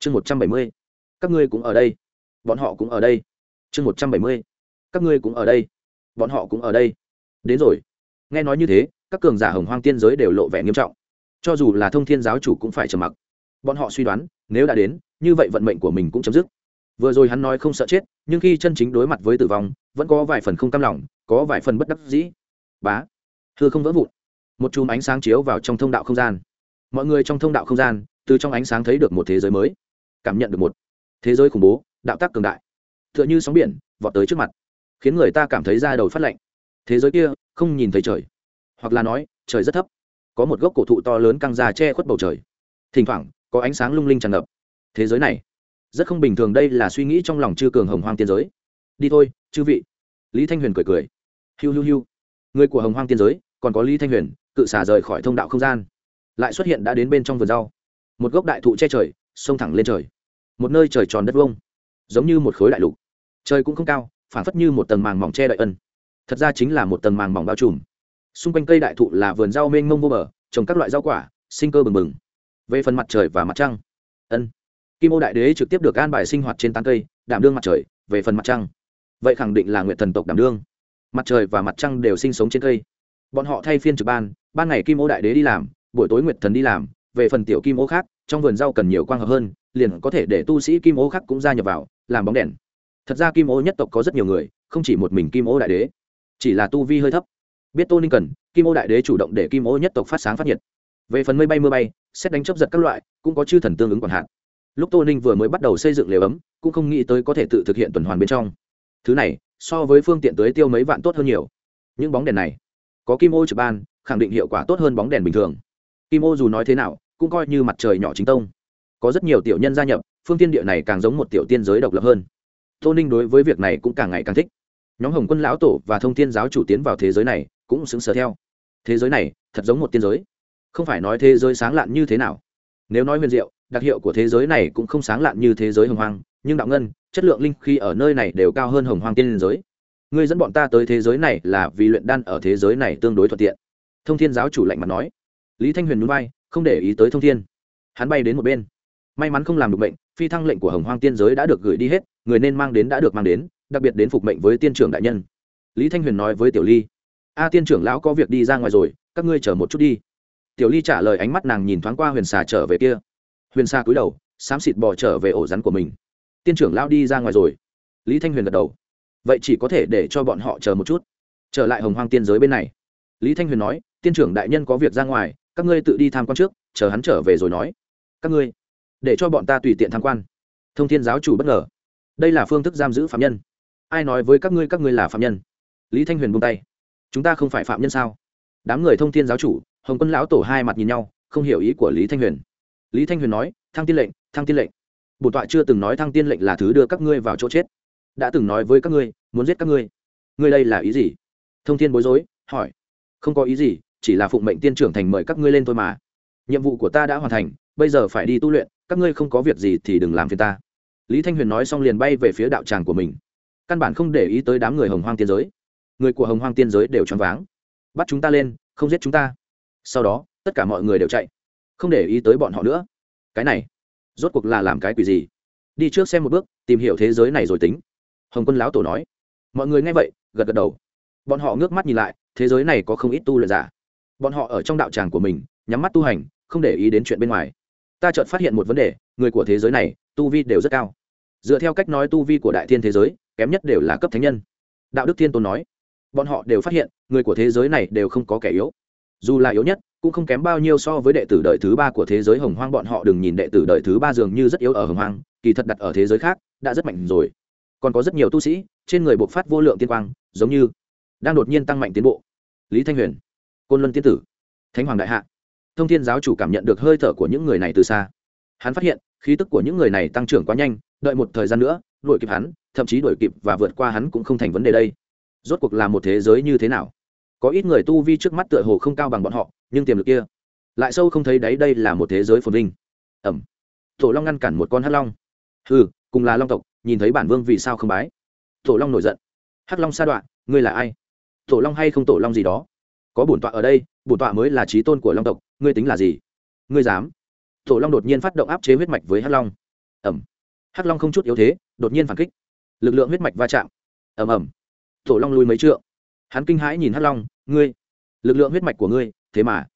chương một trăm bảy mươi. Các ngươi cũng ở đây. Bọn họ cũng ở đây. Chương một trăm bảy mươi. Các ngươi cũng ở đây. Bọn họ cũng ở đây. Đến rồi. Nghe nói như thế, các cường giả hồng hoang tiên giới đều lộ vẻ nghiêm trọng. Cho dù là thông thiên giáo chủ cũng phải trầm mặc. Bọn họ suy đoán, nếu đã đến, như vậy vận mệnh của mình cũng chấm dứt. Vừa rồi hắn nói không sợ chết, nhưng khi chân chính đối mặt với tử vong, vẫn có vài phần không cam lòng, có vài phần bất đắc dĩ. Bá. Hư không vỡ vụn. Một chùm ánh sáng chiếu vào trong thông đạo không gian. Mọi người trong thông đạo không gian, từ trong ánh sáng thấy được một thế giới mới cảm nhận được một thế giới khủng bố, đạo tác cường đại. T h ư ợ n h ư sóng biển, vọt tới trước mặt, khiến người ta cảm thấy da đầu phát lạnh. Thế giới kia, không nhìn thấy trời. Hoặc là nói, trời rất thấp. Có một gốc cổ thụ to lớn căng ra che khuất bầu trời. Thỉnh thoảng, có ánh sáng lung linh tràn ngập. Thế giới này, rất không bình thường đây là suy nghĩ trong lòng chư cường hồng hoang tiên giới. Đi thôi, chư vị. Lý thanh huyền cười cười. Hiu hiu hiu. Người của hồng hoang tiên giới, còn có lý thanh huyền, cự xả rời khỏi thông đạo không gian. Lại xuất hiện đã đến bên trong vườn rau. Một gốc đại thụ che trời, xông thẳng lên trời một nơi trời tròn đất vông giống như một khối đại lục. Trời cũng không cao phản phất như một tầng màng mỏng che đợi ân. Thật ra chính là một tầng màng mỏng bao trùm. Xung quanh cây đại thụ là vườn rau mênh mông vô bờ, trồng các loại rau quả, sinh cơ bừng bừng. Về phần mặt trời và mặt trăng, ân. Kim ô đại đế trực tiếp được an bài sinh hoạt trên tán cây, đảm đương mặt trời, về phần mặt trăng. Vậy khẳng định là nguyện thần tộc đảm đương. Mặt trời và mặt trăng đều sinh sống trên cây. Bọn họ thay phiên trực ban ban ngày kim ô đại đế đi làm, buổi tối nguyệt thần đi làm, về phần tiểu kim ô khác, trong vườn rau cần nhiều quang hợp hơn liền có thể để tu sĩ kim ô khác cũng gia nhập vào, làm bóng đèn. Thật ra kim ô nhất tộc có rất nhiều người, không chỉ một mình kim ô đại đế, chỉ là tu vi hơi thấp. Biết tô ninh cần, kim ô đại đế chủ động để kim ô nhất tộc phát sáng phát nhiệt. Về phần mây bay mưa bay, xét đánh chấp giật các loại, cũng có chư thần tương ứng còn hạn lúc tô ninh vừa mới bắt đầu xây dựng lều ấm, cũng không nghĩ tới có thể tự thực hiện tuần hoàn bên trong. Thứ này, so với phương tiện tới tiêu mấy vạn tốt hơn nhiều. Những bóng đèn này, có kim ô trực ban, khẳng định hiệu quả tốt hơn bóng đèn bình thường. Kim ô dù nói thế nào, cũng coi như mặt trời nhỏ chính tông có rất nhiều tiểu nhân gia nhập, phương tiên địa này càng giống một tiểu tiên giới độc lập hơn. Tô ninh đối với việc này cũng càng ngày càng thích. Nhóm hồng quân lão tổ và thông thiên giáo chủ tiến vào thế giới này cũng xứng sở theo. Thế giới này thật giống một tiên giới. Không phải nói thế giới sáng lạn như thế nào. Nếu nói huyền diệu, đặc hiệu của thế giới này cũng không sáng lạn như thế giới hồng hoang, nhưng đạo ngân, chất lượng linh khi ở nơi này đều cao hơn hồng hoang tiên giới. Ngươi dẫn bọn ta tới thế giới này là vì luyện đan ở thế giới này tương đối thuận tiện. Thông thiên giáo chủ lạnh mặt nói. Lý thanh huyền núi bay không để ý tới thông thiên. Hắn bay đến một bên may mắn không làm được mệnh, phi thăng lệnh của hồng hoang tiên giới đã được gửi đi hết, người nên mang đến đã được mang đến, đặc biệt đến phục mệnh với tiên trưởng đại nhân. Lý thanh huyền nói với tiểu ly. A tiên trưởng lão có việc đi ra ngoài rồi, các ngươi chờ một chút đi. Tiểu ly trả lời ánh mắt nàng nhìn thoáng qua huyền xà trở về kia. Huyền xà cúi đầu, xám xịt bò trở về ổ rắn của mình. Tiên trưởng lão đi ra ngoài rồi. Lý thanh huyền gật đầu. Vậy chỉ có thể để cho bọn họ chờ một chút, trở lại hồng hoang tiên giới bên này. Lý thanh huyền nói, tiên trưởng đại nhân có việc ra ngoài, các ngươi tự đi tham quan trước, chờ hắn trở về rồi nói. Các ngươi để cho bọn ta tùy tiện tham quan. Thông thiên giáo chủ bất ngờ. Đây là phương thức giam giữ phạm nhân. Ai nói với các ngươi các ngươi là phạm nhân? Lý thanh huyền buông tay. Chúng ta không phải phạm nhân sao? Đám người thông thiên giáo chủ, hồng quân lão tổ hai mặt nhìn nhau, không hiểu ý của lý thanh huyền. Lý thanh huyền nói, thăng tiên lệnh, thăng tiên lệnh. Bổn tọa chưa từng nói thăng tiên lệnh là thứ đưa các ngươi vào chỗ chết. Đã từng nói với các ngươi, muốn giết các ngươi. Ngươi đây là ý gì? Thông thiên bối rối, hỏi. Không có ý gì, chỉ là phụng mệnh tiên trưởng thành mời các ngươi lên thôi mà. Nhiệm vụ của ta đã hoàn thành bây giờ phải đi tu luyện, các ngươi không có việc gì thì đừng làm phiền ta. Lý thanh huyền nói xong liền bay về phía đạo tràng của mình. Căn bản không để ý tới đám người hồng hoang tiên giới. Người của hồng hoang tiên giới đều choáng váng. Bắt chúng ta lên, không giết chúng ta. Sau đó, tất cả mọi người đều chạy. Không để ý tới bọn họ nữa. Cái này, rốt cuộc là làm cái quỷ gì? Đi trước xem một bước, tìm hiểu thế giới này rồi tính. Hồng quân lão tổ nói. Mọi người nghe vậy, gật gật đầu. Bọn họ ngước mắt nhìn lại, thế giới này có không ít tu luyện giả. Bọn họ ở trong đạo tràng của mình, nhắm mắt tu hành, không để ý đến chuyện bên ngoài ta chợt phát hiện một vấn đề, người của thế giới này, tu vi đều rất cao. Dựa theo cách nói tu vi của đại thiên thế giới, kém nhất đều là cấp thánh nhân. Đạo đức thiên tôn nói, bọn họ đều phát hiện, người của thế giới này đều không có kẻ yếu. Dù là yếu nhất, cũng không kém bao nhiêu so với đệ tử đời thứ ba của thế giới hồng hoang bọn họ, đừng nhìn đệ tử đời thứ ba dường như rất yếu ở hồng hoang, kỳ thật đặt ở thế giới khác, đã rất mạnh rồi. Còn có rất nhiều tu sĩ, trên người bộc phát vô lượng tiên quang, giống như đang đột nhiên tăng mạnh tiến bộ. Lý thanh huyền, côn luân tiên tử, thánh hoàng đại hạ thông thiên giáo chủ cảm nhận được hơi thở của những người này từ xa. Hắn phát hiện, khí tức của những người này tăng trưởng quá nhanh, đợi một thời gian nữa, đuổi kịp hắn, thậm chí đuổi kịp và vượt qua hắn cũng không thành vấn đề đây. Rốt cuộc là một thế giới như thế nào? Có ít người tu vi trước mắt tựa hồ không cao bằng bọn họ, nhưng tiềm lực kia, lại sâu không thấy đấy, đây là một thế giới phồn vinh. Ẩm. Tổ long ngăn cản một con hắc long. Ừ cùng là long tộc, nhìn thấy bản vương vì sao không bái? Tổ long nổi giận. Hắc long sa đoạn ngươi là ai? Tổ long hay không tổ long gì đó? Có bổn tọa ở đây, bổn tọa mới là trí tôn của long tộc ngươi tính là gì? Ngươi dám? Tổ long đột nhiên phát động áp chế huyết mạch với hắc long. Ẩm hắc long không chút yếu thế đột nhiên phản kích. Lực lượng huyết mạch va chạm. Ẩm ẩm tổ long lùi mấy trượng. Hắn kinh hãi nhìn hắc long ngươi lực lượng huyết mạch của ngươi thế mà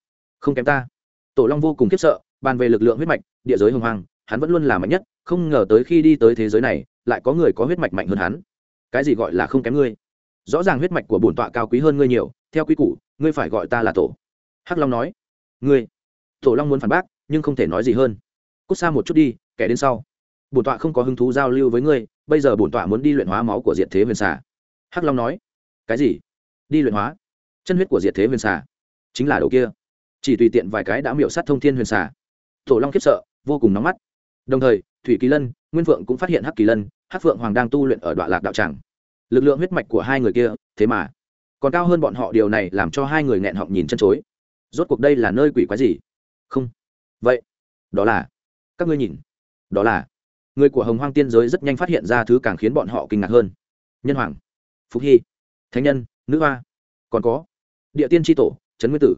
không kém ta. Tổ long vô cùng khiếp sợ bàn về lực lượng huyết mạch địa giới hồng hoàng, hắn vẫn luôn là mạnh nhất không ngờ tới khi đi tới thế giới này lại có người có huyết mạch mạnh hơn hắn. Cái gì gọi là không kém ngươi? Rõ ràng huyết mạch của bổn tọa cao quý hơn ngươi nhiều theo quy củ ngươi phải gọi ta là tổ hắc long nói ngươi. Tổ long muốn phản bác, nhưng không thể nói gì hơn. Cút xa một chút đi, kẻ đến sau. Bổn tọa không có hứng thú giao lưu với ngươi, bây giờ bổn tọa muốn đi luyện hóa máu của diệt thế huyền xà. Hắc long nói. Cái gì? Đi luyện hóa? Chân huyết của diệt thế huyền xà. Chính là đầu kia. Chỉ tùy tiện vài cái đã miểu sát thông thiên huyền xà. Tổ long khiếp sợ, vô cùng nóng mắt. Đồng thời, thủy kỳ lân, nguyên phượng cũng phát hiện hắc kỳ lân, hắc phượng hoàng đang tu luyện ở đoạn lạc đạo tràng. Lực lượng huyết mạch của hai người kia, thế mà còn cao hơn bọn họ, điều này làm cho hai người nghẹn họng nhìn chân chối rốt cuộc đây là nơi quỷ quái gì? Không. Vậy, đó là, các ngươi nhìn, đó là, người của hồng hoang tiên giới rất nhanh phát hiện ra thứ càng khiến bọn họ kinh ngạc hơn. Nhân hoàng phúc hy, thánh nhân, nữ hoa, còn có, địa tiên tri tổ, trấn nguyên tử,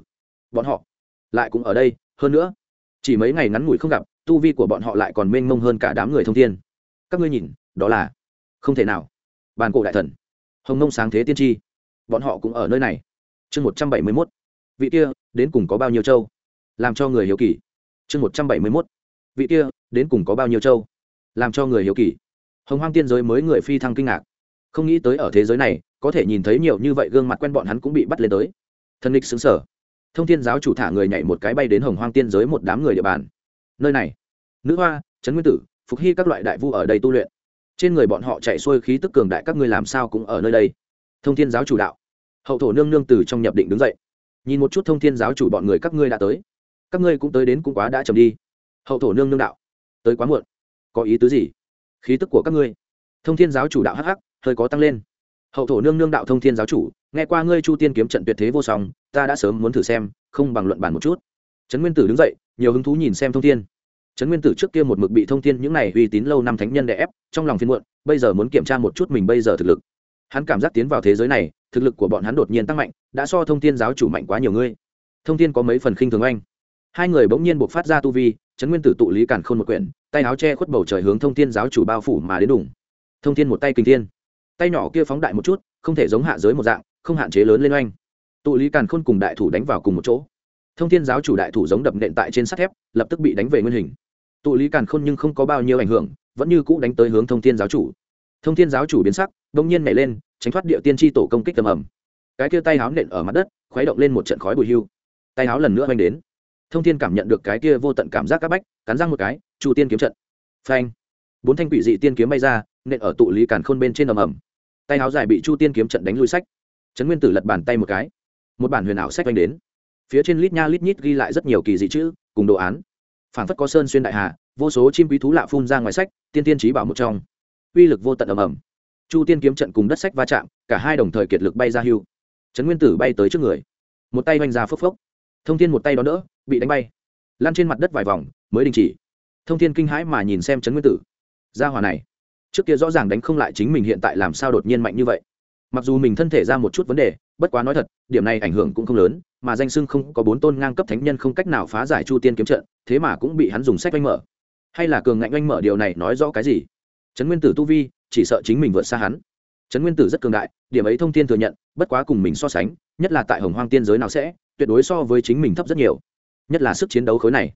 bọn họ lại cũng ở đây. Hơn nữa, chỉ mấy ngày ngắn ngủi không gặp, tu vi của bọn họ lại còn mênh mông hơn cả đám người thông tiên các ngươi nhìn, đó là, không thể nào. Bàn cổ đại thần, hồng nông sáng thế tiên tri, bọn họ cũng ở nơi này. Chương một trăm bảy mươi mốt vị kia, đến cùng có bao nhiêu châu? Làm cho người hiếu kỳ. Chương một trăm bảy mươi mốt. Vị kia, đến cùng có bao nhiêu châu? Làm cho người hiếu kỳ. Hồng hoang tiên giới mới người phi thăng kinh ngạc. Không nghĩ tới ở thế giới này, có thể nhìn thấy nhiều như vậy gương mặt quen bọn hắn cũng bị bắt lên tới. Thân lịch xứng sở thông thiên giáo chủ thả người nhảy một cái bay đến hồng hoang tiên giới một đám người địa bàn. Nơi này, nữ hoa, trấn nguyên tử, phục hy các loại đại vu ở đây tu luyện. Trên người bọn họ chạy xuôi khí tức cường đại, các ngươi làm sao cũng ở nơi đây? Thông thiên giáo chủ đạo. Hậu thổ nương nương từ trong nhập định đứng dậy nhìn một chút thông thiên giáo chủ bọn người các ngươi đã tới. Các ngươi cũng tới đến cũng quá đã chầm đi. Hậu thổ nương nương đạo. Tới quá muộn. Có ý tứ gì? Khí tức của các ngươi. Thông thiên giáo chủ đạo hh hơi có tăng lên. Hậu thổ nương nương đạo thông thiên giáo chủ, nghe qua ngươi chu tiên kiếm trận tuyệt thế vô song, ta đã sớm muốn thử xem, không bằng luận bàn một chút. Trấn nguyên tử đứng dậy, nhiều hứng thú nhìn xem thông thiên. Trấn nguyên tử trước kia một mực bị thông thiên những này uy tín lâu năm thánh nhân đè ép, trong lòng phiên muộn, bây giờ muốn kiểm tra một chút mình bây giờ thực lực. Hắn cảm giác tiến vào thế giới này thực lực của bọn hắn đột nhiên tăng mạnh, đã so thông thiên giáo chủ mạnh quá nhiều ngươi. Thông thiên có mấy phần khinh thường anh. Hai người bỗng nhiên buộc phát ra tu vi chấn nguyên tử tụ lý càn khôn một quyển, tay áo che khuất bầu trời hướng thông thiên giáo chủ bao phủ mà đến đủng thông thiên một tay kinh thiên. Tay nhỏ kia phóng đại một chút, không thể giống hạ giới một dạng, không hạn chế lớn lên oanh. Tụ lý càn khôn cùng đại thủ đánh vào cùng một chỗ. Thông thiên giáo chủ đại thủ giống đập nện tại trên sắt thép, lập tức bị đánh về nguyên hình. Tụ lý càn khôn nhưng không có bao nhiêu ảnh hưởng, vẫn như cũ đánh tới hướng thông thiên giáo chủ. Thông thiên giáo chủ biến sắc đông nhiên nhảy lên tránh thoát địa tiên tri tổ công kích tầm ầm. Cái kia tay háo nện ở mặt đất, khuấy động lên một trận khói bụi hưu. Tay háo lần nữa oanh đến. Thông thiên cảm nhận được cái kia vô tận cảm giác các bách, cắn răng một cái, chu tiên kiếm trận. Phanh. Bốn thanh quỷ dị tiên kiếm bay ra, nện ở tụ lý càn khôn bên trên ầm ầm. Tay áo dài bị chu tiên kiếm trận đánh lui sách. Trấn nguyên tử lật bàn tay một cái. Một bản huyền ảo sách oanh đến. Phía trên lít nha lít nhít ghi lại rất nhiều kỳ dị chữ, cùng đồ án. Phản phất có sơn xuyên đại hà, vô số chim quý thú lạ phun ra ngoài sách, tiên tiên trí bảo một trong. Uy lực vô tận ầm ầm chu tiên kiếm trận cùng đất sách va chạm, cả hai đồng thời kiệt lực bay ra hưu. Trấn nguyên tử bay tới trước người. Một tay oanh ra phốc phốc. Thông thiên một tay đó đỡ, bị đánh bay. Lan trên mặt đất vài vòng, mới đình chỉ. Thông thiên kinh hãi mà nhìn xem trấn nguyên tử. Gia hòa này, trước kia rõ ràng đánh không lại chính mình hiện tại làm sao đột nhiên mạnh như vậy. Mặc dù mình thân thể ra một chút vấn đề, bất quá nói thật, điểm này ảnh hưởng cũng không lớn, mà danh sưng không có bốn tôn ngang cấp thánh nhân không cách nào phá giải chu tiên kiếm trận, thế mà cũng bị hắn dùng sách oanh mở. Hay là cường ngạnh oanh mở điều này nói rõ cái gì? Trấn nguyên tử tu vi chỉ sợ chính mình vượt xa hắn. Trấn nguyên tử rất cường đại, điểm ấy thông tin thừa nhận, bất quá cùng mình so sánh, nhất là tại hồng hoang tiên giới nào sẽ, tuyệt đối so với chính mình thấp rất nhiều. Nhất là sức chiến đấu khối này.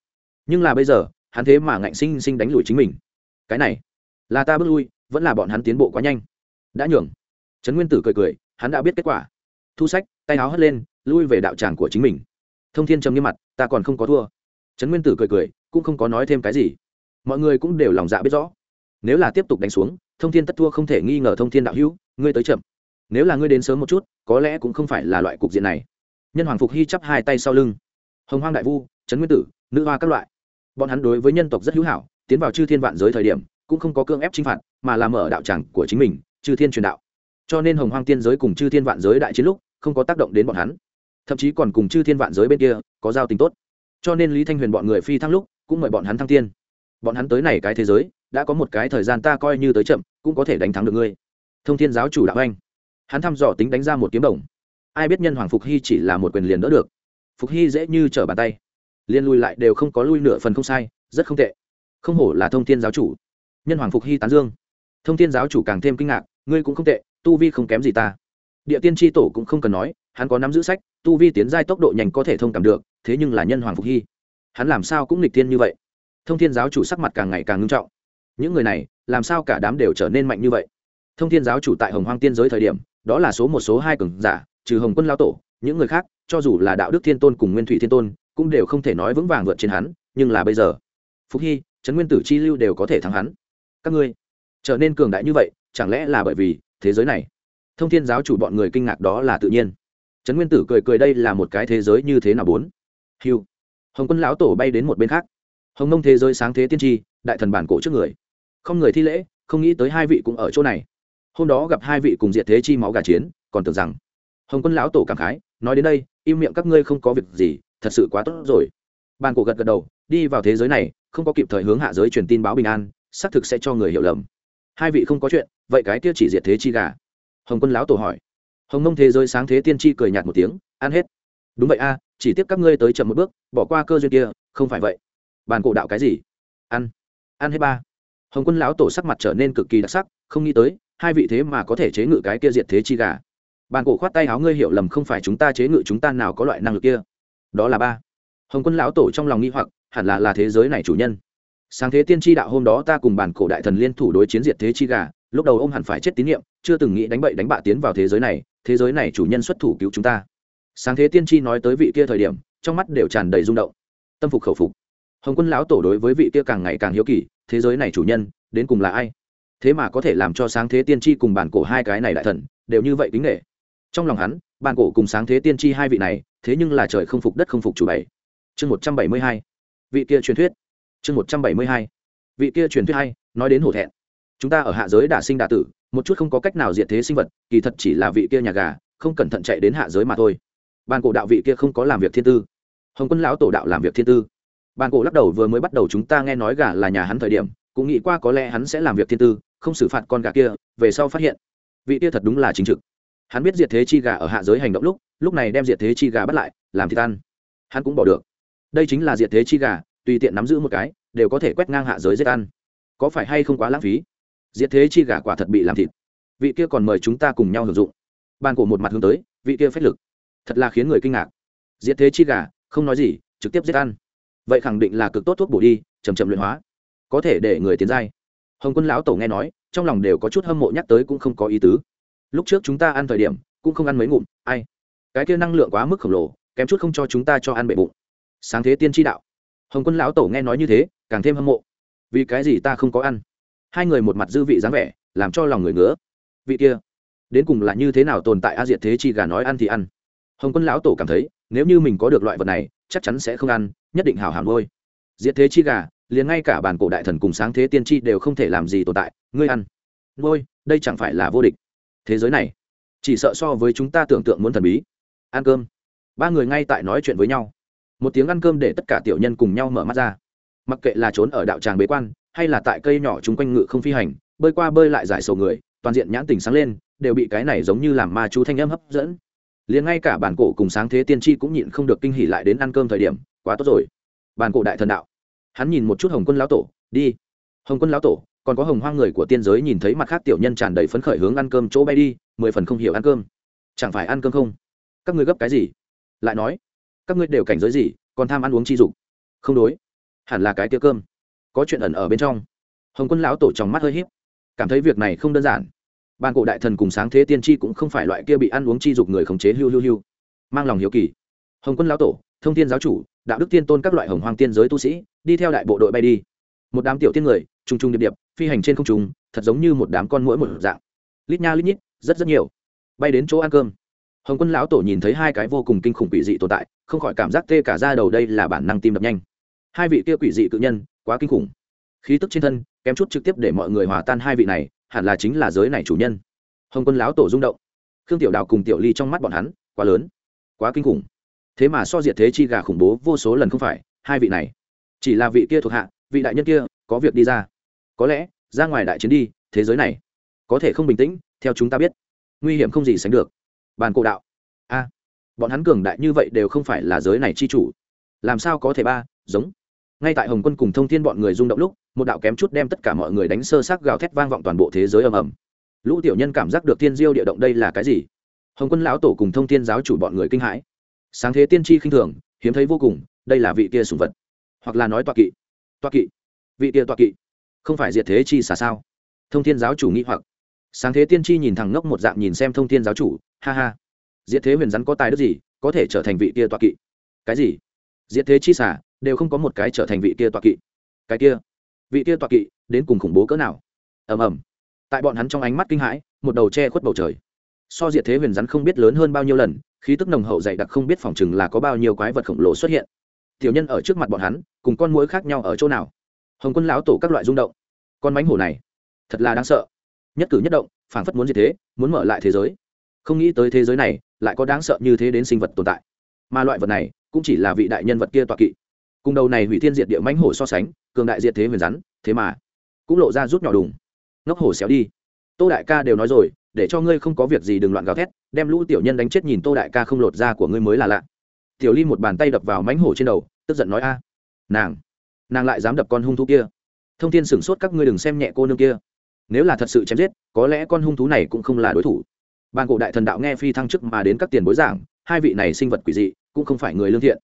Nhưng là bây giờ, hắn thế mà ngạnh sinh sinh đánh lùi chính mình. Cái này, là ta bước lui, vẫn là bọn hắn tiến bộ quá nhanh. Đã nhường. Trấn nguyên tử cười cười, hắn đã biết kết quả. Thu sách, tay áo hất lên, lui về đạo tràng của chính mình. Thông thiên trầm nghiêm mặt, ta còn không có thua. Trấn nguyên tử cười cười, cũng không có nói thêm cái gì. Mọi người cũng đều lòng dạ biết rõ. Nếu là tiếp tục đánh xuống thông thiên tất thua không thể nghi ngờ thông thiên đạo hữu, ngươi tới chậm. Nếu là ngươi đến sớm một chút, có lẽ cũng không phải là loại cục diện này. Nhân hoàng phục hy chắp hai tay sau lưng. Hồng hoang đại vu, trấn nguyên tử, nữ hoa các loại. Bọn hắn đối với nhân tộc rất hữu hảo, tiến vào chư thiên vạn giới thời điểm, cũng không có cương ép chinh phạt, mà làm mở đạo tràng của chính mình, chư thiên truyền đạo. Cho nên hồng hoang tiên giới cùng chư thiên vạn giới đại chiến lúc, không có tác động đến bọn hắn. Thậm chí còn cùng chư thiên vạn giới bên kia, có giao tình tốt. Cho nên lý thanh huyền bọn người phi thăng lúc, cũng mời bọn hắn thăng tiên bọn hắn tới này cái thế giới đã có một cái thời gian ta coi như tới chậm, cũng có thể đánh thắng được ngươi. Thông thiên giáo chủ đạo anh. Hắn thăm dò tính đánh ra một kiếm đồng. Ai biết nhân hoàng phục hy chỉ là một quyền liền đỡ được. Phục hy dễ như trở bàn tay. Liên lui lại đều không có lui nửa phần không sai, rất không tệ. Không hổ là thông thiên giáo chủ. Nhân hoàng phục hy tán dương. Thông thiên giáo chủ càng thêm kinh ngạc, ngươi cũng không tệ, tu vi không kém gì ta. Địa tiên tri tổ cũng không cần nói, hắn có nắm giữ sách, tu vi tiến giai tốc độ nhanh có thể thông cảm được, thế nhưng là nhân hoàng phục hy. Hắn làm sao cũng nghịch tiên như vậy. Thông thiên giáo chủ sắc mặt càng ngày càng ngưng trọng những người này, làm sao cả đám đều trở nên mạnh như vậy? Thông thiên giáo chủ tại hồng hoang tiên giới thời điểm, đó là số một, số hai cường giả, trừ hồng quân lao tổ, những người khác, cho dù là đạo đức thiên tôn cùng nguyên thủy thiên tôn, cũng đều không thể nói vững vàng vượt trên hắn, nhưng là bây giờ phúc hy, trấn nguyên tử chi lưu đều có thể thắng hắn. Các ngươi, trở nên cường đại như vậy, chẳng lẽ là bởi vì thế giới này? Thông thiên giáo chủ bọn người kinh ngạc đó là tự nhiên. Trấn nguyên tử cười cười đây là một cái thế giới như thế nào bốn? Hiu hồng quân lão tổ bay đến một bên khác hồng nông thế giới sáng thế tiên tri, đại thần bản cổ trước người. Không người thi lễ, không nghĩ tới hai vị cũng ở chỗ này. Hôm đó gặp hai vị cùng diệt thế chi máu gà chiến, còn tưởng rằng hồng quân lão tổ cảm khái, nói đến đây, im miệng các ngươi không có việc gì, thật sự quá tốt rồi. Bàn cổ gật gật đầu, đi vào thế giới này, không có kịp thời hướng hạ giới truyền tin báo bình an, xác thực sẽ cho người hiểu lầm. Hai vị không có chuyện, vậy cái kia chỉ diệt thế chi gà? Hồng quân lão tổ hỏi. Hồng Mông thế giới sáng thế tiên tri cười nhạt một tiếng, ăn hết. Đúng vậy a, chỉ tiếp các ngươi tới chậm một bước, bỏ qua cơ duyên kia, không phải vậy bàn cổ đạo cái gì? Ăn. Ăn hết ba. Hồng quân lão tổ sắc mặt trở nên cực kỳ đặc sắc, không nghĩ tới, hai vị thế mà có thể chế ngự cái kia diệt thế chi gà. Bàn cổ khoát tay áo ngươi hiểu lầm không phải chúng ta chế ngự chúng ta nào có loại năng lực kia. Đó là ba. Hồng quân lão tổ trong lòng nghi hoặc, hẳn là là thế giới này chủ nhân. Sáng thế tiên tri đạo hôm đó ta cùng bản cổ đại thần liên thủ đối chiến diệt thế chi gà, lúc đầu ông hẳn phải chết tín nhiệm, chưa từng nghĩ đánh bậy đánh bạ tiến vào thế giới này, thế giới này chủ nhân xuất thủ cứu chúng ta. Sáng thế tiên tri nói tới vị kia thời điểm, trong mắt đều tràn đầy rung động. Tâm phục khẩu phục hồng quân lão tổ đối với vị kia càng ngày càng hiếu kỳ, thế giới này chủ nhân, đến cùng là ai? Thế mà có thể làm cho sáng thế tiên tri cùng bản cổ hai cái này đại thần, đều như vậy kính nghệ trong lòng hắn, bản cổ cùng sáng thế tiên tri hai vị này, thế nhưng là trời không phục đất không phục chủ bảy. Chương một trăm bảy mươi hai. Vị kia truyền thuyết. Chương một trăm bảy mươi hai. Vị kia truyền thuyết hay, nói đến hổ thẹn. Chúng ta ở hạ giới đả sinh đả tử, một chút không có cách nào diệt thế sinh vật, kỳ thật chỉ là vị kia nhà gà, không cẩn thận chạy đến hạ giới mà thôi. Bàn cổ đạo vị kia không có làm việc thiên tư. Hồng quân lão tổ đạo làm việc thiên tư ban cổ lắc đầu vừa mới bắt đầu chúng ta nghe nói gà là nhà hắn thời điểm, cũng nghĩ qua có lẽ hắn sẽ làm việc thiên tư, không xử phạt con gà kia, về sau phát hiện, vị kia thật đúng là chính trực. Hắn biết diệt thế chi gà ở hạ giới hành động lúc lúc này đem diệt thế chi gà bắt lại, làm thịt ăn. Hắn cũng bỏ được. Đây chính là diệt thế chi gà, tùy tiện nắm giữ một cái, đều có thể quét ngang hạ giới giết ăn. Có phải hay không quá lãng phí? Diệt thế chi gà quả thật bị làm thịt. Vị kia còn mời chúng ta cùng nhau hưởng dụng. Ban cổ một mặt hướng tới, vị kia phách lực. Thật là khiến người kinh ngạc. Diệt thế chi gà, không nói gì, trực tiếp giết ăn vậy khẳng định là cực tốt thuốc bổ đi chầm chậm luyện hóa. Có thể để người tiến giai. Hồng quân lão tổ nghe nói, trong lòng đều có chút hâm mộ nhắc tới cũng không có ý tứ. Lúc trước chúng ta ăn thời điểm, cũng không ăn mấy ngụm, ai? Cái kia năng lượng quá mức khổng lồ, kém chút không cho chúng ta cho ăn bệ bụng. Sáng thế tiên tri đạo. Hồng quân lão tổ nghe nói như thế, càng thêm hâm mộ. Vì cái gì ta không có ăn? Hai người một mặt dư vị dáng vẻ, làm cho lòng người ngứa. Vị kia, đến cùng là như thế nào tồn tại a diệt thế chi gà nói ăn thì ăn. Hồng quân lão tổ cảm thấy, nếu như mình có được loại vật này, chắc chắn sẽ không ăn nhất định hào hàm ngôi diệt thế chi gà, liền ngay cả bản cổ đại thần cùng sáng thế tiên tri đều không thể làm gì tồn tại, ngươi ăn. Ngôi đây chẳng phải là vô địch. Thế giới này, chỉ sợ so với chúng ta tưởng tượng muốn thần bí. Ăn cơm. Ba người ngay tại nói chuyện với nhau. Một tiếng ăn cơm để tất cả tiểu nhân cùng nhau mở mắt ra. Mặc kệ là trốn ở đạo tràng bế quan, hay là tại cây nhỏ chung quanh ngự không phi hành, bơi qua bơi lại giải sầu người, toàn diện nhãn tình sáng lên, đều bị cái này giống như làm ma chú thanh âm hấp dẫn. Liền ngay cả bản cổ cùng sáng thế tiên tri cũng nhịn không được kinh hỉ lại đến ăn cơm thời điểm quá tốt rồi. Bàn cổ đại thần đạo. Hắn nhìn một chút hồng quân lão tổ, đi. Hồng quân lão tổ, còn có hồng hoang người của tiên giới nhìn thấy mặt khác tiểu nhân tràn đầy phấn khởi hướng ăn cơm chỗ bay đi, mười phần không hiểu ăn cơm. Chẳng phải ăn cơm không? Các ngươi gấp cái gì? Lại nói, các ngươi đều cảnh giới gì, còn tham ăn uống chi dục? Không đối. Hẳn là cái tia cơm. Có chuyện ẩn ở bên trong. Hồng quân lão tổ trong mắt hơi h í p cảm thấy việc này không đơn giản. Ban cổ đại thần cùng sáng thế tiên tri cũng không phải loại kia bị ăn uống chi dục người khống chế hưu hưu hưu mang lòng hiếu kỳ. Hồng quân lão tổ thông Thiên giáo chủ, đạo đức tiên tôn các loại hồng hoàng tiên giới tu sĩ, đi theo đại bộ đội bay đi. Một đám tiểu tiên người t r u n g t r u n g điệp điệp, phi hành trên không t thật giống như một đám con mũi một dạng. Lít nha lít nhít, rất rất nhiều. Bay đến chỗ ăn cơm. Hồng quân lão tổ nhìn thấy hai cái vô cùng kinh khủng quỷ dị tồn tại, không khỏi cảm giác tê cả ra đầu đây là bản năng tim đập nhanh. Hai vị kia quỷ dị cự nhân, quá kinh khủng. Khí tức trên thân, kém chút trực tiếp để mọi người hòa tan hai vị này, hẳn là chính là giới này chủ nhân. Hồng quân lão tổ rung động. Khương tiểu đào cùng tiểu ly trong mắt bọn hắn, quá lớn, quá kinh khủng thế mà so diệt thế chi gà khủng bố vô số lần không phải, hai vị này, chỉ là vị kia thuộc hạ, vị đại nhân kia, có việc đi ra. Có lẽ, ra ngoài đại chiến đi, thế giới này, có thể không bình tĩnh, theo chúng ta biết, nguy hiểm không gì sánh được. Bàn cổ đạo. A, bọn hắn cường đại như vậy đều không phải là giới này chi chủ. Làm sao có thể ba, giống? Ngay tại hồng quân cùng thông thiên bọn người rung động lúc, một đạo kém chút đem tất cả mọi người đánh sơ xác gào thét vang vọng toàn bộ thế giới ầm ầm. Lũ tiểu nhân cảm giác được thiên diêu địa động đây là cái gì? Hồng quân lão tổ cùng thông thiên giáo chủ bọn người kinh hãi sáng thế tiên tri khinh thường, hiếm thấy vô cùng, đây là vị kia sùng vật. Hoặc là nói toa kỵ. Toa kỵ. Vị kia toa kỵ. Không phải diệt thế chi xả sao? Thông thiên giáo chủ nghĩ hoặc. Sáng thế tiên tri nhìn thằng ngốc một dạng nhìn xem thông thiên giáo chủ, ha ha. Diệt thế huyền rắn có tài đức gì, có thể trở thành vị kia toa kỵ? Cái gì? Diệt thế chi xả đều không có một cái trở thành vị kia toa kỵ. Cái kia. Vị kia toa kỵ, đến cùng khủng bố cỡ nào? Ầm ầm. Tại bọn hắn trong ánh mắt kinh hãi, một đầu che khuất bầu trời. So diệt thế huyền rắn không biết lớn hơn bao nhiêu lần khí tức nồng hậu dày đặc không biết phòng chừng là có bao nhiêu quái vật khổng lồ xuất hiện. Tiểu nhân ở trước mặt bọn hắn, cùng con mũi khác nhau ở chỗ nào? Hồng quân lão tổ các loại rung động. Con bánh hổ này, thật là đáng sợ. Nhất cử nhất động, phảng phất muốn gì thế, muốn mở lại thế giới. Không nghĩ tới thế giới này lại có đáng sợ như thế đến sinh vật tồn tại. Mà loại vật này cũng chỉ là vị đại nhân vật kia tọa kỵ. Cùng đầu này hủy thiên diệt địa mánh hổ so sánh, cường đại diệt thế huyền rắn, thế mà cũng lộ ra rút nhỏ đùng. Ngốc hổ xéo đi. Tô đại ca đều nói rồi để cho ngươi không có việc gì đừng loạn gào thét, đem lũ tiểu nhân đánh chết nhìn tô đại ca không lột da của ngươi mới là lạ. Tiểu ly một bàn tay đập vào mánh hổ trên đầu, tức giận nói a. Nàng nàng lại dám đập con hung thú kia. Thông tin sửng sốt các ngươi đừng xem nhẹ cô nương kia. Nếu là thật sự chém giết, có lẽ con hung thú này cũng không là đối thủ. Bàn cổ đại thần đạo nghe phi thăng chức mà đến các tiền bối giảng, hai vị này sinh vật quỷ dị, cũng không phải người lương thiện.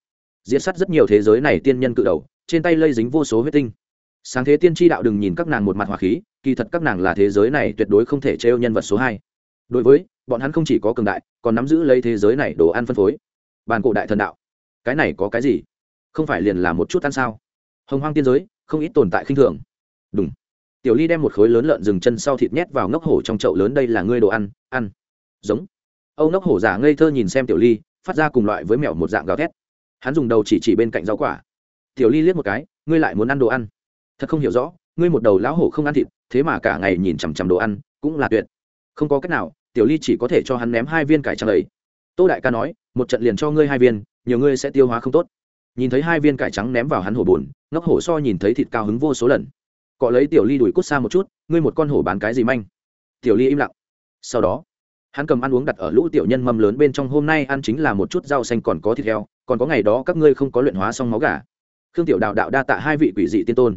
Diễn sát rất nhiều thế giới này tiên nhân cự đầu, trên tay lây dính vô số huyết tinh sáng thế tiên tri đạo đừng nhìn các nàng một mặt hòa khí, kỳ thật các nàng là thế giới này tuyệt đối không thể trêu nhân vật số hai. Đối với, bọn hắn không chỉ có cường đại, còn nắm giữ lấy thế giới này đồ ăn phân phối. Bàn cổ đại thần đạo. Cái này có cái gì? Không phải liền là một chút ăn sao? Hồng hoang tiên giới, không ít tồn tại khinh thường. Đúng tiểu ly đem một khối lớn lợn rừng chân sau thịt nhét vào ngốc hổ trong chậu lớn đây là ngươi đồ ăn ăn. Giống. Âu ngốc hổ giả ngây thơ nhìn xem tiểu ly, phát ra cùng loại với mèo một dạng gào thét. Hắn dùng đầu chỉ chỉ bên cạnh rau quả. Tiểu ly liếc một cái, ngươi lại muốn ăn đồ ăn thật không hiểu rõ, ngươi một đầu lão hổ không ăn thịt, thế mà cả ngày nhìn chằm chằm đồ ăn, cũng là tuyệt. Không có cách nào, tiểu ly chỉ có thể cho hắn ném hai viên cải trắng ấy. Tô đại ca nói, một trận liền cho ngươi hai viên, nhiều ngươi sẽ tiêu hóa không tốt. Nhìn thấy hai viên cải trắng ném vào hắn hổ bùn ngốc hổ so nhìn thấy thịt cao hứng vô số lần. Cọ lấy tiểu ly đuổi cút xa một chút, ngươi một con hổ bán cái gì manh? Tiểu ly im lặng. Sau đó, hắn cầm ăn uống đặt ở lũ tiểu nhân mâm lớn bên trong, hôm nay ăn chính là một chút rau xanh còn có thịt heo, còn có ngày đó các ngươi không có luyện hóa xong máu gà. Khương tiểu đạo đạo đa tạ hai vị quỷ dị tiên tôn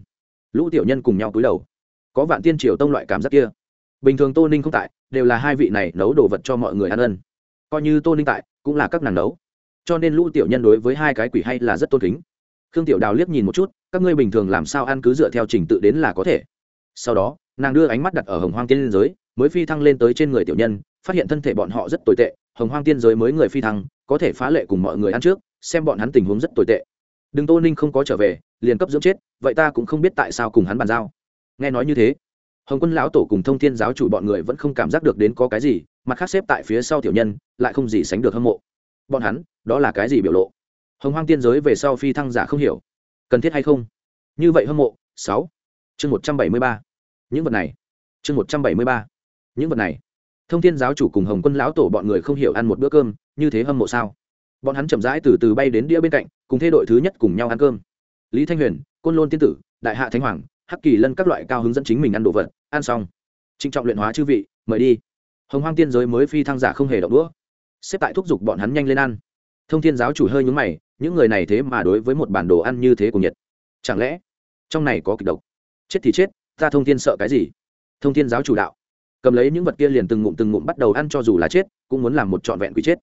lũ tiểu nhân cùng nhau cúi đầu. Có vạn tiên triều tông loại cảm giác kia. Bình thường tô ninh không tại, đều là hai vị này nấu đồ vật cho mọi người ăn ân. Coi như tô ninh tại, cũng là các nàng nấu. Cho nên lũ tiểu nhân đối với hai cái quỷ hay là rất tôn kính. Khương tiểu đào liếc nhìn một chút, các ngươi bình thường làm sao ăn cứ dựa theo trình tự đến là có thể. Sau đó, nàng đưa ánh mắt đặt ở hồng hoang tiên giới, mới phi thăng lên tới trên người tiểu nhân, phát hiện thân thể bọn họ rất tồi tệ, hồng hoang tiên giới mới người phi thăng, có thể phá lệ cùng mọi người ăn trước, xem bọn hắn tình huống rất tồi tệ đừng tô ninh không có trở về, liền cấp dưỡng chết, vậy ta cũng không biết tại sao cùng hắn bàn giao. Nghe nói như thế, hồng quân lão tổ cùng thông thiên giáo chủ bọn người vẫn không cảm giác được đến có cái gì, mặt khác xếp tại phía sau tiểu nhân, lại không gì sánh được hâm mộ. Bọn hắn, đó là cái gì biểu lộ? Hồng hoang tiên giới về sau phi thăng giả không hiểu. Cần thiết hay không? Như vậy hâm mộ, sáu. Chương một trăm bảy mươi ba. Những vật này. Chương một trăm bảy mươi ba. Những vật này. Thông thiên giáo chủ cùng hồng quân lão tổ bọn người không hiểu ăn một bữa cơm, như thế hâm mộ sao? Bọn hắn chậm rãi từ từ bay đến đĩa bên cạnh cùng thê đội thứ nhất cùng nhau ăn cơm. Lý thanh huyền, côn lôn tiên tử, đại hạ thánh hoàng, hắc kỳ lân các loại cao hướng dẫn chính mình ăn đồ vật, ăn xong. Trịnh trọng luyện hóa chư vị, mời đi. Hồng hoang tiên giới mới phi thăng giả không hề động đũa. Xếp tại thúc giục bọn hắn nhanh lên ăn. Thông thiên giáo chủ hơi nhúng mày, những người này thế mà đối với một bản đồ ăn như thế của nhiệt chẳng lẽ, trong này có kịch độc? Chết thì chết, ta thông thiên sợ cái gì? Thông thiên giáo chủ đạo. Cầm lấy những vật kia liền từng ngụm từng ngụm bắt đầu ăn cho dù là chết, cũng muốn làm một trọn vẹn quỷ chết.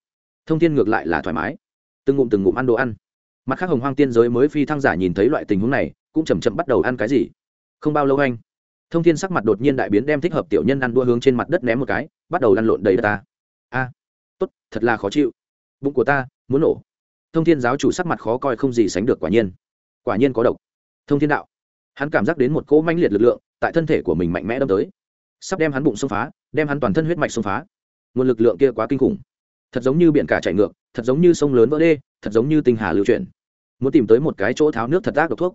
Thông thiên ngược lại là thoải mái. Từng ngụm từng ngụm ăn đồ ăn mặt khác hồng hoang tiên giới mới phi thăng giả nhìn thấy loại tình huống này, cũng chầm chậm bắt đầu ăn cái gì. Không bao lâu anh, thông thiên sắc mặt đột nhiên đại biến đem thích hợp tiểu nhân ăn đua hướng trên mặt đất ném một cái, bắt đầu lăn lộn đầy đất ta. A, tốt, thật là khó chịu. Bụng của ta, muốn nổ. Thông thiên giáo chủ sắc mặt khó coi không gì sánh được quả nhiên. Quả nhiên có độc. Thông thiên đạo, hắn cảm giác đến một cỗ manh liệt lực lượng tại thân thể của mình mạnh mẽ đâm tới. Sắp đem hắn bụng xông phá, đem hắn toàn thân huyết mạch xông phá. Nguồn lực lượng kia quá kinh khủng. Thật giống như biển cả chảy ngược, thật giống như sông lớn vỡ đê, thật giống như tinh hà lưu chuyển muốn tìm tới một cái chỗ tháo nước thật ác độc thuốc.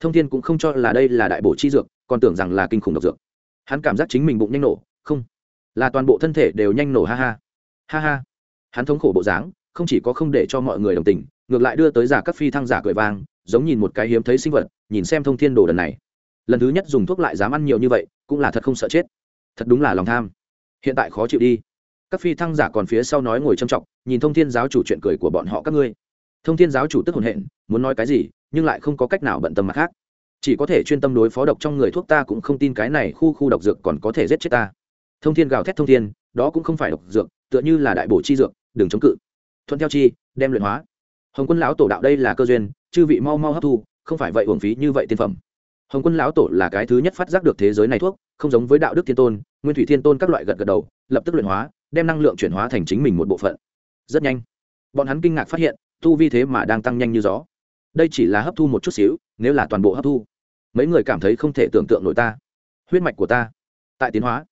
Thông thiên cũng không cho là đây là đại bổ chi dược, còn tưởng rằng là kinh khủng độc dược. Hắn cảm giác chính mình bụng nhanh nổ, không, là toàn bộ thân thể đều nhanh nổ, ha ha. Ha ha. Hắn thống khổ bộ dáng, không chỉ có không để cho mọi người đồng tình, ngược lại đưa tới giả các phi thăng giả cười vang, giống nhìn một cái hiếm thấy sinh vật, nhìn xem thông thiên đồ đần này. Lần thứ nhất dùng thuốc lại dám ăn nhiều như vậy, cũng là thật không sợ chết. Thật đúng là lòng tham. Hiện tại khó chịu đi. Các phi thăng giả còn phía sau nói ngồi trầm trọng, nhìn thông thiên giáo chủ chuyện cười của bọn họ các ngươi thông thiên giáo chủ tức hồn hện, muốn nói cái gì, nhưng lại không có cách nào bận tâm mặt khác. Chỉ có thể chuyên tâm đối phó độc trong người thuốc ta cũng không tin cái này khu khu độc dược còn có thể giết chết ta. Thông thiên gào thét thông thiên, đó cũng không phải độc dược, tựa như là đại bổ chi dược, đừng chống cự. Thuận theo chi, đem luyện hóa. Hồng quân lão tổ đạo đây là cơ duyên, chư vị mau mau hấp thu, không phải vậy uổng phí như vậy tiên phẩm. Hồng quân lão tổ là cái thứ nhất phát giác được thế giới này thuốc, không giống với đạo đức thiên tôn, nguyên thủy thiên tôn các loại gật gật đầu, lập tức luyện hóa, đem năng lượng chuyển hóa thành chính mình một bộ phận. Rất nhanh. Bọn hắn kinh ngạc phát hiện thu vi thế mà đang tăng nhanh như gió. Đây chỉ là hấp thu một chút xíu, nếu là toàn bộ hấp thu, mấy người cảm thấy không thể tưởng tượng nổi ta. Huyết mạch của ta tại tiến hóa.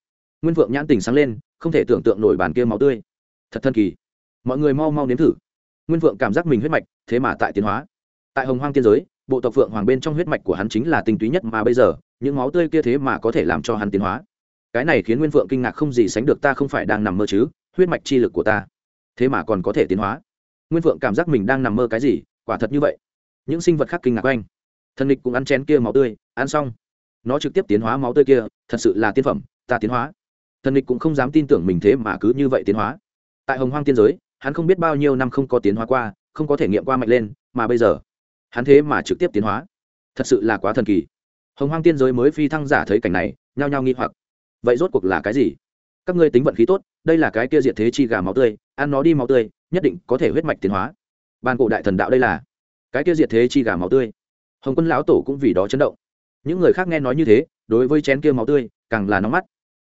Nguyên vượng nhãn tình sáng lên, không thể tưởng tượng nổi bàn kia máu tươi. Thật thân kỳ. Mọi người mau mau nếm thử. Nguyên vượng cảm giác mình huyết mạch, thế mà tại tiến hóa. Tại hồng hoang tiên giới, bộ tộc phượng hoàng bên trong huyết mạch của hắn chính là tinh túy nhất mà bây giờ, những máu tươi kia thế mà có thể làm cho hắn tiến hóa. Cái này khiến nguyên vượng kinh ngạc không gì sánh được ta không phải đang nằm mơ chứ, huyết mạch chi lực của ta thế mà còn có thể tiến hóa nguyên vượng cảm giác mình đang nằm mơ cái gì, quả thật như vậy. Những sinh vật khác kinh ngạc oanh thần địch cũng ăn chén kia máu tươi, ăn xong. Nó trực tiếp tiến hóa máu tươi kia, thật sự là tiên phẩm, ta tiến hóa. Thần địch cũng không dám tin tưởng mình thế mà cứ như vậy tiến hóa. Tại hồng hoang tiên giới, hắn không biết bao nhiêu năm không có tiến hóa qua, không có thể nghiệm qua mạnh lên, mà bây giờ, hắn thế mà trực tiếp tiến hóa. Thật sự là quá thần kỳ. Hồng hoang tiên giới mới phi thăng giả thấy cảnh này, nhao nhao nghi hoặc. Vậy rốt cuộc là cái gì? Các ngươi tính vận khí tốt, đây là cái kia diệt thế chi gà máu tươi, ăn nó đi máu tươi nhất định có thể huyết mạch tiến hóa. Ban cổ đại thần đạo đây là cái kia diệt thế chi gà máu tươi. Hồng quân lão tổ cũng vì đó chấn động. Những người khác nghe nói như thế, đối với chén kia máu tươi, càng là nóng mắt.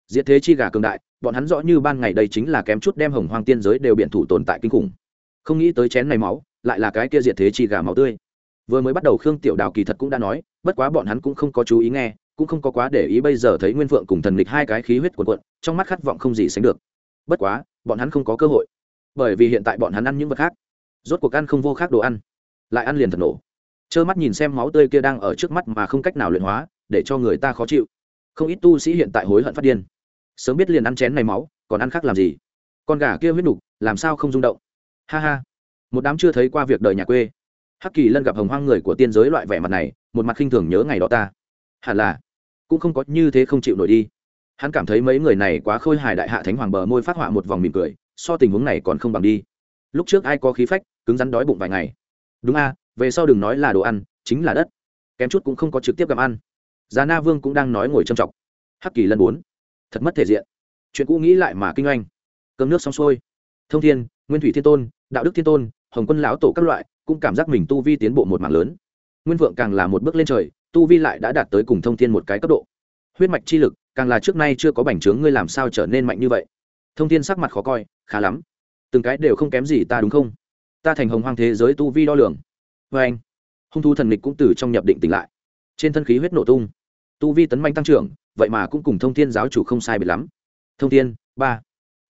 Diệt thế chi gà cường đại, bọn hắn rõ như ban ngày đây chính là kém chút đem hồng hoang tiên giới đều biện thủ tồn tại kinh khủng. Không nghĩ tới chén này máu, lại là cái kia diệt thế chi gà máu tươi. Vừa mới bắt đầu khương tiểu đào kỳ thật cũng đã nói, bất quá bọn hắn cũng không có chú ý nghe, cũng không có quá để ý bây giờ thấy nguyên phượng cùng thần lịch hai cái khí huyết cuồn cuộn, trong mắt khát vọng không gì sánh được. Bất quá, bọn hắn không có cơ hội bởi vì hiện tại bọn hắn ăn những vật khác. Rốt cuộc ăn không vô khác đồ ăn. Lại ăn liền thật nổ. Trơ mắt nhìn xem máu tươi kia đang ở trước mắt mà không cách nào luyện hóa, để cho người ta khó chịu. Không ít tu sĩ hiện tại hối hận phát điên. Sớm biết liền ăn chén này máu, còn ăn khác làm gì? Con gà kia huyết đục làm sao không rung động? Ha ha. Một đám chưa thấy qua việc đời nhà quê. Hắc kỳ lân gặp hồng hoang người của tiên giới loại vẻ mặt này, một mặt khinh thường nhớ ngày đó ta. Hẳn là, cũng không có như thế không chịu nổi đi. Hắn cảm thấy mấy người này quá khôi hài đại hạ thánh hoàng bờ môi phát họa một vòng mỉm cười so tình huống này còn không bằng đi. Lúc trước ai có khí phách, cứng rắn đói bụng vài ngày. Đúng a về sau đừng nói là đồ ăn, chính là đất. Kém chút cũng không có trực tiếp gặp ăn. Già na vương cũng đang nói ngồi trầm trọng hắc kỳ lần bốn. Thật mất thể diện. Chuyện cũ nghĩ lại mà kinh doanh cơm nước xong xuôi. Thông thiên, nguyên thủy thiên tôn, đạo đức thiên tôn, hồng quân lão tổ các loại, cũng cảm giác mình tu vi tiến bộ một mạng lớn. Nguyên vượng càng là một bước lên trời, tu vi lại đã đạt tới cùng thông thiên một cái cấp độ. Huyết mạch chi lực, càng là trước nay chưa có bành trướng, ngươi làm sao trở nên mạnh như vậy? Thông thiên sắc mặt khó coi, khá lắm. Từng cái đều không kém gì ta đúng không? Ta thành hồng hoang thế giới tu vi đo lường. Vê anh, hung thu thần lịch cũng từ trong nhập định tỉnh lại. Trên thân khí huyết nổ tung. Tu vi tấn manh tăng trưởng, vậy mà cũng cùng thông thiên giáo chủ không sai biệt lắm. Thông thiên, ba.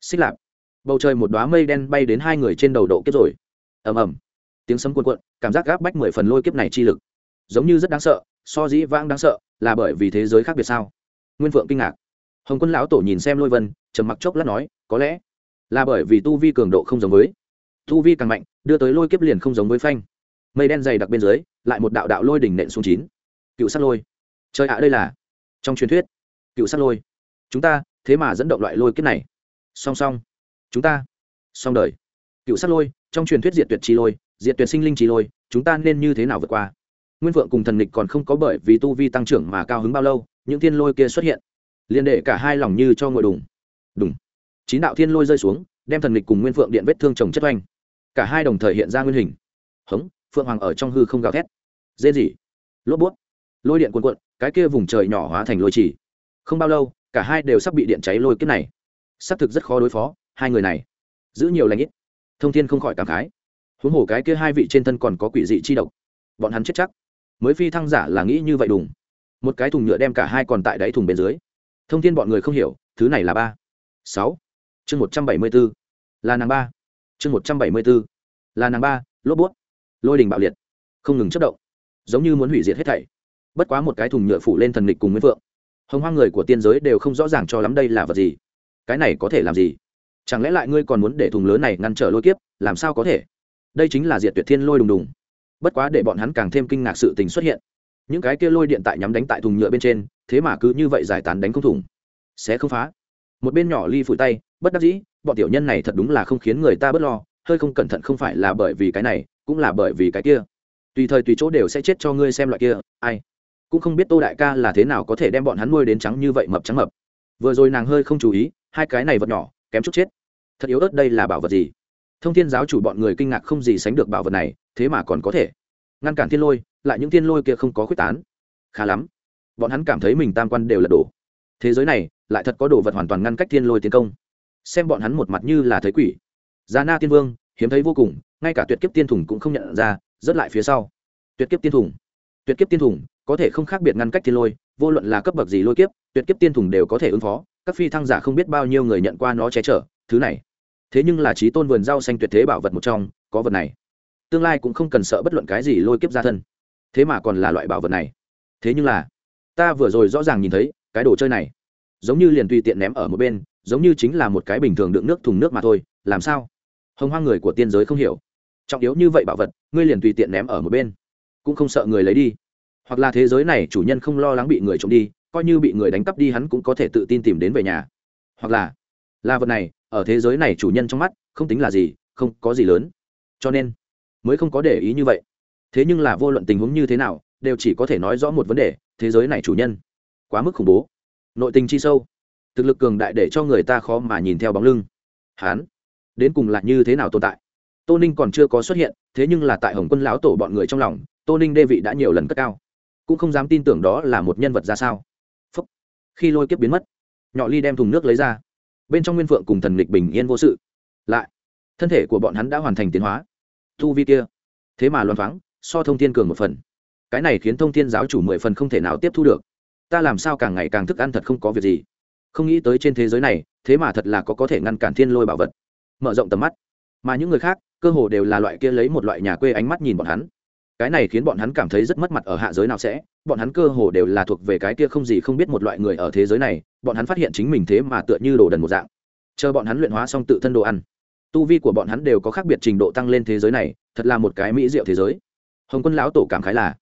Xích lạp. Bầu trời một đoá mây đen bay đến hai người trên đầu độ kiếp rồi. Ầm ầm. Tiếng sấm cuộn cuộn, cảm giác gáp bách mười phần lôi kiếp này chi lực. Giống như rất đáng sợ, so dĩ vãng đáng sợ, là bởi vì thế giới khác biệt sao? Nguyên phượng kinh ngạc hồng quân lão tổ nhìn xem lôi vân, trầm mặc chốc lát nói, có lẽ là bởi vì tu vi cường độ không giống với, tu vi càng mạnh, đưa tới lôi kiếp liền không giống với phanh. Mây đen dày đặc bên dưới, lại một đạo đạo lôi đỉnh nện xuống chín. Cựu sát lôi. Trời ạ, đây là trong truyền thuyết. Cựu sát lôi. Chúng ta, thế mà dẫn động loại lôi kiếp này. Song song. Chúng ta, song đời. Cựu sát lôi, trong truyền thuyết diệt tuyệt chi lôi, diệt tuyệt sinh linh chi lôi, chúng ta nên như thế nào vượt qua? Nguyên vượng cùng thần lịch còn không có bởi vì tu vi tăng trưởng mà cao hứng bao lâu, những thiên lôi kia xuất hiện liên đệ cả hai lòng như cho ngồi đùng. Đùng. Chín đạo thiên lôi rơi xuống, đem thần lịch cùng nguyên phượng điện vết thương chồng chất oanh. Cả hai đồng thời hiện ra nguyên hình. Hống, phượng hoàng ở trong hư không gào thét. Dê gì lốp bút. Lôi điện cuồn cuộn, cái kia vùng trời nhỏ hóa thành lôi chỉ. Không bao lâu, cả hai đều sắp bị điện cháy lôi kiếp này. Xác thực rất khó đối phó, hai người này. Giữ nhiều lãnh ít. Thông thiên không khỏi cảm khái. Huống hồ cái kia hai vị trên thân còn có quỷ dị chi độc. Bọn hắn chết chắc. Mới phi thăng giả là nghĩ như vậy đùng. Một cái thùng nhựa đem cả hai còn tại đáy thùng bên dưới thông tin bọn người không hiểu, thứ này là ba. Sáu. Chương một trăm bảy mươi b ố là nàng ba. Chương một trăm bảy mươi b ố là nàng ba, lốp bút lôi đình bạo liệt. Không ngừng chất động. Giống như muốn hủy diệt hết thảy. Bất quá một cái thùng nhựa phủ lên thần địch cùng nguyễn phượng hồng hoang người của tiên giới đều không rõ ràng cho lắm đây là vật gì. Cái này có thể làm gì? Chẳng lẽ lại ngươi còn muốn để thùng lớn này ngăn trở lôi kiếp, làm sao có thể? Đây chính là diệt tuyệt thiên lôi đùng đùng. Bất quá để bọn hắn càng thêm kinh ngạc sự tình xuất hiện những cái kia lôi điện tại nhắm đánh tại thùng nhựa bên trên, thế mà cứ như vậy giải tán đánh không thùng sẽ không phá. Một bên nhỏ ly phủi tay, bất đắc dĩ, bọn tiểu nhân này thật đúng là không khiến người ta bớt lo, hơi không cẩn thận không phải là bởi vì cái này, cũng là bởi vì cái kia. Tùy thời tùy chỗ đều sẽ chết cho ngươi xem loại kia, ai. Cũng không biết tô đại ca là thế nào có thể đem bọn hắn nuôi đến trắng như vậy mập trắng mập. Vừa rồi nàng hơi không chú ý, hai cái này vật nhỏ, kém chút chết. Thật yếu ớt đây là bảo vật gì? Thông thiên giáo chủ bọn người kinh ngạc không gì sánh được bảo vật này, thế mà còn có thể. Ngăn cản thiên lôi lại những thiên lôi kia không có khuyết tán. Khá lắm. Bọn hắn cảm thấy mình tam quan đều là đổ thế giới này, lại thật có đồ vật hoàn toàn ngăn cách thiên lôi tiến công. Xem bọn hắn một mặt như là thấy quỷ. Gia na tiên vương, hiếm thấy vô cùng, ngay cả tuyệt kiếp tiên thủng cũng không nhận ra, rớt lại phía sau. Tuyệt kiếp tiên thủng tuyệt kiếp tiên thủng có thể không khác biệt ngăn cách thiên lôi, vô luận là cấp bậc gì lôi kiếp, tuyệt kiếp tiên thủng đều có thể ứng phó, các phi thăng giả không biết bao nhiêu người nhận qua nó che chở, thứ này. Thế nhưng là trí tôn vườn rau xanh tuyệt thế bảo vật một trong, có vật này. Tương lai cũng không cần sợ bất luận cái gì lôi kiếp ra thân thế mà còn là loại bảo vật này. Thế nhưng là, ta vừa rồi rõ ràng nhìn thấy, cái đồ chơi này, giống như liền tùy tiện ném ở một bên, giống như chính là một cái bình thường đựng nước thùng nước mà thôi, làm sao? Hồng hoang người của tiên giới không hiểu. Trọng yếu như vậy bảo vật, ngươi liền tùy tiện ném ở một bên, cũng không sợ người lấy đi. Hoặc là thế giới này chủ nhân không lo lắng bị người trộm đi, coi như bị người đánh cắp đi hắn cũng có thể tự tin tìm đến về nhà. Hoặc là là vật này, ở thế giới này chủ nhân trong mắt, không tính là gì, không có gì lớn. Cho nên, mới không có để ý như vậy thế nhưng là vô luận tình huống như thế nào, đều chỉ có thể nói rõ một vấn đề, thế giới này chủ nhân. Quá mức khủng bố. Nội tình chi sâu. Thực lực cường đại để cho người ta khó mà nhìn theo bóng lưng. Hán, đến cùng là như thế nào tồn tại? Tô ninh còn chưa có xuất hiện, thế nhưng là tại hồng quân lão tổ bọn người trong lòng, tô ninh đê vị đã nhiều lần cất cao. Cũng không dám tin tưởng đó là một nhân vật ra sao. Phúc. khi lôi kiếp biến mất nhỏ ly đem thùng nước lấy ra. Bên trong nguyên phượng cùng thần lịch bình yên vô sự. Lại, thân thể của bọn hắn đã hoàn thành tiến hóa. Thu vi kia. Thế mà loan thoáng so thông thiên cường một phần. Cái này khiến thông thiên giáo chủ mười phần không thể nào tiếp thu được. Ta làm sao càng ngày càng thức ăn thật không có việc gì. Không nghĩ tới trên thế giới này, thế mà thật là có có thể ngăn cản thiên lôi bảo vật. Mở rộng tầm mắt. Mà những người khác, cơ hồ đều là loại kia lấy một loại nhà quê ánh mắt nhìn bọn hắn. Cái này khiến bọn hắn cảm thấy rất mất mặt ở hạ giới nào sẽ. Bọn hắn cơ hồ đều là thuộc về cái kia không gì không biết một loại người ở thế giới này. Bọn hắn phát hiện chính mình thế mà tựa như đồ đần một dạng. Chờ bọn hắn luyện hóa xong tự thân đồ ăn, tu vi của bọn hắn đều có khác biệt trình độ tăng lên thế giới này, thật là một cái mỹ diệu thế giới hồng quân lão tổ cảm khái là,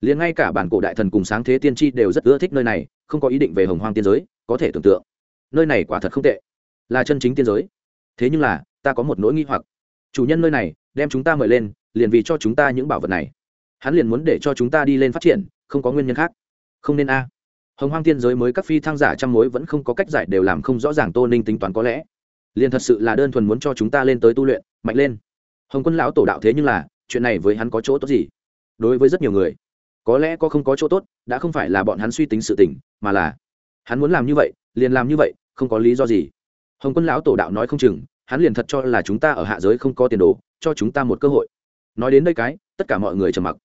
liền ngay cả bản cổ đại thần cùng sáng thế tiên tri đều rất ưa thích nơi này, không có ý định về hồng hoang tiên giới, có thể tưởng tượng. Nơi này quả thật không tệ, là chân chính tiên giới. Thế nhưng là, ta có một nỗi nghi hoặc. Chủ nhân nơi này, đem chúng ta mời lên, liền vì cho chúng ta những bảo vật này. Hắn liền muốn để cho chúng ta đi lên phát triển, không có nguyên nhân khác. Không nên a. Hồng hoang tiên giới mới các phi thăng giả trăm mối vẫn không có cách giải đều làm không rõ ràng tô ninh tính toán có lẽ. Liền thật sự là đơn thuần muốn cho chúng ta lên tới tu luyện, mạnh lên. Hồng quân lão tổ đạo thế nhưng là, chuyện này với hắn có chỗ tốt gì? Đối với rất nhiều người. Có lẽ có không có chỗ tốt, đã không phải là bọn hắn suy tính sự tình, mà là hắn muốn làm như vậy, liền làm như vậy, không có lý do gì. Hồng quân lão tổ đạo nói không chừng, hắn liền thật cho là chúng ta ở hạ giới không có tiền đồ, cho chúng ta một cơ hội. Nói đến đây cái, tất cả mọi người trầm mặc,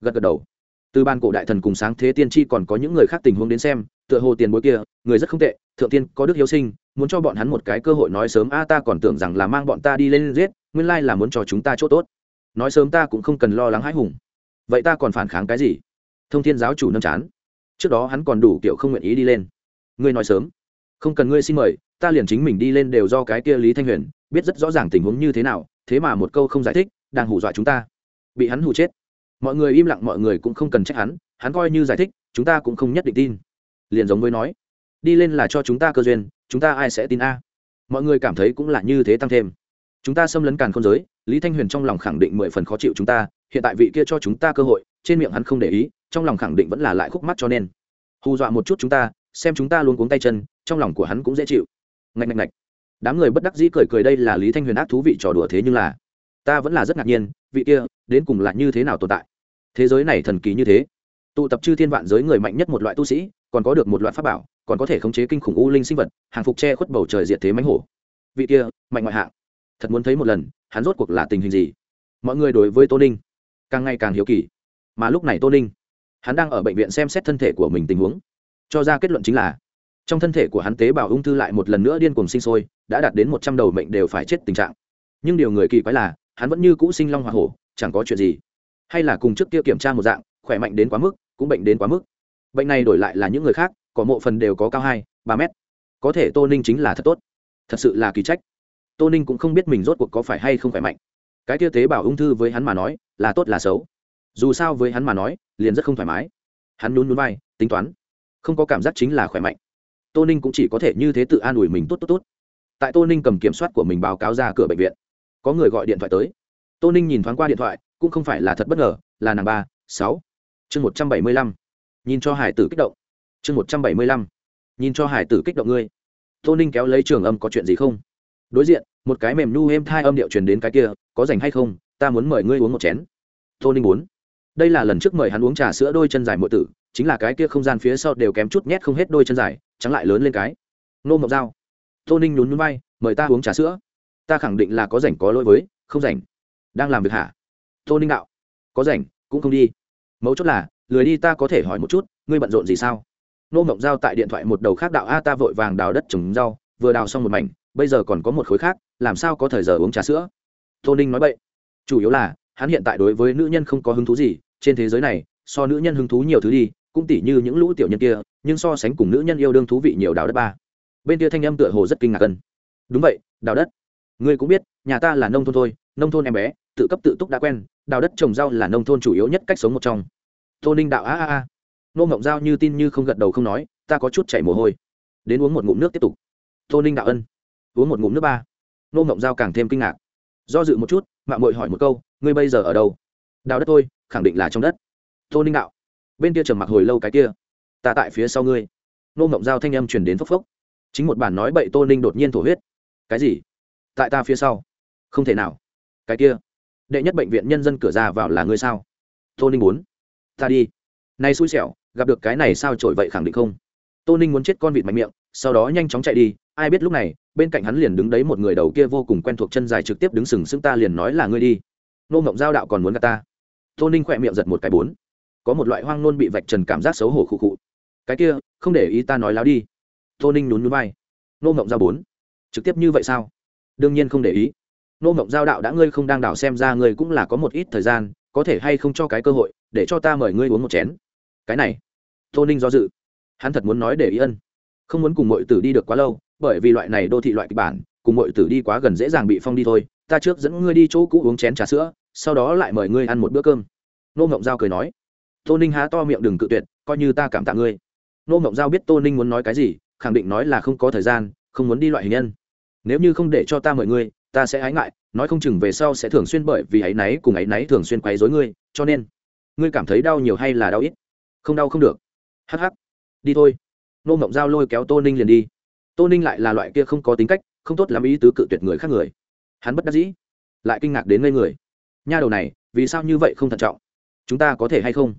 gật gật đầu. Từ ban cổ đại thần cùng sáng thế tiên tri còn có những người khác tình huống đến xem, tựa hồ tiền bối kia, người rất không tệ, thượng tiên có đức hiếu sinh, muốn cho bọn hắn một cái cơ hội nói sớm, a, ta còn tưởng rằng là mang bọn ta đi lên giết, nguyên lai là muốn cho chúng ta chỗ tốt. Nói sớm ta cũng không cần lo lắng hãi hùng vậy ta còn phản kháng cái gì? Thông thiên giáo chủ nâm chán. Trước đó hắn còn đủ kiểu không nguyện ý đi lên. Ngươi nói sớm. Không cần ngươi xin mời, ta liền chính mình đi lên đều do cái kia lý thanh huyền, biết rất rõ ràng tình huống như thế nào, thế mà một câu không giải thích, đang hù dọa chúng ta. Bị hắn hù chết. Mọi người im lặng, mọi người cũng không cần trách hắn hắn coi như giải thích, chúng ta cũng không nhất định tin. Liền giống với nói, đi lên là cho chúng ta cơ duyên, chúng ta ai sẽ tin a? Mọi người cảm thấy cũng là như thế tăng thêm chúng ta xâm lấn càn không giới, lý thanh huyền trong lòng khẳng định mười phần khó chịu chúng ta, hiện tại vị kia cho chúng ta cơ hội, trên miệng hắn không để ý, trong lòng khẳng định vẫn là lại khúc mắt cho nên. Hù dọa một chút chúng ta, xem chúng ta luôn cuống tay chân, trong lòng của hắn cũng dễ chịu. Ngạch ngạch ngạch. Đám người bất đắc dĩ cười cười đây là lý thanh huyền ác thú vị trò đùa thế nhưng là, ta vẫn là rất ngạc nhiên, vị kia, đến cùng là như thế nào tồn tại? Thế giới này thần kỳ như thế. Tụ tập chư thiên vạn giới người mạnh nhất một loại tu sĩ, còn có được một loại pháp bảo, còn có thể khống chế kinh khủng u linh sinh vật, hàng phục che khuất bầu trời diệt thế mánh hổ. Vị kia, mạnh ngoại hạng thật muốn thấy một lần, hắn rốt cuộc là tình hình gì? Mọi người đối với tô ninh càng ngày càng hiếu kỳ. Mà lúc này tô ninh, hắn đang ở bệnh viện xem xét thân thể của mình tình huống. Cho ra kết luận chính là, trong thân thể của hắn tế bào ung thư lại một lần nữa điên cuồng sinh sôi, đã đạt đến một trăm đầu mệnh đều phải chết tình trạng. Nhưng điều người kỳ quái là, hắn vẫn như cũ sinh long hoa hổ, chẳng có chuyện gì. Hay là cùng trước kia kiểm tra một dạng, khỏe mạnh đến quá mức, cũng bệnh đến quá mức. Bệnh này đổi lại là những người khác, có mộ phần đều có cao hai, ba mét. Có thể tô ninh chính là thật tốt. Thật sự là kỳ trách tô ninh cũng không biết mình rốt cuộc có phải hay không khỏe mạnh. Cái tia tế bào ung thư với hắn mà nói, là tốt là xấu. Dù sao với hắn mà nói, liền rất không thoải mái. Hắn nhún nhún vai, tính toán. Không có cảm giác chính là khỏe mạnh. Tô ninh cũng chỉ có thể như thế tự an ủi mình tốt tốt tốt. Tại tô ninh cầm kiểm soát của mình báo cáo ra cửa bệnh viện, có người gọi điện thoại tới. Tô ninh nhìn thoáng qua điện thoại, cũng không phải là thật bất ngờ, là nàng ba, sáu. Chương một trăm bảy mươi lăm. Nhìn cho hải tử kích động. Chương một trăm bảy mươi lăm. Nhìn cho hải tử kích động ngươi. Tô ninh kéo lấy trường âm có chuyện gì không? Đối diện, một cái mềm nu êm thai âm điệu truyền đến cái kia, có dành hay không, ta muốn mời ngươi uống một chén. Tô ninh muốn đây là lần trước mời hắn uống trà sữa đôi chân dài mọi tử, chính là cái kia không gian phía sau đều kém chút nhét không hết đôi chân dài, trắng lại lớn lên cái. Nô mộc dao tô ninh nhún núi bay mời ta uống trà sữa. Ta khẳng định là có rảnh có lỗi với, không rảnh. Đang làm việc hả? Tô ninh đạo. Có rảnh, cũng không đi. Mấu chốt là, lười đi ta có thể hỏi một chút, ngươi bận rộn gì sao? Nô mộng giao tại điện thoại một đầu khác đạo, a, ta vội vàng đào đất trồng rau, vừa đào xong một mảnh bây giờ còn có một khối khác, làm sao có thời giờ uống trà sữa? Tô ninh nói vậy chủ yếu là, hắn hiện tại đối với nữ nhân không có hứng thú gì, trên thế giới này, so nữ nhân hứng thú nhiều thứ đi, cũng tỉ như những lũ tiểu nhân kia, nhưng so sánh cùng nữ nhân yêu đương thú vị nhiều đào đất ba. Bên kia thanh âm tựa hồ rất kinh ngạc cân đúng vậy đào đất. Ngươi cũng biết, nhà ta là nông thôn thôi, nông thôn em bé, tự cấp tự túc đã quen đào đất trồng rau là nông thôn chủ yếu nhất cách sống một trong. Tô ninh đạo a a a. Nô ngộng giao như tin như không gật đầu không nói, ta có chút chảy mồ hôi. Đến uống một ngụm nước tiếp tục. Tô ninh đạo ân uống một ngụm nước ba. Nô ngộng giao càng thêm kinh ngạc. Do dự một chút mạng mội hỏi một câu, ngươi bây giờ ở đâu? Đào đất thôi, khẳng định là trong đất. Tô ninh đạo. Bên kia trầm mặc hồi lâu cái kia. Ta tại phía sau ngươi. Nô ngộng giao thanh âm truyền đến phốc phốc. Chính một bản nói bậy tô ninh đột nhiên thổ huyết. Cái gì? Tại ta phía sau? Không thể nào. Cái kia, đệ nhất bệnh viện nhân dân cửa ra vào là ngươi sao? Tô ninh muốn. Ta đi. Nay xui xẻo, gặp được cái này sao trội vậy khẳng định không? Tô ninh muốn chết con vịt mạnh miệng, sau đó nhanh chóng chạy đi ai biết lúc này, bên cạnh hắn liền đứng đấy một người đầu kia vô cùng quen thuộc chân dài trực tiếp đứng sừng sững ta liền nói là ngươi đi. Nô mộng giao đạo còn muốn gạt ta. Tô ninh khỏe miệng giật một cái bốn. Có một loại hoang nôn bị vạch trần cảm giác xấu hổ khụ khụ. Cái kia, không để ý ta nói láo đi. Tô ninh nhún núi bay nô mộng giao bốn. Trực tiếp như vậy sao? Đương nhiên không để ý. Nô mộng giao đạo đã ngươi không đang đảo xem ra ngươi cũng là có một ít thời gian, có thể hay không cho cái cơ hội, để cho ta mời ngươi uống một chén. Cái này, tô ninh do dự. Hắn thật muốn nói để ý ân. Không muốn cùng mọi tử đi được quá lâu bởi vì loại này đô thị loại kịch bản, cùng mọi tử đi quá gần dễ dàng bị phong đi thôi, ta trước dẫn ngươi đi chỗ cũ uống chén trà sữa, sau đó lại mời ngươi ăn một bữa cơm. Nô ngộng giao cười nói. Tô ninh há to miệng đừng cự tuyệt, coi như ta cảm tạ ngươi. Nô ngộng giao biết tô ninh muốn nói cái gì, khẳng định nói là không có thời gian, không muốn đi loại hình nhân. Nếu như không để cho ta mời ngươi, ta sẽ ái ngại, nói không chừng về sau sẽ thường xuyên bởi vì áy náy cùng áy náy thường xuyên quấy dối ngươi, cho nên ngươi cảm thấy đau nhiều hay là đau ít? Không đau không được. Hh ắ c ắ c đi thôi. Nô ngộng giao lôi kéo tô ninh liền đi tô ninh lại là loại kia không có tính cách, không tốt làm ý tứ cự tuyệt người khác người. Hắn bất đắc dĩ, lại kinh ngạc đến ngây người. Nha đầu này, vì sao như vậy không thận trọng? Chúng ta có thể hay không?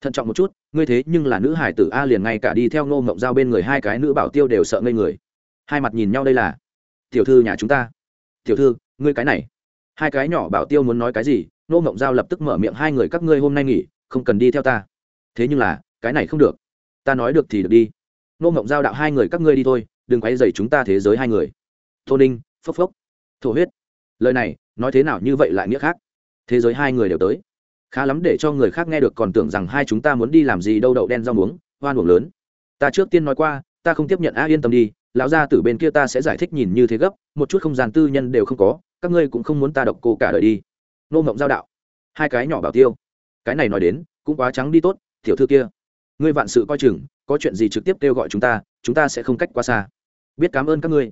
Thận trọng một chút, ngươi thế nhưng là nữ hải tử a liền ngay cả đi theo ngô mộng giao bên người hai cái nữ bảo tiêu đều sợ ngây người. Hai mặt nhìn nhau đây là, tiểu thư nhà chúng ta. Tiểu thư, ngươi cái này. Hai cái nhỏ bảo tiêu muốn nói cái gì, ngô mộng giao lập tức mở miệng, hai người các ngươi hôm nay nghỉ, không cần đi theo ta. Thế nhưng là, cái này không được. Ta nói được thì được đi. Ngô mộng giao đạo, hai người các ngươi đi thôi đừng quay dày chúng ta thế giới hai người. Tô ninh, phốc phốc. Thổ huyết. Lời này, nói thế nào như vậy lại nghĩa khác? Thế giới hai người đều tới. Khá lắm để cho người khác nghe được còn tưởng rằng hai chúng ta muốn đi làm gì đâu, đậu đen rau muống, hoan uổng lớn. Ta trước tiên nói qua, ta không tiếp nhận, a, yên tâm đi, lão gia từ bên kia ta sẽ giải thích nhìn như thế gấp, một chút không gian tư nhân đều không có, các ngươi cũng không muốn ta độc cô cả đời đi. Nô mộng giao đạo. Hai cái nhỏ bảo tiêu. Cái này nói đến, cũng quá trắng đi tốt, tiểu thư kia. Ngươi vạn sự coi chừng, có chuyện gì trực tiếp kêu gọi chúng ta chúng ta sẽ không cách quá xa biết cảm ơn các ngươi.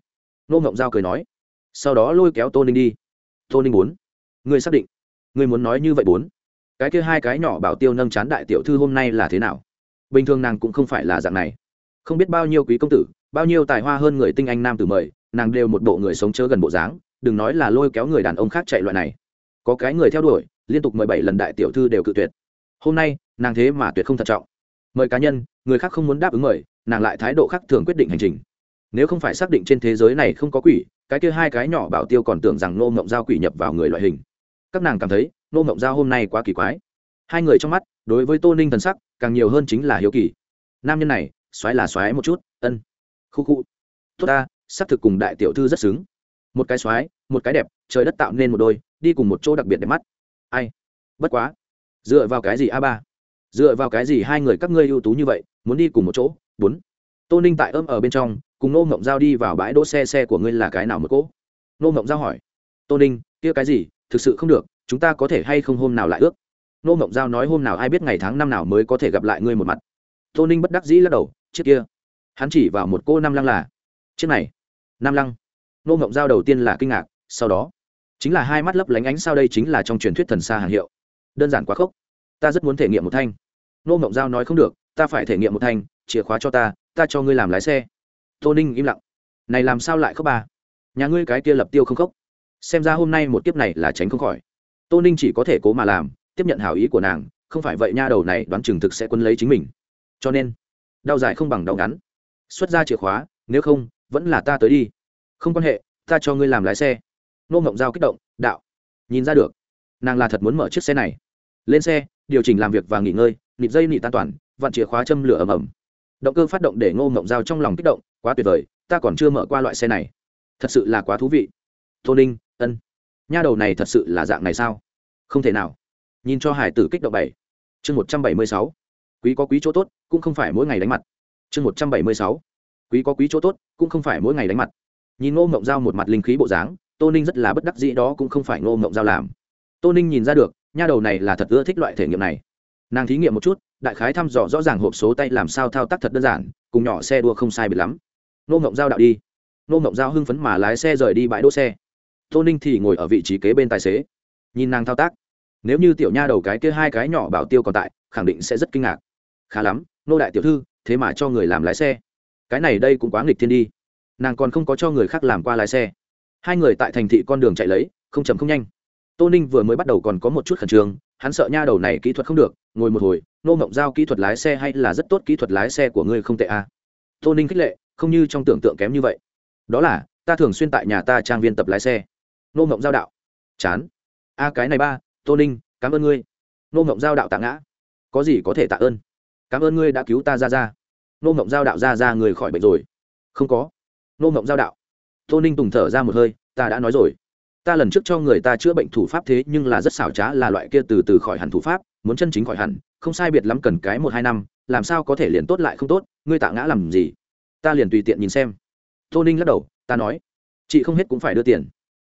Nô Ngộng giao cười nói. Sau đó lôi kéo tô ninh đi. Tô ninh bốn. Ngươi xác định. Ngươi muốn nói như vậy bốn. Cái kia hai cái nhỏ bảo tiêu nâng chán đại tiểu thư hôm nay là thế nào? Bình thường nàng cũng không phải là dạng này. Không biết bao nhiêu quý công tử, bao nhiêu tài hoa hơn người tinh anh nam tử mời, nàng đều một bộ người sống chớ gần bộ dáng, đừng nói là lôi kéo người đàn ông khác chạy loại này. Có cái người theo đuổi, liên tục mười bảy lần đại tiểu thư đều cự tuyệt. Hôm nay, nàng thế mà tuyệt không thận trọng. Mời cá nhân, người khác không muốn đáp ứng mời, nàng lại thái độ khác thường quyết định hành trình nếu không phải xác định trên thế giới này không có quỷ, cái kia hai cái nhỏ bảo tiêu còn tưởng rằng nô mộng giao quỷ nhập vào người loại hình. Các nàng cảm thấy nô mộng giao hôm nay quá kỳ quái. Hai người trong mắt, đối với tô ninh thần sắc, càng nhiều hơn chính là hiếu kỳ. Nam nhân này, xoáy là xoáy một chút, ân. Khu khu. Tốt ta, xác thực cùng đại tiểu thư rất xứng. Một cái xoáy, một cái đẹp, trời đất tạo nên một đôi, đi cùng một chỗ đặc biệt đẹp mắt. Ai? Bất quá. Dựa vào cái gì a ba? Dựa vào cái gì hai người các ngươi ưu tú như vậy, muốn đi cùng một chỗ? Bốn. Tô ninh tại ôm ở bên trong cùng nô mộng giao đi vào bãi đỗ xe xe của ngươi là cái nào một cỗ? Nô mộng giao hỏi. Tô ninh, kia cái gì? Thực sự không được, chúng ta có thể hay không hôm nào lại ước? Nô mộng giao nói hôm nào ai biết ngày tháng năm nào mới có thể gặp lại ngươi một mặt. Tô ninh bất đắc dĩ lắc đầu, chiếc kia. Hắn chỉ vào một cô năm lăng là, chiếc này năm lăng. Nô mộng giao đầu tiên là kinh ngạc, sau đó, chính là hai mắt lấp lánh ánh sao đây chính là trong truyền thuyết thần xa hàng hiệu. Đơn giản quá khốc. Ta rất muốn thể nghiệm một thanh. Nô mộng giao nói không được, ta phải thể nghiệm một thanh, chìa khóa cho ta ta cho ngươi làm lái xe tô ninh im lặng. Này làm sao lại khóc ba? Nhà ngươi cái kia lập tiêu không khóc. Xem ra hôm nay một kiếp này là tránh không khỏi. Tô ninh chỉ có thể cố mà làm, tiếp nhận hảo ý của nàng, không phải vậy nha đầu này đoán chừng thực sẽ quân lấy chính mình. Cho nên, đau dài không bằng đau ngắn. Xuất ra chìa khóa, nếu không, vẫn là ta tới đi. Không quan hệ, ta cho ngươi làm lái xe. Nô ngộng giao kích động, đạo, nhìn ra được, nàng là thật muốn mở chiếc xe này. Lên xe, điều chỉnh làm việc và nghỉ ngơi, nịt dây nịt tan toàn, vặn chìa khóa châm lửa ầm ầm động cơ phát động để ngô mộng giao trong lòng kích động, quá tuyệt vời, ta còn chưa mở qua loại xe này. Thật sự là quá thú vị. Tô ninh, ân. Nha đầu này thật sự là dạng này sao? Không thể nào. Nhìn cho hải tử kích động bảy. Chương một trăm bảy mươi sáu. Quý có quý chỗ tốt, cũng không phải mỗi ngày đánh mặt. Chương một trăm bảy mươi sáu. Quý có quý chỗ tốt, cũng không phải mỗi ngày đánh mặt. Nhìn ngô mộng giao một mặt linh khí bộ dáng, tô ninh rất là bất đắc dĩ đó cũng không phải ngô mộng giao làm. Tô ninh nhìn ra được, nha đầu này là thật ưa thích loại thể nghiệm này nàng thí nghiệm một chút, đại khái thăm dò rõ ràng hộp số tay làm sao thao tác thật đơn giản, cùng nhỏ xe đua không sai biệt lắm. Nô ngộng giao đạo đi. Nô ngộng giao hưng phấn mà lái xe rời đi bãi đỗ xe. Tô ninh thì ngồi ở vị trí kế bên tài xế, nhìn nàng thao tác. Nếu như tiểu nha đầu cái kia hai cái nhỏ bảo tiêu còn tại, khẳng định sẽ rất kinh ngạc. Khá lắm nô đại tiểu thư, thế mà cho người làm lái xe. Cái này đây cũng quá nghịch thiên đi. Nàng còn không có cho người khác làm qua lái xe. Hai người tại thành thị con đường chạy lấy, không chậm không nhanh. Tô ninh vừa mới bắt đầu còn có một chút khẩn trương, hắn sợ nha đầu này kỹ thuật không được ngồi một hồi nô mộng giao kỹ thuật lái xe hay là rất tốt kỹ thuật lái xe của ngươi không tệ a à. tô ninh khích lệ, không như trong tưởng tượng kém như vậy. Đó là, ta thường xuyên tại nhà ta trang viên tập lái xe. Nô mộng giao đạo. Chán. A, cái này ba, tô ninh, cảm ơn ngươi. Nô mộng giao đạo tạ ngã. Có gì có thể tạ ơn? Cảm ơn ngươi đã cứu ta ra ra. Nô mộng giao đạo ra ra người khỏi bệnh rồi. Không có. Nô mộng giao đạo. Tô ninh tùng thở ra một hơi, ta đã nói rồi. Ta lần trước cho người ta chữa bệnh thủ pháp thế nhưng là rất xảo trá là loại kia từ từ khỏi hẳn thủ pháp muốn chân chính khỏi hẳn, không sai biệt lắm cần cái một hai năm, làm sao có thể liền tốt lại không tốt, ngươi tạ ngã làm gì? Ta liền tùy tiện nhìn xem. Tô ninh lắc đầu, ta nói, chị không hết cũng phải đưa tiền.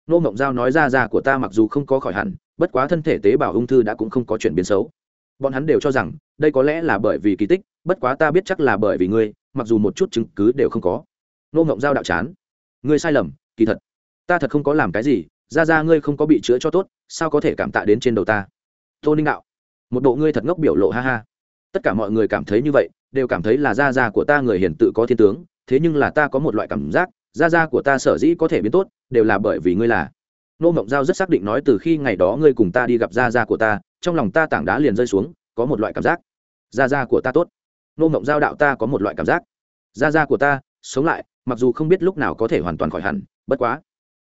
Nô mộng giao nói ra ra của ta mặc dù không có khỏi hẳn, bất quá thân thể tế bào ung thư đã cũng không có chuyển biến xấu. Bọn hắn đều cho rằng, đây có lẽ là bởi vì kỳ tích, bất quá ta biết chắc là bởi vì ngươi, mặc dù một chút chứng cứ đều không có. Nô mộng giao đạo chán, ngươi sai lầm, kỳ thật. Ta thật không có làm cái gì, ra ra ngươi không có bị chữa cho tốt, sao có thể cảm tạ đến trên đầu ta? Tô ninh đạo một bộ ngươi thật ngốc biểu lộ ha ha. Tất cả mọi người cảm thấy như vậy, đều cảm thấy là gia gia của ta người hiền tự có thiên tướng, thế nhưng là ta có một loại cảm giác, gia gia của ta sở dĩ có thể biến tốt, đều là bởi vì ngươi là. Nô mộng giao rất xác định nói từ khi ngày đó ngươi cùng ta đi gặp gia gia của ta, trong lòng ta tảng đá liền rơi xuống, có một loại cảm giác. Gia gia của ta tốt. Nô mộng giao đạo ta có một loại cảm giác. Gia gia của ta, sống lại, mặc dù không biết lúc nào có thể hoàn toàn khỏi hẳn, bất quá,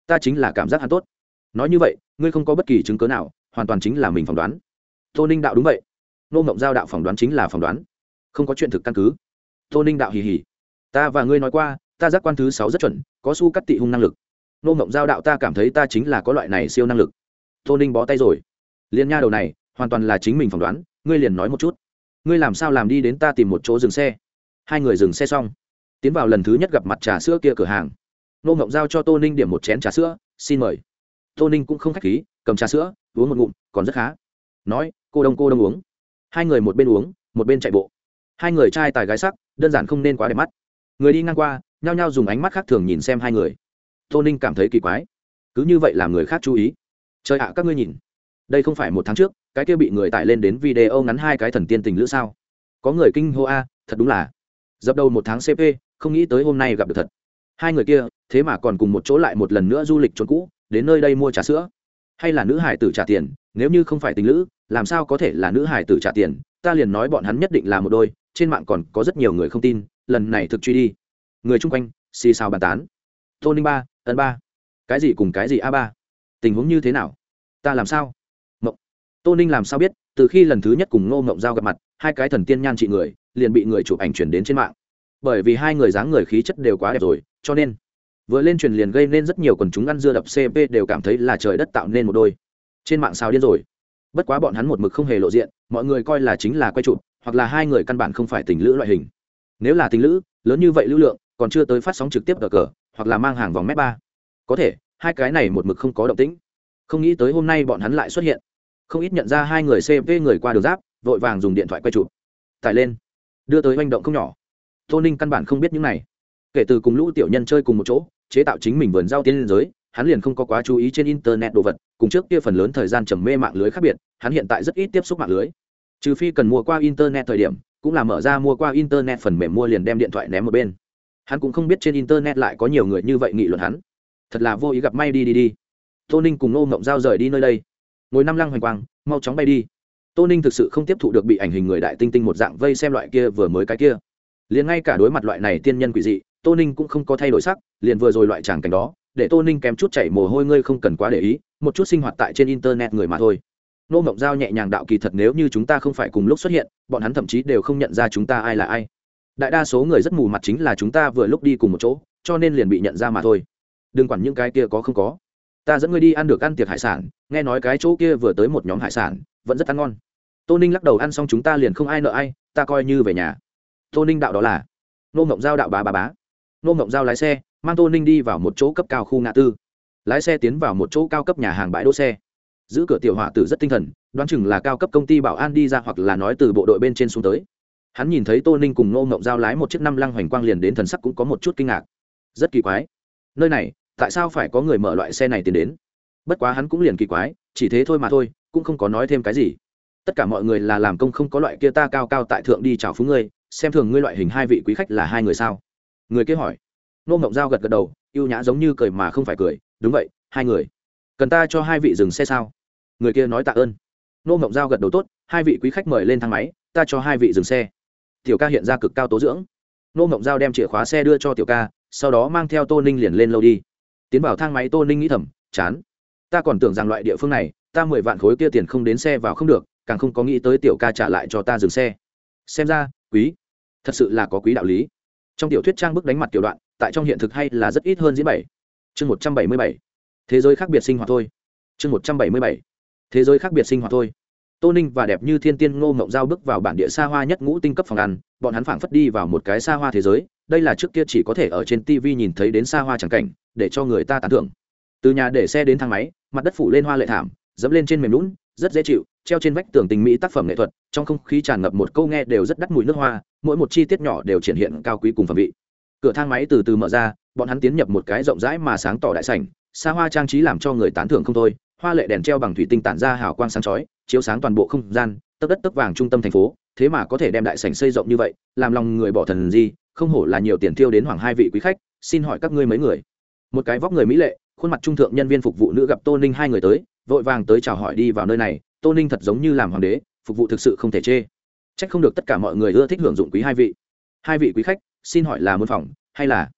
ta chính là cảm giác hắn tốt. Nói như vậy, ngươi không có bất kỳ chứng cớ nào, hoàn toàn chính là mình phỏng đoán tô ninh đạo đúng vậy. Nô mộng giao đạo phỏng đoán chính là phỏng đoán. Không có chuyện thực căn cứ. Tô ninh đạo hì hì. Ta và ngươi nói qua, ta giác quan thứ sáu rất chuẩn, có su cắt tị hung năng lực. Nô mộng giao đạo ta cảm thấy ta chính là có loại này siêu năng lực. Tô ninh bó tay rồi. Liền nha đầu này, hoàn toàn là chính mình phỏng đoán, ngươi liền nói một chút. Ngươi làm sao làm đi đến ta tìm một chỗ dừng xe. Hai người dừng xe xong, tiến vào lần thứ nhất gặp mặt trà sữa kia cửa hàng. Nô ngộng giao cho tô ninh điểm một chén trà sữa, xin mời. Tô ninh cũng không k h á c h khí, cầm trà sữa, uống một ngụm, còn rất khá. Nói cô đông cô đông uống. Hai người một bên uống, một bên chạy bộ. Hai người trai tài gái sắc, đơn giản không nên quá đẹp mắt. Người đi ngang qua, nhao nhao dùng ánh mắt khác thường nhìn xem hai người. Tô ninh cảm thấy kỳ quái. Cứ như vậy làm người khác chú ý. Trời ạ, các ngươi nhìn. Đây không phải một tháng trước, cái kia bị người tải lên đến video ngắn hai cái thần tiên tình lữ sao? Có người kinh hô a, thật đúng là. Dập đầu một tháng cp không nghĩ tới hôm nay gặp được thật. Hai người kia, thế mà còn cùng một chỗ lại một lần nữa du lịch trốn cũ, đến nơi đây mua trà sữa. Hay là nữ hải tử trả tiền, nếu như không phải tình lữ làm sao có thể là nữ hải tử trả tiền? Ta liền nói bọn hắn nhất định là một đôi, trên mạng còn có rất nhiều người không tin, lần này thực truy đi. Người chung quanh, xì xào bàn tán. Tô ninh ba ấn ba. Cái gì cùng cái gì a ba? Tình huống như thế nào? Ta làm sao? Mộng. Tô ninh làm sao biết, từ khi lần thứ nhất cùng ngô mộng giao gặp mặt, hai cái thần tiên nhan trị người, liền bị người chụp ảnh chuyển đến trên mạng. Bởi vì hai người dáng người khí chất đều quá đẹp rồi, cho nên, vừa lên truyền liền gây nên rất nhiều quần chúng ăn dưa đập cp đều cảm thấy là trời đất tạo nên một đôi. Trên mạng sao điên rồi bất quá bọn hắn một mực không hề lộ diện, mọi người coi là chính là quay chụp, hoặc là hai người căn bản không phải tình lữ loại hình. Nếu là tình lữ, lớn như vậy lưu lượng, còn chưa tới phát sóng trực tiếp ở cờ, hoặc là mang hàng vòng mét ba. Có thể, hai cái này một mực không có động tĩnh. Không nghĩ tới hôm nay bọn hắn lại xuất hiện. Không ít nhận ra hai người cp người qua đường giáp, vội vàng dùng điện thoại quay chụp. Tải lên. Đưa tới manh động không nhỏ. Tô ninh căn bản không biết những này. Kể từ cùng lũ tiểu nhân chơi cùng một chỗ, chế tạo chính mình vườn rau tiên liên giới hắn liền không có quá chú ý trên internet đồ vật, cùng trước kia phần lớn thời gian trầm mê mạng lưới khác biệt, hắn hiện tại rất ít tiếp xúc mạng lưới. Trừ phi cần mua qua internet thời điểm, cũng là mở ra mua qua internet phần mềm mua liền đem điện thoại ném một bên. Hắn cũng không biết trên internet lại có nhiều người như vậy nghị luận hắn. Thật là vô ý gặp may đi đi đi. Tô ninh cùng nô mộng giao rời đi nơi đây. Ngồi năm lăng hoành quang, mau chóng bay đi. Tô ninh thực sự không tiếp thụ được bị ảnh hình người đại tinh tinh một dạng vây xem loại kia vừa mới cái kia. Liền ngay cả đối mặt loại này tiên nhân quỷ dị, tô ninh cũng không có thay đổi sắc, liền vừa rồi loại tràng cảnh đó để tô ninh kém chút chảy mồ hôi, ngươi không cần quá để ý, một chút sinh hoạt tại trên internet người mà thôi. Nô mộng giao nhẹ nhàng đạo, kỳ thật nếu như chúng ta không phải cùng lúc xuất hiện, bọn hắn thậm chí đều không nhận ra chúng ta ai là ai. Đại đa số người rất mù mặt chính là chúng ta vừa lúc đi cùng một chỗ, cho nên liền bị nhận ra mà thôi. Đừng quản những cái kia có không có. Ta dẫn ngươi đi ăn được ăn tiệc hải sản, nghe nói cái chỗ kia vừa tới một nhóm hải sản, vẫn rất ăn ngon. Tô ninh lắc đầu, ăn xong chúng ta liền không ai nợ ai, ta coi như về nhà. Tô ninh đạo đó là. Nô mộng giao đạo bá bá bá. Nô mộng giao lái xe mang tô ninh đi vào một chỗ cấp cao khu ngã tư. Lái xe tiến vào một chỗ cao cấp nhà hàng bãi đỗ xe. Giữ cửa tiểu họa tử rất tinh thần, đoán chừng là cao cấp công ty bảo an đi ra hoặc là nói từ bộ đội bên trên xuống tới. Hắn nhìn thấy tô ninh cùng nô ngộng giao lái một chiếc năm lăng hoành quang liền đến thần sắc cũng có một chút kinh ngạc. Rất kỳ quái. Nơi này, tại sao phải có người mở loại xe này tiến đến? Bất quá hắn cũng liền kỳ quái, chỉ thế thôi mà thôi, cũng không có nói thêm cái gì. Tất cả mọi người là làm công không có loại kia ta cao cao tại thượng đi chào phú ngươi, xem thường ngươi loại hình hai vị quý khách là hai người sao? Người kia hỏi nô mộng giao gật gật đầu y ê u nhã giống như cười mà không phải cười, đúng vậy, hai người. Cần ta cho hai vị dừng xe sao? Người kia nói tạ ơn. Nô mộng giao gật đầu tốt, hai vị quý khách mời lên thang máy, ta cho hai vị dừng xe. Tiểu ca hiện ra cực cao tố dưỡng. Nô mộng giao đem chìa khóa xe đưa cho tiểu ca, sau đó mang theo tô ninh liền lên lâu đi. Tiến vào thang máy, tô ninh nghĩ thầm, chán. Ta còn tưởng rằng loại địa phương này, ta mười vạn khối kia tiền không đến xe vào không được, càng không có nghĩ tới tiểu ca trả lại cho ta dừng xe. Xem ra, quý. Thật sự là có quý đạo lý. Trong tiểu thuyết trang bức đánh mặt tiểu đoạn tại trong hiện thực hay là rất ít hơn diễn bảy. Chương một trăm bảy mươi bảy. Thế giới khác biệt sinh hoạt thôi. Chương một trăm bảy mươi bảy. Thế giới khác biệt sinh hoạt thôi. Tô ninh và đẹp như thiên tiên ngô ngộng giao bước vào bản địa xa hoa nhất ngũ tinh cấp phòng ăn, bọn hắn phảng phất đi vào một cái xa hoa thế giới, đây là trước kia chỉ có thể ở trên tv nhìn thấy đến xa hoa tràng cảnh, để cho người ta tán thưởng. Từ nhà để xe đến thang máy, mặt đất phủ lên hoa lệ thảm, dẫm lên trên mềm lún, rất dễ chịu, treo trên vách tường tình mỹ tác phẩm nghệ thuật, trong không khí tràn ngập một câu nghe đều rất đắt mùi nước hoa, mỗi một chi tiết nhỏ đều triển hiện cao quý cùng phẩm vị cửa thang máy từ từ mở ra, bọn hắn tiến nhập một cái rộng rãi mà sáng tỏ đại sảnh, xa hoa trang trí làm cho người tán thưởng không thôi, hoa lệ đèn treo bằng thủy tinh tản ra hào quang sáng chói, chiếu sáng toàn bộ không gian, tấp đất tấp vàng trung tâm thành phố, thế mà có thể đem đại sảnh xây rộng như vậy, làm lòng người bỏ thần gì, không hổ là nhiều tiền tiêu đến hoàng hai vị quý khách, xin hỏi các ngươi mấy người. Một cái vóc người mỹ lệ, khuôn mặt trung thượng nhân viên phục vụ nữ gặp tô ninh hai người tới, vội vàng tới chào hỏi đi vào nơi này, tô ninh thật giống như làm hoàng đế, phục vụ thực sự không thể chê. C h ắ c không được tất cả mọi người ưa thích hưởng dụng quý hai vị. Hai vị quý khách xin hỏi là muốn phòng, hay là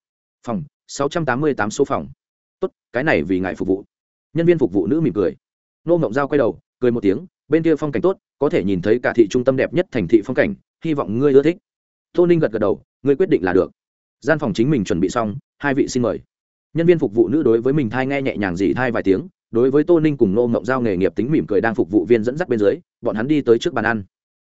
phòng? Sáu trăm tám mươi tám số phòng. Tốt, cái này vì ngài phục vụ. Nhân viên phục vụ nữ mỉm cười. Nô ngộng giao quay đầu, cười một tiếng, bên kia phong cảnh tốt, có thể nhìn thấy cả thị trung tâm đẹp nhất thành thị phong cảnh, hy vọng ngươi ưa thích. Tô ninh gật gật đầu, ngươi quyết định là được. Gian phòng chính mình chuẩn bị xong, hai vị xin mời. Nhân viên phục vụ nữ đối với mình thai nghe nhẹ nhàng dị thai vài tiếng, đối với tô ninh cùng nô mộng giao nghề nghiệp tính mỉm cười đang phục vụ viên dẫn dắt bên dưới, bọn hắn đi tới trước bàn ăn.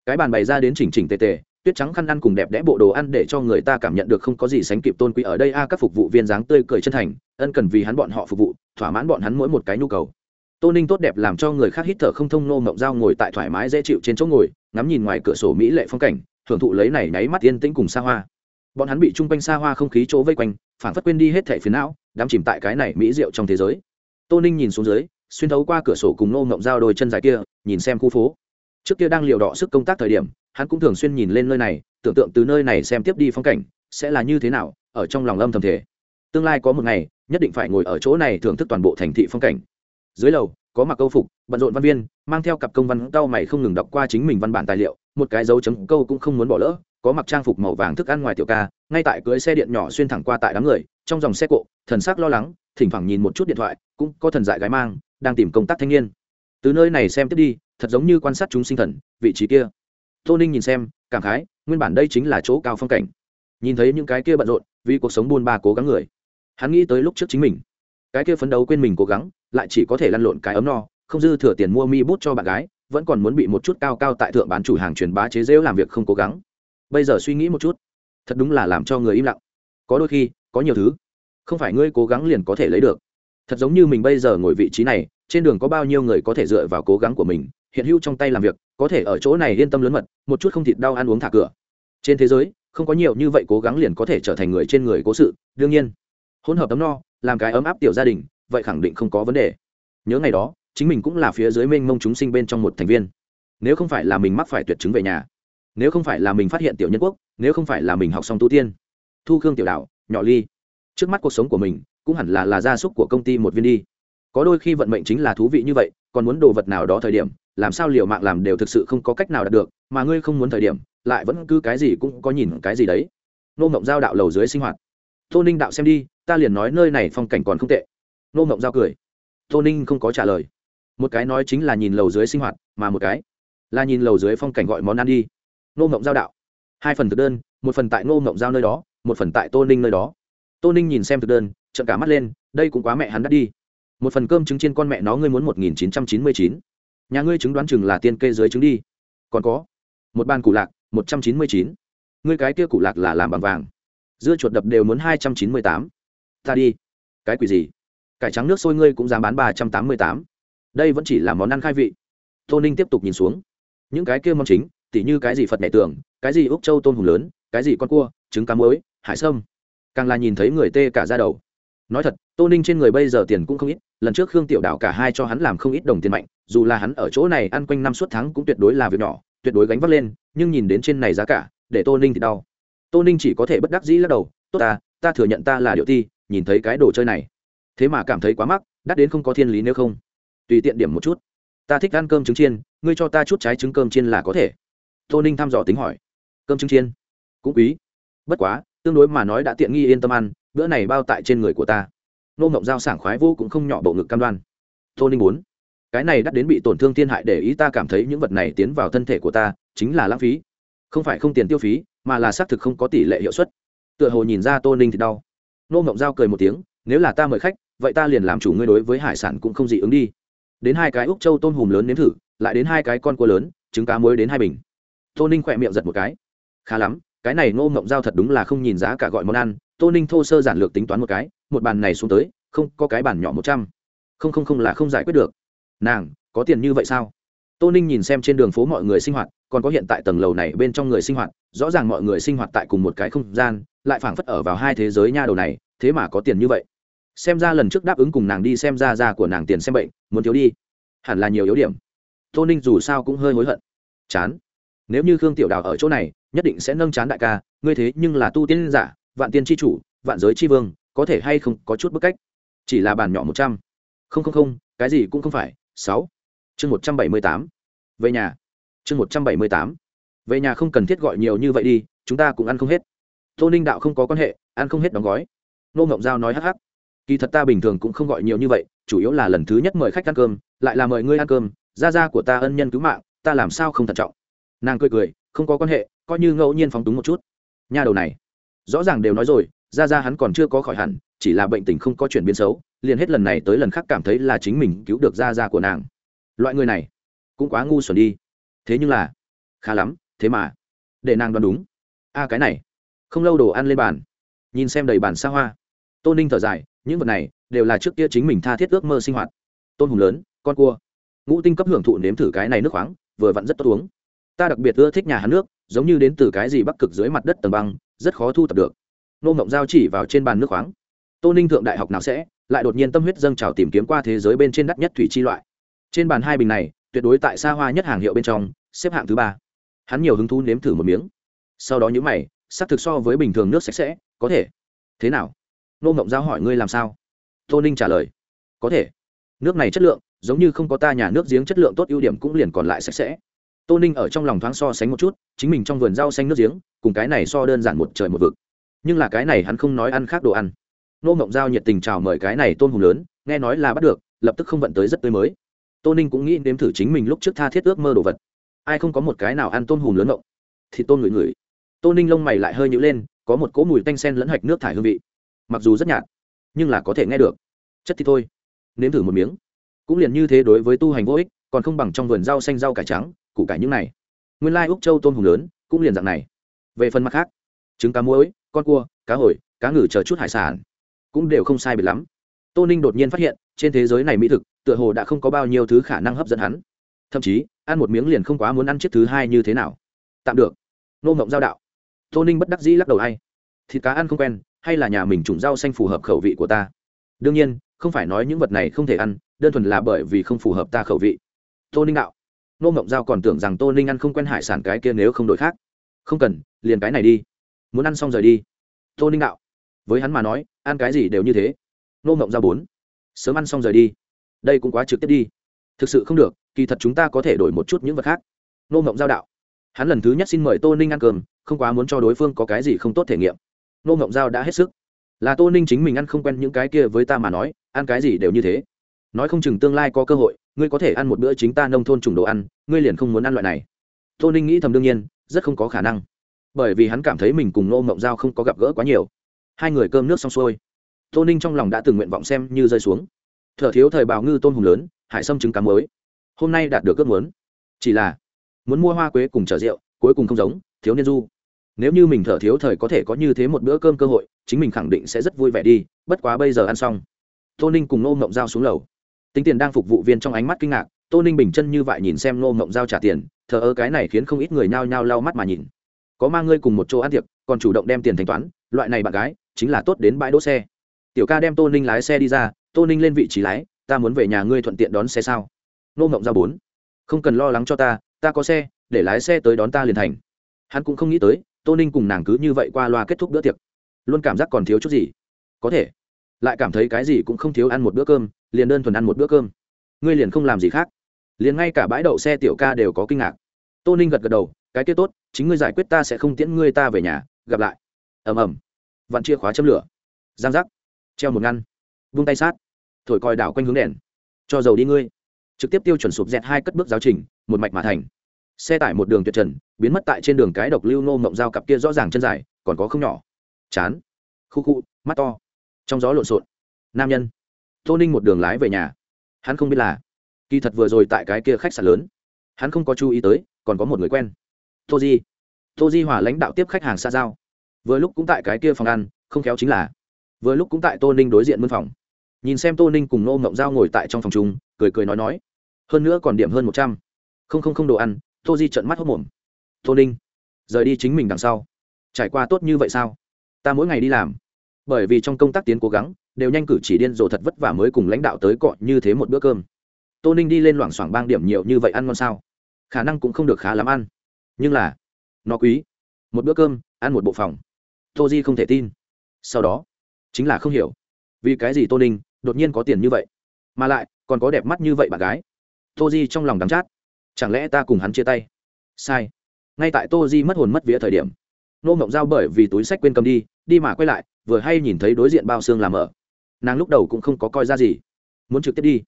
Cái bàn bày ra đến chỉnh chỉnh tề tề tuyết trắng khăn ăn cùng đẹp đẽ bộ đồ ăn để cho người ta cảm nhận được không có gì sánh kịp tôn quý ở đây a, các phục vụ viên dáng tươi cười chân thành, ân cần vì hắn bọn họ phục vụ, thỏa mãn bọn hắn mỗi một cái nhu cầu. Tô ninh tốt đẹp làm cho người khác hít thở không thông nô mộng dao ngồi tại thoải mái dễ chịu trên chỗ ngồi, ngắm nhìn ngoài cửa sổ mỹ lệ phong cảnh hưởng thụ lấy này nháy mắt yên tĩnh cùng xa hoa. Bọn hắn bị chung quanh xa hoa không khí chỗ vây quanh phản phất quên đi hết thẻ phiến não, đắm chìm tại cái này mỹ rượu trong thế giới. Tô ninh nhìn xuống dưới, xuyên thấu qua cửa sổ cùng nô mộng dao đôi chân dài kia, nhìn xem khu phố trước kia đang liều đỏ sức công tác thời điểm, hắn cũng thường xuyên nhìn lên nơi này, tưởng tượng từ nơi này xem tiếp đi phong cảnh, sẽ là như thế nào, ở trong lòng âm thầm thể tương lai có một ngày, nhất định phải ngồi ở chỗ này thưởng thức toàn bộ thành thị phong cảnh. Dưới lầu, có mặc câu phục, bận rộn văn viên, mang theo cặp công văn cao mày không ngừng đọc qua chính mình văn bản tài liệu, một cái dấu chấm câu cũng không muốn bỏ lỡ, có mặc trang phục màu vàng thức ăn ngoài tiểu ca, ngay tại cưới xe điện nhỏ xuyên thẳng qua tại đám người, trong dòng xe cộ, thần sắc lo lắng, thỉnh thoảng nhìn một chút điện thoại, cũng có thần dại gái mang, đang tìm công tác thanh niên. Từ nơi này xem tiếp đi thật giống như quan sát chúng sinh thần, vị trí kia. Tô ninh nhìn xem, cảm khái, nguyên bản đây chính là chỗ cao phong cảnh. Nhìn thấy những cái kia bận rộn, vì cuộc sống buôn ba cố gắng người. Hắn nghĩ tới lúc trước chính mình. Cái kia phấn đấu quên mình cố gắng, lại chỉ có thể lăn lộn cái ấm no, không dư thừa tiền mua mi bút cho bạn gái, vẫn còn muốn bị một chút cao cao tại thượng bán chủ hàng truyền bá chế rêu làm việc không cố gắng. Bây giờ suy nghĩ một chút, thật đúng là làm cho người im lặng. Có đôi khi, có nhiều thứ, không phải ngươi cố gắng liền có thể lấy được. Thật giống như mình bây giờ ngồi vị trí này, trên đường có bao nhiêu người có thể dựa vào cố gắng của mình hiện hữu trong tay làm việc, có thể ở chỗ này yên tâm lớn mật, một chút không thịt đau ăn uống thả cửa. Trên thế giới, không có nhiều như vậy cố gắng liền có thể trở thành người trên người cố sự, đương nhiên. Hỗn hợp tấm no, làm cái ấm áp tiểu gia đình, vậy khẳng định không có vấn đề. Nhớ ngày đó, chính mình cũng là phía dưới mênh mông chúng sinh bên trong một thành viên. Nếu không phải là mình mắc phải tuyệt chứng về nhà, nếu không phải là mình phát hiện tiểu nhân quốc, nếu không phải là mình học xong tu tiên. Thu khương tiểu đạo, nhỏ ly. Trước mắt cuộc sống của mình, cũng hẳn là là gia súc của công ty một viên đi. Có đôi khi vận mệnh chính là thú vị như vậy, còn muốn đồ vật nào đó thời điểm làm sao liều mạng làm đều thực sự không có cách nào đạt được, mà ngươi không muốn thời điểm, lại vẫn cứ cái gì cũng có nhìn cái gì đấy. Nô mộng giao đạo lầu dưới sinh hoạt. Tô ninh đạo xem đi, ta liền nói nơi này phong cảnh còn không tệ. Nô mộng giao cười. Tô ninh không có trả lời. Một cái nói chính là nhìn lầu dưới sinh hoạt, mà một cái là nhìn lầu dưới phong cảnh gọi món ăn đi. Nô mộng giao đạo. Hai phần thực đơn, một phần tại nô mộng giao nơi đó, một phần tại tô ninh nơi đó. Tô ninh nhìn xem thực đơn trận cả mắt lên, đây cũng quá mẹ hắn đắt đi. Một phần cơm trứng trên con mẹ nó ngươi muốn một nghìn chín trăm chín mươi chín nhà ngươi chứng đoán chừng là tiên kê dưới trứng đi. Còn có, một bàn củ lạc, một trăm chín mươi chín. Ngươi cái kia củ lạc là làm bằng vàng. Dưa chuột đập đều muốn hai trăm chín mươi tám. Ta đi. Cái quỷ gì? Cải trắng nước sôi ngươi cũng dám bán ba trăm tám mươi tám. Đây vẫn chỉ là món ăn khai vị. Tô ninh tiếp tục nhìn xuống. Những cái kia món chính, tỉ như cái gì phật mẹ tưởng, cái gì úc châu tôm hùm lớn, cái gì con cua, trứng cá muối, hải sâm. Càng là nhìn thấy người tê cả ra đầu. Nói thật, tô ninh trên người bây giờ tiền cũng không ít, lần trước khương tiểu đạo cả hai cho hắn làm không ít đồng tiền mạnh dù là hắn ở chỗ này ăn quanh năm suốt tháng cũng tuyệt đối là việc nhỏ, tuyệt đối gánh vác lên, nhưng nhìn đến trên này giá cả, để tô ninh thì đau. Tô ninh chỉ có thể bất đắc dĩ lắc đầu, tốt ta ta thừa nhận ta là điệu ti, nhìn thấy cái đồ chơi này. Thế mà cảm thấy quá mắc, đắt đến không có thiên lý nếu không. Tùy tiện điểm một chút. Ta thích ăn cơm trứng chiên, ngươi cho ta chút trái trứng cơm chiên là có thể. Tô ninh thăm dò tính hỏi. Cơm trứng chiên? Cũng quý. Bất quá, tương đối mà nói đã tiện nghi yên tâm ăn, bữa này bao tại trên người của ta. Nô mộng giao sảng khoái vô cũng không nhỏ bộ ngực cam đoan. Tô ninh muốn cái này đắt đến bị tổn thương thiên hại để ý ta cảm thấy những vật này tiến vào thân thể của ta, chính là lãng phí. Không phải không tiền tiêu phí, mà là xác thực không có tỷ lệ hiệu suất. Tựa hồ nhìn ra tô ninh thì đau. Nô ngộng giao cười một tiếng, nếu là ta mời khách, vậy ta liền làm chủ ngươi đối với hải sản cũng không dị ứng đi. Đến hai cái úc châu tôm hùm lớn nếm thử, lại đến hai cái con cua lớn, trứng cá muối đến hai bình. Tô ninh khỏe miệng giật một cái. Khá lắm, cái này ngô ngộng giao thật đúng là không nhìn giá cả gọi món ăn. Tô ninh thô sơ giản lược tính toán một cái, một bàn này xuống tới, không có cái bàn nhỏ một trăm. Không không không là không giải quyết được nàng, có tiền như vậy sao? Tô ninh nhìn xem trên đường phố mọi người sinh hoạt, còn có hiện tại tầng lầu này bên trong người sinh hoạt, rõ ràng mọi người sinh hoạt tại cùng một cái không gian, lại phảng phất ở vào hai thế giới nha đầu này, thế mà có tiền như vậy. Xem ra lần trước đáp ứng cùng nàng đi xem ra ra của nàng tiền xem bệnh, muốn thiếu đi. Hẳn là nhiều yếu điểm. Tô ninh dù sao cũng hơi hối hận. Chán. Nếu như khương tiểu đào ở chỗ này, nhất định sẽ nâng chán đại ca, ngươi thế nhưng là tu tiên giả, vạn tiên tri chủ, vạn giới tri vương, có thể hay không có chút bức cách? Chỉ là bàn nhỏ một trăm. Không không không, cái gì cũng không phải sáu. Chương một trăm bảy mươi tám. Về nhà. Chương một trăm bảy mươi tám. Về nhà không cần thiết gọi nhiều như vậy đi, chúng ta cũng ăn không hết. Tô ninh đạo không có quan hệ, ăn không hết đóng gói. Nô ngộng giao nói hắc hắc. Kỳ thật ta bình thường cũng không gọi nhiều như vậy, chủ yếu là lần thứ nhất mời khách ăn cơm, lại là mời ngươi ăn cơm, gia gia của ta ân nhân cứu mạng, ta làm sao không thận trọng. Nàng cười cười, không có quan hệ, coi như ngẫu nhiên phóng túng một chút. Nhà đầu này, rõ ràng đều nói rồi, gia gia hắn còn chưa có khỏi hẳn chỉ là bệnh tình không có chuyển biến xấu, liền hết lần này tới lần khác cảm thấy là chính mình cứu được gia gia của nàng. Loại người này, cũng quá ngu xuẩn đi. Thế nhưng là, khá lắm, thế mà, để nàng đoán đúng. A cái này, không lâu đồ ăn lên bàn. Nhìn xem đầy bàn xa hoa. Tô ninh thở dài, những vật này, đều là trước kia chính mình tha thiết ước mơ sinh hoạt. Tôn hùng lớn, con cua. Ngũ tinh cấp hưởng thụ nếm thử cái này nước khoáng, vừa vặn rất tốt uống. Ta đặc biệt ưa thích nhà hắn nước, giống như đến từ cái gì bắc cực dưới mặt đất tầng băng, rất khó thu thập được. Nô mộng giao chỉ vào trên bàn nước khoáng tô ninh thượng đại học nào sẽ, lại đột nhiên tâm huyết dâng trào tìm kiếm qua thế giới bên trên đắt nhất thủy chi loại. Trên bàn hai bình này, tuyệt đối tại xa hoa nhất hàng hiệu bên trong, xếp hạng thứ ba. Hắn nhiều hứng thú nếm thử một miếng. Sau đó những mày, xác thực so với bình thường nước sạch sẽ, có thể. Thế nào? Nô ngộng giao hỏi ngươi làm sao? Tô ninh trả lời, có thể. Nước này chất lượng, giống như không có ta nhà nước giếng chất lượng tốt ưu điểm cũng liền còn lại sạch sẽ. Tô ninh ở trong lòng thoáng so sánh một chút, chính mình trong vườn rau xanh nước giếng, cùng cái này so đơn giản một trời một vực. Nhưng là cái này hắn không nói ăn khác đồ ăn nô ngộng giao nhiệt tình chào mời cái này tôn hùng lớn, nghe nói là bắt được, lập tức không vận tới rất tươi mới. Tô ninh cũng nghĩ nếm thử chính mình lúc trước tha thiết ước mơ đồ vật. Ai không có một cái nào ăn tôn hùm lớn ngộng? Thì tôn ngửi ngửi. Tô ninh lông mày lại hơi nhữ lên, có một cỗ mùi tanh sen lẫn hạch nước thải hương vị. Mặc dù rất nhạt, nhưng là có thể nghe được. Chất thì thôi. Nếm thử một miếng. Cũng liền như thế đối với tu hành vô ích, còn không bằng trong vườn rau xanh rau cải trắng, củ cải những này. Nguyên lai úc châu tôm hùm lớn, cũng liền dạng này. Về phần mặt khác, trứng cá muối, con cua, cá hồi, cá ngừ chờ chút hải sản cũng đều không sai biệt lắm. Tô ninh đột nhiên phát hiện, trên thế giới này mỹ thực, tựa hồ đã không có bao nhiêu thứ khả năng hấp dẫn hắn. Thậm chí, ăn một miếng liền không quá muốn ăn chiếc thứ hai như thế nào. Tạm được. Nô ngộng giao đạo. Tô ninh bất đắc dĩ lắc đầu hay thịt cá ăn không quen, hay là nhà mình trùng rau xanh phù hợp khẩu vị của ta? Đương nhiên, không phải nói những vật này không thể ăn, đơn thuần là bởi vì không phù hợp ta khẩu vị. Tô ninh đạo. Nô mộng giao còn tưởng rằng tô ninh ăn không quen hải sản cái kia nếu không đổi khác. Không cần, liền cái này đi. Muốn ăn xong rời đi. Tô ninh đạo. Với hắn mà nói ăn cái gì đều như thế. Nô mộng giao bốn. Sớm ăn xong rời đi. Đây cũng quá trực tiếp đi. Thực sự không được, kỳ thật chúng ta có thể đổi một chút những vật khác. Nô mộng giao đạo. Hắn lần thứ nhất xin mời tô ninh ăn cơm, không quá muốn cho đối phương có cái gì không tốt thể nghiệm. Nô mộng giao đã hết sức. Là tô ninh chính mình ăn không quen những cái kia với ta mà nói, ăn cái gì đều như thế. Nói không chừng tương lai có cơ hội, ngươi có thể ăn một bữa chính ta nông thôn trùng đồ ăn, ngươi liền không muốn ăn loại này. Tô ninh nghĩ thầm đương nhiên, rất không có khả năng. Bởi vì hắn cảm thấy mình cùng nô mộng giao không có gặp gỡ quá nhiều hai người cơm nước xong xuôi. Tô ninh trong lòng đã từng nguyện vọng xem như rơi xuống. Thợ thiếu thời bào ngư tôm hùm lớn, hải sâm trứng cá mới hôm nay đạt được ước muốn. Chỉ là, muốn mua hoa quế cùng chở rượu, cuối cùng không giống, thiếu niên du. Nếu như mình thở thiếu thời có thể có như thế một bữa cơm cơ hội, chính mình khẳng định sẽ rất vui vẻ đi, bất quá bây giờ ăn xong. Tô ninh cùng nô mộng giao xuống lầu. Tính tiền đang phục vụ viên trong ánh mắt kinh ngạc, tô ninh bình chân như vậy nhìn xem nô mộng giao trả tiền, thờ ơ cái này khiến không ít người nhao nhao lau mắt mà nhìn. Có mang ngươi cùng một chỗ ăn tiệc, còn chủ động đem tiền thanh toán, loại này bạn gái chính là tốt đến bãi đỗ xe. Tiểu ca đem tô ninh lái xe đi ra, tô ninh lên vị trí lái, ta muốn về nhà ngươi thuận tiện đón xe sao? Nô mộng ra bốn, không cần lo lắng cho ta ta có xe, để lái xe tới đón ta liền thành. Hắn cũng không nghĩ tới, tô ninh cùng nàng cứ như vậy qua loa kết thúc bữa tiệc. Luôn cảm giác còn thiếu chút gì. Có thể. Lại cảm thấy cái gì cũng không thiếu ăn một bữa cơm, liền đơn thuần ăn một bữa cơm. Ngươi liền không làm gì khác. Liền ngay cả bãi đậu xe tiểu ca đều có kinh ngạc. Tô ninh gật gật đầu, cái kia tốt, chính ngươi giải quyết ta sẽ không tiễn ngươi ta về nhà, gặp lại. Ầm ầm vặn chia khóa châm lửa. Giang giác. Treo một ngăn. Vung tay sát. Thổi còi đảo quanh hướng đèn. Cho dầu đi ngươi. Trực tiếp tiêu chuẩn sụp dẹt hai cất bước giáo trình, một mạch mà thành. Xe tải một đường tuyệt trần, biến mất tại trên đường cái độc lưu nô mộng dao cặp kia rõ ràng chân dài, còn có không nhỏ. Chán. Khu khu, mắt to. Trong gió lộn xộn. Nam nhân. Tô ninh một đường lái về nhà. Hắn không biết là, kỳ thật vừa rồi tại cái kia khách sạn lớn, hắn không có chú ý tới, còn có một người quen. Tô di. Tô di hỏa lãnh đạo tiếp khách hàng xa giao vừa lúc cũng tại cái kia phòng ăn, không khéo chính là, vừa lúc cũng tại tô ninh đối diện mân phòng. Nhìn xem tô ninh cùng nô mộng giao ngồi tại trong phòng chung, cười cười nói nói, hơn nữa còn điểm hơn một trăm. Không không không đồ ăn. Tô di trận mắt hốc mồm, tô ninh, rời đi chính mình đằng sau. Trải qua tốt như vậy sao? Ta mỗi ngày đi làm. Bởi vì trong công tác tiến cố gắng, đều nhanh cử chỉ điên rồ thật vất vả mới cùng lãnh đạo tới cọ như thế một bữa cơm. Tô ninh đi lên loảng xoảng bang điểm nhiều như vậy ăn ngon sao? Khả năng cũng không được khá lắm ăn. Nhưng là, nó quý. Một bữa cơm, ăn một bộ phòng tô di không thể tin. Sau đó, chính là không hiểu, vì cái gì tô ninh đột nhiên có tiền như vậy, mà lại còn có đẹp mắt như vậy bạn gái. Tô di trong lòng đắng chát, chẳng lẽ ta cùng hắn chia tay? Sai. Ngay tại tô di mất hồn mất vía thời điểm, nô mộng giao bởi vì túi sách quên cầm đi đi mà quay lại, vừa hay nhìn thấy đối diện bao xương làm ở. Nàng lúc đầu cũng không có coi ra gì, muốn trực tiếp đi.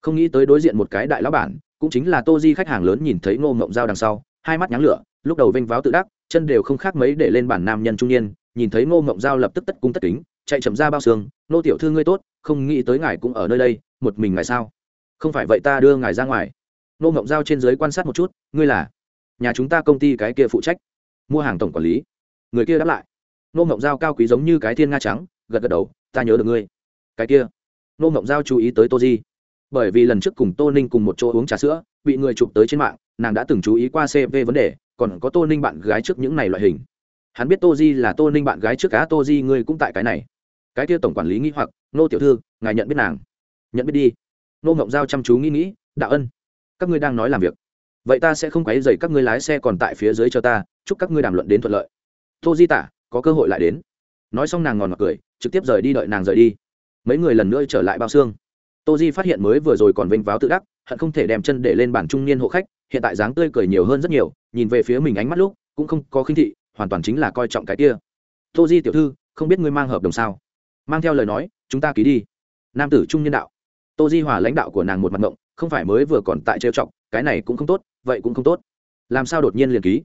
Không nghĩ tới đối diện một cái đại lão bản, cũng chính là tô di khách hàng lớn nhìn thấy ngô mộng giao đằng sau, hai mắt nháng lửa, lúc đầu vênh váo tự đắc, chân đều không khác mấy để lên bản nam nhân trung niên nhìn thấy ngô mộng giao lập tức tất cung tất kính, chạy chậm ra bao xương nô tiểu thư ngươi tốt, không nghĩ tới ngài cũng ở nơi đây, một mình ngài sao? Không phải vậy ta đưa ngài ra ngoài. Nô ngộng giao trên giới quan sát một chút, ngươi là? Nhà chúng ta công ty cái kia phụ trách. Mua hàng tổng quản lý. Người kia đáp lại. Nô ngộng giao cao quý giống như cái thiên nga trắng, gật gật đầu, ta nhớ được ngươi. Cái kia? Nô ngộng giao chú ý tới tô di. Bởi vì lần trước cùng tô ninh cùng một chỗ uống trà sữa, bị người chụp tới trên mạng, nàng đã từng chú ý qua cv vấn đề, còn có tô ninh bạn gái trước những này loại hình hắn biết tô di là tô ninh bạn gái trước cá tô di ngươi cũng tại cái này. Cái kia tổng quản lý nghĩ hoặc, nô tiểu thư, ngài nhận biết nàng? Nhận biết đi. Nô ngộng giao chăm chú nghĩ nghĩ, đạo ân, các ngươi đang nói làm việc. Vậy ta sẽ không quấy dày các ngươi lái xe còn tại phía dưới cho ta, chúc các ngươi đàm luận đến thuận lợi. Tô di tả, có cơ hội lại đến. Nói xong nàng ngòn ngọt cười, trực tiếp rời đi đợi nàng rời đi. Mấy người lần nữa trở lại bao xương. Tô di phát hiện mới vừa rồi còn vênh váo tự đắc, hận không thể đem chân để lên bản trung niên hộ khách, hiện tại dáng tươi cười nhiều hơn rất nhiều, nhìn về phía mình ánh mắt lúc, cũng không có khinh thị hoàn toàn chính là coi trọng cái kia. Tô di tiểu thư, không biết ngươi mang hợp đồng sao? Mang theo lời nói, chúng ta ký đi. Nam tử trung nhân đạo. Tô di hòa lãnh đạo của nàng một mặt ngộng, không phải mới vừa còn tại trêu chọc, cái này cũng không tốt, vậy cũng không tốt. Làm sao đột nhiên liền ký?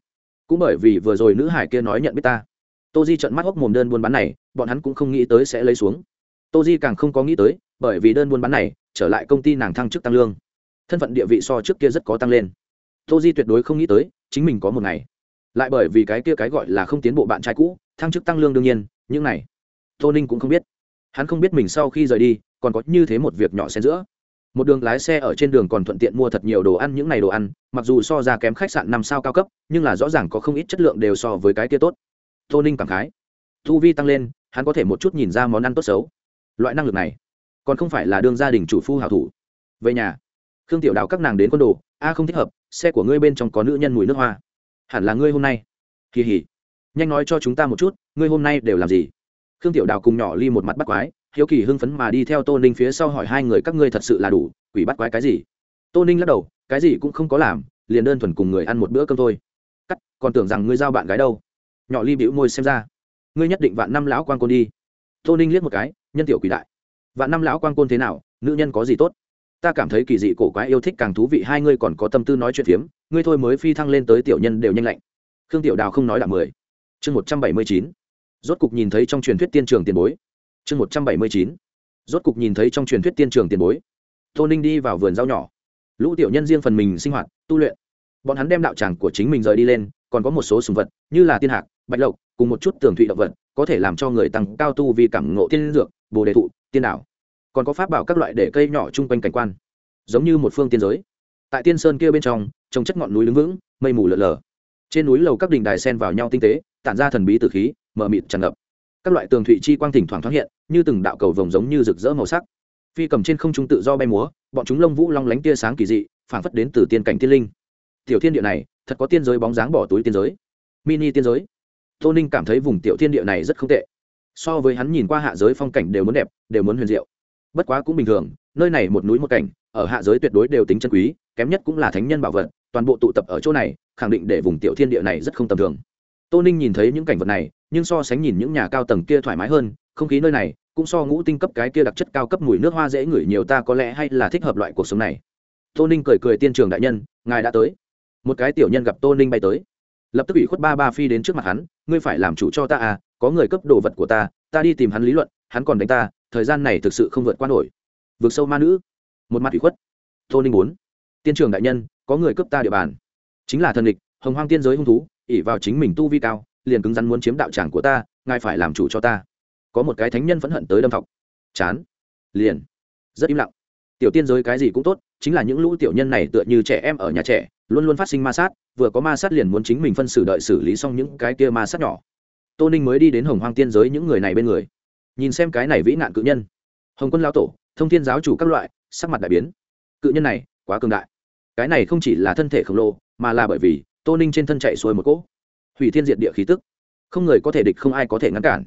Cũng bởi vì vừa rồi nữ hải kia nói nhận biết ta. Tô di trận mắt hốc mồm đơn buôn bán này, bọn hắn cũng không nghĩ tới sẽ lấy xuống. Tô di càng không có nghĩ tới, bởi vì đơn buôn bán này, trở lại công ty nàng thăng chức tăng lương. Thân phận địa vị so trước kia rất có tăng lên. Tô di tuyệt đối không nghĩ tới, chính mình có một ngày lại bởi vì cái kia cái gọi là không tiến bộ bạn trai cũ, thăng chức tăng lương đương nhiên, những này, tô ninh cũng không biết. Hắn không biết mình sau khi rời đi, còn có như thế một việc nhỏ xen giữa. Một đường lái xe ở trên đường còn thuận tiện mua thật nhiều đồ ăn, những ngày đồ ăn, mặc dù so ra kém khách sạn năm sao cao cấp, nhưng là rõ ràng có không ít chất lượng đều so với cái kia tốt. Tô ninh cảm khái. Thu vi tăng lên, hắn có thể một chút nhìn ra món ăn tốt xấu. Loại năng lực này, còn không phải là đương gia đình chủ phu hảo thủ. Về nhà, khương tiểu đào các nàng đến quân đồ, a, không thích hợp, xe của ngươi bên trong có nữ nhân mùi nước hoa hẳn là ngươi hôm nay. Kỳ hỉ. Nhanh nói cho chúng ta một chút, ngươi hôm nay đều làm gì? Khương tiểu đào cùng nhỏ ly một mặt bắt quái, hiếu kỳ hưng phấn mà đi theo tô ninh phía sau hỏi hai người, các ngươi thật sự là đủ quỷ bắt quái cái gì? Tô ninh lắc đầu, cái gì cũng không có làm, liền đơn thuần cùng người ăn một bữa cơm thôi. Cắt, còn tưởng rằng ngươi giao bạn gái đâu. Nhỏ ly bĩu môi xem ra, ngươi nhất định vạn năm lão quan côn đi. Tô ninh liếc một cái, nhân tiểu quỷ đại, vạn năm lão quan côn thế nào, nữ nhân có gì tốt? Ta cảm thấy kỳ dị cổ quái yêu thích càng thú vị, hai ngươi còn có tâm tư nói chuyện phiếm ngươi thôi mới phi thăng lên tới tiểu nhân đều nhanh lạnh. Khương tiểu đào không nói là mười. Chương một trăm bảy mươi chín. Rốt cục nhìn thấy trong truyền thuyết tiên trường tiền bối. Chương một trăm bảy mươi chín. Rốt cục nhìn thấy trong truyền thuyết tiên trường tiền bối. Tô ninh đi vào vườn rau nhỏ. Lũ tiểu nhân riêng phần mình sinh hoạt, tu luyện. Bọn hắn đem đạo tràng của chính mình rời đi lên, còn có một số sùng vật, như là tiên hạc, bạch lộc, cùng một chút tường thụy động vật, có thể làm cho người tăng cao tu vì cảm ngộ tiên dược, bồ đề thụ, tiên đảo. Còn có pháp bảo các loại để cây nhỏ chung quanh cảnh quan. Giống như một phương tiên giới tại tiên sơn kia bên trong, trồng chất ngọn núi đứng vững, mây mù lợn lờ trên núi lầu các đình đài sen vào nhau tinh tế, tản ra thần bí từ khí, mờ mịt tràn ngập. Các loại tường thủy chi quang thỉnh thoảng thoáng hiện, như từng đạo cầu vồng giống như rực rỡ màu sắc. Phi cầm trên không trung tự do bay múa, bọn chúng lông vũ long lánh tia sáng kỳ dị, phảng phất đến từ tiên cảnh tiên linh. Tiểu thiên địa này, thật có tiên giới bóng dáng bỏ túi tiên giới. Mini tiên giới. Tô ninh cảm thấy vùng tiểu thiên địa này rất không tệ. So với hắn nhìn qua hạ giới phong cảnh đều muốn đẹp, đều muốn huyền diệu bất quá cũng bình thường, nơi này một núi một cảnh, ở hạ giới tuyệt đối đều tính chân quý, kém nhất cũng là thánh nhân bảo vật, toàn bộ tụ tập ở chỗ này, khẳng định để vùng tiểu thiên địa này rất không tầm thường. Tô ninh nhìn thấy những cảnh vật này, nhưng so sánh nhìn những nhà cao tầng kia thoải mái hơn, không khí nơi này, cũng so ngũ tinh cấp cái kia đặc chất cao cấp mùi nước hoa dễ ngửi nhiều ta có lẽ hay là thích hợp loại cuộc sống này. Tô ninh cười cười tiên trường đại nhân, ngài đã tới. Một cái tiểu nhân gặp tô ninh bay tới. Lập tức bị khuất ba ba phi đến trước mặt hắn, ngươi phải làm chủ cho ta à có người cấp đồ vật của ta ta đi tìm hắn lý luận, hắn còn đánh ta thời gian này thực sự không vượt qua nổi. Vượt sâu ma nữ, một mặt ủy khuất. Tô ninh bốn, tiên trường đại nhân, có người cướp ta địa bàn. Chính là thần địch, hồng hoang tiên giới hung thú ỉ vào chính mình tu vi cao, liền cứng rắn muốn chiếm đạo tràng của ta, ngài phải làm chủ cho ta. Có một cái thánh nhân phẫn hận tới đâm thọc. Chán. Liền. Rất im lặng. Tiểu tiên giới cái gì cũng tốt, chính là những lũ tiểu nhân này tựa như trẻ em ở nhà trẻ, luôn luôn phát sinh ma sát, vừa có ma sát liền muốn chính mình phân xử đợi xử lý xong những cái kia ma sát nhỏ. Tô ninh mới đi đến hồng hoang tiên giới những người này bên người nhìn xem cái này vĩ nạn cự nhân. Hồng quân lao tổ, thông thiên giáo chủ các loại, sắc mặt đại biến. Cự nhân này, quá cường đại. Cái này không chỉ là thân thể khổng lồ, mà là bởi vì tô ninh trên thân chạy xuôi một cỗ. Hủy thiên diệt địa khí tức. Không người có thể địch, không ai có thể ngăn cản.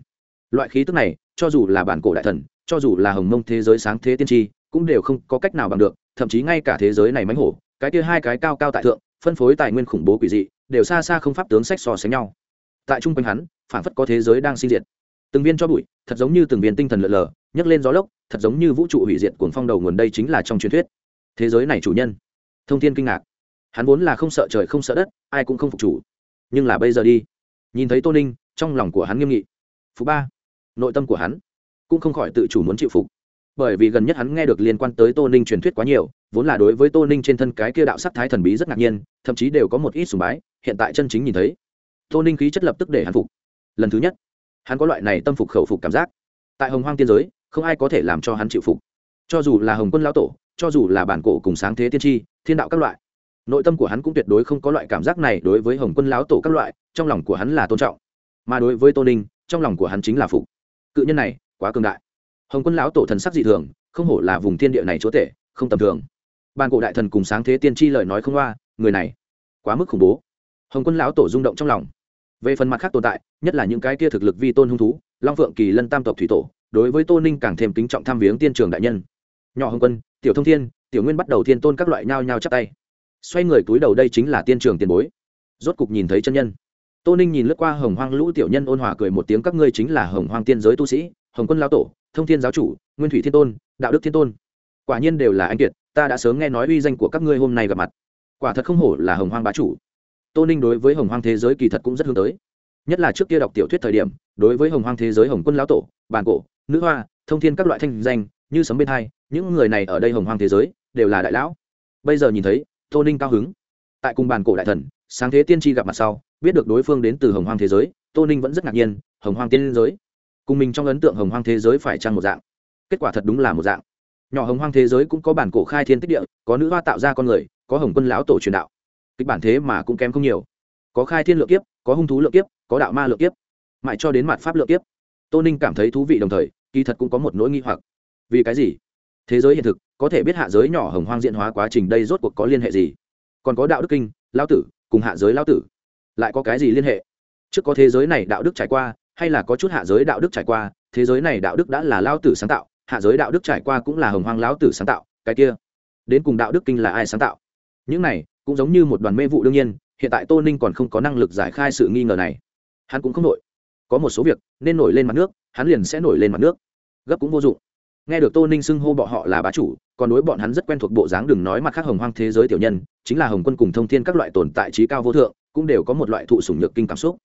Loại khí tức này, cho dù là bản cổ đại thần, cho dù là hồng mông thế giới sáng thế tiên tri, cũng đều không có cách nào bằng được, thậm chí ngay cả thế giới này mánh hổ, cái kia hai cái cao cao tại thượng, phân phối tài nguyên khủng bố quỷ dị, đều xa xa không pháp tướng sách so sánh nhau. Tại trung quanh hắn, phản phất có thế giới đang sinh diệt từng viên cho bụi, thật giống như từng viên tinh thần lợn lờ, nhấc lên gió lốc, thật giống như vũ trụ hủy diệt cuồng phong đầu nguồn đây chính là trong truyền thuyết. Thế giới này chủ nhân. Thông thiên kinh ngạc. Hắn vốn là không sợ trời không sợ đất, ai cũng không phục chủ. Nhưng là bây giờ đi. Nhìn thấy tô ninh, trong lòng của hắn nghiêm nghị. Phú ba. Nội tâm của hắn cũng không khỏi tự chủ muốn chịu phục. Bởi vì gần nhất hắn nghe được liên quan tới tô ninh truyền thuyết quá nhiều, vốn là đối với tô ninh trên thân cái kia đạo sắc thái thần bí rất ngạc nhiên, thậm chí đều có một ít sùng bái, hiện tại chân chính nhìn thấy. Tô ninh khí chất lập tức để hắn phục. Lần thứ nhất hắn có loại này tâm phục khẩu phục cảm giác. Tại hồng hoang tiên giới, không ai có thể làm cho hắn chịu phục. Cho dù là hồng quân lão tổ, cho dù là bản cổ cùng sáng thế tiên tri, thiên đạo các loại, nội tâm của hắn cũng tuyệt đối không có loại cảm giác này đối với hồng quân lão tổ các loại, trong lòng của hắn là tôn trọng. Mà đối với tô ninh, trong lòng của hắn chính là phục. Cự nhân này, quá cường đại. Hồng quân lão tổ thần sắc dị thường, không hổ là vùng thiên địa này chúa tể, không tầm thường. Ban cổ đại thần cùng sáng thế tiên tri lời nói không loa, người này, quá mức khủng bố. Hồng quân lão tổ rung động trong lòng về phần mặt khác tồn tại, nhất là những cái kia thực lực vi tôn hung thú, long phượng kỳ lân tam tộc thủy tổ, đối với tô ninh càng thêm kính trọng tham viếng tiên trường đại nhân. Nhỏ hồng quân, tiểu thông thiên, tiểu nguyên bắt đầu thiên tôn các loại nhao nhao chắc tay. Xoay người túi đầu đây chính là tiên trường tiền bối. Rốt cục nhìn thấy chân nhân. Tô ninh nhìn lướt qua hồng hoang lũ tiểu nhân ôn hòa cười một tiếng, các ngươi chính là hồng hoang tiên giới tu sĩ, hồng quân lao tổ, thông thiên giáo chủ, nguyên thủy thiên tôn, đạo đức thiên tôn. Quả nhiên đều là anh kiệt, ta đã sớm nghe nói uy danh của các ngươi hôm nay gặp mặt. Quả thật không hổ là hồng hoang bá chủ tô ninh đối với hồng hoang thế giới kỳ thật cũng rất hướng tới. Nhất là trước kia đọc tiểu thuyết thời điểm, đối với hồng hoang thế giới hồng quân lão tổ bàn cổ, nữ hoa, thông thiên các loại thanh danh, như sấm bên hai, những người này ở đây hồng hoang thế giới đều là đại lão. Bây giờ nhìn thấy, tô ninh cao hứng. Tại cùng bàn cổ đại thần, sáng thế tiên tri gặp mặt sau, biết được đối phương đến từ hồng hoang thế giới, tô ninh vẫn rất ngạc nhiên, hồng hoang tiên giới. Cùng mình trong ấn tượng hồng hoang thế giới phải chăng một dạng? Kết quả thật đúng là một dạng. Nhỏ hồng hoang thế giới cũng có bản cổ khai thiên tích địa, có nữ hoa tạo ra con người, có hồng quân lão tổ truyền đạo kịch bản thế mà cũng kém không nhiều. Có khai thiên lượng kiếp, có hung thú lượng kiếp, có đạo ma lượng kiếp. Mãi cho đến mặt pháp lượng kiếp, tô ninh cảm thấy thú vị đồng thời, kỳ thật cũng có một nỗi nghi hoặc. Vì cái gì? Thế giới hiện thực, có thể biết hạ giới nhỏ hồng hoang diện hóa quá trình đây rốt cuộc có liên hệ gì? Còn có đạo đức kinh lao tử, cùng hạ giới lao tử, lại có cái gì liên hệ? Trước có thế giới này đạo đức trải qua, hay là có chút hạ giới đạo đức trải qua, thế giới này đạo đức đã là lao tử sáng tạo, hạ giới đạo đức trải qua cũng là hồng hoang lão tử sáng tạo, cái kia. Đến cùng đạo đức kinh là ai sáng tạo? Những này cũng giống như một đoàn mê vụ đương nhiên, hiện tại tô ninh còn không có năng lực giải khai sự nghi ngờ này. Hắn cũng không nổi. Có một số việc nên nổi lên mặt nước, hắn liền sẽ nổi lên mặt nước. Gấp cũng vô dụng. Nghe được tô ninh xưng hô bọ họ là bá chủ, còn đối bọn hắn rất quen thuộc bộ dáng đừng nói mặt khác hồng hoang thế giới tiểu nhân, chính là hồng quân cùng thông thiên các loại tồn tại trí cao vô thượng, cũng đều có một loại thụ sủng nhược kinh cảm xúc.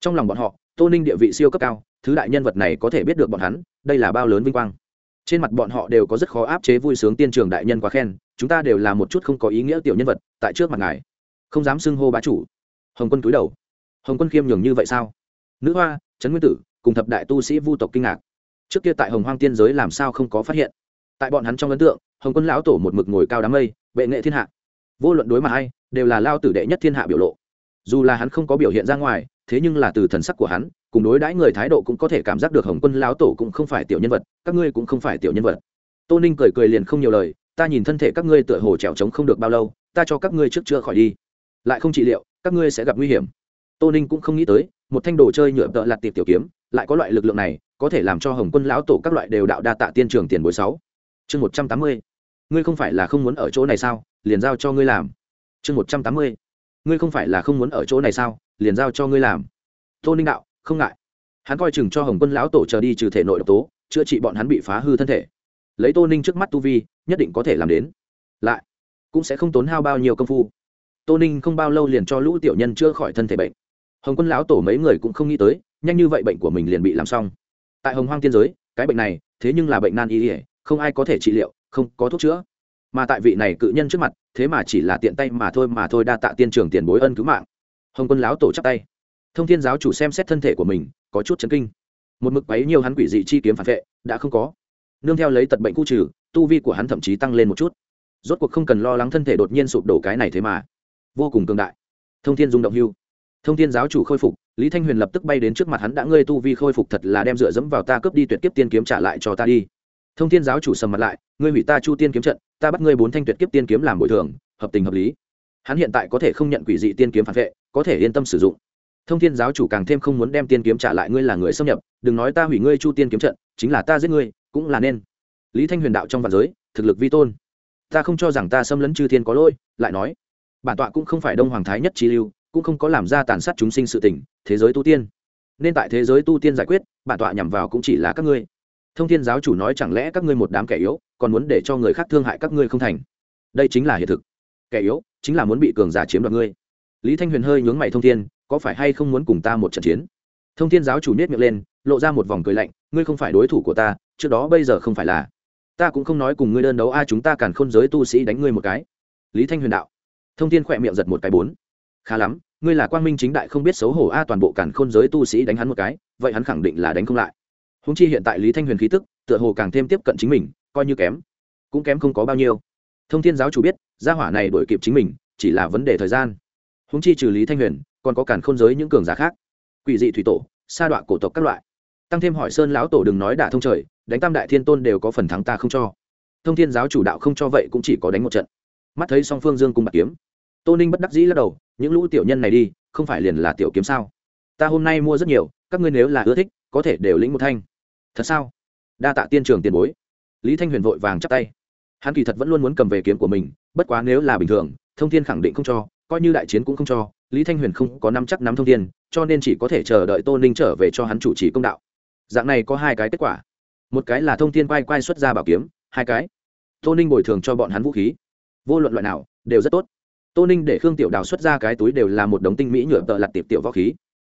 Trong lòng bọn họ, tô ninh địa vị siêu cấp cao, thứ đại nhân vật này có thể biết được bọn hắn, đây là bao lớn vinh quang trên mặt bọn họ đều có rất khó áp chế vui sướng tiên trường đại nhân quá khen, chúng ta đều là một chút không có ý nghĩa tiểu nhân vật, tại trước mặt ngài. Không dám xưng hô bá chủ. Hồng quân cúi đầu. Hồng quân khiêm nhường như vậy sao? Nữ hoa, trấn nguyên tử, cùng thập đại tu sĩ vu tộc kinh ngạc. Trước kia tại hồng hoang tiên giới làm sao không có phát hiện? Tại bọn hắn trong ấn tượng, hồng quân lão tổ một mực ngồi cao đám mây, bệ nghệ thiên hạ. Vô luận đối mặt hay đều là lao tử đệ nhất thiên hạ biểu lộ. Dù là hắn không có biểu hiện ra ngoài, thế nhưng là từ thần sắc của hắn cùng đối đãi người thái độ cũng có thể cảm giác được hồng quân lão tổ cũng không phải tiểu nhân vật, các ngươi cũng không phải tiểu nhân vật. Tô ninh cười cười liền không nhiều lời, ta nhìn thân thể các ngươi tựa hồ trèo trống không được bao lâu, ta cho các ngươi trước chưa khỏi đi. Lại không trị liệu, các ngươi sẽ gặp nguy hiểm. Tô ninh cũng không nghĩ tới, một thanh đồ chơi nhựa tợ lặt tiệp tiểu kiếm, lại có loại lực lượng này, có thể làm cho hồng quân lão tổ các loại đều đạo đa tạ tiên trường tiền bối sáu. Chương một trăm tám mươi. Ngươi không phải là không muốn ở chỗ này sao, liền giao cho ngươi làm. Chương một trăm tám mươi. Ngươi không phải là không muốn ở chỗ này sao, liền giao cho ngươi làm. Tô ninh đạo không ngại. Hắn coi chừng cho hồng quân lão tổ chờ đi trừ thể nội độc tố, chữa trị bọn hắn bị phá hư thân thể. Lấy tô ninh trước mắt tu vi, nhất định có thể làm đến. Lại cũng sẽ không tốn hao bao nhiêu công phu. Tô ninh không bao lâu liền cho lũ tiểu nhân chữa khỏi thân thể bệnh. Hồng quân lão tổ mấy người cũng không nghĩ tới, nhanh như vậy bệnh của mình liền bị làm xong. Tại hồng hoang tiên giới, cái bệnh này, thế nhưng là bệnh nan y ỉa không ai có thể trị liệu, không có thuốc chữa. Mà tại vị này cự nhân trước mặt, thế mà chỉ là tiện tay mà thôi mà thôi đa tạ tiên trường tiền bối ân cứu mạng. Hồng quân lão tổ chắp tay thông thiên giáo chủ xem xét thân thể của mình, có chút chấn kinh. Một mực bấy nhiều hắn quỷ dị chi kiếm phản vệ, đã không có. Nương theo lấy tật bệnh khu trừ, tu vi của hắn thậm chí tăng lên một chút. Rốt cuộc không cần lo lắng thân thể đột nhiên sụp đổ cái này thế mà. Vô cùng cường đại. Thông thiên dung động hưu. Thông thiên giáo chủ khôi phục, lý thanh huyền lập tức bay đến trước mặt hắn, đã ngươi tu vi khôi phục thật là đem dựa dẫm vào ta cướp đi tuyệt kiếp tiên kiếm trả lại cho ta đi. Thông thiên giáo chủ sầm mặt lại, ngươi hủy ta chu tiên kiếm trận, ta bắt ngươi bốn thanh tuyệt kiếp tiên kiếm làm bồi thường, hợp tình hợp lý. Hắn hiện tại có thể không nhận quỷ dị tiên kiếm phản vệ, có thể yên tâm sử dụng thông thiên giáo chủ càng thêm không muốn đem tiên kiếm trả lại ngươi là người xâm nhập, đừng nói ta hủy ngươi chu tiên kiếm trận, chính là ta giết ngươi, cũng là nên. Lý thanh huyền đạo trong vạn giới, thực lực vi tôn. Ta không cho rằng ta xâm lấn chư thiên có lỗi, lại nói, bản tọa cũng không phải đông hoàng thái nhất trí lưu, cũng không có làm ra tàn sát chúng sinh sự tình, thế giới tu tiên. Nên tại thế giới tu tiên giải quyết, bản tọa nhằm vào cũng chỉ là các ngươi. Thông thiên giáo chủ nói chẳng lẽ các ngươi một đám kẻ yếu, còn muốn để cho người khác thương hại các ngươi không thành? Đây chính là hiện thực. Kẻ yếu, chính là muốn bị cường giả chiếm đoạt ngươi. Lý thanh huyền hơi nhướng mày thông thiên có phải hay không muốn cùng ta một trận chiến? Thông thiên giáo chủ nết miệng lên, lộ ra một vòng cười lạnh, ngươi không phải đối thủ của ta, trước đó bây giờ không phải là. Ta cũng không nói cùng ngươi đơn đấu, a, chúng ta càn khôn giới tu sĩ đánh ngươi một cái. Lý thanh huyền đạo. Thông thiên khỏe miệng giật một cái bốn. Khá lắm, ngươi là quang minh chính đại không biết xấu hổ, a, toàn bộ càn khôn giới tu sĩ đánh hắn một cái, vậy hắn khẳng định là đánh không lại. Húng chi hiện tại lý thanh huyền khí tức, tựa hồ càng thêm tiếp cận chính mình, coi như kém, cũng kém không có bao nhiêu. Thông thiên giáo chủ biết, gia hỏa này đổi kịp chính mình, chỉ là vấn đề thời gian. Húng chi trừ lý thanh huyền còn có càn khôn giới những cường giả khác. Quỷ dị thủy tổ, sa đọa cổ tộc các loại. Tăng thêm hỏi sơn lão tổ đừng nói đả thông trời, đánh tam đại thiên tôn đều có phần thắng ta không cho. Thông thiên giáo chủ đạo không cho vậy cũng chỉ có đánh một trận. Mắt thấy song phương dương cung bạc kiếm. Tô ninh bất đắc dĩ lắc đầu, những lũ tiểu nhân này đi, không phải liền là tiểu kiếm sao? Ta hôm nay mua rất nhiều, các ngươi nếu là ưa thích, có thể đều lĩnh một thanh. Thật sao? Đa tạ tiên trường tiền bối. Lý thanh huyền vội vàng chắp tay. Hắn kỳ thật vẫn luôn muốn cầm về kiếm của mình, bất quá nếu là bình thường, thông thiên khẳng định không cho, coi như đại chiến cũng không cho lý thanh huyền không có năm chắc nắm thông tin, cho nên chỉ có thể chờ đợi tô ninh trở về cho hắn chủ trì công đạo. Dạng này có hai cái kết quả. Một cái là thông tin quay quay xuất ra bảo kiếm hai cái. Tô ninh bồi thường cho bọn hắn vũ khí. Vô luận loại nào đều rất tốt. Tô ninh để khương tiểu đào xuất ra cái túi đều là một đống tinh mỹ nhựa tợ lặt tiệp tiểu võ khí.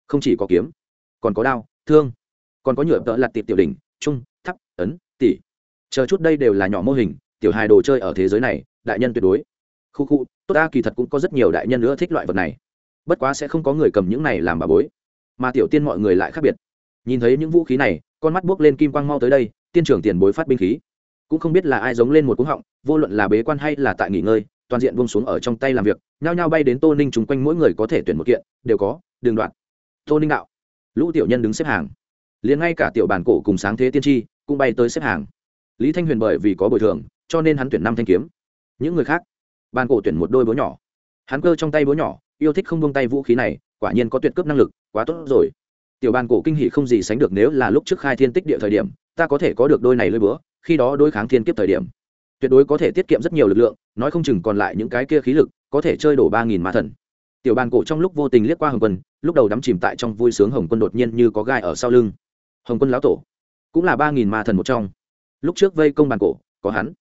Không chỉ có kiếm còn có đao thương còn có nhựa tợ lặt tiệp tiểu đỉnh trung thắp ấn tỷ. Chờ chút đây đều là nhỏ mô hình tiểu hài đồ chơi ở thế giới này đại nhân tuyệt đối. Khu khu tốt ta kỳ thật cũng có rất nhiều đại nhân nữa thích loại vật này bất quá sẽ không có người cầm những này làm bà bối. Mà tiểu tiên mọi người lại khác biệt. Nhìn thấy những vũ khí này, con mắt buốc lên kim quang mau tới đây, tiên trưởng tiền bối phát binh khí. Cũng không biết là ai giống lên một cú họng, vô luận là bế quan hay là tại nghỉ ngơi, toàn diện buông xuống ở trong tay làm việc, nhao nhao bay đến tô ninh chung quanh mỗi người có thể tuyển một kiện, đều có, đường đoạn. Tô ninh đạo. Lũ tiểu nhân đứng xếp hàng. Liền ngay cả tiểu bản cổ cùng sáng thế tiên tri cũng bay tới xếp hàng. Lý thanh huyền bởi vì có bồi thường, cho nên hắn tuyển năm thanh kiếm. Những người khác bàn cổ tuyển một đôi búa nhỏ. Hắn cơ trong tay búa nhỏ yêu thích không buông tay vũ khí này, quả nhiên có tuyệt cướp năng lực, quá tốt rồi. Tiểu bàn cổ kinh hỷ không gì sánh được nếu là lúc trước khai thiên tích địa thời điểm, ta có thể có được đôi này lưỡi búa, khi đó đối kháng thiên kiếp thời điểm. Tuyệt đối có thể tiết kiệm rất nhiều lực lượng, nói không chừng còn lại những cái kia khí lực, có thể chơi đổ ba nghìn ma thần. Tiểu bàn cổ trong lúc vô tình liếc qua hồng quân, lúc đầu đắm chìm tại trong vui sướng hồng quân đột nhiên như có gai ở sau lưng. Hồng quân lão tổ, cũng là ba nghìn ma thần một trong. Lúc trước vây công bàn cổ, có hắn.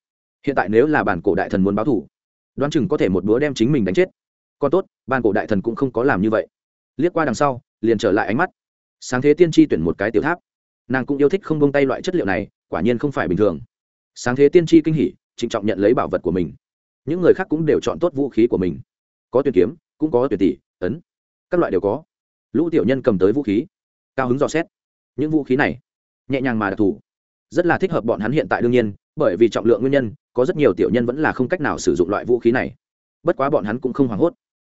Hiện tại nếu là bàn cổ đại thần muốn báo thủ, đoán chừng có thể một búa đem chính mình đánh chết còn tốt, ban cổ đại thần cũng không có làm như vậy. Liếc qua đằng sau, liền trở lại ánh mắt. Sáng thế tiên tri tuyển một cái tiểu tháp. Nàng cũng yêu thích không bông tay loại chất liệu này, quả nhiên không phải bình thường. Sáng thế tiên tri kinh hỉ, trịnh trọng nhận lấy bảo vật của mình. Những người khác cũng đều chọn tốt vũ khí của mình. Có tuyển kiếm, cũng có tuyển tỷ, ấn. Các loại đều có. Lũ tiểu nhân cầm tới vũ khí. Cao hứng dò xét. Những vũ khí này, nhẹ nhàng mà đặc thù. Rất là thích hợp bọn hắn hiện tại đương nhiên, bởi vì trọng lượng nguyên nhân, có rất nhiều tiểu nhân vẫn là không cách nào sử dụng loại vũ khí này. Bất quá bọn hắn cũng không hoảng hốt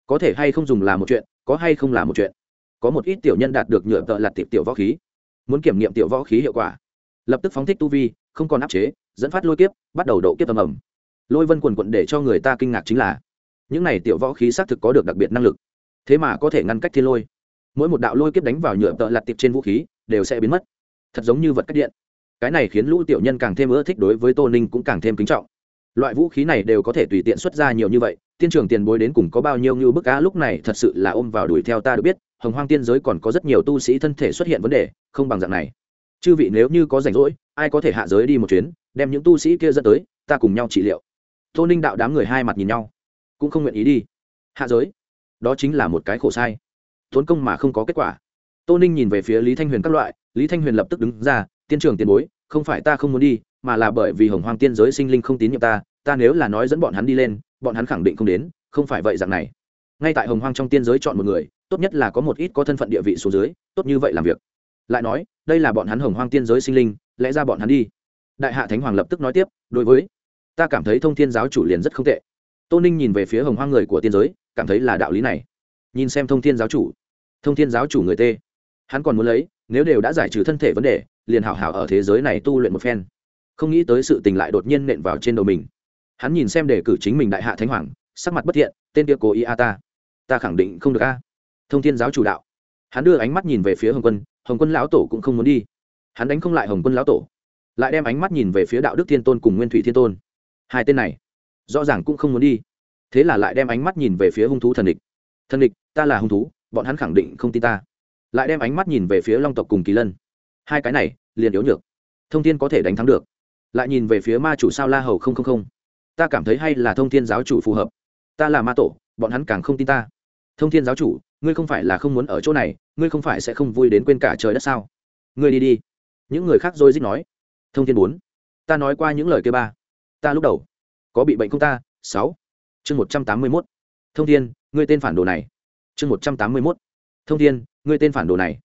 có thể hay không dùng là một chuyện, có hay không là một chuyện. Có một ít tiểu nhân đạt được nhựa tợ lặt tiệp tiểu võ khí. Muốn kiểm nghiệm tiểu võ khí hiệu quả. Lập tức phóng thích tu vi, không còn áp chế, dẫn phát lôi kiếp, bắt đầu độ kiếp ầm ầm. Lôi vân quần quận để cho người ta kinh ngạc chính là, những này tiểu võ khí xác thực có được đặc biệt năng lực. Thế mà có thể ngăn cách thiên lôi. Mỗi một đạo lôi kiếp đánh vào nhựa tợ lặt tiệp trên vũ khí, đều sẽ biến mất. Thật giống như vật cách điện. Cái này khiến lũ tiểu nhân càng thêm ưa thích đối với tô ninh cũng càng thêm kính trọng loại vũ khí này đều có thể tùy tiện xuất ra nhiều như vậy, tiên trưởng tiền bối đến cùng có bao nhiêu như bức á, lúc này thật sự là ôm vào đuổi theo ta được biết, hồng hoang tiên giới còn có rất nhiều tu sĩ thân thể xuất hiện vấn đề, không bằng dạng này. Chư vị nếu như có rảnh rỗi, ai có thể hạ giới đi một chuyến, đem những tu sĩ kia dẫn tới, ta cùng nhau trị liệu. Tô ninh đạo đám người hai mặt nhìn nhau, cũng không nguyện ý đi. Hạ giới? Đó chính là một cái khổ sai. Tốn công mà không có kết quả. Tô ninh nhìn về phía lý thanh huyền các loại, lý thanh huyền lập tức đứng ra, tiên trưởng tiền bối, không phải ta không muốn đi mà là bởi vì hồng hoang tiên giới sinh linh không tín nhiệm ta ta nếu là nói dẫn bọn hắn đi lên, bọn hắn khẳng định không đến, không phải vậy dạng này. Ngay tại hồng hoang trong tiên giới chọn một người, tốt nhất là có một ít có thân phận địa vị số dưới, tốt như vậy làm việc. Lại nói, đây là bọn hắn hồng hoang tiên giới sinh linh, lẽ ra bọn hắn đi. Đại hạ thánh hoàng lập tức nói tiếp, đối với, ta cảm thấy thông thiên giáo chủ liền rất không tệ. Tô ninh nhìn về phía hồng hoang người của tiên giới, cảm thấy là đạo lý này. Nhìn xem thông thiên giáo chủ. Thông thiên giáo chủ người tê. Hắn còn muốn lấy, nếu đều đã giải trừ thân thể vấn đề, liền hảo hảo ở thế giới này tu luyện một phen không nghĩ tới sự tình lại đột nhiên nện vào trên đầu mình. Hắn nhìn xem đề cử chính mình đại hạ thánh hoàng, sắc mặt bất thiện, tên kia cố ý a ta. Ta khẳng định không được a. Thông thiên giáo chủ đạo. Hắn đưa ánh mắt nhìn về phía hồng quân hồng quân lão tổ cũng không muốn đi. Hắn đánh không lại hồng quân lão tổ, lại đem ánh mắt nhìn về phía đạo đức thiên tôn cùng nguyên thủy thiên tôn. Hai tên này, rõ ràng cũng không muốn đi. Thế là lại đem ánh mắt nhìn về phía hung thú thần địch. Thần địch, ta là hung thú, bọn hắn khẳng định không tin ta. Lại đem ánh mắt nhìn về phía long tộc cùng kỳ lân. Hai cái này, liền yếu nhược. Thông tin có thể đánh thắng được lại nhìn về phía ma chủ sao la hầu không không không. Ta cảm thấy hay là thông thiên giáo chủ phù hợp. Ta là ma tổ, bọn hắn càng không tin ta. Thông thiên giáo chủ, ngươi không phải là không muốn ở chỗ này, ngươi không phải sẽ không vui đến quên cả trời đất sao? Ngươi đi đi. Những người khác rồi dích nói. Thông thiên bốn, ta nói qua những lời kia ba. Ta lúc đầu, có bị bệnh không ta? Sáu. Chương một trăm tám mươi mốt. Thông thiên, ngươi tên phản đồ này. Chương một trăm tám mươi mốt. Thông thiên, ngươi tên phản đồ này.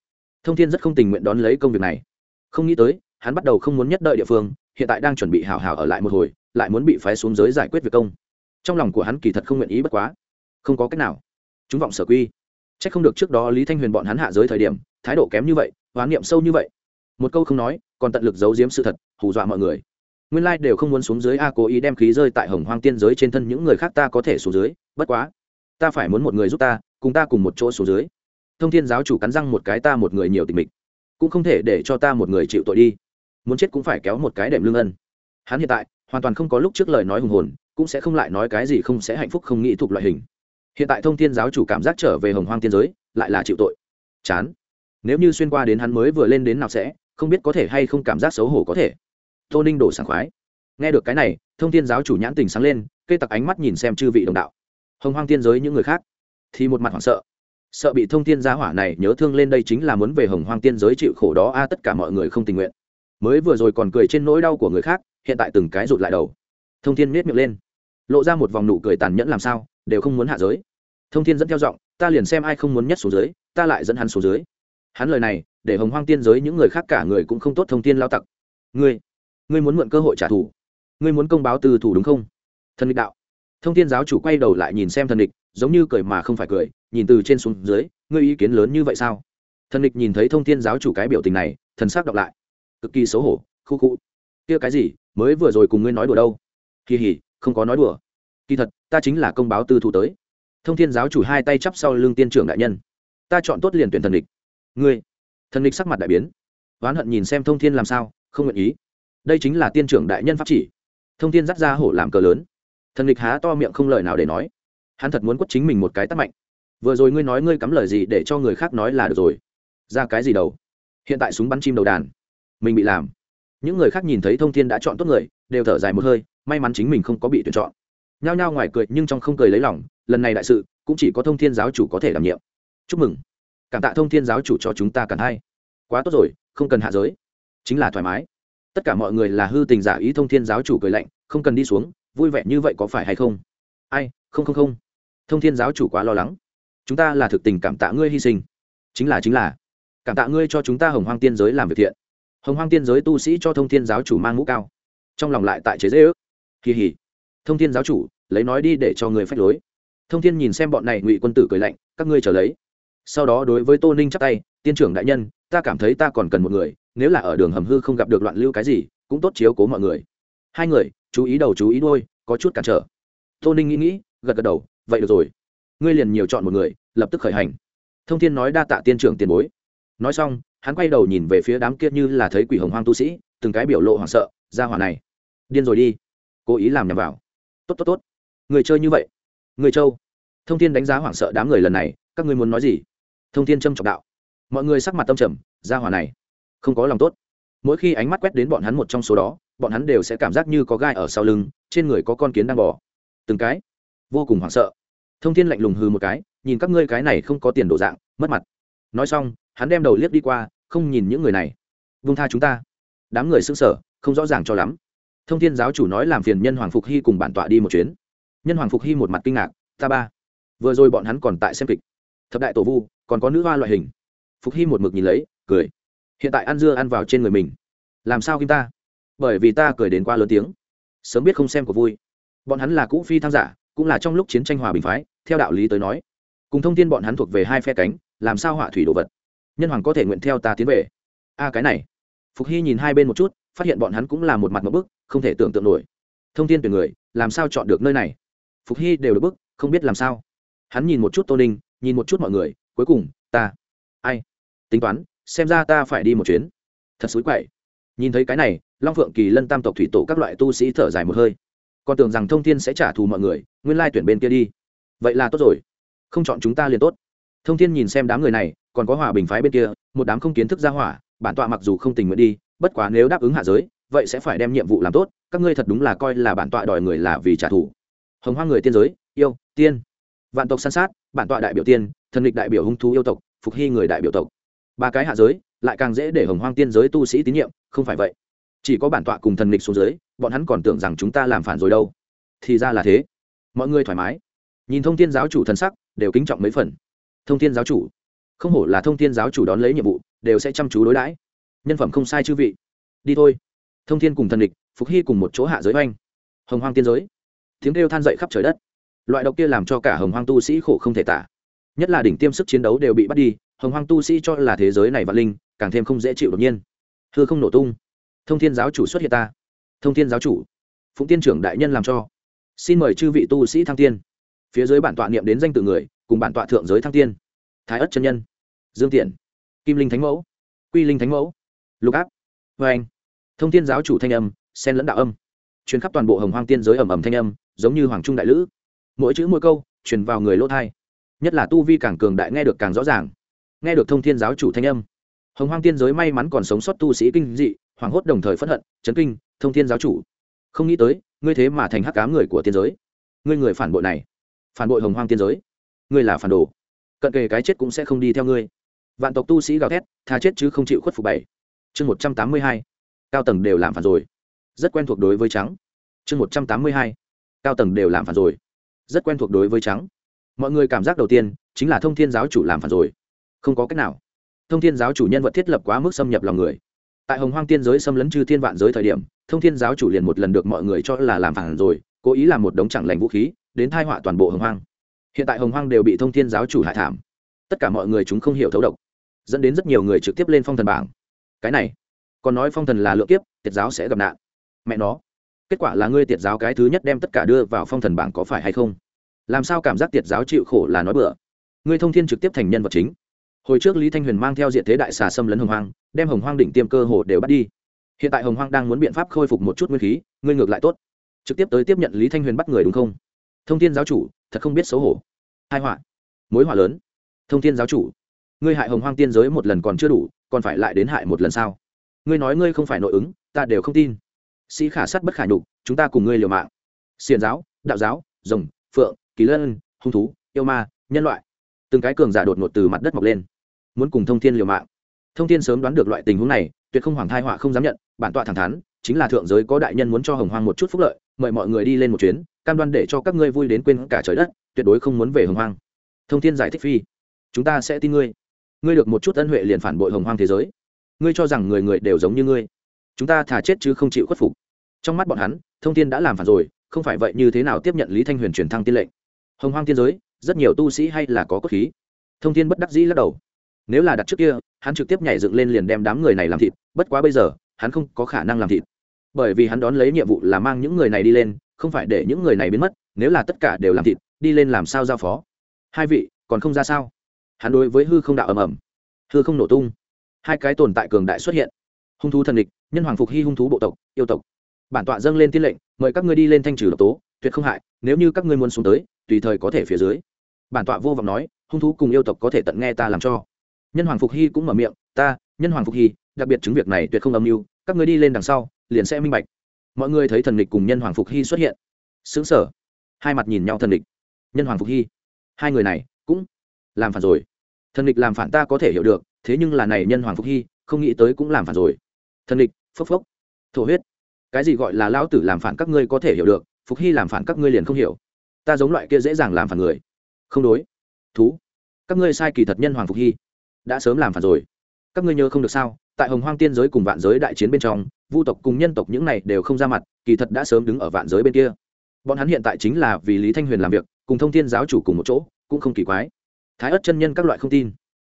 Thông thiên rất không tình nguyện đón lấy công việc này. Không nghĩ tới, hắn bắt đầu không muốn nhất đợi địa phương hiện tại đang chuẩn bị hào hào ở lại một hồi lại muốn bị phái xuống giới giải quyết việc công. Trong lòng của hắn kỳ thật không nguyện ý bất quá. Không có cách nào. Chúng vọng sở quy. C h ắ c không được trước đó lý thanh huyền bọn hắn hạ giới thời điểm thái độ kém như vậy hoán niệm sâu như vậy. Một câu không nói còn tận lực giấu giếm sự thật hù dọa mọi người. Nguyên lai đều không muốn xuống dưới a cố ý đem khí rơi tại hồng hoang tiên giới trên thân những người khác ta có thể xuống dưới bất quá. Ta phải muốn một người giúp ta cùng ta cùng một chỗ xuống dưới. Thông thiên giáo chủ cắn răng một cái ta một người nhiều tình mình, cũng không thể để cho ta một người chịu tội đi muốn chết cũng phải kéo một cái đệm lương ân. Hắn hiện tại, hoàn toàn không có lúc trước lời nói hùng hồn, cũng sẽ không lại nói cái gì không sẽ hạnh phúc không nghĩ thuộc loại hình. Hiện tại thông thiên giáo chủ cảm giác trở về hồng hoang tiên giới, lại là chịu tội. Chán. Nếu như xuyên qua đến hắn mới vừa lên đến nào sẽ, không biết có thể hay không cảm giác xấu hổ có thể. Tô ninh đổ sảng khoái. Nghe được cái này, thông thiên giáo chủ nhãn tình sáng lên cây tặc ánh mắt nhìn xem chư vị đồng đạo. Hồng hoang tiên giới những người khác, thì một mặt hoảng sợ. Sợ bị thông thiên gia hỏa này nhớ thương lên đây chính là muốn về hồng hoang tiên giới chịu khổ đó, a, tất cả mọi người không tình nguyện mới vừa rồi còn cười trên nỗi đau của người khác, hiện tại từng cái rụt lại đầu. Thông thiên miết miệng lên. Lộ ra một vòng nụ cười tàn nhẫn làm sao, đều không muốn hạ giới. Thông thiên dẫn theo giọng, ta liền xem ai không muốn nhất xuống dưới, ta lại dẫn hắn xuống dưới. Hắn lời này, để hồng hoang tiên giới những người khác cả người cũng không tốt thông thiên lao tặc. Ngươi ngươi muốn mượn cơ hội trả thù. Ngươi muốn công báo từ thủ đúng không? Thần địch đạo. Thông thiên giáo chủ quay đầu lại nhìn xem thần địch giống như cười mà không phải cười, nhìn từ trên xuống dưới, ngươi ý kiến lớn như vậy sao? Thần địch nhìn thấy thông thiên giáo chủ cái biểu tình này, thần sắc đọc lại cực kỳ xấu hổ, khu khu. Kia cái gì, mới vừa rồi cùng ngươi nói đùa đâu? Kỳ hỉ, không có nói đùa. Kỳ thật, ta chính là công báo tư thủ tới. Thông thiên giáo chủ hai tay chắp sau lưng tiên trưởng đại nhân. Ta chọn tốt liền tuyển thần địch. Ngươi. Thần địch sắc mặt đại biến. Oán hận nhìn xem thông thiên làm sao, không nguyện ý. Đây chính là tiên trưởng đại nhân pháp chỉ. Thông thiên dắt ra hổ làm cờ lớn. Thần địch há to miệng không lời nào để nói. Hắn thật muốn quất chính mình một cái tắt mạnh. Vừa rồi ngươi nói ngươi cắm lời gì để cho người khác nói là được rồi. Ra cái gì đầu? Hiện tại súng bắn chim đầu đàn mình bị làm. Những người khác nhìn thấy thông thiên đã chọn tốt người, đều thở dài một hơi, may mắn chính mình không có bị tuyển chọn. Nhao nhao ngoài cười, nhưng trong không cười lấy lòng, lần này đại sự, cũng chỉ có thông thiên giáo chủ có thể đảm nhiệm. Chúc mừng. Cảm tạ thông thiên giáo chủ cho chúng ta cả hay quá tốt rồi, không cần hạ giới. Chính là thoải mái. Tất cả mọi người là hư tình giả ý thông thiên giáo chủ cười lạnh, không cần đi xuống, vui vẻ như vậy có phải hay không? Ai, không không không. Thông thiên giáo chủ quá lo lắng. Chúng ta là thực tình cảm tạ ngươi hy sinh. Chính là chính là. Cảm tạ ngươi cho chúng ta hồng hoang tiên giới làm việc thiện hồng hoang tiên giới tu sĩ cho thông thiên giáo chủ mang mũ cao. Trong lòng lại tại chế dễ ước kỳ hỉ. Thông thiên giáo chủ, lấy nói đi để cho người phách lối. Thông thiên nhìn xem bọn này, ngụy quân tử cười lạnh, các ngươi trở lấy. Sau đó đối với tô ninh chắp tay, tiên trưởng đại nhân, ta cảm thấy ta còn cần một người, nếu là ở đường hầm hư không gặp được loạn lưu cái gì, cũng tốt chiếu cố mọi người. Hai người, chú ý đầu chú ý đôi có chút cản trở. Tô ninh nghĩ nghĩ, gật gật đầu, vậy được rồi. Ngươi liền nhiều chọn một người, lập tức khởi hành. Thông thiên nói đa tạ tiên trưởng tiền bối. Nói xong hắn quay đầu nhìn về phía đám kia như là thấy quỷ hồng hoang tu sĩ, từng cái biểu lộ hoảng sợ, ra hỏa này, điên rồi đi, cố ý làm nhầm vào. Tốt tốt tốt, người chơi như vậy, người châu thông thiên đánh giá hoảng sợ đám người lần này, các ngươi muốn nói gì? Thông thiên trâm trọng đạo. Mọi người sắc mặt tâm trầm, ra hỏa này, không có lòng tốt. Mỗi khi ánh mắt quét đến bọn hắn một trong số đó, bọn hắn đều sẽ cảm giác như có gai ở sau lưng, trên người có con kiến đang bò. Từng cái, vô cùng hoảng sợ. Thông thiên lạnh lùng hư một cái, nhìn các ngươi cái này không có tiền đổ dạng, mất mặt. Nói xong hắn đem đầu liếc đi qua, không nhìn những người này. Vung tha chúng ta. Đám người xưng sở không rõ ràng cho lắm. Thông thiên giáo chủ nói làm phiền nhân hoàng phục hy cùng bản tọa đi một chuyến. Nhân hoàng phục hy một mặt kinh ngạc, ta ba, vừa rồi bọn hắn còn tại xem kịch. Thập đại tổ vu, còn có nữ hoa loại hình. Phục hy một mực nhìn lấy, cười. Hiện tại ăn dưa ăn vào trên người mình. Làm sao kim ta? Bởi vì ta cười đến quá lớn tiếng. Sớm biết không xem của vui. Bọn hắn là cũ phi thăng giả, cũng là trong lúc chiến tranh hòa bình phái, theo đạo lý tới nói. Cùng thông tin bọn hắn thuộc về hai phe cánh, làm sao họa thủy đồ vật? Nhân hoàng có thể nguyện theo ta tiến về. A, cái này. Phục hy nhìn hai bên một chút, phát hiện bọn hắn cũng là một mặt một bức, không thể tưởng tượng nổi. Thông tin tuyển người, làm sao chọn được nơi này? Phục hy đều được bức, không biết làm sao. Hắn nhìn một chút tô ninh, nhìn một chút mọi người, cuối cùng, ta. Ai? Tính toán, xem ra ta phải đi một chuyến. Thật xúi quậy. Nhìn thấy cái này, long phượng kỳ lân tam tộc thủy tổ các loại tu sĩ thở dài một hơi. Còn tưởng rằng thông thiên sẽ trả thù mọi người, nguyên lai tuyển bên kia đi. Vậy là tốt rồi. Không chọn chúng ta liền tốt. Thông thiên nhìn xem đám người này còn có hòa bình phái bên kia, một đám không kiến thức ra hỏa, bản tọa mặc dù không tình nguyện đi, bất quá nếu đáp ứng hạ giới, vậy sẽ phải đem nhiệm vụ làm tốt, các ngươi thật đúng là coi là bản tọa đòi người là vì trả thù. Hồng hoa người tiên giới, yêu, tiên. Vạn tộc san sát, bản tọa đại biểu tiên, thần lịch đại biểu hung thú yêu tộc, phục hy người đại biểu tộc. Ba cái hạ giới, lại càng dễ để hồng hoang tiên giới tu sĩ tín nhiệm, không phải vậy? Chỉ có bản tọa cùng thần lịch xuống dưới, bọn hắn còn tưởng rằng chúng ta làm phản rồi đâu. Thì ra là thế. Mọi người thoải mái. Nhìn thông tin giáo chủ thần sắc, đều kính trọng mấy phần. Thông tin giáo chủ không hổ là thông Thiên giáo chủ đón lấy nhiệm vụ, đều sẽ chăm chú đối đãi. Nhân phẩm không sai chư vị. Đi thôi. Thông thiên cùng thần địch, phục hy cùng một chỗ hạ giới oanh. Hồng hoang tiên giới. Tiếng kêu than dậy khắp trời đất. Loại độc kia làm cho cả hồng hoang tu sĩ khổ không thể tả. Nhất là đỉnh tiêm sức chiến đấu đều bị bắt đi, hồng hoang tu sĩ cho là thế giới này vạn linh, càng thêm không dễ chịu đột nhiên. Thưa không nổ tung. Thông thiên giáo chủ xuất hiện ta. Thông thiên giáo chủ. Phụng tiên trưởng đại nhân làm cho. Xin mời chư vị tu sĩ thăng tiên. Phía dưới bản tọa niệm đến danh tự người, cùng bản tọa thượng giới thăng tiên thái ất chân nhân. Dương tiện kim linh thánh mẫu. Quy linh thánh mẫu. Lục áp. Vê anh. Thông thiên giáo chủ thanh âm sen lẫn đạo âm. Chuyến khắp toàn bộ hồng hoang tiên giới ẩm ẩm thanh âm, giống như hoàng trung đại lữ. Mỗi chữ mỗi câu, truyền vào người lỗ thai. Nhất là tu vi càng cường đại nghe được càng rõ ràng. Nghe được thông thiên giáo chủ thanh âm. Hồng hoang tiên giới may mắn còn sống sót tu sĩ kinh dị, hoảng hốt đồng thời phẫn hận, chấn kinh, thông thiên giáo chủ, không nghĩ tới, ngươi thế mà thành hắc cám người của tiên giới. Ngươi người phản bội này, phản bội hồng hoang tiên giới. Ngươi là phản đồ cận kề cái chết cũng sẽ không đi theo ngươi. Vạn tộc tu sĩ gào thét, tha chết chứ không chịu khuất phục bảy. Chương một trăm tám mươi hai, cao tầng đều làm phản rồi. Rất quen thuộc đối với trắng. Chương một trăm tám mươi hai, cao tầng đều làm phản rồi. Rất quen thuộc đối với trắng. Mọi người cảm giác đầu tiên chính là thông thiên giáo chủ làm phản rồi. Không có cách nào. Thông thiên giáo chủ nhân vật thiết lập quá mức xâm nhập lòng người. Tại hồng hoang tiên giới xâm lấn chư thiên vạn giới thời điểm, thông thiên giáo chủ liền một lần được mọi người cho là làm phản rồi, cố ý làm một đống chẳng lành vũ khí, đến thai họa toàn bộ hồng hoang hiện tại hồng hoang đều bị thông thiên giáo chủ hại thảm. Tất cả mọi người chúng không hiểu thấu độc, dẫn đến rất nhiều người trực tiếp lên phong thần bảng. Cái này, còn nói phong thần là lượng kiếp, tiệt giáo sẽ gặp nạn. Mẹ nó, kết quả là ngươi tiệt giáo cái thứ nhất đem tất cả đưa vào phong thần bảng có phải hay không? Làm sao cảm giác tiệt giáo chịu khổ là nói bừa? Ngươi thông thiên trực tiếp thành nhân vật chính. Hồi trước lý thanh huyền mang theo diện thế đại xà xâm lấn hồng hoang, đem hồng hoang đỉnh tiêm cơ hồ đều bắt đi. Hiện tại hồng hoang đang muốn biện pháp khôi phục một chút nguyên khí, ngươi ngược lại tốt. Trực tiếp tới tiếp nhận lý thanh huyền bắt người đúng không? Thông thiên giáo chủ, thật không biết xấu hổ. Hai họa. Mối họa lớn. Thông thiên giáo chủ, ngươi hại hồng hoang tiên giới một lần còn chưa đủ, còn phải lại đến hại một lần sao? Ngươi nói ngươi không phải nội ứng, ta đều không tin. Sĩ khả sắt bất khả nhục, chúng ta cùng ngươi liều mạng. Xiền giáo, đạo giáo, rồng, phượng, kỳ lân, hung thú, yêu ma, nhân loại. Từng cái cường giả đột ngột từ mặt đất mọc lên. Muốn cùng thông thiên liều mạng. Thông thiên sớm đoán được loại tình huống này, tuyệt không hoàng thai họa không dám nhận, bản tọa thẳng thắn, chính là thượng giới có đại nhân muốn cho hồng hoang một chút phúc lợi, mời mọi người đi lên một chuyến cam đoan để cho các ngươi vui đến quên cả trời đất, tuyệt đối không muốn về hồng hoang. Thông thiên giải thích phi, chúng ta sẽ tin ngươi. Ngươi được một chút ân huệ liền phản bội hồng hoang thế giới. Ngươi cho rằng người người đều giống như ngươi. Chúng ta thả chết chứ không chịu khuất phục. Trong mắt bọn hắn, thông thiên đã làm phản rồi, không phải vậy như thế nào tiếp nhận lý thanh huyền truyền thăng tiên lệnh? Hồng hoang tiên giới, rất nhiều tu sĩ hay là có cốt khí. Thông thiên bất đắc dĩ lắc đầu. Nếu là đặt trước kia, hắn trực tiếp nhảy dựng lên liền đem đám người này làm thịt, bất quá bây giờ, hắn không có khả năng làm thịt bởi vì hắn đón lấy nhiệm vụ là mang những người này đi lên, không phải để những người này biến mất, nếu là tất cả đều làm thịt, đi lên làm sao giao phó? Hai vị, còn không ra sao? Hắn đối với hư không đạo ầm ầm. Hư không nổ tung. Hai cái tồn tại cường đại xuất hiện. Hung thú thần địch, nhân hoàng phục hy hung thú bộ tộc, yêu tộc. Bản tọa dâng lên tiên lệnh, mời các ngươi đi lên thanh trừ độc tố, tuyệt không hại, nếu như các ngươi muốn xuống tới, tùy thời có thể phía dưới. Bản tọa vô vọng nói, hung thú cùng yêu tộc có thể tận nghe ta làm cho. Nhân hoàng phục hy cũng mở miệng, ta, nhân hoàng phục hy, đặc biệt chứng việc này tuyệt không âm mưu, các ngươi đi lên đằng sau liền sẽ minh bạch. Mọi người thấy thần địch cùng nhân hoàng phục hy xuất hiện. Xứng sở hai mặt nhìn nhau thần địch nhân hoàng phục hy. Hai người này cũng làm phản rồi. Thần địch làm phản ta có thể hiểu được, thế nhưng là này nhân hoàng phục hy, không nghĩ tới cũng làm phản rồi. Thần địch phốc phốc. Thổ huyết. Cái gì gọi là lão tử làm phản các ngươi có thể hiểu được, phục hy làm phản các ngươi liền không hiểu. Ta giống loại kia dễ dàng làm phản người. Không đối. Thú. Các ngươi sai kỳ thật nhân hoàng phục hy. Đã sớm làm phản rồi. Các ngươi nhớ không được sao? Tại hồng hoang tiên giới cùng vạn giới đại chiến bên trong, vu tộc cùng nhân tộc những này đều không ra mặt, kỳ thật đã sớm đứng ở vạn giới bên kia. Bọn hắn hiện tại chính là vì lý thanh huyền làm việc, cùng thông thiên giáo chủ cùng một chỗ, cũng không kỳ quái. Thái ất chân nhân các loại không tin.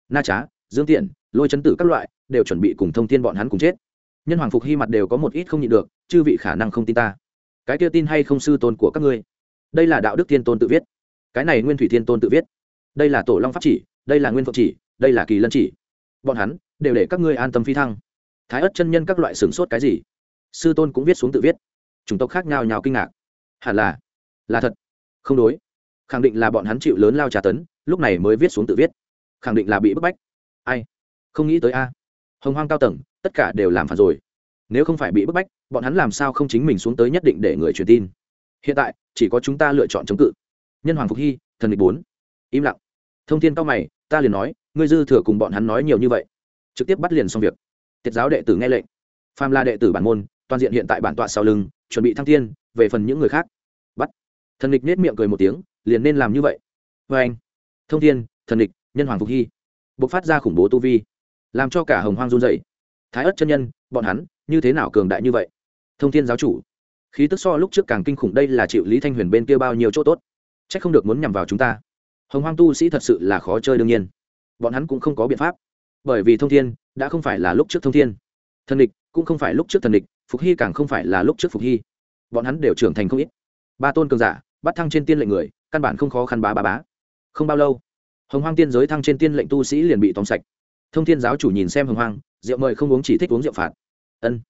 Na trá, dương tiện, lôi chấn tử các loại đều chuẩn bị cùng thông thiên bọn hắn cùng chết. Nhân hoàng phục hy mặt đều có một ít không nhịn được, chư vị khả năng không tin ta. Cái kia tin hay không sư tôn của các ngươi? Đây là đạo đức thiên tôn tự viết. Cái này nguyên thủy thiên tôn tự viết. Đây là tổ long pháp chỉ, đây là nguyên phượng chỉ, đây là kỳ lân chỉ. Bọn hắn đều để các ngươi an tâm phi thăng. Thái ất chân nhân các loại sửng sốt cái gì? Sư tôn cũng viết xuống tự viết. Chủng tộc khác nhau nhào kinh ngạc. Hẳn là là thật. Không đối. Khẳng định là bọn hắn chịu lớn lao trà tấn, lúc này mới viết xuống tự viết. Khẳng định là bị bức bách. Ai? Không nghĩ tới a. Hồng hoang cao tầng, tất cả đều làm phản rồi. Nếu không phải bị bức bách, bọn hắn làm sao không chính mình xuống tới nhất định để người truyền tin? Hiện tại, chỉ có chúng ta lựa chọn chống cự. Nhân hoàng phục hy, thần địch bốn. Im lặng. Thông tin cao mày, ta liền nói, ngươi dư thừa cùng bọn hắn nói nhiều như vậy trực tiếp bắt liền xong việc. Tiết giáo đệ tử nghe lệnh. Phàm là đệ tử bản môn, toàn diện hiện tại bản tọa sau lưng, chuẩn bị thăng thiên. về phần những người khác. Bắt. Thần địch nết miệng cười một tiếng, liền nên làm như vậy. Vê anh. Thông thiên, thần địch nhân hoàng phục hy. Bộc phát ra khủng bố tu vi. Làm cho cả hồng hoang run dậy thái ất chân nhân, bọn hắn, như thế nào cường đại như vậy? Thông thiên giáo chủ. Khí tức so lúc trước càng kinh khủng, đây là chịu lý thanh huyền bên kia bao nhiêu chỗ tốt? C h ắ c không được muốn nhằm vào chúng ta. Hồng hoang tu sĩ thật sự là khó chơi đương nhiên. Bọn hắn cũng không có biện pháp bởi vì thông thiên đã không phải là lúc trước thông thiên. Thần địch cũng không phải lúc trước thần địch, phục hy càng không phải là lúc trước phục hy. Bọn hắn đều trưởng thành không ít. Ba tôn cường giả, bắt thăng trên tiên lệnh người, căn bản không khó khăn bá bá bá. Không bao lâu, hồng hoang tiên giới thăng trên tiên lệnh tu sĩ liền bị tóm sạch. Thông thiên giáo chủ nhìn xem hồng hoang, rượu mời không uống chỉ thích uống rượu phạt. Ân.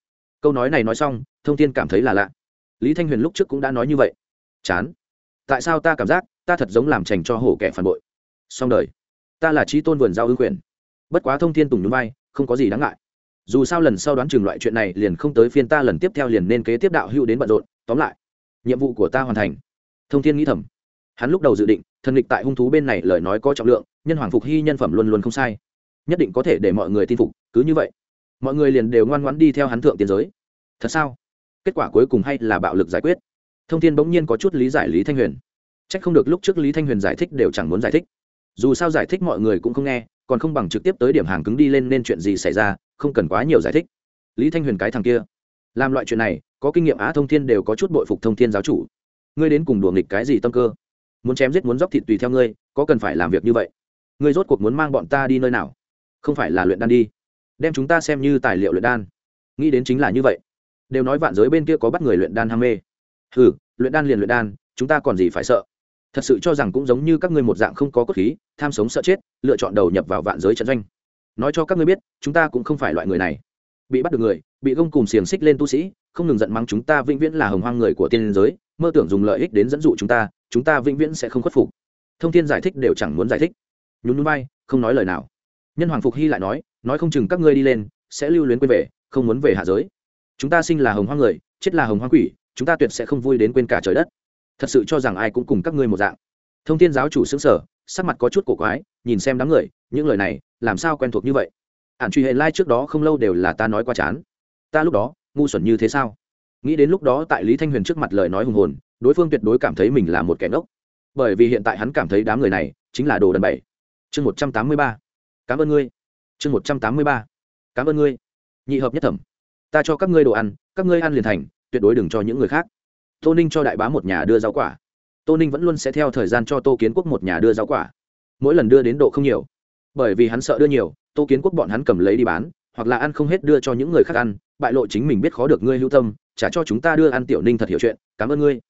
Câu nói này nói xong, thông thiên cảm thấy là lạ. Lý thanh huyền lúc trước cũng đã nói như vậy. Chán. Tại sao ta cảm giác ta thật giống làm trành cho hổ kẻ phản bội? Xong đời. Ta là trí tôn vườn giao ư quyền bất quá thông thiên tùng núi vai, không có gì đáng ngại. Dù sao lần sau đoán chừng loại chuyện này liền không tới phiên ta, lần tiếp theo liền nên kế tiếp đạo hữu đến bận rộn, tóm lại, nhiệm vụ của ta hoàn thành. Thông thiên nghĩ thầm. Hắn lúc đầu dự định, thần lịch tại hung thú bên này lời nói có trọng lượng, nhân hoàng phục hy nhân phẩm luôn luôn không sai. Nhất định có thể để mọi người tin phục, cứ như vậy, mọi người liền đều ngoan ngoãn đi theo hắn thượng tiến giới. Thật sao? Kết quả cuối cùng hay là bạo lực giải quyết. Thông tin bỗng nhiên có chút lý giải lý thanh huyền. C h ắ c không được lúc trước lý thanh huyền giải thích đều chẳng muốn giải thích. Dù sao giải thích mọi người cũng không nghe còn không bằng trực tiếp tới điểm hàng cứng đi lên nên chuyện gì xảy ra, không cần quá nhiều giải thích. Lý thanh huyền cái thằng kia, làm loại chuyện này, có kinh nghiệm á thông thiên đều có chút bội phục thông thiên giáo chủ. Ngươi đến cùng đùa nghịch cái gì tâm cơ? Muốn chém giết muốn dóc thịt tùy theo ngươi, có cần phải làm việc như vậy? Ngươi rốt cuộc muốn mang bọn ta đi nơi nào? Không phải là luyện đan đi. Đem chúng ta xem như tài liệu luyện đan. Nghĩ đến chính là như vậy. Đều nói vạn giới bên kia có bắt người luyện đan ham mê. Ừ luyện đan liền luyện đan, chúng ta còn gì phải sợ? Thật sự cho rằng cũng giống như các ngươi một dạng không có cốt khí, tham sống sợ chết, lựa chọn đầu nhập vào vạn giới trận doanh. Nói cho các ngươi biết, chúng ta cũng không phải loại người này. Bị bắt được người, bị gông cùng xiềng xích lên tu sĩ, không ngừng giận mắng chúng ta vĩnh viễn là hồng hoang người của tiên giới, mơ tưởng dùng lợi ích đến dẫn dụ chúng ta chúng ta vĩnh viễn sẽ không khuất phục. Thông tin giải thích đều chẳng muốn giải thích. Nhún núi bay không nói lời nào. Nhân hoàng phục hy lại nói nói không chừng các ngươi đi lên, sẽ lưu luyến quên về, không muốn về hạ giới. Chúng ta sinh là hồng hoang người, chết là hồng hoang quỷ, chúng ta tuyệt sẽ không vui đến quên cả trời đất thật sự cho rằng ai cũng cùng các ngươi một dạng. Thông tin giáo chủ xứng sở sắc mặt có chút cổ quái, nhìn xem đám người, những lời này, làm sao quen thuộc như vậy? Ản truy hệ lai、like、trước đó không lâu đều là ta nói qua chán. Ta lúc đó, ngu xuẩn như thế sao? Nghĩ đến lúc đó tại lý thanh huyền trước mặt lời nói hùng hồn, đối phương tuyệt đối cảm thấy mình là một kẻ ngốc. Bởi vì hiện tại hắn cảm thấy đám người này chính là đồ đần bảy chương một trăm tám mươi ba. Cảm ơn ngươi. Chương một trăm tám mươi ba. Cảm ơn ngươi. Nhị hợp nhất thẩm. Ta cho các ngươi đồ ăn, các ngươi ăn liền thành, tuyệt đối đừng cho những người khác tô ninh cho đại bá một nhà đưa rau quả. Tô ninh vẫn luôn sẽ theo thời gian cho tô kiến quốc một nhà đưa rau quả. Mỗi lần đưa đến độ không nhiều. Bởi vì hắn sợ đưa nhiều, tô kiến quốc bọn hắn cầm lấy đi bán, hoặc là ăn không hết đưa cho những người khác ăn, bại lộ chính mình biết khó được ngươi hữu tâm, trả cho chúng ta đưa ăn tiểu ninh thật hiểu chuyện, cảm ơn ngươi.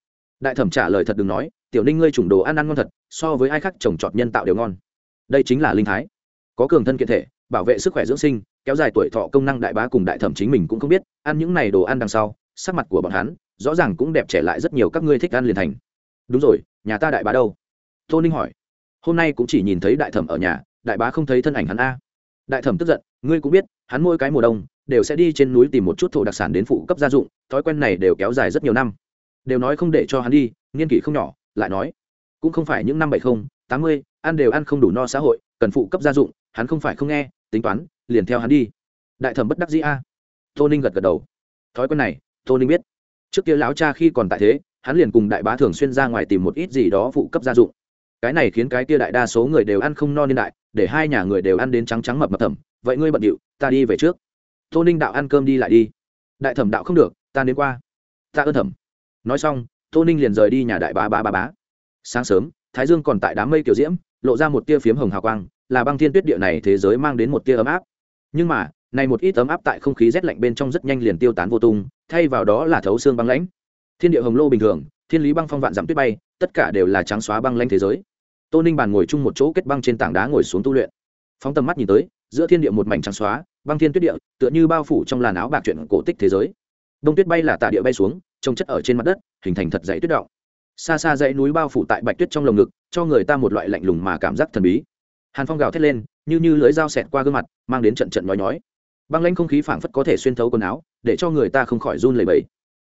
Đại thẩm trả lời thật đừng nói, tiểu ninh ngươi chủng đồ ăn ăn ngon thật, so với ai khác trồng trọt nhân tạo đều ngon. Đây chính là linh thái. Có cường thân kiện thể, bảo vệ sức khỏe dưỡng sinh, kéo dài tuổi thọ công năng đại bá cùng đại thẩm chính mình cũng không biết, ăn những này đồ ăn đằng sau, sắc mặt của bọn hắn rõ ràng cũng đẹp trẻ lại rất nhiều các ngươi thích ăn liền thành. Đúng rồi, nhà ta đại bá đâu? Tô ninh hỏi. Hôm nay cũng chỉ nhìn thấy đại thẩm ở nhà, đại bá không thấy thân ảnh hắn a. Đại thẩm tức giận, ngươi cũng biết, hắn mỗi cái mùa đông đều sẽ đi trên núi tìm một chút thổ đặc sản đến phụ cấp gia dụng, thói quen này đều kéo dài rất nhiều năm. Đều nói không để cho hắn đi, nghiên kỷ không nhỏ, lại nói, cũng không phải những năm bảy không, tám mươi, ăn đều ăn không đủ no xã hội, cần phụ cấp gia dụng, hắn không phải không nghe, tính toán, liền theo hắn đi. Đại thẩm bất đắc dĩ a. Tô ninh gật gật đầu. Thói quen này, tô ninh biết trước kia lão cha khi còn tại thế, hắn liền cùng đại bá thường xuyên ra ngoài tìm một ít gì đó phụ cấp gia dụng. Cái này khiến cái kia đại đa số người đều ăn không no niên đại, để hai nhà người đều ăn đến trắng trắng mập mập thẩm vậy ngươi bận điệu, ta đi về trước. Tô ninh đạo ăn cơm đi lại đi. Đại thẩm đạo không được, ta đến qua. Ta ơn thẩm. Nói xong, tô ninh liền rời đi nhà đại bá bá bá bá. Sáng sớm, thái dương còn tại đám mây kiểu diễm, lộ ra một tia phiếm hồng hào quang, là băng thiên tuyết địa này thế giới mang đến một tia ấm áp. Nhưng mà này một ít ấm áp tại không khí rét lạnh bên trong rất nhanh liền tiêu tán vô tung thay vào đó là thấu xương băng lãnh. Thiên địa hồng lô bình thường, thiên lý băng phong vạn dặm tuyết bay, tất cả đều là trắng xóa băng lãnh thế giới. Tô ninh bàn ngồi chung một chỗ kết băng trên tảng đá ngồi xuống tu luyện. Phóng tầm mắt nhìn tới, giữa thiên địa một mảnh trắng xóa, băng thiên tuyết địa, tựa như bao phủ trong làn áo bạc chuyện cổ tích thế giới. Đông tuyết bay là tạ địa bay xuống, trông chất ở trên mặt đất, hình thành thật dãy tuyết động. Xa xa dãy núi bao phủ tại bạch tuyết trong lồng ngực, cho người ta một loại lạnh lùng mà cảm giác thần bí. Hàn phong gào thét lên, như như lưới dao xẹt qua gương mặt, mang đến trận trận nhói nhói. Băng lanh không khí phảng phất có thể xuyên thấu quần áo để cho người ta không khỏi run lẩy bẩy.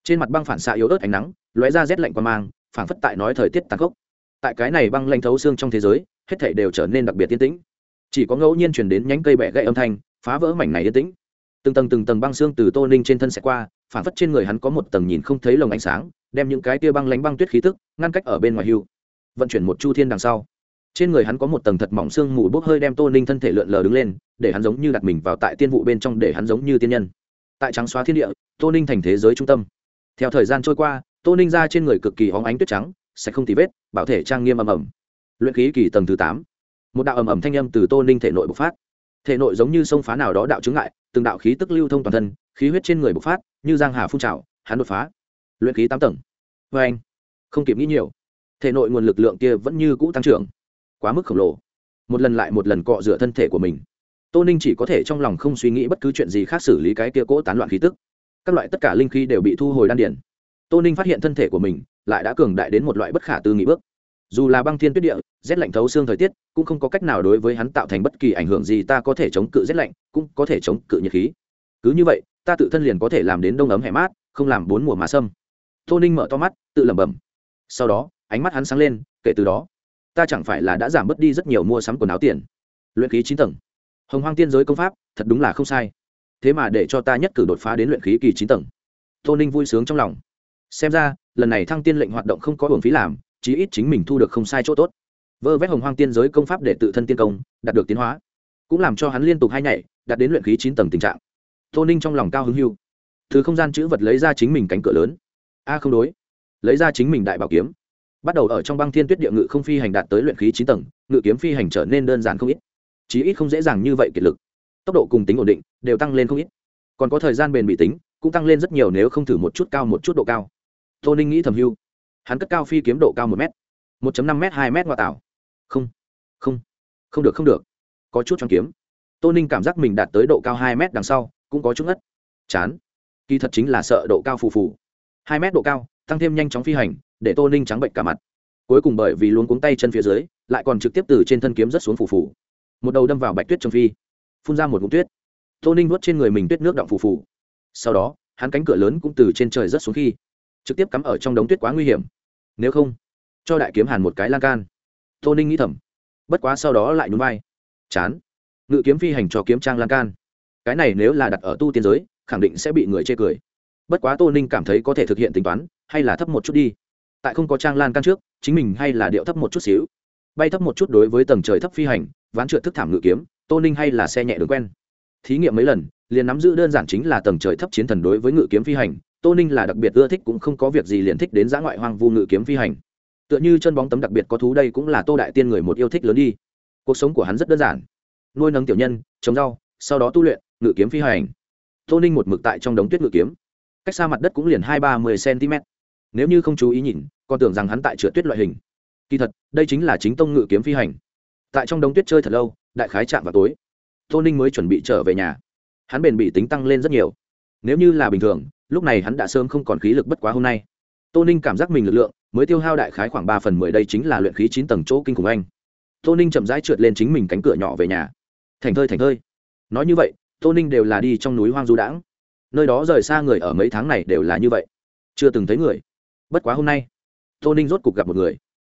Trên mặt băng phản xạ yếu ớt ánh nắng, lóe ra rét lạnh qua mang Phản phất tại nói thời tiết tàn khốc. Tại cái này băng lanh thấu xương trong thế giới, hết thảy đều trở nên đặc biệt tiên tĩnh. Chỉ có ngẫu nhiên truyền đến nhánh cây bẻ gãy âm thanh, phá vỡ mảnh này yên tĩnh. Từng tầng từng tầng băng xương từ tô ninh trên thân sẽ qua phản phất trên người hắn có một tầng nhìn không thấy lồng ánh sáng, đem những cái tia băng lánh băng tuyết khí tức, ngăn cách ở bên ngoài hưu. Vận chuyển một chu thiên đằng sau, trên người hắn có một tầng thật mỏng xương mù bốc hơi đem tô ninh thân thể lượn lờ đứng lên, để hắn giống như đặt mình vào tại tiên vụ bên trong để hắn giống như tiên nhân tại trắng xóa thiên địa tô ninh thành thế giới trung tâm. Theo thời gian trôi qua tô ninh ra trên người cực kỳ hóng ánh tuyết trắng sẽ không tì vết bảo thể trang nghiêm ầm ầm. Luyện khí kỳ tầng thứ tám một đạo ầm ầm thanh âm từ tô ninh thể nội bộc phát. Thể nội giống như sông phá nào đó đạo chứng lại, từng đạo khí tức lưu thông toàn thân khí huyết trên người bộc phát như giang hà phun trào hắn đột phá. Luyện khí tám tầng. Vê anh không kịp nghĩ nhiều thể nội nguồn lực lượng kia vẫn như cũ tăng trưởng quá mức khổng lồ. Một lần lại một lần cọ rửa thân thể của mình tô ninh chỉ có thể trong lòng không suy nghĩ bất cứ chuyện gì khác xử lý cái kia cỗ tán loạn khí tức. Các loại tất cả linh khí đều bị thu hồi đan điển tô ninh phát hiện thân thể của mình lại đã cường đại đến một loại bất khả tư nghị bước. Dù là băng thiên tuyết địa, rét lạnh thấu xương thời tiết, cũng không có cách nào đối với hắn tạo thành bất kỳ ảnh hưởng gì, ta có thể chống cự rét lạnh, cũng có thể chống cự nhiệt khí. Cứ như vậy, ta tự thân liền có thể làm đến đông ấm hẻ mát, không làm bốn mùa mà sâm tô ninh mở to mắt, tự lẩm bẩm. Sau đó, ánh mắt hắn sáng lên, kể từ đó, ta chẳng phải là đã giảm bớt đi rất nhiều mua sắm quần áo tiền. Luyện khí chín tầng hồng hoang tiên giới công pháp, thật đúng là không sai. Thế mà để cho ta nhất cử đột phá đến luyện khí kỳ chín tầng. Tô ninh vui sướng trong lòng. Xem ra, lần này thăng tiên lệnh hoạt động không có hưởng phí làm, chí ít chính mình thu được không sai chỗ tốt. Vơ vét hồng hoang tiên giới công pháp để tự thân tiên công, đạt được tiến hóa. Cũng làm cho hắn liên tục hai nhảy, đạt đến luyện khí chín tầng tình trạng. Tô ninh trong lòng cao hứng hưu. Thứ không gian chữ vật lấy ra chính mình cánh cửa lớn. A, không đối. Lấy ra chính mình đại bảo kiếm. Bắt đầu ở trong băng thiên tuyết địa ngự không phi hành đạt tới luyện khí chín tầng, ngự kiếm phi hành trở nên đơn giản không ít chí ít không dễ dàng như vậy kiệt lực. Tốc độ cùng tính ổn định đều tăng lên không ít. Còn có thời gian bền bị tính cũng tăng lên rất nhiều nếu không thử một chút cao một chút độ cao. Tô ninh nghĩ thầm hưu. Hắn cất cao phi kiếm độ cao một mét, một năm m hai m ngoại tảo. Không không không được không được. Có chút trong kiếm. Tô ninh cảm giác mình đạt tới độ cao hai m đằng sau cũng có chút ngất. Chán. Kỳ thật chính là sợ độ cao phù phù. Hai m độ cao, tăng thêm nhanh chóng phi hành, để tô ninh trắng bệnh cả mặt. Cuối cùng bởi vì luôn cuống tay chân phía dưới, lại còn trực tiếp từ trên thân kiếm rất xuống phù phù một đầu đâm vào bạch tuyết trong phi, phun ra một ngụm tuyết. Tô ninh nuốt trên người mình tuyết nước động phù phù. Sau đó, hắn cánh cửa lớn cũng từ trên trời rất xuống khi, trực tiếp cắm ở trong đống tuyết quá nguy hiểm. Nếu không, cho đại kiếm hàn một cái lan can. Tô ninh nghĩ thầm, bất quá sau đó lại nhún vai. Chán. Ngự kiếm phi hành cho kiếm trang lan can. Cái này nếu là đặt ở tu tiên giới, khẳng định sẽ bị người chê cười. Bất quá tô ninh cảm thấy có thể thực hiện tính toán, hay là thấp một chút đi. Tại không có trang lan can trước, chính mình hay là điệu thấp một chút xíu bay thấp một chút đối với tầng trời thấp phi hành, ván trượt thức thảm ngự kiếm, tô ninh hay là xe nhẹ đường quen. Thí nghiệm mấy lần, liền nắm giữ đơn giản chính là tầng trời thấp chiến thần đối với ngự kiếm phi hành, tô ninh là đặc biệt ưa thích cũng không có việc gì liền thích đến giã ngoại hoang vu ngự kiếm phi hành. Tựa như chân bóng tấm đặc biệt có thú đây cũng là tô đại tiên người một yêu thích lớn đi. Cuộc sống của hắn rất đơn giản. Nuôi nấng tiểu nhân, trồng rau, sau đó tu luyện, ngự kiếm phi hành. Tô ninh một mực tại trong đống tuyết ngự kiếm. Cách xa mặt đất cũng liền hai ba mươi cm nếu như không chú ý nhìn, còn tưởng rằng hắn tại trượt tuyết loại hình kỳ thật, đây chính là chính tông ngự kiếm phi hành. Tại trong đống tuyết chơi thật lâu, đại khái chạm vào tối, tô ninh mới chuẩn bị trở về nhà. Hắn bền bị tính tăng lên rất nhiều. Nếu như là bình thường, lúc này hắn đã sớm không còn khí lực bất quá hôm nay. Tô ninh cảm giác mình lực lượng mới tiêu hao đại khái khoảng ba phần mười, đây chính là luyện khí chín tầng chỗ kinh khủng anh. Tô ninh chậm rãi trượt lên chính mình cánh cửa nhỏ về nhà. Thành thơi thành thơi. Nói như vậy, tô ninh đều là đi trong núi hoang du đãng. Nơi đó rời xa người ở mấy tháng này đều là như vậy. Chưa từng thấy người. Bất quá hôm nay, tô ninh rốt cục gặp một người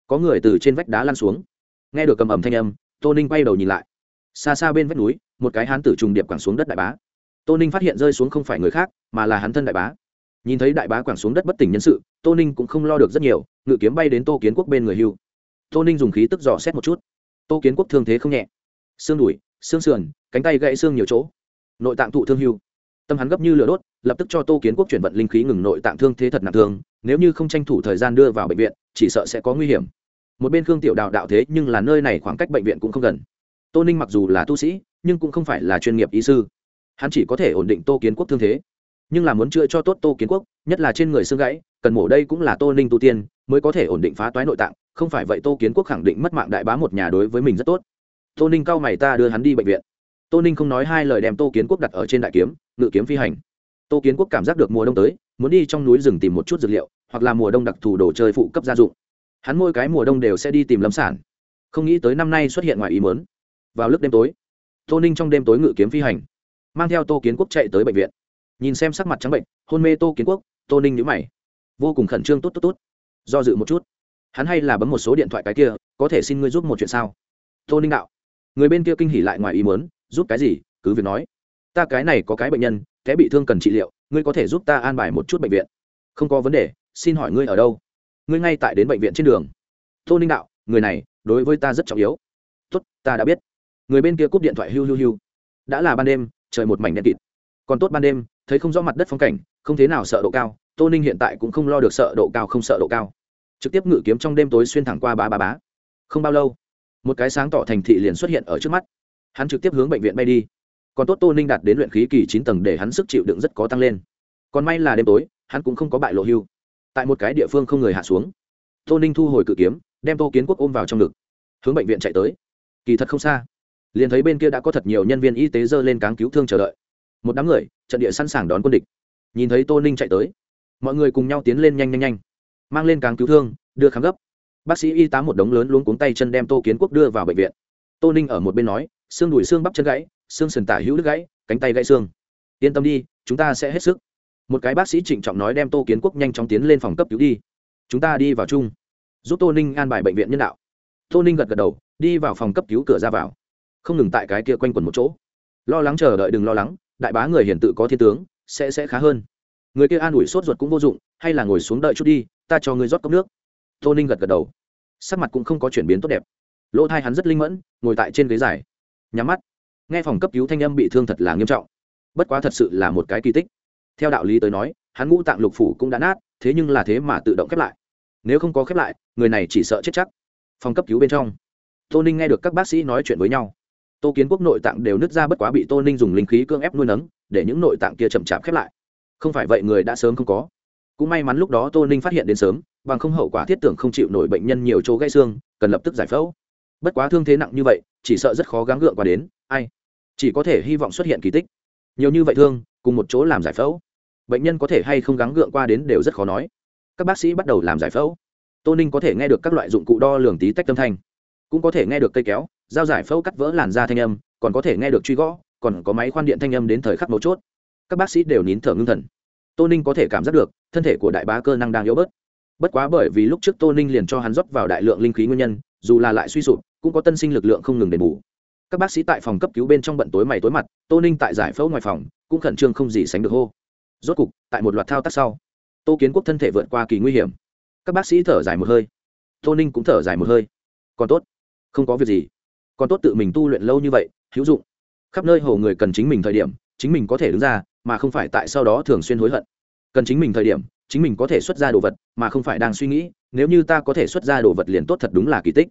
có người từ trên vách đá lăn xuống. Nghe được cầm ẩm thanh âm, tô ninh quay đầu nhìn lại. Xa xa bên vách núi, một cái hán tử trùng điệp quẳng xuống đất đại bá. Tô ninh phát hiện rơi xuống không phải người khác, mà là hắn thân đại bá. Nhìn thấy đại bá quẳng xuống đất bất tỉnh nhân sự, tô ninh cũng không lo được rất nhiều, ngự kiếm bay đến tô kiến quốc bên người hưu. Tô ninh dùng khí tức dò xét một chút. Tô kiến quốc thương thế không nhẹ. Xương đùi, xương sườn, cánh tay gãy xương nhiều chỗ. Nội tạng thụ thương hưu. Tâm hắn gấp như lửa đốt, lập tức cho tô kiến quốc chuyển vận linh khí ngừng nội tạng thương thế thật nặng thương, nếu như không tranh thủ thời gian đưa vào bệnh viện, chỉ sợ sẽ có nguy hiểm một bên khương tiểu đạo đạo thế nhưng là nơi này khoảng cách bệnh viện cũng không gần. Tô ninh mặc dù là tu sĩ, nhưng cũng không phải là chuyên nghiệp y sư. Hắn chỉ có thể ổn định tô kiến quốc thương thế. Nhưng là muốn chữa cho tốt tô kiến quốc, nhất là trên người xương gãy, cần mổ đây cũng là tô ninh tu tiên, mới có thể ổn định phá toái nội tạng, không phải vậy tô kiến quốc khẳng định mất mạng đại bá một nhà đối với mình rất tốt. Tô ninh cao mày ta đưa hắn đi bệnh viện. Tô ninh không nói hai lời đem tô kiến quốc đặt ở trên đại kiếm, ngự kiếm phi hành. Tô kiến quốc cảm giác được mùa đông tới, muốn đi trong núi rừng tìm một chút dược liệu, hoặc là mùa đông đặc thù đồ chơi phụ cấp gia dụng hắn mỗi cái mùa đông đều sẽ đi tìm lâm sản. Không nghĩ tới năm nay xuất hiện ngoài ý mớn vào lúc đêm tối, tô ninh trong đêm tối ngự kiếm phi hành, mang theo tô kiến quốc chạy tới bệnh viện. Nhìn xem sắc mặt trắng bệnh, hôn mê tô kiến quốc, tô ninh nhữ mày. Vô cùng khẩn trương, tốt tốt tốt, do dự một chút. Hắn hay là bấm một số điện thoại cái kia, có thể xin ngươi giúp một chuyện sao? Tô ninh đạo. Người bên kia kinh hỉ lại ngoài ý mớn giúp cái gì? Cứ việc nói. Ta cái này có cái bệnh nhân té bị thương cần trị liệu, ngươi có thể giúp ta an bài một chút bệnh viện. Không có vấn đề, xin hỏi ngươi ở đâu? Ngươi ngay tại đến bệnh viện trên đường. Tô ninh đạo, người này, đối với ta rất trọng yếu. Tốt, ta đã biết. Người bên kia cúp điện thoại hưu hưu hưu. đã là ban đêm, trời một mảnh đen kịt. Còn tốt ban đêm, thấy không rõ mặt đất phong cảnh, không thế nào sợ độ cao, tô ninh hiện tại cũng không lo được sợ độ cao không sợ độ cao. Trực tiếp ngự kiếm trong đêm tối xuyên thẳng qua bá bá bá. Không bao lâu, một cái sáng tỏ thành thị liền xuất hiện ở trước mắt. Hắn trực tiếp hướng bệnh viện bay đi. Còn tốt tô ninh đạt đến luyện khí kỳ chín tầng để hắn sức chịu đựng rất có tăng lên. Còn may là đêm tối, hắn cũng không có bại lộ hưu tại một cái địa phương không người hạ xuống. Tô ninh thu hồi cự kiếm, đem tô kiến quốc ôm vào trong ngực, hướng bệnh viện chạy tới. Kỳ thật không xa. Liền thấy bên kia đã có thật nhiều nhân viên y tế dơ lên cáng cứu thương chờ đợi. Một đám người, trận địa sẵn sàng đón quân địch. Nhìn thấy tô ninh chạy tới, mọi người cùng nhau tiến lên nhanh nhanh nhanh, mang lên cáng cứu thương, đưa khám gấp. Bác sĩ y tá một đống lớn luôn cuống tay chân đem tô kiến quốc đưa vào bệnh viện. Tô ninh ở một bên nói, xương đùi, xương bắp chân gãy, xương sườn tả hữu đứt gãy, cánh tay gãy xương. Yên tâm đi, chúng ta sẽ hết sức một cái bác sĩ trịnh trọng nói đem tô kiến quốc nhanh chóng tiến lên phòng cấp cứu đi. Chúng ta đi vào chung. Giúp tô ninh an bài bệnh viện nhân đạo. Tô ninh gật gật đầu, đi vào phòng cấp cứu cửa ra vào. Không ngừng tại cái kia quanh quẩn một chỗ. Lo lắng chờ đợi đừng lo lắng, đại bá người hiển tự có thiên tướng, sẽ sẽ khá hơn. Người kia an ủi sốt ruột cũng vô dụng, hay là ngồi xuống đợi chút đi, ta cho người rót cốc nước. Tô ninh gật gật đầu. Sắc mặt cũng không có chuyển biến tốt đẹp. Lỗ thai hắn rất linh mẫn, ngồi tại trên ghế dài. Nhắm mắt. Nghe phòng cấp cứu thanh âm bị thương thật là nghiêm trọng. Bất quá thật sự là một cái kỳ tích theo đạo lý tới nói, hắn ngũ tạng lục phủ cũng đã nát, thế nhưng là thế mà tự động khép lại. Nếu không có khép lại, người này chỉ sợ chết chắc. Phòng cấp cứu bên trong, tô ninh nghe được các bác sĩ nói chuyện với nhau. Tô kiến quốc nội tạng đều nứt ra bất quá bị tô ninh dùng linh khí cưỡng ép nuôi nấng, để những nội tạng kia chậm chạp khép lại. Không phải vậy người đã sớm không có. Cũng may mắn lúc đó tô ninh phát hiện đến sớm, bằng không hậu quả thiết tưởng không chịu nổi bệnh nhân nhiều chỗ gãy xương, cần lập tức giải phẫu. Bất quá thương thế nặng như vậy, chỉ sợ rất khó gắng gượng qua đến. Ai? Chỉ có thể hy vọng xuất hiện kỳ tích. Nhiều như vậy thương, cùng một chỗ làm giải phẫu bệnh nhân có thể hay không gắng gượng qua đến đều rất khó nói. Các bác sĩ bắt đầu làm giải phẫu. Tô ninh có thể nghe được các loại dụng cụ đo lường tí tách tâm thanh. Cũng có thể nghe được cây kéo, dao giải phẫu cắt vỡ làn da thanh âm, còn có thể nghe được truy gõ, còn có máy khoan điện thanh âm đến thời khắc mấu chốt. Các bác sĩ đều nín thở ngưng thần. Tô ninh có thể cảm giác được, thân thể của đại bá cơ năng đang yếu bớt. Bất quá bởi vì lúc trước tô ninh liền cho hắn rót vào đại lượng linh khí nguyên nhân, dù là lại suy sụp, cũng có tân sinh lực lượng không ngừng đền bù. Các bác sĩ tại phòng cấp cứu bên trong bận tối mày tối mặt, tô ninh tại giải phẫu ngoài phòng, cũng khẩn trương không gì sánh được hô rốt cục, tại một loạt thao tác sau, tô kiến quốc thân thể vượt qua kỳ nguy hiểm. Các bác sĩ thở dài một hơi. Tô ninh cũng thở dài một hơi. Còn tốt, không có việc gì. Còn tốt tự mình tu luyện lâu như vậy, hữu dụng. Khắp nơi hầu người cần chính mình thời điểm, chính mình có thể đứng ra, mà không phải tại sau đó thường xuyên hối hận. Cần chính mình thời điểm, chính mình có thể xuất ra đồ vật, mà không phải đang suy nghĩ, nếu như ta có thể xuất ra đồ vật liền tốt thật đúng là kỳ tích.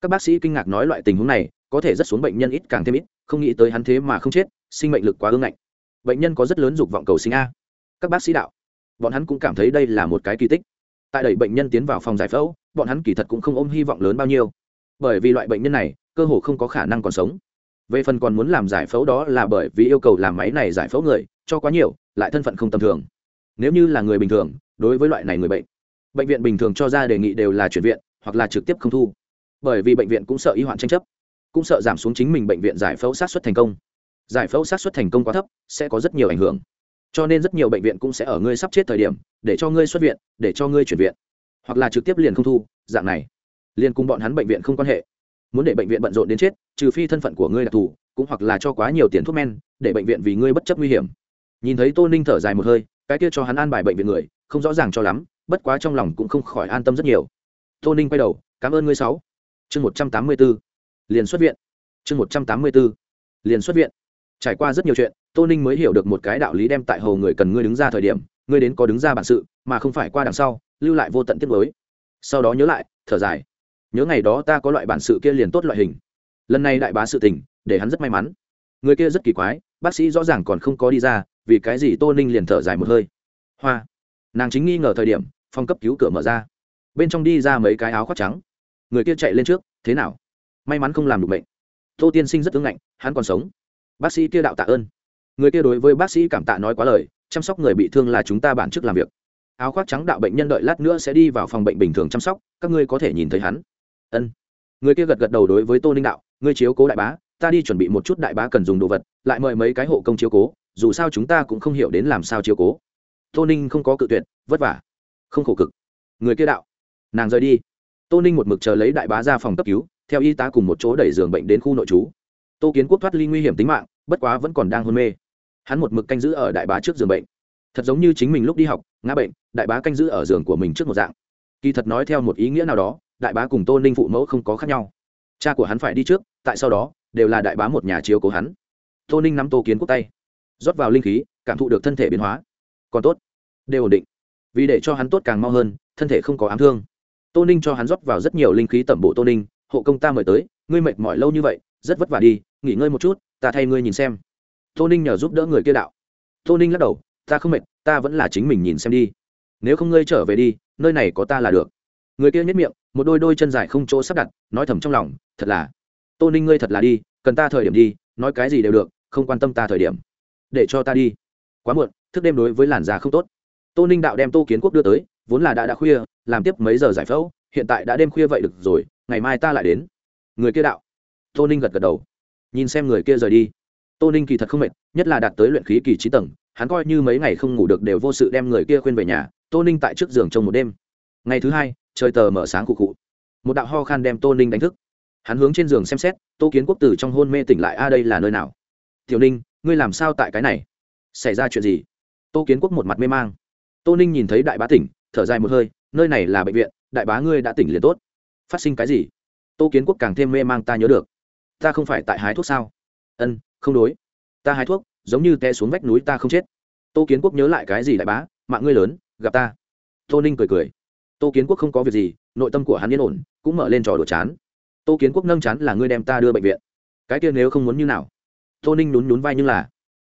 Các bác sĩ kinh ngạc nói loại tình huống này, có thể rất xuống bệnh nhân ít càng thêm ít, không nghĩ tới hắn thế mà không chết, sinh mệnh lực quá ương ngạnh. Bệnh nhân có rất lớn dục vọng cầu sinh a các bác sĩ đạo. Bọn hắn cũng cảm thấy đây là một cái kỳ tích. Tại đẩy bệnh nhân tiến vào phòng giải phẫu, bọn hắn kỳ thật cũng không ôm hy vọng lớn bao nhiêu. Bởi vì loại bệnh nhân này, cơ hồ không có khả năng còn sống. Về phần còn muốn làm giải phẫu đó là bởi vì yêu cầu làm máy này giải phẫu người, cho quá nhiều, lại thân phận không tầm thường. Nếu như là người bình thường, đối với loại này người bệnh bệnh viện bình thường cho ra đề nghị đều là chuyển viện, hoặc là trực tiếp không thu. Bởi vì bệnh viện cũng sợ y hoạn tranh chấp, cũng sợ giảm xuống chính mình bệnh viện giải phẫu sát xuất thành công. Giải phẫu sát xuất thành công quá thấp, sẽ có rất nhiều ảnh hưởng cho nên rất nhiều bệnh viện cũng sẽ ở ngươi sắp chết thời điểm, để cho ngươi xuất viện, để cho ngươi chuyển viện. Hoặc là trực tiếp liền không thu, dạng này. Liền cùng bọn hắn bệnh viện không quan hệ. Muốn để bệnh viện bận rộn đến chết, trừ phi thân phận của ngươi đặc thù, cũng hoặc là cho quá nhiều tiền thuốc men, để bệnh viện vì ngươi bất chấp nguy hiểm. Nhìn thấy tô ninh thở dài một hơi, cái kia cho hắn an bài bệnh viện người, không rõ ràng cho lắm, bất quá trong lòng cũng không khỏi an tâm rất nhiều. Tô ninh quay đầu, cảm ơn ngươi sáu. Chương một trăm tám mươi b ố liền xuất viện. Chương một trăm tám mươi b ố liền xuất viện trải qua rất nhiều chuyện, tô ninh mới hiểu được một cái đạo lý đem tại hồ người cần ngươi đứng ra thời điểm, ngươi đến có đứng ra bản sự, mà không phải qua đằng sau, lưu lại vô tận tiết mới sau đó nhớ lại, thở dài. Nhớ ngày đó ta có loại bản sự kia liền tốt loại hình. Lần này đại bá sự tình, để hắn rất may mắn. Người kia rất kỳ quái, bác sĩ rõ ràng còn không có đi ra, vì cái gì tô ninh liền thở dài một hơi. Hoa. Nàng chính nghi ngờ thời điểm phòng cấp cứu cửa mở ra. Bên trong đi ra mấy cái áo khoác trắng. Người kia chạy lên trước, thế nào? May mắn không làm được bệnh. Tô tiên sinh rất ứng ngạnh, hắn còn sống bác sĩ kia đạo tạ ơn. Người kia đối với bác sĩ cảm tạ nói quá lời, chăm sóc người bị thương là chúng ta bản chức làm việc. Áo khoác trắng đạo bệnh nhân đợi lát nữa sẽ đi vào phòng bệnh bình thường chăm sóc, các ngươi có thể nhìn thấy hắn. Ân. Người kia gật gật đầu đối với tô ninh đạo, ngươi chiếu cố đại bá, ta đi chuẩn bị một chút đại bá cần dùng đồ vật, lại mời mấy cái hộ công chiếu cố, dù sao chúng ta cũng không hiểu đến làm sao chiếu cố. Tô ninh không có cự tuyệt, vất vả. Không khổ cực. Người kia đạo, nàng rời đi. Tô ninh một mực chờ lấy đại bá ra phòng cấp cứu, theo y tá cùng một chỗ đẩy giường bệnh đến khu nội trú tô kiến quốc thoát ly nguy hiểm tính mạng, bất quá vẫn còn đang hôn mê. Hắn một mực canh giữ ở đại bá trước giường bệnh. Thật giống như chính mình lúc đi học, ngã bệnh, đại bá canh giữ ở giường của mình trước một dạng. Kỳ thật nói theo một ý nghĩa nào đó, đại bá cùng tô ninh phụ mẫu không có khác nhau. Cha của hắn phải đi trước, tại sau đó, đều là đại bá một nhà chiếu cố hắn. Tô ninh nắm tô kiến quốc tay, rót vào linh khí, cảm thụ được thân thể biến hóa. Còn tốt, đều ổn định. Vì để cho hắn tốt càng mau hơn, thân thể không có ám thương. Tô ninh cho hắn rót vào rất nhiều linh khí tẩm bộ tô ninh, hộ công ta mời tới, ngươi mệt mỏi lâu như vậy rất vất vả đi, nghỉ ngơi một chút, ta thay ngươi nhìn xem. Tô ninh nhờ giúp đỡ người kia đạo. Tô ninh lắc đầu, ta không mệt, ta vẫn là chính mình nhìn xem đi. Nếu không ngươi trở về đi, nơi này có ta là được. Người kia nhất miệng, một đôi đôi chân dài không chỗ sắp đặt, nói thầm trong lòng, thật là. Tô ninh ngươi thật là đi, cần ta thời điểm đi, nói cái gì đều được, không quan tâm ta thời điểm. Để cho ta đi. Quá muộn, thức đêm đối với làn da không tốt. Tô ninh đạo đem tô kiến quốc đưa tới, vốn là đã đã khuya, làm tiếp mấy giờ giải phẫu, hiện tại đã đêm khuya vậy được rồi, ngày mai ta lại đến. Người kia đạo tô ninh gật gật đầu. Nhìn xem người kia rời đi. Tô ninh kỳ thật không mệt, nhất là đạt tới luyện khí kỳ trí tầng, hắn coi như mấy ngày không ngủ được đều vô sự đem người kia khuyên về nhà, tô ninh tại trước giường trong một đêm. Ngày thứ hai, trời tờ mở sáng cụ cụ. Một đạo ho khan đem tô ninh đánh thức. Hắn hướng trên giường xem xét, tô kiến quốc tử trong hôn mê tỉnh lại, a, đây là nơi nào? Tiểu ninh, ngươi làm sao tại cái này? Xảy ra chuyện gì? Tô kiến quốc một mặt mê mang. Tô ninh nhìn thấy đại bá tỉnh, thở dài một hơi, nơi này là bệnh viện, đại bá ngươi đã tỉnh liền tốt. Phát sinh cái gì? Tô kiến quốc càng thêm mê mang ta nhớ được ta không phải tại hái thuốc sao? Ân, không đối. Ta hái thuốc, giống như té xuống vách núi ta không chết. Tô kiến quốc nhớ lại cái gì đại bá, mạng ngươi lớn, gặp ta. Tô ninh cười cười. Tô kiến quốc không có việc gì, nội tâm của hắn yên ổn, cũng mở lên trò đùa chán. Tô kiến quốc nâng chán là ngươi đem ta đưa bệnh viện. Cái kia nếu không muốn như nào? Tô ninh nhún nhún vai nhưng là,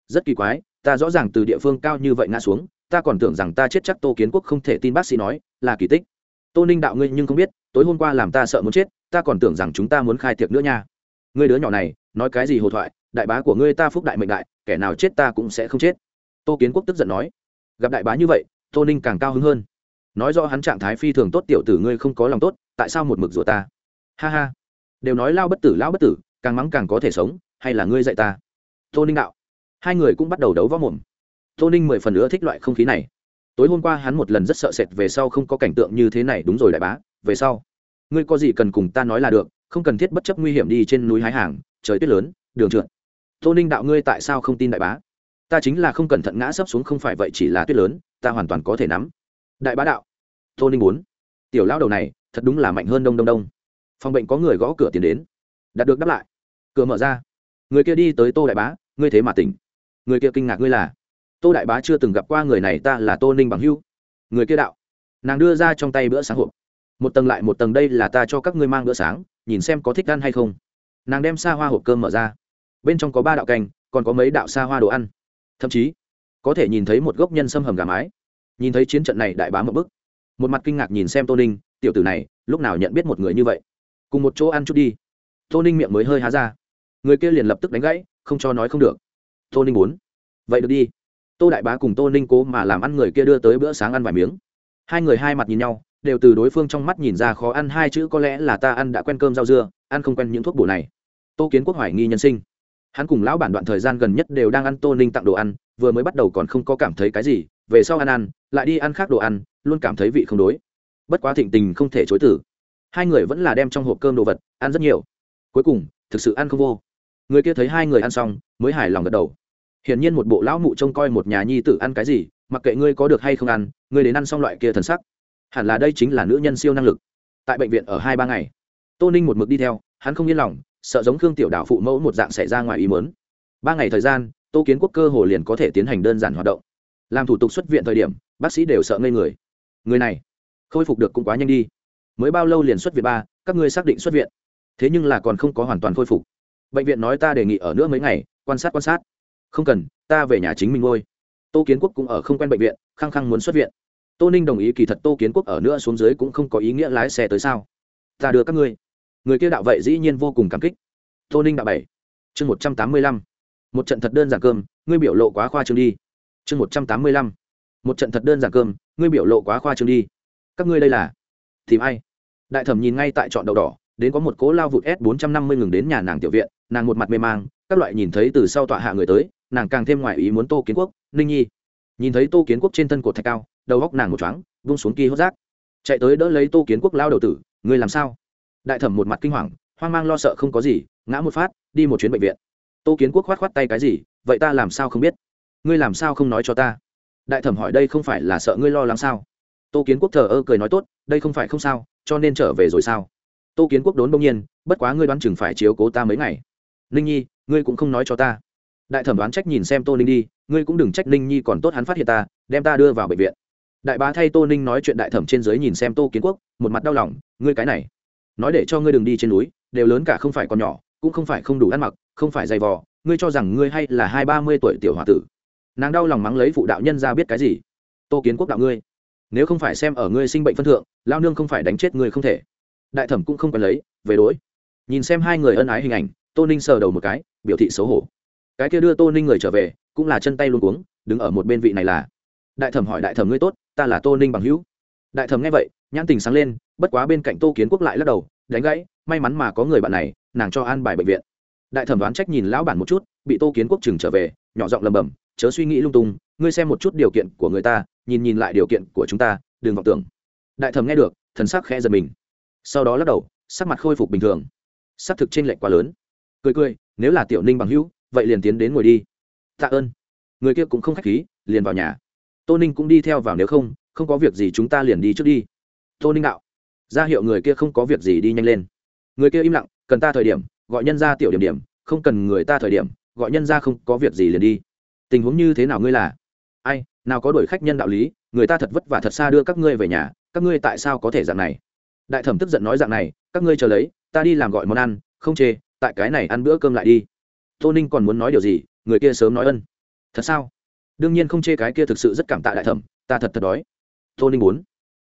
rất kỳ quái, ta rõ ràng từ địa phương cao như vậy ngã xuống, ta còn tưởng rằng ta chết chắc tô kiến quốc không thể tin bác sĩ nói, là kỳ tích. Tô ninh đạo ngươi nhưng không biết, tối hôm qua làm ta sợ muốn chết, ta còn tưởng rằng chúng ta muốn khai tiệc nữa nha ngươi đứa nhỏ này, nói cái gì hồ thoại, đại bá của ngươi ta phúc đại mệnh đại, kẻ nào chết ta cũng sẽ không chết. Tô kiến quốc tức giận nói. Gặp đại bá như vậy, tô ninh càng cao hứng hơn. Nói do hắn trạng thái phi thường tốt tiểu tử ngươi không có lòng tốt, tại sao một mực rủa ta? Ha ha. Đều nói lao bất tử, lao bất tử, càng mắng càng có thể sống, hay là ngươi dạy ta? Tô ninh đạo. Hai người cũng bắt đầu đấu võ mồm. Tô ninh mười phần nữa thích loại không khí này. Tối hôm qua hắn một lần rất sợ sệt về sau không có cảnh tượng như thế này, đúng rồi đại bá, về sau. Ngươi có gì cần cùng ta nói là được không cần thiết bất chấp nguy hiểm đi trên núi hái hàng, trời tuyết lớn, đường trượt. Tô ninh đạo ngươi tại sao không tin đại bá? Ta chính là không cẩn thận ngã sấp xuống không phải vậy chỉ là tuyết lớn, ta hoàn toàn có thể nắm. Đại bá đạo. Tô ninh bốn tiểu lao đầu này, thật đúng là mạnh hơn đông đông đông. Phòng bệnh có người gõ cửa tiến đến. Đạt được đáp lại. Cửa mở ra. Người kia đi tới tô đại bá, ngươi thế mà tỉnh. Người kia kinh ngạc ngươi là. Tô đại bá chưa từng gặp qua người này, ta là tô ninh bằng hưu người kia đạo. Nàng đưa ra trong tay bữa sáng hộp một tầng lại một tầng đây là ta cho các ngươi mang bữa sáng, nhìn xem có thích ăn hay không. Nàng đem xa hoa hộp cơm mở ra. Bên trong có ba đạo canh còn có mấy đạo xa hoa đồ ăn. Thậm chí, có thể nhìn thấy một gốc nhân sâm hầm gà mái. Nhìn thấy chiến trận này đại bá một bức một mặt kinh ngạc nhìn xem tô ninh, tiểu tử này, lúc nào nhận biết một người như vậy? Cùng một chỗ ăn chút đi. Tô ninh miệng mới hơi há ra. Người kia liền lập tức đánh gãy, không cho nói không được. Tô ninh muốn. Vậy được đi. Tô đại bá cùng tô ninh cố mà làm ăn người kia đưa tới bữa sáng ăn vài miếng. Hai người hai mặt nhìn nhau đều từ đối phương trong mắt nhìn ra khó ăn hai chữ, có lẽ là ta ăn đã quen cơm rau dưa, ăn không quen những thuốc bổ này. Tô kiến quốc hoài nghi nhân sinh. Hắn cùng lão bản đoạn thời gian gần nhất đều đang ăn tô ninh tặng đồ ăn, vừa mới bắt đầu còn không có cảm thấy cái gì, về sau ăn ăn, lại đi ăn khác đồ ăn, luôn cảm thấy vị không đối. Bất quá thịnh tình không thể chối tử hai người vẫn là đem trong hộp cơm đồ vật, ăn rất nhiều. Cuối cùng, thực sự ăn không vô. Người kia thấy hai người ăn xong, mới hài lòng gật đầu. Hiển nhiên một bộ lão mụ trông coi một nhà nhi tử ăn cái gì, mặc kệ ngươi có được hay không ăn, ngươi đến ăn xong loại kia thần sắc hẳn là đây chính là nữ nhân siêu năng lực. Tại bệnh viện ở hai ba ngày, tô ninh một mực đi theo, hắn không yên lòng, sợ giống khương tiểu đạo phụ mẫu một dạng xảy ra ngoài ý mớn ba ngày thời gian, tô kiến quốc cơ hồ liền có thể tiến hành đơn giản hoạt động. Làm thủ tục xuất viện thời điểm, bác sĩ đều sợ ngây người. Người này, khôi phục được cũng quá nhanh đi. Mới bao lâu liền xuất viện ba, các ngươi xác định xuất viện. Thế nhưng là còn không có hoàn toàn khôi phục. Bệnh viện nói ta đề nghị ở nữa mấy ngày, quan sát quan sát. Không cần, ta về nhà chính mình ngôi tô kiến quốc cũng ở không quen bệnh viện, khăng khăng muốn xuất viện tô ninh đồng ý kỳ thật tô kiến quốc ở nữa xuống dưới cũng không có ý nghĩa lái xe tới sao? Ta đưa các ngươi. Người kia đạo vậy dĩ nhiên vô cùng cảm kích. Tô ninh đạo bảy. Chương một trăm tám mươi lăm. Một trận thật đơn giản cơm, ngươi biểu lộ quá khoa trương đi. Chương một trăm tám mươi lăm. Một trận thật đơn giản cơm, ngươi biểu lộ quá khoa trương đi. Các ngươi đây là? Tìm ai? Đại thẩm nhìn ngay tại chọn đậu đỏ, đến có một cố lao vụt s bốn trăm năm mươi ngừng đến nhà nàng tiểu viện, nàng một mặt mê mang, các loại nhìn thấy từ sau tọa hạ người tới, nàng càng thêm ngoài ý muốn tô kiến quốc. Ninh nhi. Nhìn thấy tô kiến quốc trên thân cột thạch cao đầu góc nàng một choáng, vung xuống kỳ hốt rác. Chạy tới đỡ lấy tô kiến quốc lao đầu tử ngươi làm sao? Đại thẩm một mặt kinh hoàng hoang mang lo sợ không có gì ngã một phát đi một chuyến bệnh viện. Tô kiến quốc khoát khoát tay cái gì vậy ta làm sao không biết? Ngươi làm sao không nói cho ta? Đại thẩm hỏi đây không phải là sợ ngươi lo lắng sao? Tô kiến quốc thờ ơ cười nói tốt đây không phải không sao cho nên trở về rồi sao? Tô kiến quốc đốn bỗng nhiên bất quá ngươi đoán chừng phải chiếu cố ta mấy ngày. Ninh nhi ngươi cũng không nói cho ta. Đại thẩm đoán trách nhìn xem tô ninh đi ngươi cũng đừng trách ninh nhi còn tốt hắn phát hiện ta đem ta đưa vào bệnh viện đại bá thay tô ninh nói chuyện đại thẩm trên dưới nhìn xem tô kiến quốc, một mặt đau lòng, ngươi cái này, nói để cho ngươi đừng đi trên núi, đều lớn cả không phải còn nhỏ, cũng không phải không đủ ăn mặc, không phải dày vò, ngươi cho rằng ngươi hay là hai ba mươi tuổi tiểu h o a tử. Nàng đau lòng mắng lấy phụ đạo nhân ra biết cái gì? Tô kiến quốc đạo ngươi, nếu không phải xem ở ngươi sinh bệnh phân thượng, lao nương không phải đánh chết ngươi không thể. Đại thẩm cũng không cần lấy, về đối. Nhìn xem hai người ân ái hình ảnh, tô ninh sờ đầu một cái, biểu thị xấu hổ. Cái kia đưa tô ninh người trở về, cũng là chân tay luôn cuống, đứng ở một bên vị này là đại thẩm hỏi đại thẩm ngươi tốt, ta là tô ninh bằng hữu. Đại thẩm nghe vậy, nhãn tình sáng lên, bất quá bên cạnh tô kiến quốc lại lắc đầu, đánh gãy, may mắn mà có người bạn này, nàng cho an bài bệnh viện. Đại thẩm đoán trách nhìn lão bản một chút, bị tô kiến quốc chừng trở về, nhỏ giọng lầm bầm, chớ suy nghĩ lung tung, ngươi xem một chút điều kiện của người ta, nhìn nhìn lại điều kiện của chúng ta, đừng vọng tưởng. Đại thẩm nghe được, thần sắc khẽ giật mình. Sau đó lắc đầu, sắc mặt khôi phục bình thường. Sắc thực t r ê n lệch quá lớn. Cười cười, nếu là tiểu ninh bằng hữu, vậy liền tiến đến ngồi đi. Tạ ơn. Người kia cũng không k h á c h khí, liền vào nhà tô ninh cũng đi theo vào nếu không không có việc gì chúng ta liền đi trước đi. Tô ninh đạo. Ra hiệu người kia không có việc gì đi nhanh lên. Người kia im lặng, cần ta thời điểm, gọi nhân ra tiểu điểm điểm, không cần người ta thời điểm, gọi nhân ra không có việc gì liền đi. Tình huống như thế nào ngươi là? Ai, nào có đổi khách nhân đạo lý, người ta thật vất vả thật xa đưa các ngươi về nhà, các ngươi tại sao có thể dạng này? Đại thẩm tức giận nói dạng này, các ngươi chờ lấy, ta đi làm gọi món ăn, không chê, tại cái này ăn bữa cơm lại đi. Tô ninh còn muốn nói điều gì, người kia sớm nói ân. Thật sao? Đương nhiên không chê cái kia thực sự rất cảm tạ đại thẩm, ta thật thật đói. Tô ninh muốn.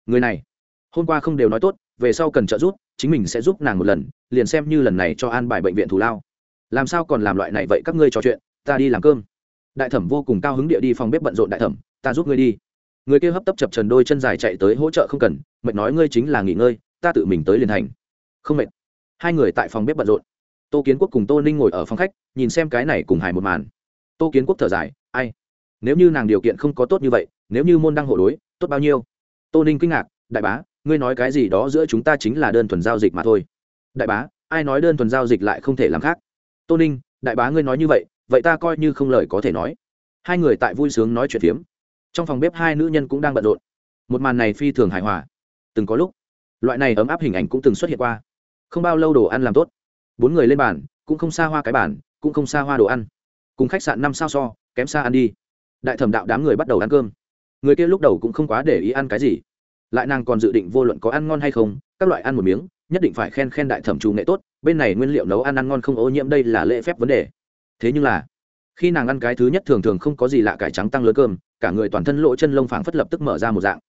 Người này, hôm qua không đều nói tốt, về sau cần trợ giúp, chính mình sẽ giúp nàng một lần, liền xem như lần này cho an bài bệnh viện thù lao. Làm sao còn làm loại này vậy các ngươi trò chuyện, ta đi làm cơm. Đại thẩm vô cùng cao hứng địa đi phòng bếp bận rộn đại thẩm, ta giúp ngươi đi. Người kia hấp tấp chập trần đôi chân dài chạy tới hỗ trợ không cần, mệt nói ngươi chính là nghỉ ngơi, ta tự mình tới liền thành. Không mệt. Hai người tại phòng bếp bận rộn. Tô kiến quốc cùng tô ninh ngồi ở phòng khách, nhìn xem cái này cùng hài một màn. Tô kiến quốc thở dài, ai nếu như nàng điều kiện không có tốt như vậy, nếu như môn đăng hộ đối, tốt bao nhiêu? Tô ninh kinh ngạc, đại bá, ngươi nói cái gì đó giữa chúng ta chính là đơn thuần giao dịch mà thôi. Đại bá, ai nói đơn thuần giao dịch lại không thể làm khác? Tô ninh, đại bá ngươi nói như vậy vậy ta coi như không lời có thể nói. Hai người tại vui sướng nói chuyện phiếm. Trong phòng bếp hai nữ nhân cũng đang bận rộn. Một màn này phi thường hài hòa. Từng có lúc, loại này ấm áp hình ảnh cũng từng xuất hiện qua. Không bao lâu đồ ăn làm tốt. Bốn người lên bàn, cũng không xa hoa cái bàn, cũng không xa hoa đồ ăn. Cùng khách sạn năm sao so, kém xa ăn đi đại thẩm đạo đám người bắt đầu ăn cơm. Người kia lúc đầu cũng không quá để ý ăn cái gì. Lại nàng còn dự định vô luận có ăn ngon hay không, các loại ăn một miếng, nhất định phải khen khen đại thẩm chủ nghệ tốt, bên này nguyên liệu nấu ăn ăn ngon không ô nhiễm đây là lễ phép vấn đề. Thế nhưng là, khi nàng ăn cái thứ nhất thường thường không có gì lạ cải trắng tăng lớn cơm, cả người toàn thân lỗ chân lông phảng phất lập tức mở ra một dạng.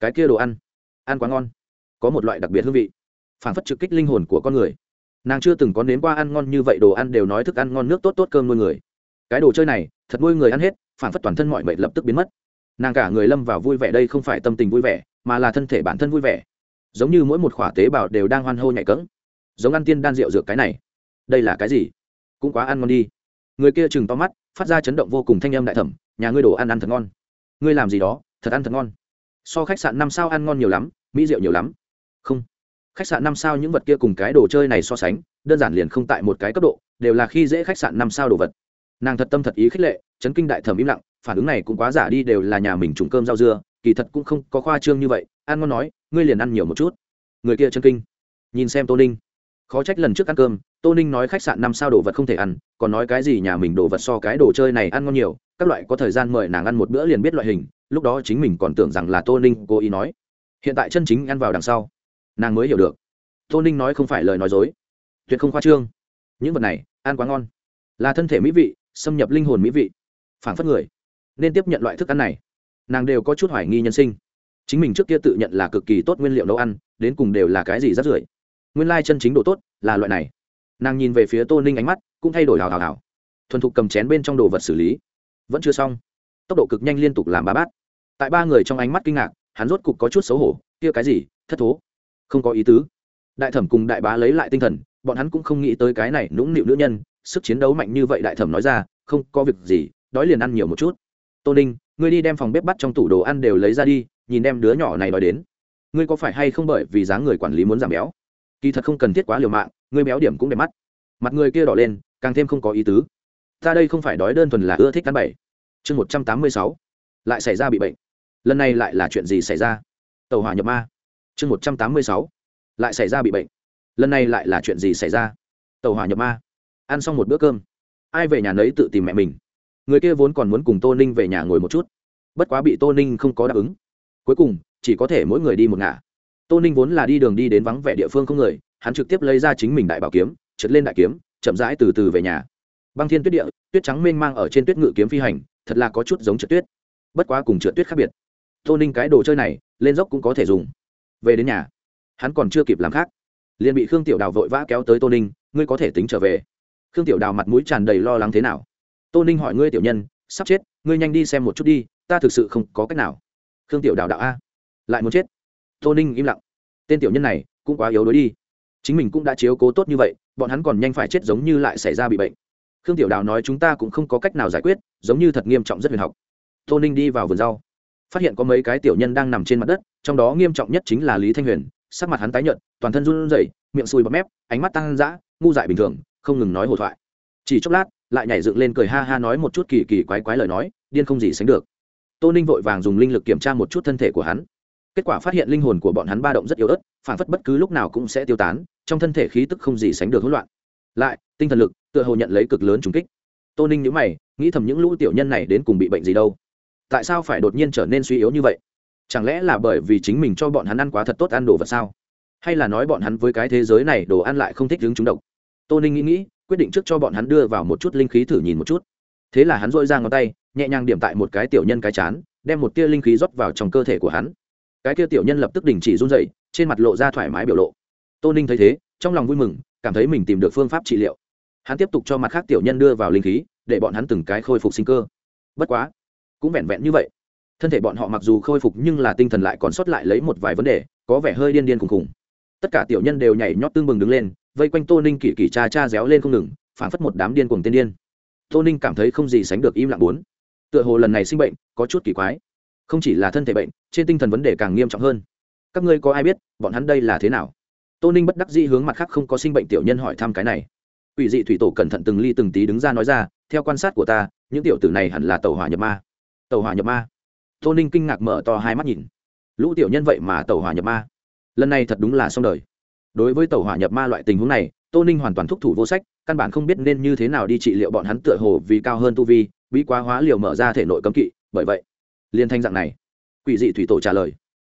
Cái kia đồ ăn ăn quá ngon, có một loại đặc biệt hương vị, phảng phất trực kích linh hồn của con người. Nàng chưa từng có nếm qua ăn ngon như vậy, đồ ăn đều nói thức ăn ngon, nước tốt tốt cơm nuôi người. Cái đồ chơi này, thật nuôi người ăn hết phản phất toàn thân mọi mệnh lập tức biến mất. Nàng cả người lâm vào vui vẻ đây không phải tâm tình vui vẻ, mà là thân thể bản thân vui vẻ. Giống như mỗi một khỏa tế bào đều đang hoan hô nhạy cẫng. Giống ăn tiên đan rượu dược cái này. Đây là cái gì? Cũng quá ăn ngon đi. Người kia chừng to mắt, phát ra chấn động vô cùng thanh âm đại thẩm, nhà ngươi đồ ăn ăn thật ngon. Ngươi làm gì đó, thật ăn thật ngon. So khách sạn năm sao ăn ngon nhiều lắm, mỹ rượu nhiều lắm. Không. Khách sạn năm sao những vật kia cùng cái đồ chơi này so sánh, đơn giản liền không tại một cái cấp độ, đều là khi dễ khách sạn năm sao đồ vật. Nàng thật tâm thật ý khích lệ chấn kinh đại thẩm im lặng, phản ứng này cũng quá giả đi đều là nhà mình trùng cơm rau dưa, kỳ thật cũng không có khoa trương như vậy, ăn ngon nói, ngươi liền ăn nhiều một chút. Người kia chân kinh. Nhìn xem tô ninh. Khó trách lần trước ăn cơm, tô ninh nói khách sạn năm sao đồ vật không thể ăn, còn nói cái gì nhà mình đồ vật so cái đồ chơi này ăn ngon nhiều, các loại có thời gian mời nàng ăn một bữa liền biết loại hình, lúc đó chính mình còn tưởng rằng là tô ninh cố ý nói. Hiện tại chân chính ăn vào đằng sau. Nàng mới hiểu được. Tô ninh nói không phải lời nói dối. Tuyệt không khoa trương. Những vật này, ăn quá ngon. Là thân thể mỹ vị, xâm nhập linh hồn mỹ vị phản phất người, nên tiếp nhận loại thức ăn này. Nàng đều có chút hoài nghi nhân sinh. Chính mình trước kia tự nhận là cực kỳ tốt nguyên liệu nấu ăn, đến cùng đều là cái gì rắt rưởi. Nguyên lai chân chính đồ tốt là loại này. Nàng nhìn về phía tô ninh ánh mắt cũng thay đổi hào hào hào. Thuần thục cầm chén bên trong đồ vật xử lý. Vẫn chưa xong. Tốc độ cực nhanh liên tục làm ba bát. Tại ba người trong ánh mắt kinh ngạc, hắn rốt cục có chút xấu hổ, kia cái gì, thất thố. Không có ý tứ. Đại thẩm cùng đại bá lấy lại tinh thần, bọn hắn cũng không nghĩ tới cái này nũng nịu nữ nhân, sức chiến đấu mạnh như vậy đại thẩm nói ra, không có việc gì đói liền ăn nhiều một chút. Tô ninh, ngươi đi đem phòng bếp bắt trong tủ đồ ăn đều lấy ra đi, nhìn đem đứa nhỏ này nói đến. Ngươi có phải hay không bởi vì dáng người quản lý muốn giảm béo? Kỳ thật không cần thiết quá liều mạng, ngươi béo điểm cũng đẹp mắt. Mặt người kia đỏ lên, càng thêm không có ý tứ. Ta đây không phải đói đơn thuần là ưa thích ăn bảy chương một trăm tám mươi sáu, lại xảy ra bị bệnh. Lần này lại là chuyện gì xảy ra? Tàu hỏa nhập ma. Chương một trăm tám mươi sáu, lại xảy ra bị bệnh. Lần này lại là chuyện gì xảy ra? Tàu hỏa nhập ma. Ăn xong một bữa cơm. Ai về nhà nấy tự tìm mẹ mình người kia vốn còn muốn cùng tô ninh về nhà ngồi một chút. Bất quá bị tô ninh không có đáp ứng. Cuối cùng, chỉ có thể mỗi người đi một ngả. Tô ninh vốn là đi đường đi đến vắng vẻ địa phương không người, hắn trực tiếp lấy ra chính mình đại bảo kiếm, trượt lên đại kiếm, chậm rãi từ từ về nhà. Băng thiên tuyết địa, tuyết trắng mênh mang ở trên tuyết ngự kiếm phi hành, thật là có chút giống trượt tuyết. Bất quá cùng trượt tuyết khác biệt. Tô ninh cái đồ chơi này, lên dốc cũng có thể dùng. Về đến nhà, hắn còn chưa kịp làm khác. Liền bị khương tiểu đào vội vã kéo tới tô ninh, ngươi có thể tính trở về. Khương tiểu đào mặt mũi tràn đầy lo lắng thế nào? Tô ninh hỏi ngươi tiểu nhân, sắp chết, ngươi nhanh đi xem một chút đi, ta thực sự không có cách nào. Khương tiểu đào đạo a, lại muốn chết. Tô ninh im lặng. Tên tiểu nhân này, cũng quá yếu đuối đi. Chính mình cũng đã chiếu cố tốt như vậy, bọn hắn còn nhanh phải chết giống như lại xảy ra bị bệnh. Khương tiểu đào nói chúng ta cũng không có cách nào giải quyết, giống như thật nghiêm trọng rất huyền học. Tô ninh đi vào vườn rau. Phát hiện có mấy cái tiểu nhân đang nằm trên mặt đất, trong đó nghiêm trọng nhất chính là lý thanh huyền, sắc mặt hắn tái nhợt, toàn thân run rẩy, miệng sùi bọt mép, ánh mắt tăng dã, ngu dại bình thường, không ngừng nói hồ thoại. Chỉ chốc lát lại nhảy dựng lên cười ha ha nói một chút kỳ kỳ quái quái lời nói, điên không gì sánh được. Tô ninh vội vàng dùng linh lực kiểm tra một chút thân thể của hắn. Kết quả phát hiện linh hồn của bọn hắn ba động rất yếu ớt, phản phất bất cứ lúc nào cũng sẽ tiêu tán, trong thân thể khí tức không gì sánh được hỗn loạn. Lại, tinh thần lực, tựa hồ nhận lấy cực lớn trùng kích. Tô ninh nhữ mày, nghĩ thầm những lũ tiểu nhân này đến cùng bị bệnh gì đâu. Tại sao phải đột nhiên trở nên suy yếu như vậy? Chẳng lẽ là bởi vì chính mình cho bọn hắn ăn quá thật tốt ăn đồ vật sao? Hay là nói bọn hắn với cái thế giới này đồ ăn lại không thích đứng chúng độc? Tô ninh nghĩ nghĩ quyết định trước cho bọn hắn đưa vào một chút linh khí thử nhìn một chút. Thế là hắn dội ra ngón tay, nhẹ nhàng điểm tại một cái tiểu nhân cái chán, đem một tia linh khí rót vào trong cơ thể của hắn. Cái kia tiểu nhân lập tức đình chỉ run dậy trên mặt lộ ra thoải mái biểu lộ. Tô ninh thấy thế, trong lòng vui mừng, cảm thấy mình tìm được phương pháp trị liệu. Hắn tiếp tục cho mặt khác tiểu nhân đưa vào linh khí, để bọn hắn từng cái khôi phục sinh cơ. Bất quá, cũng vẹn vẹn như vậy. Thân thể bọn họ mặc dù khôi phục nhưng là tinh thần lại còn sót lại lấy một vài vấn đề, có vẻ hơi điên điên khùng khùng. Tất cả tiểu nhân đều nhảy nhót tương bừng đứng lên vây quanh tô ninh kỳ kỳ cha cha réo lên không ngừng phản phất một đám điên cuồng tiên điên. Tô ninh cảm thấy không gì sánh được im lặng bốn. Tựa hồ lần này sinh bệnh, có chút kỳ quái. Không chỉ là thân thể bệnh, trên tinh thần vấn đề càng nghiêm trọng hơn. Các ngươi có ai biết, bọn hắn đây là thế nào? Tô ninh bất đắc dĩ hướng mặt khác không có sinh bệnh tiểu nhân hỏi thăm cái này. Ủy dị thủy tổ cẩn thận từng ly từng tí đứng ra nói ra, theo quan sát của ta, những tiểu tử này hẳn là tàu hỏa nhập ma. Tàu hỏa nhập ma. Tô ninh kinh ngạc mở to hai mắt nhìn. Lũ tiểu nhân vậy mà tàu hỏa nhập ma. Lần này thật đúng là xong đời đối với tàu hỏa nhập ma loại tình huống này, tô ninh hoàn toàn thúc thủ vô sách, căn bản không biết nên như thế nào đi trị liệu bọn hắn tựa hồ vì cao hơn tu vi bị quá hóa liều mở ra thể nội cấm kỵ, bởi vậy liên thanh dạng này. Quỷ dị thủy tổ trả lời.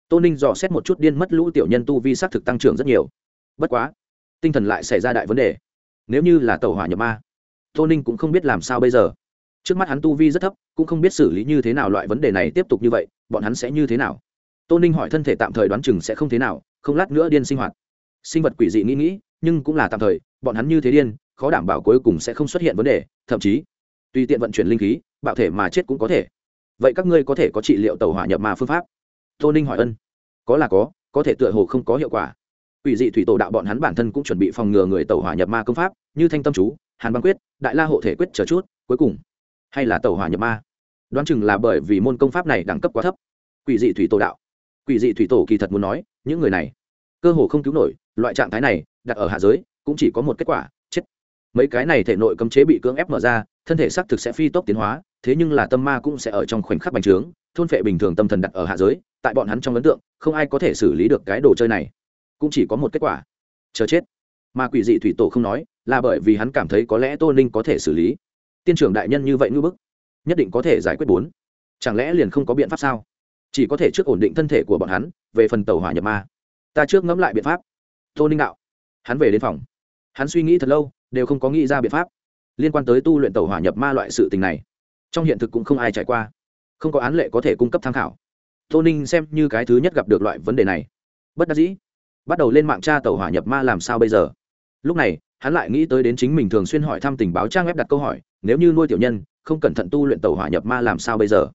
Tô ninh dò xét một chút điên mất lũ tiểu nhân tu vi xác thực tăng trưởng rất nhiều. Bất quá, tinh thần lại xảy ra đại vấn đề. Nếu như là tàu hỏa nhập ma, tô ninh cũng không biết làm sao bây giờ. Trước mắt hắn tu vi rất thấp, cũng không biết xử lý như thế nào loại vấn đề này tiếp tục như vậy, bọn hắn sẽ như thế nào? Tô ninh hỏi thân thể tạm thời đoán chừng sẽ không thế nào, không lát nữa điên sinh hoạt sinh vật quỷ dị nghĩ nghĩ, nhưng cũng là tạm thời, bọn hắn như thế điên, khó đảm bảo cuối cùng sẽ không xuất hiện vấn đề, thậm chí, tùy tiện vận chuyển linh khí, bạo thể mà chết cũng có thể. Vậy các ngươi có thể có trị liệu tàu hỏa nhập ma phương pháp? Tô ninh hỏi ân. Có là có có thể tựa hồ không có hiệu quả. Quỷ dị thủy tổ đạo bọn hắn bản thân cũng chuẩn bị phòng ngừa người tàu hỏa nhập ma công pháp, như thanh tâm chú, hàn băng quyết, đại la hộ thể quyết chờ chút, cuối cùng, hay là tàu hỏa nhập ma? Đoán chừng là bởi vì môn công pháp này đẳng cấp quá thấp. Quỷ dị thủy tổ đạo. Quỷ dị thủy tổ kỳ thật muốn nói, những người này cơ hồ không cứu nổi, loại trạng thái này, đặt ở hạ giới, cũng chỉ có một kết quả, chết. Mấy cái này thể nội cấm chế bị cưỡng ép mở ra, thân thể xác thực sẽ phi tốc tiến hóa, thế nhưng là tâm ma cũng sẽ ở trong khoảnh khắc bành trướng, thôn phệ bình thường tâm thần đặt ở hạ giới, tại bọn hắn trong ấn tượng, không ai có thể xử lý được cái đồ chơi này. Cũng chỉ có một kết quả. Chờ chết. Mà quỷ dị thủy tổ không nói, là bởi vì hắn cảm thấy có lẽ tô ninh có thể xử lý. Tiên trưởng đại nhân như vậy ngư bức, nhất định có thể giải quyết bốn. Chẳng lẽ liền không có biện pháp sao? Chỉ có thể trước ổn định thân thể của bọn hắn, về phần tàu hỏa nhập ma ta trước ngẫm lại biện pháp. Tô ninh đạo. Hắn về đến phòng. Hắn suy nghĩ thật lâu, đều không có nghĩ ra biện pháp liên quan tới tu luyện tàu hỏa nhập ma loại sự tình này. Trong hiện thực cũng không ai trải qua. Không có án lệ có thể cung cấp tham khảo. Tô ninh xem như cái thứ nhất gặp được loại vấn đề này. Bất đắc dĩ. Bắt đầu lên mạng tra tàu hỏa nhập ma làm sao bây giờ? Lúc này, hắn lại nghĩ tới đến chính mình thường xuyên hỏi thăm tình báo trang web đặt câu hỏi, nếu như nuôi tiểu nhân, không cẩn thận tu luyện tàu hỏa nhập ma làm sao bây giờ?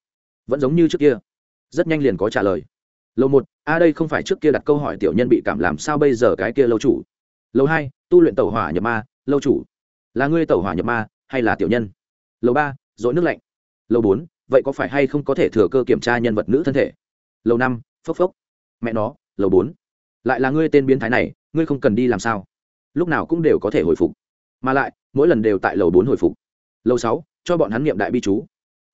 Vẫn giống như trước kia. Rất nhanh liền có trả lời lầu một, a đây không phải trước kia đặt câu hỏi tiểu nhân bị cảm làm sao bây giờ cái kia lâu chủ? Lầu hai, tu luyện tàu hỏa nhập ma, lâu chủ. Là ngươi tàu hỏa nhập ma, hay là tiểu nhân? Lầu ba, dội nước lạnh. Lầu bốn, vậy có phải hay không có thể thừa cơ kiểm tra nhân vật nữ thân thể? Lầu năm, phốc phốc. Mẹ nó lầu bốn. Lại là ngươi tên biến thái này, ngươi không cần đi làm sao? Lúc nào cũng đều có thể hồi phục. Mà lại, mỗi lần đều tại lầu bốn hồi phục. Lầu sáu, cho bọn hắn nghiệm đại bi chú.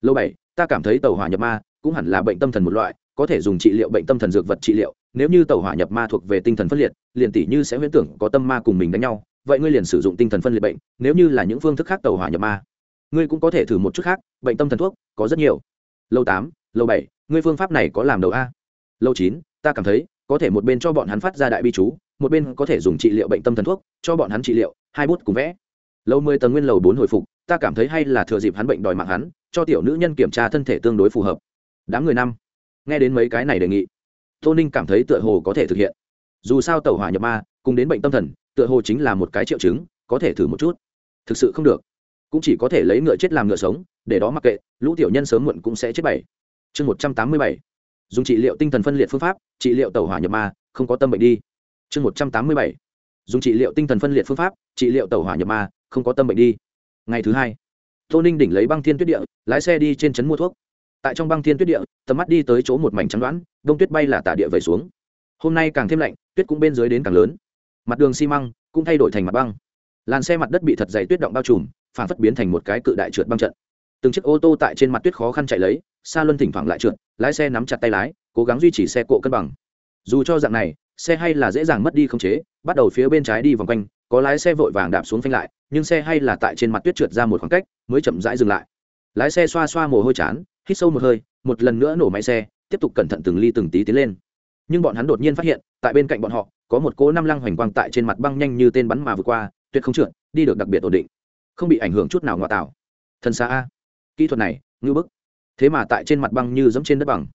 Lầu bảy, ta cảm thấy tàu hỏa nhập ma cũng hẳn là bệnh tâm thần một loại có thể dùng trị liệu bệnh tâm thần dược vật trị liệu, nếu như tàu hỏa nhập ma thuộc về tinh thần phân liệt, liền tỷ như sẽ huyễn tưởng có tâm ma cùng mình đánh nhau, vậy ngươi liền sử dụng tinh thần phân liệt bệnh, nếu như là những phương thức khác tàu hỏa nhập ma. Ngươi cũng có thể thử một chút khác, bệnh tâm thần thuốc, có rất nhiều. Lâu tám, lâu bảy, ngươi phương pháp này có làm đầu a? Lâu chín, ta cảm thấy, có thể một bên cho bọn hắn phát ra đại bi chú, một bên có thể dùng trị liệu bệnh tâm thần thuốc, cho bọn hắn trị liệu, hai bút cùng vẽ. Lâu mười tầng nguyên lầu bốn hồi phục, ta cảm thấy hay là thừa dịp hắn bệnh đòi mạng hắn, cho tiểu nữ nhân kiểm tra thân thể tương đối phù hợp. Đám người năm nghe đến mấy cái này đề nghị, tô ninh cảm thấy tựa hồ có thể thực hiện. Dù sao tàu hỏa nhập ma, cùng đến bệnh tâm thần, tựa hồ chính là một cái triệu chứng, có thể thử một chút. Thực sự không được. Cũng chỉ có thể lấy ngựa chết làm ngựa sống, để đó mặc kệ, lũ tiểu nhân sớm muộn cũng sẽ chết bảy. Chương một trăm tám mươi bảy. Dùng trị liệu tinh thần phân liệt phương pháp, trị liệu tàu hỏa nhập ma, không có tâm bệnh đi. Chương một trăm tám mươi bảy. Dùng trị liệu tinh thần phân liệt phương pháp, trị liệu tàu hỏa nhập ma, không có tâm bệnh đi. Ngày thứ hai, tô ninh đỉnh lấy băng thiên tuyết địa, lái xe đi trên trấn mua thuốc tại trong băng thiên tuyết địa, tầm mắt đi tới chỗ một mảnh trắng đoán, đông tuyết bay là tả địa về xuống. Hôm nay càng thêm lạnh, tuyết cũng bên dưới đến càng lớn. Mặt đường xi măng cũng thay đổi thành mặt băng. Làn xe mặt đất bị thật dày tuyết động bao trùm phản phất biến thành một cái cự đại trượt băng trận. Từng chiếc ô tô tại trên mặt tuyết khó khăn chạy lấy xa luân thỉnh thoảng lại trượt, lái xe nắm chặt tay lái, cố gắng duy trì xe cộ cân bằng. Dù cho dạng này, xe hay là dễ dàng mất đi không chế, bắt đầu phía bên trái đi vòng quanh, có lái xe vội vàng đạp xuống phanh lại, nhưng xe hay là tại trên mặt tuyết trượt ra một khoảng cách, mới chậm rãi dừng lại. Lái xe xoa xoa mồ hôi chán hít sâu một hơi, một lần nữa nổ máy xe, tiếp tục cẩn thận từng ly từng tí tiến lên. Nhưng bọn hắn đột nhiên phát hiện, tại bên cạnh bọn họ, có một cỗ năm lăng hoành quang tại trên mặt băng nhanh như tên bắn mà vượt qua, tuyệt không trượt, đi được đặc biệt ổn định. Không bị ảnh hưởng chút nào ngoại tạo. Thần xa a. Kỹ thuật này ngư bức. Thế mà tại trên mặt băng như giống trên đất bằng.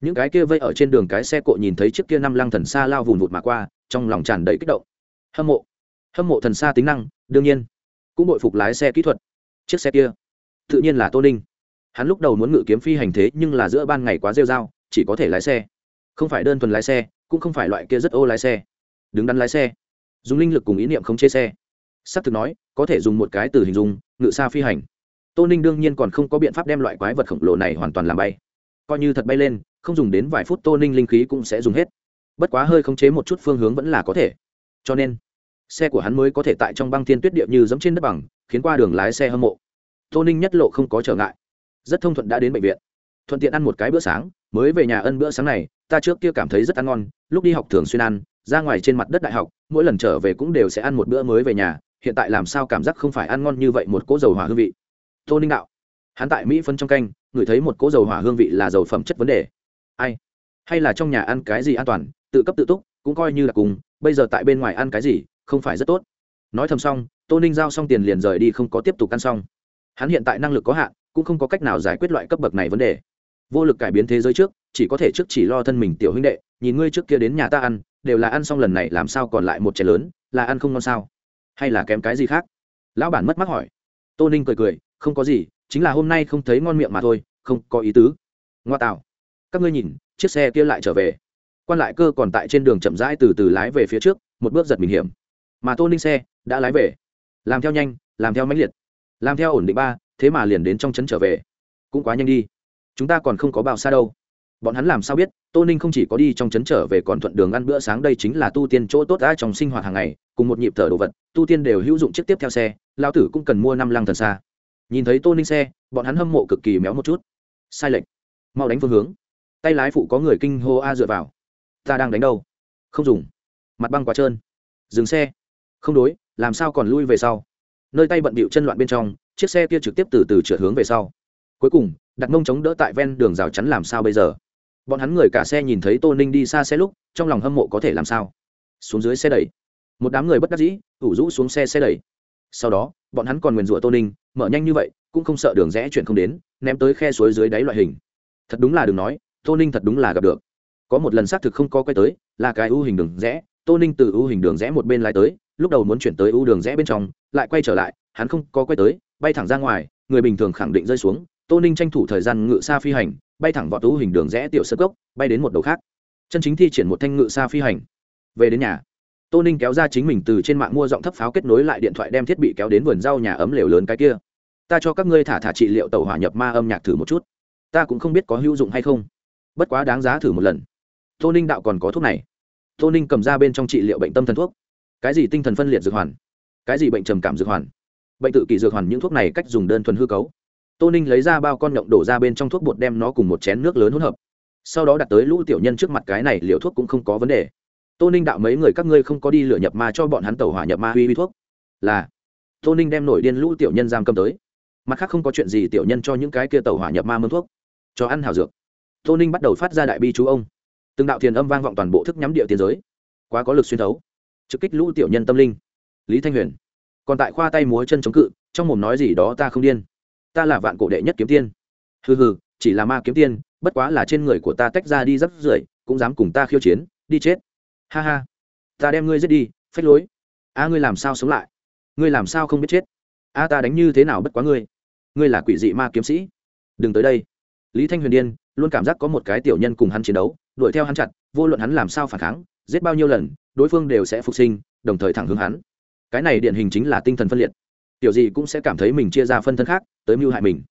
Những cái kia vây ở trên đường cái xe cộ nhìn thấy chiếc kia năm lăng thần xa lao vùn vụt mà qua, trong lòng tràn đầy kích động. Hâm mộ. Hâm mộ thần xa tính năng, đương nhiên. Cũng bội phục lái xe kỹ thuật. Chiếc xe kia, tự nhiên là tô ninh hắn lúc đầu muốn ngự kiếm phi hành thế nhưng là giữa ban ngày quá rêu r a o chỉ có thể lái xe. Không phải đơn thuần lái xe, cũng không phải loại kia rất ô lái xe. Đứng đắn lái xe. Dùng linh lực cùng ý niệm không chê xe. S ắ c thực nói, có thể dùng một cái từ hình dung, ngự xa phi hành. Tô ninh đương nhiên còn không có biện pháp đem loại quái vật khổng lồ này hoàn toàn làm bay. Coi như thật bay lên, không dùng đến vài phút tô ninh linh khí cũng sẽ dùng hết. Bất quá hơi khống chế một chút phương hướng vẫn là có thể. Cho nên, xe của hắn mới có thể tại trong băng thiên tuyết địa như giống trên đất bằng, khiến qua đường lái xe hâm mộ. Tô ninh nhất lộ không có trở ngại rất thông thuận đã đến bệnh viện. Thuận tiện ăn một cái bữa sáng, mới về nhà ân bữa sáng này, ta trước kia cảm thấy rất ăn ngon, lúc đi học thường xuyên ăn, ra ngoài trên mặt đất đại học, mỗi lần trở về cũng đều sẽ ăn một bữa mới về nhà, hiện tại làm sao cảm giác không phải ăn ngon như vậy một cỗ dầu hỏa hương vị. Tô ninh đạo, hắn tại mỹ phân trong canh, ngửi thấy một cỗ dầu hỏa hương vị là dầu phẩm chất vấn đề. Ai? Hay là trong nhà ăn cái gì an toàn, tự cấp tự túc, cũng coi như là cùng, bây giờ tại bên ngoài ăn cái gì, không phải rất tốt. Nói thầm xong, tô ninh giao xong tiền liền rời đi không có tiếp tục ăn xong. Hắn hiện tại năng lực có hạn cũng không có cách nào giải quyết loại cấp bậc này vấn đề. Vô lực cải biến thế giới trước, chỉ có thể trước chỉ lo thân mình tiểu huynh đệ, nhìn ngươi trước kia đến nhà ta ăn, đều là ăn xong lần này làm sao còn lại một chén lớn, là ăn không ngon sao? Hay là kém cái gì khác? Lão bản mất mắt hỏi. Tô ninh cười cười, không có gì, chính là hôm nay không thấy ngon miệng mà thôi, không có ý tứ. Ngoa tạo. Các ngươi nhìn, chiếc xe kia lại trở về. Quan lại cơ còn tại trên đường chậm rãi từ từ lái về phía trước, một bước giật mình hiểm. Mà tô ninh xe, đã lái về. Làm theo nhanh, làm theo mãnh liệt. Làm theo ổn định ba thế mà liền đến trong trấn trở về. Cũng quá nhanh đi. Chúng ta còn không có bao xa đâu. Bọn hắn làm sao biết, tô ninh không chỉ có đi trong trấn trở về còn thuận đường ăn bữa sáng đây chính là tu tiên chỗ tốt đã trong sinh hoạt hàng ngày, cùng một nhịp thở đồ vật, tu tiên đều hữu dụng chiếc tiếp theo xe lao tử cũng cần mua năm lăng thần xa. Nhìn thấy tô ninh xe, bọn hắn hâm mộ cực kỳ méo một chút. Sai lệch. Mau đánh phương hướng. Tay lái phụ có người kinh hô a dựa vào. Ta đang đánh đâu? Không dùng. Mặt băng quá trơn. Dừng xe. Không đối, làm sao còn lui về sau? Nơi tay bận bịu chân loạn bên trong, chiếc xe kia trực tiếp từ từ trượt hướng về sau. Cuối cùng, đặt mông chống đỡ tại ven đường rào chắn làm sao bây giờ? Bọn hắn người cả xe nhìn thấy tô ninh đi xa xe lúc, trong lòng hâm mộ có thể làm sao? Xuống dưới xe đẩy. Một đám người bất đắc dĩ, ủ rũ xuống xe xe đẩy. Sau đó, bọn hắn còn nguyền rủa tô ninh, mở nhanh như vậy, cũng không sợ đường rẽ chuyển không đến, ném tới khe suối dưới đáy loại hình. Thật đúng là đừng nói, tô ninh thật đúng là gặp được. Có một lần xác thực không có quay tới, là cái ưu hình đường rẽ, tô ninh từ ưu hình đường rẽ một bên lái tới lúc đầu muốn chuyển tới ưu đường rẽ bên trong, lại quay trở lại, hắn không có quay tới, bay thẳng ra ngoài, người bình thường khẳng định rơi xuống, tô ninh tranh thủ thời gian ngự xa phi hành, bay thẳng vào tú hình đường rẽ tiểu sơ cốc, bay đến một đầu khác. Chân chính thi triển một thanh ngự xa phi hành. Về đến nhà, tô ninh kéo ra chính mình từ trên mạng mua giọng thấp pháo kết nối lại điện thoại đem thiết bị kéo đến vườn rau nhà ấm lều lớn cái kia. Ta cho các ngươi thả thả trị liệu tàu hỏa nhập ma âm nhạc thử một chút. Ta cũng không biết có hữu dụng hay không. Bất quá đáng giá thử một lần. Tô ninh đạo còn có thuốc này. Tô ninh cầm ra bên trong trị liệu bệnh tâm thần thuốc cái gì tinh thần phân liệt dược hoàn? Cái gì bệnh trầm cảm dược hoàn? Bệnh tự kỷ dược hoàn những thuốc này cách dùng đơn thuần hư cấu. Tô ninh lấy ra bao con nhộng đổ ra bên trong thuốc bột đem nó cùng một chén nước lớn hỗn hợp. Sau đó đặt tới lũ tiểu nhân trước mặt cái này liệu thuốc cũng không có vấn đề. Tô ninh đạo mấy người các ngươi không có đi lửa nhập ma cho bọn hắn tàu hỏa nhập ma huy huy thuốc. Là, tô ninh đem nổi điên lũ tiểu nhân giam cầm tới. Mặt khác không có chuyện gì tiểu nhân cho những cái kia tàu hỏa nhập ma mơn thuốc. Cho ăn hào dược. Tô ninh bắt đầu phát ra đại bi chú ông. Từng đạo thiền âm vang vọng toàn bộ thức nhắm địa tiến giới. Quá có lực xuyên thấu trực kích lũ tiểu nhân tâm linh. Lý thanh huyền, còn tại khoa tay múa chân chống cự, trong mồm nói gì đó ta không điên. Ta là vạn cổ đệ nhất kiếm tiên. Hừ hừ, chỉ là ma kiếm tiên, bất quá là trên người của ta tách ra đi rắp rưởi, cũng dám cùng ta khiêu chiến, đi chết. Ha ha, ta đem ngươi giết đi, phách lối. A, ngươi làm sao sống lại? Ngươi làm sao không biết chết? A, ta đánh như thế nào bất quá ngươi? Ngươi là quỷ dị ma kiếm sĩ. Đừng tới đây. Lý thanh huyền điên, luôn cảm giác có một cái tiểu nhân cùng hắn chiến đấu, đuổi theo hắn chặt, vô luận hắn làm sao phản kháng giết bao nhiêu lần, đối phương đều sẽ phục sinh, đồng thời thẳng hướng hắn. Cái này điển hình chính là tinh thần phân liệt. Tiểu gì cũng sẽ cảm thấy mình chia ra phân thân khác, tới mưu hại mình.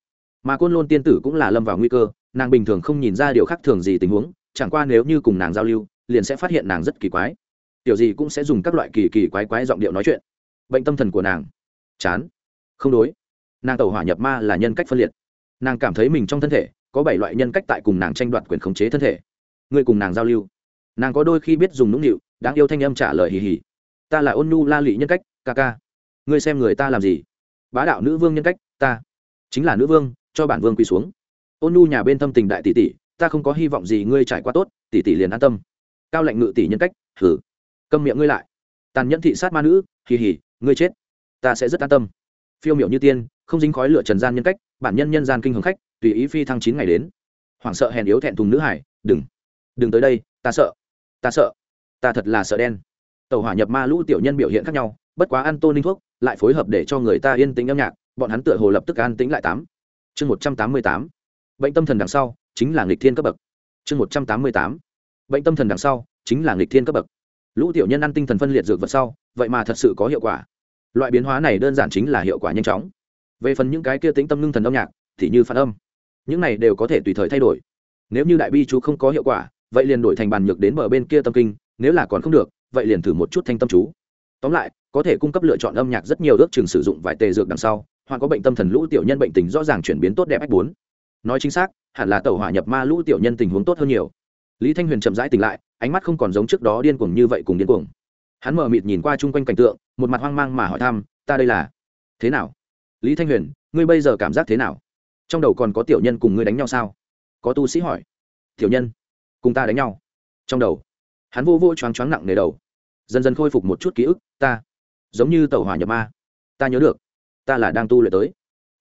Mà côn lôn tiên tử cũng là lâm vào nguy cơ, nàng bình thường không nhìn ra điều khác thường gì tình huống, chẳng qua nếu như cùng nàng giao lưu, liền sẽ phát hiện nàng rất kỳ quái. Tiểu gì cũng sẽ dùng các loại kỳ kỳ quái quái giọng điệu nói chuyện. Bệnh tâm thần của nàng. Chán. Không đối. Nàng tẩu hỏa nhập ma là nhân cách phân liệt. Nàng cảm thấy mình trong thân thể, có bảy loại nhân cách tại cùng nàng tranh đoạt quyền khống chế thân thể. Người cùng nàng giao lưu nàng có đôi khi biết dùng nũng nịu, đáng yêu thanh âm trả lời hì hì. Ta là ôn nhu la lị nhân cách, ca ca. Ngươi xem người ta làm gì? Bá đạo nữ vương nhân cách, ta. Chính là nữ vương, cho bản vương quỳ xuống. Ôn nhu nhà bên tâm tình đại tỷ tỷ, ta không có hy vọng gì ngươi trải qua tốt, tỷ tỷ liền an tâm. Cao lệnh ngự tỷ nhân cách thử câm miệng ngươi lại. Tàn nhẫn thị sát ma nữ, hì hì, ngươi chết. Ta sẽ rất an tâm. Phiêu miểu như tiên, không dính khói lửa trần gian nhân cách, bản nhân nhân gian kinh hồng khách, tùy ý phi thăng chín ngày đến. Hoảng sợ hèn yếu thẹn thùng nữ hải, đừng. Đừng tới đây, ta sợ ta sợ. Ta thật là sợ đen. Tàu hỏa nhập ma lũ tiểu nhân biểu hiện khác nhau, bất quá ăn tô ninh thuốc lại phối hợp để cho người ta yên tĩnh âm nhạc, bọn hắn tựa hồ lập tức an tĩnh lại tám. Chương một trăm tám mươi tám. Bệnh tâm thần đằng sau chính là nghịch thiên cấp bậc. Chương một trăm tám mươi tám. Bệnh tâm thần đằng sau chính là nghịch thiên cấp bậc. Lũ tiểu nhân ăn tinh thần phân liệt dược vật sau, vậy mà thật sự có hiệu quả. Loại biến hóa này đơn giản chính là hiệu quả nhanh chóng. Về phần những cái kia tính tâm ngưng thần âm nhạc thì như phản âm. Những này đều có thể tùy thời thay đổi. Nếu như đại bi chú không có hiệu quả vậy liền đổi thành bàn nhược đến bờ bên kia tâm kinh, nếu là còn không được, vậy liền thử một chút thanh tâm chú. Tóm lại, có thể cung cấp lựa chọn âm nhạc rất nhiều ước chừng sử dụng vài tề dược đằng sau, hoặc có bệnh tâm thần lũ tiểu nhân bệnh tình rõ ràng chuyển biến tốt đẹp ách bốn. Nói chính xác, hẳn là tàu hỏa nhập ma lũ tiểu nhân tình huống tốt hơn nhiều. Lý thanh huyền chậm rãi tỉnh lại, ánh mắt không còn giống trước đó điên cuồng như vậy cùng điên cuồng. Hắn mở mịt nhìn qua chung quanh cảnh tượng, một mặt hoang mang mà hỏi thăm, ta đây là thế nào? Lý thanh huyền, ngươi bây giờ cảm giác thế nào? Trong đầu còn có tiểu nhân cùng ngươi đánh nhau sao? Có tu sĩ hỏi. Tiểu nhân? Cùng ta đánh nhau. Trong đầu, hắn vô vô choáng choáng nặng nề đầu, dần dần khôi phục một chút ký ức, ta, giống như tàu hỏa nhập ma. Ta nhớ được, ta là đang tu luyện tới.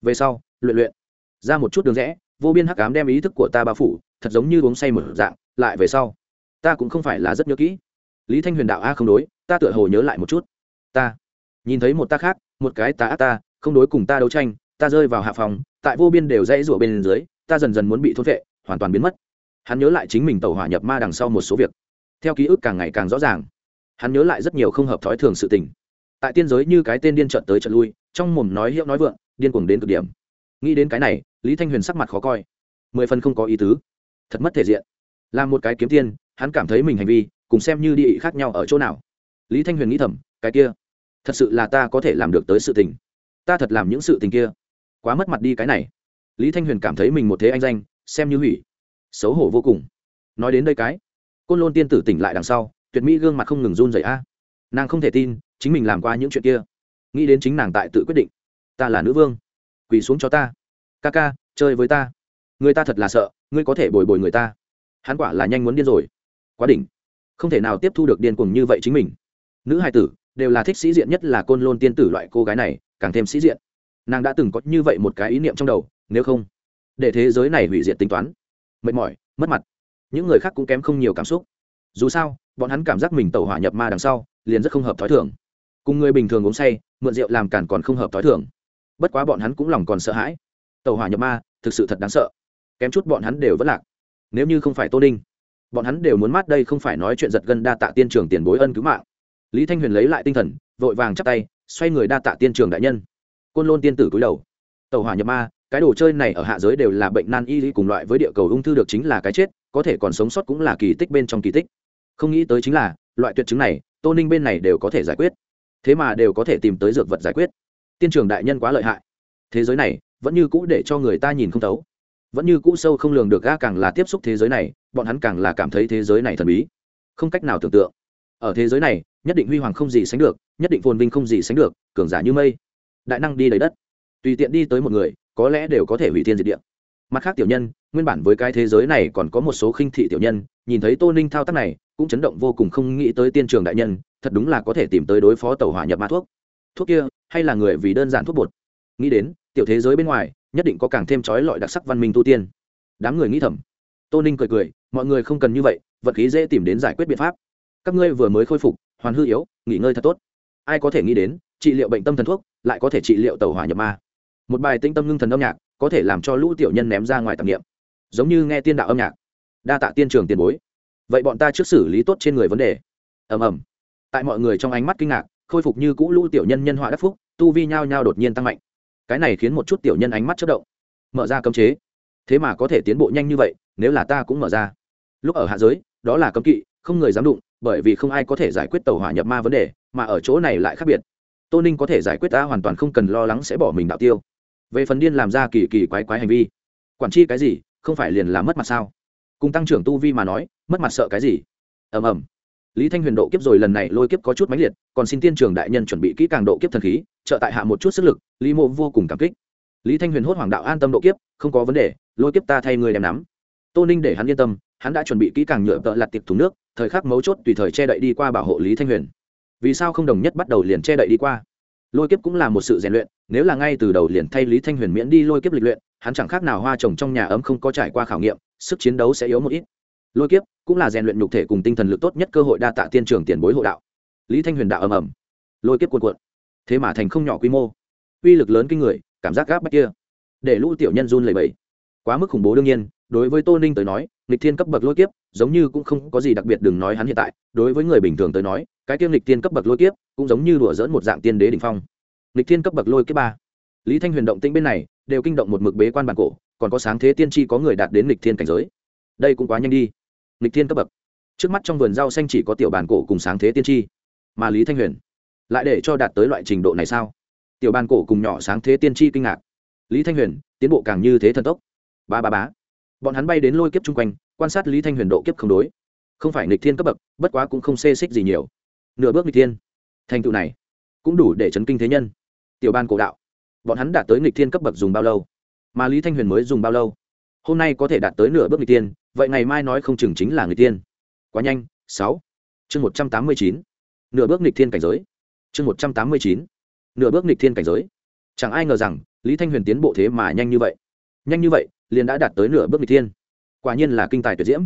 Về sau, luyện luyện. Ra một chút đường rẽ, vô biên hắc cám đem ý thức của ta bao phủ, thật giống như uống say một dạng, lại về sau, ta cũng không phải là rất nhớ kỹ. Lý thanh huyền đạo, a, không đối, ta tựa hồ nhớ lại một chút. Ta, nhìn thấy một ta khác, một cái ta ác ta, không đối cùng ta đấu tranh, ta rơi vào hạ phòng, tại vô biên đều dãy rủa bên dưới, ta dần dần muốn bị thốt vệ hoàn toàn biến mất hắn nhớ lại chính mình tàu hỏa nhập ma đằng sau một số việc. Theo ký ức càng ngày càng rõ ràng, hắn nhớ lại rất nhiều không hợp thói thường sự tình. Tại tiên giới như cái tên điên trận tới trận lui, trong mồm nói hiệu nói vượng, điên cuồng đến cực điểm. Nghĩ đến cái này, lý thanh huyền sắc mặt khó coi. Mười phần không có ý tứ. Thật mất thể diện. Là một cái kiếm tiên, hắn cảm thấy mình hành vi, cùng xem như địa khác nhau ở chỗ nào. Lý thanh huyền nghĩ thầm, cái kia, thật sự là ta có thể làm được tới sự tình. Ta thật làm những sự tình kia. Quá mất mặt đi cái này. Lý thanh huyền cảm thấy mình một thế anh danh, xem như hủy xấu hổ vô cùng. Nói đến đây cái, côn lôn tiên tử tỉnh lại đằng sau, tuyệt mỹ gương mặt không ngừng run rẩy a. Nàng không thể tin, chính mình làm qua những chuyện kia. Nghĩ đến chính nàng tại tự quyết định. Ta là nữ vương, quỳ xuống cho ta. Ca ca, chơi với ta. Người ta thật là sợ, ngươi có thể bồi bồi người ta. Hắn quả là nhanh muốn điên rồi. Quá đỉnh. Không thể nào tiếp thu được điên cuồng như vậy chính mình. Nữ hai tử, đều là thích sĩ diện nhất là côn lôn tiên tử loại cô gái này, càng thêm sĩ diện. Nàng đã từng có như vậy một cái ý niệm trong đầu, nếu không, để thế giới này hủy diệt tính toán mệt mỏi, mất mặt. Những người khác cũng kém không nhiều cảm xúc. Dù sao, bọn hắn cảm giác mình tẩu hỏa nhập ma đằng sau, liền rất không hợp t h ó i thường. Cùng người bình thường uống say, mượn rượu làm cản còn không hợp t h ó i thường. Bất quá bọn hắn cũng lòng còn sợ hãi. Tàu hỏa nhập ma, thực sự thật đáng sợ. Kém chút bọn hắn đều vất lạc. Nếu như không phải tô ninh, bọn hắn đều muốn mát đây không phải nói chuyện giật gân đa tạ tiên trường tiền bối ân cứu mạng. Lý thanh huyền lấy lại tinh thần, vội vàng chắp tay, xoay người đa tạ tiên trường đại nhân. Côn lôn tiên tử cúi đầu. Tàu hỏa nhập ma cái đồ chơi này ở hạ giới đều là bệnh nan y lý cùng loại với địa cầu ung thư được chính là cái chết, có thể còn sống sót cũng là kỳ tích bên trong kỳ tích. Không nghĩ tới chính là, loại tuyệt chứng này, tô ninh bên này đều có thể giải quyết. Thế mà đều có thể tìm tới dược vật giải quyết. Tiên trường đại nhân quá lợi hại. Thế giới này, vẫn như cũ để cho người ta nhìn không thấu. Vẫn như cũ sâu không lường được ga càng là tiếp xúc thế giới này, bọn hắn càng là cảm thấy thế giới này thần bí. Không cách nào tưởng tượng. Ở thế giới này, nhất định huy hoàng không gì sánh được, nhất định phồn vinh không gì sánh được, cường giả như mây. Đại năng đi đầy đất. Tùy tiện đi tới một người có lẽ đều có thể hủy thiên diệt địa. Mặt khác tiểu nhân, nguyên bản với cái thế giới này còn có một số khinh thị tiểu nhân, nhìn thấy tô ninh thao tác này, cũng chấn động vô cùng không nghĩ tới tiên trường đại nhân, thật đúng là có thể tìm tới đối phó tàu hỏa nhập ma thuốc. Thuốc kia, hay là người vì đơn giản thuốc bột? Nghĩ đến, tiểu thế giới bên ngoài, nhất định có càng thêm trói lọi đặc sắc văn minh tu tiên. Đám người nghĩ thầm. Tô ninh cười cười, mọi người không cần như vậy, vật khí dễ tìm đến giải quyết biện pháp. Các ngươi vừa mới khôi phục, hoàn hư yếu, nghỉ ngơi thật tốt. Ai có thể nghĩ đến, trị liệu bệnh tâm thần thuốc, lại có thể trị liệu tàu hỏa nhập ma một bài tinh tâm ngưng thần âm nhạc, có thể làm cho lũ tiểu nhân ném ra ngoài tạp nghiệm giống như nghe tiên đạo âm nhạc. Đa tạ tiên trường tiền bối. Vậy bọn ta trước xử lý tốt trên người vấn đề. Ầm ầm. Tại mọi người trong ánh mắt kinh ngạc, khôi phục như cũ lũ tiểu nhân nhân họa đắc phúc, tu vi nhao nhao đột nhiên tăng mạnh. Cái này khiến một chút tiểu nhân ánh mắt chất động. Mở ra cấm chế. Thế mà có thể tiến bộ nhanh như vậy, nếu là ta cũng mở ra. Lúc ở hạ giới, đó là cấm kỵ, không người dám đụng, bởi vì không ai có thể giải quyết tàu hỏa nhập ma vấn đề, mà ở chỗ này lại khác biệt. Tô ninh có thể giải quyết ta hoàn toàn không cần lo lắng sẽ bỏ mình đạo tiêu về phần điên làm ra kỳ kỳ quái quái hành vi, quản chi cái gì, không phải liền là mất mặt sao? Cùng tăng trưởng tu vi mà nói, mất mặt sợ cái gì? Ầm ầm. Lý thanh huyền độ kiếp rồi lần này lôi kiếp có chút mãnh liệt, còn xin tiên trường đại nhân chuẩn bị kỹ càng độ kiếp thần khí, trợ tại hạ một chút sức lực, lý mộ vô cùng cảm kích. Lý thanh huyền hốt hoàng đạo an tâm độ kiếp, không có vấn đề, lôi kiếp ta thay người đem nắm. Tô ninh để hắn yên tâm, hắn đã chuẩn bị kỹ càng nhựa tợ lặt tiệp thùng nước, thời khắc mấu chốt tùy thời che đậy đi qua bảo hộ lý thanh huyền. Vì sao không đồng nhất bắt đầu liền che đậy đi qua? Lôi kiếp cũng là một sự rèn luyện, nếu là ngay từ đầu liền thay lý thanh huyền miễn đi lôi kiếp lịch luyện, hắn chẳng khác nào hoa trồng trong nhà ấm không có trải qua khảo nghiệm, sức chiến đấu sẽ yếu một ít. Lôi kiếp cũng là rèn luyện nhục thể cùng tinh thần lực tốt nhất cơ hội đa tạ tiên trường tiền bối hộ đạo. Lý thanh huyền đạo ầm ầm. Lôi kiếp cuồn cuộn. Thế mà thành không nhỏ quy mô. Uy lực lớn kinh người, cảm giác gáp bách kia. Để lũ tiểu nhân run lẩy bẩy. Quá mức khủng bố đương nhiên, đối với tô ninh tới nói nghịch thiên cấp bậc lôi kiếp, giống như cũng không có gì đặc biệt đừng nói hắn hiện tại, đối với người bình thường tới nói, cái kiêm nghịch thiên cấp bậc lôi kiếp cũng giống như đùa dỡn một dạng tiên đế đỉnh phong. Nghịch thiên cấp bậc lôi kiếp ba. Lý thanh huyền động tĩnh bên này, đều kinh động một mực bế quan bản cổ, còn có sáng thế tiên tri có người đạt đến nghịch thiên cảnh giới. Đây cũng quá nhanh đi. Nghịch thiên cấp bậc. Trước mắt trong vườn rau xanh chỉ có tiểu bản cổ cùng sáng thế tiên tri. Mà lý thanh huyền, lại để cho đạt tới loại trình độ này sao? Tiểu bàn cổ cùng nhỏ sáng thế tiên tri kinh ngạc. Lý thanh huyền, tiến bộ càng như thế thần tốc. Ba ba bá bọn hắn bay đến lôi kiếp chung quanh, quan sát lý thanh huyền độ kiếp không đối. Không phải nghịch thiên cấp bậc, bất quá cũng không xê xích gì nhiều. Nửa bước nghịch thiên. Thành tựu này cũng đủ để chấn kinh thế nhân. Tiểu ban cổ đạo, bọn hắn đạt tới nghịch thiên cấp bậc dùng bao lâu? Mà lý thanh huyền mới dùng bao lâu? Hôm nay có thể đạt tới nửa bước nghịch tiên vậy ngày mai nói không chừng chính là người tiên quá nhanh, sáu. Chương một trăm tám mươi chín. Nửa bước nghịch thiên cảnh giới. Chương một trăm tám mươi chín. Nửa bước nghịch thiên cảnh giới. Chẳng ai ngờ rằng, lý thanh huyền tiến bộ thế mà nhanh như vậy nhanh như vậy, liền đã đạt tới nửa bước nghịch thiên. Quả nhiên là kinh tài tuyệt diễm.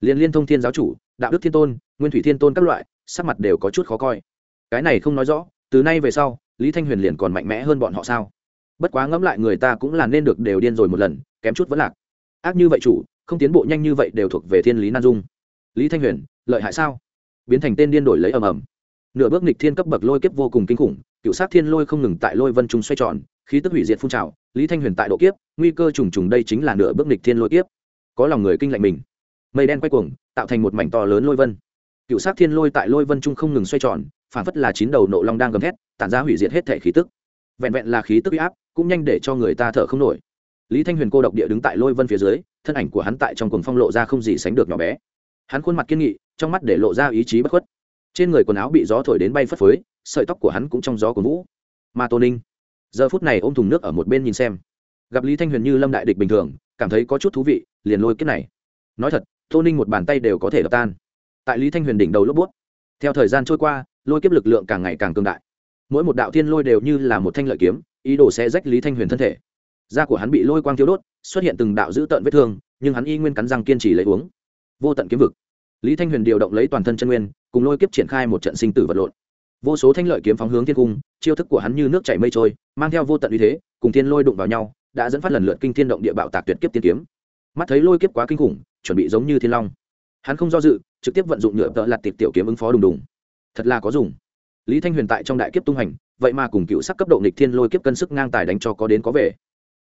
Liền liên thông thiên giáo chủ, đạo đức thiên tôn, nguyên thủy thiên tôn các loại, sắc mặt đều có chút khó coi. Cái này không nói rõ, từ nay về sau, lý thanh huyền liền còn mạnh mẽ hơn bọn họ sao? Bất quá ngẫm lại người ta cũng là nên được đều điên rồi một lần, kém chút vẫn lạc. Ác như vậy chủ, không tiến bộ nhanh như vậy đều thuộc về thiên lý nan dung. Lý thanh huyền, lợi hại sao? Biến thành tên điên đổi lấy ầm ầm. Nửa bước nghịch thiên cấp bậc lôi kiếp vô cùng kinh khủng, cựu sát thiên lôi không ngừng tại lôi vân trung xoay tròn, khí tức hủy diệt phun trào, lý thanh huyền tại độ kiếp nguy cơ trùng trùng đây chính là nửa bước nghịch thiên lôi kiếp. Có lòng người kinh lạnh mình. Mây đen quay cuồng, tạo thành một mảnh to lớn lôi vân. Cựu sát thiên lôi tại lôi vân trung không ngừng xoay tròn, phản phất là chín đầu nộ long đang gầm thét, tản ra hủy diệt hết thể khí tức. Vẹn vẹn là khí tức huy áp, cũng nhanh để cho người ta thở không nổi. Lý thanh huyền cô độc địa đứng tại lôi vân phía dưới, thân ảnh của hắn tại trong cuồng phong lộ ra không gì sánh được nhỏ bé. Hắn khuôn mặt kiên nghị, trong mắt để lộ ra ý chí bất khuất. Trên người quần áo bị gió thổi đến bay phất phới, sợi tóc của hắn cũng trong gió của vũ. Ma tô ninh, giờ phút này ôm thùng nước ở một bên nhìn xem gặp lý thanh huyền như lâm đại địch bình thường, cảm thấy có chút thú vị, liền lôi kiếp này. Nói thật, tô ninh một bàn tay đều có thể đập tan. Tại lý thanh huyền đỉnh đầu lốp bút, theo thời gian trôi qua, lôi kiếp lực lượng càng ngày càng cường đại. Mỗi một đạo thiên lôi đều như là một thanh lợi kiếm, ý đồ sẽ rách lý thanh huyền thân thể. Da của hắn bị lôi quang thiếu đốt, xuất hiện từng đạo dữ tợn vết thương, nhưng hắn y nguyên cắn răng kiên trì lấy uống. Vô tận kiếm vực. Lý thanh huyền điều động lấy toàn thân chân nguyên, cùng lôi kiếp triển khai một trận sinh tử vật lộn. Vô số thanh lợi kiếm phóng hướng thiên cung, chiêu thức của hắn như nước chảy mây trôi, mang theo vô tận uy thế, cùng thiên lôi đụng vào nhau đã dẫn phát lần lượt kinh thiên động địa bạo tạc tuyệt kiếp tiên kiếm. Mắt thấy lôi kiếp quá kinh khủng, chuẩn bị giống như thiên long. Hắn không do dự, trực tiếp vận dụng nhựa tợ lặt tiệp tiểu kiếm ứng phó đùng đùng. Thật là có dùng. Lý thanh huyền tại trong đại kiếp tung hành, vậy mà cùng cựu sắc cấp độ nghịch thiên lôi kiếp cân sức ngang tài đánh cho có đến có về.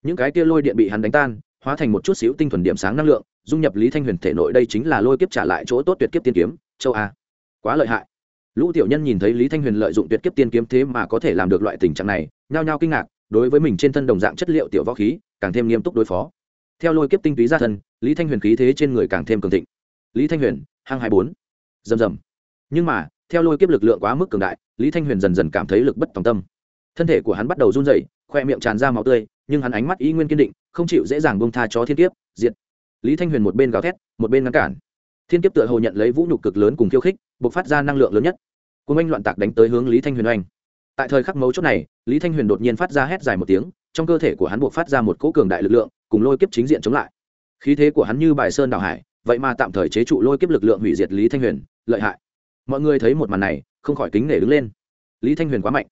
Những cái kia lôi điện bị hắn đánh tan, hóa thành một chút xíu tinh thuần điểm sáng năng lượng, dung nhập lý thanh huyền thể nội đây chính là lôi kiếp trả lại chỗ tốt tuyệt kiếp tiên kiếm, châu a. Quá lợi hại. Lũ tiểu nhân nhìn thấy lý thanh huyền lợi dụng tuyệt kiếp tiên kiếm thế mà có thể làm được loại tình trạng này, nhao nhao kinh ngạc đối với mình trên thân đồng dạng chất liệu tiểu võ khí, càng thêm nghiêm túc đối phó. Theo lôi kiếp tinh túy ra thân, lý thanh huyền khí thế trên người càng thêm cường thịnh. Lý thanh huyền hăng hai bốn. Rầm rầm. Nhưng mà, theo lôi kiếp lực lượng quá mức cường đại, lý thanh huyền dần dần cảm thấy lực bất tòng tâm. Thân thể của hắn bắt đầu run rẩy, khoe miệng tràn ra máu tươi, nhưng hắn ánh mắt ý nguyên kiên định, không chịu dễ dàng bông tha cho thiên kiếp, diệt. Lý thanh huyền một bên gào thét, một bên ngăn cản. Thiên kiếp tựa hồ nhận lấy vũ nhục cực lớn cùng khiêu khích buộc phát ra năng lượng lớn nhất. Cùng anh loạn tạc đánh tới hướng lý thanh huyền oanh tại thời khắc mấu chốt này, lý thanh huyền đột nhiên phát ra hét dài một tiếng, trong cơ thể của hắn buộc phát ra một cỗ cường đại lực lượng, cùng lôi kiếp chính diện chống lại. Khí thế của hắn như bài sơn đảo hải, vậy mà tạm thời chế trụ lôi kiếp lực lượng hủy diệt lý thanh huyền, lợi hại. Mọi người thấy một màn này, không khỏi kính nể đứng lên. Lý thanh huyền quá mạnh.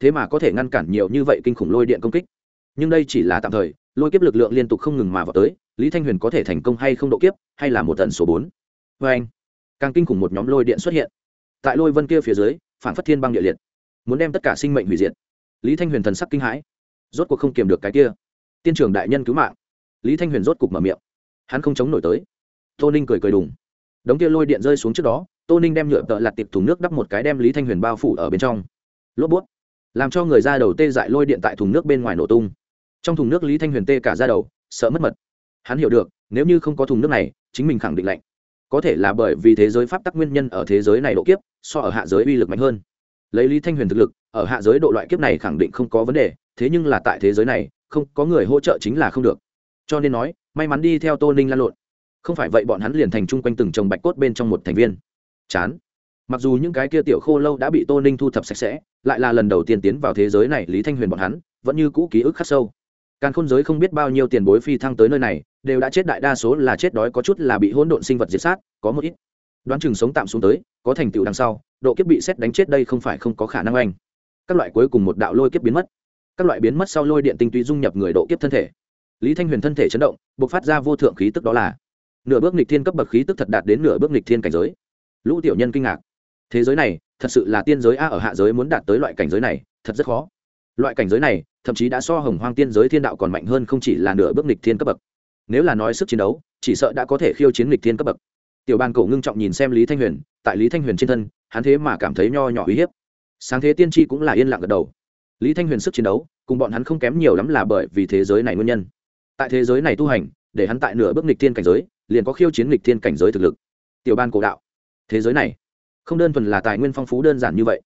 Thế mà có thể ngăn cản nhiều như vậy kinh khủng lôi điện công kích. Nhưng đây chỉ là tạm thời, lôi kiếp lực lượng liên tục không ngừng mà vào tới, lý thanh huyền có thể thành công hay không độ kiếp, hay là một tần số bốn? Vê anh càng kinh khủng một nhóm lôi điện xuất hiện. Tại lôi vân kia phía dưới, phản phất thiên băng địa liệt muốn đem tất cả sinh mệnh hủy diệt. Lý thanh huyền thần sắc kinh hãi. Rốt cuộc không kiềm được cái kia. Tiên trường đại nhân cứu mạng. Lý thanh huyền rốt cục mở miệng. Hắn không chống nổi tới. Tô ninh cười cười đùng. Đống kia lôi điện rơi xuống trước đó, tô ninh đem nhựa tợ lặt tiệp thùng nước đắp một cái đem lý thanh huyền bao phủ ở bên trong. Lốp bút. Làm cho người ra đầu tê dại lôi điện tại thùng nước bên ngoài nổ tung. Trong thùng nước lý thanh huyền tê cả ra đầu, sợ mất mật. Hắn hiểu được, nếu như không có thùng nước này, chính mình khẳng định lạnh. Có thể là bởi vì thế giới pháp tắc nguyên nhân ở thế giới này độ kiếp, so ở hạ giới uy lực mạnh hơn lấy lý thanh huyền thực lực, ở hạ giới độ loại kiếp này khẳng định không có vấn đề, thế nhưng là tại thế giới này, không có người hỗ trợ chính là không được. Cho nên nói, may mắn đi theo tô ninh lan lộn. Không phải vậy bọn hắn liền thành chung quanh từng trồng bạch cốt bên trong một thành viên. Chán. Mặc dù những cái kia tiểu khô lâu đã bị tô ninh thu thập sạch sẽ, lại là lần đầu tiên tiến vào thế giới này, lý thanh huyền bọn hắn vẫn như cũ ký ức khắc sâu. Càng khôn giới không biết bao nhiêu tiền bối phi thăng tới nơi này, đều đã chết đại đa số là chết đói, có chút là bị hỗn độn sinh vật diệt sát, có một ít đoán chừng sống tạm xuống tới, có thành tựu đằng sau, độ kiếp bị xét đánh chết đây không phải không có khả năng anh. Các loại cuối cùng một đạo lôi kiếp biến mất. Các loại biến mất sau lôi điện tinh túy dung nhập người độ kiếp thân thể. Lý thanh huyền thân thể chấn động b ộ c phát ra vô thượng khí tức đó là nửa bước nghịch thiên cấp bậc khí tức thật đạt đến nửa bước nghịch thiên cảnh giới. Lũ tiểu nhân kinh ngạc. Thế giới này, thật sự là tiên giới a ở hạ giới muốn đạt tới loại cảnh giới này, thật rất khó. Loại cảnh giới này, thậm chí đã so hồng hoang tiên giới thiên đạo còn mạnh hơn không chỉ là nửa bước nghịch thiên cấp bậc. Nếu là nói sức chiến đấu, chỉ sợ đã có thể khiêu chiến nghịch thiên cấp bậc tiểu ban cổ ngưng trọng nhìn xem lý thanh huyền, tại lý thanh huyền trên thân, hắn thế mà cảm thấy nho nhỏ uy hiếp. Sáng thế tiên tri cũng là yên lặng gật đầu. Lý thanh huyền sức chiến đấu, cùng bọn hắn không kém nhiều lắm là bởi vì thế giới này nguyên nhân. Tại thế giới này tu hành, để hắn tại nửa bước nghịch thiên cảnh giới, liền có khiêu chiến nghịch thiên cảnh giới thực lực. Tiểu ban cổ đạo, thế giới này, không đơn thuần là tài nguyên phong phú đơn giản như vậy.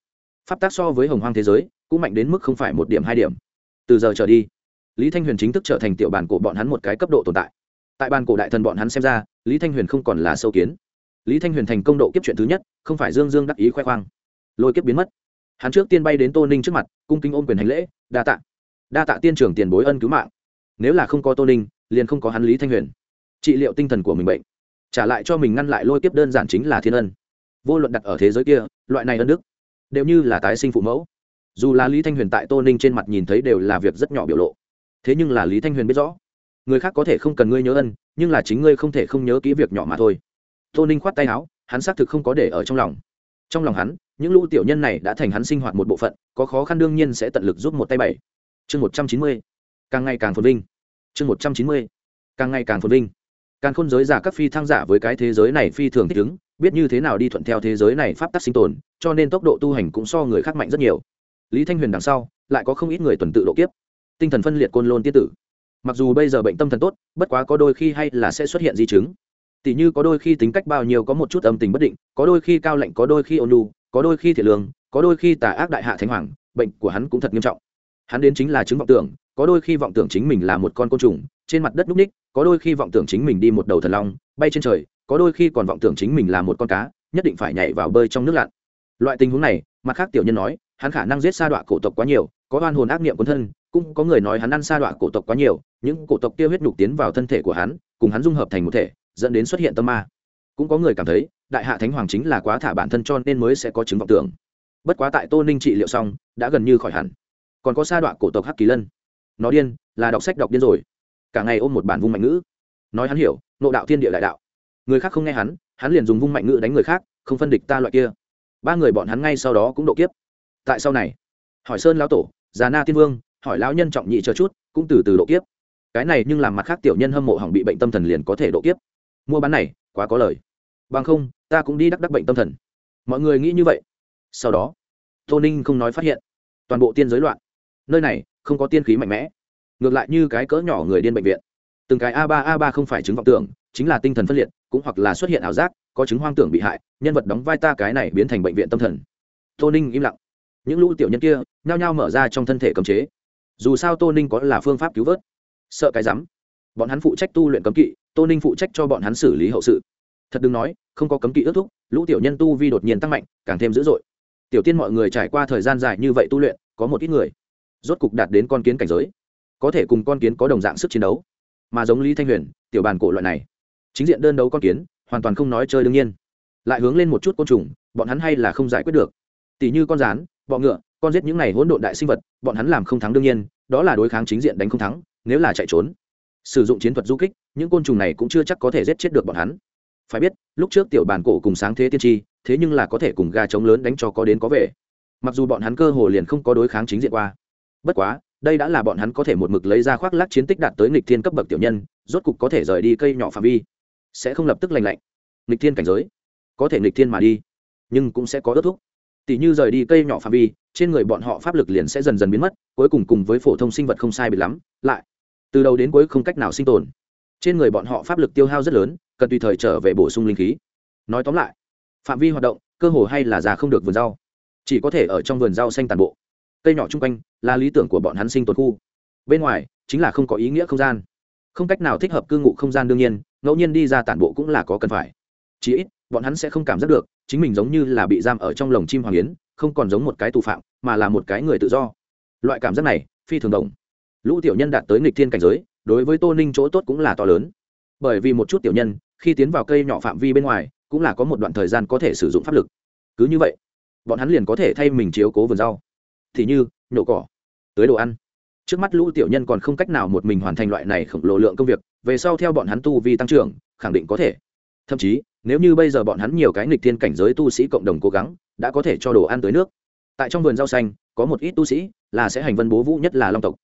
Pháp tác so với hồng hoang thế giới, cũng mạnh đến mức không phải một điểm hai điểm. Từ giờ trở đi, lý thanh huyền chính thức trở thành tiểu bàn cổ bọn hắn một cái cấp độ tồn tại tại bàn cổ đại thần bọn hắn xem ra, lý thanh huyền không còn là sâu kiến. Lý thanh huyền thành công độ kiếp chuyện thứ nhất, không phải dương dương đắc ý khoe khoang. Lôi kiếp biến mất. Hắn trước tiên bay đến tô ninh trước mặt, cung kính ôm quyền hành lễ, đa tạ. Đa tạ tiên trưởng tiền bối ân cứu mạng. Nếu là không có tô ninh, liền không có hắn lý thanh huyền. Trị liệu tinh thần của mình bệnh. Trả lại cho mình ngăn lại lôi kiếp đơn giản chính là thiên ân. Vô luận đặt ở thế giới kia, loại này ân đức, đều như là tái sinh phụ mẫu. Dù là lý thanh huyền tại tô ninh trên mặt nhìn thấy đều là việc rất nhỏ biểu lộ. Thế nhưng là lý thanh huyền biết rõ người khác có thể không cần ngươi nhớ ân, nhưng là chính ngươi không thể không nhớ kỹ việc nhỏ mà thôi. Tô ninh khoát tay áo, hắn xác thực không có để ở trong lòng. Trong lòng hắn, những lũ tiểu nhân này đã thành hắn sinh hoạt một bộ phận, có khó khăn đương nhiên sẽ tận lực giúp một tay bảy. Chương một trăm chín mươi. Càng ngày càng phồn vinh. Chương một trăm chín mươi. Càng ngày càng phồn vinh. Càng khôn giới giả các phi thăng giả với cái thế giới này phi thường thích ứng, biết như thế nào đi thuận theo thế giới này pháp tắc sinh tồn, cho nên tốc độ tu hành cũng so người khác mạnh rất nhiều. Lý thanh huyền đằng sau, lại có không ít người tuần tự độ kiếp. Tinh thần phân liệt côn lôn tiết tử mặc dù bây giờ bệnh tâm thần tốt, bất quá có đôi khi hay là sẽ xuất hiện di chứng. Tỷ như có đôi khi tính cách bao nhiêu có một chút âm tình bất định, có đôi khi cao lạnh, có đôi khi ôn lu có đôi khi thiệt lương, có đôi khi tà ác đại hạ thánh hoàng, bệnh của hắn cũng thật nghiêm trọng. Hắn đến chính là chứng vọng tưởng, có đôi khi vọng tưởng chính mình là một con côn trùng, trên mặt đất núc ních, có đôi khi vọng tưởng chính mình đi một đầu thần long, bay trên trời, có đôi khi còn vọng tưởng chính mình là một con cá, nhất định phải nhảy vào bơi trong nước lặn. Loại tình huống này, mặt khác tiểu nhân nói, hắn khả năng giết sa đọa cổ tộc quá nhiều, có oan hồn ác niệm quân thân cũng có người nói hắn ăn sa đọa cổ tộc quá nhiều, những cổ tộc kia huyết nhục tiến vào thân thể của hắn, cùng hắn dung hợp thành một thể, dẫn đến xuất hiện tâm ma. Cũng có người cảm thấy, đại hạ thánh hoàng chính là quá thả bản thân cho nên mới sẽ có chứng vọng tưởng. Bất quá tại tô ninh trị liệu xong, đã gần như khỏi hẳn. Còn có sa đọa cổ tộc hắc kỳ lân. Nó điên, là đọc sách đọc điên rồi. Cả ngày ôm một bản vung mạnh ngữ. Nói hắn hiểu, nộ đạo thiên địa đại đạo. Người khác không nghe hắn hắn liền dùng vung mạnh ngữ đánh người khác, không phân địch ta loại kia. Ba người bọn hắn ngay sau đó cũng độ kiếp. Tại sau này, hỏi sơn lão tổ, già na tiên vương hỏi lão nhân trọng nhị chờ chút, cũng từ từ độ kiếp. Cái này nhưng làm mặt khác tiểu nhân hâm mộ hỏng bị bệnh tâm thần liền có thể độ kiếp. Mua bán này, quá có lời. Bằng không, ta cũng đi đắc đắc bệnh tâm thần. Mọi người nghĩ như vậy. Sau đó, tô ninh không nói phát hiện. Toàn bộ tiên giới loạn. Nơi này, không có tiên khí mạnh mẽ. Ngược lại như cái cỡ nhỏ người điên bệnh viện. Từng cái a ba a ba không phải chứng vọng tưởng, chính là tinh thần phân liệt, cũng hoặc là xuất hiện ảo giác, có chứng hoang tưởng bị hại, nhân vật đóng vai ta cái này biến thành bệnh viện tâm thần. Tô ninh im lặng. Những lũ tiểu nhân kia, nhao nhao mở ra trong thân thể cấm chế dù sao tô ninh có là phương pháp cứu vớt. Sợ cái rắm. Bọn hắn phụ trách tu luyện cấm kỵ, tô ninh phụ trách cho bọn hắn xử lý hậu sự. Thật đừng nói, không có cấm kỵ ước thúc, lũ tiểu nhân tu vi đột nhiên tăng mạnh, càng thêm dữ dội. Tiểu tiên mọi người trải qua thời gian dài như vậy tu luyện, có một ít người, rốt cục đạt đến con kiến cảnh giới. Có thể cùng con kiến có đồng dạng sức chiến đấu. Mà giống lý thanh huyền, tiểu bàn cổ loại này, chính diện đơn đấu con kiến, hoàn toàn không nói chơi đương nhiên. Lại hướng lên một chút côn trùng, bọn hắn hay là không giải quyết được. Tỷ như con rán, bọ ngựa con giết những này hỗn độn đại sinh vật, bọn hắn làm không thắng đương nhiên, đó là đối kháng chính diện đánh không thắng, nếu là chạy trốn. Sử dụng chiến thuật du kích, những côn trùng này cũng chưa chắc có thể giết chết được bọn hắn. Phải biết, lúc trước tiểu bản cổ cùng sáng thế tiên tri, thế nhưng là có thể cùng gà trống lớn đánh cho có đến có về. Mặc dù bọn hắn cơ hồ liền không có đối kháng chính diện qua. Bất quá, đây đã là bọn hắn có thể một mực lấy ra khoác lác chiến tích đạt tới nghịch thiên cấp bậc tiểu nhân, rốt cục có thể rời đi cây nhỏ phạm vi. Sẽ không lập tức lành lạnh. Nghịch thiên cảnh giới. Có thể nghịch thiên mà đi, nhưng cũng sẽ có đứt thúc. Tỷ như rời đi cây nhỏ phạm vi trên người bọn họ pháp lực liền sẽ dần dần biến mất, cuối cùng cùng với phổ thông sinh vật không sai bị lắm, lại, từ đầu đến cuối không cách nào sinh tồn. Trên người bọn họ pháp lực tiêu hao rất lớn, cần tùy thời trở về bổ sung linh khí. Nói tóm lại, phạm vi hoạt động, cơ hồ hay là già không được vườn rau. Chỉ có thể ở trong vườn rau xanh tàn bộ. Cây nhỏ chung quanh là lý tưởng của bọn hắn sinh tồn khu. Bên ngoài, chính là không có ý nghĩa không gian. Không cách nào thích hợp cư ngụ không gian đương nhiên, ngẫu nhiên đi ra tản bộ cũng là có cần phải. Chí ít, bọn hắn sẽ không cảm giác được, chính mình giống như là bị giam ở trong lồng chim hoàng yến không còn giống một cái tù phạm, mà là một cái người tự do. Loại cảm giác này, phi thường đồng. Lũ tiểu nhân đạt tới nghịch thiên cảnh giới, đối với tô ninh chỗ tốt cũng là to lớn. Bởi vì một chút tiểu nhân, khi tiến vào cây nhỏ phạm vi bên ngoài, cũng là có một đoạn thời gian có thể sử dụng pháp lực. Cứ như vậy, bọn hắn liền có thể thay mình chiếu cố vườn rau. Thì như, nhổ cỏ tới đồ ăn. Trước mắt lũ tiểu nhân còn không cách nào một mình hoàn thành loại này khổng lồ lượng công việc, về sau theo bọn hắn tu vi tăng trưởng, khẳng định có thể. Thậm chí nếu như bây giờ bọn hắn nhiều cái nghịch thiên cảnh giới tu sĩ cộng đồng cố gắng, đã có thể cho đồ ăn tới nước. Tại trong vườn rau xanh, có một ít tu sĩ là sẽ hành vân bố vũ nhất là long tộc.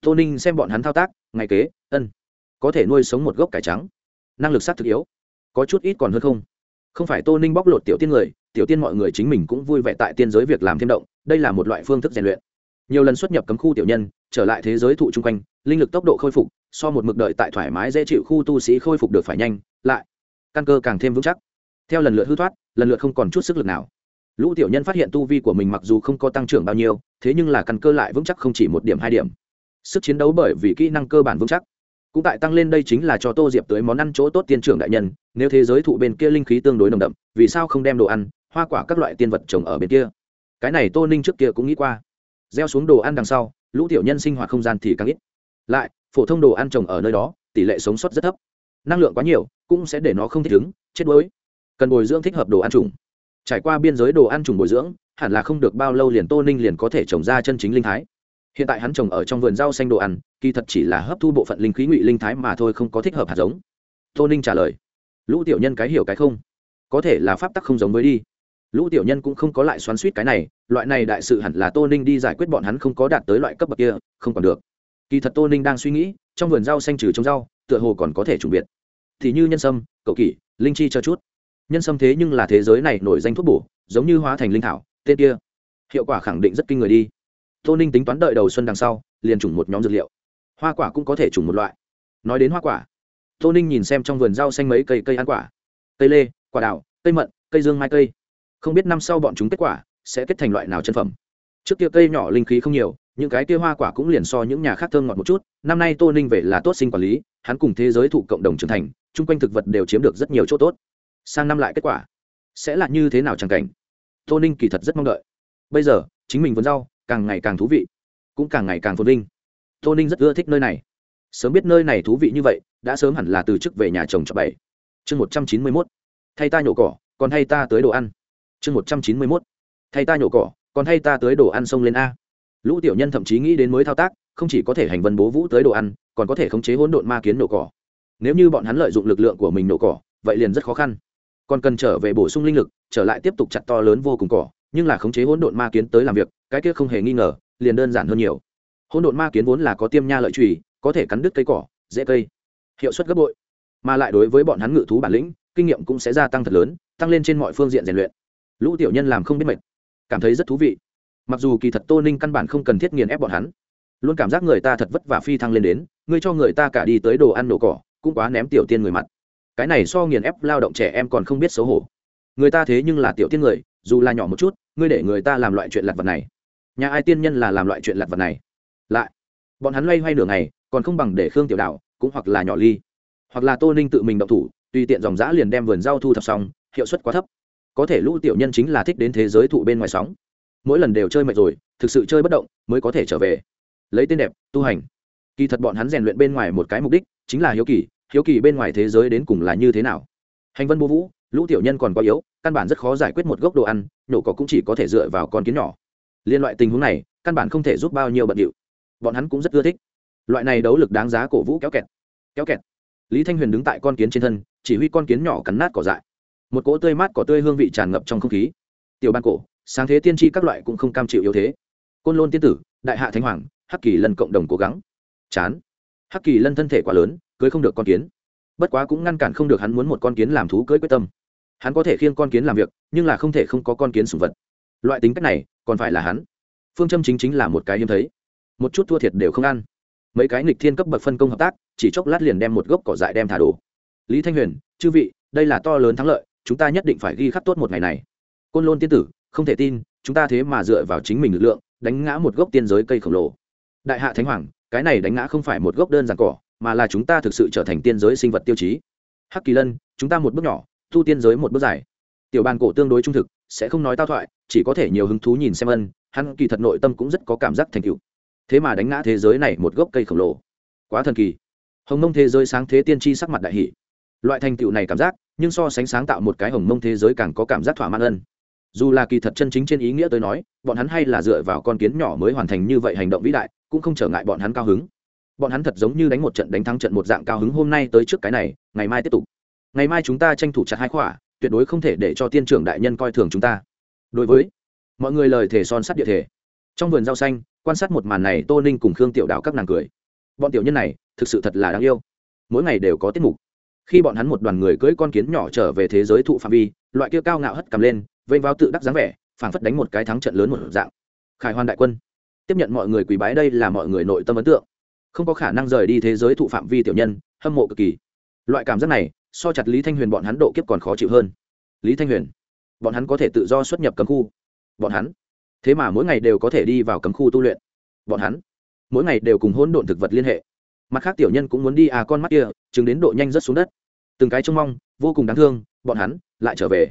Tô ninh xem bọn hắn thao tác, ngày kế, ân, có thể nuôi sống một gốc cải trắng. Năng lực sát thực yếu, có chút ít còn hơn không. Không phải tô ninh bóc lột tiểu tiên người, tiểu tiên mọi người chính mình cũng vui vẻ tại tiên giới việc làm thêm động, đây là một loại phương thức rèn luyện. Nhiều lần xuất nhập cấm khu tiểu nhân, trở lại thế giới thụ chung quanh, linh lực tốc độ khôi phục, so một mực đợi tại thoải mái dễ chịu khu tu sĩ khôi phục được phải nhanh, lại căn cơ càng thêm vững chắc. Theo lần lượt hư thoát, lần lượt không còn chút sức lực nào. Lũ tiểu nhân phát hiện tu vi của mình mặc dù không có tăng trưởng bao nhiêu, thế nhưng là căn cơ lại vững chắc không chỉ một điểm hai điểm. Sức chiến đấu bởi vì kỹ năng cơ bản vững chắc, cũng tại tăng lên đây chính là cho tô diệp tới món ăn chỗ tốt tiên trưởng đại nhân, nếu thế giới thụ bên kia linh khí tương đối nồng đậm, vì sao không đem đồ ăn, hoa quả các loại tiên vật trồng ở bên kia? Cái này tô ninh trước kia cũng nghĩ qua. Gieo xuống đồ ăn đằng sau, lũ tiểu nhân sinh hoạt không gian thì càng ít. Lại, phổ thông đồ ăn trồng ở nơi đó, tỷ lệ sống sót rất thấp năng lượng quá nhiều, cũng sẽ để nó không thích ứng, chết đuối. Cần bồi dưỡng thích hợp đồ ăn trùng. Trải qua biên giới đồ ăn trùng bồi dưỡng, hẳn là không được bao lâu liền tô ninh liền có thể trồng ra chân chính linh thái. Hiện tại hắn trồng ở trong vườn rau xanh đồ ăn, kỳ thật chỉ là hấp thu bộ phận linh khí ngụy linh thái mà thôi, không có thích hợp hạt giống. Tô ninh trả lời, lũ tiểu nhân cái hiểu cái không? Có thể là pháp tắc không giống với đi. Lũ tiểu nhân cũng không có lại xoắn suýt cái này, loại này đại sự hẳn là tô ninh đi giải quyết bọn hắn không có đạt tới loại cấp bậc kia, không còn được. Kỳ thật tô ninh đang suy nghĩ, trong vườn rau xanh trừ trồng rau tựa hồ còn có thể trùng biệt. Thì như nhân sâm, cậu kỷ, linh chi cho chút. Nhân sâm thế nhưng là thế giới này nổi danh thuốc bổ, giống như hóa thành linh thảo, tên kia. Hiệu quả khẳng định rất kinh người đi. Tô ninh tính toán đợi đầu xuân đằng sau, liền trùng một nhóm dược liệu. Hoa quả cũng có thể trùng một loại. Nói đến hoa quả, tô ninh nhìn xem trong vườn rau xanh mấy cây cây ăn quả. Cây lê, quả đào, cây mận, cây dương mai cây. Không biết năm sau bọn chúng kết quả sẽ kết thành loại nào chân phẩm. Trước kia cây nhỏ linh khí không nhiều những cái kia hoa quả cũng liền so những nhà khác thơm ngọt một chút. Năm nay tô ninh về là tốt sinh quản lý, hắn cùng thế giới thụ cộng đồng trưởng thành, chung quanh thực vật đều chiếm được rất nhiều chỗ tốt. Sang năm lại kết quả sẽ là như thế nào chẳng cảnh? Tô ninh kỳ thật rất mong đợi. Bây giờ, chính mình vốn rau, càng ngày càng thú vị, cũng càng ngày càng phồn vinh. Tô ninh rất ưa thích nơi này. Sớm biết nơi này thú vị như vậy, đã sớm hẳn là từ chức về nhà chồng cho bảy. Chương một trăm chín mươi mốt. Thay ta nhổ cỏ, còn thay ta tới đồ ăn. Chương một trăm chín mươi mốt. Thay ta nhổ cỏ, còn thay ta tới đồ ăn sông lên a lũ tiểu nhân thậm chí nghĩ đến mới thao tác, không chỉ có thể hành vân bố vũ tới đồ ăn, còn có thể khống chế hỗn độn ma kiến nổ cỏ. Nếu như bọn hắn lợi dụng lực lượng của mình nổ cỏ, vậy liền rất khó khăn. Còn cần trở về bổ sung linh lực, trở lại tiếp tục chặt to lớn vô cùng cỏ, nhưng là khống chế hỗn độn ma kiến tới làm việc, cái kia không hề nghi ngờ, liền đơn giản hơn nhiều. Hỗn độn ma kiến vốn là có tiêm nha lợi trùy có thể cắn đứt cây cỏ, dễ cây. Hiệu suất gấp bội. Mà lại đối với bọn hắn ngự thú bản lĩnh, kinh nghiệm cũng sẽ gia tăng thật lớn, tăng lên trên mọi phương diện rèn luyện. Lũ tiểu nhân làm không biết mệt. Cảm thấy rất thú vị mặc dù kỳ thật tô ninh căn bản không cần thiết nghiền ép bọn hắn, luôn cảm giác người ta thật vất vả phi thăng lên đến, ngươi cho người ta cả đi tới đồ ăn nổ cỏ, cũng quá ném tiểu tiên người mặt. Cái này so nghiền ép lao động trẻ em còn không biết xấu hổ. Người ta thế nhưng là tiểu tiên người, dù là nhỏ một chút, ngươi để người ta làm loại chuyện lặt vật này. Nhà ai tiên nhân là làm loại chuyện lặt vật này? Lại, bọn hắn loay hoay nửa ngày, còn không bằng để khương tiểu đạo, cũng hoặc là nhỏ ly, hoặc là tô ninh tự mình động thủ, tùy tiện dòng giã liền đem vườn rau thu thập xong, hiệu suất quá thấp. Có thể lũ tiểu nhân chính là thích đến thế giới thụ bên ngoài sóng mỗi lần đều chơi mệt rồi, thực sự chơi bất động mới có thể trở về. Lấy tên đẹp, tu hành. Kỳ thật bọn hắn rèn luyện bên ngoài một cái mục đích chính là hiếu kỳ hiếu kỳ bên ngoài thế giới đến cùng là như thế nào. Hành vân bố vũ, lũ tiểu nhân còn quá yếu, căn bản rất khó giải quyết một gốc đồ ăn, nhổ cỏ cũng chỉ có thể dựa vào con kiến nhỏ. Liên loại tình huống này, căn bản không thể giúp bao nhiêu bận điệu. Bọn hắn cũng rất ưa thích. Loại này đấu lực đáng giá cổ vũ kéo kẹt. Kéo kẹt. Lý thanh huyền đứng tại con kiến trên thân, chỉ huy con kiến nhỏ cắn nát cỏ dại. Một cỗ tươi mát cỏ tươi hương vị tràn ngập trong không khí. Tiểu ban cổ sáng thế tiên tri các loại cũng không cam chịu yếu thế. Côn lôn tiên tử, đại hạ thánh hoàng, hắc kỳ lân cộng đồng cố gắng. Chán. Hắc kỳ lân thân thể quá lớn, cưới không được con kiến. Bất quá cũng ngăn cản không được hắn muốn một con kiến làm thú cưới quyết tâm. Hắn có thể khiêng con kiến làm việc, nhưng là không thể không có con kiến sùng vật. Loại tính cách này, còn phải là hắn. Phương châm chính chính là một cái hiếm thấy. Một chút thua thiệt đều không ăn. Mấy cái nghịch thiên cấp bậc phân công hợp tác, chỉ chốc lát liền đem một gốc cỏ dại đem thả đổ. Lý thanh huyền, chư vị, đây là to lớn thắng lợi, chúng ta nhất định phải ghi khắc tốt một ngày này. Côn lôn tiên tử không thể tin, chúng ta thế mà dựa vào chính mình lực lượng, đánh ngã một gốc tiên giới cây khổng lồ. Đại hạ thánh hoàng, cái này đánh ngã không phải một gốc đơn giản cỏ, mà là chúng ta thực sự trở thành tiên giới sinh vật tiêu chí. Hắc kỳ lân, chúng ta một bước nhỏ, thu tiên giới một bước dài. Tiểu bàn cổ tương đối trung thực, sẽ không nói tao thoại, chỉ có thể nhiều hứng thú nhìn xem ân, hắn kỳ thật nội tâm cũng rất có cảm giác thành tựu. Thế mà đánh ngã thế giới này một gốc cây khổng lồ. Quá thần kỳ. Hồng nông thế giới sáng thế tiên tri sắc mặt đại hỷ loại thành tựu này cảm giác, nhưng so sánh sáng tạo một cái hồng mông thế giới càng có cảm giác thỏa mãn ân dù là kỳ thật chân chính trên ý nghĩa tới nói, bọn hắn hay là dựa vào con kiến nhỏ mới hoàn thành như vậy hành động vĩ đại, cũng không trở ngại bọn hắn cao hứng. Bọn hắn thật giống như đánh một trận đánh thắng trận một dạng cao hứng hôm nay tới trước cái này, ngày mai tiếp tục. Ngày mai chúng ta tranh thủ chặt hai khỏa, tuyệt đối không thể để cho tiên trưởng đại nhân coi thường chúng ta. Đối với mọi người lời thể son sắt địa thể trong vườn rau xanh, quan sát một màn này tô ninh cùng khương tiểu đạo các nàng cười. Bọn tiểu nhân này, thực sự thật là đáng yêu. Mỗi ngày đều có tiết mục. Khi bọn hắn một đoàn người cưỡi con kiến nhỏ trở về thế giới thụ phạm vi, loại kia cao ngạo hất cầm lên vênh vào tự đắc dáng vẻ, phảng phất đánh một cái thắng trận lớn một dạng. Khải hoàn đại quân, tiếp nhận mọi người quý bái đây là mọi người nội tâm ấn tượng. Không có khả năng rời đi thế giới thụ phạm vi tiểu nhân, hâm mộ cực kỳ. Loại cảm giác này, so chặt lý thanh huyền bọn hắn độ kiếp còn khó chịu hơn. Lý thanh huyền, bọn hắn có thể tự do xuất nhập cấm khu. Bọn hắn, thế mà mỗi ngày đều có thể đi vào cấm khu tu luyện. Bọn hắn, mỗi ngày đều cùng hỗn độn thực vật liên hệ. Mặt khác tiểu nhân cũng muốn đi à con mắt kia, chứng đến độ nhanh rất xuống đất. Từng cái trông mong, vô cùng đáng thương, bọn hắn lại trở về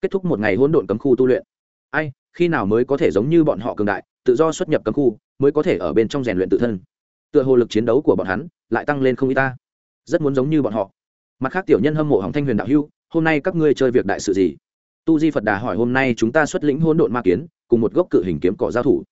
kết thúc một ngày hỗn độn cấm khu tu luyện. Ai, khi nào mới có thể giống như bọn họ cường đại, tự do xuất nhập cấm khu, mới có thể ở bên trong rèn luyện tự thân? Tựa hồ lực chiến đấu của bọn hắn lại tăng lên không ít ta. Rất muốn giống như bọn họ. Mặt khác tiểu nhân hâm mộ hỏng thanh huyền đạo hưu, hôm nay các ngươi chơi việc đại sự gì? Tu di phật đà hỏi hôm nay chúng ta xuất lĩnh hỗn độn ma kiến, cùng một gốc cự hình kiếm cỏ giao thủ.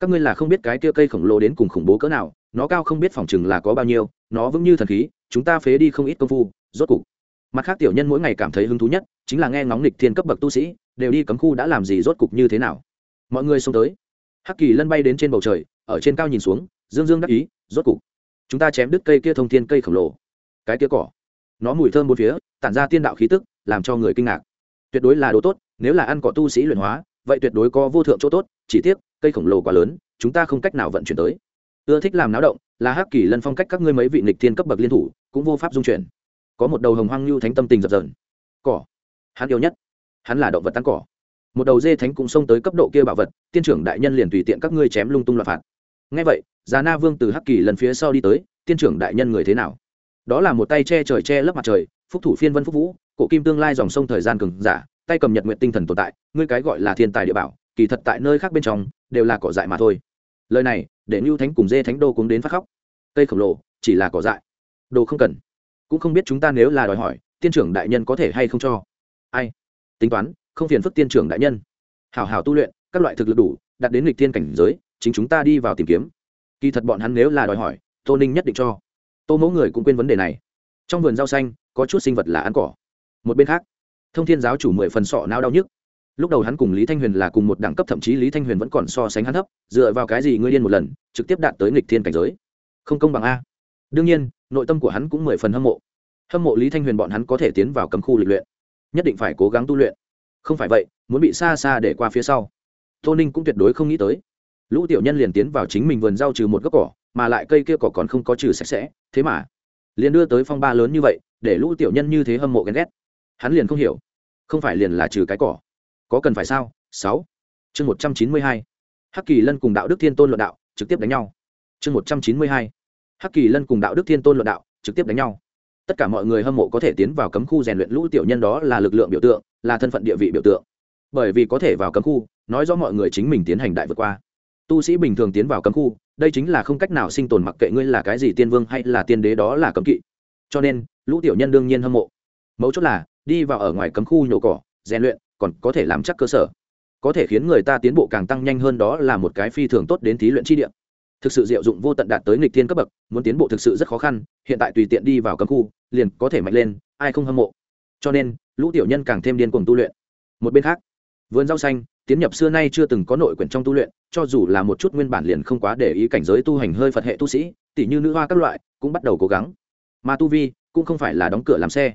Các ngươi là không biết cái kia cây khổng lồ đến cùng khủng bố cỡ nào, nó cao không biết phòng chừng là có bao nhiêu, nó vững như thần khí, chúng ta phế đi không ít công phu, rốt cục mặt khác tiểu nhân mỗi ngày cảm thấy hứng thú nhất chính là nghe ngóng lịch thiên cấp bậc tu sĩ, đều đi cấm khu đã làm gì rốt cục như thế nào. Mọi người xông tới. Hắc kỳ lân bay đến trên bầu trời, ở trên cao nhìn xuống, dương dương đắc ý, rốt cục. Chúng ta chém đứt cây kia thông thiên cây khổng lồ. Cái kia cỏ. Nó mùi thơm bốn phía, tản ra tiên đạo khí tức, làm cho người kinh ngạc. Tuyệt đối là đồ tốt, nếu là ăn cỏ tu sĩ luyện hóa, vậy tuyệt đối có vô thượng chỗ tốt, chỉ tiếc, cây khổng lồ quá lớn, chúng ta không cách nào vận chuyển tới. Ưa thích làm náo động, là hắc kỳ lân phong cách các ngươi mấy vị nịch thiên cấp bậc liên thủ, cũng vô pháp dung chuyển có một đầu hồng hoang lưu thánh tâm tình dập dờn. Cỏ. Hắn yêu nhất. Hắn là động vật tăng cỏ. Một đầu dê thánh cũng xông tới cấp độ kia bảo vật, tiên trưởng đại nhân liền tùy tiện các ngươi chém lung tung loạt phạt. Ngay vậy già na vương từ hắc kỳ lần phía sau đi tới, tiên trưởng đại nhân người thế nào? Đó là một tay che trời che lấp mặt trời, phúc thủ phiên vân phúc vũ, cổ kim tương lai dòng sông thời gian cường giả, tay cầm nhật nguyện tinh thần tồn tại, ngươi cái gọi là thiên tài địa bảo, kỳ thật tại nơi khác bên trong, đều là cỏ dại mà thôi. Lời này, để ngưu thánh cùng dê thánh đô cũng đến phát khóc. Cây khổng lồ, chỉ là cỏ dại. Đồ không cần cũng không biết chúng ta nếu là đòi hỏi, tiên trưởng đại nhân có thể hay không cho. Ai? Tính toán, không phiền phức tiên trưởng đại nhân. Hảo hảo tu luyện, các loại thực lực đủ, đạt đến lịch tiên cảnh giới, chính chúng ta đi vào tìm kiếm. Kỳ thật bọn hắn nếu là đòi hỏi, tô ninh nhất định cho. Tô mẫu người cũng quên vấn đề này. Trong vườn rau xanh, có chút sinh vật là ăn cỏ. Một bên khác, thông thiên giáo chủ mười phần sọ não đau nhức. Lúc đầu hắn cùng lý thanh huyền là cùng một đẳng cấp, thậm chí lý thanh huyền vẫn còn so sánh hắn thấp, dựa vào cái gì ngươi điên một lần, trực tiếp đạt tới nghịch thiên cảnh giới? Không công bằng a. Đương nhiên nội tâm của hắn cũng mười phần hâm mộ. Hâm mộ lý thanh huyền bọn hắn có thể tiến vào cấm khu lịch luyện, nhất định phải cố gắng tu luyện. Không phải vậy, muốn bị xa xa để qua phía sau, tô ninh cũng tuyệt đối không nghĩ tới. Lũ tiểu nhân liền tiến vào chính mình vườn rau trừ một gốc cỏ, mà lại cây kia cỏ còn không có trừ sạch sẽ, thế mà liền đưa tới phong ba lớn như vậy, để lũ tiểu nhân như thế hâm mộ ghen ghét. Hắn liền không hiểu, không phải liền là trừ cái cỏ, có cần phải sao? Sáu. Chương một trăm chín mươi hai. Hắc kỳ lân cùng đạo đức thiên tôn luận đạo, trực tiếp đánh nhau. Chương một trăm chín mươi hai hắc kỳ lân cùng đạo đức thiên tôn luận đạo, trực tiếp đánh nhau. Tất cả mọi người hâm mộ có thể tiến vào cấm khu rèn luyện lũ tiểu nhân đó là lực lượng biểu tượng, là thân phận địa vị biểu tượng. Bởi vì có thể vào cấm khu, nói rõ mọi người chính mình tiến hành đại vượt qua. Tu sĩ bình thường tiến vào cấm khu, đây chính là không cách nào sinh tồn mặc kệ ngươi là cái gì tiên vương hay là tiên đế đó là cấm kỵ. Cho nên, lũ tiểu nhân đương nhiên hâm mộ. Mấu chốt là, đi vào ở ngoài cấm khu nhổ cỏ, rèn luyện, còn có thể làm chắc cơ sở. Có thể khiến người ta tiến bộ càng tăng nhanh hơn đó là một cái phi thường tốt đến thí luyện chi địa thực sự diệu dụng vô tận đạt tới nghịch thiên cấp bậc, muốn tiến bộ thực sự rất khó khăn, hiện tại tùy tiện đi vào cấm khu, liền có thể mạnh lên, ai không hâm mộ. Cho nên, lũ tiểu nhân càng thêm điên cuồng tu luyện. Một bên khác, vườn rau xanh, tiến nhập xưa nay chưa từng có nội quyển trong tu luyện, cho dù là một chút nguyên bản liền không quá để ý cảnh giới tu hành hơi phật hệ tu sĩ tỷ như nữ hoa các loại, cũng bắt đầu cố gắng. Mà tu vi, cũng không phải là đóng cửa làm xe.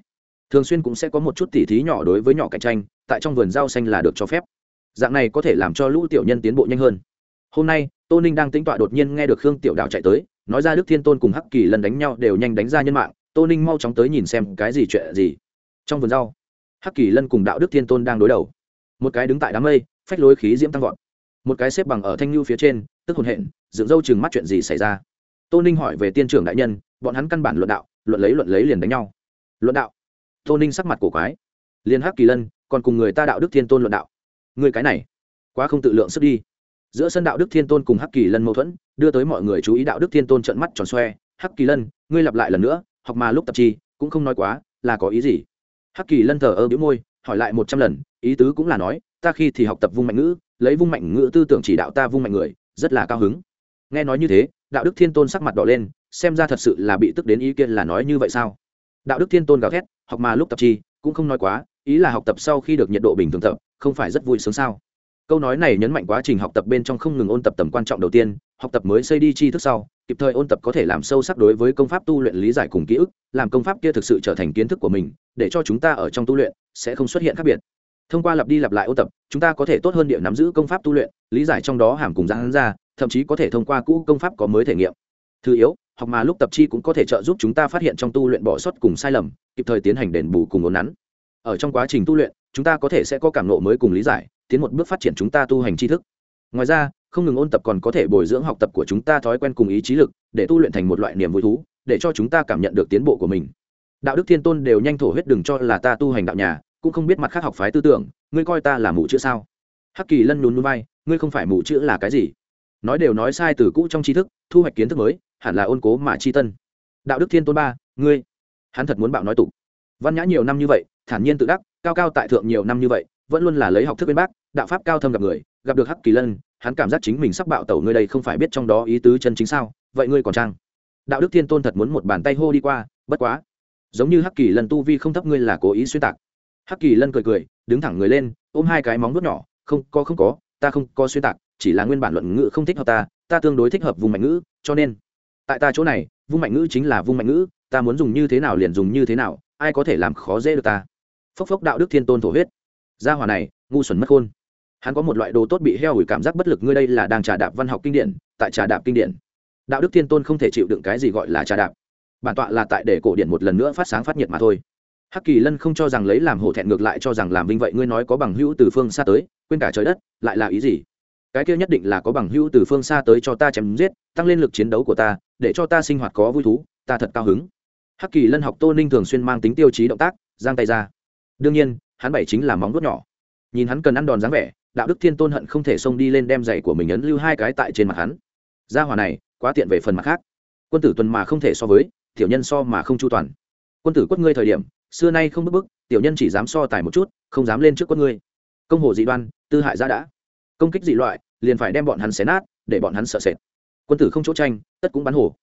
Thường xuyên cũng sẽ có một chút tỉ thí nhỏ đối với nhỏ cạnh tranh, tại trong vườn rau xanh là được cho phép. Dạng này có thể làm cho lũ tiểu nhân tiến bộ nhanh hơn. Hôm nay tô ninh đang tính tọa đột nhiên nghe được khương tiểu đạo chạy tới, nói ra đức thiên tôn cùng hắc kỳ lần đánh nhau đều nhanh đánh ra nhân mạng, tô ninh mau chóng tới nhìn xem cái gì chuyện gì. Trong vườn rau, hắc kỳ lân cùng đạo đức thiên tôn đang đối đầu. Một cái đứng tại đám mây, phách lối khí diễm tăng vọt. Một cái xếp bằng ở thanh lưu phía trên, tức hồn hện, dựng râu chừng mắt chuyện gì xảy ra. Tô ninh hỏi về tiên trưởng đại nhân, bọn hắn căn bản luận đạo, luận lấy luận lấy liền đánh nhau. Luận đạo? Tô ninh sắc mặt cổ quái. Liền hắc kỳ lân, còn cùng người ta đạo đức thiên tôn luận đạo. Người cái này, quá không tự lượng sức đi giữa sân đạo đức thiên tôn cùng hắc kỳ lân mâu thuẫn, đưa tới mọi người chú ý đạo đức thiên tôn trận mắt tròn xoe. Hắc kỳ lân, ngươi lặp lại lần nữa, học mà lúc tập chi cũng không nói quá, là có ý gì? Hắc kỳ lân thờ ơ bĩu môi, hỏi lại một trăm lần, ý tứ cũng là nói, ta khi thì học tập vung mạnh ngữ, lấy vung mạnh ngữ tư tưởng chỉ đạo ta vung mạnh người, rất là cao hứng. Nghe nói như thế, đạo đức thiên tôn sắc mặt đỏ lên, xem ra thật sự là bị tức đến ý kiến là nói như vậy sao? Đạo đức thiên tôn gào thét, học mà lúc tập chi cũng không nói quá, ý là học tập sau khi được nhiệt độ bình thường tập, không phải rất vui sướng sao? Câu nói này nhấn mạnh quá trình học tập bên trong không ngừng ôn tập tầm quan trọng đầu tiên, học tập mới xây đi tri thức sau, kịp thời ôn tập có thể làm sâu sắc đối với công pháp tu luyện lý giải cùng ký ức, làm công pháp kia thực sự trở thành kiến thức của mình, để cho chúng ta ở trong tu luyện sẽ không xuất hiện khác biệt. Thông qua lặp đi lặp lại ôn tập, chúng ta có thể tốt hơn địa nắm giữ công pháp tu luyện, lý giải trong đó hàm cùng giãn ra, thậm chí có thể thông qua cũ công pháp có mới thể nghiệm. Thứ yếu, học mà lúc tập chi cũng có thể trợ giúp chúng ta phát hiện trong tu luyện bỏ sót cùng sai lầm, kịp thời tiến hành đền bù cùng ốn nắn. Ở trong quá trình tu luyện, chúng ta có thể sẽ có cảm nộ mới cùng lý giải tiến một bước phát triển chúng ta tu hành tri thức. Ngoài ra, không ngừng ôn tập còn có thể bồi dưỡng học tập của chúng ta thói quen cùng ý chí lực, để tu luyện thành một loại niềm vui thú, để cho chúng ta cảm nhận được tiến bộ của mình. Đạo đức thiên tôn đều nhanh thổ huyết đừng cho là ta tu hành đạo nhà, cũng không biết mặt khác học phái tư tưởng, ngươi coi ta là mù chữ sao? Hắc kỳ lân nhún núi bay ngươi không phải mù chữ là cái gì? Nói đều nói sai từ cũ trong tri thức, thu hoạch kiến thức mới, hẳn là ôn cố mà chi tân. Đạo đức thiên tôn ba, ngươi. Hắn thật muốn bạo nói tục. Văn nhã nhiều năm như vậy, thản nhiên tự đắc, cao cao tại thượng nhiều năm như vậy vẫn luôn là lấy học thức bên bác, đạo pháp cao thâm gặp người, gặp được hắc kỳ lân, hắn cảm giác chính mình sắp bạo tẩu ngươi đây không phải biết trong đó ý tứ chân chính sao, vậy ngươi còn trang. Đạo đức thiên tôn thật muốn một bàn tay hô đi qua, bất quá. Giống như hắc kỳ lân tu vi không thấp ngươi là cố ý xuyên tạc. Hắc kỳ lân cười cười, đứng thẳng người lên, ôm hai cái móng vuốt nhỏ, không, có không có, ta không có xuyên tạc, chỉ là nguyên bản luận ngữ không thích hợp ta ta tương đối thích hợp vùng mạnh ngữ, cho nên. Tại ta chỗ này vung mạnh ngữ chính là vung mạnh ngữ, ta muốn dùng như thế nào liền dùng như thế nào, ai có thể làm khó dễ được ta. Phốc phốc đạo đức thiên tôn thổ huyết gia hỏa này, ngu xuẩn mất khôn. Hắn có một loại đồ tốt bị heo hủi cảm giác bất lực, ngươi đây là đang trà đạp văn học kinh điển, tại trà đạp kinh điển. Đạo đức thiên tôn không thể chịu đựng cái gì gọi là trà đạp. Bản tọa là tại để cổ điển một lần nữa phát sáng phát nhiệt mà thôi. Hắc kỳ lân không cho rằng lấy làm hổ thẹn ngược lại cho rằng làm vinh vậy, ngươi nói có bằng hữu từ phương xa tới, quên cả trời đất, lại là ý gì? Cái kia nhất định là có bằng hữu từ phương xa tới cho ta chém giết, tăng lên lực chiến đấu của ta, để cho ta sinh hoạt có vui thú, ta thật cao hứng. Hắc kỳ lân học tô ninh thường xuyên mang tính tiêu chí động tác, giang tay ra đương nhiên, hắn bảy chính là móng vuốt nhỏ. Nhìn hắn cần ăn đòn dáng vẻ, đạo đức thiên tôn hận không thể xông đi lên đem giày của mình ấn lưu hai cái tại trên mặt hắn. Gia hỏa này, quá tiện về phần mặt khác. Quân tử tuần mà không thể so với, tiểu nhân so mà không chu toàn. Quân tử quất ngươi thời điểm, xưa nay không bức bức, tiểu nhân chỉ dám so tài một chút, không dám lên trước quất ngươi. Công hồ dị đoan, tư hại ra đã. Công kích dị loại, liền phải đem bọn hắn xé nát, để bọn hắn sợ sệt. Quân tử không chỗ tranh, tất cũng bắn hổ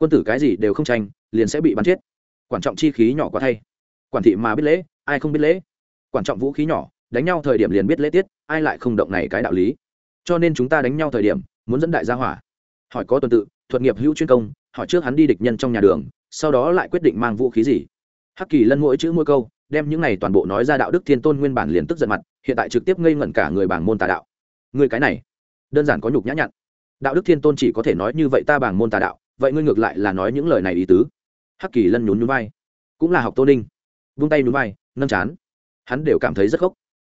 quân tử cái gì đều không tranh, liền sẽ bị bắn chết. Quan trọng chi khí nhỏ quá thay. Quản thị mà biết lễ ai không biết lễ? Quan trọng vũ khí nhỏ, đánh nhau thời điểm liền biết lễ tiết, ai lại không động này cái đạo lý? Cho nên chúng ta đánh nhau thời điểm, muốn dẫn đại gia hỏa. Hỏi có tuần tự, thuật nghiệp hữu chuyên công, hỏi trước hắn đi địch nhân trong nhà đường, sau đó lại quyết định mang vũ khí gì. Hắc kỳ lân mỗi chữ mỗi câu, đem những này toàn bộ nói ra đạo đức thiên tôn nguyên bản liền tức giận mặt, hiện tại trực tiếp ngây ngẩn cả người bảng môn tà đạo. Người cái này, đơn giản có nhục nhã nhặn. Đạo đức thiên tôn chỉ có thể nói như vậy ta bảng môn tà đạo, vậy ngươi ngược lại là nói những lời này ý tứ. Hắc kỳ lân nhún nhún vai. Cũng là học tô ninh. Vung tay nhún vai nâng chán. Hắn đều cảm thấy rất gốc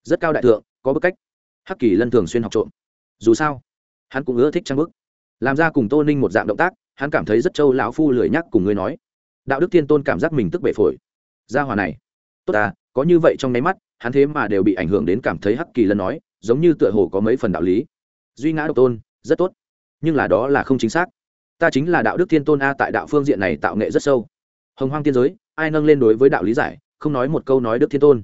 rất cao đại thượng, có bức cách. Hắc kỳ lân thường xuyên học trộm. Dù sao, hắn cũng ưa thích trang bức. Làm ra cùng tô ninh một dạng động tác, hắn cảm thấy rất trâu lão phu lười nhắc cùng ngươi nói. Đạo đức thiên tôn cảm giác mình tức bể phổi. Gia hòa này, tốt à có như vậy trong nháy mắt, hắn thế mà đều bị ảnh hưởng đến cảm thấy hắc kỳ lân nói, giống như tựa hồ có mấy phần đạo lý. Duy ngã độc tôn, rất tốt. Nhưng là đó là không chính xác. Ta chính là đạo đức thiên tôn a tại đạo phương diện này tạo nghệ rất sâu. Hồng hoang tiên giới, ai nâng lên đối với đạo lý giải không nói một câu nói đức thiên tôn.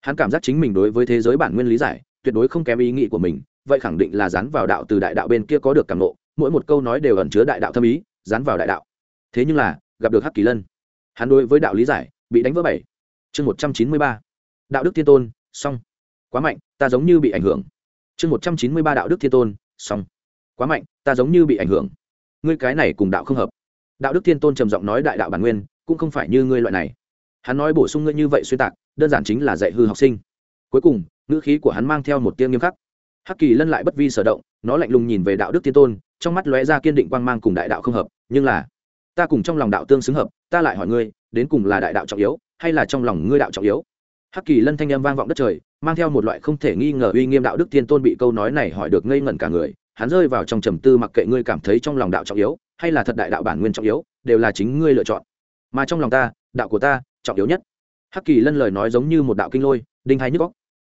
Hắn cảm giác chính mình đối với thế giới bản nguyên lý giải, tuyệt đối không kém ý nghĩ của mình, vậy khẳng định là dán vào đạo từ đại đạo bên kia có được cảm nộ mỗi một câu nói đều ẩn chứa đại đạo thâm ý, dán vào đại đạo. Thế nhưng là, gặp được hắc kỳ lân. Hắn đối với đạo lý giải, bị đánh vỡ bảy. Chương một trăm chín mươi ba. Đạo đức thiên tôn, xong. Quá mạnh, ta giống như bị ảnh hưởng. Chương một trăm chín mươi ba đạo đức thiên tôn, xong. Quá mạnh, ta giống như bị ảnh hưởng. Ngươi cái này cùng đạo không hợp. Đạo đức thiên tôn trầm giọng nói đại đạo bản nguyên, cũng không phải như ngươi loại này hắn nói bổ sung ngươi như vậy xuyên tạc, đơn giản chính là dạy hư học sinh. Cuối cùng, ngữ khí của hắn mang theo một tiêu nghiêm khắc. Hắc kỳ lân lại bất vi sở động, nó lạnh lùng nhìn về đạo đức tiên tôn, trong mắt lóe ra kiên định quang mang cùng đại đạo không hợp, nhưng là, ta cùng trong lòng đạo tương xứng hợp, ta lại hỏi ngươi, đến cùng là đại đạo trọng yếu, hay là trong lòng ngươi đạo trọng yếu? Hắc kỳ lân thanh âm vang vọng đất trời, mang theo một loại không thể nghi ngờ uy nghiêm đạo đức tiên tôn bị câu nói này hỏi được ngây ngẩn cả người, hắn rơi vào trong trầm tư mặc kệ ngươi cảm thấy trong lòng đạo trọng yếu, hay là thật đại đạo bản nguyên trọng yếu, đều là chính ngươi lựa chọn. Mà trong lòng ta, đạo của ta trọng yếu nhất. Hắc kỳ lân lời nói giống như một đạo kinh lôi, đinh hay nhức góc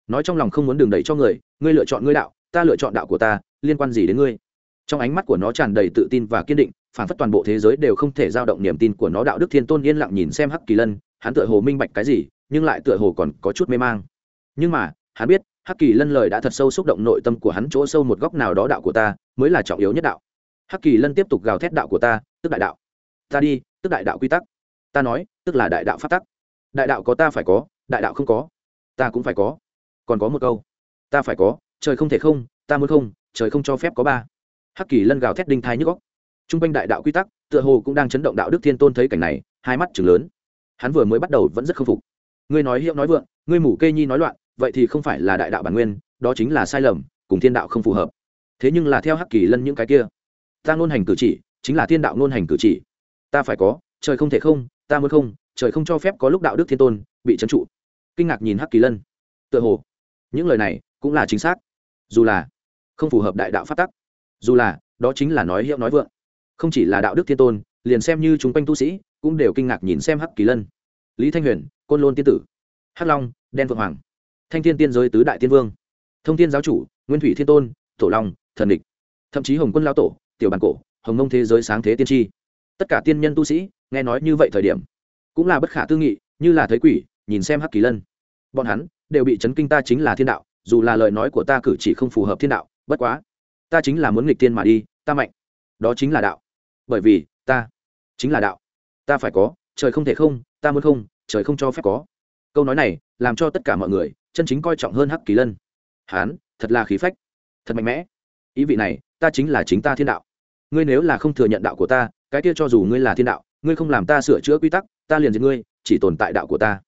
nói trong lòng không muốn đường đẩy cho người, ngươi lựa chọn ngươi đạo, ta lựa chọn đạo của ta, liên quan gì đến ngươi? Trong ánh mắt của nó tràn đầy tự tin và kiên định, phản phất toàn bộ thế giới đều không thể giao động niềm tin của nó đạo đức thiên tôn yên lặng nhìn xem hắc kỳ lân, hắn tựa hồ minh bạch cái gì, nhưng lại tựa hồ còn có chút mê mang. Nhưng mà, hắn biết, hắc kỳ lân lời đã thật sâu xúc động nội tâm của hắn chỗ sâu một góc nào đó đạo của ta, mới là trọng yếu nhất đạo. Hắc kỳ lân tiếp tục gào thét đạo của ta, tức đại đạo, ta đi, tức đại đạo quy tắc ta nói, tức là đại đạo phát tắc. Đại đạo có ta phải có, đại đạo không có, ta cũng phải có. Còn có một câu, ta phải có, trời không thể không, ta muốn không, trời không cho phép có ba. Hắc kỳ lân gào thét đinh thai nhức góc t r u n g quanh đại đạo quy tắc, tựa hồ cũng đang chấn động đạo đức thiên tôn thấy cảnh này, hai mắt chừng lớn. Hắn vừa mới bắt đầu vẫn rất k phục. Ngươi nói hiệu nói vượng, ngươi mủ kê nhi nói loạn, vậy thì không phải là đại đạo bản nguyên, đó chính là sai lầm, cùng thiên đạo không phù hợp. Thế nhưng là theo hắc kỳ lân những cái kia, ta ngôn hành cử chỉ, chính là thiên đạo ngôn hành cử chỉ. Ta phải có, trời không thể không ta muốn không, trời không cho phép có lúc đạo đức thiên tôn bị trấn trụ. Kinh ngạc nhìn hắc kỳ lân. Tựa hồ, những lời này cũng là chính xác. Dù là không phù hợp đại đạo phát tắc, dù là đó chính là nói hiệu nói vượng, không chỉ là đạo đức thiên tôn, liền xem như chúng quanh tu sĩ cũng đều kinh ngạc nhìn xem hắc kỳ lân. Lý thanh huyền, côn lôn tiên tử, hắc long, đen Vượng hoàng, thanh thiên tiên giới tứ đại tiên vương, thông thiên giáo chủ, nguyên thủy thiên tôn tổ long, thần địch, thậm chí hồng quân lao tổ, tiểu bản cổ, hồng nông thế giới sáng thế tiên tri. Tất cả tiên nhân tu sĩ nghe nói như vậy thời điểm, cũng là bất khả tư nghị, như là thấy quỷ, nhìn xem hắc kỳ lân. Bọn hắn đều bị chấn kinh ta chính là thiên đạo, dù là lời nói của ta cử chỉ không phù hợp thiên đạo, bất quá, ta chính là muốn nghịch tiên mà đi, ta mạnh. Đó chính là đạo. Bởi vì, ta chính là đạo. Ta phải có, trời không thể không, ta muốn không, trời không cho phép có. Câu nói này làm cho tất cả mọi người chân chính coi trọng hơn hắc kỳ lân. Hán, thật là khí phách. Thật mạnh mẽ. Ý vị này, ta chính là chính ta thiên đạo. Ngươi nếu là không thừa nhận đạo của ta, cái kia cho dù ngươi là thiên đạo ngươi không làm ta sửa chữa quy tắc, ta liền diệt ngươi, chỉ tồn tại đạo của ta.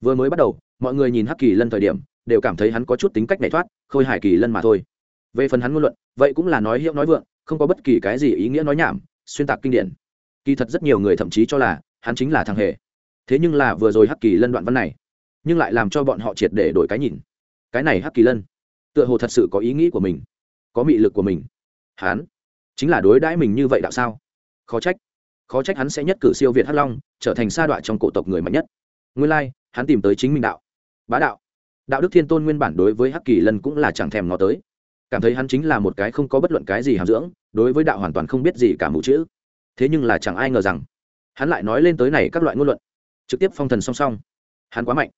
Vừa mới bắt đầu, mọi người nhìn hắc kỳ lân thời điểm, đều cảm thấy hắn có chút tính cách nhảy thoát, khôi hài kỳ lân mà thôi. Về phần hắn ngôn luận, vậy cũng là nói hiệu nói vượng, không có bất kỳ cái gì ý nghĩa nói nhảm, xuyên tạc kinh điển. Kỳ thật rất nhiều người thậm chí cho là, hắn chính là thằng hề. Thế nhưng là vừa rồi hắc kỳ lân đoạn văn này, nhưng lại làm cho bọn họ triệt để đổi cái nhìn. Cái này hắc kỳ lân, tựa hồ thật sự có ý nghĩ của mình, có mị lực của mình. Hắn, chính là đối đãi mình như vậy đạo sao? Khó trách khó trách hắn sẽ nhất cử siêu việt hắc long trở thành sa đọa trong cổ tộc người mạnh nhất. Nguyên lai、like, hắn tìm tới chính mình đạo. Bá đạo. Đạo đức thiên tôn nguyên bản đối với hắc kỳ lân cũng là chẳng thèm ngó tới. Cảm thấy hắn chính là một cái không có bất luận cái gì hàm dưỡng đối với đạo hoàn toàn không biết gì cả mũ chữ. Thế nhưng là chẳng ai ngờ rằng hắn lại nói lên tới này các loại ngôn luận. Trực tiếp phong thần song song. Hắn quá mạnh.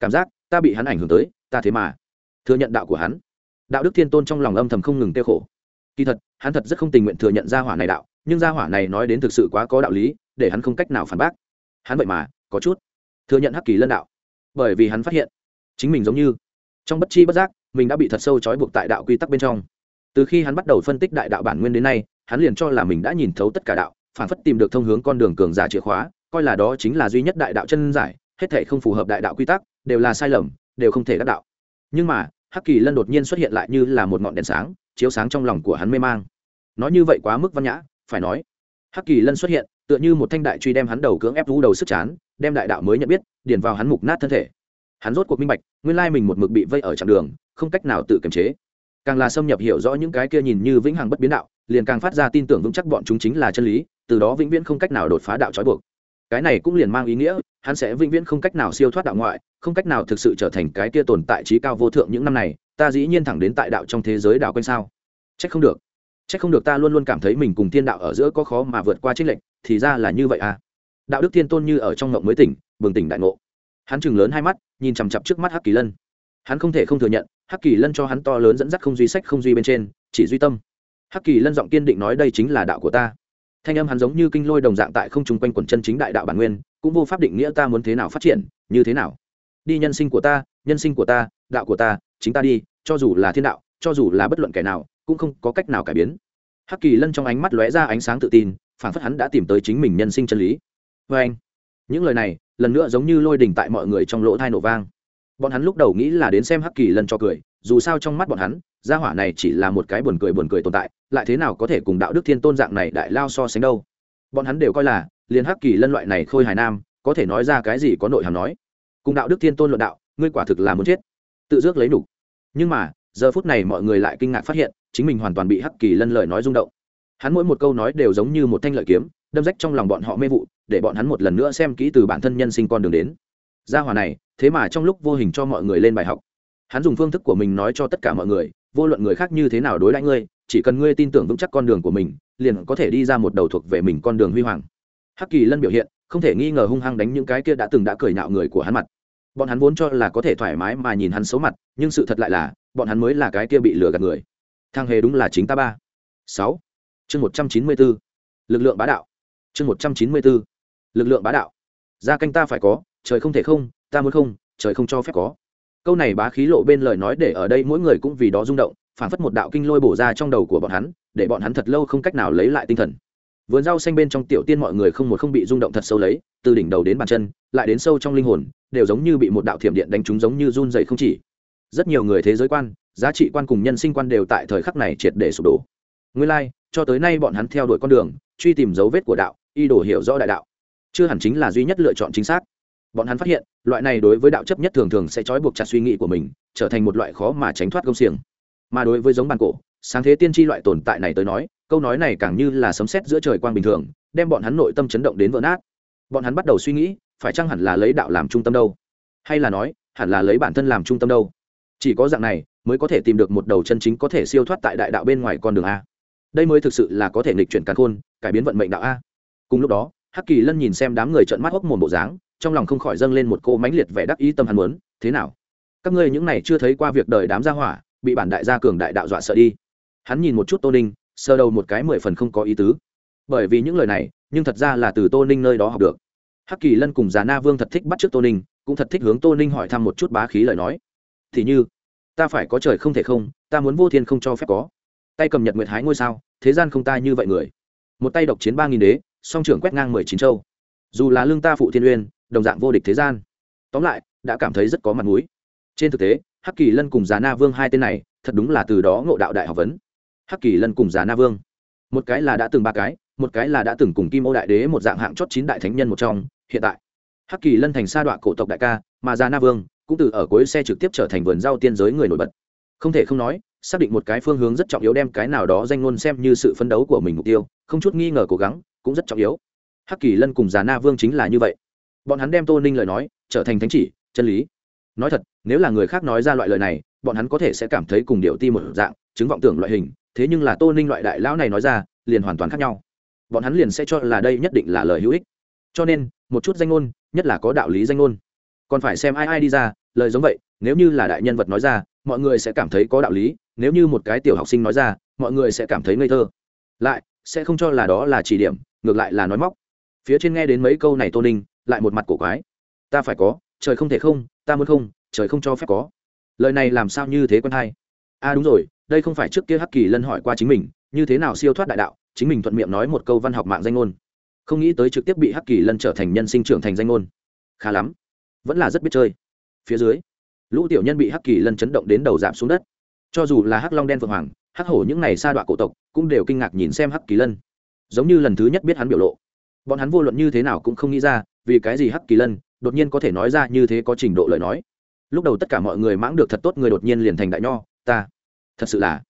Cảm giác ta bị hắn ảnh hưởng tới ta thế mà thừa nhận đạo của hắn. Đạo đức thiên tôn trong lòng âm thầm không ngừng tiêu khổ. Kỳ thật hắn thật rất không tình nguyện thừa nhận gia hỏa này đạo nhưng gia hỏa này nói đến thực sự quá có đạo lý, để hắn không cách nào phản bác. Hắn vậy mà, có chút. Thừa nhận hắc kỳ lân đạo. Bởi vì hắn phát hiện, chính mình giống như, trong bất chi bất giác, mình đã bị thật sâu trói buộc tại đạo quy tắc bên trong. Từ khi hắn bắt đầu phân tích đại đạo bản nguyên đến nay, hắn liền cho là mình đã nhìn thấu tất cả đạo, phản phất tìm được thông hướng con đường cường giả chìa khóa, coi là đó chính là duy nhất đại đạo chân giải, hết thể không phù hợp đại đạo quy tắc, đều là sai lầm, đều không thể đắc đạo. Nhưng mà, hắc kỳ lân đột nhiên xuất hiện lại như là một ngọn đèn sáng, chiếu sáng trong lòng của hắn mê mang. Nói như vậy quá mức văn nhã phải nói. Hắc kỳ lân xuất hiện, tựa như một thanh đại truy đem hắn đầu cưỡng ép vũ đầu sức chán, đem đại đạo mới nhận biết, điền vào hắn mục nát thân thể. Hắn rốt cuộc minh bạch, nguyên lai mình một mực bị vây ở chặng đường, không cách nào tự kiềm chế. Càng là xâm nhập hiểu rõ những cái kia nhìn như vĩnh hằng bất biến đạo, liền càng phát ra tin tưởng vững chắc bọn chúng chính là chân lý, từ đó vĩnh viễn không cách nào đột phá đạo trói buộc. Cái này cũng liền mang ý nghĩa, hắn sẽ vĩnh viễn không cách nào siêu thoát đạo ngoại, không cách nào thực sự trở thành cái kia tồn tại trí cao vô thượng những năm này, ta dĩ nhiên thẳng đến tại đạo trong thế giới đạo quanh sao? Trách không được chắc không được ta luôn luôn cảm thấy mình cùng thiên đạo ở giữa có khó mà vượt qua trích lệnh thì ra là như vậy à. Đạo đức thiên tôn như ở trong ngộng mới tỉnh, bừng tỉnh đại ngộ. Hắn chừng lớn hai mắt, nhìn chằm chặp trước mắt hắc kỳ lân. Hắn không thể không thừa nhận, hắc kỳ lân cho hắn to lớn dẫn dắt không duy sách không duy bên trên, chỉ duy tâm. Hắc kỳ lân giọng kiên định nói đây chính là đạo của ta. Thanh âm hắn giống như kinh lôi đồng dạng tại không chung quanh quần chân chính đại đạo bản nguyên, cũng vô pháp định nghĩa ta muốn thế nào phát triển, như thế nào. Đi nhân sinh của ta, nhân sinh của ta, đạo của ta, chính ta đi, cho dù là thiên đạo, cho dù là bất luận kẻ nào cũng không có cách nào cải biến. Hắc kỳ lân trong ánh mắt lóe ra ánh sáng tự tin phản phất hắn đã tìm tới chính mình nhân sinh chân lý. Vê anh, những lời này lần nữa giống như lôi đình tại mọi người trong lỗ thai nổ vang. Bọn hắn lúc đầu nghĩ là đến xem hắc kỳ lân cho cười, dù sao trong mắt bọn hắn, gia hỏa này chỉ là một cái buồn cười buồn cười tồn tại, lại thế nào có thể cùng đạo đức thiên tôn dạng này đại lao so sánh đâu. Bọn hắn đều coi là, liền hắc kỳ lân loại này khôi hài nam, có thể nói ra cái gì có nội hàm nói. Cùng đạo đức thiên tôn luận đạo, ngươi quả thực là muốn chết. Tự dước lấy đủ. nhưng mà, giờ phút này mọi người lại kinh ngạc phát hiện chính mình hoàn toàn bị hắc kỳ lân lời nói rung động. Hắn mỗi một câu nói đều giống như một thanh lợi kiếm, đâm rách trong lòng bọn họ mê vụ, để bọn hắn một lần nữa xem kỹ từ bản thân nhân sinh con đường đến. Gia hòa này, thế mà trong lúc vô hình cho mọi người lên bài học. Hắn dùng phương thức của mình nói cho tất cả mọi người, vô luận người khác như thế nào đối đãi ngươi, chỉ cần ngươi tin tưởng vững chắc con đường của mình, liền có thể đi ra một đầu thuộc về mình con đường huy hoàng. Hắc kỳ lân biểu hiện, không thể nghi ngờ hung hăng đánh những cái kia đã từng đã cười nhạo người của hắn mặt. Bọn hắn vốn cho là có thể thoải mái mà nhìn hắn xấu mặt, nhưng sự thật lại là, bọn hắn mới là cái kia bị lừa gạt người thang hề đúng là chính ta ba. Sáu. Chương một trăm chín mươi bốn lực lượng bá đạo. Chương một trăm chín mươi bốn lực lượng bá đạo. Gia canh ta phải có, trời không thể không, ta muốn không, trời không cho phép có. Câu này bá khí lộ bên lời nói để ở đây mỗi người cũng vì đó rung động phản phất một đạo kinh lôi bổ ra trong đầu của bọn hắn, để bọn hắn thật lâu không cách nào lấy lại tinh thần. Vườn rau xanh bên trong tiểu tiên mọi người không một không bị rung động thật sâu lấy, từ đỉnh đầu đến bàn chân, lại đến sâu trong linh hồn, đều giống như bị một đạo thiểm điện đánh trúng giống như run dày không chỉ. Rất nhiều người thế giới quan giá trị quan cùng nhân sinh quan đều tại thời khắc này triệt để sụp đổ. Nguyên lai、like, cho tới nay bọn hắn theo đuổi con đường truy tìm dấu vết của đạo y đồ hiểu rõ đại đạo. Chưa hẳn chính là duy nhất lựa chọn chính xác. Bọn hắn phát hiện loại này đối với đạo chấp nhất thường thường sẽ trói buộc chặt suy nghĩ của mình trở thành một loại khó mà tránh thoát công xiềng. Mà đối với giống bàn cổ sáng thế tiên tri loại tồn tại này tới nói câu nói này càng như là sấm sét giữa trời quang bình thường đem bọn hắn nội tâm chấn động đến vỡ nát. Bọn hắn bắt đầu suy nghĩ phải chăng hẳn là lấy đạo làm trung tâm đâu? Hay là nói hẳn là lấy bản thân làm trung tâm đâu? Chỉ có dạng này mới có thể tìm được một đầu chân chính có thể siêu thoát tại đại đạo bên ngoài con đường a. Đây mới thực sự là có thể nghịch chuyển càn khôn, cải biến vận mệnh đạo a. Cùng lúc đó, hắc kỳ lân nhìn xem đám người trợn mắt hốc mồm bộ dáng, trong lòng không khỏi dâng lên một cô mãnh liệt vẻ đắc ý tâm hắn muốn, thế nào? Các ngươi những này chưa thấy qua việc đời đám gia hỏa, bị bản đại gia cường đại đạo dọa sợ đi. Hắn nhìn một chút tô ninh sơ đầu một cái mười phần không có ý tứ. Bởi vì những lời này, nhưng thật ra là từ tô ninh nơi đó học được. Hắc kỳ lân cùng già na vương thật thích bắt t r ư ớ c tô ninh, cũng thật thích hướng tô ninh hỏi thăm một chút bá khí lời nói. Thì như ta phải có trời không thể không, ta muốn vô thiên không cho phép có. Tay cầm nhật nguyệt hái ngôi sao, thế gian không ta như vậy người. Một tay độc chiến ba nghìn đế, song trưởng quét ngang mười chín châu. Dù là lương ta phụ thiên uyên, đồng dạng vô địch thế gian. Tóm lại, đã cảm thấy rất có mặt mũi. Trên thực tế, hắc kỳ lân cùng già na vương hai tên này, thật đúng là từ đó ngộ đạo đại học vấn. Hắc kỳ lân cùng già na vương. Một cái là đã từng ba cái, một cái là đã từng cùng kim ô đại đế một dạng hạng chót chín đại thánh nhân một trong, hiện tại. Hắc kỳ lân thành sa đọa cổ tộc đại ca, mà già na vương cũng từ ở cuối xe trực tiếp trở thành vườn rau tiên giới người nổi bật. Không thể không nói, xác định một cái phương hướng rất trọng yếu đem cái nào đó danh ngôn xem như sự phấn đấu của mình mục tiêu, không chút nghi ngờ cố gắng, cũng rất trọng yếu. Hắc kỳ lân cùng già na vương chính là như vậy. Bọn hắn đem tô ninh lời nói trở thành thánh chỉ, chân lý. Nói thật, nếu là người khác nói ra loại lời này, bọn hắn có thể sẽ cảm thấy cùng điệu ti một dạng, chứng vọng tưởng loại hình, thế nhưng là tô ninh loại đại lão này nói ra, liền hoàn toàn khác nhau. Bọn hắn liền sẽ cho là đây nhất định là lời hữu ích. Cho nên, một chút danh ngôn, nhất là có đạo lý danh ngôn còn phải xem ai ai đi ra, lời giống vậy, nếu như là đại nhân vật nói ra, mọi người sẽ cảm thấy có đạo lý, nếu như một cái tiểu học sinh nói ra, mọi người sẽ cảm thấy ngây thơ. Lại, sẽ không cho là đó là chỉ điểm, ngược lại là nói móc. Phía trên nghe đến mấy câu này tô ninh, lại một mặt cổ quái. Ta phải có, trời không thể không, ta muốn không, trời không cho phép có. Lời này làm sao như thế quen hay? A à đúng rồi, đây không phải trước kia hắc kỳ lân hỏi qua chính mình, như thế nào siêu thoát đại đạo, chính mình thuận miệng nói một câu văn học mạng danh ngôn. Không nghĩ tới trực tiếp bị hắc kỳ lân trở thành nhân sinh trưởng thành danh ngôn. Khá lắm vẫn là rất biết chơi. Phía dưới, lũ tiểu nhân bị hắc kỳ lân chấn động đến đầu giảm xuống đất. Cho dù là hắc long đen phượng hoàng, hắc hổ những này sa đọa cổ tộc cũng đều kinh ngạc nhìn xem hắc kỳ lân. Giống như lần thứ nhất biết hắn biểu lộ. Bọn hắn vô luận như thế nào cũng không nghĩ ra, vì cái gì hắc kỳ lân đột nhiên có thể nói ra như thế có trình độ lời nói. Lúc đầu tất cả mọi người mãng được thật tốt, người đột nhiên liền thành đại nho, ta. Thật sự là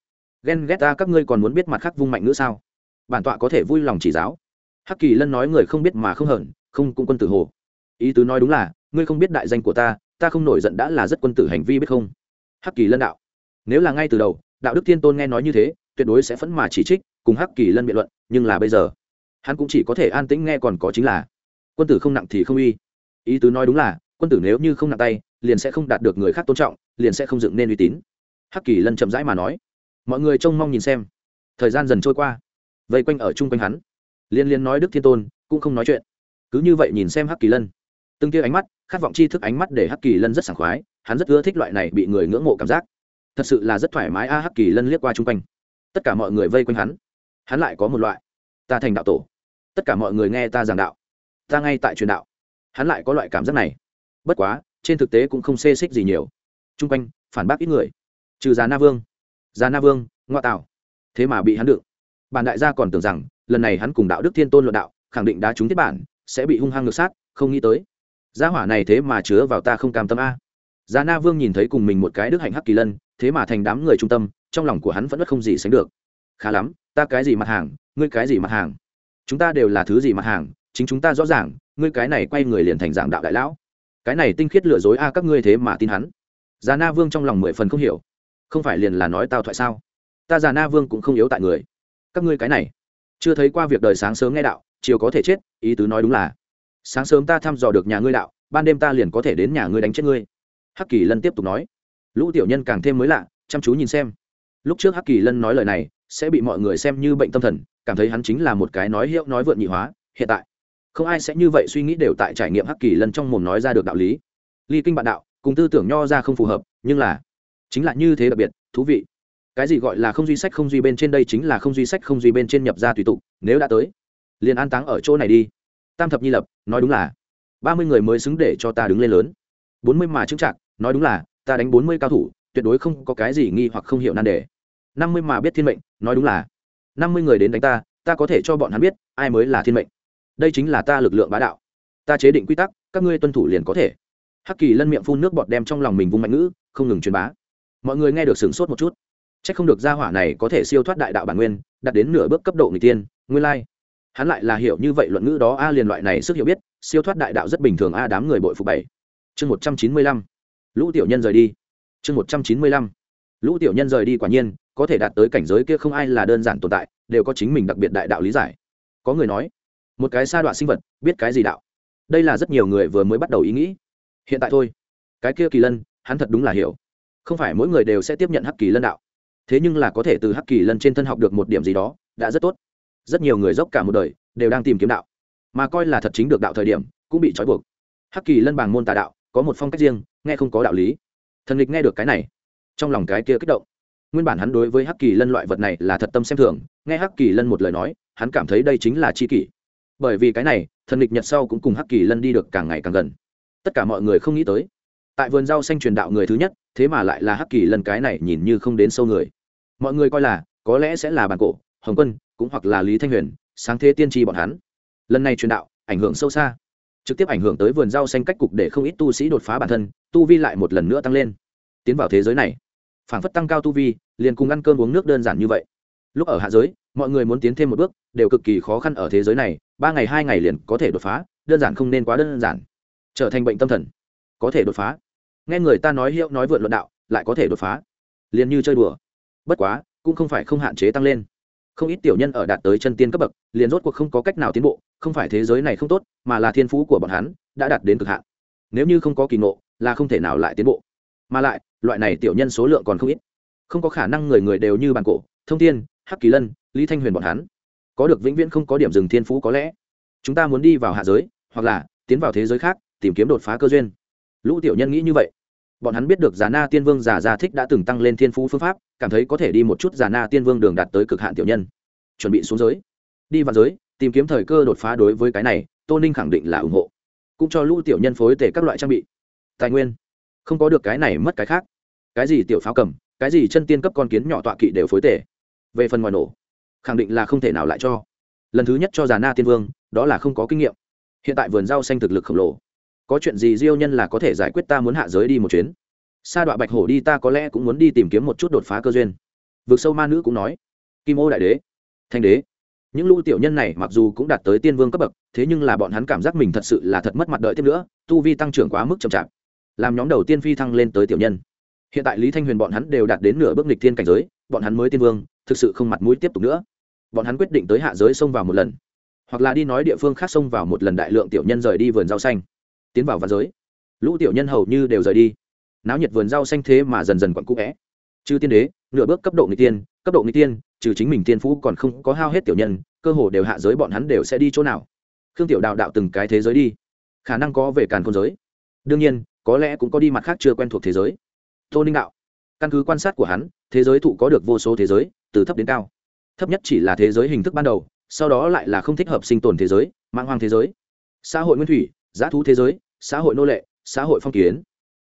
ghen ghét ta, các ngươi còn muốn biết mặt khác vung mạnh nữa sao? Bản tọa có thể vui lòng chỉ giáo. Hắc kỳ lân nói người không biết mà không hởn không cũng quân tử hồ ý tứ nói đúng là, ngươi không biết đại danh của ta ta không nổi giận đã là rất quân tử hành vi biết không? Hắc kỳ lân đạo. Nếu là ngay từ đầu, đạo đức thiên tôn nghe nói như thế, tuyệt đối sẽ phẫn mà chỉ trích, cùng hắc kỳ lân biện luận, nhưng là bây giờ, hắn cũng chỉ có thể an tĩnh nghe còn có chính là, quân tử không nặng thì không uy. Ý tứ nói đúng là, quân tử nếu như không nặng tay, liền sẽ không đạt được người khác tôn trọng, liền sẽ không dựng nên uy tín. Hắc kỳ lân chậm rãi mà nói. Mọi người trông mong nhìn xem. Thời gian dần trôi qua. Vây quanh ở chung quanh hắn. Liên liên nói đức thiên tôn, cũng không nói chuyện. Cứ như vậy nhìn xem hắc kỳ lân từng kia ánh mắt, khát vọng chi thức ánh mắt để hắc kỳ lân rất sảng khoái, hắn rất ưa thích loại này bị người ngưỡng mộ cảm giác. Thật sự là rất thoải mái a, hắc kỳ lân liếc qua chung quanh. Tất cả mọi người vây quanh hắn. Hắn lại có một loại, ta thành đạo tổ. Tất cả mọi người nghe ta giảng đạo. Ta ngay tại truyền đạo. Hắn lại có loại cảm giác này. Bất quá, trên thực tế cũng không xê xích gì nhiều. Chung quanh, phản bác ít người. Trừ già na vương. Già na vương, ngoa tạo. Thế mà bị hắn đựng. Bản đại gia còn tưởng rằng, lần này hắn cùng đạo đức thiên tôn luận đạo, khẳng định đá trúng tiếp bản, sẽ bị hung hăng ngược sát, không nghĩ tới gia hỏa này thế mà chứa vào ta không cam tâm a. Giá na vương nhìn thấy cùng mình một cái đức hạnh hắc kỳ lân, thế mà thành đám người trung tâm, trong lòng của hắn vẫn rất không gì sánh được. Khá lắm, ta cái gì mặt hàng, ngươi cái gì mặt hàng? Chúng ta đều là thứ gì mặt hàng, chính chúng ta rõ ràng, ngươi cái này quay người liền thành dạng đạo đại lão. Cái này tinh khiết lừa dối a, các ngươi thế mà tin hắn. Già na vương trong lòng mười phần không hiểu. Không phải liền là nói tao thoại sao? Ta già na vương cũng không yếu tại người. Các ngươi cái này, chưa thấy qua việc đời sáng sớm nghe đạo, chiều có thể chết, ý tứ nói đúng là sáng sớm ta thăm dò được nhà ngươi đạo, ban đêm ta liền có thể đến nhà ngươi đánh chết ngươi. Hắc kỳ lân tiếp tục nói. Lũ tiểu nhân càng thêm mới lạ, chăm chú nhìn xem. Lúc trước hắc kỳ lân nói lời này, sẽ bị mọi người xem như bệnh tâm thần, cảm thấy hắn chính là một cái nói hiệu, nói vượn nhị hóa, hiện tại. Không ai sẽ như vậy suy nghĩ đều tại trải nghiệm hắc kỳ lân trong mồm nói ra được đạo lý. Ly kinh bạn đạo, cùng tư tưởng nho ra không phù hợp, nhưng là, chính là như thế đặc biệt, thú vị. Cái gì gọi là không duy sách không duy bên trên đây chính là không duy sách không duy bên trên nhập ra tùy tục, nếu đã tới, liền an táng ở chỗ này đi tam thập nhi lập, nói đúng là, ba mươi người mới xứng để cho ta đứng lên lớn. bốn mươi mà chứng trạng nói đúng là, ta đánh bốn mươi cao thủ, tuyệt đối không có cái gì nghi hoặc không hiểu nan đề. năm mươi mà biết thiên mệnh, nói đúng là, năm mươi người đến đánh ta ta có thể cho bọn hắn biết, ai mới là thiên mệnh. Đây chính là ta lực lượng bá đạo. Ta chế định quy tắc, các ngươi tuân thủ liền có thể. Hắc kỳ lân miệng phun nước bọt đem trong lòng mình vung mạnh ngữ, không ngừng truyền bá. Mọi người nghe được sửng sốt một chút. C h ắ c không được gia hỏa này có thể siêu thoát đại đạo bản nguyên, đạt đến nửa bước cấp độ người tiên, nguyên lai、like hắn lại là hiểu như vậy luận ngữ đó, a liền loại này sức hiểu biết, siêu thoát đại đạo rất bình thường a, đám người bội phục bảy. Chương một trăm chín mươi lăm. Lũ tiểu nhân rời đi. Chương một trăm chín mươi lăm. Lũ tiểu nhân rời đi quả nhiên, có thể đạt tới cảnh giới kia không ai là đơn giản tồn tại, đều có chính mình đặc biệt đại đạo lý giải. Có người nói, một cái sa đoạn sinh vật, biết cái gì đạo? Đây là rất nhiều người vừa mới bắt đầu ý nghĩ. Hiện tại thôi. Cái kia kỳ lân, hắn thật đúng là hiểu. Không phải mỗi người đều sẽ tiếp nhận hắc kỳ lân đạo. Thế nhưng là có thể từ hắc kỳ lân trên thân học được một điểm gì đó, đã rất tốt rất nhiều người dốc cả một đời đều đang tìm kiếm đạo, mà coi là thật chính được đạo thời điểm, cũng bị trói buộc. Hắc kỳ lân bàng môn tà đạo, có một phong cách riêng, nghe không có đạo lý. Thần địch nghe được cái này, trong lòng cái kia kích động. Nguyên bản hắn đối với hắc kỳ lân loại vật này là thật tâm xem thường, nghe hắc kỳ lân một lời nói, hắn cảm thấy đây chính là c h i kỷ. Bởi vì cái này, thần địch nhật sau cũng cùng hắc kỳ lân đi được càng ngày càng gần. Tất cả mọi người không nghĩ tới, tại vườn rau xanh truyền đạo người thứ nhất, thế mà lại là hắc kỳ lân cái này nhìn như không đến sâu người. Mọi người coi là, có lẽ sẽ là bàn cổ, hồng quân cũng hoặc là lý thanh huyền, sáng thế tiên tri bọn hắn. Lần này truyền đạo, ảnh hưởng sâu xa. Trực tiếp ảnh hưởng tới vườn rau xanh cách cục để không ít tu sĩ đột phá bản thân, tu vi lại một lần nữa tăng lên. Tiến vào thế giới này phản phất tăng cao tu vi, liền cùng ăn cơm uống nước đơn giản như vậy. Lúc ở hạ giới, mọi người muốn tiến thêm một bước, đều cực kỳ khó khăn ở thế giới này, ba ngày hai ngày liền có thể đột phá, đơn giản không nên quá đơn giản. Trở thành bệnh tâm thần, có thể đột phá. Nghe người ta nói hiệu nói vượn luận đạo, lại có thể đột phá. Liền như chơi đùa. Bất quá, cũng không phải không hạn chế tăng lên không ít tiểu nhân ở đạt tới chân tiên cấp bậc, liền rốt cuộc không có cách nào tiến bộ, không phải thế giới này không tốt, mà là thiên phú của bọn hắn đã đạt đến cực hạn. Nếu như không có kỳ ngộ, là không thể nào lại tiến bộ. Mà lại, loại này tiểu nhân số lượng còn không ít. Không có khả năng người người đều như bàn cổ, thông thiên, hắc kỳ lân, lý thanh huyền bọn hắn. Có được vĩnh viễn không có điểm dừng thiên phú có lẽ. Chúng ta muốn đi vào hạ giới, hoặc là tiến vào thế giới khác, tìm kiếm đột phá cơ duyên. Lũ tiểu nhân nghĩ như vậy bọn hắn biết được già na tiên vương già gia thích đã từng tăng lên thiên phú phương pháp, cảm thấy có thể đi một chút già na tiên vương đường đạt tới cực hạn tiểu nhân. Chuẩn bị xuống giới. Đi vào giới, tìm kiếm thời cơ đột phá đối với cái này, tô ninh khẳng định là ủng hộ. Cũng cho lũ tiểu nhân phối tể các loại trang bị. Tài nguyên. Không có được cái này mất cái khác. Cái gì tiểu pháo cầm, cái gì chân tiên cấp con kiến nhỏ tọa kỵ đều phối tể. Về phần ngoài nổ, khẳng định là không thể nào lại cho. Lần thứ nhất cho già na tiên vương, đó là không có kinh nghiệm. Hiện tại vườn rau xanh thực lực khổng lồ có chuyện gì diêu nhân là có thể giải quyết ta muốn hạ giới đi một chuyến? Sa đoạn bạch hổ đi ta có lẽ cũng muốn đi tìm kiếm một chút đột phá cơ duyên. Vực sâu ma nữ cũng nói, kim ô đại đế, thanh đế, những lũ tiểu nhân này mặc dù cũng đạt tới tiên vương cấp bậc, thế nhưng là bọn hắn cảm giác mình thật sự là thật mất mặt đợi tiếp nữa, tu vi tăng trưởng quá mức chậm chạp, làm nhóm đầu tiên phi thăng lên tới tiểu nhân. Hiện tại lý thanh huyền bọn hắn đều đạt đến nửa bước nghịch thiên cảnh giới, bọn hắn mới tiên vương, thực sự không mặt mũi tiếp tục nữa. Bọn hắn quyết định tới hạ giới xông vào một lần, hoặc là đi nói địa phương khác xông vào một lần đại lượng tiểu nhân rời đi vườn rau xanh tiến vào văn giới. Lũ tiểu nhân hầu như đều rời đi. Náo nhiệt vườn rau xanh thế mà dần dần quặn cũ vẽ. Chư tiên đế, nửa bước cấp độ người tiên, cấp độ người tiên, trừ chính mình tiên phú còn không có hao hết tiểu nhân, cơ hồ đều hạ giới bọn hắn đều sẽ đi chỗ nào? Khương tiểu đạo đạo từng cái thế giới đi. Khả năng có về càn khôn giới. Đương nhiên, có lẽ cũng có đi mặt khác chưa quen thuộc thế giới. Tô ninh đạo. Căn cứ quan sát của hắn, thế giới thụ có được vô số thế giới, từ thấp đến cao. Thấp nhất chỉ là thế giới hình thức ban đầu, sau đó lại là không thích hợp sinh tồn thế giới mang hoang thế giới. Xã hội nguyên thủy giá thú thế giới, xã hội nô lệ, xã hội phong kiến.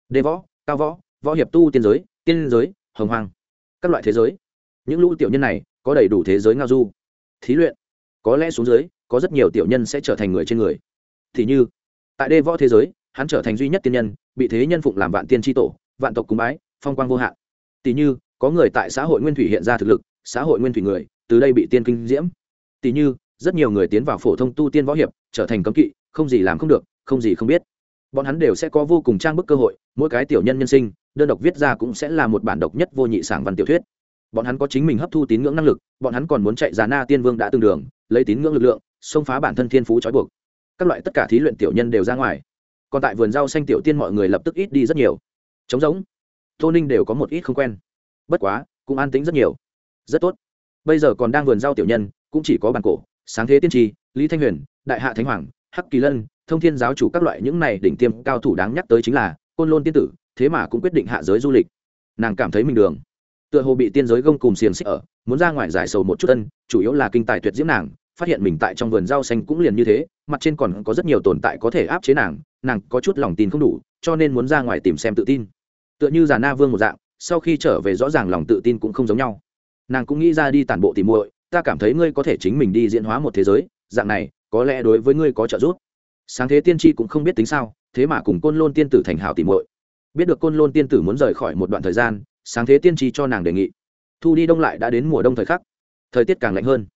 Đê võ, cao võ võ hiệp tu tiên giới tiên giới, hồng hoang. Các loại thế giới. Những lũ tiểu nhân này có đầy đủ thế giới ngao du. Thí luyện. Có lẽ xuống dưới, có rất nhiều tiểu nhân sẽ trở thành người trên người. Thì như, tại đê võ thế giới, hắn trở thành duy nhất tiên nhân, bị thế nhân phụng làm vạn tiên tri tổ, vạn tộc cúng bái, phong quang vô hạn. Tỷ như, có người tại xã hội nguyên thủy hiện ra thực lực, xã hội nguyên thủy người, từ đây bị tiên kinh diễm. Tỷ như, rất nhiều người tiến vào phổ thông tu tiên võ hiệp, trở thành cấm kỵ, không gì làm không được không gì không biết. Bọn hắn đều sẽ có vô cùng trang bức cơ hội, mỗi cái tiểu nhân nhân sinh, đơn độc viết ra cũng sẽ là một bản độc nhất vô nhị sảng văn tiểu thuyết. Bọn hắn có chính mình hấp thu tín ngưỡng năng lực, bọn hắn còn muốn chạy ra na tiên vương đã từng đường, lấy tín ngưỡng lực lượng, xông phá bản thân thiên phú trói buộc. Các loại tất cả thí luyện tiểu nhân đều ra ngoài. Còn tại vườn rau xanh tiểu tiên mọi người lập tức ít đi rất nhiều. Trống giống tô ninh đều có một ít không quen. Bất quá, cũng an tính rất nhiều. Rất tốt. Bây giờ còn đang vườn rau tiểu nhân, cũng chỉ có bản cổ, sáng thế tiên tri, lý thanh huyền, đại hạ thánh hoàng, hắc kỳ lân thông thiên giáo chủ các loại những này đỉnh tiêm cao thủ đáng nhắc tới chính là côn lôn tiên tử, thế mà cũng quyết định hạ giới du lịch. Nàng cảm thấy mình đường. Tựa hồ bị tiên giới gông cùng xiềng xích ở, muốn ra ngoài giải sầu một chút tân chủ yếu là kinh tài tuyệt diễm nàng, phát hiện mình tại trong vườn rau xanh cũng liền như thế, mặt trên còn có rất nhiều tồn tại có thể áp chế nàng nàng có chút lòng tin không đủ, cho nên muốn ra ngoài tìm xem tự tin. Tựa như già na vương một dạng, sau khi trở về rõ ràng lòng tự tin cũng không giống nhau. Nàng cũng nghĩ ra đi tản bộ tìm muội, ta cảm thấy ngươi có thể chính mình đi diễn hóa một thế giới, dạng này, có lẽ đối với ngươi có trợ giúp sáng thế tiên tri cũng không biết tính sao, thế mà cùng côn lôn tiên tử thành hảo tìm muội. Biết được côn lôn tiên tử muốn rời khỏi một đoạn thời gian, sáng thế tiên tri cho nàng đề nghị. Thu đi đông lại đã đến mùa đông thời khắc. Thời tiết càng lạnh hơn.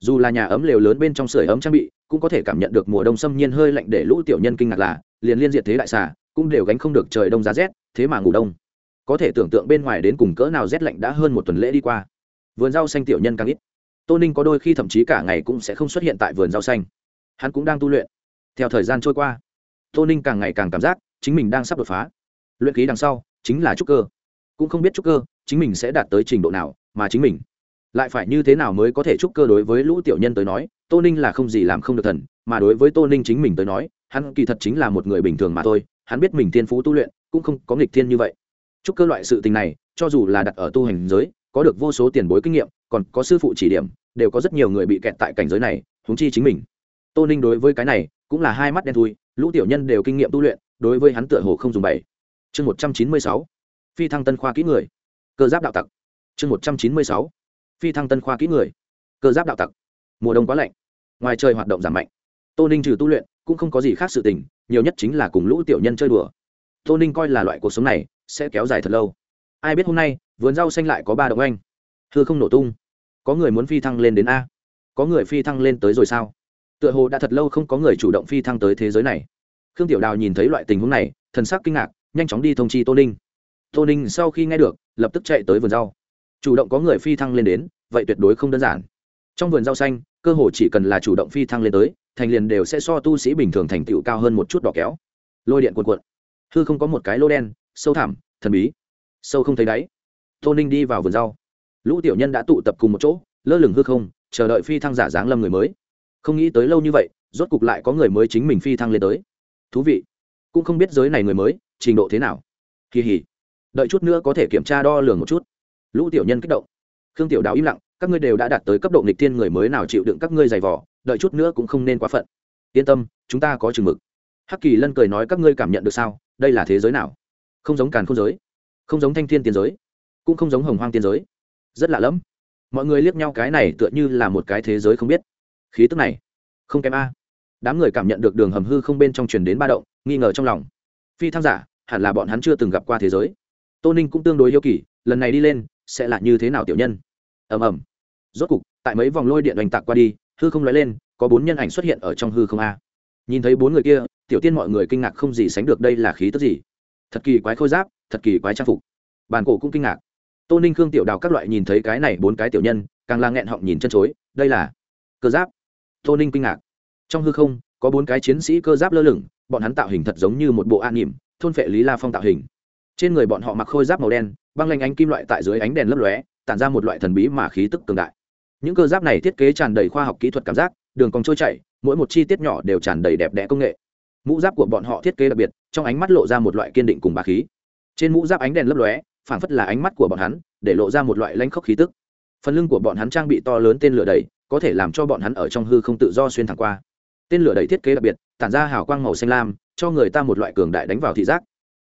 Dù là nhà ấm lều lớn bên trong sưởi ấm trang bị, cũng có thể cảm nhận được mùa đông xâm nhiên hơi lạnh để lũ tiểu nhân kinh ngạc là, liền liên diệt thế đại xà, cũng đều gánh không được trời đông giá rét, thế mà ngủ đông. Có thể tưởng tượng bên ngoài đến cùng cỡ nào rét lạnh đã hơn một tuần lễ đi qua. Vườn rau xanh tiểu nhân càng ít. Tô ninh có đôi khi thậm chí cả ngày cũng sẽ không xuất hiện tại vườn rau xanh. Hắn cũng đang tu luyện theo thời gian trôi qua, tô ninh càng ngày càng cảm giác chính mình đang sắp đột phá. Luyện khí đằng sau chính là trúc cơ. Cũng không biết trúc cơ chính mình sẽ đạt tới trình độ nào mà chính mình. Lại phải như thế nào mới có thể trúc cơ đối với lũ tiểu nhân tới nói, tô ninh là không gì làm không được thần, mà đối với tô ninh chính mình tới nói, hắn kỳ thật chính là một người bình thường mà thôi, hắn biết mình thiên phú tu luyện cũng không có nghịch thiên như vậy. Trúc cơ loại sự tình này, cho dù là đặt ở tu hành giới, có được vô số tiền bối kinh nghiệm, còn có sư phụ chỉ điểm, đều có rất nhiều người bị kẹt tại cảnh giới này húng chi chính mình. Tô ninh đối với cái này cũng là hai mắt đen thui, lũ tiểu nhân đều kinh nghiệm tu luyện, đối với hắn tựa hồ không dùng bảy. Chương một trăm chín mươi sáu, phi thăng tân khoa kỹ người. Cơ giáp đạo tặc. Chương một trăm chín mươi sáu, phi thăng tân khoa kỹ người. Cơ giáp đạo tặc. Mùa đông quá lạnh, ngoài trời hoạt động giảm mạnh. Tô ninh trừ tu luyện, cũng không có gì khác sự tình, nhiều nhất chính là cùng lũ tiểu nhân chơi đùa. Tô ninh coi là loại cuộc sống này, sẽ kéo dài thật lâu. Ai biết hôm nay, vườn rau xanh lại có ba động anh. Thưa không nổ tung. Có người muốn phi thăng lên đến a. Có người phi thăng lên tới rồi sao? Tựa hồ đã thật lâu không có người chủ động phi thăng tới thế giới này. Khương tiểu đào nhìn thấy loại tình huống này, thần sắc kinh ngạc, nhanh chóng đi thông chi tô ninh. Tô ninh sau khi nghe được, lập tức chạy tới vườn rau. Chủ động có người phi thăng lên đến, vậy tuyệt đối không đơn giản. Trong vườn rau xanh, cơ hồ chỉ cần là chủ động phi thăng lên tới, thành liền đều sẽ so tu sĩ bình thường thành tựu cao hơn một chút đỏ kéo. Lôi điện cuộn cuộn. Hư không có một cái lô đen, sâu thẳm, thần bí. Sâu không thấy đáy. Tô ninh đi vào vườn rau. Lũ tiểu nhân đã tụ tập cùng một chỗ, lơ lửng hư không, chờ đợi phi thăng giả dáng lâm người mới không nghĩ tới lâu như vậy, rốt cục lại có người mới chính mình phi thăng lên tới. Thú vị. Cũng không biết giới này người mới, trình độ thế nào. Kỳ hỉ. Đợi chút nữa có thể kiểm tra đo lường một chút. Lũ tiểu nhân kích động. Khương tiểu đào im lặng, các ngươi đều đã đạt tới cấp độ nghịch thiên người mới nào chịu đựng các ngươi giày vỏ đợi chút nữa cũng không nên quá phận. Yên tâm, chúng ta có chừng mực. Hắc kỳ lân cười nói các ngươi cảm nhận được sao? Đây là thế giới nào? Không giống càn không giới. Không giống thanh thiên tiên giới. Cũng không giống hồng hoang tiên giới. Rất lạ lẫm. Mọi người liếc nhau cái này tựa như là một cái thế giới không biết khí tức này. Không kém a. Đám người cảm nhận được đường hầm hư không bên trong truyền đến ba động, nghi ngờ trong lòng. Phi tham giả, hẳn là bọn hắn chưa từng gặp qua thế giới. Tô ninh cũng tương đối yêu kỳ, lần này đi lên, sẽ là như thế nào tiểu nhân? Ầm ầm. Rốt cục, tại mấy vòng lôi điện oanh tạc qua đi, hư không nói lên, có bốn nhân ảnh xuất hiện ở trong hư không a. Nhìn thấy bốn người kia, tiểu tiên mọi người kinh ngạc không gì sánh được đây là khí tức gì. Thật kỳ quái khôi giáp, thật kỳ quái trang phục. Bàn cổ cũng kinh ngạc. Tô ninh khương tiểu đào các loại nhìn thấy cái này bốn cái tiểu nhân, càng là nghẹn họng nhìn chân chối, đây là cơ giáp tô ninh kinh ngạc. Trong hư không, có bốn cái chiến sĩ cơ giáp lơ lửng, bọn hắn tạo hình thật giống như một bộ an nỉm, thôn phệ lý la phong tạo hình. Trên người bọn họ mặc khôi giáp màu đen, băng lanh ánh kim loại tại dưới ánh đèn lấp lóe, tản ra một loại thần bí mà khí tức cường đại. Những cơ giáp này thiết kế tràn đầy khoa học kỹ thuật cảm giác, đường cong trôi chảy, mỗi một chi tiết nhỏ đều tràn đầy đẹp đẽ công nghệ. Mũ giáp của bọn họ thiết kế đặc biệt, trong ánh mắt lộ ra một loại kiên định cùng bà khí. Trên mũ giáp ánh đèn lấp lóe, phảng phất là ánh mắt của bọn hắn, để lộ ra một loại lanh khốc khí tức. Phần lưng của bọn hắn trang bị to lớn tên lửa đầy có thể làm cho bọn hắn ở trong hư không tự do xuyên thẳng qua. Tên lửa đầy thiết kế đặc biệt, tản ra hào quang màu xanh lam, cho người ta một loại cường đại đánh vào thị giác.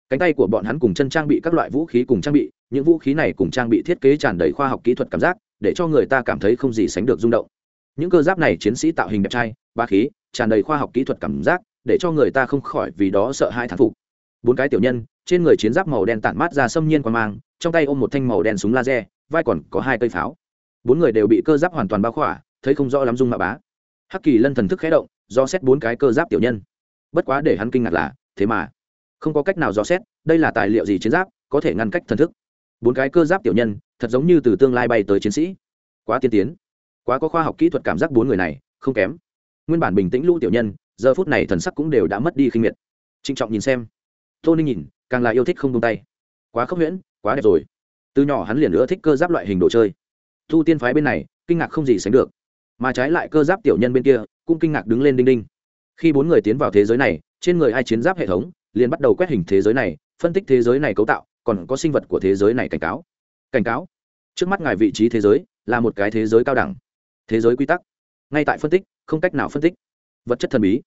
Cánh tay của bọn hắn cùng chân trang bị các loại vũ khí cùng trang bị, những vũ khí này cùng trang bị thiết kế tràn đầy khoa học kỹ thuật cảm giác, để cho người ta cảm thấy không gì sánh được rung động. Những cơ giáp này chiến sĩ tạo hình đẹp trai ba khí, tràn đầy khoa học kỹ thuật cảm giác, để cho người ta không khỏi vì đó sợ hai thán phục. Bốn cái tiểu nhân, trên người chiến giáp màu đen tản mát ra xâm nhiên qua mang, trong tay ôm một thanh màu đen súng laser, vai còn có hai cây pháo. Bốn người đều bị cơ giáp hoàn toàn bao khỏa thấy không rõ lắm dung mạ bá. Hắc kỳ lân thần thức khẽ động, do xét bốn cái cơ giáp tiểu nhân. Bất quá để hắn kinh ngạc là, thế mà, không có cách nào dò xét, đây là tài liệu gì chiến giáp, có thể ngăn cách thần thức? Bốn cái cơ giáp tiểu nhân, thật giống như từ tương lai bay tới chiến sĩ. Quá tiên tiến, quá có khoa học kỹ thuật cảm giác bốn người này, không kém. Nguyên bản bình tĩnh lũ tiểu nhân, giờ phút này thần sắc cũng đều đã mất đi khinh miệt. Trịnh trọng nhìn xem, tô ninh nhìn, càng là yêu thích không tung tay. Quá khốc huyễn, quá đẹp rồi. Từ nhỏ hắn liền nữa thích cơ giáp loại hình đồ chơi. Thu tiên phái bên này, kinh ngạc không gì sánh được mà trái lại cơ giáp tiểu nhân bên kia cũng kinh ngạc đứng lên đinh đinh. Khi bốn người tiến vào thế giới này, trên người ai chiến giáp hệ thống liền bắt đầu quét hình thế giới này, phân tích thế giới này cấu tạo, còn có sinh vật của thế giới này cảnh cáo. Cảnh cáo? Trước mắt ngài vị trí thế giới là một cái thế giới cao đẳng. Thế giới quy tắc. Ngay tại phân tích, không cách nào phân tích. Vật chất thần bí.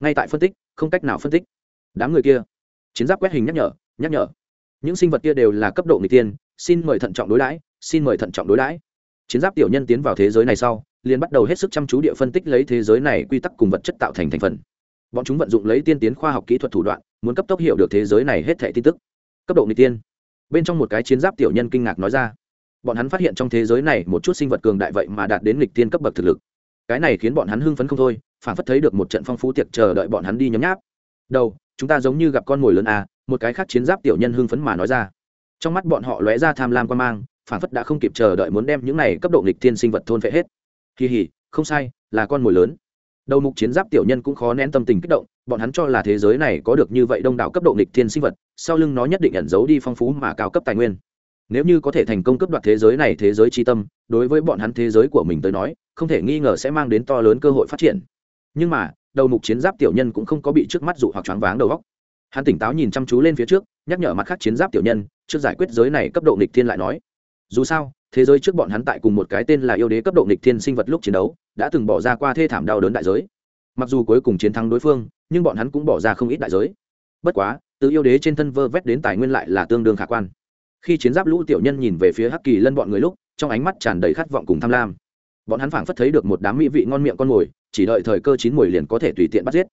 Ngay tại phân tích, không cách nào phân tích. Đám người kia. Chiến giáp quét hình nhắc nhở nhắc nhở. Những sinh vật kia đều là cấp độ người tiên, xin mời thận trọng đối đãi, xin mời thận trọng đối đãi. Chiến giáp tiểu nhân tiến vào thế giới này sau liền bắt đầu hết sức chăm chú địa phân tích lấy thế giới này quy tắc cùng vật chất tạo thành thành phần. Bọn chúng vận dụng lấy tiên tiến khoa học kỹ thuật thủ đoạn, muốn cấp tốc hiểu được thế giới này hết thẻ tin tức. Cấp độ người tiên. Bên trong một cái chiến giáp tiểu nhân kinh ngạc nói ra. Bọn hắn phát hiện trong thế giới này một chút sinh vật cường đại vậy mà đạt đến lịch tiên cấp bậc thực lực. Cái này khiến bọn hắn hưng phấn không thôi, phản phất thấy được một trận phong phú tiệc chờ đợi bọn hắn đi nhấm nháp. Đầu, chúng ta giống như gặp con mồi lớn à một cái khác chiến giáp tiểu nhân hưng phấn mà nói ra. Trong mắt bọn họ lóe ra tham lam quan mang, phản phất đã không kịp chờ đợi muốn đem những này cấp độ nghịch tiên sinh vật thôn phệ hết kỳ hỉ, không sai, là con mồi lớn. Đầu mục chiến giáp tiểu nhân cũng khó nén tâm tình kích động, bọn hắn cho là thế giới này có được như vậy đông đảo cấp độ nghịch thiên sinh vật, sau lưng nó nhất định ẩn giấu đi phong phú mà cao cấp tài nguyên. Nếu như có thể thành công cấp đoạt thế giới này thế giới tri tâm, đối với bọn hắn thế giới của mình tới nói, không thể nghi ngờ sẽ mang đến to lớn cơ hội phát triển. Nhưng mà, đầu mục chiến giáp tiểu nhân cũng không có bị trước mắt dụ hoặc choáng váng đầu góc hắn tỉnh táo nhìn chăm chú lên phía trước, nhắc nhở mặt khác chiến giáp tiểu nhân, trước giải quyết giới này cấp độ nghịch thiên lại nói. Dù sao thế giới trước bọn hắn tại cùng một cái tên là yêu đế cấp độ nghịch thiên sinh vật lúc chiến đấu, đã từng bỏ ra qua thê thảm đau đớn đại giới. Mặc dù cuối cùng chiến thắng đối phương, nhưng bọn hắn cũng bỏ ra không ít đại giới. Bất quá, từ yêu đế trên thân vơ vét đến tài nguyên lại là tương đương khả quan. Khi chiến giáp lũ tiểu nhân nhìn về phía hắc kỳ lân bọn người lúc, trong ánh mắt tràn đầy khát vọng cùng tham lam. Bọn hắn phảng phất thấy được một đám mỹ vị ngon miệng con mồi, chỉ đợi thời cơ chín mồi liền có thể tùy tiện bắt giết.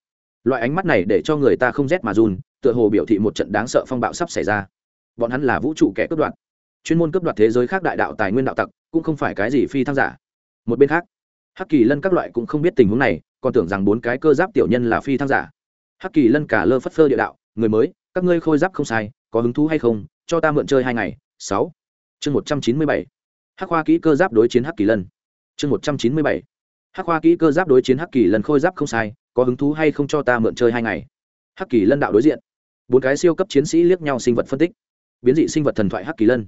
Loại ánh mắt này để cho người ta không rét mà run, tựa hồ biểu thị một trận đáng sợ phong bạo sắp xảy ra. Bọn hắn là vũ trụ kẻ cướp đoạt chuyên môn cướp đoạt thế giới khác đại đạo tài nguyên đạo tặc, cũng không phải cái gì phi thăng giả. Một bên khác, hắc kỳ lân các loại cũng không biết tình huống này, còn tưởng rằng bốn cái cơ giáp tiểu nhân là phi thăng giả. Hắc kỳ lân cả lơ phất phơ địa đạo, người mới, các ngươi khôi giáp không sai, có hứng thú hay không, cho ta mượn chơi hai ngày. Sáu. Chương một trăm chín mươi bảy. Hắc hoa kỹ cơ giáp đối chiến hắc kỳ lân. Chương một trăm chín mươi bảy. Hắc hoa kỹ cơ giáp đối chiến hắc kỳ lân khôi giáp không sai, có hứng thú hay không cho ta mượn chơi hai ngày? Hắc kỳ lân đạo đối diện. Bốn cái siêu cấp chiến sĩ liếc nhau sinh vật phân tích. Biến dị sinh vật thần thoại hắc kỳ lân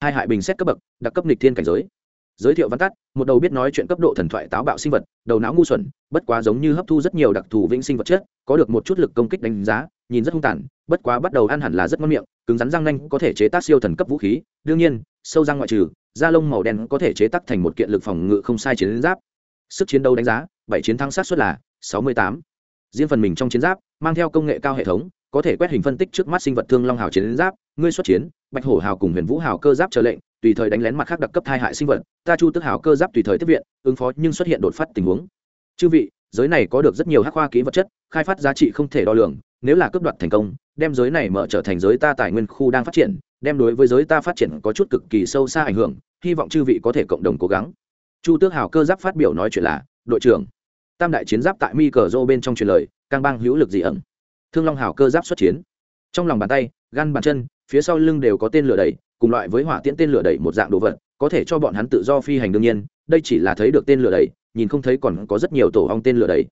hai hại bình xét cấp bậc, đặc cấp nịch thiên cảnh giới. Giới thiệu văn tắt, một đầu biết nói chuyện cấp độ thần thoại táo bạo sinh vật, đầu não ngu xuẩn, bất quá giống như hấp thu rất nhiều đặc thù vĩnh sinh vật chất, có được một chút lực công kích đánh giá, nhìn rất hung tàn, bất quá bắt đầu ăn hẳn là rất ngon miệng, cứng rắn răng nanh có thể chế tác siêu thần cấp vũ khí, đương nhiên, sâu răng ngoại trừ, da lông màu đen có thể chế tác thành một kiện lực phòng ngự không sai chiến giáp. Sức chiến đấu đánh giá, bảy chiến thắng sát xuất là sáu mươi tám. Riêng phần mình trong chiến giáp, mang theo công nghệ cao hệ thống có thể quét hình phân tích trước mắt sinh vật thương long hào chiến giáp, ngươi xuất chiến, bạch hổ hào cùng huyền vũ hào cơ giáp chờ lệnh, tùy thời đánh lén mặt khác đặc cấp thai hại sinh vật, ta chu tức hào cơ giáp tùy thời tiếp viện, ứng phó nhưng xuất hiện đột phát tình huống. Chư vị, giới này có được rất nhiều hắc khoa kỹ vật chất, khai phát giá trị không thể đo lường, nếu là cấp đoạt thành công, đem giới này mở trở thành giới ta tài nguyên khu đang phát triển, đem đối với giới ta phát triển có chút cực kỳ sâu xa ảnh hưởng, hy vọng chư vị có thể cộng đồng cố gắng. Chu tước hào cơ giáp phát biểu nói chuyện là, đội trưởng, tam đại chiến giáp tại mi cờ rô bên trong truyền lời càng bang hữu lực dị ẩn thương long hào cơ giáp xuất chiến. Trong lòng bàn tay, gan bàn chân, phía sau lưng đều có tên lửa đẩy, cùng loại với hỏa tiễn tên lửa đẩy một dạng đồ vật, có thể cho bọn hắn tự do phi hành đương nhiên, đây chỉ là thấy được tên lửa đẩy, nhìn không thấy còn có rất nhiều tổ ong tên lửa đẩy.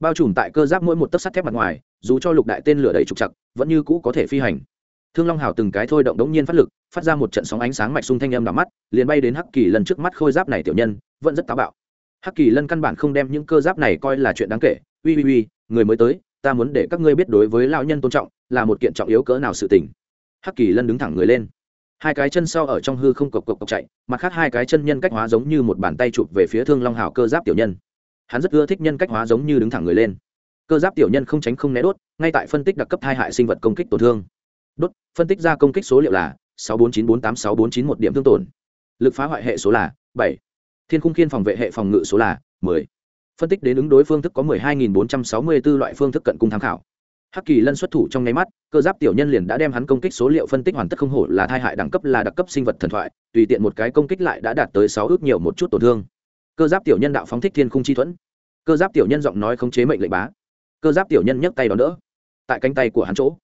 Bao trùm tại cơ giáp mỗi một tấc sắt thép mặt ngoài, dù cho lục đại tên lửa đẩy trục chặt vẫn như cũ có thể phi hành. Thương long hào từng cái thôi động đống nhiên phát lực, phát ra một trận sóng ánh sáng mạch sung thanh âm đỏ mắt, liền bay đến hắc kỳ lần trước mắt khôi giáp này tiểu nhân, vẫn rất táo bạo. Hắc kỳ lân căn bản không đem những cơ giáp này coi là chuyện đáng kể. Uy uy uy người mới tới ta muốn để các ngươi biết đối với lão nhân tôn trọng, là một kiện trọng yếu cỡ nào sự tình. Hắc kỳ lân đứng thẳng người lên. Hai cái chân sau ở trong hư không cộc cộc cộc chạy, mặt khác hai cái chân nhân cách hóa giống như một bàn tay chụp về phía thương long hào cơ giáp tiểu nhân. Hắn rất ưa thích nhân cách hóa giống như đứng thẳng người lên. Cơ giáp tiểu nhân không tránh không né đốt, ngay tại phân tích đặc cấp hai hại sinh vật công kích tổn thương. Đốt, phân tích ra công kích số liệu là sáu bốn chín bốn tám sáu bốn chín một điểm thương tổn. Lực phá hoại hệ số là bảy. Thiên khung khiên phòng vệ hệ phòng ngự số là mười phân tích đến ứng đối phương thức có mười hai nghìn bốn trăm sáu mươi b ố loại phương thức cận cung tham khảo. Hắc kỳ lân xuất thủ trong nháy mắt, cơ giáp tiểu nhân liền đã đem hắn công kích số liệu phân tích hoàn tất không hổ là thai hại đẳng cấp là đặc cấp sinh vật thần thoại, tùy tiện một cái công kích lại đã đạt tới sáu ước nhiều một chút tổn thương. Cơ giáp tiểu nhân đạo phóng thích thiên khung chi thuẫn. Cơ giáp tiểu nhân giọng nói khống chế mệnh lệnh bá. Cơ giáp tiểu nhân nhấc tay đón đỡ. Tại cánh tay của hắn chỗ,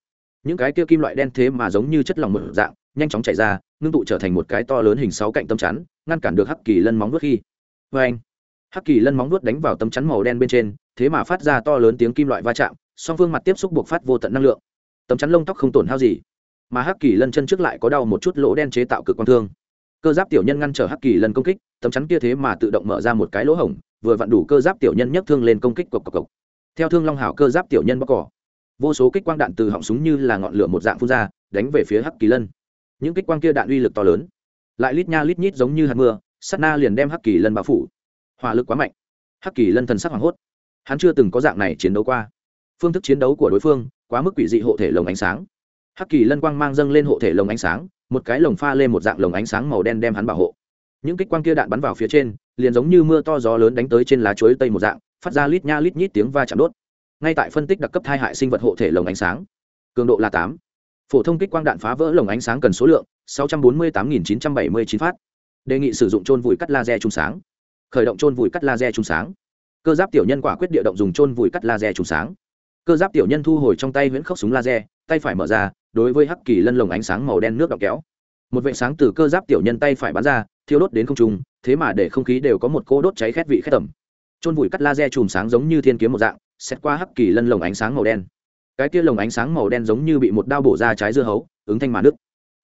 những cái kia kim loại đen thế mà giống như chất lỏng mở dạng, nhanh chóng chảy ra, ngưng tụ trở thành một cái to lớn hình sáu cạnh tâm chắn, ngăn cản được hắc kỳ lân móng vuốt khi. Vê anh hắc kỳ lân móng nuốt đánh vào tấm chắn màu đen bên trên, thế mà phát ra to lớn tiếng kim loại va chạm, song phương mặt tiếp xúc buộc phát vô tận năng lượng. Tấm chắn lông tóc không tổn hao gì, mà hắc kỳ lân chân trước lại có đau một chút lỗ đen chế tạo cực quan thương. Cơ giáp tiểu nhân ngăn trở hắc kỳ lân công kích, tấm chắn kia thế mà tự động mở ra một cái lỗ hổng, vừa vặn đủ cơ giáp tiểu nhân nhấc thương lên công kích cộc cộc cộc. Theo thương long hảo cơ giáp tiểu nhân bóc cỏ, vô số kích quang đạn từ họng súng như là ngọn lửa một dạng phun ra, đánh về phía hắc kỳ lân. Những kích quang kia đạn uy lực to lớn, lại lít nha lít nhít giống như hạt mưa sắt na liền đem hắc kỳ lân bao phủ hỏa lực quá mạnh. Hắc kỳ lân thần sắc hoảng hốt. Hắn chưa từng có dạng này chiến đấu qua. Phương thức chiến đấu của đối phương, quá mức quỷ dị hộ thể lồng ánh sáng. Hắc kỳ lân quang mang dâng lên hộ thể lồng ánh sáng, một cái lồng pha lên một dạng lồng ánh sáng màu đen đem hắn bảo hộ. Những kích quang kia đạn bắn vào phía trên, liền giống như mưa to gió lớn đánh tới trên lá chuối tây một dạng, phát ra lít nha lít nhít tiếng va chạm đốt. Ngay tại phân tích đặc cấp thai hại sinh vật hộ thể lồng ánh sáng, cường độ là tám. Phổ thông kích quang đạn phá vỡ lồng ánh sáng cần số lượng sáu trăm bốn mươi tám nghìn chín trăm bảy mươi chín phát. Đề nghị sử dụng trôn vùi cắt laser trung sáng khởi động trôn vùi cắt laser chùm sáng. Cơ giáp tiểu nhân quả quyết địa động dùng trôn vùi cắt laser chùm sáng. Cơ giáp tiểu nhân thu hồi trong tay huyễn khốc súng laser, tay phải mở ra, đối với hắc kỳ lân lồng ánh sáng màu đen nước đọng kéo. Một vệ sáng từ cơ giáp tiểu nhân tay phải bắn ra, thiêu đốt đến không trung, thế mà để không khí đều có một cô đốt cháy khét vị khét tầm. Trôn vùi cắt laser chùm sáng giống như thiên kiếm một dạng, xét qua hắc kỳ lân lồng ánh sáng màu đen. Cái kia lồng ánh sáng màu đen giống như bị một đao bổ ra trái dưa hấu, ứng thanh mà nước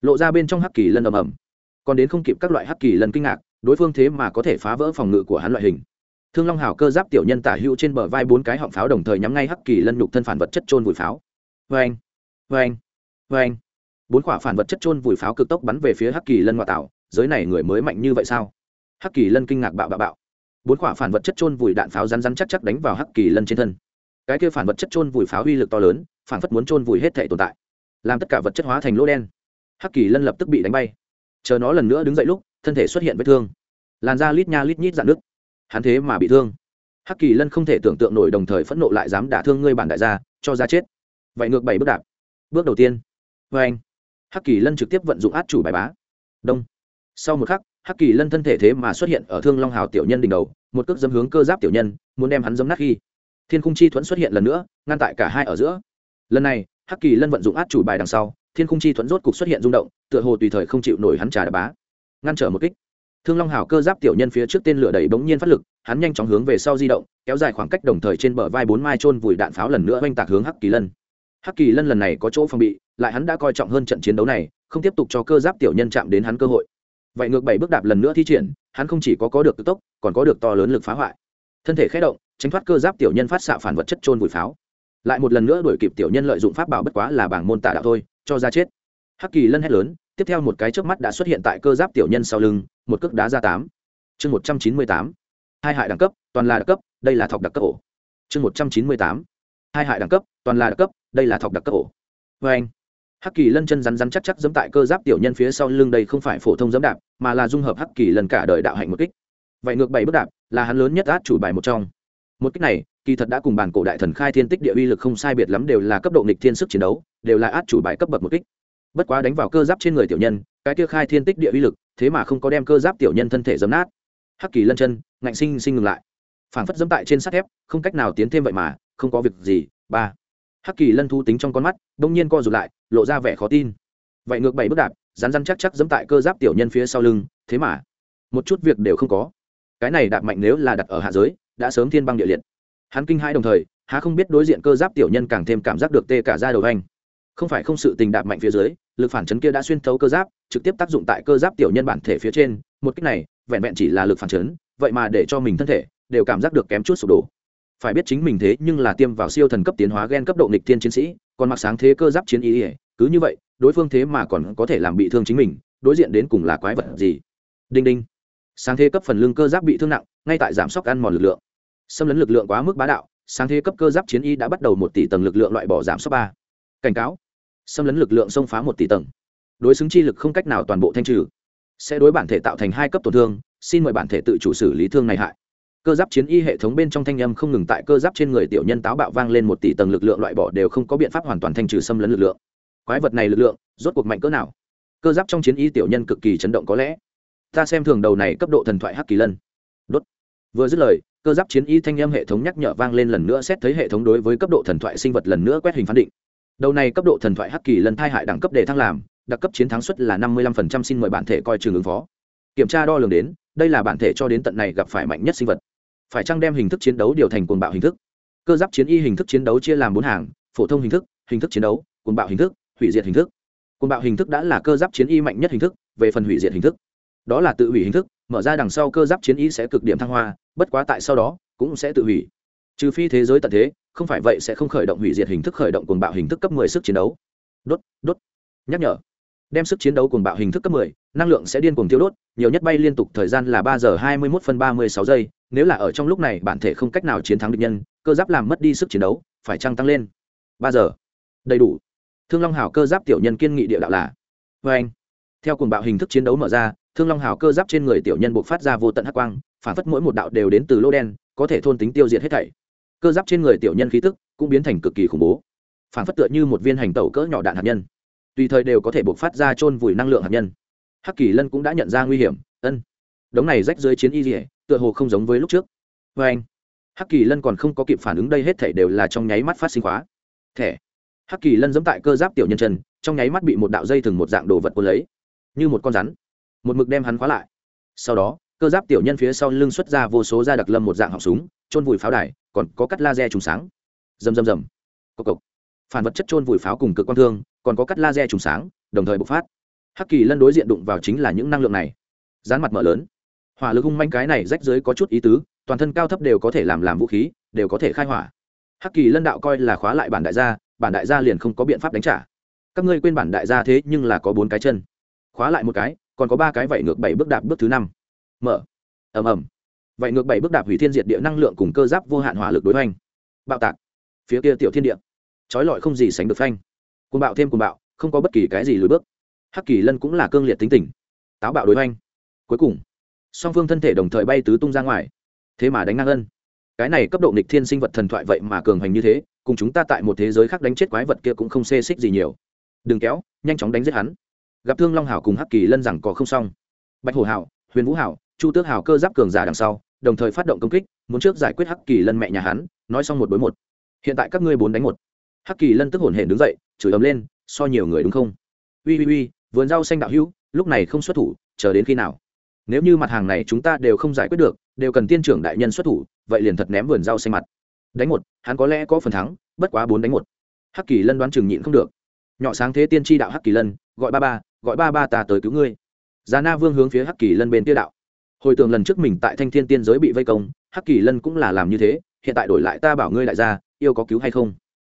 lộ ra bên trong hắc kỳ lân ầm ầm. Còn đến không kịp các loại hắc kỳ lân kinh ngạc đối phương thế mà có thể phá vỡ phòng ngự của hắn loại hình. Thương long hào cơ giáp tiểu nhân tả hữu trên bờ vai bốn cái họng pháo đồng thời nhắm ngay hắc kỳ lân nhục thân phản vật chất trôn vùi pháo. Vê anh vê anh vê anh bốn quả phản vật chất trôn vùi pháo cực tốc bắn về phía hắc kỳ lân ngoại tảo. giới này người mới mạnh như vậy sao? Hắc kỳ lân kinh ngạc bạo bạo bạo. Bốn quả phản vật chất trôn vùi đạn pháo rắn rắn chắc chắc đánh vào hắc kỳ lân trên thân. Cái kia phản vật chất trôn vùi pháo uy lực to lớn, phản phất muốn trôn vùi hết thể tồn tại. Làm tất cả vật chất hóa thành lỗ đen. Hắc kỳ lân lập tức bị đánh bay. Chờ nó lần nữa đứng dậy lúc thân thể xuất hiện vết thương. Làn da lít nha lít nhít dạn nước hắn thế mà bị thương. Hắc kỳ lân không thể tưởng tượng nổi đồng thời phẫn nộ lại dám đả thương ngươi bản đại gia, cho ra chết. Vậy ngược bảy bước đạp. Bước đầu tiên. Vê anh, hắc kỳ lân trực tiếp vận dụng át chủ bài bá. Đông. Sau một khắc, hắc kỳ lân thân thể thế mà xuất hiện ở thương long hào tiểu nhân đỉnh đầu, một cước dấm hướng cơ giáp tiểu nhân, muốn đem hắn dấm nát khi. Thiên khung chi thuẫn xuất hiện lần nữa, ngăn tại cả hai ở giữa. Lần này, hắc kỳ lân vận dụng át chủ bài đằng sau, thiên khung chi thuẫn rốt cục xuất hiện rung động, tựa hồ tùy thời không chịu nổi hắn trà đá bá ngăn trở một kích. Thương long hào cơ giáp tiểu nhân phía trước tên lửa đẩy bỗng nhiên phát lực, hắn nhanh chóng hướng về sau di động, kéo dài khoảng cách đồng thời trên bờ vai bốn mai trôn vùi đạn pháo lần nữa oanh tạc hướng hắc kỳ lân. Hắc kỳ lân lần này có chỗ phòng bị, lại hắn đã coi trọng hơn trận chiến đấu này, không tiếp tục cho cơ giáp tiểu nhân chạm đến hắn cơ hội. Vậy ngược bảy bước đạp lần nữa thi triển, hắn không chỉ có có được cực tốc, còn có được to lớn lực phá hoại. Thân thể khé động, tránh thoát cơ giáp tiểu nhân phát xạ phản vật chất trôn vùi pháo. Lại một lần nữa đuổi kịp tiểu nhân lợi dụng pháp bảo bất quá là bảng môn tả đạo thôi, cho ra chết. Hắc kỳ lân hét lớn tiếp theo một cái trước mắt đã xuất hiện tại cơ giáp tiểu nhân sau lưng, một cước đá ra tám. Chương một trăm chín mươi tám. Hai hại đẳng cấp, toàn là đặc cấp, đây là thọc đặc cấp ổ. Chương một trăm chín mươi tám. Hai hại đẳng cấp, toàn là đặc cấp, đây là thọc đặc cấp ổ. Vê anh, hắc kỳ lân chân rắn rắn chắc chắc dẫm tại cơ giáp tiểu nhân phía sau lưng đây không phải phổ thông dẫm đạp, mà là dung hợp hắc kỳ lần cả đời đạo hạnh một kích. Vậy ngược bảy bước đạp, là hắn lớn nhất át chủ bài một trong. Một kích này, kỳ thật đã cùng bản cổ đại thần khai thiên tích địa uy lực không sai biệt lắm đều là cấp độ nghịch thiên sức chiến đấu, đều là át chủ bài cấp bậc một kích bất quá đánh vào cơ giáp trên người tiểu nhân, cái kia khai thiên tích địa uy lực, thế mà không có đem cơ giáp tiểu nhân thân thể dấm nát. Hắc kỳ lân chân, ngạnh sinh sinh ngừng lại. Phảng phất dẫm tại trên sắt thép, không cách nào tiến thêm vậy mà, không có việc gì, ba. Hắc kỳ lân thu tính trong con mắt, đông nhiên co rụt lại, lộ ra vẻ khó tin. Vậy ngược bảy bước đạp rán rán chắc chắc dẫm tại cơ giáp tiểu nhân phía sau lưng, thế mà, một chút việc đều không có. Cái này đạp mạnh nếu là đặt ở hạ giới, đã sớm thiên băng địa liệt. Hắn kinh hai đồng thời, há không biết đối diện cơ giáp tiểu nhân càng thêm cảm giác được tê cả ra đầu anh không phải không sự tình đạp mạnh phía dưới, lực phản chấn kia đã xuyên thấu cơ giáp, trực tiếp tác dụng tại cơ giáp tiểu nhân bản thể phía trên. Một cách này, vẹn vẹn chỉ là lực phản chấn, vậy mà để cho mình thân thể đều cảm giác được kém chút sụp đổ. Phải biết chính mình thế nhưng là tiêm vào siêu thần cấp tiến hóa gen cấp độ nghịch thiên chiến sĩ, còn mặc sáng thế cơ giáp chiến ý ỉa cứ như vậy, đối phương thế mà còn có thể làm bị thương chính mình, đối diện đến cùng là quái vật gì? Đinh đinh. Sáng thế cấp phần lương cơ giáp bị thương nặng, ngay tại giảm sốc ăn mòn lực lượng. Xâm lấn lực lượng quá mức bá đạo, sáng thế cấp cơ giáp chiến y đã bắt đầu một tỷ tầng lực lượng loại bỏ giảm sốc ba. Cảnh cáo xâm lấn lực lượng xông phá một tỷ tầng. Đối xứng chi lực không cách nào toàn bộ thanh trừ. Sẽ đối bản thể tạo thành hai cấp tổn thương, xin mời bản thể tự chủ xử lý thương này hại. Cơ giáp chiến y hệ thống bên trong thanh âm không ngừng tại cơ giáp trên người tiểu nhân táo bạo vang lên một tỷ tầng lực lượng loại bỏ đều không có biện pháp hoàn toàn thanh trừ xâm lấn lực lượng. Quái vật này lực lượng, rốt cuộc mạnh cỡ nào? Cơ giáp trong chiến y tiểu nhân cực kỳ chấn động có lẽ. Ta xem thường đầu này cấp độ thần thoại hắc kỳ lân. Đốt. Vừa dứt lời, cơ giáp chiến y thanh âm hệ thống nhắc nhở vang lên lần nữa, xét thấy hệ thống đối với cấp độ thần thoại sinh vật lần nữa quét hình phán định đầu này cấp độ thần thoại hắc kỳ lần thai hại đẳng cấp để thăng làm, đặc cấp chiến thắng suất là năm mươi lăm phần trăm xin mời bản thể coi trường ứng phó. Kiểm tra đo lường đến, đây là bản thể cho đến tận này gặp phải mạnh nhất sinh vật. Phải chăng đem hình thức chiến đấu điều thành cuồng bạo hình thức? Cơ giáp chiến y hình thức chiến đấu chia làm bốn hàng, phổ thông hình thức hình thức chiến đấu, cuồng bạo hình thức, hủy diệt hình thức. Cuồng bạo hình thức đã là cơ giáp chiến y mạnh nhất hình thức, về phần hủy diệt hình thức. Đó là tự hủy hình thức, mở ra đằng sau cơ giáp chiến y sẽ cực điểm thăng hoa, bất quá tại sau đó, cũng sẽ tự hủy. Trừ phi thế giới tận thế không phải vậy sẽ không khởi động hủy diệt hình thức khởi động cuồng bạo hình thức cấp 10 sức chiến đấu. Đốt đốt nhắc nhở. Đem sức chiến đấu cuồng bạo hình thức cấp 10, năng lượng sẽ điên cuồng tiêu đốt nhiều nhất bay liên tục thời gian là ba giờ hai mươi một phân ba mươi sáu giây nếu là ở trong lúc này bản thể không cách nào chiến thắng địch nhân cơ giáp làm mất đi sức chiến đấu phải chăng tăng lên? Ba giờ. Đầy đủ. Thương long hào cơ giáp tiểu nhân kiên nghị địa đạo là Oen. anh. Theo cuồng bạo hình thức chiến đấu mở ra thương long hào cơ giáp trên người tiểu nhân bộc phát ra vô tận hắc quang phản phất mỗi một đạo đều đến từ lô đen có thể thôn tính tiêu diệt hết thảy cơ giáp trên người tiểu nhân khí tức cũng biến thành cực kỳ khủng bố phản phất tựa như một viên hành tẩu cỡ nhỏ đạn hạt nhân. Tùy thời đều có thể buộc phát ra chôn vùi năng lượng hạt nhân. Hắc kỳ lân cũng đã nhận ra nguy hiểm, ân. Đống này rách dưới chiến y dỉa tựa hồ không giống với lúc trước. Vê anh, hắc kỳ lân còn không có kịp phản ứng đây hết thể đều là trong nháy mắt phát sinh khóa thẻ. Hắc kỳ lân giẫm tại cơ giáp tiểu nhân chân, trong nháy mắt bị một đạo dây thừng một dạng đồ vật quân lấy, như một con rắn. Một mực đem hắn khóa lại. Sau đó, cơ giáp tiểu nhân phía sau lưng xuất ra vô số da đặc lâm một dạng họng súng trôn vùi pháo đài còn có cắt laser trùng sáng. Rầm rầm rầm. Cộc cộc. Phản vật chất trôn vùi pháo cùng cực quang thương, còn có cắt laser trùng sáng, đồng thời bộc phát. Hắc kỳ lân đối diện đụng vào chính là những năng lượng này. Dán mặt mở lớn. Hỏa lực hung manh cái này rách dưới có chút ý tứ, toàn thân cao thấp đều có thể làm làm vũ khí, đều có thể khai hỏa. Hắc kỳ lân đạo coi là khóa lại bản đại gia, bản đại gia liền không có biện pháp đánh trả. Các ngươi quên bản đại gia thế nhưng là có bốn cái chân. Khóa lại một cái, còn có ba cái vậy ngược bảy bước đạp bước thứ năm. Mở. Ầm ầm vậy ngược bảy bước đạp hủy thiên diệt địa năng lượng cùng cơ giáp vô hạn hỏa lực đối hoành. Bạo tạc. Phía kia tiểu thiên địa. Trói lọi không gì sánh được phanh. Côn bạo thêm côn bạo, không có bất kỳ cái gì lùi bước. Hắc kỳ lân cũng là cương liệt tính tình. Táo bạo đối hoành. Cuối cùng, song phương thân thể đồng thời bay tứ tung ra ngoài. Thế mà đánh ngang ân. Cái này cấp độ nghịch thiên sinh vật thần thoại vậy mà cường hành như thế, cùng chúng ta tại một thế giới khác đánh chết quái vật kia cũng không xê xích gì nhiều. Đừng kéo, nhanh chóng đánh giết hắn. Gặp thương long hảo cùng hắc kỳ lân rằng có không xong. Bạch hồ hảo, huyền vũ hảo chu tước Hào cơ giáp cường giả đằng sau, đồng thời phát động công kích, muốn trước giải quyết hắc kỳ lân mẹ nhà hắn, nói xong một đối một. Hiện tại các ngươi bốn đánh một. Hắc kỳ lân tức hồn hển đứng dậy, chửi ấm lên, so nhiều người đúng không? Ui ui ui, vườn rau xanh đạo hữu, lúc này không xuất thủ, chờ đến khi nào? Nếu như mặt hàng này chúng ta đều không giải quyết được, đều cần tiên trưởng đại nhân xuất thủ, vậy liền thật ném vườn rau xanh mặt. Đánh một, hắn có lẽ có phần thắng, bất quá bốn đánh một. Hắc kỳ lân đoán chừng nhịn không được. Nhọ sáng thế tiên tri đạo hắc kỳ lân, gọi ba ba, gọi ba ba ta tới cứu ngươi. Già na vương hướng phía hắc kỳ lân bên tiêu đạo hồi tưởng lần trước mình tại thanh thiên tiên giới bị vây công, hắc kỳ lân cũng là làm như thế, hiện tại đổi lại ta bảo ngươi đại gia, yêu có cứu hay không?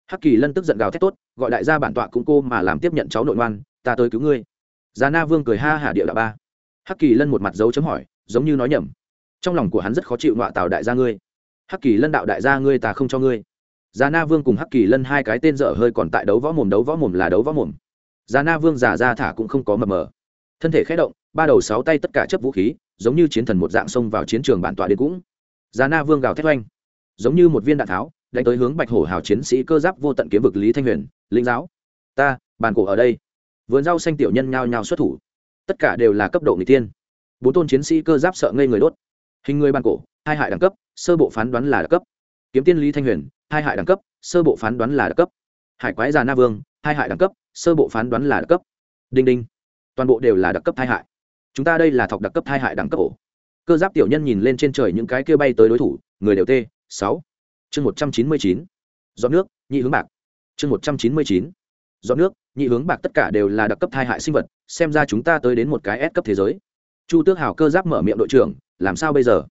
Hắc kỳ lân tức giận gào thét tốt, gọi đại gia bản tọa cũng cô mà làm tiếp nhận cháu nội ngoan, ta tới cứu ngươi. Già na vương cười ha hả địa đạo ba. Hắc kỳ lân một mặt dấu chấm hỏi, giống như nói nhầm. Trong lòng của hắn rất khó chịu nọa tào đại gia ngươi. Hắc kỳ lân đạo đại gia ngươi ta không cho ngươi. Già na vương cùng hắc kỳ lân hai cái tên dở hơi còn tại đấu võ mồm, đấu võ mồm là đấu võ mồm. Già na vương giả ra thả cũng không có mập mờ. Thân thể khé động ba đầu sáu tay tất cả chấp vũ khí, giống như chiến thần một dạng xông vào chiến trường bản tọa đến cũng. Già na vương gào thét oanh. Giống như một viên đạn tháo, đánh tới hướng bạch hổ hào chiến sĩ cơ giáp vô tận kiếm vực lý thanh huyền linh giáo. Ta, bàn cổ ở đây. Vườn rau xanh tiểu nhân nhao nhao xuất thủ. Tất cả đều là cấp độ người tiên bốn tôn chiến sĩ cơ giáp sợ ngây người đốt. Hình người bàn cổ, hai hại đẳng cấp, sơ bộ phán đoán là đặc cấp. Kiếm tiên lý thanh huyền, hai hại đẳng cấp, sơ bộ phán đoán là đặc cấp. Hải quái già na vương, hai hại đẳng cấp, sơ bộ phán đoán là đặc cấp. Đinh đinh. Toàn bộ đều là đặc cấp hai hại chúng ta đây là thọc đặc cấp hai hại đẳng cấp ổ. Cơ giáp tiểu nhân nhìn lên trên trời những cái kia bay tới đối thủ, người đều t sáu. Chương một trăm chín mươi chín. Giọt nước, nhị hướng bạc. Chương một trăm chín mươi chín. Giọt nước, nhị hướng bạc tất cả đều là đặc cấp thai hại sinh vật, xem ra chúng ta tới đến một cái S cấp thế giới. Chu tước hào cơ giáp mở miệng đội trưởng, làm sao bây giờ?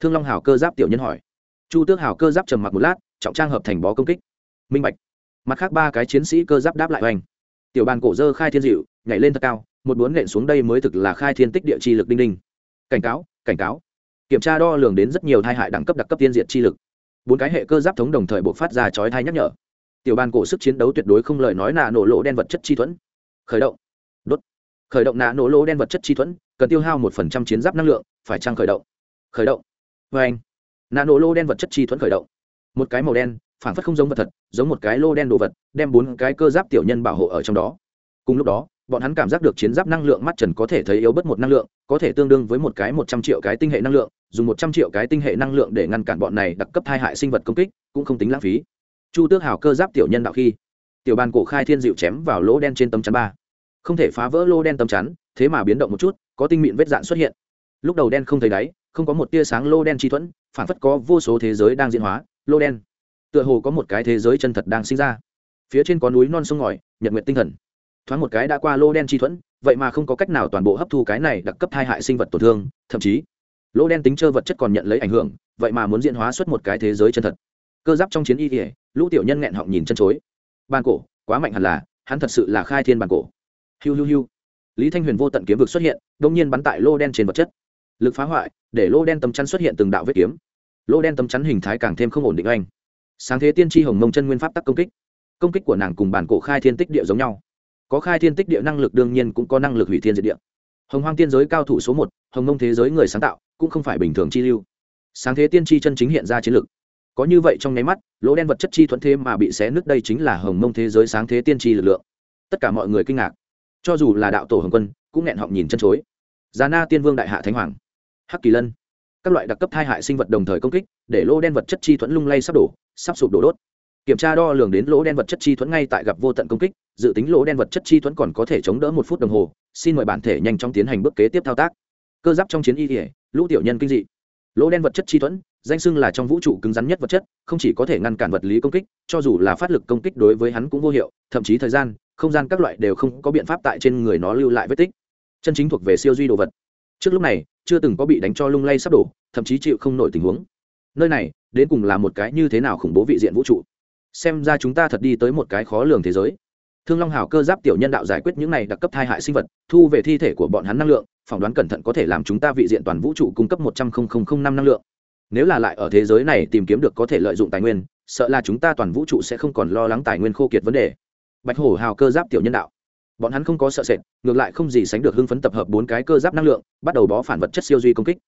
Thương long hào cơ giáp tiểu nhân hỏi. Chu tước hào cơ giáp trầm mặc một lát, trọng trang hợp thành bó công kích. Minh bạch. Mặt khác ba cái chiến sĩ cơ giáp đáp lại oanh. Tiểu bàn cổ dơ khai thiên dịu nhảy lên thật cao một bốn nện xuống đây mới thực là khai thiên tích địa chi lực đinh đinh. Cảnh cáo cảnh cáo. Kiểm tra đo lường đến rất nhiều thai hại đẳng cấp đặc cấp tiên diệt chi lực. Bốn cái hệ cơ giáp thống đồng thời buộc phát ra chói thai nhắc nhở. Tiểu ban cổ sức chiến đấu tuyệt đối không lời nói nạ nổ lỗ đen vật chất chi thuẫn. Khởi động. Đốt. Khởi động nạ nổ lỗ đen vật chất chi thuẫn, cần tiêu hao một phần trăm chiến giáp năng lượng, phải trăng khởi động? Khởi động. Vê anh. Nạ nổ lỗ đen vật chất chi thuẫn khởi động. Một cái màu đen phản phất không giống vật thật, giống một cái lô đen đồ vật, đem bốn cái cơ giáp tiểu nhân bảo hộ ở trong đó. Cùng lúc đó bọn hắn cảm giác được chiến giáp năng lượng mắt trần có thể thấy yếu bất một năng lượng, có thể tương đương với một cái một trăm triệu cái tinh hệ năng lượng, dùng một trăm triệu cái tinh hệ năng lượng để ngăn cản bọn này đặc cấp thai hại sinh vật công kích, cũng không tính lãng phí. Chu tước hào cơ giáp tiểu nhân đạo khi, tiểu bàn cổ khai thiên dịu chém vào lỗ đen trên tấm chắn ba. Không thể phá vỡ lỗ đen tấm chắn, thế mà biến động một chút, có tinh mịn vết dạn xuất hiện. Lúc đầu đen không thấy đáy, không có một tia sáng lô đen chi thuẫn phản phất có vô số thế giới đang diễn hóa lô đen. Tựa hồ có một cái thế giới chân thật đang sinh ra. Phía trên có núi non sông ngòi, nhật nguyện tinh thần thoáng một cái đã qua lô đen chi thuẫn, vậy mà không có cách nào toàn bộ hấp thu cái này đặc cấp hai hại sinh vật tổn thương, thậm chí, lô đen tính chơ vật chất còn nhận lấy ảnh hưởng, vậy mà muốn diễn hóa xuất một cái thế giới chân thật. Cơ giáp trong chiến y kỉa lũ tiểu nhân nghẹn họng nhìn chân chối. Ban cổ, quá mạnh hẳn là, hắn thật sự là khai thiên bản cổ. Hiu hiu hiu. Lý thanh huyền vô tận kiếm vực xuất hiện đông nhiên bắn tại lô đen trên vật chất. Lực phá hoại, để lô đen tấm chắn xuất hiện từng đạo vết kiếm. Lô đen tấm chắn hình thái càng thêm không ổn định anh. Sáng thế tiên tri hồng mông chân nguyên pháp tắc công kích. Công kích của nàng cùng bản cổ khai thiên tích địa giống nhau có khai thiên tích địa năng lực đương nhiên cũng có năng lực hủy thiên diệt địa. Hồng hoang tiên giới cao thủ số một, hồng mông thế giới người sáng tạo, cũng không phải bình thường chi lưu. Sáng thế tiên tri chân chính hiện ra chiến lực. Có như vậy trong nháy mắt, lỗ đen vật chất chi thuận thế mà bị xé nứt đây chính là hồng mông thế giới sáng thế tiên tri lực lượng. Tất cả mọi người kinh ngạc. Cho dù là đạo tổ hồng quân, cũng nghẹn họng nhìn chân chối. Già na tiên vương đại hạ thánh hoàng, hắc kỳ lân. Các loại đặc cấp thai hại sinh vật đồng thời công kích, để lỗ đen vật chất chi thuẫn lung lay sắp đổ, sắp sụp đổ đốt kiểm tra đo lường đến lỗ đen vật chất chi thuẫn ngay tại gặp vô tận công kích, dự tính lỗ đen vật chất chi thuẫn còn có thể chống đỡ một phút đồng hồ. Xin mời bản thể nhanh chóng tiến hành bước kế tiếp thao tác. Cơ giáp trong chiến y thể lũ tiểu nhân kinh dị. Lỗ đen vật chất chi thuẫn, danh xưng là trong vũ trụ cứng rắn nhất vật chất, không chỉ có thể ngăn cản vật lý công kích, cho dù là phát lực công kích đối với hắn cũng vô hiệu, thậm chí thời gian, không gian các loại đều không có biện pháp tại trên người nó lưu lại vết tích. Chân chính thuộc về siêu duy đồ vật. Trước lúc này, chưa từng có bị đánh cho lung lay sắp đổ, thậm chí chịu không nổi tình huống. Nơi này, đến cùng là một cái như thế nào khủng bố vị diện vũ trụ? Xem ra chúng ta thật đi tới một cái khó lường thế giới. Thương long hào cơ giáp tiểu nhân đạo giải quyết những này đặc cấp thai hại sinh vật, thu về thi thể của bọn hắn năng lượng, phỏng đoán cẩn thận có thể làm chúng ta vị diện toàn vũ trụ cung cấp một trăm linh năm năng lượng. Nếu là lại ở thế giới này tìm kiếm được có thể lợi dụng tài nguyên, sợ là chúng ta toàn vũ trụ sẽ không còn lo lắng tài nguyên khô kiệt vấn đề. Bạch hổ hào cơ giáp tiểu nhân đạo. Bọn hắn không có sợ sệt, ngược lại không gì sánh được hưng phấn tập hợp bốn cái cơ giáp năng lượng, bắt đầu bó phản vật chất siêu duy công kích.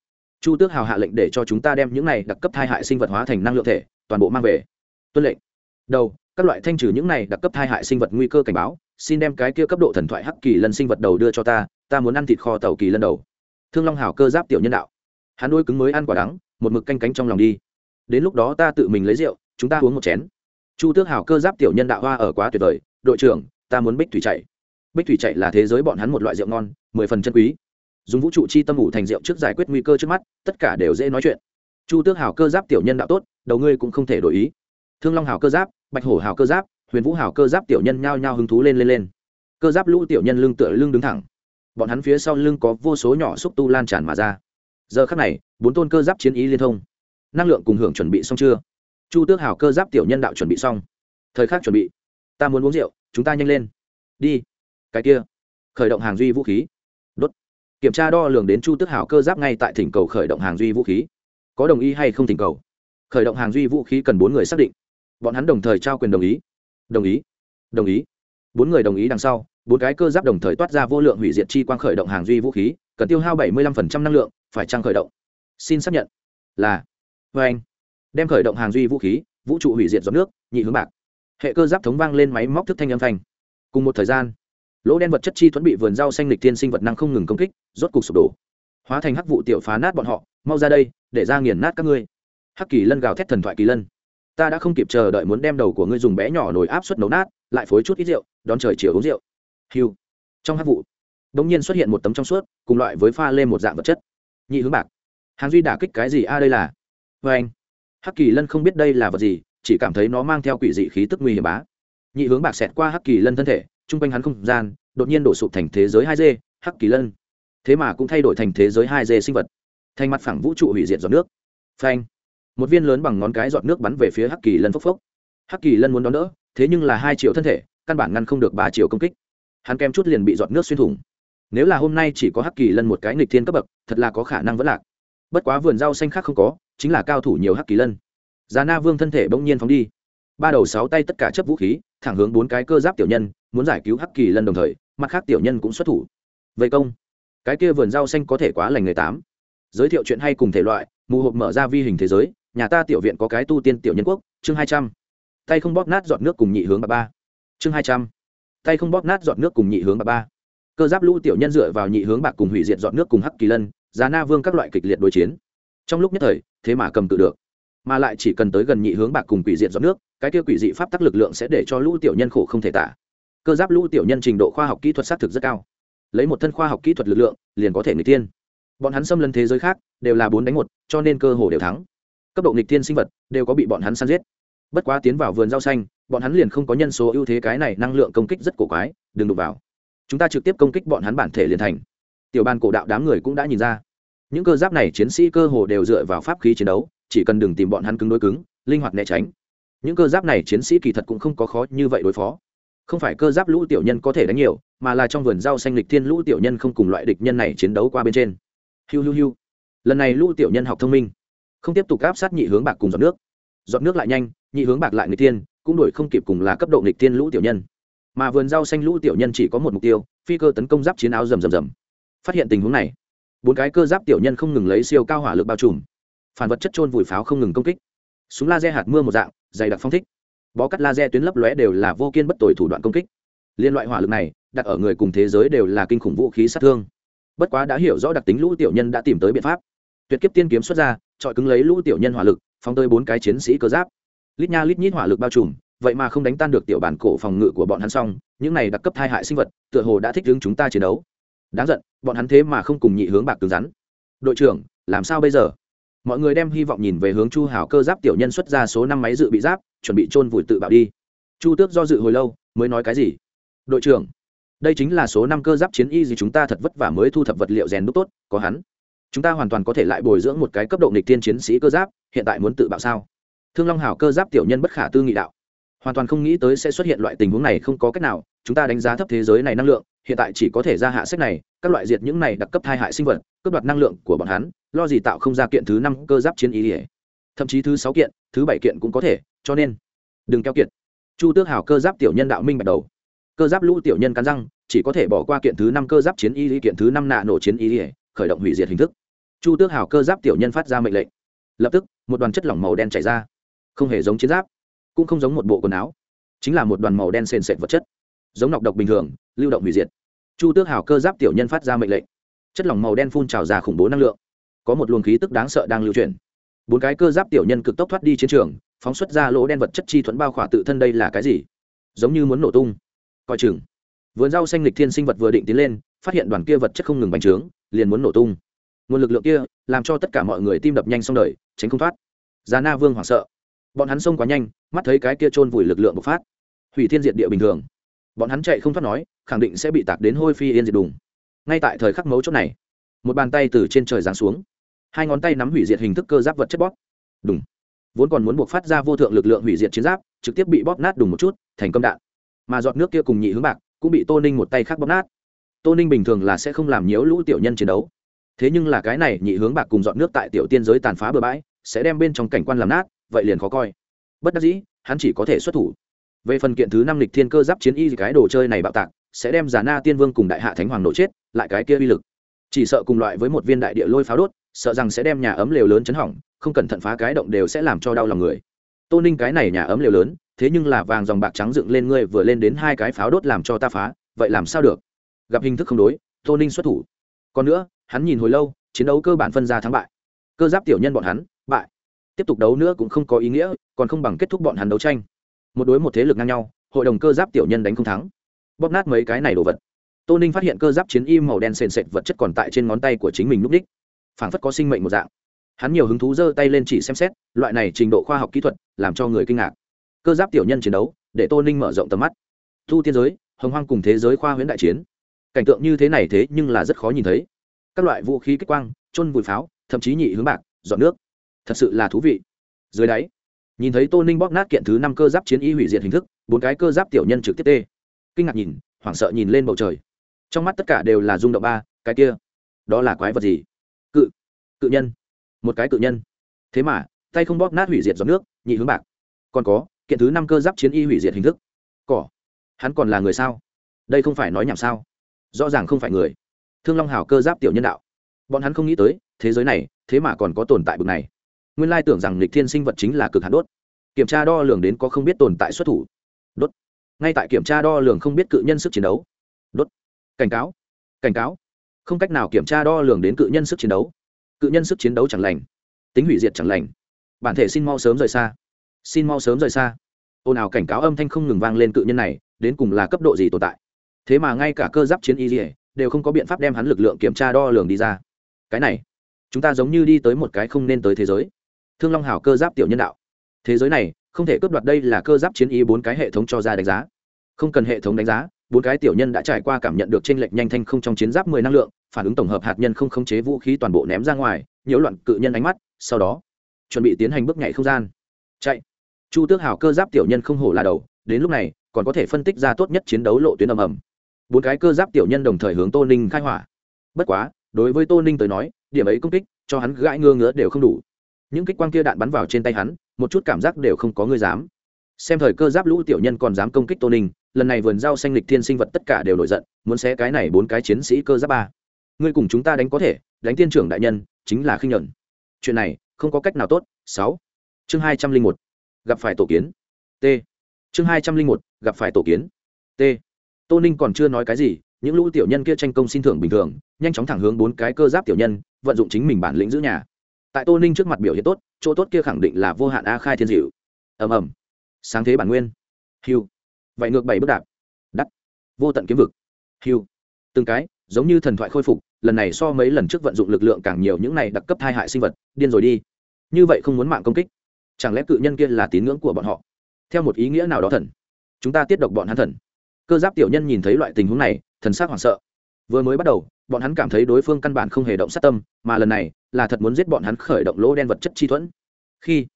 Chu tước hào hạ lệnh để cho chúng ta đem những này đặc cấp thai hại sinh vật hóa thành năng lượng thể, toàn bộ mang về. Tuân lệnh đầu, các loại thanh trừ những này đặc cấp thai hại sinh vật nguy cơ cảnh báo, xin đem cái kia cấp độ thần thoại hắc kỳ lân sinh vật đầu đưa cho ta ta muốn ăn thịt kho tàu kỳ lân đầu. Thương long Hảo cơ giáp tiểu nhân đạo. Hắn đôi cứng mới ăn quả đắng, một mực canh cánh trong lòng đi. Đến lúc đó ta tự mình lấy rượu, chúng ta uống một chén. Chu tước Hảo cơ giáp tiểu nhân đạo hoa ở quá tuyệt vời, đội trưởng, ta muốn bích thủy chạy. Bích thủy chạy là thế giới bọn hắn một loại rượu ngon, mười phần chân quý. Dùng vũ trụ chi tâm ủ thành rượu trước giải quyết nguy cơ trước mắt, tất cả đều dễ nói chuyện. Chu tước Hảo cơ giáp tiểu nhân đạo tốt, đầu ngươi cũng không thể đổi ý. Thương long Hảo cơ giáp bạch hổ hào cơ giáp, huyền vũ hào cơ giáp tiểu nhân nhao nhao hứng thú lên lên lên. Cơ giáp lũ tiểu nhân lưng tựa lưng đứng thẳng. Bọn hắn phía sau lưng có vô số nhỏ xúc tu lan tràn mà ra. Giờ khắc này, bốn tôn cơ giáp chiến ý liên thông. Năng lượng cùng hưởng chuẩn bị xong chưa? Chu tước hào cơ giáp tiểu nhân đạo chuẩn bị xong. Thời khắc chuẩn bị. Ta muốn uống rượu, chúng ta nhanh lên. Đi. Cái kia. Khởi động hàng duy vũ khí. Đốt. Kiểm tra đo lường đến chu tước hào cơ giáp ngay tại thỉnh cầu khởi động hàng duy vũ khí. Có đồng ý hay không thỉnh cầu? Khởi động hàng duy vũ khí cần bốn người xác định bọn hắn đồng thời trao quyền đồng ý. Đồng ý. Đồng ý. Bốn người đồng ý đằng sau, bốn cái cơ giáp đồng thời toát ra vô lượng hủy diệt chi quang khởi động hàng duy vũ khí, cần tiêu hao bảy mươi lăm năng lượng, phải trăng khởi động. Xin xác nhận. Là. Vê anh, đem khởi động hàng duy vũ khí, vũ trụ hủy diệt giọt nước, nhị hướng bạc. Hệ cơ giáp thống vang lên máy móc thức thanh âm thanh. Cùng một thời gian, lỗ đen vật chất chi thuẫn bị vườn rau xanh lịch tiên sinh vật năng không ngừng công kích, rốt cục sụp đổ. Hóa thành hắc vụ tiểu phá nát bọn họ, mau ra đây, để ra nghiền nát các ngươi. Hắc kỳ lân gào thét thần thoại kỳ lân ta đã không kịp chờ đợi muốn đem đầu của ngươi dùng bé nhỏ nồi áp suất nấu nát, lại phối chút ít rượu, đón trời chiều uống rượu. Hiu trong hắc vụ đ ỗ n g nhiên xuất hiện một tấm trong suốt, cùng loại với pha lên một dạng vật chất. Nhị hướng bạc. Hàng duy đả kích cái gì a à đây là? Vê anh. Hắc kỳ lân không biết đây là vật gì, chỉ cảm thấy nó mang theo quỷ dị khí tức nguy hiểm bá. Nhị hướng bạc xẹt qua hắc kỳ lân thân thể, chung quanh hắn không gian, đột nhiên đổ sụp thành thế giới hai d, hắc kỳ lân. Thế mà cũng thay đổi thành thế giới hai d sinh vật. Thành mặt phẳng vũ trụ hủy diệt giọt nước. Phanh một viên lớn bằng ngón cái giọt nước bắn về phía hắc kỳ lân phốc phốc. Hắc kỳ lân muốn đón đỡ, thế nhưng là hai triệu thân thể, căn bản ngăn không được ba triệu công kích. Hắn kem chút liền bị giọt nước xuyên thủng. Nếu là hôm nay chỉ có hắc kỳ lân một cái nghịch thiên cấp bậc, thật là có khả năng vẫn lạc. Bất quá vườn rau xanh khác không có, chính là cao thủ nhiều hắc kỳ lân. Già na vương thân thể bỗng nhiên phóng đi. Ba đầu sáu tay tất cả chấp vũ khí, thẳng hướng bốn cái cơ giáp tiểu nhân, muốn giải cứu hắc kỳ lân đồng thời, mặt khác tiểu nhân cũng xuất thủ. Vây công, cái kia vườn rau xanh có thể quá lành người tám. Giới thiệu chuyện hay cùng thể loại, mù hộp mở ra vi hình thế giới nhà ta tiểu viện có cái tu tiên tiểu nhân quốc, chương hai trăm. Tay không bóp nát giọt nước cùng nhị hướng bà ba. Chương hai trăm. Tay không bóp nát giọt nước cùng nhị hướng bà ba. Cơ giáp lũ tiểu nhân dựa vào nhị hướng bạc cùng hủy diệt giọt nước cùng hắc kỳ lân, giá na vương các loại kịch liệt đối chiến. Trong lúc nhất thời, thế mà cầm cự được. Mà lại chỉ cần tới gần nhị hướng bạc cùng quỷ diệt giọt nước, cái kia quỷ dị pháp tắc lực lượng sẽ để cho lũ tiểu nhân khổ không thể tả. Cơ giáp lũ tiểu nhân trình độ khoa học kỹ thuật xác thực rất cao. Lấy một thân khoa học kỹ thuật lực lượng, liền có thể người tiên bọn hắn xâm lấn thế giới khác, đều là bốn đánh một, cho nên cơ hồ đều thắng cấp độ nghịch thiên sinh vật đều có bị bọn hắn săn giết. Bất quá tiến vào vườn rau xanh, bọn hắn liền không có nhân số ưu thế cái này năng lượng công kích rất cổ quái, đừng đụng vào. Chúng ta trực tiếp công kích bọn hắn bản thể liền thành. Tiểu ban cổ đạo đám người cũng đã nhìn ra. Những cơ giáp này chiến sĩ cơ hồ đều dựa vào pháp khí chiến đấu, chỉ cần đừng tìm bọn hắn cứng đối cứng, linh hoạt né tránh. Những cơ giáp này chiến sĩ kỳ thật cũng không có khó như vậy đối phó. Không phải cơ giáp lũ tiểu nhân có thể đánh nhiều, mà là trong vườn rau xanh lịch thiên lũ tiểu nhân không cùng loại địch nhân này chiến đấu qua bên trên. Hiu hiu hiu. Lần này lũ tiểu nhân học thông minh không tiếp tục áp sát nhị hướng bạc cùng giọt nước. Giọt nước lại nhanh, nhị hướng bạc lại người tiên cũng đổi không kịp cùng là cấp độ nghịch tiên lũ tiểu nhân. Mà vườn rau xanh lũ tiểu nhân chỉ có một mục tiêu, phi cơ tấn công giáp chiến áo rầm rầm rầm. Phát hiện tình huống này, bốn cái cơ giáp tiểu nhân không ngừng lấy siêu cao hỏa lực bao trùm. Phản vật chất trôn vùi pháo không ngừng công kích. Súng laser hạt mưa một dạng, dày đặc phong thích. Bó cắt laser tuyến lấp lóe đều là vô kiên bất tội thủ đoạn công kích. Liên loại hỏa lực này, đặt ở người cùng thế giới đều là kinh khủng vũ khí sát thương. Bất quá đã hiểu rõ đặc tính lũ tiểu nhân đã tìm tới biện pháp. Tuyệt kiếp tiên kiếm xuất ra trọi cứng lấy lũ tiểu nhân hỏa lực, phóng tới bốn cái chiến sĩ cơ giáp. Lít nha lít nhít hỏa lực bao trùm, vậy mà không đánh tan được tiểu bản cổ phòng ngự của bọn hắn xong, những này đặc cấp thai hại sinh vật, tựa hồ đã thích hướng chúng ta chiến đấu. Đáng giận, bọn hắn thế mà không cùng nhị hướng bạc cứng rắn. Đội trưởng, làm sao bây giờ? Mọi người đem hy vọng nhìn về hướng chu hảo cơ giáp tiểu nhân xuất ra số năm máy dự bị giáp, chuẩn bị chôn vùi tự bạo đi. Chu tước do dự hồi lâu, mới nói cái gì? Đội trưởng, đây chính là số năm cơ giáp chiến y gì chúng ta thật vất vả mới thu thập vật liệu rèn đúc tốt, có hắn chúng ta hoàn toàn có thể lại bồi dưỡng một cái cấp độ nghịch tiên chiến sĩ cơ giáp, hiện tại muốn tự bạo sao? Thương long hảo cơ giáp tiểu nhân bất khả tư nghị đạo. Hoàn toàn không nghĩ tới sẽ xuất hiện loại tình huống này, không có cách nào, chúng ta đánh giá thấp thế giới này năng lượng, hiện tại chỉ có thể ra hạ sách này, các loại diệt những này đặc cấp thai hại sinh vật, cướp đoạt năng lượng của bọn hắn, lo gì tạo không ra kiện thứ năm cơ giáp chiến ý ỉa thậm chí thứ sáu kiện, thứ bảy kiện cũng có thể, cho nên, đừng keo kiệt. Chu tước hảo cơ giáp tiểu nhân đạo minh bạch đầu. Cơ giáp lũ tiểu nhân cắn răng, chỉ có thể bỏ qua kiện thứ năm cơ giáp chiến y kiện thứ năm nạ nổ chiến y khởi động hủy diệt hình thức chu tước hảo cơ giáp tiểu nhân phát ra mệnh lệnh. Lập tức, một đoàn chất lỏng màu đen chảy ra. Không hề giống chiến giáp, cũng không giống một bộ quần áo, chính là một đoàn màu đen sền sệt vật chất, giống nọc độc bình thường, lưu động hủy diệt. Chu tước hào cơ giáp tiểu nhân phát ra mệnh lệnh. Chất lỏng màu đen phun trào ra khủng bố năng lượng. Có một luồng khí tức đáng sợ đang lưu chuyển. Bốn cái cơ giáp tiểu nhân cực tốc thoát đi chiến trường, phóng xuất ra lỗ đen vật chất chi thuẫn bao khỏa tự thân đây là cái gì? Giống như muốn nổ tung. Coi chừng. Vườn rau xanh lịch thiên sinh vật vừa định tiến lên, phát hiện đoàn kia vật chất không ngừng bành trướng, liền muốn nổ tung nguồn lực lượng kia làm cho tất cả mọi người tim đập nhanh xong đời, tránh không thoát. Già na vương hoảng sợ. Bọn hắn xông quá nhanh, mắt thấy cái kia trôn vùi lực lượng bộc phát. Hủy thiên diệt địa bình thường. Bọn hắn chạy không thoát nói, khẳng định sẽ bị tạc đến hôi phi yên diệt đùng. Ngay tại thời khắc mấu chốt này, một bàn tay từ trên trời giáng xuống. Hai ngón tay nắm hủy diệt hình thức cơ giáp vật chất bóp. Đùng. Vốn còn muốn buộc phát ra vô thượng lực lượng hủy diệt chiến giáp, trực tiếp bị bóp nát đùng một chút, thành công đạn. Mà giọt nước kia cùng nhị hướng bạc cũng bị tô ninh một tay khác bóp nát. Tô ninh bình thường là sẽ không làm nhiễu lũ tiểu nhân chiến đấu thế nhưng là cái này nhị hướng bạc cùng dọn nước tại tiểu tiên giới tàn phá bừa bãi, sẽ đem bên trong cảnh quan làm nát, vậy liền khó coi. Bất đắc dĩ, hắn chỉ có thể xuất thủ. Về phần kiện thứ năm lịch thiên cơ giáp chiến y cái đồ chơi này bạo tạc, sẽ đem giả na tiên vương cùng đại hạ thánh hoàng nổ chết, lại cái kia uy lực. Chỉ sợ cùng loại với một viên đại địa lôi pháo đốt, sợ rằng sẽ đem nhà ấm lều lớn chấn hỏng, không cẩn thận phá cái động đều sẽ làm cho đau lòng người. Tô ninh cái này nhà ấm lều lớn, thế nhưng là vàng dòng bạc trắng dựng lên ngươi vừa lên đến hai cái pháo đốt làm cho ta phá, vậy làm sao được? Gặp hình thức không đối, tô ninh xuất thủ. Còn nữa hắn nhìn hồi lâu, chiến đấu cơ bản phân ra thắng bại. Cơ giáp tiểu nhân bọn hắn, bại. Tiếp tục đấu nữa cũng không có ý nghĩa, còn không bằng kết thúc bọn hắn đấu tranh. Một đối một thế lực ngang nhau, hội đồng cơ giáp tiểu nhân đánh không thắng. Bóp nát mấy cái này đồ vật. Tô ninh phát hiện cơ giáp chiến y màu đen sền sệt vật chất còn tại trên ngón tay của chính mình núp đích. Phảng phất có sinh mệnh một dạng. Hắn nhiều hứng thú giơ tay lên chỉ xem xét, loại này trình độ khoa học kỹ thuật làm cho người kinh ngạc. Cơ giáp tiểu nhân chiến đấu, để tô ninh mở rộng tầm mắt. Thu tiên giới, hồng hoang cùng thế giới khoa huyễn đại chiến. Cảnh tượng như thế này thế nhưng là rất khó nhìn thấy các loại vũ khí kích quang trôn vùi pháo, thậm chí nhị hướng bạc dọn nước. Thật sự là thú vị. Dưới đáy, nhìn thấy tô ninh bóp nát kiện thứ năm cơ giáp chiến y hủy diệt hình thức, bốn cái cơ giáp tiểu nhân trực tiếp tê. Kinh ngạc nhìn, hoảng sợ nhìn lên bầu trời. Trong mắt tất cả đều là rung động ba, cái kia, đó là quái vật gì? Cự cự nhân. Một cái cự nhân. Thế mà, tay không bóp nát hủy diệt giọt nước, nhị hướng bạc. Còn có, kiện thứ năm cơ giáp chiến y hủy diệt hình thức. Cỏ, hắn còn là người sao? Đây không phải nói nhảm sao? Rõ ràng không phải người thương long hào cơ giáp tiểu nhân đạo. Bọn hắn không nghĩ tới, thế giới này, thế mà còn có tồn tại bực này. Nguyên lai tưởng rằng lịch thiên sinh vật chính là cực hạt đốt. Kiểm tra đo lường đến có không biết tồn tại xuất thủ. Đốt. Ngay tại kiểm tra đo lường không biết cự nhân sức chiến đấu. Đốt. Cảnh cáo. Cảnh cáo. Không cách nào kiểm tra đo lường đến cự nhân sức chiến đấu. Cự nhân sức chiến đấu chẳng lành. Tính hủy diệt chẳng lành. Bản thể xin mau sớm rời xa. Xin mau sớm rời xa. Ồn ào cảnh cáo âm thanh không ngừng vang lên cự nhân này, đến cùng là cấp độ gì tồn tại? Thế mà ngay cả cơ giáp chiến y dỉa đều không có biện pháp đem hắn lực lượng kiểm tra đo lường đi ra. Cái này, chúng ta giống như đi tới một cái không nên tới thế giới. Thương long hảo cơ giáp tiểu nhân đạo. Thế giới này, không thể cướp đoạt đây là cơ giáp chiến ý bốn cái hệ thống cho ra đánh giá. Không cần hệ thống đánh giá, bốn cái tiểu nhân đã trải qua cảm nhận được tranh lệch nhanh thanh không trong chiến giáp mười năng lượng, phản ứng tổng hợp hạt nhân không khống chế vũ khí toàn bộ ném ra ngoài, nhiễu loạn cự nhân ánh mắt, sau đó, chuẩn bị tiến hành bước nhảy không gian. Chạy. Chu tước hào cơ giáp tiểu nhân không hổ là đầu, đến lúc này, còn có thể phân tích ra tốt nhất chiến đấu lộ tuyến ầm ầm bốn cái cơ giáp tiểu nhân đồng thời hướng tô ninh khai hỏa. Bất quá, đối với tô ninh tới nói, điểm ấy công kích cho hắn gãi ngơ ngứa đều không đủ. Những kích quang kia đạn bắn vào trên tay hắn, một chút cảm giác đều không có người dám. Xem thời cơ giáp lũ tiểu nhân còn dám công kích tô ninh, lần này vườn rau xanh lịch thiên sinh vật tất cả đều nổi giận, muốn xé cái này bốn cái chiến sĩ cơ giáp ba. Ngươi cùng chúng ta đánh có thể, đánh tiên trưởng đại nhân, chính là khinh nhuận. Chuyện này, không có cách nào tốt. Sáu. Chương hai trăm linh một. Gặp phải tổ kiến. T. Chương hai trăm linh một. Gặp phải tổ kiến. T tô ninh còn chưa nói cái gì, những lũ tiểu nhân kia tranh công xin thưởng bình thường, nhanh chóng thẳng hướng bốn cái cơ giáp tiểu nhân, vận dụng chính mình bản lĩnh giữ nhà. Tại tô ninh trước mặt biểu hiện tốt, chỗ tốt kia khẳng định là vô hạn a khai thiên diệu. Ầm ầm. Sáng thế bản nguyên. Hiu vậy ngược bảy bước đạp. Đắt. Vô tận kiếm vực. Hiu từng cái, giống như thần thoại khôi phục, lần này so mấy lần trước vận dụng lực lượng càng nhiều những này đặc cấp thai hại sinh vật, điên rồi đi. Như vậy không muốn mạng công kích. Chẳng lẽ cự nhân kia là tín ngưỡng của bọn họ? Theo một ý nghĩa nào đó thần? Chúng ta tiết độc bọn hắn thần cơ giáp tiểu nhân nhìn thấy loại tình huống này, thần s á c hoảng sợ. Vừa mới bắt đầu, bọn hắn cảm thấy đối phương căn bản không hề động sát tâm, mà lần này là thật muốn giết bọn hắn khởi động lỗ đen vật chất chi thuẫn. Khi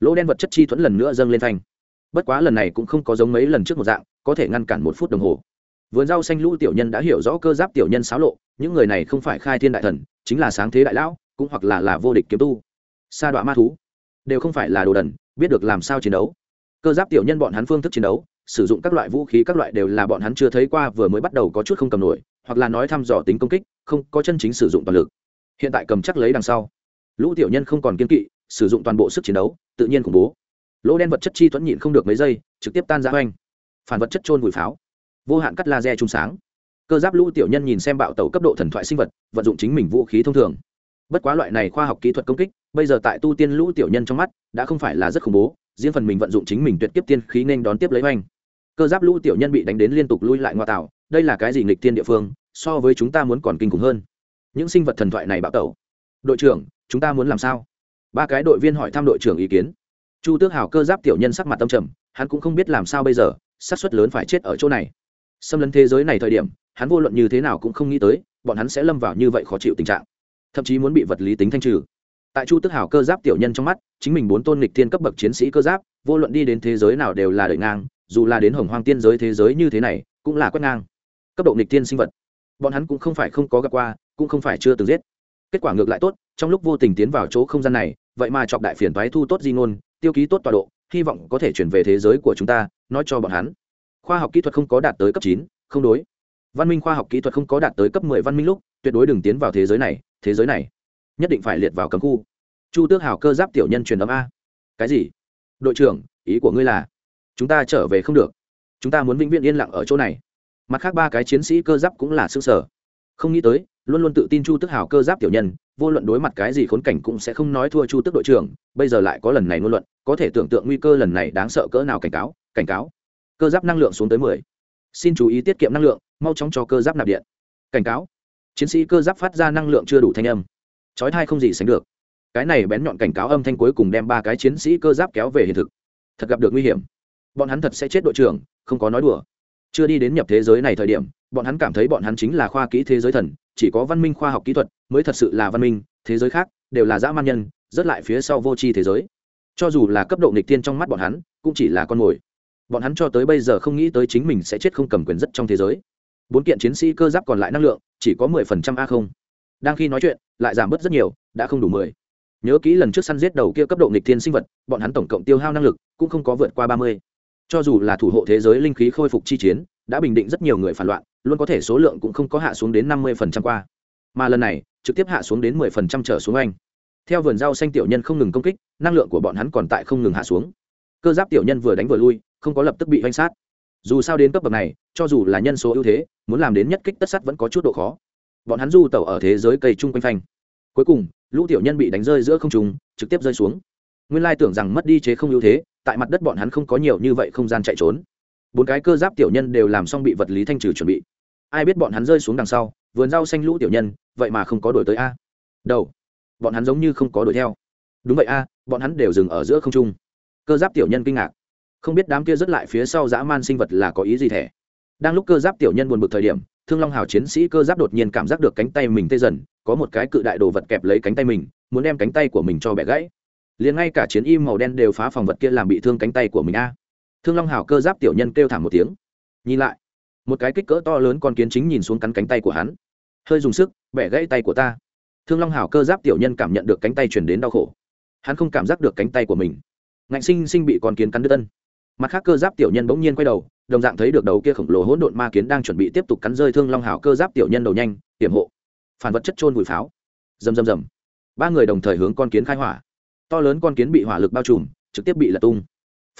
lỗ đen vật chất chi thuẫn lần nữa dâng lên thanh bất quá lần này cũng không có giống mấy lần trước một dạng, có thể ngăn cản một phút đồng hồ. Vườn rau xanh lũ tiểu nhân đã hiểu rõ cơ giáp tiểu nhân xáo lộ, những người này không phải khai thiên đại thần, chính là sáng thế đại lão, cũng hoặc là là vô địch kiếm tu. Sa đọa ma thú, đều không phải là đồ đần, biết được làm sao chiến đấu. Cơ giáp tiểu nhân bọn hắn phương thức chiến đấu sử dụng các loại vũ khí các loại đều là bọn hắn chưa thấy qua, vừa mới bắt đầu có chút không cầm nổi, hoặc là nói thăm dò tính công kích, không có chân chính sử dụng toàn lực. Hiện tại cầm chắc lấy đằng sau. Lũ tiểu nhân không còn kiên kỵ, sử dụng toàn bộ sức chiến đấu, tự nhiên khủng bố. Lỗ đen vật chất chi thuẫn nhịn không được mấy giây, trực tiếp tan ra oanh phản vật chất trôn vùi pháo. Vô hạn cắt laser trung sáng. Cơ giáp lũ tiểu nhân nhìn xem bạo tàu cấp độ thần thoại sinh vật, vận dụng chính mình vũ khí thông thường. Bất quá loại này khoa học kỹ thuật công kích, bây giờ tại tu tiên lũ tiểu nhân trong mắt, đã không phải là rất khủng bố riêng phần mình vận dụng chính mình tuyệt kiếp tiên khí nên đón tiếp lấy oanh. Cơ giáp lũ tiểu nhân bị đánh đến liên tục lui lại ngoại tảo. đây là cái gì nghịch tiên địa phương, so với chúng ta muốn còn kinh khủng hơn. Những sinh vật thần thoại này bạo tẩu. Đội trưởng, chúng ta muốn làm sao? Ba cái đội viên hỏi thăm đội trưởng ý kiến. Chu tước hào cơ giáp tiểu nhân sắc mặt tâm trầm, hắn cũng không biết làm sao bây giờ, xác suất lớn phải chết ở chỗ này. Xâm lấn thế giới này thời điểm, hắn vô luận như thế nào cũng không nghĩ tới, bọn hắn sẽ lâm vào như vậy khó chịu tình trạng. Thậm chí muốn bị vật lý tính thanh trừ tại chu Tức Hảo cơ giáp tiểu nhân trong mắt, chính mình bốn tôn lịch thiên cấp bậc chiến sĩ cơ giáp, vô luận đi đến thế giới nào đều là đợi ngang, dù là đến hồng hoang tiên giới thế giới như thế này, cũng là quét ngang. Cấp độ lịch thiên sinh vật, bọn hắn cũng không phải không có gặp qua, cũng không phải chưa từng giết. Kết quả ngược lại tốt, trong lúc vô tình tiến vào chỗ không gian này, vậy mà chọc đại phiền toái thu tốt di ngôn, tiêu ký tốt tọa độ, hy vọng có thể chuyển về thế giới của chúng ta, nói cho bọn hắn. Khoa học kỹ thuật không có đạt tới cấp chín, không đối. Văn minh khoa học kỹ thuật không có đạt tới cấp mười văn minh lúc, tuyệt đối đừng tiến vào thế giới này, thế giới này nhất định phải liệt vào cấm khu. Chu tước hào cơ giáp tiểu nhân truyền ấm a. Cái gì? Đội trưởng, ý của ngươi là, chúng ta trở về không được. Chúng ta muốn vĩnh viễn yên lặng ở chỗ này. Mặt khác ba cái chiến sĩ cơ giáp cũng là xương sở không nghĩ tới, luôn luôn tự tin chu Tước hào cơ giáp tiểu nhân, vô luận đối mặt cái gì khốn cảnh cũng sẽ không nói thua chu Tước đội trưởng. Bây giờ lại có lần này ngôn luận, có thể tưởng tượng nguy cơ lần này đáng sợ cỡ nào cảnh cáo cảnh cáo. Cơ giáp năng lượng xuống tới mười. Xin chú ý tiết kiệm năng lượng, mau chóng cho cơ giáp nạp điện. Cảnh cáo. Chiến sĩ cơ giáp phát ra năng lượng chưa đủ thanh âm chói thai không gì sánh được. Cái này bén nhọn cảnh cáo âm thanh cuối cùng đem ba cái chiến sĩ cơ giáp kéo về hiện thực. Thật gặp được nguy hiểm. Bọn hắn thật sẽ chết đội trưởng, không có nói đùa. Chưa đi đến nhập thế giới này thời điểm, bọn hắn cảm thấy bọn hắn chính là khoa kỹ thế giới thần, chỉ có văn minh khoa học kỹ thuật mới thật sự là văn minh, thế giới khác đều là dã man nhân, rất lại phía sau vô tri thế giới. Cho dù là cấp độ nghịch tiên trong mắt bọn hắn, cũng chỉ là con mồi. Bọn hắn cho tới bây giờ không nghĩ tới chính mình sẽ chết không cầm quyền rất trong thế giới. Bốn kiện chiến sĩ cơ giáp còn lại năng lượng, chỉ có mười phần trăm a không đang khi nói chuyện, lại giảm bớt rất nhiều, đã không đủ mười. Nhớ kỹ lần trước săn giết đầu kia cấp độ nghịch thiên sinh vật, bọn hắn tổng cộng tiêu hao năng lực cũng không có vượt qua ba mươi. Cho dù là thủ hộ thế giới linh khí khôi phục chi chiến, đã bình định rất nhiều người phản loạn, luôn có thể số lượng cũng không có hạ xuống đến năm mươi phần trăm qua. Mà lần này, trực tiếp hạ xuống đến mười phần trăm trở xuống anh. Theo vườn rau xanh tiểu nhân không ngừng công kích, năng lượng của bọn hắn còn tại không ngừng hạ xuống. Cơ giáp tiểu nhân vừa đánh vừa lui, không có lập tức bị oanh sát. Dù sao đến cấp bậc này, cho dù là nhân số ưu thế, muốn làm đến nhất kích tất sắt vẫn có chút độ khó bọn hắn du tẩu ở thế giới cây chung quanh phanh. Cuối cùng, lũ tiểu nhân bị đánh rơi giữa không trùng trực tiếp rơi xuống. Nguyên lai tưởng rằng mất đi chế không ưu thế, tại mặt đất bọn hắn không có nhiều như vậy không gian chạy trốn. Bốn cái cơ giáp tiểu nhân đều làm xong bị vật lý thanh trừ chuẩn bị. Ai biết bọn hắn rơi xuống đằng sau, vườn rau xanh lũ tiểu nhân, vậy mà không có đổi tới a. Đầu, bọn hắn giống như không có đuổi theo. Đúng vậy a, bọn hắn đều dừng ở giữa không trung. Cơ giáp tiểu nhân kinh ngạc. Không biết đám kia rất lại phía sau dã man sinh vật là có ý gì thẻ. Đang lúc cơ giáp tiểu nhân buồn bực thời điểm thương long hào chiến sĩ cơ giáp đột nhiên cảm giác được cánh tay mình tê dần, có một cái cự đại đồ vật kẹp lấy cánh tay mình, muốn đem cánh tay của mình cho bẻ gãy. Liền ngay cả chiến y màu đen đều phá phòng vật kia làm bị thương cánh tay của mình a. Thương long hào cơ giáp tiểu nhân kêu thảm một tiếng. Nhìn lại, một cái kích cỡ to lớn con kiến chính nhìn xuống cắn cánh tay của hắn. Hơi dùng sức, bẻ gãy tay của ta. Thương long hào cơ giáp tiểu nhân cảm nhận được cánh tay chuyển đến đau khổ. Hắn không cảm giác được cánh tay của mình. Ngạnh sinh sinh bị con kiến cắn đứt tân mặt khác cơ giáp tiểu nhân bỗng nhiên quay đầu đồng dạng thấy được đầu kia khổng lồ hỗn độn ma kiến đang chuẩn bị tiếp tục cắn rơi thương long hào cơ giáp tiểu nhân đầu nhanh hiểm hộ. Phản vật chất trôn vùi pháo. Rầm rầm rầm. Ba người đồng thời hướng con kiến khai hỏa. To lớn con kiến bị hỏa lực bao trùm trực tiếp bị lật tung.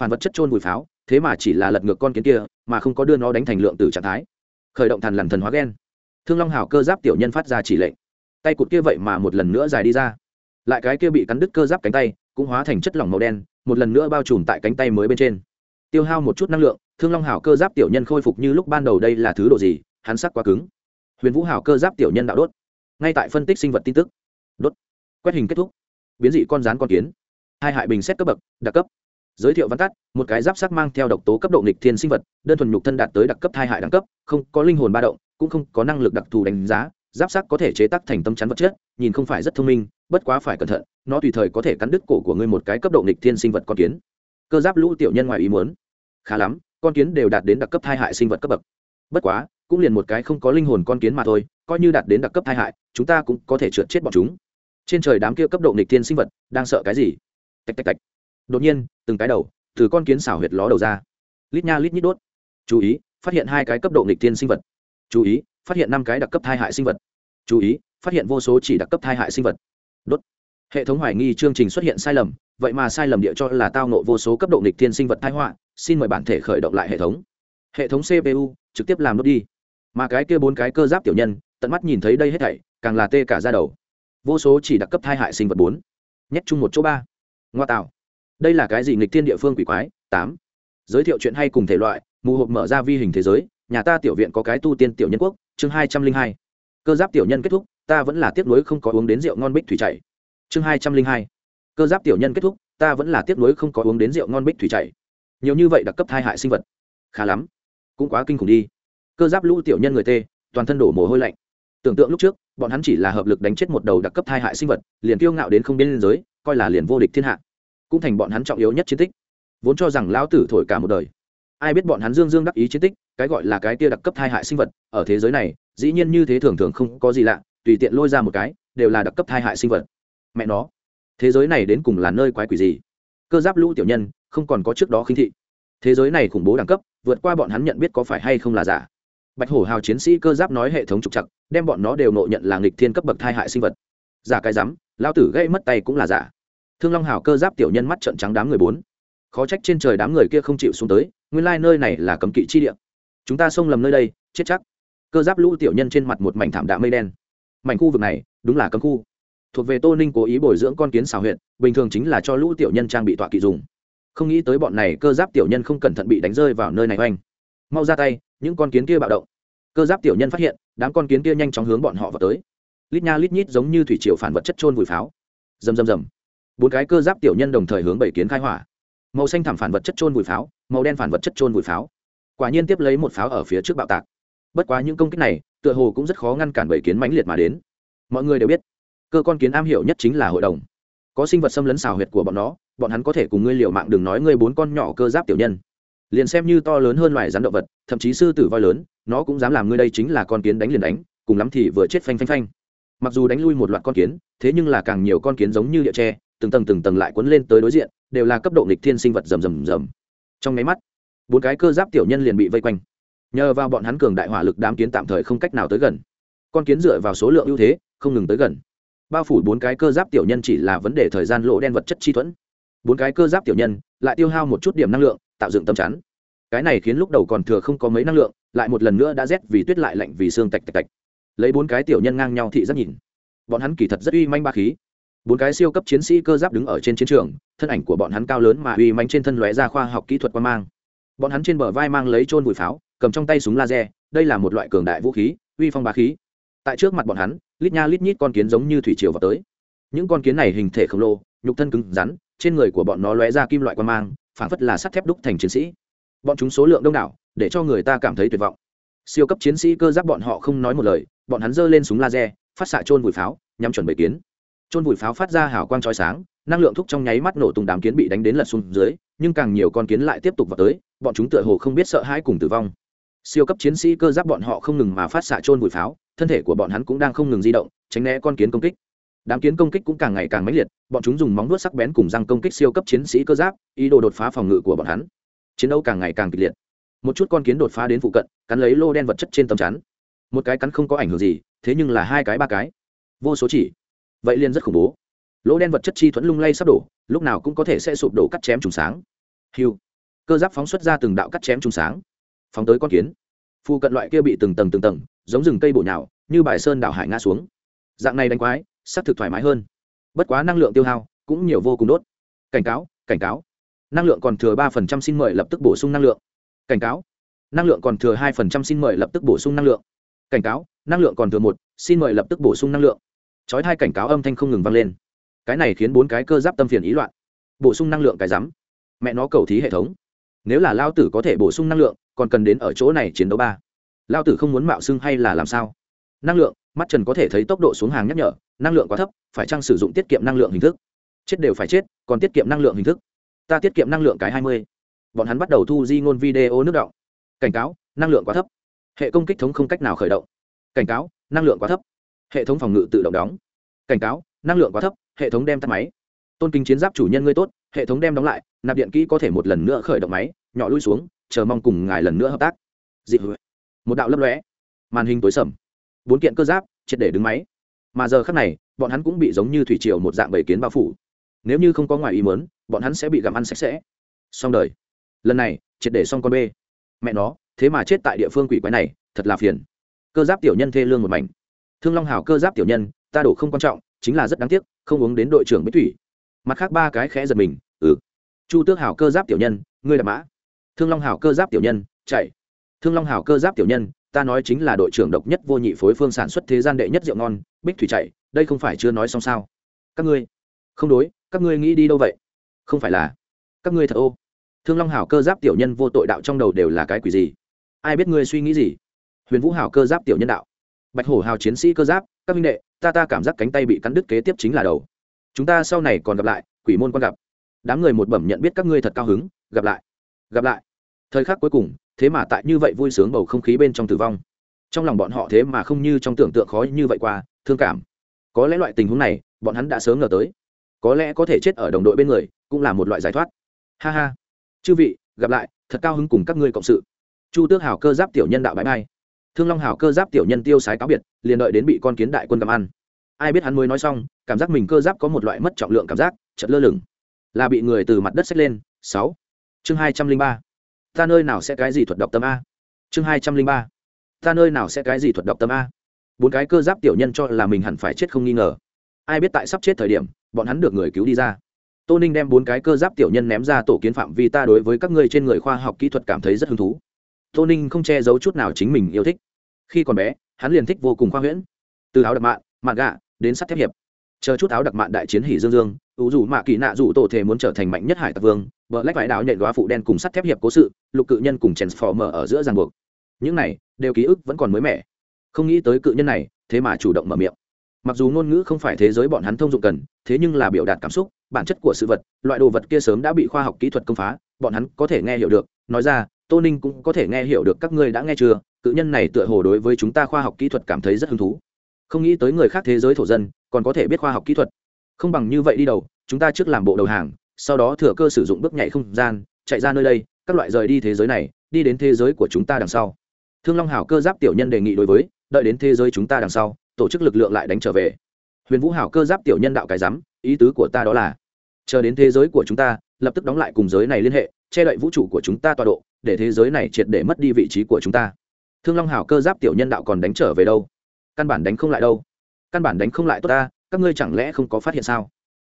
Phản vật chất trôn vùi pháo thế mà chỉ là lật ngược con kiến kia mà không có đưa nó đánh thành lượng từ trạng thái. Khởi động thần lằn thần hóa gen, thương long hào cơ giáp tiểu nhân phát ra chỉ lệnh. Tay cụt kia vậy mà một lần nữa dài đi ra. Lại cái kia bị cắn đứt cơ giáp cánh tay cũng hóa thành chất lỏng màu đen một lần nữa bao trùm tại cánh tay mới bên trên tiêu hao một chút năng lượng, thương long hảo cơ giáp tiểu nhân khôi phục như lúc ban đầu đây là thứ độ gì, hắn sắc quá cứng. Huyền vũ hảo cơ giáp tiểu nhân đạo đốt. Ngay tại phân tích sinh vật tin tức. Đốt. Quét hình kết thúc. Biến dị con rán con kiến. Hai hại bình xét cấp bậc, đặc cấp. Giới thiệu văn tắt, một cái giáp sắc mang theo độc tố cấp độ nghịch thiên sinh vật, đơn thuần nhục thân đạt tới đặc cấp hai hại đẳng cấp, không có linh hồn ba động, cũng không có năng lực đặc thù đánh giá, giáp sắc có thể chế tác thành tâm chắn vật chất, nhìn không phải rất thông minh, bất quá phải cẩn thận, nó tùy thời có thể cắn đứt cổ của ngươi một cái cấp độ nghịch thiên sinh vật con kiến. Cơ giáp lũ tiểu nhân ngoài ý muốn khá lắm, con kiến đều đạt đến đặc cấp thai hại sinh vật cấp bậc. Bất quá, cũng liền một cái không có linh hồn con kiến mà thôi, coi như đạt đến đặc cấp thai hại, chúng ta cũng có thể trượt chết bọn chúng. Trên trời đám kia cấp độ nghịch thiên sinh vật đang sợ cái gì? Tạch tạch tạch. Đột nhiên, từng cái đầu, từ con kiến xảo huyệt ló đầu ra. Lít nha lít nhít đốt. Chú ý, phát hiện hai cái cấp độ nghịch thiên sinh vật. Chú ý, phát hiện năm cái đặc cấp thai hại sinh vật. Chú ý, phát hiện vô số chỉ đặc cấp thai hại sinh vật. Đốt. Hệ thống hoài nghi chương trình xuất hiện sai lầm vậy mà sai lầm địa cho là tao nộ vô số cấp độ nghịch thiên sinh vật thái họa, xin mời bản thể khởi động lại hệ thống. Hệ thống cpu trực tiếp làm nốt đi. Mà cái kia bốn cái cơ giáp tiểu nhân, tận mắt nhìn thấy đây hết thảy, càng là tê cả ra đầu. Vô số chỉ đặc cấp thai hại sinh vật bốn. Nhét chung một chỗ ba. Ngoa tạo. Đây là cái gì nghịch thiên địa phương quỷ quái? Tám. Giới thiệu chuyện hay cùng thể loại, mù hộp mở ra vi hình thế giới, nhà ta tiểu viện có cái tu tiên tiểu nhân quốc, chương hai trăm linh hai. Cơ giáp tiểu nhân kết thúc, ta vẫn là tiếc nuối không có uống đến rượu ngon bích thủy chảy. Chương hai trăm linh hai cơ giáp tiểu nhân kết thúc, ta vẫn là tiếc nuối không có uống đến rượu ngon bích thủy chảy. Nhiều như vậy đặc cấp thai hại sinh vật. Khá lắm. Cũng quá kinh khủng đi. Cơ giáp lũ tiểu nhân người tê, toàn thân đổ mồ hôi lạnh. Tưởng tượng lúc trước, bọn hắn chỉ là hợp lực đánh chết một đầu đặc cấp thai hại sinh vật, liền kiêu ngạo đến không biên giới, coi là liền vô địch thiên hạ. Cũng thành bọn hắn trọng yếu nhất chiến tích. Vốn cho rằng lão tử thổi cả một đời. Ai biết bọn hắn dương dương đắc ý chiến tích, cái gọi là cái kia đặc cấp thai hại sinh vật, ở thế giới này, dĩ nhiên như thế thường thường không có gì lạ, tùy tiện lôi ra một cái, đều là đặc cấp thai hại sinh vật. Mẹ nó thế giới này đến cùng là nơi quái quỷ gì? Cơ giáp lũ tiểu nhân, không còn có trước đó khinh thị. Thế giới này khủng bố đẳng cấp, vượt qua bọn hắn nhận biết có phải hay không là giả? Bạch hổ hào chiến sĩ cơ giáp nói hệ thống trục chặt đem bọn nó đều nộ nhận là nghịch thiên cấp bậc thai hại sinh vật. Giả cái rắm lao tử gây mất tay cũng là giả. Thương long hào cơ giáp tiểu nhân mắt trận trắng đám người bốn. Khó trách trên trời đám người kia không chịu xuống tới, nguyên lai nơi này là cấm kỵ chi địa. Chúng ta xông lầm nơi đây, chết chắc. Cơ giáp lũ tiểu nhân trên mặt một mảnh thảm đạm mây đen. Mảnh khu vực này, đúng là cấm khu thuộc về tô ninh cố ý bồi dưỡng con kiến xào huyện bình thường chính là cho lũ tiểu nhân trang bị tọa kỵ dùng. Không nghĩ tới bọn này cơ giáp tiểu nhân không cẩn thận bị đánh rơi vào nơi này oanh. Mau ra tay, những con kiến kia bạo động. Cơ giáp tiểu nhân phát hiện, đám con kiến kia nhanh chóng hướng bọn họ vào tới. Lít nha lít nhít giống như thủy triều phản vật chất trôn vùi pháo. Rầm rầm rầm. Bốn cái cơ giáp tiểu nhân đồng thời hướng bảy kiến khai hỏa. Màu xanh thảm phản vật chất trôn vùi pháo, màu đen phản vật chất trôn vùi pháo. Quả nhiên tiếp lấy một pháo ở phía trước bạo tạc. Bất quá những công kích này, tựa hồ cũng rất khó ngăn cản bảy kiến mãnh liệt mà đến. Mọi người đều biết cơ con kiến am hiểu nhất chính là hội đồng. Có sinh vật xâm lấn xào huyệt của bọn nó, bọn hắn có thể cùng ngươi liệu mạng đừng nói ngươi bốn con nhỏ cơ giáp tiểu nhân. Liền xem như to lớn hơn loài rắn động vật, thậm chí sư tử voi lớn, nó cũng dám làm ngươi đây chính là con kiến đánh liền đánh, cùng lắm thì vừa chết phanh phanh phanh. Mặc dù đánh lui một loạt con kiến, thế nhưng là càng nhiều con kiến giống như địa tre, từng tầng từng tầng lại quấn lên tới đối diện, đều là cấp độ nghịch thiên sinh vật rầm rầm rầm. Trong máy mắt, bốn cái cơ giáp tiểu nhân liền bị vây quanh. Nhờ vào bọn hắn cường đại hỏa lực đám kiến tạm thời không cách nào tới gần. Con kiến dựa vào số lượng ưu thế, không ngừng tới gần bao phủ bốn cái cơ giáp tiểu nhân chỉ là vấn đề thời gian lỗ đen vật chất chi thuẫn. Bốn cái cơ giáp tiểu nhân lại tiêu hao một chút điểm năng lượng, tạo dựng tâm chắn. Cái này khiến lúc đầu còn thừa không có mấy năng lượng, lại một lần nữa đã rét vì tuyết lại lạnh vì xương tạch tạch tạch. Lấy bốn cái tiểu nhân ngang nhau thị rất nhìn, bọn hắn kỳ thật rất uy manh ba khí. Bốn cái siêu cấp chiến sĩ cơ giáp đứng ở trên chiến trường, thân ảnh của bọn hắn cao lớn mà uy manh trên thân lóe ra khoa học kỹ thuật quan mang. Bọn hắn trên bờ vai mang lấy trôn vùi pháo, cầm trong tay súng laser, đây là một loại cường đại vũ khí, uy phong bá khí tại trước mặt bọn hắn, lít nha lít nhít con kiến giống như thủy triều vào tới. Những con kiến này hình thể khổng lồ, nhục thân cứng rắn, trên người của bọn nó lóe ra kim loại quan mang, phảng phất là sắt thép đúc thành chiến sĩ. Bọn chúng số lượng đông đảo, để cho người ta cảm thấy tuyệt vọng. Siêu cấp chiến sĩ cơ giáp bọn họ không nói một lời, bọn hắn giơ lên súng laser, phát xạ trôn vùi pháo nhằm chuẩn bị kiến. Trôn vùi pháo phát ra hào quang trói sáng, năng lượng thúc trong nháy mắt nổ tung đám kiến bị đánh đến lật xuống dưới, nhưng càng nhiều con kiến lại tiếp tục vào tới, bọn chúng tựa hồ không biết sợ hãi cùng tử vong. Siêu cấp chiến sĩ cơ giáp bọn họ không ngừng mà phát xạ trôn vùi pháo thân thể của bọn hắn cũng đang không ngừng di động, tránh né con kiến công kích. Đám kiến công kích cũng càng ngày càng mãnh liệt, bọn chúng dùng móng vuốt sắc bén cùng răng công kích siêu cấp chiến sĩ cơ giáp, ý đồ đột phá phòng ngự của bọn hắn. Chiến đấu càng ngày càng kịch liệt. Một chút con kiến đột phá đến phụ cận, cắn lấy lô đen vật chất trên tầm chắn. Một cái cắn không có ảnh hưởng gì, thế nhưng là hai cái ba cái. Vô số chỉ. Vậy liền rất khủng bố. Lỗ đen vật chất chi thuẫn lung lay sắp đổ, lúc nào cũng có thể sẽ sụp đổ cắt chém trùng sáng. Hiu. Cơ giáp phóng xuất ra từng đạo cắt chém trùng sáng. Phóng tới con kiến. Phu cận loại kia bị từng tầng từng tầng giống rừng cây bổ nhào, như bài sơn đảo hải ngã xuống. Dạng này đánh quái, xác thực thoải mái hơn. Bất quá năng lượng tiêu hao cũng nhiều vô cùng đốt. Cảnh cáo cảnh cáo. Năng lượng còn thừa ba phần trăm xin mời lập tức bổ sung năng lượng. Cảnh cáo. Năng lượng còn thừa hai phần trăm xin mời lập tức bổ sung năng lượng. Cảnh cáo. Năng lượng còn thừa một, xin mời lập tức bổ sung năng lượng. Chói hai cảnh cáo âm thanh không ngừng vang lên. Cái này khiến bốn cái cơ giáp tâm phiền ý loạn. Bổ sung năng lượng cái rắm. Mẹ nó cầu thí hệ thống. Nếu là lao tử có thể bổ sung năng lượng, còn cần đến ở chỗ này chiến đấu ba lao tử không muốn mạo xưng hay là làm sao? Năng lượng, mắt trần có thể thấy tốc độ xuống hàng nhắc nhở, năng lượng quá thấp, phải chăng sử dụng tiết kiệm năng lượng hình thức? Chết đều phải chết, còn tiết kiệm năng lượng hình thức? Ta tiết kiệm năng lượng cái hai mươi. Bọn hắn bắt đầu thu di ngôn video nước động cảnh cáo, năng lượng quá thấp. Hệ công kích thống không cách nào khởi động. Cảnh cáo, năng lượng quá thấp. Hệ thống phòng ngự tự động đóng. Cảnh cáo, năng lượng quá thấp, hệ thống đem tắt máy. Tôn kính chiến giáp chủ nhân ngươi tốt, hệ thống đem đóng lại, nạp điện kỹ có thể một lần nữa khởi động máy, nhỏ lui xuống, chờ mong cùng ngài lần nữa hợp tác. Dị một đạo lấp lóe, màn hình tối sầm, bốn kiện cơ giáp triệt để đứng máy. Mà giờ khác này, bọn hắn cũng bị giống như thủy triều một dạng bầy kiến bao phủ. Nếu như không có ngoài ý mớn bọn hắn sẽ bị gặm ăn sạch sẽ. Xong đời. Lần này, triệt để xong con bê. Mẹ nó, thế mà chết tại địa phương quỷ quái này, thật là phiền. Cơ giáp tiểu nhân thê lương một mảnh. Thương long hào cơ giáp tiểu nhân, ta đổ không quan trọng, chính là rất đáng tiếc, không uống đến đội trưởng bích thủy. Mặt khác ba cái khẽ giật mình ừ. Chu tước hào cơ giáp tiểu nhân, ngươi đạp mã. Thương long hào cơ giáp tiểu nhân, chạy thương long hào cơ giáp tiểu nhân, ta nói chính là đội trưởng độc nhất vô nhị phối phương sản xuất thế gian đệ nhất rượu ngon, bích thủy chạy, đây không phải chưa nói xong sao? Các ngươi? Không đối, các ngươi nghĩ đi đâu vậy? Không phải là, các ngươi thật ô. Thương long hào cơ giáp tiểu nhân vô tội đạo trong đầu đều là cái quỷ gì? Ai biết ngươi suy nghĩ gì? Huyền vũ hào cơ giáp tiểu nhân đạo. Bạch hổ hào chiến sĩ cơ giáp, các minh đệ, ta ta cảm giác cánh tay bị cắn đứt kế tiếp chính là đầu. Chúng ta sau này còn gặp lại, quỷ môn quan gặp. Đám người một bẩm nhận biết các ngươi thật cao hứng, gặp lại gặp lại. Thời khắc cuối cùng thế mà tại như vậy vui sướng bầu không khí bên trong tử vong. Trong lòng bọn họ thế mà không như trong tưởng tượng khó như vậy qua, thương cảm. Có lẽ loại tình huống này, bọn hắn đã sớm ngờ tới. Có lẽ có thể chết ở đồng đội bên người, cũng là một loại giải thoát. Ha ha. Chư vị, gặp lại, thật cao hứng cùng các ngươi cộng sự. Chu tước hào cơ giáp tiểu nhân đạo bãi bay thương long hào cơ giáp tiểu nhân tiêu sái cáo biệt, liền đợi đến bị con kiến đại quân cầm ăn. Ai biết hắn mới nói xong, cảm giác mình cơ giáp có một loại mất trọng lượng cảm giác chật lơ lửng. Là bị người từ mặt đất xách lên. Sáu. Chương hai trăm linh ba ta nơi nào sẽ cái gì thuật độc tâm a? Chương hai trăm linh ba. Ta nơi nào sẽ cái gì thuật độc tâm a? Bốn cái cơ giáp tiểu nhân cho là mình hẳn phải chết không nghi ngờ. Ai biết tại sắp chết thời điểm, bọn hắn được người cứu đi ra. Tô ninh đem bốn cái cơ giáp tiểu nhân ném ra tổ kiến phạm vì ta đối với các ngươi trên người khoa học kỹ thuật cảm thấy rất hứng thú. Tô ninh không che giấu chút nào chính mình yêu thích. Khi còn bé, hắn liền thích vô cùng khoa huyễn. Từ áo đặc mạn mạn gạ, đến sắt thép hiệp. Chờ chút áo đặc mạn đại chiến hỉ dương dương ưu dù mạ kỳ nạ dù tổ thể muốn trở thành mạnh nhất hải tặc vương vợ lách vải đạo nhện góa phụ đen cùng sắt thép hiệp cố sự, lục cự nhân cùng mở ở giữa ràng buộc. Những này, đều ký ức vẫn còn mới mẻ. Không nghĩ tới cự nhân này, thế mà chủ động mở miệng. Mặc dù ngôn ngữ không phải thế giới bọn hắn thông dụng cần, thế nhưng là biểu đạt cảm xúc, bản chất của sự vật, loại đồ vật kia sớm đã bị khoa học kỹ thuật công phá, bọn hắn có thể nghe hiểu được. Nói ra, tô ninh cũng có thể nghe hiểu được các ngươi đã nghe chưa? Cự nhân này tựa hồ đối với chúng ta khoa học kỹ thuật cảm thấy rất hứng thú. Không nghĩ tới người khác thế giới thổ dân, còn có thể biết khoa học kỹ thuật. Không bằng như vậy đi đầu, chúng ta trước làm bộ đầu hàng sau đó thừa cơ sử dụng bước nhảy không gian, chạy ra nơi đây, các loại rời đi thế giới này, đi đến thế giới của chúng ta đằng sau. Thương long hảo cơ giáp tiểu nhân đề nghị đối với, đợi đến thế giới chúng ta đằng sau, tổ chức lực lượng lại đánh trở về. Huyền vũ hảo cơ giáp tiểu nhân đạo cái rắm, ý tứ của ta đó là, chờ đến thế giới của chúng ta, lập tức đóng lại cùng giới này liên hệ, che đậy vũ trụ của chúng ta tọa độ, để thế giới này triệt để mất đi vị trí của chúng ta. Thương long hảo cơ giáp tiểu nhân đạo còn đánh trở về đâu? Căn bản đánh không lại đâu. Căn bản đánh không lại tốt ta, các ngươi chẳng lẽ không có phát hiện sao?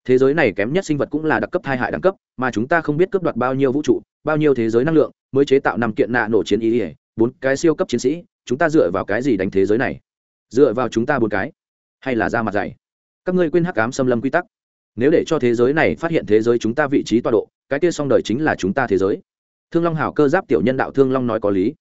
Thế giới này kém nhất sinh vật cũng là đặc cấp hai hại đẳng cấp, mà chúng ta không biết cấp đoạt bao nhiêu vũ trụ, bao nhiêu thế giới năng lượng, mới chế tạo năm kiện nạ nổ chiến ý ỉa bốn cái siêu cấp chiến sĩ, chúng ta dựa vào cái gì đánh thế giới này? Dựa vào chúng ta bốn cái? Hay là ra mặt dày? Các ngươi quên hắc ám xâm lâm quy tắc. Nếu để cho thế giới này phát hiện thế giới chúng ta vị trí tọa độ, cái kia song đời chính là chúng ta thế giới. Thương long Hảo cơ giáp tiểu nhân đạo thương long nói có lý.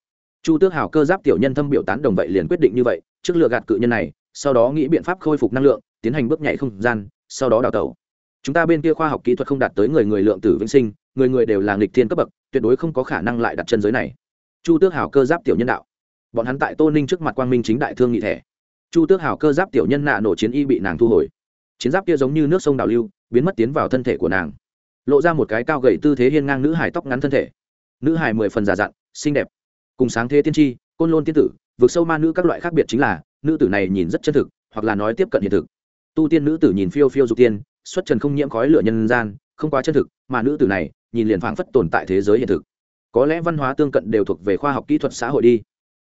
Chu tước Hảo cơ giáp tiểu nhân thâm biểu tán đồng vậy liền quyết định như vậy, trước lựa gạt cự nhân này, sau đó nghĩ biện pháp khôi phục năng lượng, tiến hành bước nhảy không gian, sau đó đào tẩu chúng ta bên kia khoa học kỹ thuật không đạt tới người người lượng tử vĩnh sinh, người người đều là nghịch thiên cấp bậc, tuyệt đối không có khả năng lại đặt chân giới này. Chu tước hào cơ giáp tiểu nhân đạo. Bọn hắn tại tô ninh trước mặt quang minh chính đại thương nghị thẻ. Chu tước hào cơ giáp tiểu nhân nạ nổ chiến y bị nàng thu hồi. Chiến giáp kia giống như nước sông đào lưu, biến mất tiến vào thân thể của nàng. Lộ ra một cái cao gậy tư thế hiên ngang nữ hải tóc ngắn thân thể. Nữ hải mười phần già dặn, xinh đẹp. Cùng sáng thế tiên tri, côn lôn tiên tử vượt sâu ma nữ các loại khác biệt chính là, nữ tử này nhìn rất chân thực, hoặc là nói tiếp cận hiện thực. Tu tiên nữ tử nhìn phiêu phiêu dục tiên xuất trần không nhiễm khói lửa nhân gian, không quá chân thực, mà nữ tử này, nhìn liền phảng phất tồn tại thế giới hiện thực. Có lẽ văn hóa tương cận đều thuộc về khoa học kỹ thuật xã hội đi.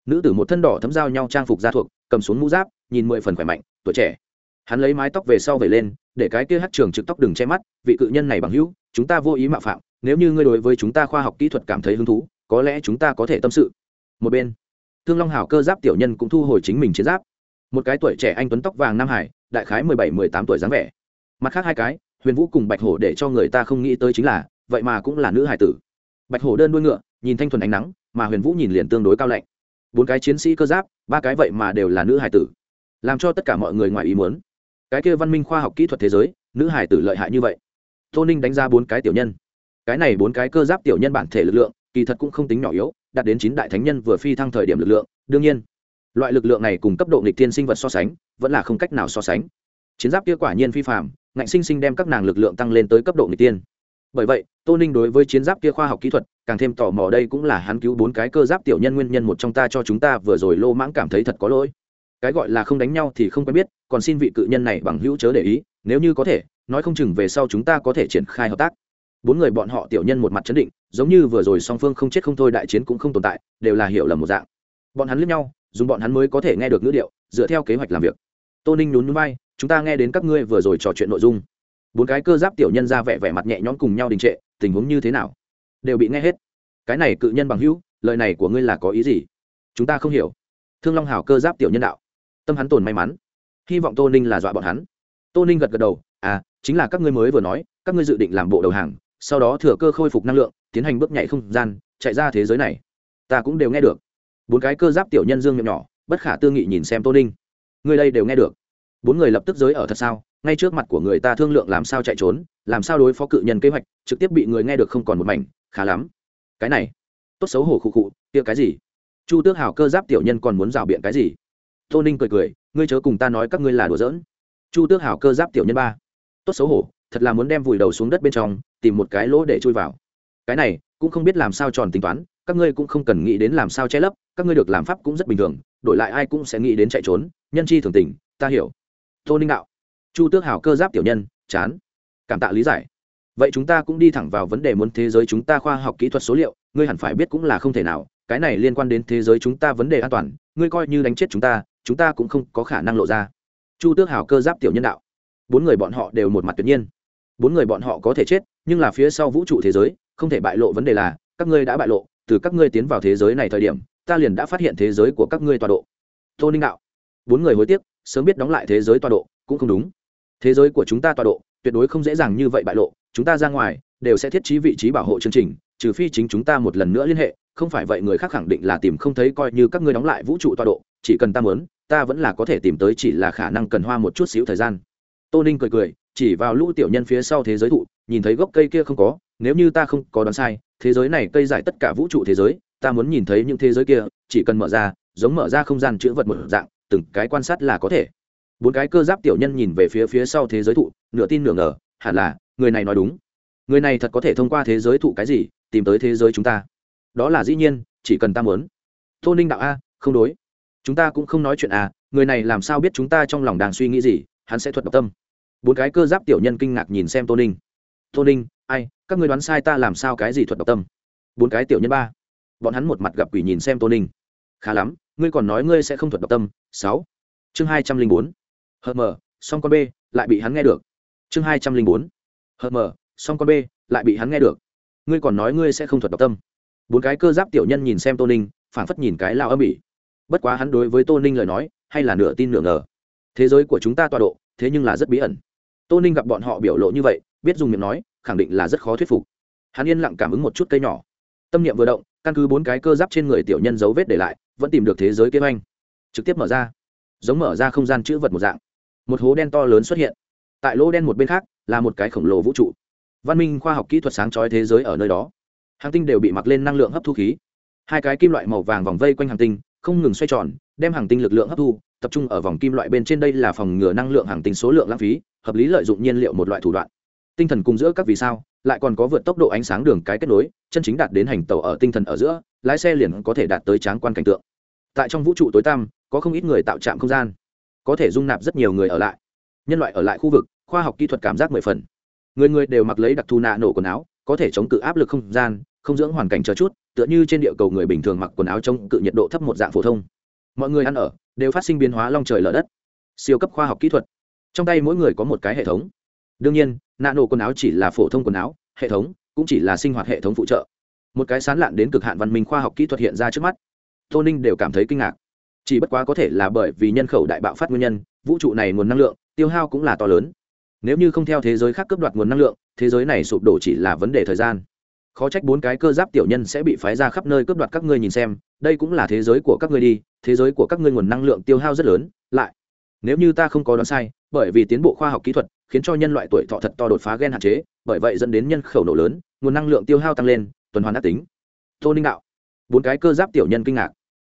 Nữ tử một thân đỏ thấm giao nhau trang phục gia thuộc, cầm xuống mũ giáp, nhìn mười phần khỏe mạnh, tuổi trẻ. Hắn lấy mái tóc về sau về lên, để cái kia hát trường trực tóc đừng che mắt, vị cự nhân này bằng hữu, chúng ta vô ý mạo phạm, nếu như ngươi đối với chúng ta khoa học kỹ thuật cảm thấy hứng thú, có lẽ chúng ta có thể tâm sự. Một bên, thương long hảo cơ giáp tiểu nhân cũng thu hồi chính mình chiến giáp. Một cái tuổi trẻ anh tuấn tóc vàng nam hải, đại khái mười bảy, mười tám tuổi dáng vẻ mặt khác hai cái, huyền vũ cùng bạch hổ để cho người ta không nghĩ tới chính là, vậy mà cũng là nữ hải tử. Bạch hổ đơn đuôi ngựa, nhìn thanh thuần ánh nắng, mà huyền vũ nhìn liền tương đối cao lạnh. Bốn cái chiến sĩ cơ giáp, ba cái vậy mà đều là nữ hải tử. Làm cho tất cả mọi người ngoài ý muốn. Cái kia văn minh khoa học kỹ thuật thế giới, nữ hải tử lợi hại như vậy. Tô ninh đánh ra bốn cái tiểu nhân. Cái này bốn cái cơ giáp tiểu nhân bản thể lực lượng, kỳ thật cũng không tính nhỏ yếu, đạt đến chín đại thánh nhân vừa phi thăng thời điểm lực lượng. Đương nhiên, loại lực lượng này cùng cấp độ nghịch thiên sinh vật so sánh, vẫn là không cách nào so sánh chiến giáp kia quả nhiên phi phạm ngạnh sinh sinh đem các nàng lực lượng tăng lên tới cấp độ người tiên. Bởi vậy, tô ninh đối với chiến giáp kia khoa học kỹ thuật, càng thêm tò mò đây cũng là hắn cứu bốn cái cơ giáp tiểu nhân nguyên nhân một trong ta cho chúng ta vừa rồi lô mãng cảm thấy thật có lỗi. Cái gọi là không đánh nhau thì không quen biết, còn xin vị cự nhân này bằng hữu chớ để ý, nếu như có thể, nói không chừng về sau chúng ta có thể triển khai hợp tác. Bốn người bọn họ tiểu nhân một mặt chấn định, giống như vừa rồi song phương không chết không thôi đại chiến cũng không tồn tại, đều là hiểu lầm một dạng. Bọn hắn lướt nhau, dùng bọn hắn mới có thể nghe được ngữ điệu, dựa theo kế hoạch làm việc. Tô ninh nhún núi bay chúng ta nghe đến các ngươi vừa rồi trò chuyện nội dung. Bốn cái cơ giáp tiểu nhân ra vẻ vẻ mặt nhẹ nhõm cùng nhau đình trệ, tình huống như thế nào? Đều bị nghe hết. Cái này cự nhân bằng hữu, lời này của ngươi là có ý gì? Chúng ta không hiểu. Thương long hảo cơ giáp tiểu nhân đạo. Tâm hắn tồn may mắn. Hy vọng tô ninh là dọa bọn hắn. Tô ninh gật gật đầu à chính là các ngươi mới vừa nói, các ngươi dự định làm bộ đầu hàng, sau đó thừa cơ khôi phục năng lượng, tiến hành bước nhảy không gian, chạy ra thế giới này. Ta cũng đều nghe được. Bốn cái cơ giáp tiểu nhân dương miệng nhỏ, bất khả tư nghị nhìn xem tô ninh. Người đây đều nghe được bốn người lập tức giới ở thật sao? Ngay trước mặt của người ta thương lượng làm sao chạy trốn, làm sao đối phó cự nhân kế hoạch, trực tiếp bị người nghe được không còn một mảnh, khá lắm. Cái này, tốt xấu hổ khụ khụ, kia cái gì? Chu tước hào cơ giáp tiểu nhân còn muốn rào biện cái gì? Tô ninh cười cười, ngươi chớ cùng ta nói các ngươi là đùa giỡn. Chu tước hào cơ giáp tiểu nhân ba, tốt xấu hổ, thật là muốn đem vùi đầu xuống đất bên trong, tìm một cái lỗ để chui vào. Cái này, cũng không biết làm sao tròn tính toán, các ngươi cũng không cần nghĩ đến làm sao che lấp, các ngươi được làm pháp cũng rất bình thường, đổi lại ai cũng sẽ nghĩ đến chạy trốn, nhân chi thường tình, ta hiểu tô ninh đạo. Chu tước hảo cơ giáp tiểu nhân, chán. Cảm tạ lý giải. Vậy chúng ta cũng đi thẳng vào vấn đề muốn thế giới chúng ta khoa học kỹ thuật số liệu, ngươi hẳn phải biết cũng là không thể nào, cái này liên quan đến thế giới chúng ta vấn đề an toàn, ngươi coi như đánh chết chúng ta chúng ta cũng không có khả năng lộ ra. Chu tước hảo cơ giáp tiểu nhân đạo. Bốn người bọn họ đều một mặt tuyệt nhiên. Bốn người bọn họ có thể chết, nhưng là phía sau vũ trụ thế giới, không thể bại lộ vấn đề là, các ngươi đã bại lộ, từ các ngươi tiến vào thế giới này thời điểm, ta liền đã phát hiện thế giới của các ngươi tọa độ. Tô ninh đạo. Bốn người hối tiếc sớm biết đóng lại thế giới tọa độ, cũng không đúng. Thế giới của chúng ta tọa độ, tuyệt đối không dễ dàng như vậy bại lộ, chúng ta ra ngoài, đều sẽ thiết trí vị trí bảo hộ chương trình, trừ phi chính chúng ta một lần nữa liên hệ, không phải vậy người khác khẳng định là tìm không thấy coi như các ngươi đóng lại vũ trụ tọa độ, chỉ cần ta muốn, ta vẫn là có thể tìm tới chỉ là khả năng cần hoa một chút xíu thời gian. Tô ninh cười cười, chỉ vào lũ tiểu nhân phía sau thế giới thụ, nhìn thấy gốc cây kia không có, nếu như ta không có đoán sai, thế giới này cây giải tất cả vũ trụ thế giới, ta muốn nhìn thấy những thế giới kia, chỉ cần mở ra, giống mở ra không gian chữ vật một dạng từng cái quan sát là có thể. Bốn cái cơ giáp tiểu nhân nhìn về phía phía sau thế giới thụ, nửa tin nửa ngờ, hẳn là, người này nói đúng. Người này thật có thể thông qua thế giới thụ cái gì, tìm tới thế giới chúng ta. Đó là dĩ nhiên, chỉ cần ta muốn. Tô ninh đạo a, không đối. Chúng ta cũng không nói chuyện a, người này làm sao biết chúng ta trong lòng đang suy nghĩ gì, hắn sẽ thuật độc tâm. Bốn cái cơ giáp tiểu nhân kinh ngạc nhìn xem tô ninh. Tô ninh, ai, các người đoán sai ta làm sao cái gì thuật độc tâm? Bốn cái tiểu nhân ba. Bọn hắn một mặt gặp quỷ nhìn xem tô ninh. Khá lắm ngươi còn nói ngươi sẽ không thuật độc tâm, sáu. Chương hai trăm linh bốn. Hờ mờ, song con b lại bị hắn nghe được. Chương hai trăm linh bốn. Hờ mờ, song con b lại bị hắn nghe được. Ngươi còn nói ngươi sẽ không thuật độc tâm. Bốn cái cơ giáp tiểu nhân nhìn xem tô ninh, phảng phất nhìn cái lao âm ỉ. Bất quá hắn đối với tô ninh lời nói, hay là nửa tin nửa ngờ. Thế giới của chúng ta tọa độ, thế nhưng là rất bí ẩn. Tô ninh gặp bọn họ biểu lộ như vậy, biết dùng miệng nói, khẳng định là rất khó thuyết phục. Hắn yên lặng cảm ứng một chút cây nhỏ. Tâm niệm vừa động, căn cứ bốn cái cơ giáp trên người tiểu nhân dấu vết để lại vẫn tìm được thế giới kế anh trực tiếp mở ra. Giống mở ra không gian chữ vật một dạng. Một hố đen to lớn xuất hiện. Tại lỗ đen một bên khác, là một cái khổng lồ vũ trụ. Văn minh khoa học kỹ thuật sáng trói thế giới ở nơi đó. Hàng tinh đều bị mặc lên năng lượng hấp thu khí. Hai cái kim loại màu vàng vòng vây quanh hàng tinh, không ngừng xoay tròn, đem hàng tinh lực lượng hấp thu, tập trung ở vòng kim loại bên trên đây là phòng ngừa năng lượng hàng tinh số lượng lãng phí, hợp lý lợi dụng nhiên liệu một loại thủ đoạn. Tinh thần cùng giữa các vì sao, lại còn có vượt tốc độ ánh sáng đường cái kết nối, chân chính đạt đến hành tàu ở tinh thần ở giữa, lái xe liền có thể đạt tới tráng quan cảnh tượng tại trong vũ trụ tối tăm, có không ít người tạo trạm không gian. Có thể dung nạp rất nhiều người ở lại. Nhân loại ở lại khu vực, khoa học kỹ thuật cảm giác mười phần. Người người đều mặc lấy đặc thù nạ nổ quần áo, có thể chống cự áp lực không gian, không dưỡng hoàn cảnh chờ chút, tựa như trên địa cầu người bình thường mặc quần áo chống cự nhiệt độ thấp một dạng phổ thông. Mọi người ăn ở, đều phát sinh biến hóa long trời lở đất. Siêu cấp khoa học kỹ thuật. Trong tay mỗi người có một cái hệ thống. Đương nhiên, nạ nổ quần áo chỉ là phổ thông quần áo, hệ thống cũng chỉ là sinh hoạt hệ thống phụ trợ. Một cái sán lạn đến cực hạn văn minh khoa học kỹ thuật hiện ra trước mắt tô ninh đều cảm thấy kinh ngạc. Chỉ bất quá có thể là bởi vì nhân khẩu đại bạo phát nguyên nhân, vũ trụ này nguồn năng lượng, tiêu hao cũng là to lớn. Nếu như không theo thế giới khác cướp đoạt nguồn năng lượng, thế giới này sụp đổ chỉ là vấn đề thời gian. Khó trách bốn cái cơ giáp tiểu nhân sẽ bị phái ra khắp nơi cướp đoạt các ngươi nhìn xem, đây cũng là thế giới của các ngươi đi, thế giới của các ngươi nguồn năng lượng tiêu hao rất lớn, lại. Nếu như ta không có đoán sai, bởi vì tiến bộ khoa học kỹ thuật khiến cho nhân loại tuổi thọ thật to đột phá gen hạn chế, bởi vậy dẫn đến nhân khẩu nổ lớn, nguồn năng lượng tiêu hao tăng lên, tuần hoàn ác tính. Tô ninh đạo. Bốn cái cơ giáp tiểu nhân kinh ngạc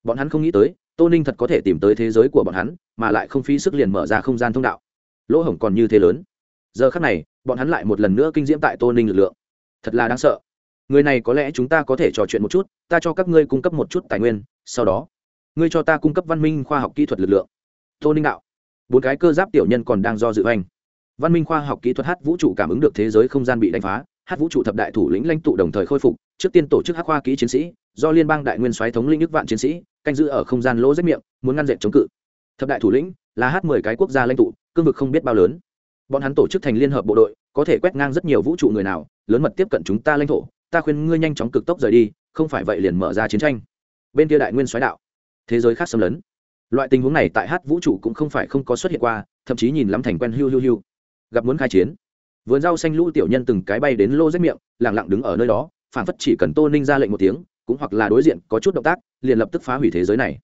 bọn hắn không nghĩ tới, tô ninh thật có thể tìm tới thế giới của bọn hắn, mà lại không phí sức liền mở ra không gian thông đạo. Lỗ hổng còn như thế lớn. Giờ khác này, bọn hắn lại một lần nữa kinh diễm tại tô ninh lực lượng. Thật là đáng sợ. Người này có lẽ chúng ta có thể trò chuyện một chút, ta cho các ngươi cung cấp một chút tài nguyên, sau đó, ngươi cho ta cung cấp văn minh khoa học kỹ thuật lực lượng. Tô ninh đạo. Bốn cái cơ giáp tiểu nhân còn đang do dự anh văn minh khoa học kỹ thuật hát vũ trụ cảm ứng được thế giới không gian bị đánh phá, hát vũ trụ thập đại thủ lĩnh lãnh tụ đồng thời khôi phục, trước tiên tổ chức hát khoa kỹ chiến sĩ, do liên bang đại nguyên soái thống linh nước vạn chiến sĩ canh giữ ở không gian lỗ rách miệng, muốn ngăn dẹp chống cự. Thập đại thủ lĩnh, là hát mười cái quốc gia lãnh tụ, cương vực không biết bao lớn. Bọn hắn tổ chức thành liên hợp bộ đội, có thể quét ngang rất nhiều vũ trụ người nào, lớn mật tiếp cận chúng ta lãnh thổ. Ta khuyên ngươi nhanh chóng cực tốc rời đi, không phải vậy liền mở ra chiến tranh. Bên kia đại nguyên xoáy đạo, thế giới khác xâm lấn. Loại tình huống này tại hát vũ trụ cũng không phải không có xuất hiện qua, thậm chí nhìn lắm thành quen hiu hiu hiu. Gặp muốn khai chiến. Vườn rau xanh lũ tiểu nhân từng cái bay đến lô rách miệng lẳng lặng đứng ở nơi đó phản phất chỉ cần tô ninh ra lệnh một tiếng cũng hoặc là đối diện có chút động tác, liền lập tức phá hủy thế giới này.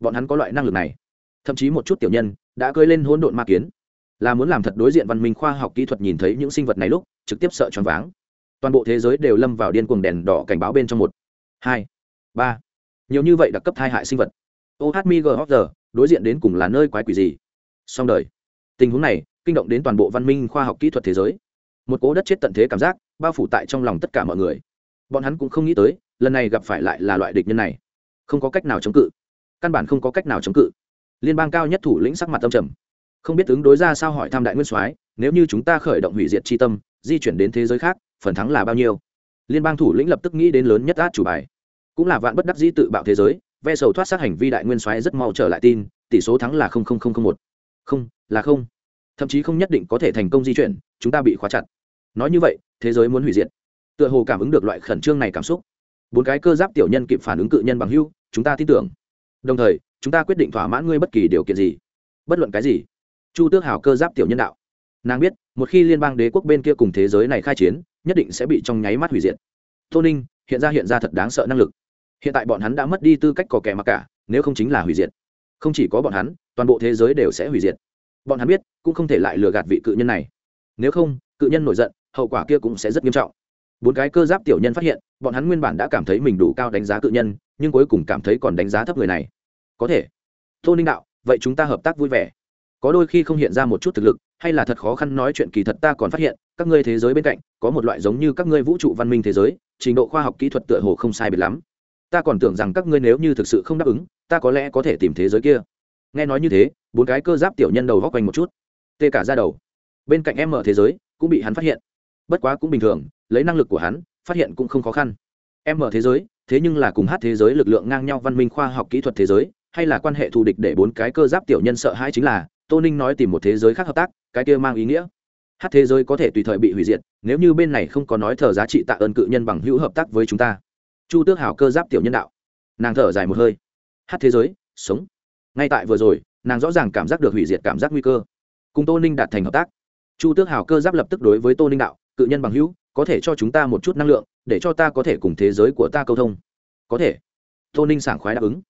Bọn hắn có loại năng lực này. Thậm chí một chút tiểu nhân đã cơi lên hỗn độn ma kiến. Là muốn làm thật đối diện văn minh khoa học kỹ thuật nhìn thấy những sinh vật này lúc, trực tiếp sợ choáng váng. Toàn bộ thế giới đều lâm vào điên cuồng đèn đỏ cảnh báo bên trong một, hai, ba. Nhiều như vậy đặc cấp thai hại sinh vật. Ohmig đối diện đến cùng là nơi quái quỷ gì? Song đời. Tình huống này, kinh động đến toàn bộ văn minh khoa học kỹ thuật thế giới. Một cố đất chết tận thế cảm giác, bao phủ tại trong lòng tất cả mọi người. Bọn hắn cũng không nghĩ tới lần này gặp phải lại là loại địch nhân này. Không có cách nào chống cự. Căn bản không có cách nào chống cự. Liên bang cao nhất thủ lĩnh sắc mặt tâm trầm. Không biết ứng đối ra sao hỏi tham đại nguyên soái, nếu như chúng ta khởi động hủy diệt tri tâm, di chuyển đến thế giới khác, phần thắng là bao nhiêu? Liên bang thủ lĩnh lập tức nghĩ đến lớn nhất át chủ bài. Cũng là vạn bất đắc dĩ tự bạo thế giới, ve sầu thoát sát hành vi đại nguyên soái rất mau trở lại tin, tỷ số thắng là một. Không, là không. Thậm chí không nhất định có thể thành công di chuyển, chúng ta bị khóa chặt. Nói như vậy, thế giới muốn hủy diệt. Tựa hồ cảm ứng được loại khẩn trương này cảm xúc bốn cái cơ giáp tiểu nhân kịp phản ứng cự nhân bằng hưu, chúng ta tin tưởng. Đồng thời, chúng ta quyết định thỏa mãn ngươi bất kỳ điều kiện gì. Bất luận cái gì, chu tước hảo cơ giáp tiểu nhân đạo. Nàng biết, một khi liên bang đế quốc bên kia cùng thế giới này khai chiến, nhất định sẽ bị trong nháy mắt hủy diệt. Tô ninh, hiện ra hiện ra thật đáng sợ năng lực. Hiện tại bọn hắn đã mất đi tư cách có kẻ mặc cả, nếu không chính là hủy diệt. Không chỉ có bọn hắn, toàn bộ thế giới đều sẽ hủy diệt. Bọn hắn biết, cũng không thể lại lừa gạt vị cự nhân này. Nếu không, cự nhân nổi giận, hậu quả kia cũng sẽ rất nghiêm trọng. Bốn cái cơ giáp tiểu nhân phát hiện bọn hắn nguyên bản đã cảm thấy mình đủ cao đánh giá cự nhân, nhưng cuối cùng cảm thấy còn đánh giá thấp người này. Có thể. Tô ninh đạo, vậy chúng ta hợp tác vui vẻ. Có đôi khi không hiện ra một chút thực lực, hay là thật khó khăn nói chuyện kỳ thật ta còn phát hiện, các ngươi thế giới bên cạnh, có một loại giống như các ngươi vũ trụ văn minh thế giới, trình độ khoa học kỹ thuật tựa hồ không sai biệt lắm. Ta còn tưởng rằng các ngươi nếu như thực sự không đáp ứng, ta có lẽ có thể tìm thế giới kia. Nghe nói như thế, bốn cái cơ giáp tiểu nhân đầu góc quanh một chút. Tê cả ra đầu. Bên cạnh em mở thế giới, cũng bị hắn phát hiện. Bất quá cũng bình thường, lấy năng lực của hắn phát hiện cũng không khó khăn. Em mở thế giới, thế nhưng là cùng hát thế giới lực lượng ngang nhau văn minh khoa học kỹ thuật thế giới, hay là quan hệ thù địch để bốn cái cơ giáp tiểu nhân sợ hãi chính là, tô ninh nói tìm một thế giới khác hợp tác, cái kia mang ý nghĩa. Hát thế giới có thể tùy thời bị hủy diệt, nếu như bên này không có nói thờ giá trị tạ ơn cự nhân bằng hữu hợp tác với chúng ta. Chu tước hảo cơ giáp tiểu nhân đạo. Nàng thở dài một hơi. Hát thế giới, sống. Ngay tại vừa rồi, nàng rõ ràng cảm giác được hủy diệt cảm giác nguy cơ. Cùng tô ninh đạt thành hợp tác. Chu tước hảo cơ giáp lập tức đối với tô ninh đạo, cự nhân bằng hữu có thể cho chúng ta một chút năng lượng, để cho ta có thể cùng thế giới của ta câu thông. Có thể. Tô ninh sảng khoái đáp ứng.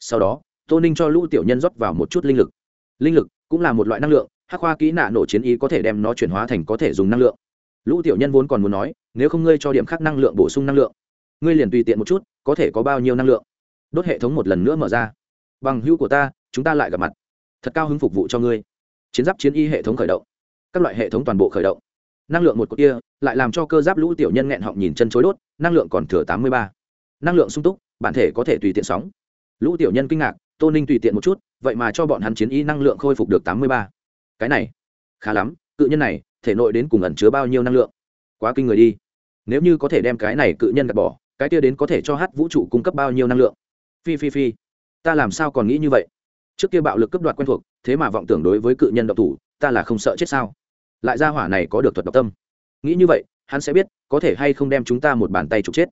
Sau đó, tô ninh cho lũ tiểu nhân rót vào một chút linh lực. Linh lực cũng là một loại năng lượng, hắc khoa kỹ nạ nổ chiến ý có thể đem nó chuyển hóa thành có thể dùng năng lượng. Lũ tiểu nhân vốn còn muốn nói, nếu không ngươi cho điểm khác năng lượng bổ sung năng lượng, ngươi liền tùy tiện một chút, có thể có bao nhiêu năng lượng? Đốt hệ thống một lần nữa mở ra. Bằng hữu của ta, chúng ta lại gặp mặt. Thật cao hứng phục vụ cho ngươi. Chiến giáp chiến y hệ thống khởi động. Các loại hệ thống toàn bộ khởi động năng lượng một cột kia lại làm cho cơ giáp lũ tiểu nhân nghẹn họng nhìn chân chối đốt, năng lượng còn thừa tám mươi ba. Năng lượng sung túc, bản thể có thể tùy tiện sóng. Lũ tiểu nhân kinh ngạc, tô ninh tùy tiện một chút, vậy mà cho bọn hắn chiến y năng lượng khôi phục được tám mươi ba. Cái này, khá lắm, cự nhân này, thể nội đến cùng ẩn chứa bao nhiêu năng lượng? Quá kinh người đi. Nếu như có thể đem cái này cự nhân gạt bỏ, cái kia đến có thể cho hát vũ trụ cung cấp bao nhiêu năng lượng? Phi phi phi. Ta làm sao còn nghĩ như vậy? Trước kia bạo lực cấp đoạt quen thuộc, thế mà vọng tưởng đối với cự nhân độc thủ, ta là không sợ chết sao? Lại ra hỏa này có được thuật độc tâm. Nghĩ như vậy, hắn sẽ biết, có thể hay không đem chúng ta một bàn tay trục chết.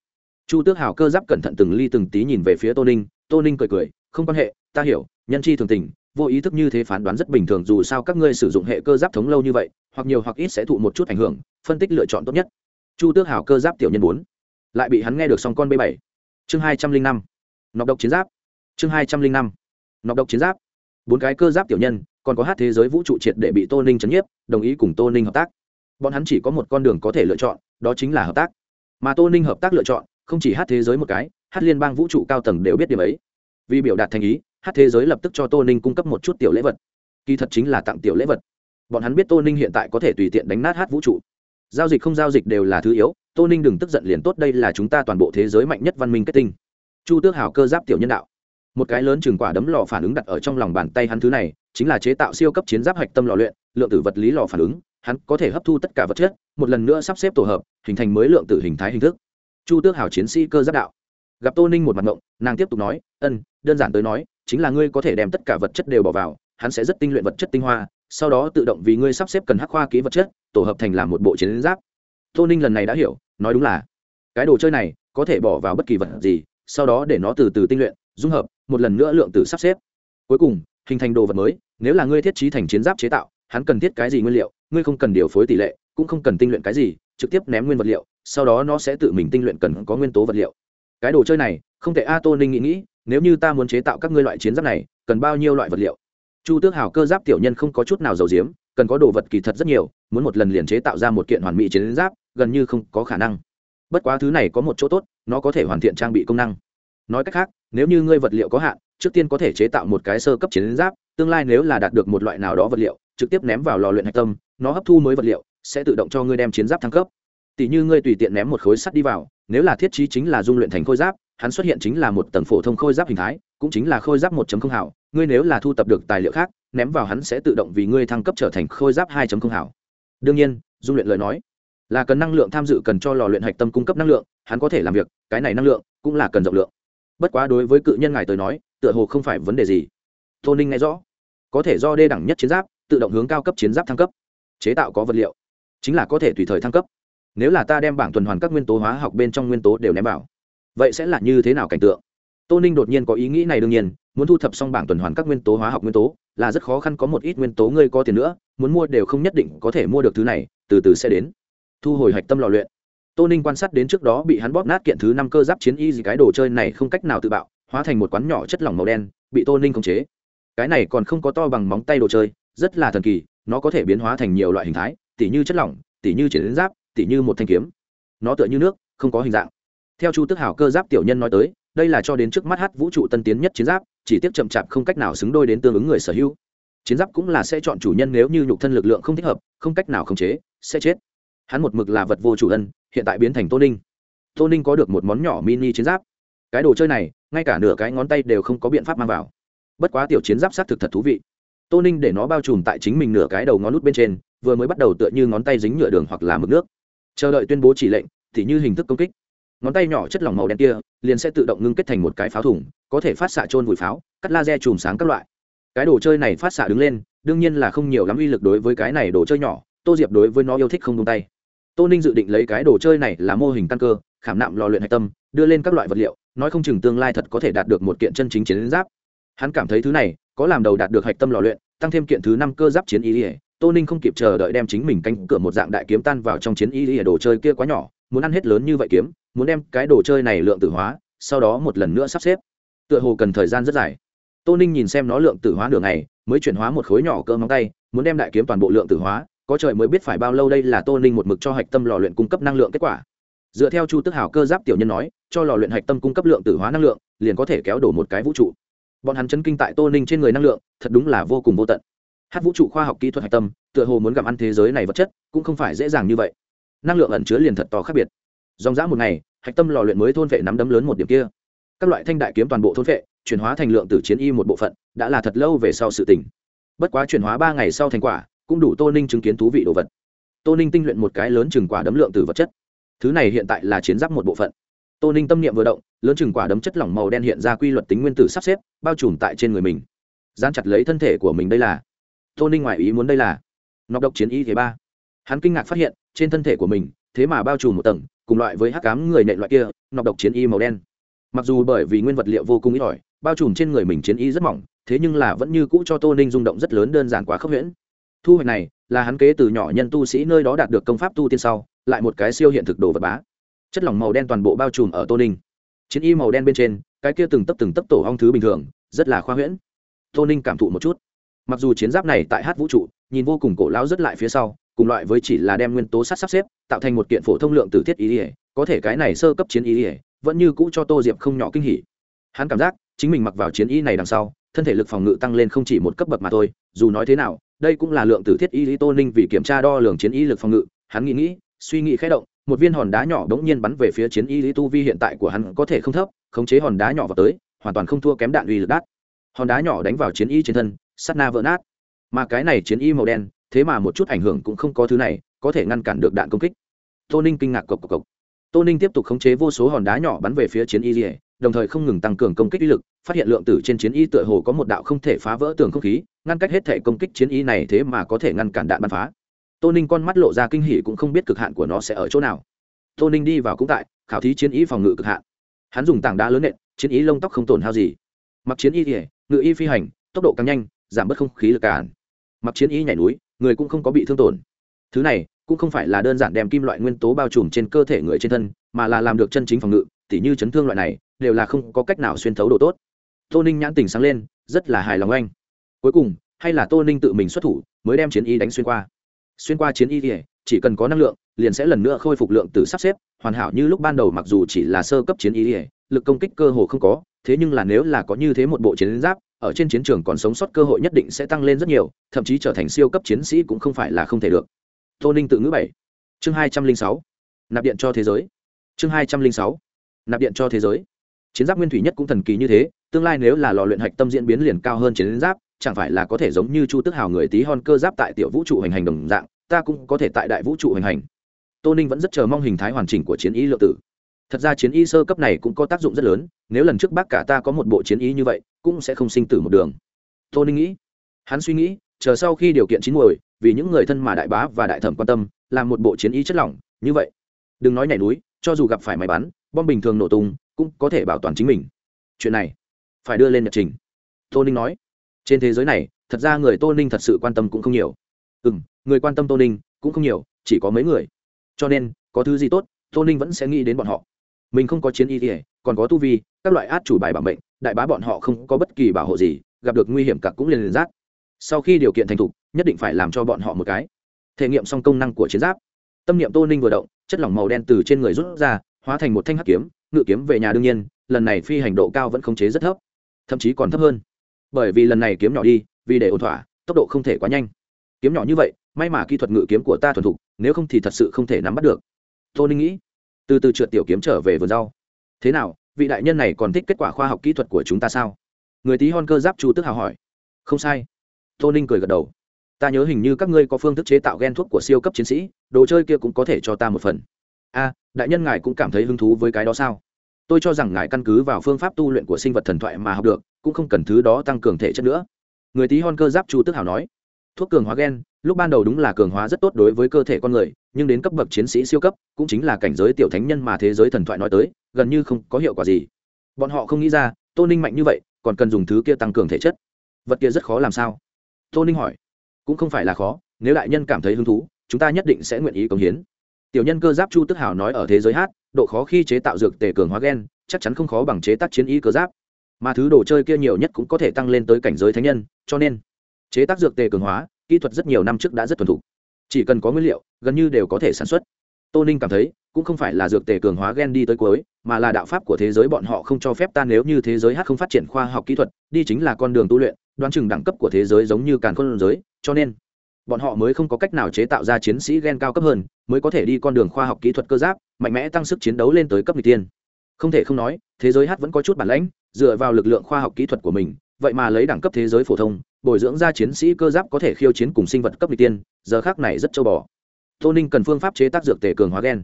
Chu tước hào cơ giáp cẩn thận từng ly từng tí nhìn về phía tô ninh tô ninh cười cười, không quan hệ, ta hiểu, nhân chi thường tình, vô ý thức như thế phán đoán rất bình thường, dù sao các ngươi sử dụng hệ cơ giáp thống lâu như vậy, hoặc nhiều hoặc ít sẽ thụ một chút ảnh hưởng, phân tích lựa chọn tốt nhất. Chu tước hào cơ giáp tiểu nhân bốn. Lại bị hắn nghe được xong con b bảy. Chương hai trăm linh năm. Nọc độc chiến giáp. Chương hai trăm linh năm. Nọc độc chiến giáp. Bốn cái cơ giáp tiểu nhân còn có hát thế giới vũ trụ triệt để bị tô ninh chấn nhiếp, đồng ý cùng tô ninh hợp tác. Bọn hắn chỉ có một con đường có thể lựa chọn, đó chính là hợp tác. Mà tô ninh hợp tác lựa chọn, không chỉ hát thế giới một cái, hát liên bang vũ trụ cao tầng đều biết điểm ấy. Vì biểu đạt thành ý, hát thế giới lập tức cho tô ninh cung cấp một chút tiểu lễ vật. Kỳ thật chính là tặng tiểu lễ vật. Bọn hắn biết tô ninh hiện tại có thể tùy tiện đánh nát hát vũ trụ. Giao dịch không giao dịch đều là thứ yếu, tô ninh đừng tức giận liền tốt, đây là chúng ta toàn bộ thế giới mạnh nhất văn minh kết tinh. Chu tước hào cơ giáp tiểu nhân đạo. Một cái lớn chừng quả đấm lò phản ứng đặt ở trong lòng bàn tay hắn thứ này chính là chế tạo siêu cấp chiến giáp hạch tâm lò luyện, lượng tử vật lý lò phản ứng, hắn có thể hấp thu tất cả vật chất, một lần nữa sắp xếp tổ hợp, hình thành mới lượng tử hình thái hình thức. Chu tước hảo chiến sĩ cơ giáp đạo. Gặp tô ninh một mặt ngộng, nàng tiếp tục nói, ân, đơn giản tới nói, chính là ngươi có thể đem tất cả vật chất đều bỏ vào, hắn sẽ rất tinh luyện vật chất tinh hoa, sau đó tự động vì ngươi sắp xếp cần hắc khoa ký vật chất, tổ hợp thành làm một bộ chiến giáp. Tô ninh lần này đã hiểu, nói đúng là, cái đồ chơi này có thể bỏ vào bất kỳ vật gì, sau đó để nó từ từ tinh luyện, dung hợp, một lần nữa lượng tử sắp xếp. Cuối cùng hình thành đồ vật mới, nếu là ngươi thiết trí thành chiến giáp chế tạo, hắn cần thiết cái gì nguyên liệu, ngươi không cần điều phối tỷ lệ, cũng không cần tinh luyện cái gì, trực tiếp ném nguyên vật liệu, sau đó nó sẽ tự mình tinh luyện cần có nguyên tố vật liệu. Cái đồ chơi này, không thể a tô ninh nghĩ nghĩ, nếu như ta muốn chế tạo các ngươi loại chiến giáp này, cần bao nhiêu loại vật liệu? Chu tước hào cơ giáp tiểu nhân không có chút nào giàu diếm cần có đồ vật kỳ thật rất nhiều, muốn một lần liền chế tạo ra một kiện hoàn mỹ chiến giáp, gần như không có khả năng. Bất quá thứ này có một chỗ tốt, nó có thể hoàn thiện trang bị công năng. Nói cách khác, nếu như ngươi vật liệu có hạn trước tiên có thể chế tạo một cái sơ cấp chiến giáp, tương lai nếu là đạt được một loại nào đó vật liệu, trực tiếp ném vào lò luyện hạch tâm, nó hấp thu mới vật liệu, sẽ tự động cho ngươi đem chiến giáp thăng cấp. Tỷ như ngươi tùy tiện ném một khối sắt đi vào, nếu là thiết trí chính là dung luyện thành khôi giáp, hắn xuất hiện chính là một tầng phổ thông khôi giáp hình thái, cũng chính là khôi giáp 1 không hảo, ngươi nếu là thu tập được tài liệu khác, ném vào hắn sẽ tự động vì ngươi thăng cấp trở thành khôi giáp 2 không hảo. Đương nhiên, dung luyện lời nói, là cần năng lượng tham dự cần cho lò luyện hạch tâm cung cấp năng lượng, hắn có thể làm việc, cái này năng lượng cũng là cần rộng lượng. Bất quá đối với cự nhân ngài tới nói tựa hồ không phải vấn đề gì. Tô ninh nghe rõ. Có thể do đê đẳng nhất chiến giáp, tự động hướng cao cấp chiến giáp thăng cấp. Chế tạo có vật liệu. Chính là có thể tùy thời thăng cấp. Nếu là ta đem bảng tuần hoàn các nguyên tố hóa học bên trong nguyên tố đều ném vào, vậy sẽ là như thế nào cảnh tượng? Tô ninh đột nhiên có ý nghĩ này đương nhiên, muốn thu thập xong bảng tuần hoàn các nguyên tố hóa học nguyên tố, là rất khó khăn có một ít nguyên tố ngươi có tiền nữa, muốn mua đều không nhất định có thể mua được thứ này, từ từ sẽ đến. Thu hồi hạch tâm lò luyện. Tô ninh quan sát đến trước đó bị hắn bóp nát kiện thứ năm cơ giáp chiến y gì cái đồ chơi này không cách nào tự bạo hóa thành một quán nhỏ chất lỏng màu đen, bị tô ninh khống chế. Cái này còn không có to bằng móng tay đồ chơi, rất là thần kỳ, nó có thể biến hóa thành nhiều loại hình thái, tỉ như chất lỏng, tỉ như chiến giáp, tỉ như một thanh kiếm. Nó tựa như nước, không có hình dạng. Theo chu tức hảo cơ giáp tiểu nhân nói tới, đây là cho đến trước mắt hát vũ trụ tân tiến nhất chiến giáp, chỉ tiếp chậm chạp không cách nào xứng đôi đến tương ứng người sở hữu. Chiến giáp cũng là sẽ chọn chủ nhân nếu như nhục thân lực lượng không thích hợp, không cách nào khống chế, sẽ chết. Hắn một mực là vật vô chủ ân, hiện tại biến thành tô ninh. Tô ninh có được một món nhỏ mini chiến giáp. Cái đồ chơi này ngay cả nửa cái ngón tay đều không có biện pháp mang vào. Bất quá tiểu chiến giáp sát thực thật thú vị. Tô ninh để nó bao trùm tại chính mình nửa cái đầu ngón nút bên trên, vừa mới bắt đầu tựa như ngón tay dính nhựa đường hoặc là mực nước. Chờ đợi tuyên bố chỉ lệnh, thì như hình thức công kích. Ngón tay nhỏ chất lỏng màu đen kia, liền sẽ tự động ngưng kết thành một cái pháo thủng có thể phát xạ trôn vùi pháo, cắt laser chùm sáng các loại. Cái đồ chơi này phát xạ đứng lên, đương nhiên là không nhiều lắm uy lực đối với cái này đồ chơi nhỏ, tô diệp đối với nó yêu thích không tung tay. Tô ninh dự định lấy cái đồ chơi này là mô hình căn cơ khảm nạm lò luyện hạch tâm, đưa lên các loại vật liệu, nói không chừng tương lai thật có thể đạt được một kiện chân chính chiến giáp. Hắn cảm thấy thứ này có làm đầu đạt được hạch tâm lò luyện, tăng thêm kiện thứ năm cơ giáp chiến y ỉa tô ninh không kịp chờ đợi đem chính mình cánh cửa một dạng đại kiếm tan vào trong chiến y ỉa đồ chơi kia quá nhỏ, muốn ăn hết lớn như vậy kiếm, muốn đem cái đồ chơi này lượng tử hóa, sau đó một lần nữa sắp xếp. Tựa hồ cần thời gian rất dài. Tô ninh nhìn xem nó lượng tử hóa đường này mới chuyển hóa một khối nhỏ cơ móng tay, muốn đem đại kiếm toàn bộ lượng tử hóa, có trời mới biết phải bao lâu đây là tô ninh một mực cho hạch tâm lò luyện cung cấp năng lượng kết quả dựa theo chu tức hảo cơ giáp tiểu nhân nói, cho lò luyện hạch tâm cung cấp lượng tử hóa năng lượng, liền có thể kéo đổ một cái vũ trụ. Bọn hắn chấn kinh tại tô ninh trên người năng lượng, thật đúng là vô cùng vô tận. Hát vũ trụ khoa học kỹ thuật hạch tâm, tựa hồ muốn gặm ăn thế giới này vật chất, cũng không phải dễ dàng như vậy. Năng lượng ẩn chứa liền thật to khác biệt. Dòng dã một ngày, hạch tâm lò luyện mới thôn vệ nắm đấm lớn một điểm kia. Các loại thanh đại kiếm toàn bộ thôn vệ, chuyển hóa thành lượng tử chiến y một bộ phận, đã là thật lâu về sau sự tình. Bất quá chuyển hóa ba ngày sau thành quả, cũng đủ tô ninh chứng kiến thú vị đồ vật. Tô ninh tinh luyện một cái lớn chừng quả đấm lượng tử vật chất thứ này hiện tại là chiến giáp một bộ phận. Tô ninh tâm niệm vừa động, lớn chừng quả đấm chất lỏng màu đen hiện ra quy luật tính nguyên tử sắp xếp, bao trùm tại trên người mình. Gian chặt lấy thân thể của mình đây là. Tô ninh ngoại ý muốn đây là. Nọc độc chiến y thế ba. Hắn kinh ngạc phát hiện, trên thân thể của mình, thế mà bao trùm một tầng, cùng loại với hắc cám người nệ loại kia nọc độc chiến y màu đen. Mặc dù bởi vì nguyên vật liệu vô cùng ít ỏi, bao trùm trên người mình chiến y rất mỏng, thế nhưng là vẫn như cũ cho tô ninh rung động rất lớn, đơn giản quá khốc huyễn. Thu hoạch này là hắn kế từ nhỏ nhân tu sĩ nơi đó đạt được công pháp tu tiên sau, lại một cái siêu hiện thực đồ vật bá. Chất lỏng màu đen toàn bộ bao trùm ở tô ninh. Chiến y màu đen bên trên, cái kia từng tấp từng tấp tổ hong thứ bình thường, rất là khoa huyễn. Tô ninh cảm thụ một chút. Mặc dù chiến giáp này tại hát vũ trụ, nhìn vô cùng cổ lão rất lại phía sau, cùng loại với chỉ là đem nguyên tố sắt sắp xếp, tạo thành một kiện phổ thông lượng tử thiết ý ỉa có thể cái này sơ cấp chiến ý ỉa vẫn như cũ cho tô diệp không nhỏ kinh hỉ. Hắn cảm giác, chính mình mặc vào chiến y này đằng sau, thân thể lực phòng ngự tăng lên không chỉ một cấp bậc mà thôi, dù nói thế nào đây cũng là lượng tử thiết y lý tô ninh vì kiểm tra đo lường chiến y lực phòng ngự. Hắn nghĩ nghĩ, suy nghĩ khẽ động, một viên hòn đá nhỏ đống nhiên bắn về phía chiến y lý tu vi hiện tại của hắn có thể không thấp, khống chế hòn đá nhỏ vào tới, hoàn toàn không thua kém đạn uy lực đắt. Hòn đá nhỏ đánh vào chiến y trên thân sắt na vỡ nát. Mà cái này chiến y màu đen, thế mà một chút ảnh hưởng cũng không có thứ này, có thể ngăn cản được đạn công kích. Tô ninh kinh ngạc cộc cộc cộc tô ninh tiếp tục khống chế vô số hòn đá nhỏ bắn về phía chiến y dỉa đồng thời không ngừng tăng cường công kích uy lực, phát hiện lượng tử trên chiến y tựa hồ có một đạo không thể phá vỡ tường không khí, ngăn cách hết thể công kích chiến y này thế mà có thể ngăn cản đạn bắn phá. Tô ninh con mắt lộ ra kinh hỉ cũng không biết cực hạn của nó sẽ ở chỗ nào. Tô ninh đi vào cũng tại, khảo thí chiến y phòng ngự cực hạn. Hắn dùng tảng đá lớn nện, chiến y lông tóc không tổn hao gì. Mặc chiến y thì ngự y phi hành, tốc độ càng nhanh, giảm bớt không khí lực cản. Mặc chiến y nhảy núi, người cũng không có bị thương tổn. Thứ này cũng không phải là đơn giản đem kim loại nguyên tố bao trùm trên cơ thể người trên thân, mà là làm được chân chính phòng ngự, tỉ như chấn thương loại này, đều là không có cách nào xuyên thấu độ tốt. Tô ninh nhãn tình sáng lên, rất là hài lòng anh. Cuối cùng, hay là tô ninh tự mình xuất thủ, mới đem chiến y đánh xuyên qua. Xuyên qua chiến y thì chỉ cần có năng lượng, liền sẽ lần nữa khôi phục lượng từ sắp xếp, hoàn hảo như lúc ban đầu mặc dù chỉ là sơ cấp chiến y thì lực công kích cơ hồ không có, thế nhưng là nếu là có như thế một bộ chiến giáp, ở trên chiến trường còn sống sót cơ hội nhất định sẽ tăng lên rất nhiều, thậm chí trở thành siêu cấp chiến sĩ cũng không phải là không thể được tô ninh tự ngữ bảy. Chương hai trăm linh sáu. Nạp điện cho thế giới. Chương hai trăm linh sáu. Nạp điện cho thế giới. Chiến giáp nguyên thủy nhất cũng thần kỳ như thế, tương lai nếu là lò luyện hạch tâm diễn biến liền cao hơn chiến giáp, chẳng phải là có thể giống như chu tức hào người tí hon cơ giáp tại tiểu vũ trụ hành hành đồng dạng, ta cũng có thể tại đại vũ trụ hành hành. Tô ninh vẫn rất chờ mong hình thái hoàn chỉnh của chiến y lượng tử. Thật ra chiến y sơ cấp này cũng có tác dụng rất lớn, nếu lần trước bác cả ta có một bộ chiến y như vậy, cũng sẽ không sinh tử một đường. Tô ninh nghĩ. Hắn suy nghĩ, chờ sau khi điều kiện chín muồi vì những người thân mà đại bá và đại thẩm quan tâm, làm một bộ chiến ý chất lỏng, như vậy. Đừng nói nhảy núi, cho dù gặp phải máy bắn, bom bình thường nổ tung, cũng có thể bảo toàn chính mình. Chuyện này phải đưa lên nhật trình. Tô ninh nói. Trên thế giới này, thật ra người tô ninh thật sự quan tâm cũng không nhiều. Ừ m người quan tâm tô ninh cũng không nhiều, chỉ có mấy người. Cho nên, có thứ gì tốt, tô ninh vẫn sẽ nghĩ đến bọn họ. Mình không có chiến y ỉa còn có tu vi, các loại át chủ bài bảo mệnh, đại bá bọn họ không có bất kỳ bảo hộ gì, gặp được nguy hiểm cả cũng liền liền rác sau khi điều kiện thành thục, nhất định phải làm cho bọn họ một cái. Thể nghiệm xong công năng của chiến giáp. Tâm niệm tô ninh vừa động, chất lỏng màu đen từ trên người rút ra, hóa thành một thanh hắc kiếm, ngự kiếm về nhà đương nhiên, lần này phi hành độ cao vẫn khống chế rất thấp, thậm chí còn thấp hơn. Bởi vì lần này kiếm nhỏ đi, vì để ổn thỏa, tốc độ không thể quá nhanh. Kiếm nhỏ như vậy, may mà kỹ thuật ngự kiếm của ta thuần thục, nếu không thì thật sự không thể nắm bắt được. Tô ninh nghĩ, từ từ trượt tiểu kiếm trở về vườn rau. Thế nào, vị đại nhân này còn thích kết quả khoa học kỹ thuật của chúng ta sao? Người tí hon cơ giáp chu tức hào hỏi. Không sai tô ninh cười gật đầu. Ta nhớ hình như các ngươi có phương thức chế tạo g e n thuốc của siêu cấp chiến sĩ, đồ chơi kia cũng có thể cho ta một phần. A, đại nhân ngài cũng cảm thấy hứng thú với cái đó sao? Tôi cho rằng ngài căn cứ vào phương pháp tu luyện của sinh vật thần thoại mà học được, cũng không cần thứ đó tăng cường thể chất nữa. Người tí hon cơ giáp chu tức hào nói, thuốc cường hóa gen, lúc ban đầu đúng là cường hóa rất tốt đối với cơ thể con người, nhưng đến cấp bậc chiến sĩ siêu cấp, cũng chính là cảnh giới tiểu thánh nhân mà thế giới thần thoại nói tới, gần như không có hiệu quả gì. Bọn họ không nghĩ ra, tô ninh mạnh như vậy, còn cần dùng thứ kia tăng cường thể chất. Vật kia rất khó làm sao? Tô ninh hỏi. Cũng không phải là khó, nếu đại nhân cảm thấy hứng thú, chúng ta nhất định sẽ nguyện ý cống hiến. Tiểu nhân cơ giáp chu tức hào nói ở thế giới hát, độ khó khi chế tạo dược tề cường hóa gen, chắc chắn không khó bằng chế tác chiến y cơ giáp. Mà thứ đồ chơi kia nhiều nhất cũng có thể tăng lên tới cảnh giới thánh nhân, cho nên, chế tác dược tề cường hóa, kỹ thuật rất nhiều năm trước đã rất thuần thục. Chỉ cần có nguyên liệu, gần như đều có thể sản xuất. Tô ninh cảm thấy, cũng không phải là dược tề cường hóa gen đi tới cuối, mà là đạo pháp của thế giới bọn họ không cho phép ta nếu như thế giới hát không phát triển khoa học kỹ thuật, đi chính là con đường tu luyện đoán chừng đẳng cấp của thế giới giống như càn khôn giới, cho nên bọn họ mới không có cách nào chế tạo ra chiến sĩ gen cao cấp hơn, mới có thể đi con đường khoa học kỹ thuật cơ giáp, mạnh mẽ tăng sức chiến đấu lên tới cấp n tiên. Không thể không nói, thế giới hát vẫn có chút bản lãnh, dựa vào lực lượng khoa học kỹ thuật của mình, vậy mà lấy đẳng cấp thế giới phổ thông, bồi dưỡng ra chiến sĩ cơ giáp có thể khiêu chiến cùng sinh vật cấp n tiên, giờ khác này rất châu bò. Tô ninh cần phương pháp chế tác dược tề cường hóa gen.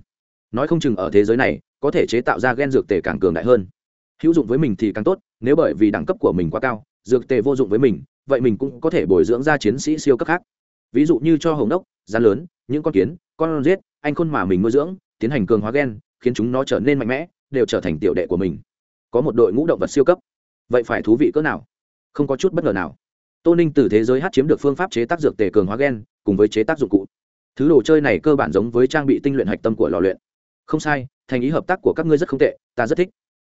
Nói không chừng ở thế giới này, có thể chế tạo ra gen dược tề càng cường đại hơn. Hữu dụng với mình thì càng tốt, nếu bởi vì đẳng cấp của mình quá cao dược tề vô dụng với mình, vậy mình cũng có thể bồi dưỡng ra chiến sĩ siêu cấp khác. Ví dụ như cho hồng đốc gian lớn, những con kiến, con rết anh khôn mà mình nuôi dưỡng, tiến hành cường hóa gen, khiến chúng nó trở nên mạnh mẽ, đều trở thành tiểu đệ của mình. Có một đội ngũ động vật siêu cấp. Vậy phải thú vị cỡ nào? Không có chút bất ngờ nào. Tô ninh từ thế giới hát chiếm được phương pháp chế tác dược tề cường hóa gen, cùng với chế tác dụng cụ. Thứ đồ chơi này cơ bản giống với trang bị tinh luyện hạch tâm của lò luyện. Không sai, thành ý hợp tác của các ngươi rất không tệ, ta rất thích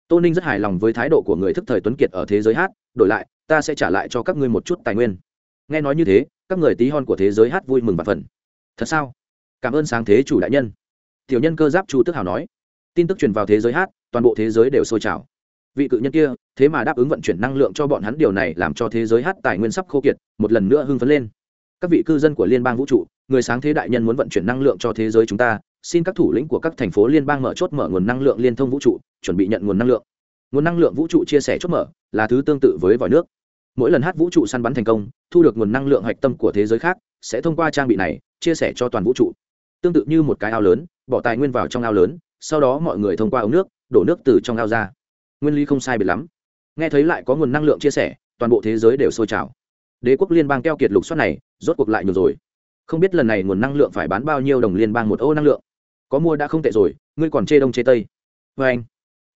tô ninh rất hài lòng với thái độ của người thức thời tuấn kiệt ở thế giới hát, đổi lại, ta sẽ trả lại cho các ngươi một chút tài nguyên. Nghe nói như thế, các người tí hon của thế giới hát vui mừng và phần thật sao? Cảm ơn sáng thế chủ đại nhân. Tiểu nhân cơ giáp chu tức hào nói. Tin tức truyền vào thế giới hát, toàn bộ thế giới đều sôi trào. Vị cự nhân kia, thế mà đáp ứng vận chuyển năng lượng cho bọn hắn, điều này làm cho thế giới hát tài nguyên sắp khô kiệt, một lần nữa hưng phấn lên. Các vị cư dân của liên bang vũ trụ, người sáng thế đại nhân muốn vận chuyển năng lượng cho thế giới chúng ta xin các thủ lĩnh của các thành phố liên bang mở chốt mở nguồn năng lượng liên thông vũ trụ, chuẩn bị nhận nguồn năng lượng. Nguồn năng lượng vũ trụ chia sẻ chốt mở là thứ tương tự với vòi nước. Mỗi lần hát vũ trụ săn bắn thành công, thu được nguồn năng lượng hạch tâm của thế giới khác, sẽ thông qua trang bị này chia sẻ cho toàn vũ trụ. Tương tự như một cái ao lớn, bỏ tài nguyên vào trong ao lớn, sau đó mọi người thông qua ống nước, đổ nước từ trong ao ra. Nguyên lý không sai biệt lắm. Nghe thấy lại có nguồn năng lượng chia sẻ, toàn bộ thế giới đều sôi trào. Đế quốc liên bang keo kiệt lục soát này, rốt cuộc lại nhiều rồi. Không biết lần này nguồn năng lượng phải bán bao nhiêu đồng liên bang một ô năng lượng có mua đã không tệ rồi, ngươi còn chê đông chê tây. Vê anh,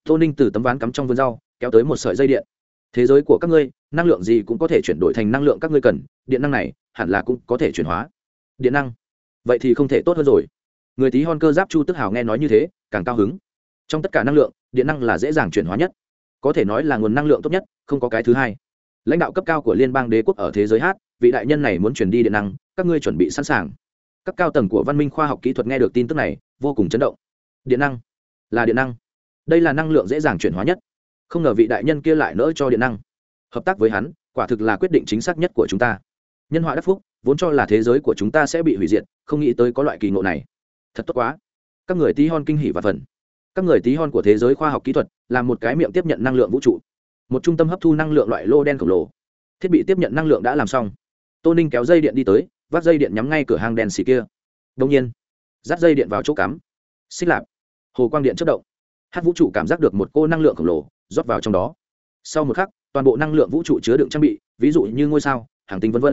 tô ninh từ tấm ván cắm trong vườn rau, kéo tới một sợi dây điện. Thế giới của các ngươi, năng lượng gì cũng có thể chuyển đổi thành năng lượng các ngươi cần, điện năng này hẳn là cũng có thể chuyển hóa. Điện năng? Vậy thì không thể tốt hơn rồi. Người tí hon cơ giáp chu tức hào nghe nói như thế, càng cao hứng. Trong tất cả năng lượng, điện năng là dễ dàng chuyển hóa nhất. Có thể nói là nguồn năng lượng tốt nhất, không có cái thứ hai. Lãnh đạo cấp cao của liên bang đế quốc ở thế giới hát, vị đại nhân này muốn chuyển đi điện năng, các ngươi chuẩn bị sẵn sàng. Các cao tầng của văn minh khoa học kỹ thuật nghe được tin tức này vô cùng chấn động. Điện năng. Là điện năng. Đây là năng lượng dễ dàng chuyển hóa nhất. Không ngờ vị đại nhân kia lại nỡ cho điện năng. Hợp tác với hắn, quả thực là quyết định chính xác nhất của chúng ta. Nhân họa đắc phúc, vốn cho là thế giới của chúng ta sẽ bị hủy diệt, không nghĩ tới có loại kỳ ngộ này. Thật tốt quá. Các người tí hon kinh hỉ và phần các người tí hon của thế giới khoa học kỹ thuật là một cái miệng tiếp nhận năng lượng vũ trụ. Một trung tâm hấp thu năng lượng loại lô đen khổng lồ. Thiết bị tiếp nhận năng lượng đã làm xong. Tô ninh kéo dây điện đi tới vắt dây điện nhắm ngay cửa hàng đèn xì kia. Đông nhiên dắt dây điện vào chỗ cắm. Xích lạp. Hồ quang điện chất động. Hát vũ trụ cảm giác được một cô năng lượng khổng lồ rót vào trong đó. Sau một khắc, toàn bộ năng lượng vũ trụ chứa đựng trang bị, ví dụ như ngôi sao, hàng tinh v v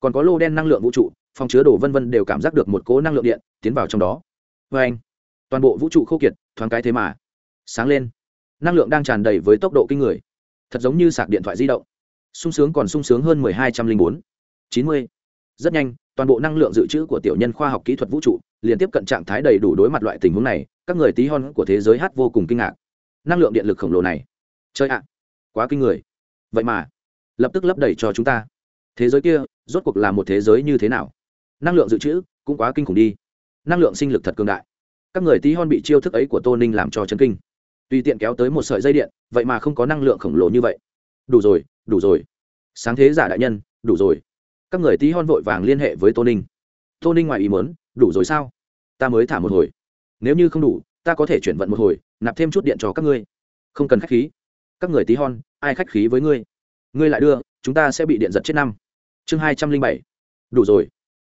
còn có lô đen năng lượng vũ trụ, phòng chứa đồ v v đều cảm giác được một cố năng lượng điện tiến vào trong đó. Vê anh, toàn bộ vũ trụ khô kiệt, thoáng cái thế mà sáng lên. Năng lượng đang tràn đầy với tốc độ kinh người. Thật giống như sạc điện thoại di động. Sung sướng còn sung sướng hơn mười hai trăm linh bốn. Chín mươi. Rất nhanh toàn bộ năng lượng dự trữ của tiểu nhân khoa học kỹ thuật vũ trụ, liền tiếp cận trạng thái đầy đủ đối mặt loại tình huống này, các người tí hon của thế giới hát vô cùng kinh ngạc. Năng lượng điện lực khổng lồ này. Chơi ạ, quá kinh người. Vậy mà, lập tức lấp đầy cho chúng ta. Thế giới kia, rốt cuộc là một thế giới như thế nào? Năng lượng dự trữ, cũng quá kinh khủng đi. Năng lượng sinh lực thật cường đại. Các người tí hon bị chiêu thức ấy của tô ninh làm cho chân kinh. Tùy tiện kéo tới một sợi dây điện, vậy mà không có năng lượng khổng lồ như vậy. Đủ rồi đủ rồi. Sáng thế giả đại nhân, đủ rồi các người tí hon vội vàng liên hệ với tô ninh. tô ninh ngoài ý muốn, đủ rồi sao? ta mới thả một hồi. nếu như không đủ, ta có thể chuyển vận một hồi, nạp thêm chút điện cho các ngươi. không cần khách khí. các người tí hon, ai khách khí với ngươi? ngươi lại đưa, chúng ta sẽ bị điện giật chết năm. chương hai trăm linh bảy. đủ rồi.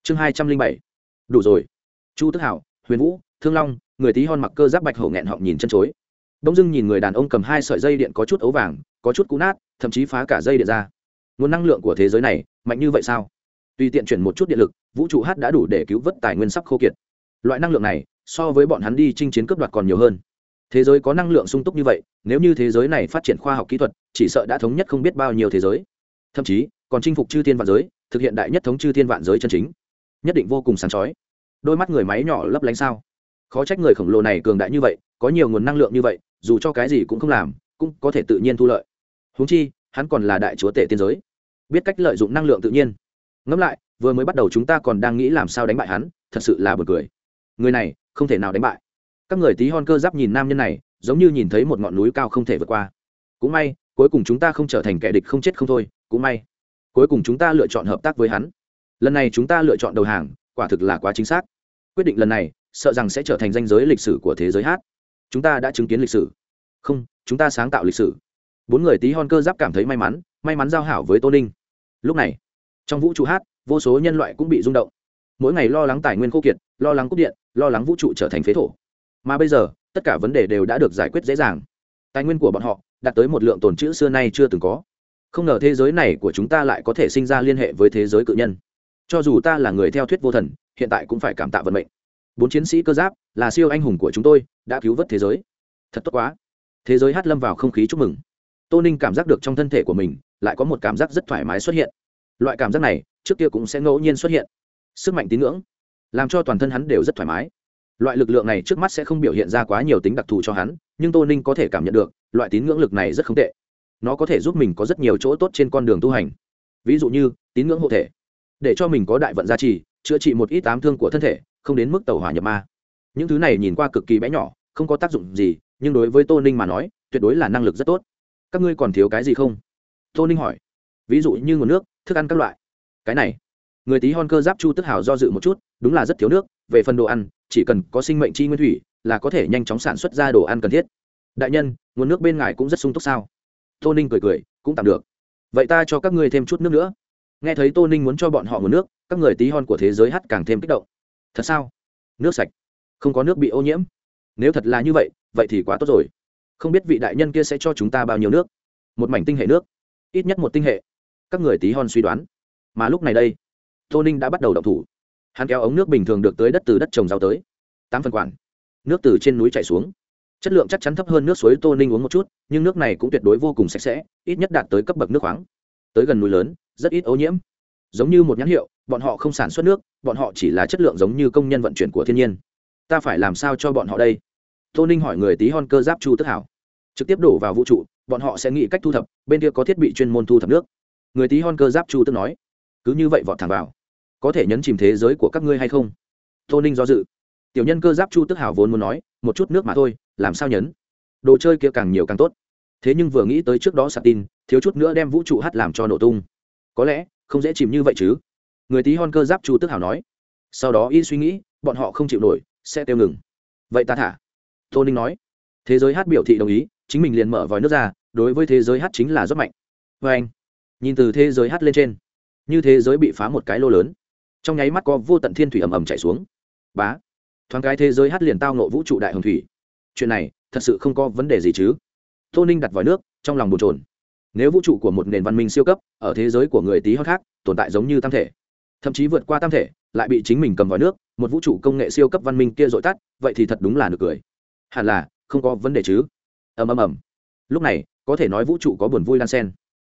chương hai trăm linh bảy. đủ rồi. chu tức hảo, huyền vũ, thương long, người tí hon mặc cơ giáp bạch hổ nghẹn họng nhìn chân chối. đông dưng nhìn người đàn ông cầm hai sợi dây điện có chút ấu vàng, có chút cũ nát, thậm chí phá cả dây điện ra nguồn năng lượng của thế giới này mạnh như vậy sao? Tùy tiện chuyển một chút điện lực, vũ trụ h đã đủ để cứu vớt tài nguyên sắp khô kiệt. Loại năng lượng này, so với bọn hắn đi chinh chiến cướp đoạt còn nhiều hơn. Thế giới có năng lượng sung túc như vậy, nếu như thế giới này phát triển khoa học kỹ thuật, chỉ sợ đã thống nhất không biết bao nhiêu thế giới. Thậm chí, còn chinh phục chư thiên vạn giới, thực hiện đại nhất thống chư thiên vạn giới chân chính. Nhất định vô cùng sáng chói. Đôi mắt người máy nhỏ lấp lánh sao? Khó trách người khổng lồ này cường đại như vậy, có nhiều nguồn năng lượng như vậy, dù cho cái gì cũng không làm, cũng có thể tự nhiên thu lợi. Húng chi, hắn còn là đại chúa tể tiên giới biết cách lợi dụng năng lượng tự nhiên. Ngẫm lại, vừa mới bắt đầu chúng ta còn đang nghĩ làm sao đánh bại hắn, thật sự là b u ồ n cười. Người này, không thể nào đánh bại. Các người tí hon cơ giáp nhìn nam nhân này, giống như nhìn thấy một ngọn núi cao không thể vượt qua. Cũng may, cuối cùng chúng ta không trở thành kẻ địch không chết không thôi, cũng may. Cuối cùng chúng ta lựa chọn hợp tác với hắn. Lần này chúng ta lựa chọn đầu hàng, quả thực là quá chính xác. Quyết định lần này, sợ rằng sẽ trở thành danh giới lịch sử của thế giới hát. Chúng ta đã chứng kiến lịch sử. Không, chúng ta sáng tạo lịch sử. Bốn người tí hon cơ giáp cảm thấy may mắn may mắn giao hảo với tô ninh lúc này, trong vũ trụ hát, vô số nhân loại cũng bị rung động. Mỗi ngày lo lắng tài nguyên khô kiệt, lo lắng cúp điện, lo lắng vũ trụ trở thành phế thổ. Mà bây giờ, tất cả vấn đề đều đã được giải quyết dễ dàng. Tài nguyên của bọn họ đạt tới một lượng tồn chữ xưa nay chưa từng có. Không ngờ thế giới này của chúng ta lại có thể sinh ra liên hệ với thế giới cự nhân. Cho dù ta là người theo thuyết vô thần, hiện tại cũng phải cảm tạ vận mệnh. Bốn chiến sĩ cơ giáp là siêu anh hùng của chúng tôi, đã cứu vớt thế giới. Thật tốt quá. Thế giới hát lâm vào không khí chúc mừng. Tô ninh cảm giác được trong thân thể của mình lại có một cảm giác rất thoải mái xuất hiện. Loại cảm giác này, trước kia cũng sẽ ngẫu nhiên xuất hiện. Sức mạnh tín ngưỡng, làm cho toàn thân hắn đều rất thoải mái. Loại lực lượng này trước mắt sẽ không biểu hiện ra quá nhiều tính đặc thù cho hắn, nhưng tô ninh có thể cảm nhận được, loại tín ngưỡng lực này rất không tệ. Nó có thể giúp mình có rất nhiều chỗ tốt trên con đường tu hành. Ví dụ như, tín ngưỡng hộ thể. Để cho mình có đại vận gia trì, chữa trị một ít ám thương của thân thể, không đến mức tàu hỏa nhập ma. Những thứ này nhìn qua cực kỳ bé nhỏ, không có tác dụng gì, nhưng đối với tô ninh mà nói, tuyệt đối là năng lực rất tốt. Các ngươi còn thiếu cái gì không? Tô ninh hỏi. Ví dụ như nguồn nước, thức ăn các loại. Cái này. Người tí hon cơ giáp chu tức hào do dự một chút, đúng là rất thiếu nước, về phần đồ ăn, chỉ cần có sinh mệnh chi nguyên thủy, là có thể nhanh chóng sản xuất ra đồ ăn cần thiết. Đại nhân, nguồn nước bên ngài cũng rất sung túc sao? Tô ninh cười cười, cũng tạm được. Vậy ta cho các ngươi thêm chút nước nữa. Nghe thấy tô ninh muốn cho bọn họ nguồn nước, các người tí hon của thế giới hát càng thêm kích động. Thật sao? Nước sạch. Không có nước bị ô nhiễm. Nếu thật là như vậy vậy thì quá tốt rồi. Không biết vị đại nhân kia sẽ cho chúng ta bao nhiêu nước? Một mảnh tinh hệ nước ít nhất một tinh hệ. Các người tí hon suy đoán. Mà lúc này đây, tô ninh đã bắt đầu động thủ. Hắn kéo ống nước bình thường được tới đất từ đất trồng rau tới. Tám phần quản nước từ trên núi chảy xuống. Chất lượng chắc chắn thấp hơn nước suối tô ninh uống một chút, nhưng nước này cũng tuyệt đối vô cùng sạch sẽ, ít nhất đạt tới cấp bậc nước khoáng. Tới gần núi lớn, rất ít ô nhiễm. Giống như một nhãn hiệu, bọn họ không sản xuất nước, bọn họ chỉ là chất lượng giống như công nhân vận chuyển của thiên nhiên. Ta phải làm sao cho bọn họ đây? Tô ninh hỏi người tí hon cơ giáp chu tức hảo. Trực tiếp đổ vào vũ trụ bọn họ sẽ nghĩ cách thu thập, bên kia có thiết bị chuyên môn thu thập nước. Người tí hon cơ giáp chu tức nói, cứ như vậy vọt thẳng vào. Có thể nhấn chìm thế giới của các ngươi hay không? Tô ninh do dự. Tiểu nhân cơ giáp chu tức hào vốn muốn nói, một chút nước mà thôi, làm sao nhấn? Đồ chơi kia càng nhiều càng tốt. Thế nhưng vừa nghĩ tới trước đó sạc tin, thiếu chút nữa đem vũ trụ hát làm cho nổ tung. Có lẽ, không dễ chìm như vậy chứ? Người tí hon cơ giáp chu tức hào nói. Sau đó y suy nghĩ, bọn họ không chịu nổi, sẽ tiêu ngừng. Vậy ta thả. Tô ninh nói. Thế giới hát biểu thị đồng ý chính mình liền mở vòi nước ra, đối với thế giới hát chính là rất mạnh. Vê anh, nhìn từ thế giới hát lên trên, như thế giới bị phá một cái lô lớn. Trong nháy mắt có vô tận thiên thủy ầm ầm chạy xuống. Bá, thoáng cái thế giới hát liền tao nộ vũ trụ đại hồng thủy. Chuyện này, thật sự không có vấn đề gì chứ. Tô ninh đặt vòi nước, trong lòng bồn trồn nếu vũ trụ của một nền văn minh siêu cấp, ở thế giới của người tí hót khác, tồn tại giống như tam thể, thậm chí vượt qua tam thể, lại bị chính mình cầm vòi nước, một vũ trụ công nghệ siêu cấp văn minh kia dội tắt, vậy thì thật đúng là nực cười. Hẳn là, không có vấn đề chứ ầm ầm ầm. Lúc này, có thể nói vũ trụ có buồn vui lan sen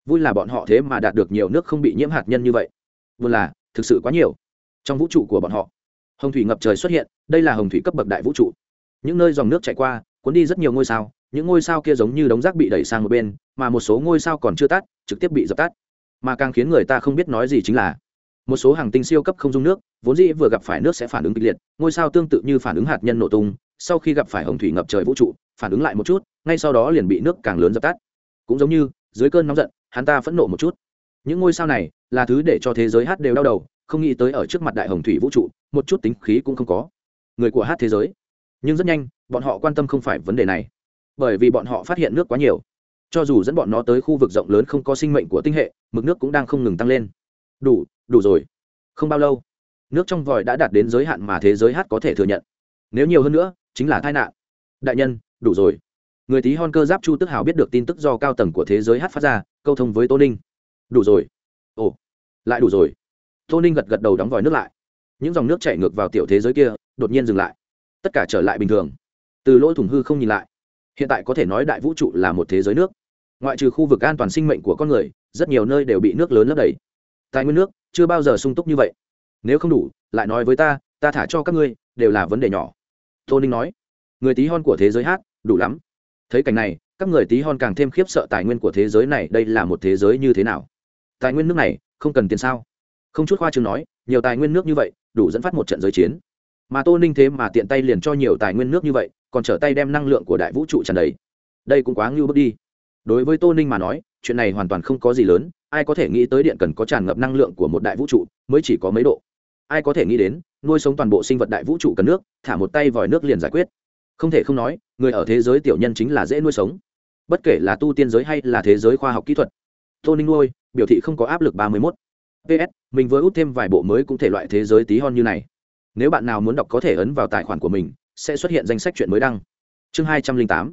vui là bọn họ thế mà đạt được nhiều nước không bị nhiễm hạt nhân như vậy. Buồn là, thực sự quá nhiều. Trong vũ trụ của bọn họ, hồng thủy ngập trời xuất hiện, đây là hồng thủy cấp bậc đại vũ trụ. Những nơi dòng nước chạy qua, cuốn đi rất nhiều ngôi sao, những ngôi sao kia giống như đống rác bị đẩy sang một bên, mà một số ngôi sao còn chưa tắt, trực tiếp bị dập tắt. Mà càng khiến người ta không biết nói gì chính là, một số hàng tinh siêu cấp không dung nước, vốn dĩ vừa gặp phải nước sẽ phản ứng kịch liệt, ngôi sao tương tự như phản ứng hạt nhân nổ tung sau khi gặp phải hồng thủy ngập trời vũ trụ, phản ứng lại một chút, ngay sau đó liền bị nước càng lớn dập tắt. Cũng giống như, dưới cơn nóng giận, hắn ta phẫn nộ một chút. Những ngôi sao này là thứ để cho thế giới hát đều đau đầu, không nghĩ tới ở trước mặt đại hồng thủy vũ trụ, một chút tính khí cũng không có. Người của hát thế giới. Nhưng rất nhanh, bọn họ quan tâm không phải vấn đề này. Bởi vì bọn họ phát hiện nước quá nhiều. Cho dù dẫn bọn nó tới khu vực rộng lớn không có sinh mệnh của tinh hệ, mực nước cũng đang không ngừng tăng lên. Đủ đủ rồi. Không bao lâu, nước trong vòi đã đạt đến giới hạn mà thế giới hát có thể thừa nhận. Nếu nhiều hơn nữa chính là tai nạn. Đại nhân, đủ rồi. Người tí hon cơ giáp chu tức hào biết được tin tức do cao tầng của thế giới hát phát ra, câu thông với tô ninh. Đủ rồi. Ồ, lại đủ rồi. Tô ninh gật gật đầu đóng vòi nước lại. Những dòng nước chảy ngược vào tiểu thế giới kia, đột nhiên dừng lại. Tất cả trở lại bình thường. Từ lỗ thủng hư không nhìn lại. Hiện tại có thể nói đại vũ trụ là một thế giới nước. Ngoại trừ khu vực an toàn sinh mệnh của con người, rất nhiều nơi đều bị nước lớn lấp đầy. Tài nguyên nước, chưa bao giờ sung túc như vậy. Nếu không đủ, lại nói với ta ta thả cho các ngươi, đều là vấn đề nhỏ tô ninh nói, người tí hon của thế giới hát, đủ lắm. Thấy cảnh này, các người tí hon càng thêm khiếp sợ tài nguyên của thế giới này đây là một thế giới như thế nào. Tài nguyên nước này, không cần tiền sao? Không chút khoa chừng nói, nhiều tài nguyên nước như vậy, đủ dẫn phát một trận giới chiến. Mà tô ninh thế mà tiện tay liền cho nhiều tài nguyên nước như vậy, còn trở tay đem năng lượng của đại vũ trụ tràn đầy. Đây cũng quá ngưu bước đi. Đối với tô ninh mà nói, chuyện này hoàn toàn không có gì lớn, ai có thể nghĩ tới điện cần có tràn ngập năng lượng của một đại vũ trụ, mới chỉ có mấy độ ai có thể nghĩ đến, nuôi sống toàn bộ sinh vật đại vũ trụ cần nước, thả một tay vòi nước liền giải quyết. Không thể không nói, người ở thế giới tiểu nhân chính là dễ nuôi sống. Bất kể là tu tiên giới hay là thế giới khoa học kỹ thuật, tô ninh nuôi, biểu thị không có áp lực ba mươi mốt. Ps mình vừa út thêm vài bộ mới cũng thể loại thế giới tí hon như này. Nếu bạn nào muốn đọc có thể ấn vào tài khoản của mình, sẽ xuất hiện danh sách chuyện mới đăng. Chương hai trăm linh tám.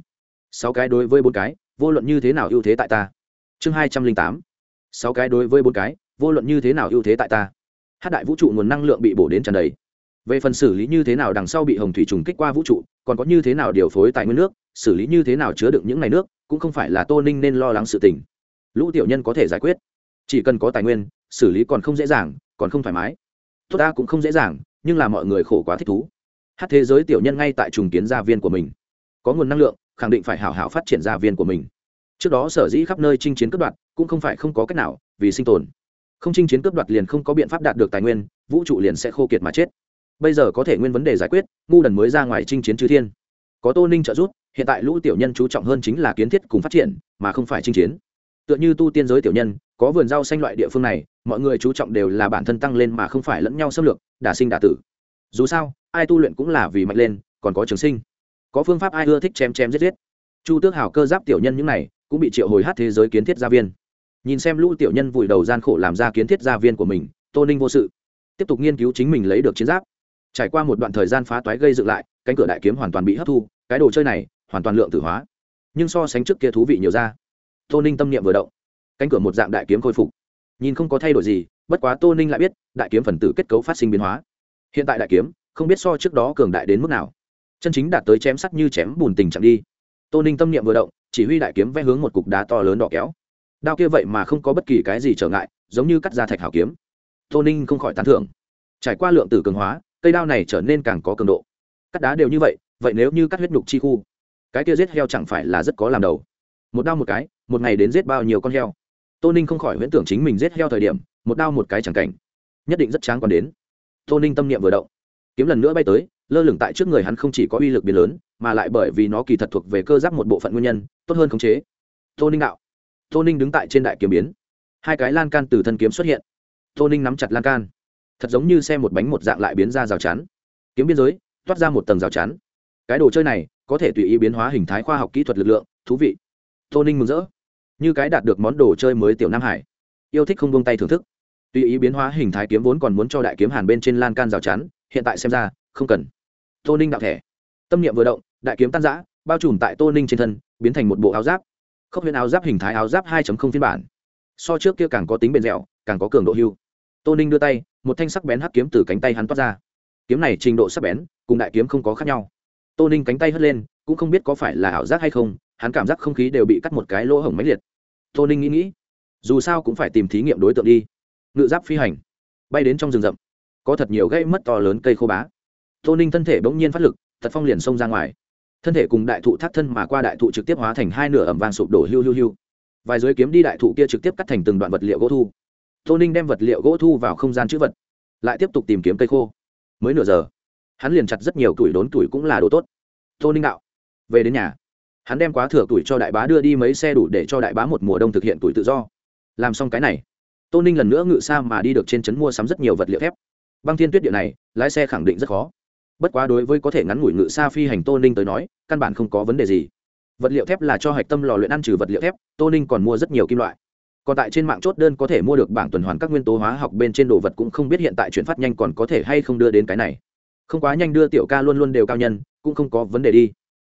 Sáu cái đối với bốn cái, vô luận như thế nào ưu thế tại ta. Chương hai trăm linh tám. Sáu cái đối với bốn cái, vô luận như thế nào ưu thế tại ta hát đại vũ trụ nguồn năng lượng bị bổ đến tràn đầy. Về phần xử lý như thế nào đằng sau bị hồng thủy trùng kích qua vũ trụ, còn có như thế nào điều phối tài nguyên nước, xử lý như thế nào chứa đựng những ngày nước, cũng không phải là tô ninh nên lo lắng sự tình. Lũ tiểu nhân có thể giải quyết. Chỉ cần có tài nguyên, xử lý còn không dễ dàng, còn không thoải mái. Tốt ta cũng không dễ dàng, nhưng là mọi người khổ quá thích thú. Hát thế giới tiểu nhân ngay tại trùng kiến gia viên của mình. Có nguồn năng lượng, khẳng định phải hảo hảo phát triển gia viên của mình. Trước đó sở dĩ khắp nơi chinh chiến cướp đoạt, cũng không phải không có cách nào, vì sinh tồn không chinh chiến cướp đoạt liền không có biện pháp đạt được tài nguyên, vũ trụ liền sẽ khô kiệt mà chết. Bây giờ có thể nguyên vấn đề giải quyết, ngu đần mới ra ngoài chinh chiến chư thiên. Có tô ninh trợ giúp, hiện tại lũ tiểu nhân chú trọng hơn chính là kiến thiết cùng phát triển, mà không phải chinh chiến. Tựa như tu tiên giới tiểu nhân, có vườn rau xanh loại địa phương này, mọi người chú trọng đều là bản thân tăng lên mà không phải lẫn nhau xâm lược, đả sinh đả tử. Dù sao, ai tu luyện cũng là vì mạnh lên, còn có trường sinh. Có phương pháp ai ưa thích chém chém giết giết. Chu tước hào cơ giáp tiểu nhân những này, cũng bị triệu hồi hát thế giới kiến thiết gia viên nhìn xem lũ tiểu nhân vùi đầu gian khổ làm ra kiến thiết gia viên của mình, tô ninh vô sự. Tiếp tục nghiên cứu chính mình lấy được chiến giáp. Trải qua một đoạn thời gian phá toái gây dựng lại, cánh cửa đại kiếm hoàn toàn bị hấp thu, cái đồ chơi này hoàn toàn lượng tử hóa. Nhưng so sánh trước kia thú vị nhiều ra. Tô ninh tâm niệm vừa động. Cánh cửa một dạng đại kiếm khôi phục. Nhìn không có thay đổi gì, bất quá tô ninh lại biết, đại kiếm phần tử kết cấu phát sinh biến hóa. Hiện tại đại kiếm, không biết so trước đó cường đại đến mức nào. Chân chính đạt tới chém sắt như chém bùn tình chẳng đi. Tô ninh tâm niệm vừa động, chỉ huy đại kiếm vẽ hướng một cục đá to lớn đỏ kéo đao kia vậy mà không có bất kỳ cái gì trở ngại, giống như cắt ra thạch hảo kiếm. Tô ninh không khỏi tán thưởng. Trải qua lượng tử cường hóa, cây đao này trở nên càng có cường độ. Cắt đá đều như vậy vậy nếu như cắt huyết nhục chi khu, cái kia giết heo chẳng phải là rất có làm đầu. Một đao một cái, một ngày đến giết bao nhiêu con heo? Tô ninh không khỏi huyễn tưởng chính mình giết heo thời điểm, một đao một cái chẳng cảnh. Nhất định rất tráng còn đến. Tô ninh tâm niệm vừa động. Kiếm lần nữa bay tới, lơ lửng tại trước người hắn không chỉ có uy lực biến lớn, mà lại bởi vì nó kỳ thật thuộc về cơ giáp một bộ phận nguyên nhân, tốt hơn khống chế. Tô ninh đạo tô ninh đứng tại trên đại kiếm biến. Hai cái lan can từ thân kiếm xuất hiện. Tô ninh nắm chặt lan can. Thật giống như xe một bánh một dạng lại biến ra rào chắn. Kiếm biên giới, toát ra một tầng rào chắn. Cái đồ chơi này, có thể tùy ý biến hóa hình thái khoa học kỹ thuật lực lượng, thú vị. Tô ninh mừng rỡ. Như cái đạt được món đồ chơi mới tiểu nam hải. Yêu thích không buông tay thưởng thức. Tùy ý biến hóa hình thái kiếm vốn còn muốn cho đại kiếm hàn bên trên lan can rào chắn, hiện tại xem ra, không cần. Tô ninh đạo thẻ. Tâm niệm vừa động, đại kiếm tan giã bao trùm tại tô ninh trên thân, biến thành một bộ áo giáp không huyền áo giáp hình thái áo giáp 2 phiên bản. So trước kia càng có tính bền dẻo, càng có cường độ hưu. Tô ninh đưa tay, một thanh sắc bén hắc kiếm từ cánh tay hắn toát ra. Kiếm này trình độ sắc bén, cùng đại kiếm không có khác nhau. Tô ninh cánh tay hất lên, cũng không biết có phải là ảo giác hay không, hắn cảm giác không khí đều bị cắt một cái lỗ hổng máy liệt. Tô ninh nghĩ nghĩ, dù sao cũng phải tìm thí nghiệm đối tượng đi. Ngự giáp phi hành, bay đến trong rừng rậm. Có thật nhiều gây mất to lớn cây khô bá. Tô ninh thân thể bỗng nhiên phát lực, thật phong liền xông ra ngoài thân thể cùng đại thụ thác thân mà qua đại thụ trực tiếp hóa thành hai nửa ẩm vàng sụp đổ hiu hiu hiu. Vài dưới kiếm đi đại thụ kia trực tiếp cắt thành từng đoạn vật liệu gỗ thu. Tô ninh đem vật liệu gỗ thu vào không gian chữ vật, lại tiếp tục tìm kiếm cây khô. Mới nửa giờ, hắn liền chặt rất nhiều tuổi đốn tuổi cũng là đồ tốt. Tô ninh đạo, về đến nhà. Hắn đem quá thừa tuổi cho đại bá đưa đi mấy xe đủ để cho đại bá một mùa đông thực hiện tuổi tự do. Làm xong cái này, tô ninh lần nữa ngự xa mà đi được trên trấn mua sắm rất nhiều vật liệu thép. Băng thiên tuyết địa này, lái xe khẳng định rất khó bất quá đối với có thể ngắn ngủi ngự xa phi hành tô ninh tới nói, căn bản không có vấn đề gì. Vật liệu thép là cho hạch tâm lò luyện ăn trừ vật liệu thép, tô ninh còn mua rất nhiều kim loại. Còn tại trên mạng chốt đơn có thể mua được bảng tuần hoàn các nguyên tố hóa học bên trên đồ vật cũng không biết hiện tại chuyển phát nhanh còn có thể hay không đưa đến cái này. Không quá nhanh đưa tiểu ca luôn luôn đều cao nhân, cũng không có vấn đề đi.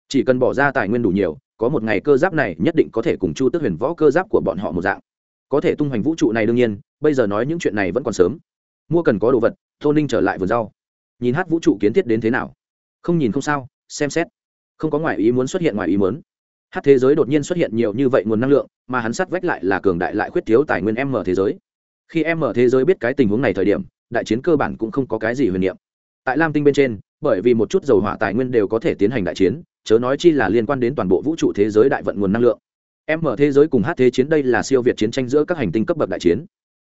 Chỉ cần bỏ ra tài nguyên đủ nhiều, có một ngày cơ giáp này nhất định có thể cùng chu tước huyền võ cơ giáp của bọn họ một dạng. Có thể tung hoành vũ trụ này đương nhiên, bây giờ nói những chuyện này vẫn còn sớm. Mua cần có đồ vật, tô ninh trở lại vườn rau nhìn hát vũ trụ kiến thiết đến thế nào? Không nhìn không sao, xem xét. Không có ngoại ý muốn xuất hiện ngoài ý muốn. Hát thế giới đột nhiên xuất hiện nhiều như vậy nguồn năng lượng, mà hắn sát vách lại là cường đại lại khuyết thiếu tài nguyên m thế giới. Khi m thế giới biết cái tình huống này thời điểm, đại chiến cơ bản cũng không có cái gì huyền niệm. Tại lam tinh bên trên, bởi vì một chút dầu hỏa tài nguyên đều có thể tiến hành đại chiến, chớ nói chi là liên quan đến toàn bộ vũ trụ thế giới đại vận nguồn năng lượng. Em mở thế giới cùng hát thế chiến đây là siêu việt chiến tranh giữa các hành tinh cấp bậc đại chiến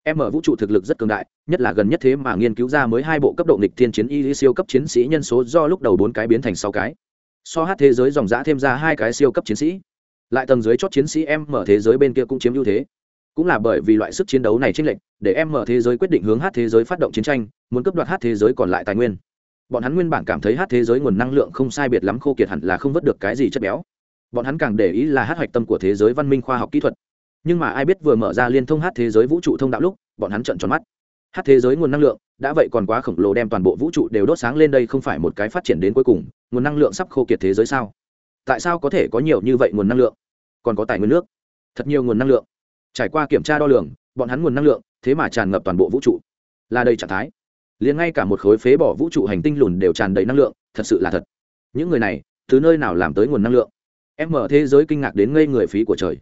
em mở vũ trụ thực lực rất cường đại, nhất là gần nhất thế mà nghiên cứu ra mới hai bộ cấp độ nghịch thiên chiến y siêu cấp chiến sĩ nhân số do lúc đầu bốn cái biến thành sáu cái. So hát thế giới dòng giã thêm ra hai cái siêu cấp chiến sĩ. Lại tầng dưới chót chiến sĩ em mở thế giới bên kia cũng chiếm ưu thế. Cũng là bởi vì loại sức chiến đấu này chênh lệch, để em mở thế giới quyết định hướng hát thế giới phát động chiến tranh, muốn cấp đoạt hát thế giới còn lại tài nguyên. Bọn hắn nguyên bản cảm thấy hát thế giới nguồn năng lượng không sai biệt lắm khô kiệt hẳn là không vớt được cái gì chất béo. Bọn hắn càng để ý là hát hoạch tâm của thế giới văn minh khoa học kỹ thuật nhưng mà ai biết vừa mở ra liên thông hát thế giới vũ trụ thông đạo lúc, bọn hắn trợn tròn mắt. Hát thế giới nguồn năng lượng, đã vậy còn quá khổng lồ đem toàn bộ vũ trụ đều đốt sáng lên đây không phải một cái phát triển đến cuối cùng, nguồn năng lượng sắp khô kiệt thế giới sao? Tại sao có thể có nhiều như vậy nguồn năng lượng? Còn có tài nguyên nước. Thật nhiều nguồn năng lượng. Trải qua kiểm tra đo lường, bọn hắn nguồn năng lượng, thế mà tràn ngập toàn bộ vũ trụ. Là đầy trạng thái. Liền ngay cả một khối phế bỏ vũ trụ hành tinh lùn đều tràn đầy năng lượng, thật sự là thật. Những người này, từ nơi nào làm tới nguồn năng lượng? Em mở thế giới kinh ngạc đến ngây người phí của trời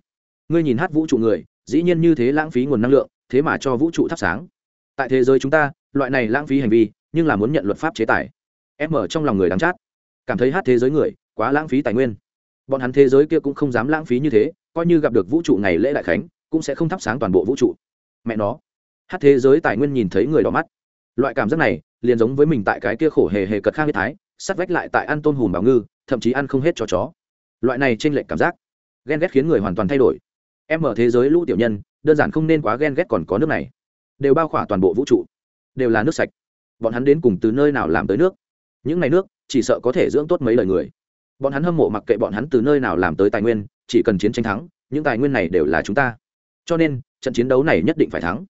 ngươi nhìn hát vũ trụ người, dĩ nhiên như thế lãng phí nguồn năng lượng, thế mà cho vũ trụ thắp sáng. Tại thế giới chúng ta, loại này lãng phí hành vi, nhưng là muốn nhận luật pháp chế tài. Em mở trong lòng người đáng chát. Cảm thấy hát thế giới người, quá lãng phí tài nguyên. Bọn hắn thế giới kia cũng không dám lãng phí như thế, coi như gặp được vũ trụ ngày lễ đại khánh, cũng sẽ không thắp sáng toàn bộ vũ trụ. Mẹ nó. Hát thế giới tài nguyên nhìn thấy người đỏ mắt. Loại cảm giác này, liền giống với mình tại cái kia khổ hề hề cật khang huyết thái, sắt vách lại tại ăn tôm hùm bảo ngư, thậm chí ăn không hết cho chó. Loại này t r ê n lệch cảm giác. Ghen ghét khiến người hoàn toàn thay đổi em ở thế giới lũ tiểu nhân, đơn giản không nên quá ghen ghét còn có nước này. Đều bao khỏa toàn bộ vũ trụ. Đều là nước sạch. Bọn hắn đến cùng từ nơi nào làm tới nước? Những ngày nước, chỉ sợ có thể dưỡng tốt mấy lời người. Bọn hắn hâm mộ mặc kệ bọn hắn từ nơi nào làm tới tài nguyên, chỉ cần chiến tranh thắng, những tài nguyên này đều là chúng ta. Cho nên, trận chiến đấu này nhất định phải thắng.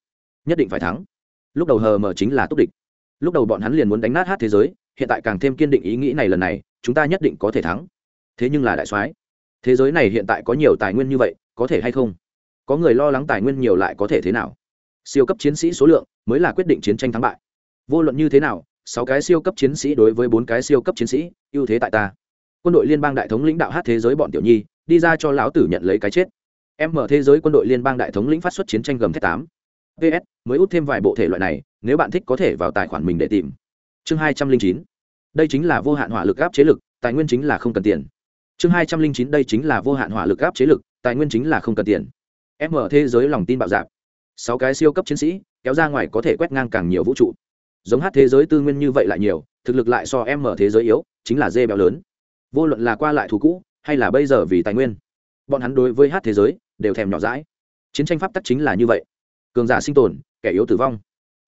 Nhất định phải thắng. Lúc đầu hờ mờ chính là túc địch. Lúc đầu bọn hắn liền muốn đánh nát hát thế giới, hiện tại càng thêm kiên định ý nghĩ này lần này, chúng ta nhất định có thể thắng. Thế nhưng là đại soái, thế giới này hiện tại có nhiều tài nguyên như vậy có thể hay không? Có người lo lắng tài nguyên nhiều lại có thể thế nào? Siêu cấp chiến sĩ số lượng mới là quyết định chiến tranh thắng bại. Vô luận như thế nào, sáu cái siêu cấp chiến sĩ đối với bốn cái siêu cấp chiến sĩ, ưu thế tại ta. Quân đội liên bang đại thống lĩnh đạo hát thế giới bọn tiểu nhi, đi ra cho lão tử nhận lấy cái chết. Em mở thế giới quân đội liên bang đại thống lĩnh phát xuất chiến tranh gầm thép tám. Ps mới út thêm vài bộ thể loại này, nếu bạn thích có thể vào tài khoản mình để tìm. Chương hai trăm linh chín. Đây chính là vô hạn hỏa lực áp chế lực, tài nguyên chính là không cần tiền. Chương hai trăm linh chín, đây chính là vô hạn hỏa lực áp chế lực tài nguyên chính là không cần tiền. Em mở thế giới lòng tin bạo dạp. Sáu cái siêu cấp chiến sĩ, kéo ra ngoài có thể quét ngang càng nhiều vũ trụ. Giống hát thế giới tư nguyên như vậy lại nhiều, thực lực lại so em mở thế giới yếu, chính là dê béo lớn. Vô luận là qua lại thù cũ, hay là bây giờ vì tài nguyên, bọn hắn đối với hát thế giới, đều thèm nhỏ rãi chiến tranh pháp tắc chính là như vậy. Cường giả sinh tồn, kẻ yếu tử vong.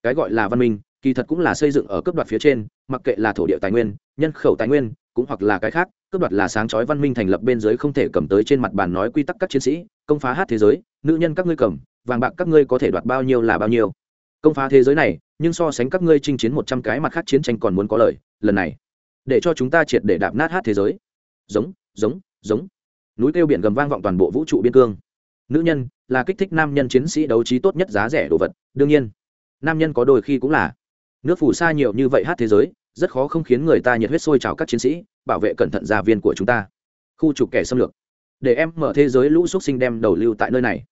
Cái gọi là văn minh, kỳ thật cũng là xây dựng ở cấp đoạt phía trên, mặc kệ là thổ địa tài nguyên, nhân khẩu tài nguyên cũng hoặc là cái khác, cướp đoạt là sáng chói văn minh thành lập bên dưới không thể cầm tới trên mặt bàn nói quy tắc các chiến sĩ, công phá hát thế giới, nữ nhân các ngươi cầm, vàng bạc các ngươi có thể đoạt bao nhiêu là bao nhiêu. Công phá thế giới này, nhưng so sánh các ngươi chinh chiến một trăm cái mặt khác chiến tranh còn muốn có lời, lần này, để cho chúng ta triệt để đạp nát hát thế giới. Giống giống giống. Núi kêu biển gầm vang vọng toàn bộ vũ trụ biên cương. Nữ nhân là kích thích nam nhân chiến sĩ đấu trí tốt nhất giá rẻ đồ vật, đương nhiên, nam nhân có đôi khi cũng là. Nước phù sa nhiều như vậy hát thế giới rất khó không khiến người ta nhiệt huyết sôi trào các chiến sĩ, bảo vệ cẩn thận gia viên của chúng ta. Khu trục kẻ xâm lược. Để em mở thế giới lũ x sinh đem đầu lưu tại nơi này.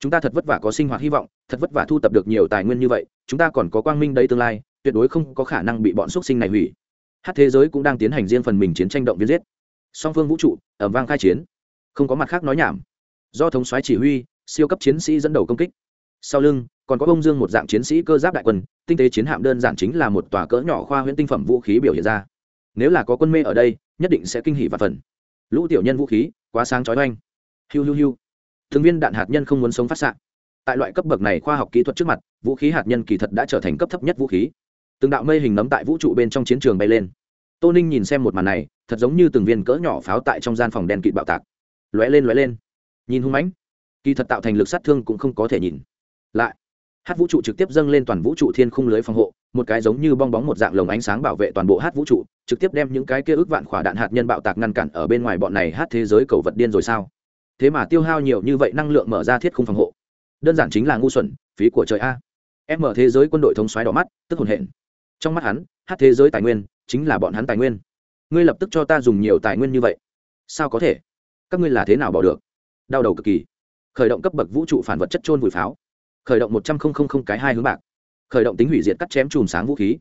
Chúng ta thật vất vả có sinh hoạt hy vọng, thật vất vả thu tập được nhiều tài nguyên như vậy, chúng ta còn có quang minh đấy tương lai, tuyệt đối không có khả năng bị bọn x sinh này hủy. Hát thế giới cũng đang tiến hành riêng phần mình chiến tranh động viên giết. Song phương vũ trụ ẩm vang khai chiến. Không có mặt khác nói nhảm. Do thống soái chỉ huy, siêu cấp chiến sĩ dẫn đầu công kích. Sau lưng còn có bông dương một dạng chiến sĩ cơ giáp đại quân, tinh tế chiến hạm đơn giản chính là một tòa cỡ nhỏ khoa huyễn tinh phẩm vũ khí biểu hiện ra. Nếu là có quân mê ở đây, nhất định sẽ kinh hỉ và phần. Lũ tiểu nhân vũ khí, quá sáng chói oanh hiu hiu hiu. Thường viên đạn hạt nhân không muốn sống phát xạ. Tại loại cấp bậc này khoa học kỹ thuật trước mặt, vũ khí hạt nhân kỳ thật đã trở thành cấp thấp nhất vũ khí. Từng đạo mây hình nấm tại vũ trụ bên trong chiến trường bay lên. Tô ninh nhìn xem một màn này, thật giống như từng viên cỡ nhỏ pháo tại trong gian phòng đèn kịt bạo tạc. Lóe lên lóe lên. Nhìn hung mãnh, kỳ thật tạo thành lực sát thương cũng không có thể nhìn. Lại hát vũ trụ trực tiếp dâng lên toàn vũ trụ thiên khung lưới phòng hộ, một cái giống như bong bóng một dạng lồng ánh sáng bảo vệ toàn bộ hát vũ trụ, trực tiếp đem những cái kia ước vạn khỏa đạn hạt nhân bạo tạc ngăn cản ở bên ngoài bọn này hát thế giới cầu vật điên rồi sao? Thế mà tiêu hao nhiều như vậy năng lượng mở ra thiết khung phòng hộ. Đơn giản chính là ngu xuẩn, phí của trời a. Em mở thế giới quân đội thống xoáy đỏ mắt, tức hồn hển. Trong mắt hắn, hát thế giới tài nguyên chính là bọn hắn tài nguyên. Ngươi lập tức cho ta dùng nhiều tài nguyên như vậy. Sao có thể? Các ngươi là thế nào bỏ được? Đau đầu cực kỳ. Khởi động cấp bậc vũ trụ phản vật chất trôn vùi pháo khởi động một trăm linh cái hai hướng bạc, khởi động tính hủy diệt cắt chém chùm sáng vũ khí.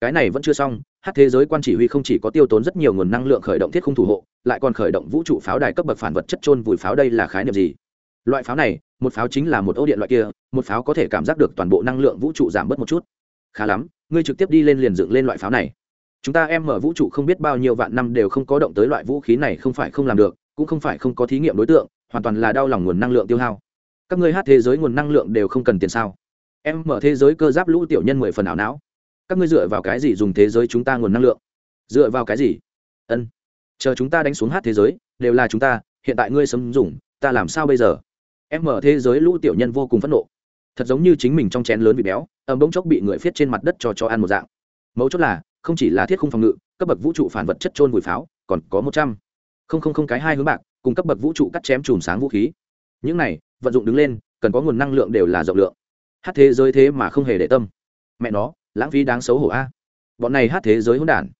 Cái này vẫn chưa xong, hát thế giới quan chỉ huy không chỉ có tiêu tốn rất nhiều nguồn năng lượng khởi động thiết khung thủ hộ, lại còn khởi động vũ trụ pháo đài cấp bậc phản vật chất trôn vùi pháo đây là khái niệm gì? Loại pháo này, một pháo chính là một ô điện loại kia, một pháo có thể cảm giác được toàn bộ năng lượng vũ trụ giảm bớt một chút. Khá lắm, ngươi trực tiếp đi lên liền dựng lên loại pháo này. Chúng ta em mở vũ trụ không biết bao nhiêu vạn năm đều không có động tới loại vũ khí này không phải không làm được, cũng không phải không có thí nghiệm đối tượng, hoàn toàn là đau lòng nguồn năng lượng tiêu hao các ngươi hát thế giới nguồn năng lượng đều không cần tiền sao? Em mở thế giới cơ giáp lũ tiểu nhân mười phần ảo não. Các ngươi dựa vào cái gì dùng thế giới chúng ta nguồn năng lượng? Dựa vào cái gì? Ân. Chờ chúng ta đánh xuống hát thế giới, đều là chúng ta, hiện tại ngươi sấm dùng, ta làm sao bây giờ? Em mở thế giới lũ tiểu nhân vô cùng phẫn nộ. Thật giống như chính mình trong chén lớn bị béo ẩm bỗng chốc bị người phiết trên mặt đất cho cho ăn một dạng. Mấu chốt là, không chỉ là thiết khung phòng ngự, cấp bậc vũ trụ phản vật chất trôn vùi pháo, còn có một trăm. Không không không cái hai hướng bạc, cùng cấp bậc vũ trụ cắt chém chùm sáng vũ khí. Những này vận dụng đứng lên, cần có nguồn năng lượng đều là rộng lượng. Hát thế giới thế mà không hề để tâm. Mẹ nó, lãng phí đáng xấu hổ a. Bọn này hát thế giới hỗn đản.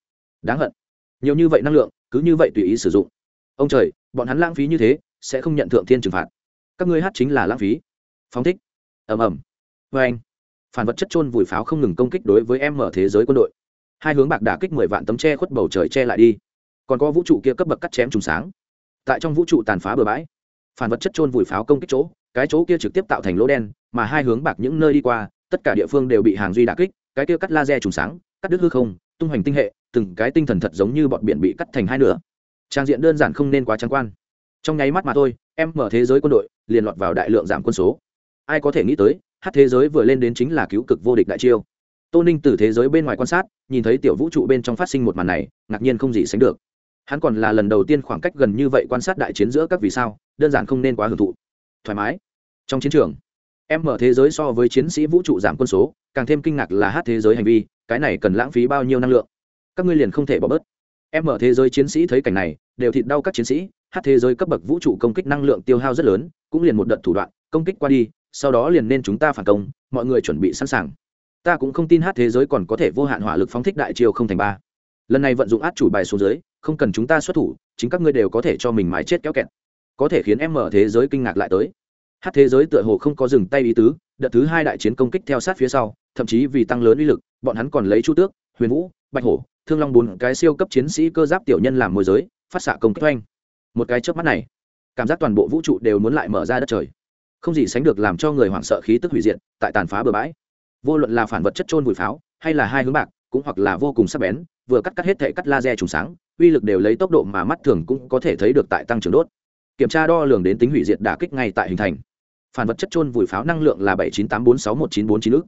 Đáng hận. Nhiều như vậy năng lượng, cứ như vậy tùy ý sử dụng. Ông trời, bọn hắn lãng phí như thế, sẽ không nhận thượng thiên trừng phạt. Các ngươi hát chính là lãng phí. Phóng thích. Ầm ầm. Vê anh, phản vật chất trôn vùi pháo không ngừng công kích đối với em mở thế giới quân đội. Hai hướng bạc đả kích mười vạn tấm che khuất bầu trời che lại đi. Còn có vũ trụ kia cấp bậc cắt chém trùng sáng. Tại trong vũ trụ tàn phá bừa bãi phản vật chất trôn vùi pháo công kích chỗ, cái chỗ kia trực tiếp tạo thành lỗ đen, mà hai hướng bạc những nơi đi qua, tất cả địa phương đều bị hàng duy đả kích, cái kia cắt laser trùng sáng, cắt đứt hư không, tung hoành tinh hệ, từng cái tinh thần thật giống như bọn biển bị cắt thành hai nửa. Trang diện đơn giản không nên quá trắng quan. Trong nháy mắt mà thôi, em mở thế giới quân đội, liền lọt vào đại lượng giảm quân số. Ai có thể nghĩ tới, hát thế giới vừa lên đến chính là cứu cực vô địch đại chiêu. Tô ninh từ thế giới bên ngoài quan sát, nhìn thấy tiểu vũ trụ bên trong phát sinh một màn này, ngạc nhiên không gì sánh được hắn còn là lần đầu tiên khoảng cách gần như vậy quan sát đại chiến giữa các vì sao, đơn giản không nên quá hưởng thụ. Thoải mái. Trong chiến trường, em mở thế giới so với chiến sĩ vũ trụ giảm quân số, càng thêm kinh ngạc là hát thế giới hành vi, cái này cần lãng phí bao nhiêu năng lượng? Các ngươi liền không thể bỏ bớt. Em mở thế giới chiến sĩ thấy cảnh này, đều thịt đau các chiến sĩ, hát thế giới cấp bậc vũ trụ công kích năng lượng tiêu hao rất lớn, cũng liền một đợt thủ đoạn, công kích qua đi, sau đó liền nên chúng ta phản công, mọi người chuẩn bị sẵn sàng. Ta cũng không tin hát thế giới còn có thể vô hạn hỏa lực phóng thích đại chiêu không thành ba. Lần này vận dụng át chủ bài xuống dưới không cần chúng ta xuất thủ, chính các ngươi đều có thể cho mình mái chết kéo kẹt. Có thể khiến em mở thế giới kinh ngạc lại tới. Hát thế giới tựa hồ không có dừng tay ý tứ, đợt thứ hai đại chiến công kích theo sát phía sau, thậm chí vì tăng lớn uy lực, bọn hắn còn lấy chu tước, huyền vũ, bạch hổ, thương long bốn cái siêu cấp chiến sĩ cơ giáp tiểu nhân làm môi giới, phát xạ công kích oanh. Một cái chớp mắt này, cảm giác toàn bộ vũ trụ đều muốn lại mở ra đất trời. Không gì sánh được làm cho người hoảng sợ khí tức hủy diệt, tại tàn phá bờ bãi. Vô luận là phản vật chất trôn vùi pháo, hay là hai hướng bạc, cũng hoặc là vô cùng sắc bén, vừa cắt cắt hết thể cắt laser trùng sáng uy lực đều lấy tốc độ mà mắt thường cũng có thể thấy được tại tăng trưởng đốt. Kiểm tra đo lường đến tính hủy diệt đả kích ngay tại hình thành. Phản vật chất trôn vùi pháo năng lượng là bảy chín tám bốn sáu một chín bốn chín ước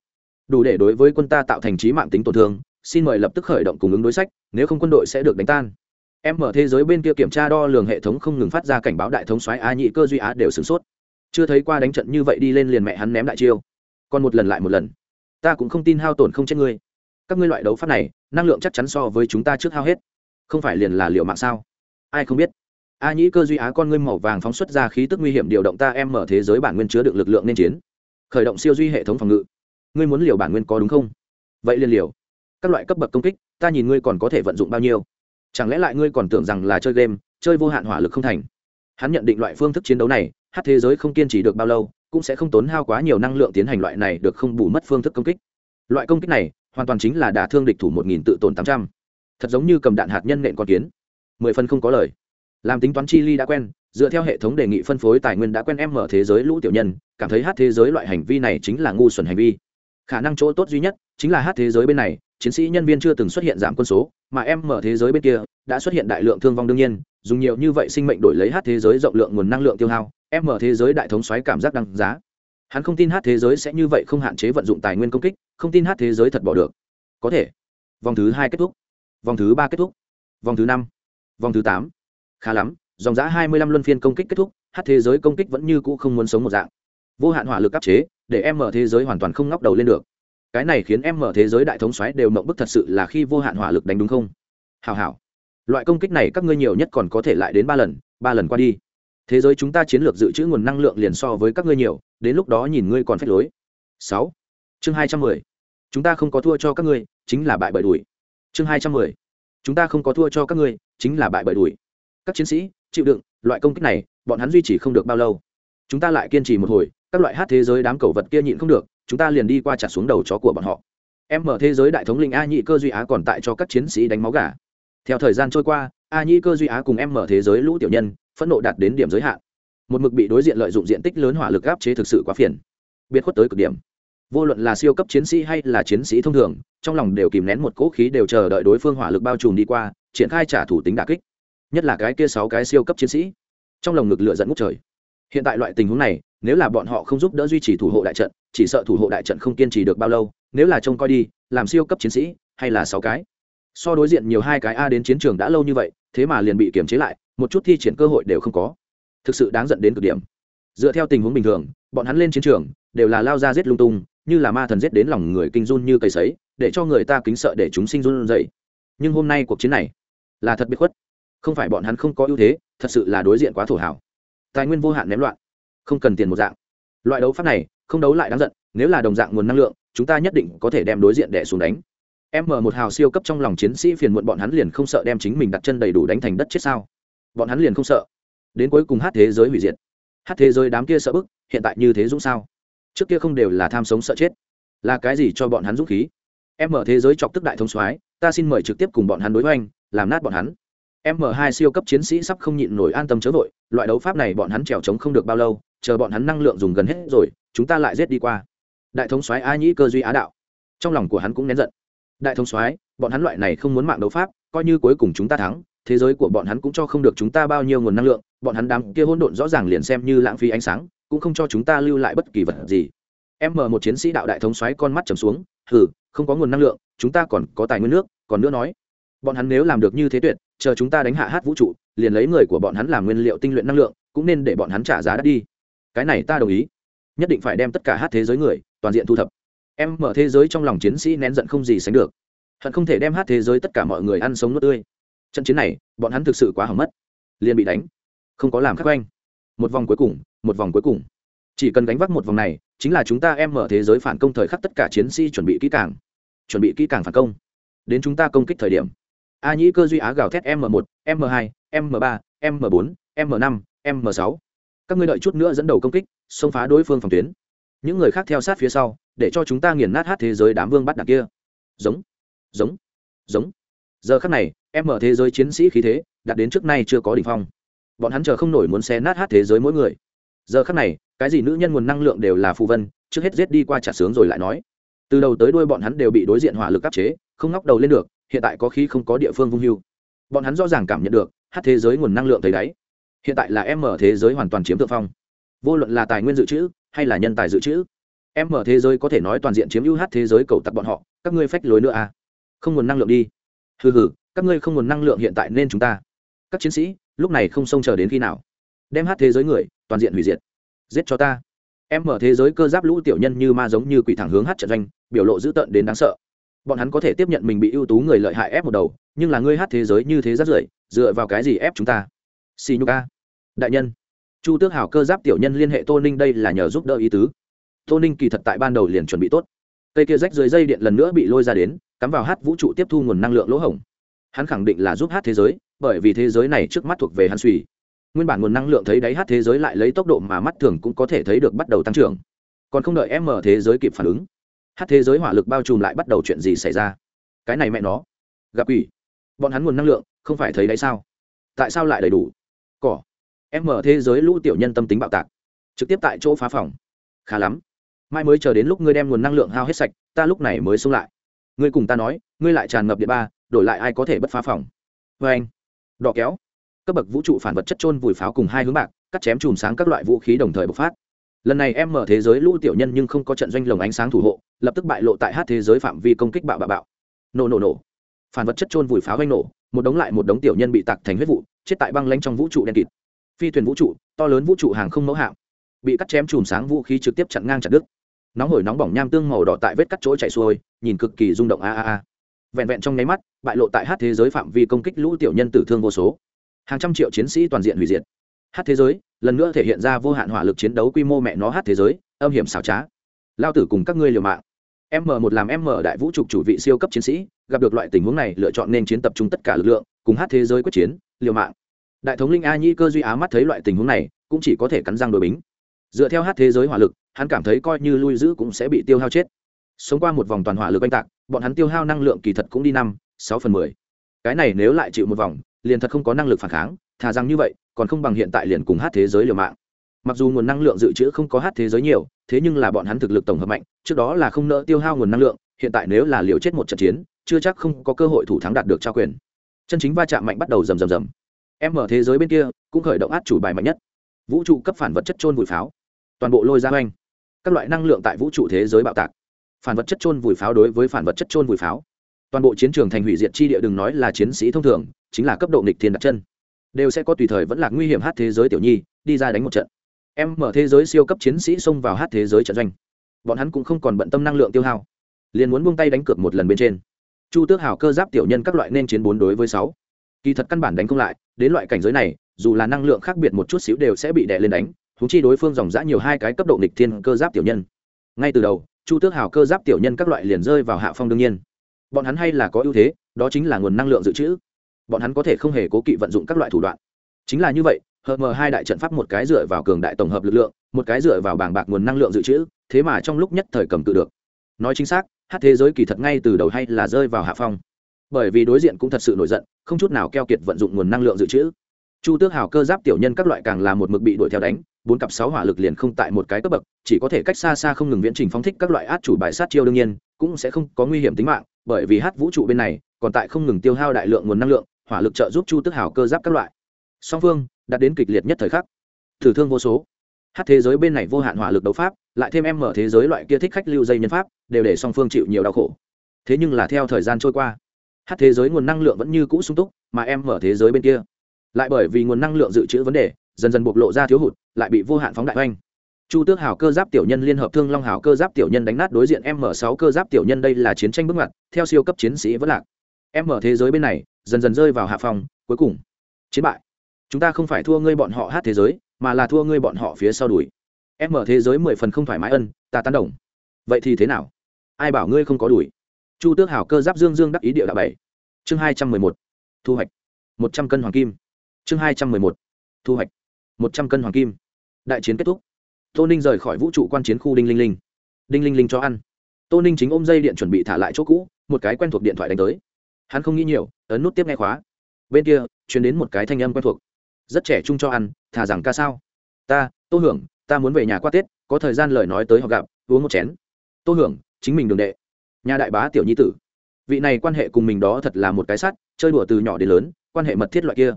đủ để đối với quân ta tạo thành trí mạng tính tổn thương, xin mời lập tức khởi động cùng ứng đối sách, nếu không quân đội sẽ được đánh tan. Em mở thế giới bên kia kiểm tra đo lường hệ thống không ngừng phát ra cảnh báo đại thống soái a nhị cơ duy á đều sửng sốt. Chưa thấy qua đánh trận như vậy đi lên liền mẹ hắn ném đại chiêu. Còn một lần lại một lần. Ta cũng không tin hao tổn không chết ngươi. Các ngươi loại đấu pháp này, năng lượng chắc chắn so với chúng ta trước hao hết không phải liền là liệu mạng sao? Ai không biết? A nhĩ cơ duy á con ngươi màu vàng phóng xuất ra khí tức nguy hiểm điều động ta em mở thế giới bản nguyên chứa được lực lượng nên chiến. Khởi động siêu duy hệ thống phòng ngự. Ngươi muốn liều bản nguyên có đúng không? Vậy liền liều các loại cấp bậc công kích, ta nhìn ngươi còn có thể vận dụng bao nhiêu? Chẳng lẽ lại ngươi còn tưởng rằng là chơi game, chơi vô hạn hỏa lực không thành? Hắn nhận định loại phương thức chiến đấu này, hát thế giới không kiên trì được bao lâu, cũng sẽ không tốn hao quá nhiều năng lượng tiến hành loại này được không bù mất phương thức công kích. Loại công kích này, hoàn toàn chính là đả thương địch thủ một nghìn tự tổn tám trăm thật giống như cầm đạn hạt nhân nện con kiến. Mười phân không có lời. Làm tính toán chi ly đã quen, dựa theo hệ thống đề nghị phân phối tài nguyên đã quen em mở thế giới lũ tiểu nhân, cảm thấy hát thế giới loại hành vi này chính là ngu xuẩn hành vi. Khả năng chỗ tốt duy nhất chính là hát thế giới bên này, chiến sĩ nhân viên chưa từng xuất hiện giảm quân số, mà em mở thế giới bên kia đã xuất hiện đại lượng thương vong đương nhiên, dùng nhiều như vậy sinh mệnh đổi lấy hát thế giới rộng lượng nguồn năng lượng tiêu hao, em mở thế giới đại thống xoáy cảm giác đăng giá. Hắn không tin hát thế giới sẽ như vậy không hạn chế vận dụng tài nguyên công kích, không tin hát thế giới thật bỏ được. Có thể. Vòng thứ hai kết thúc vòng thứ ba kết thúc. Vòng thứ năm. Vòng thứ tám. Khá lắm, dòng giã hai mươi lăm luân phiên công kích kết thúc, hát thế giới công kích vẫn như cũ không muốn sống một dạng. Vô hạn hỏa lực áp chế, để em mở thế giới hoàn toàn không ngóc đầu lên được. Cái này khiến em mở thế giới đại thống xoáy đều mộng bức thật sự là khi vô hạn hỏa lực đánh đúng không? Hào hào loại công kích này các ngươi nhiều nhất còn có thể lại đến ba lần ba lần qua đi. Thế giới chúng ta chiến lược dự trữ nguồn năng lượng liền so với các ngươi nhiều, đến lúc đó nhìn ngươi còn phép lối. Sáu. Chương hai trăm mười. Chúng ta không có thua cho các ngươi, chính là bại bởi đuổi chương hai trăm mười. Chúng ta không có thua cho các ngươi, chính là bại bởi đuổi. Các chiến sĩ, chịu đựng, loại công kích này, bọn hắn duy trì không được bao lâu. Chúng ta lại kiên trì một hồi, các loại hát thế giới đám cầu vật kia nhịn không được, chúng ta liền đi qua chặt xuống đầu chó của bọn họ. Em mở thế giới đại thống linh a nhị cơ duy á còn tại cho các chiến sĩ đánh máu gà. Theo thời gian trôi qua, a nhị cơ duy á cùng em mở thế giới lũ tiểu nhân, phẫn nộ đạt đến điểm giới hạn. Một mực bị đối diện lợi dụng diện tích lớn hỏa lực áp chế thực sự quá phiền. Biệt khuất tới cực điểm vô luận là siêu cấp chiến sĩ hay là chiến sĩ thông thường, trong lòng đều kìm nén một cỗ khí đều chờ đợi đối phương hỏa lực bao trùm đi qua, triển khai trả thủ tính đà kích. Nhất là cái kia sáu cái siêu cấp chiến sĩ, trong lồng ngực lửa dẫn ngút trời. Hiện tại loại tình huống này, nếu là bọn họ không giúp đỡ duy trì thủ hộ đại trận, chỉ sợ thủ hộ đại trận không kiên trì được bao lâu, nếu là trông coi đi, làm siêu cấp chiến sĩ, hay là sáu cái. So đối diện nhiều hai cái a đến chiến trường đã lâu như vậy, thế mà liền bị kiềm chế lại, một chút thi triển cơ hội đều không có. Thực sự đáng dẫn đến cực điểm. Dựa theo tình huống bình thường, bọn hắn lên chiến trường, đều là lao ra giết lung tung như là ma thần giết đến lòng người kinh run như cây sấy, để cho người ta kính sợ để chúng sinh run dậy nhưng hôm nay cuộc chiến này là thật biệt khuất. Không phải bọn hắn không có ưu thế, thật sự là đối diện quá thổ hảo tài nguyên vô hạn ném loạn, không cần tiền một dạng. Loại đấu pháp này, không đấu lại đáng giận, nếu là đồng dạng nguồn năng lượng, chúng ta nhất định có thể đem đối diện đẻ xuống đánh. Em mở một hào siêu cấp trong lòng chiến sĩ phiền muộn bọn hắn liền không sợ đem chính mình đặt chân đầy đủ đánh thành đất chết sao? Bọn hắn liền không sợ. Đến cuối cùng hát thế giới hủy diệt. Hát thế giới đám kia sợ bức, hiện tại như thế dũng sao? Trước kia không đều là tham sống sợ chết. Là cái gì cho bọn hắn dũng khí? Em mở thế giới chọc tức đại thông soái, ta xin mời trực tiếp cùng bọn hắn đối hoành, làm nát bọn hắn. M hai siêu cấp chiến sĩ sắp không nhịn nổi an tâm chớ vội, loại đấu pháp này bọn hắn trèo trống không được bao lâu, chờ bọn hắn năng lượng dùng gần hết rồi, chúng ta lại giết đi qua. Đại thống soái a nhĩ cơ duy á đạo. Trong lòng của hắn cũng nén giận. Đại thống soái, bọn hắn loại này không muốn mạng đấu pháp, coi như cuối cùng chúng ta thắng, thế giới của bọn hắn cũng cho không được chúng ta bao nhiêu nguồn năng lượng, bọn hắn đám kia hỗn độn rõ ràng liền xem như lãng phí ánh sáng cũng không cho chúng ta lưu lại bất kỳ vật gì. Em mở một chiến sĩ đạo đại thống xoáy con mắt trầm xuống, hừ, không có nguồn năng lượng, chúng ta còn có tài nguyên nước, còn nữa nói, bọn hắn nếu làm được như thế tuyệt, chờ chúng ta đánh hạ hát vũ trụ, liền lấy người của bọn hắn làm nguyên liệu tinh luyện năng lượng, cũng nên để bọn hắn trả giá đắt đi. Cái này ta đồng ý. Nhất định phải đem tất cả hát thế giới người, toàn diện thu thập. Em mở thế giới trong lòng chiến sĩ nén giận không gì sánh được. Hận không thể đem hát thế giới tất cả mọi người ăn sống nước tươi. Trận chiến này, bọn hắn thực sự quá hỏng mất. Liền bị đánh. Không có làm khắc oanh một vòng cuối cùng, một vòng cuối cùng. Chỉ cần đánh vác một vòng này, chính là chúng ta em mở thế giới phản công thời khắc tất cả chiến sĩ chuẩn bị kỹ càng, chuẩn bị kỹ càng phản công. Đến chúng ta công kích thời điểm. A nhĩ cơ duy á gào thét m một, m hai, m ba, m bốn, m năm, m sáu. Các ngươi đợi chút nữa dẫn đầu công kích, xông phá đối phương phòng tuyến. Những người khác theo sát phía sau, để cho chúng ta nghiền nát hát thế giới đám vương bắt đặc kia. Giống giống giống. Giờ khắc này, em mở thế giới chiến sĩ khí thế, đạt đến trước nay chưa có đ ỉ n h phong bọn hắn chờ không nổi muốn xé nát hát thế giới mỗi người. Giờ khắc này, cái gì nữ nhân nguồn năng lượng đều là phù vân, trước hết giết đi qua trả sướng rồi lại nói. Từ đầu tới đuôi bọn hắn đều bị đối diện hỏa lực áp chế, không ngóc đầu lên được, hiện tại có khi không có địa phương vung hưu. Bọn hắn rõ ràng cảm nhận được, hát thế giới nguồn năng lượng thấy đáy. Hiện tại là em mở thế giới hoàn toàn chiếm thượng phong. Vô luận là tài nguyên dự trữ, hay là nhân tài dự trữ, em mở thế giới có thể nói toàn diện chiếm ưu hát thế giới cầu tặc bọn họ, các ngươi phách lối nữa à. Không nguồn năng lượng đi. Hừ hừ, các ngươi không nguồn năng lượng hiện tại nên chúng ta. Các chiến sĩ lúc này không xông chờ đến khi nào. Đem hát thế giới người, toàn diện hủy diệt. Giết cho ta. Em mở thế giới cơ giáp lũ tiểu nhân như ma giống như quỷ thẳng hướng hát trận doanh, biểu lộ dữ tợn đến đáng sợ. Bọn hắn có thể tiếp nhận mình bị ưu tú người lợi hại ép một đầu, nhưng là ngươi hát thế giới như thế rất rưởi, dựa vào cái gì ép chúng ta? Xì nhu ca đại nhân. Chu tước hảo cơ giáp tiểu nhân liên hệ tô ninh đây là nhờ giúp đỡ ý tứ. Tô ninh kỳ thật tại ban đầu liền chuẩn bị tốt. Cây kia rách dưới dây điện lần nữa bị lôi ra đến, cắm vào hát vũ trụ tiếp thu nguồn năng lượng lỗ hổng. Hắn khẳng định là giúp hát thế giới bởi vì thế giới này trước mắt thuộc về hắn suy. Nguyên bản nguồn năng lượng thấy đáy hát thế giới lại lấy tốc độ mà mắt thường cũng có thể thấy được bắt đầu tăng trưởng. Còn không đợi m thế giới kịp phản ứng, hát thế giới hỏa lực bao trùm lại bắt đầu chuyện gì xảy ra? Cái này mẹ nó. Gặp quỷ. Bọn hắn nguồn năng lượng không phải thấy đấy sao? Tại sao lại đầy đủ? Cỏ. M thế giới lũ tiểu nhân tâm tính bạo tạc. Trực tiếp tại chỗ phá phòng. Khá lắm. Mai mới chờ đến lúc ngươi đem nguồn năng lượng hao hết sạch, ta lúc này mới xông lại. Ngươi cùng ta nói, ngươi lại tràn ngập địa ba, đổi lại ai có thể bất phá phòng? Vê anh đỏ kéo. Cấp bậc vũ trụ phản vật chất trôn vùi pháo cùng hai hướng bạc, cắt chém chùm sáng các loại vũ khí đồng thời bộc phát. Lần này em mở thế giới lũ tiểu nhân nhưng không có trận doanh lồng ánh sáng thủ hộ, lập tức bại lộ tại hát thế giới phạm vi công kích bạo bạo bạo. Nổ nổ nổ. Phản vật chất trôn vùi pháo vanh nổ, một đống lại một đống tiểu nhân bị tặc thành huyết vụ, chết tại băng lanh trong vũ trụ đen kịt. Phi thuyền vũ trụ, to lớn vũ trụ hàng không mẫu hạm, bị cắt chém chùm sáng vũ khí trực tiếp chặn ngang chặt đứt. Nóng hổi nóng bỏng nham tương màu đỏ tại vết cắt chỗ chạy xuôi, nhìn cực kỳ rung động a a a vẹn vẹn trong nháy mắt, bại lộ tại hát thế giới phạm vi công kích lũ tiểu nhân tử thương vô số. Hàng trăm triệu chiến sĩ toàn diện hủy diệt. Hát thế giới, lần nữa thể hiện ra vô hạn hỏa lực chiến đấu quy mô mẹ nó hát thế giới, âm hiểm xảo trá. Lao tử cùng các ngươi liều mạng. M một làm m đại vũ trục chủ vị siêu cấp chiến sĩ, gặp được loại tình huống này, lựa chọn nên chiến tập trung tất cả lực lượng, cùng hát thế giới quyết chiến, liều mạng. Đại thống linh a nhi cơ duy á mắt thấy loại tình huống này, cũng chỉ có thể cắn răng đối bính. Dựa theo hát thế giới hỏa lực, hắn cảm thấy coi như lui giữ cũng sẽ bị tiêu hao chết sống qua một vòng toàn hỏa lực oanh tạc, bọn hắn tiêu hao năng lượng kỳ thật cũng đi năm, sáu phần mười. Cái này nếu lại chịu một vòng, liền thật không có năng lực phản kháng, thà rằng như vậy, còn không bằng hiện tại liền cùng hát thế giới liều mạng. Mặc dù nguồn năng lượng dự trữ không có hát thế giới nhiều, thế nhưng là bọn hắn thực lực tổng hợp mạnh, trước đó là không nỡ tiêu hao nguồn năng lượng, hiện tại nếu là liều chết một trận chiến, chưa chắc không có cơ hội thủ thắng đạt được trao quyền. Chân chính va chạm mạnh bắt đầu rầm rầm rầm. Em mở thế giới bên kia, cũng khởi động át chủ bài mạnh nhất. Vũ trụ cấp phản vật chất trôn vùi pháo. Toàn bộ lôi ra oanh các loại năng lượng tại vũ trụ thế giới bạo tạc phản vật chất trôn vùi pháo đối với phản vật chất trôn vùi pháo. Toàn bộ chiến trường thành hủy diệt chi địa đừng nói là chiến sĩ thông thường, chính là cấp độ nghịch thiên đặt chân. Đều sẽ có tùy thời vẫn là nguy hiểm hát thế giới tiểu nhi, đi ra đánh một trận. Em mở thế giới siêu cấp chiến sĩ xông vào hát thế giới trận doanh. Bọn hắn cũng không còn bận tâm năng lượng tiêu hao, liền muốn buông tay đánh cược một lần bên trên. Chu tước hào cơ giáp tiểu nhân các loại nên chiến bốn đối với sáu. Kỳ thật căn bản đánh không lại, đến loại cảnh giới này, dù là năng lượng khác biệt một chút xíu đều sẽ bị đè lên đánh thúng chi đối phương dòng dã nhiều hai cái cấp độ nghịch thiên cơ giáp tiểu nhân. Ngay từ đầu chu tước hào cơ giáp tiểu nhân các loại liền rơi vào hạ phong đương nhiên. Bọn hắn hay là có ưu thế, đó chính là nguồn năng lượng dự trữ. Bọn hắn có thể không hề cố kỵ vận dụng các loại thủ đoạn. Chính là như vậy, hợp mờ hai đại trận pháp một cái dựa vào cường đại tổng hợp lực lượng, một cái dựa vào bảng bạc nguồn năng lượng dự trữ, thế mà trong lúc nhất thời cầm cự được. Nói chính xác, hát thế giới kỳ thật ngay từ đầu hay là rơi vào hạ phong. Bởi vì đối diện cũng thật sự nổi giận, không chút nào keo kiệt vận dụng nguồn năng lượng dự trữ. Chu tước hào cơ giáp tiểu nhân các loại càng là một mực bị đuổi theo đánh bốn cặp sáu hỏa lực liền không tại một cái cấp bậc, chỉ có thể cách xa xa không ngừng viễn trình phóng thích các loại át chủ bài sát chiêu đương nhiên, cũng sẽ không có nguy hiểm tính mạng, bởi vì hát vũ trụ bên này, còn tại không ngừng tiêu hao đại lượng nguồn năng lượng, hỏa lực trợ giúp chu tước hào cơ giáp các loại. Song phương đạt đến kịch liệt nhất thời khắc. Thử thương vô số. Hát thế giới bên này vô hạn hỏa lực đấu pháp, lại thêm em mở thế giới loại kia thích khách lưu dây nhân pháp, đều để song phương chịu nhiều đau khổ. Thế nhưng là theo thời gian trôi qua, hát thế giới nguồn năng lượng vẫn như cũ sung túc, mà em mở thế giới bên kia, lại bởi vì nguồn năng lượng dự trữ vấn đề dần dần bộc lộ ra thiếu hụt, lại bị vô hạn phóng đại oanh. Chu tước hào cơ giáp tiểu nhân liên hợp thương long hào cơ giáp tiểu nhân đánh nát đối diện m sáu cơ giáp tiểu nhân đây là chiến tranh bước ngoặt, theo siêu cấp chiến sĩ vẫn lạc. M thế giới bên này, dần dần rơi vào hạ phòng cuối cùng, chiến bại. Chúng ta không phải thua ngươi bọn họ hát thế giới, mà là thua ngươi bọn họ phía sau đuổi. M thế giới mười phần không thoải mái ân, ta tán đồng. Vậy thì thế nào? Ai bảo ngươi không có đuổi? Chu tước hào cơ giáp dương dương đắc ý địa đạo bảy. Chương hai trăm mười một. Thu hoạch. Một trăm cân hoàng kim. Chương hai trăm mười một. Thu hoạch một trăm cân hoàng kim. Đại chiến kết thúc. Tô ninh rời khỏi vũ trụ quan chiến khu đinh linh linh. Đinh linh linh cho ăn. Tô ninh chính ôm dây điện chuẩn bị thả lại chỗ cũ, một cái quen thuộc điện thoại đánh tới. Hắn không nghĩ nhiều, ấn nút tiếp nghe khóa. Bên kia chuyển đến một cái thanh âm quen thuộc. Rất trẻ trung cho ăn, thả rằng ca sao? Ta, tô hưởng, ta muốn về nhà qua tết, có thời gian lời nói tới họ gặp, uống một chén. Tô hưởng, chính mình đường đệ. Nhà đại bá tiểu nhi tử. Vị này quan hệ cùng mình đó thật là một cái sắt, chơi đùa từ nhỏ đến lớn, quan hệ mật thiết loại kia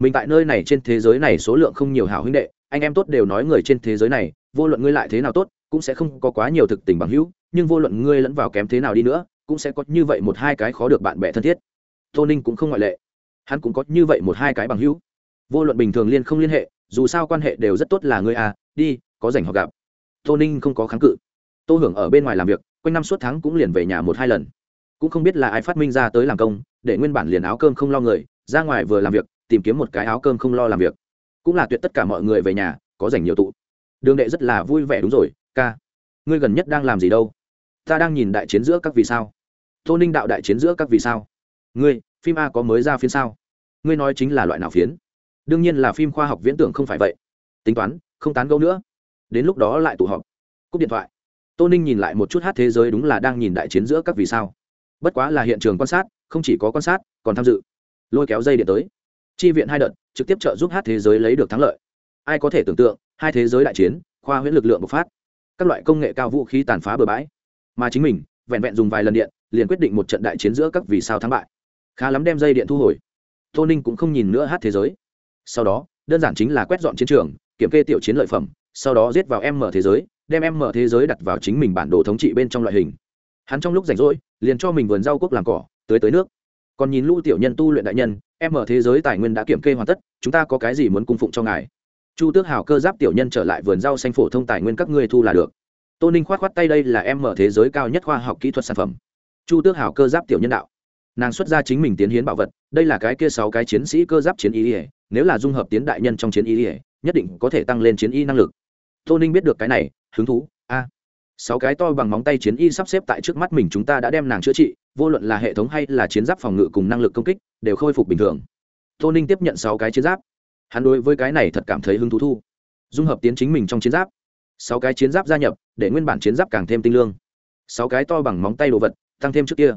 mình tại nơi này trên thế giới này số lượng không nhiều hảo huynh đệ, anh em tốt đều nói người trên thế giới này, vô luận ngươi lại thế nào tốt, cũng sẽ không có quá nhiều thực tình bằng hữu, nhưng vô luận ngươi lẫn vào kém thế nào đi nữa, cũng sẽ có như vậy một hai cái khó được bạn bè thân thiết. Tô ninh cũng không ngoại lệ. Hắn cũng có như vậy một hai cái bằng hữu. Vô luận bình thường liên không liên hệ, dù sao quan hệ đều rất tốt là ngươi à đi, có dành họ gặp. Tô ninh không có kháng cự. Tô hưởng ở bên ngoài làm việc, quanh năm suốt tháng cũng liền về nhà một hai lần. Cũng không biết là ai phát minh ra tới làm công, để nguyên bản liền áo cơm không lo người, ra ngoài vừa làm việc tìm kiếm một cái áo cơm không lo làm việc. Cũng là tuyệt tất cả mọi người về nhà, có dành nhiều tụ. Đường đệ rất là vui vẻ đúng rồi, ca. Ngươi gần nhất đang làm gì đâu? Ta đang nhìn đại chiến giữa các vì sao. Tô ninh đạo đại chiến giữa các vì sao? Ngươi, phim a có mới ra phiến sao? Ngươi nói chính là loại nào phiến? Đương nhiên là phim khoa học viễn tưởng không phải vậy. Tính toán, không tán gẫu nữa. Đến lúc đó lại tụ họp. Cúp điện thoại. Tô ninh nhìn lại một chút hát thế giới đúng là đang nhìn đại chiến giữa các vì sao. Bất quá là hiện trường quan sát, không chỉ có quan sát, còn tham dự. Lôi kéo dây điện tới chi viện hai đợt, trực tiếp trợ giúp hát thế giới lấy được thắng lợi. Ai có thể tưởng tượng, hai thế giới đại chiến, khoa huyễn lực lượng bộc phát. Các loại công nghệ cao vũ khí tàn phá bừa bãi. Mà chính mình, vẹn vẹn dùng vài lần điện, liền quyết định một trận đại chiến giữa các vì sao thắng bại. Khá lắm đem dây điện thu hồi. Tô ninh cũng không nhìn nữa hát thế giới. Sau đó, đơn giản chính là quét dọn chiến trường, kiểm kê tiểu chiến lợi phẩm, sau đó giết vào em mở thế giới, đem em mở thế giới đặt vào chính mình bản đồ thống trị bên trong loại hình. Hắn trong lúc rảnh rỗi, liền cho mình vườn rau quốc làm cỏ tới tới nước còn nhìn lũ tiểu nhân tu luyện đại nhân, em mở thế giới tài nguyên đã kiểm kê hoàn tất, chúng ta có cái gì muốn cung phụng cho ngài? Chu tước hào cơ giáp tiểu nhân trở lại vườn rau xanh phổ thông tài nguyên các ngươi thu là được. Tô ninh k h o á t k h o á t tay đây là em mở thế giới cao nhất khoa học kỹ thuật sản phẩm. Chu tước hào cơ giáp tiểu nhân đạo. Nàng xuất ra chính mình tiến hiến bảo vật, đây là cái kia sáu cái chiến sĩ cơ giáp chiến y ỉa nếu là dung hợp tiến đại nhân trong chiến y ỉa nhất định có thể tăng lên chiến y năng lực. Tô ninh biết được cái này, hứng thú, a. Sáu cái to bằng móng tay chiến y sắp xếp tại trước mắt mình chúng ta đã đem nàng chữa trị vô luận là hệ thống hay là chiến giáp phòng ngự cùng năng lực công kích, đều khôi phục bình thường. Tô ninh tiếp nhận sáu cái chiến giáp. Hắn đối với cái này thật cảm thấy hứng thú thu. Dung hợp tiến chính mình trong chiến giáp. Sáu cái chiến giáp gia nhập, để nguyên bản chiến giáp càng thêm tinh lương. Sáu cái to bằng móng tay đồ vật, tăng thêm trước kia.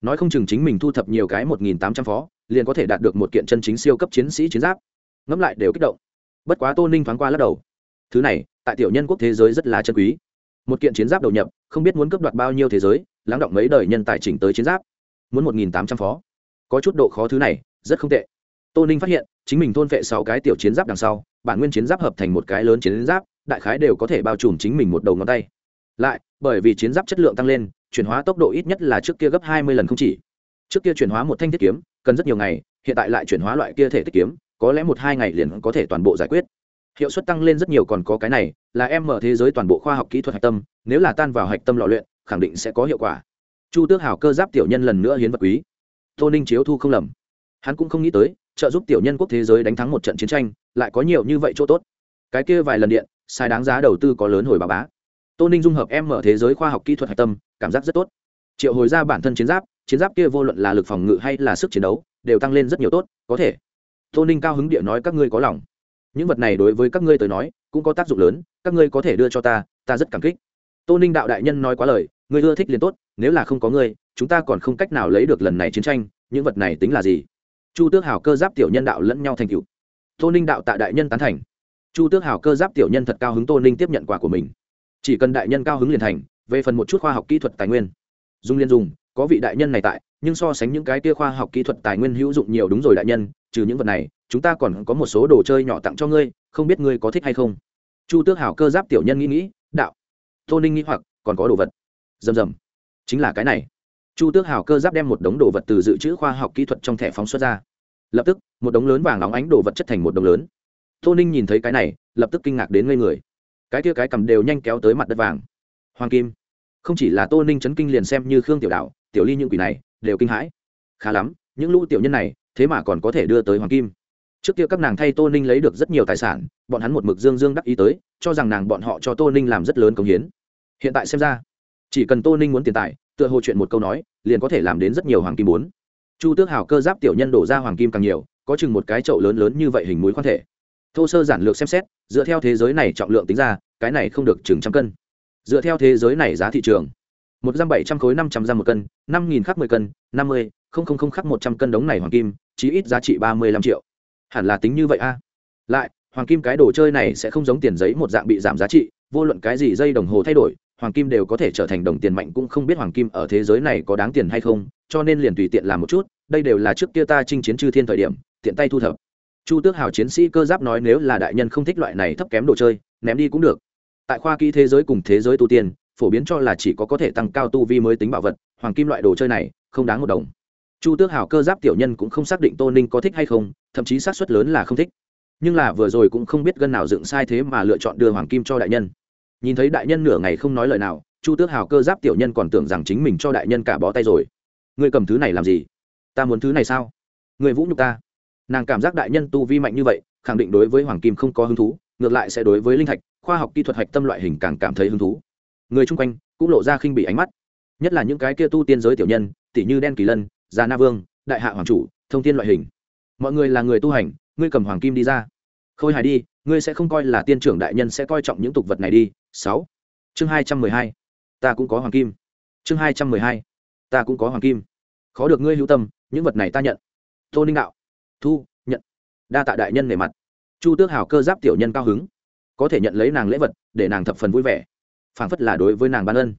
Nói không chừng chính mình thu thập nhiều cái một nghìn tám trăm phó, liền có thể đạt được một kiện chân chính siêu cấp chiến sĩ chiến giáp. Ngẫm lại đều kích động. Bất quá tô ninh thoáng qua lắc đầu. Thứ này, tại tiểu nhân quốc thế giới rất là chân quý. Một kiện chiến giáp đầu nhập, không biết muốn cấp đoạt bao nhiêu thế giới lắng động mấy đời nhân tài chỉnh tới chiến giáp. Muốn một nghìn tám trăm phó. Có chút độ khó thứ này, rất không tệ. Tô ninh phát hiện, chính mình thôn vệ sáu cái tiểu chiến giáp đằng sau, bản nguyên chiến giáp hợp thành một cái lớn chiến giáp, đại khái đều có thể bao trùm chính mình một đầu ngón tay. Lại, bởi vì chiến giáp chất lượng tăng lên, chuyển hóa tốc độ ít nhất là trước kia gấp hai mươi lần không chỉ. Trước kia chuyển hóa một thanh thiết kiếm, cần rất nhiều ngày, hiện tại lại chuyển hóa loại kia thể thiết kiếm, có lẽ một hai ngày liền có thể toàn bộ giải quyết. Hiệu suất tăng lên rất nhiều còn có cái này, là em mở thế giới toàn bộ khoa học kỹ thuật hạch tâm, nếu là tan vào hạch tâm lò luyện khẳng định sẽ có hiệu quả. Chu tước hảo cơ giáp tiểu nhân lần nữa hiến vật quý. Tô ninh chiếu thu không lầm. Hắn cũng không nghĩ tới, trợ giúp tiểu nhân quốc thế giới đánh thắng một trận chiến tranh, lại có nhiều như vậy chỗ tốt. Cái kia vài lần điện, sai đáng giá đầu tư có lớn hồi bà bá. Tô ninh dung hợp em mở thế giới khoa học kỹ thuật hạch tâm, cảm giác rất tốt. Triệu hồi ra bản thân chiến giáp chiến giáp kia vô luận là lực phòng ngự hay là sức chiến đấu, đều tăng lên rất nhiều tốt, có thể. Tô ninh cao hứng địa nói các ngươi có lòng. Những vật này đối với các ngươi tới nói, cũng có tác dụng lớn, các ngươi có thể đưa cho ta ta rất cảm kích tô ninh đạo đại nhân nói quá lời, ngươi ưa thích liền tốt, nếu là không có ngươi, chúng ta còn không cách nào lấy được lần này chiến tranh, những vật này tính là gì? Chu tước hào cơ giáp tiểu nhân đạo lẫn nhau thành cựu tô ninh đạo tạ đại nhân tán thành. Chu tước hào cơ giáp tiểu nhân thật cao hứng tô ninh tiếp nhận quà của mình. Chỉ cần đại nhân cao hứng liền thành, về phần một chút khoa học kỹ thuật tài nguyên. Dung liên dùng, có vị đại nhân này tại, nhưng so sánh những cái kia khoa học kỹ thuật tài nguyên hữu dụng nhiều đúng rồi đại nhân, trừ những vật này, chúng ta còn có một số đồ chơi nhỏ tặng cho ngươi, không biết ngươi có thích hay không? Chu tước hảo cơ giáp tiểu nhân nghĩ nghĩ, đạo tô ninh nghĩ hoặc, còn có đồ vật. Rầm rầm chính là cái này. Chu tước hảo cơ giáp đem một đống đồ vật từ dự trữ khoa học kỹ thuật trong thẻ phóng xuất ra. Lập tức, một đống lớn vàng óng ánh đồ vật chất thành một đống lớn. Tô ninh nhìn thấy cái này, lập tức kinh ngạc đến ngây người. Cái kia cái cầm đều nhanh kéo tới mặt đất vàng. Hoàng kim. Không chỉ là tô ninh chấn kinh liền xem như khương tiểu đạo, tiểu ly những quỷ này, đều kinh hãi. Khá lắm, những lũ tiểu nhân này, thế mà còn có thể đưa tới hoàng kim trước kia các nàng thay tô ninh lấy được rất nhiều tài sản, bọn hắn một mực dương dương đắc ý tới, cho rằng nàng bọn họ cho tô ninh làm rất lớn công hiến. Hiện tại xem ra, chỉ cần tô ninh muốn tiền tài, tựa hồ chuyện một câu nói, liền có thể làm đến rất nhiều hoàng kim bốn. Chu tước hào cơ giáp tiểu nhân đổ ra hoàng kim càng nhiều, có chừng một cái chậu lớn lớn như vậy hình mũi khoan thể. Thô sơ giản lược xem xét, dựa theo thế giới này trọng lượng tính ra, cái này không được chừng trăm cân. Dựa theo thế giới này giá thị trường, một giam bảy trăm khối năm trăm ra một cân, năm nghìn khắc mười cân, năm mươi, không không không khắc một trăm cân đống này hoàng kim, chí ít giá trị ba mươi lăm triệu hẳn là tính như vậy a. Lại, hoàng kim cái đồ chơi này sẽ không giống tiền giấy một dạng bị giảm giá trị, vô luận cái gì dây đồng hồ thay đổi, hoàng kim đều có thể trở thành đồng tiền mạnh cũng không biết hoàng kim ở thế giới này có đáng tiền hay không, cho nên liền tùy tiện làm một chút, đây đều là trước kia ta chinh chiến chư thiên thời điểm, tiện tay thu thập. Chu tước hào chiến sĩ cơ giáp nói nếu là đại nhân không thích loại này thấp kém đồ chơi, ném đi cũng được. Tại khoa kỹ thế giới cùng thế giới tu tiên, phổ biến cho là chỉ có có thể tăng cao tu vi mới tính bảo vật, hoàng kim loại đồ chơi này không đáng một đồng chu tước hào cơ giáp tiểu nhân cũng không xác định tô ninh có thích hay không, thậm chí xác suất lớn là không thích. Nhưng là vừa rồi cũng không biết gân nào dựng sai thế mà lựa chọn đưa hoàng kim cho đại nhân. Nhìn thấy đại nhân nửa ngày không nói lời nào, chu tước hào cơ giáp tiểu nhân còn tưởng rằng chính mình cho đại nhân cả bó tay rồi. Người cầm thứ này làm gì? Ta muốn thứ này sao? Người vũ nhục ta. Nàng cảm giác đại nhân tu vi mạnh như vậy, khẳng định đối với hoàng kim không có hứng thú, ngược lại sẽ đối với linh thạch, khoa học kỹ thuật hạch tâm loại hình càng cảm thấy hứng thú. Người chung quanh cũng lộ ra khinh bị ánh mắt. Nhất là những cái kia tu tiên giới tiểu nhân tỷ như đen kỳ lân già na vương, đại hạ hoàng chủ, thông tin loại hình. Mọi người là người tu hành, ngươi cầm hoàng kim đi ra. Khôi hài đi, ngươi sẽ không coi là tiên trưởng đại nhân sẽ coi trọng những tục vật này đi. Sáu. Chương hai trăm mười hai. Ta cũng có hoàng kim. Chương hai trăm mười hai. Ta cũng có hoàng kim. Khó được ngươi hữu tâm, những vật này ta nhận. Tô ninh đạo. Thu, nhận. Đa tạ đại nhân nề mặt. Chu tước hào cơ giáp tiểu nhân cao hứng. Có thể nhận lấy nàng lễ vật, để nàng thập phần vui vẻ. Phảng phất là đối với nàng ban ân.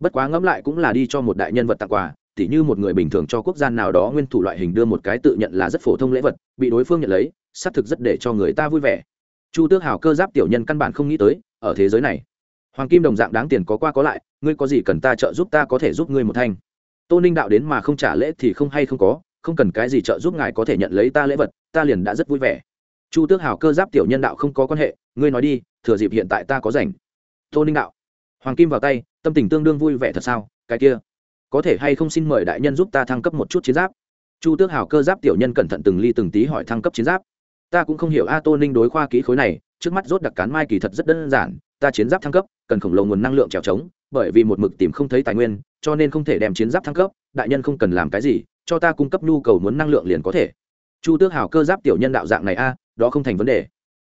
Bất quá ngẫm lại cũng là đi cho một đại nhân vật tặng quà tỉ như một người bình thường cho quốc gia nào đó nguyên thủ loại hình đưa một cái tự nhận là rất phổ thông lễ vật, bị đối phương nhận lấy, xác thực rất để cho người ta vui vẻ. Chu tước hào cơ giáp tiểu nhân căn bản không nghĩ tới, ở thế giới này, hoàng kim đồng dạng đáng tiền có qua có lại, ngươi có gì cần ta trợ giúp ta có thể giúp ngươi một thanh. Tô ninh đạo đến mà không trả lễ thì không hay không có, không cần cái gì trợ giúp ngài có thể nhận lấy ta lễ vật, ta liền đã rất vui vẻ. Chu tước hào cơ giáp tiểu nhân đạo không có quan hệ, ngươi nói đi, thừa dịp hiện tại ta có rảnh. Tô ninh đạo. Hoàng kim vào tay, tâm tình tương đương vui vẻ thật sao, cái kia có thể hay không xin mời đại nhân giúp ta thăng cấp một chút chiến giáp? Chu tước hào cơ giáp tiểu nhân cẩn thận từng ly từng tí hỏi thăng cấp chiến giáp. Ta cũng không hiểu a tô ninh đối khoa kỹ khối này, trước mắt rốt đặc cán mai kỳ thật rất đơn giản, ta chiến giáp thăng cấp, cần khổng lồ nguồn năng lượng trèo trống, bởi vì một mực tìm không thấy tài nguyên, cho nên không thể đem chiến giáp thăng cấp, đại nhân không cần làm cái gì, cho ta cung cấp nhu cầu muốn năng lượng liền có thể. Chu tước hào cơ giáp tiểu nhân đạo dạng này a, đó không thành vấn đề.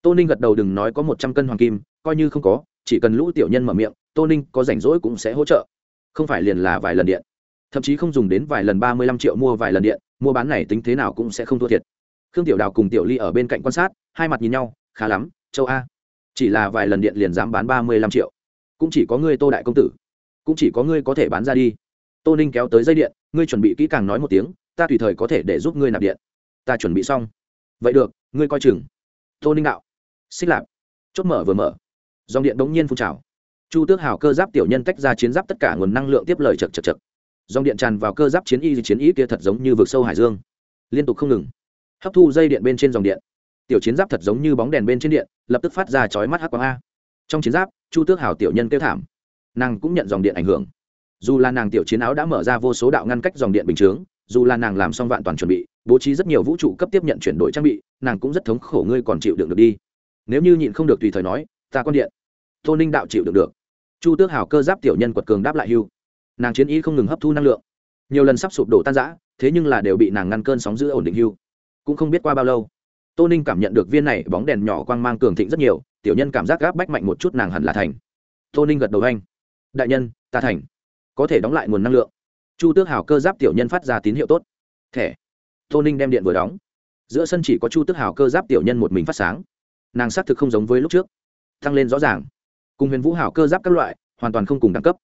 Tô ninh gật đầu đừng nói có một trăm cân hoàng kim, coi như không có, chỉ cần lũ tiểu nhân mở miệng, tô ninh có rảnh rỗi cũng sẽ hỗ trợ không phải liền là vài lần điện. Thậm chí không dùng đến vài lần ba mươi lăm triệu mua vài lần điện, mua bán này tính thế nào cũng sẽ không thua thiệt. Khương tiểu đào cùng tiểu ly ở bên cạnh quan sát, hai mặt nhìn nhau, khá lắm, châu a. Chỉ là vài lần điện liền dám bán ba mươi lăm triệu. Cũng chỉ có ngươi tô đại công tử. Cũng chỉ có ngươi có thể bán ra đi. Tô ninh kéo tới dây điện, ngươi chuẩn bị kỹ càng nói một tiếng, ta tùy thời có thể để giúp ngươi nạp điện. Ta chuẩn bị xong. Vậy được, ngươi coi chừng. Tô ninh đạo. Xích lạp. Chốt mở vừa mở. Dòng điện đống nhiên phun trào chu tước hào cơ giáp tiểu nhân tách ra chiến giáp tất cả nguồn năng lượng tiếp lời chật chật chật. Dòng điện tràn vào cơ giáp chiến y chiến y kia thật giống như vực sâu hải dương. Liên tục không ngừng. Hấp thu dây điện bên trên dòng điện. Tiểu chiến giáp thật giống như bóng đèn bên trên điện, lập tức phát ra chói mắt hắc quang a. Trong chiến giáp, chu tước hào tiểu nhân kêu thảm. Nàng cũng nhận dòng điện ảnh hưởng. Dù là nàng tiểu chiến áo đã mở ra vô số đạo ngăn cách dòng điện bình chướng, dù là nàng làm xong vạn toàn chuẩn bị, bố trí rất nhiều vũ trụ cấp tiếp nhận chuyển đổi trang bị, nàng cũng rất thống khổ ngươi còn chịu đựng được đi. Nếu như nhịn không được tùy thời nói, ta con điện. Tô ninh đạo chịu đựng được chu tước Hảo cơ giáp tiểu nhân quật cường đáp lại hưu. Nàng chiến y không ngừng hấp thu năng lượng. Nhiều lần sắp sụp đổ tan giã thế nhưng là đều bị nàng ngăn cơn sóng giữ ổn định hưu. Cũng không biết qua bao lâu, tô ninh cảm nhận được viên này bóng đèn nhỏ quang mang cường thịnh rất nhiều, tiểu nhân cảm giác gáp bách mạnh một chút nàng hẳn là thành. Tô ninh gật đầu anh. Đại nhân, ta thành. Có thể đóng lại nguồn năng lượng. Chu tước Hảo cơ giáp tiểu nhân phát ra tín hiệu tốt. Thẻ. Tô ninh đem điện vừa đóng. Giữa sân chỉ có chu tước Hảo cơ giáp tiểu nhân một mình phát sáng. Nàng xác thực không giống với lúc trước. Tăng lên rõ ràng cùng huyền vũ hảo cơ giáp các loại, hoàn toàn không cùng đẳng cấp.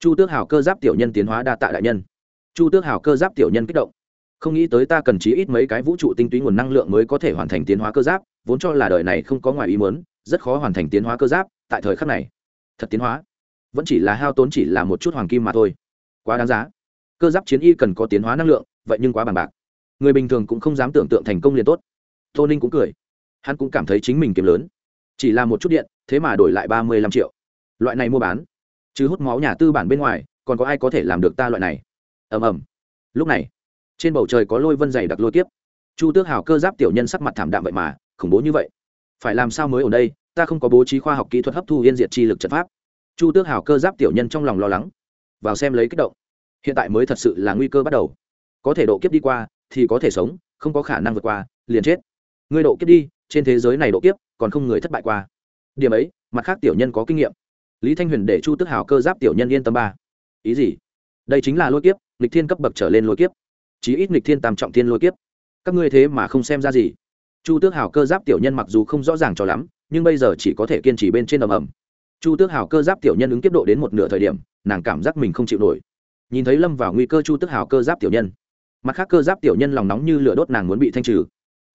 Chu tước hảo cơ giáp tiểu nhân tiến hóa đa tạ đại nhân. Chu tước hảo cơ giáp tiểu nhân kích động. Không nghĩ tới ta cần chí ít mấy cái vũ trụ tinh túy nguồn năng lượng mới có thể hoàn thành tiến hóa cơ giáp, vốn cho là đời này không có ngoài ý muốn, rất khó hoàn thành tiến hóa cơ giáp, tại thời khắc này. Thật tiến hóa. Vẫn chỉ là hao tốn chỉ là một chút hoàng kim mà thôi. Quá đáng giá. Cơ giáp chiến y cần có tiến hóa năng lượng, vậy nhưng quá bằng bạc. Người bình thường cũng không dám tưởng tượng thành công liền tốt. Tô ninh cũng cười. Hắn cũng cảm thấy chính mình kiếm lớn chỉ là một chút điện thế mà đổi lại ba mươi lăm triệu. Loại này mua bán chứ hút máu nhà tư bản bên ngoài còn có ai có thể làm được ta loại này? Ầm ầm. Lúc này trên bầu trời có lôi vân dày đặc lôi tiếp, chu tước hào cơ giáp tiểu nhân sắc mặt thảm đạm vậy mà khủng bố như vậy. Phải làm sao mới ở đây ta không có bố trí khoa học kỹ thuật hấp thu yên diệt chi lực trận pháp. Chu tước hào cơ giáp tiểu nhân trong lòng lo lắng. Vào xem lấy kích động. Hiện tại mới thật sự là nguy cơ bắt đầu. Có thể độ kiếp đi qua thì có thể sống không có khả năng vượt qua liền chết. Ngươi độ kiếp đi trên thế giới này độ kiếp còn không người thất bại qua. Điểm ấy, mặt khác tiểu nhân có kinh nghiệm. Lý thanh huyền để chu tức hào cơ giáp tiểu nhân yên tâm ba. Ý gì? Đây chính là lôi kiếp lịch thiên cấp bậc trở lên lôi kiếp. Chí ít lịch thiên tam trọng thiên lôi kiếp. Các ngươi thế mà không xem ra gì. Chu tước hào cơ giáp tiểu nhân mặc dù không rõ ràng cho lắm, nhưng bây giờ chỉ có thể kiên trì bên trên ầm ầm. Chu tước hào cơ giáp tiểu nhân ứng kiếp độ đến một nửa thời điểm, nàng cảm giác mình không chịu nổi. Nhìn thấy lâm vào nguy cơ chu tước hào cơ giáp tiểu nhân. Mặt khác cơ giáp tiểu nhân lòng nóng như lửa đốt nàng muốn bị thanh trừ.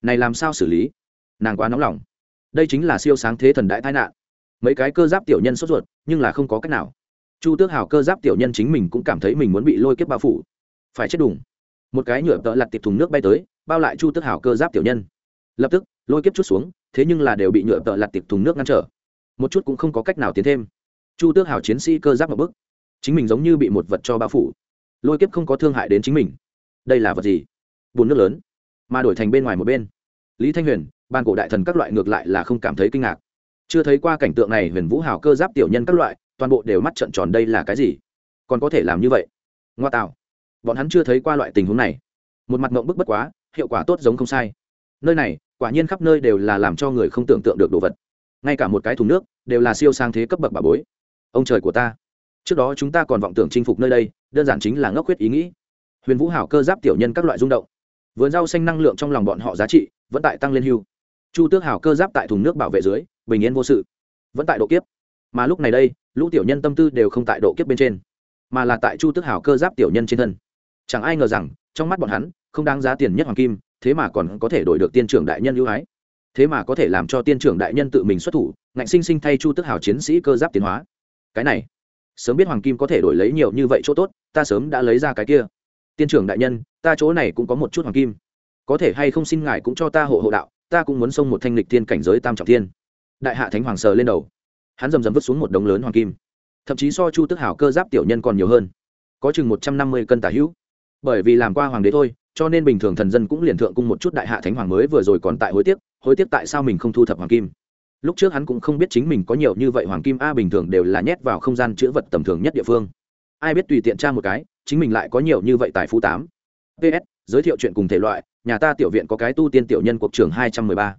Này làm sao xử lý? Nàng quá nóng lòng. Đây chính là siêu sáng thế thần đại tai nạn. Mấy cái cơ giáp tiểu nhân sốt ruột, nhưng là không có cách nào. Chu tước hào cơ giáp tiểu nhân chính mình cũng cảm thấy mình muốn bị lôi kiếp bao phủ. Phải chết đủng một cái nhựa tợ lặt tiệp thùng nước bay tới, bao lại chu tước hào cơ giáp tiểu nhân. Lập tức, lôi kiếp chút xuống, thế nhưng là đều bị nhựa tợ lặt tiệp thùng nước ngăn trở. Một chút cũng không có cách nào tiến thêm. Chu tước hào chiến sĩ cơ giáp một bức chính mình giống như bị một vật cho bao phủ. Lôi kiếp không có thương hại đến chính mình. Đây là vật gì? Bùn nước lớn, mà đổi thành bên ngoài một bên. Lý thanh huyền ban cổ đại thần các loại ngược lại là không cảm thấy kinh ngạc. Chưa thấy qua cảnh tượng này, huyền vũ hào cơ giáp tiểu nhân các loại, toàn bộ đều mắt trợn tròn đây là cái gì? Còn có thể làm như vậy? Ngoa tạo. Bọn hắn chưa thấy qua loại tình huống này. Một mặt mộng bức bất quá, hiệu quả tốt giống không sai. Nơi này, quả nhiên khắp nơi đều là làm cho người không tưởng tượng được đồ vật. Ngay cả một cái thùng nước, đều là siêu sang thế cấp bậc bà bối. Ông trời của ta. Trước đó chúng ta còn vọng tưởng chinh phục nơi đây, đơn giản chính là ngốc huyết ý nghĩ. Huyền vũ hảo cơ giáp tiểu nhân các loại rung động. Vườn rau xanh năng lượng trong lòng bọn họ giá trị vẫn tại tăng lên hưu chu tước hảo cơ giáp tại thùng nước bảo vệ dưới, bình yên vô sự. Vẫn tại độ kiếp. Mà lúc này đây, lũ tiểu nhân tâm tư đều không tại độ kiếp bên trên, mà là tại chu tước hảo cơ giáp tiểu nhân trên thân. Chẳng ai ngờ rằng, trong mắt bọn hắn, không đáng giá tiền nhất hoàng kim, thế mà còn có thể đổi được tiên trưởng đại nhân ưu ái. Thế mà có thể làm cho tiên trưởng đại nhân tự mình xuất thủ, ngạnh sinh sinh thay chu tước hảo chiến sĩ cơ giáp tiến hóa. Cái này, sớm biết hoàng kim có thể đổi lấy nhiều như vậy chỗ tốt, ta sớm đã lấy ra cái kia. Tiên trưởng đại nhân, ta chỗ này cũng có một chút hoàng kim. Có thể hay không xin ngài cũng cho ta hộ hộ đạo ta cũng muốn xông một thanh lịch thiên cảnh giới tam trọng thiên. Đại hạ thánh hoàng sờ lên đầu. Hắn rầm rầm vứt xuống một đống lớn hoàng kim. Thậm chí so chu tức hảo cơ giáp tiểu nhân còn nhiều hơn. Có chừng một trăm năm mươi cân tả hữu. Bởi vì làm qua hoàng đế thôi, cho nên bình thường thần dân cũng liền thượng cung một chút đại hạ thánh hoàng mới vừa rồi còn tại hối tiếc hối tiếc tại sao mình không thu thập hoàng kim. Lúc trước hắn cũng không biết chính mình có nhiều như vậy hoàng kim a, bình thường đều là nhét vào không gian chữ vật tầm thường nhất địa phương. Ai biết tùy tiện tra một cái, chính mình lại có nhiều như vậy tại phú tám. Ps giới thiệu chuyện cùng thể loại, nhà ta tiểu viện có cái tu tiên tiểu nhân cuộc trường hai trăm mười ba.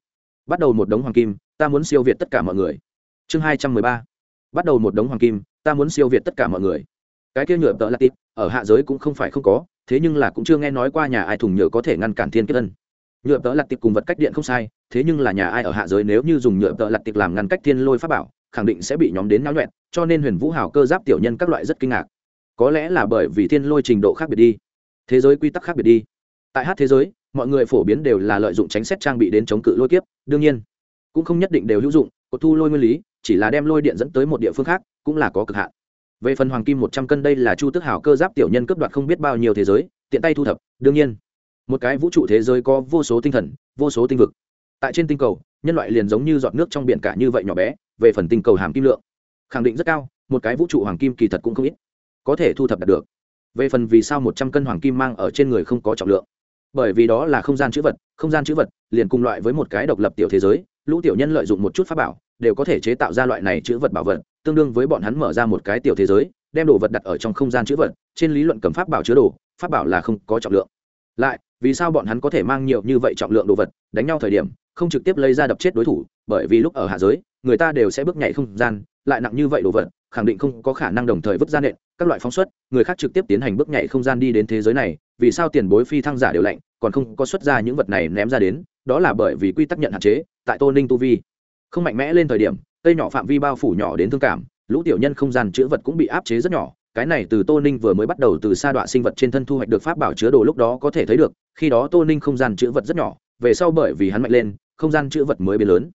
Bắt đầu một đống hoàng kim, ta muốn siêu việt tất cả mọi người. Chương hai trăm mười ba. Bắt đầu một đống hoàng kim, ta muốn siêu việt tất cả mọi người. Cái kia nhựa tợ là tít ở hạ giới cũng không phải không có, thế nhưng là cũng chưa nghe nói qua nhà ai thùng nhựa có thể ngăn cản thiên kiếp ân. Nhựa tợ là tiệp cùng vật cách điện không sai, thế nhưng là nhà ai ở hạ giới nếu như dùng nhựa tợ là tiệp làm ngăn cách thiên lôi pháp bảo, khẳng định sẽ bị nhóm đến náo nhuẹn, cho nên huyền vũ hào cơ giáp tiểu nhân các loại rất kinh ngạc. Có lẽ là bởi vì thiên lôi trình độ khác biệt đi. Thế giới quy tắc khác biệt đi tại hát thế giới, mọi người phổ biến đều là lợi dụng tránh xét trang bị đến chống cự lôi kiếp, đương nhiên, cũng không nhất định đều hữu dụng, cột thu lôi nguyên lý, chỉ là đem lôi điện dẫn tới một địa phương khác, cũng là có cực hạn. Về phần hoàng kim một trăm cân đây là chu tức hảo cơ giáp tiểu nhân cấp đoạt không biết bao nhiêu thế giới, tiện tay thu thập, đương nhiên, một cái vũ trụ thế giới có vô số tinh thần, vô số tinh vực. Tại trên tinh cầu, nhân loại liền giống như giọt nước trong biển cả như vậy nhỏ bé, về phần tinh cầu hàm kim lượng, khẳng định rất cao, một cái vũ trụ hoàng kim kỳ thật cũng không ít, có thể thu thập đạt được. Về phần vì sao một trăm cân hoàng kim mang ở trên người không có trọng lượng bởi vì đó là không gian chữ vật, không gian chữ vật liền cùng loại với một cái độc lập tiểu thế giới, lũ tiểu nhân lợi dụng một chút pháp bảo, đều có thể chế tạo ra loại này chữ vật bảo vật, tương đương với bọn hắn mở ra một cái tiểu thế giới, đem đồ vật đặt ở trong không gian chữ vật, trên lý luận cầm pháp bảo chứa đồ, pháp bảo là không có trọng lượng. Lại, vì sao bọn hắn có thể mang nhiều như vậy trọng lượng đồ vật, đánh nhau thời điểm, không trực tiếp lấy ra đập chết đối thủ, bởi vì lúc ở hạ giới, người ta đều sẽ bước nhảy không gian, lại nặng như vậy đồ vật, khẳng định không có khả năng đồng thời vứt ra nện, các loại phóng xuất, người khác trực tiếp tiến hành bước nhảy không gian đi đến thế giới này vì sao tiền bối phi thăng giả đều lạnh, còn không có xuất ra những vật này ném ra đến, đó là bởi vì quy tắc nhận hạn chế, tại tô ninh tu vi. Không mạnh mẽ lên thời điểm, cây nhỏ phạm vi bao phủ nhỏ đến thương cảm, lũ tiểu nhân không gian chữ vật cũng bị áp chế rất nhỏ, cái này từ tô ninh vừa mới bắt đầu từ sa đoạn sinh vật trên thân thu hoạch được pháp bảo chứa đồ lúc đó có thể thấy được, khi đó tô ninh không gian chữ vật rất nhỏ, về sau bởi vì hắn mạnh lên, không gian chữ vật mới biến lớn.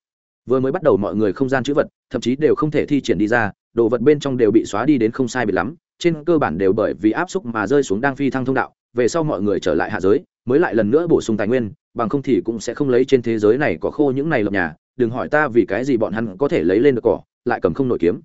Vừa mới bắt đầu mọi người không gian chữ vật, thậm chí đều không thể thi triển đi ra, đồ vật bên trong đều bị xóa đi đến không sai bị lắm, trên cơ bản đều bởi vì áp xúc mà rơi xuống đang phi thăng thông đạo về sau mọi người trở lại hạ giới, mới lại lần nữa bổ sung tài nguyên, bằng không thì cũng sẽ không lấy trên thế giới này có khô những này lập nhà. Đừng hỏi ta vì cái gì bọn hắn có thể lấy lên được cỏ, lại cầm không nổi kiếm.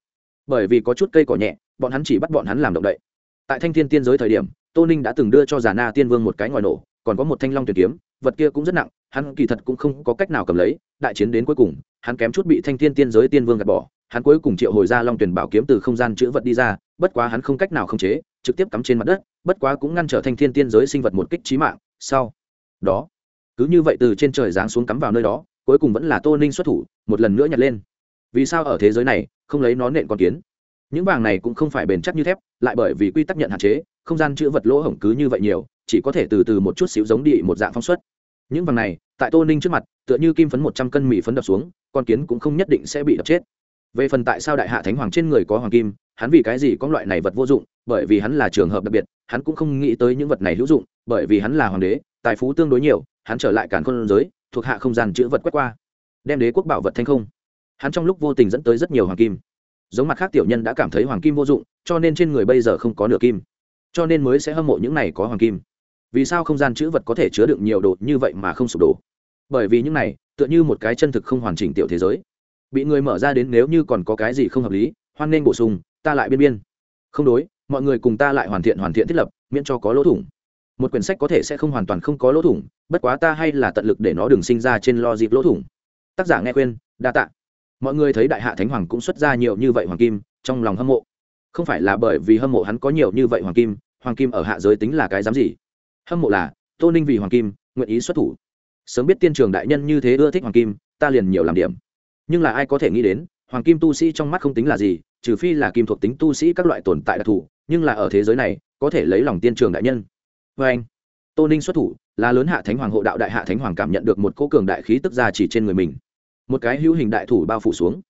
Bởi vì có chút cây cỏ nhẹ, bọn hắn chỉ bắt bọn hắn làm động đậy. Tại thanh thiên tiên giới thời điểm, tô ninh đã từng đưa cho già na tiên vương một cái ngòi nổ, còn có một thanh long tuyển kiếm, vật kia cũng rất nặng, hắn kỳ thật cũng không có cách nào cầm lấy, đại chiến đến cuối cùng, hắn kém chút bị thanh thiên tiên giới tiên vương gạt bỏ, hắn cuối cùng triệu hồi ra long tuyển bảo kiếm từ không gian chữ vật đi ra, bất quá hắn không cách nào khống chế trực tiếp cắm trên mặt đất, bất quá cũng ngăn trở thanh thiên tiên giới sinh vật một kích trí mạng. Sau đó, cứ như vậy từ trên trời giáng xuống cắm vào nơi đó, cuối cùng vẫn là tô ninh xuất thủ, một lần nữa nhặt lên. Vì sao ở thế giới này, không lấy nó nện con kiến? Những vàng này cũng không phải bền chắc như thép, lại bởi vì quy tắc nhận hạn chế, không gian chữ vật lỗ hổng cứ như vậy nhiều, chỉ có thể từ từ một chút xíu giống đi một dạng phong suất những vàng này, tại tô ninh trước mặt, tựa như kim phấn một trăm cân mì phấn đập xuống, con kiến cũng không nhất định sẽ bị đập chết về phần tại sao đại hạ thánh hoàng trên người có hoàng kim, hắn vì cái gì có loại này vật vô dụng? Bởi vì hắn là trường hợp đặc biệt, hắn cũng không nghĩ tới những vật này hữu dụng, bởi vì hắn là hoàng đế, tài phú tương đối nhiều, hắn trở lại cản con giới, thuộc hạ không gian chữ vật quét qua. Đem đế quốc bảo vật thanh không. Hắn trong lúc vô tình dẫn tới rất nhiều hoàng kim. Giống mặt khác tiểu nhân đã cảm thấy hoàng kim vô dụng, cho nên trên người bây giờ không có nửa kim. Cho nên mới sẽ hâm mộ những này có hoàng kim. Vì sao không gian chữ vật có thể chứa đựng nhiều đồ như vậy mà không sụp đổ? Bởi vì những này, tựa như một cái chân thực không hoàn chỉnh tiểu thế giới bị người mở ra đến nếu như còn có cái gì không hợp lý, hoan nên bổ sung, ta lại biên biên. Không đối, mọi người cùng ta lại hoàn thiện hoàn thiện thiết lập, miễn cho có lỗ thủng. Một quyển sách có thể sẽ không hoàn toàn không có lỗ thủng, bất quá ta hay là tận lực để nó đừng sinh ra trên lo dịp lỗ thủng. Tác giả nghe khuyên, đa tạ. Mọi người thấy đại hạ thánh hoàng cũng xuất ra nhiều như vậy hoàng kim, trong lòng hâm mộ. Không phải là bởi vì hâm mộ hắn có nhiều như vậy hoàng kim hoàng kim ở hạ giới tính là cái dám gì? Hâm mộ là tô ninh vì hoàng kim, nguyện ý xuất thủ. Sớm biết tiên trường đại nhân như thế ưa thích hoàng kim, ta liền nhiều làm điểm nhưng là ai có thể nghĩ đến, hoàng kim tu sĩ trong mắt không tính là gì, trừ phi là kim thuộc tính tu sĩ các loại tồn tại đặc thù, nhưng là ở thế giới này, có thể lấy lòng tiên trường đại nhân. Vê anh, tô ninh xuất thủ, là lớn hạ thánh hoàng hộ đạo đại hạ thánh hoàng cảm nhận được một cỗ cường đại khí tức ra chỉ trên người mình. Một cái hữu hình đại thủ bao phủ xuống.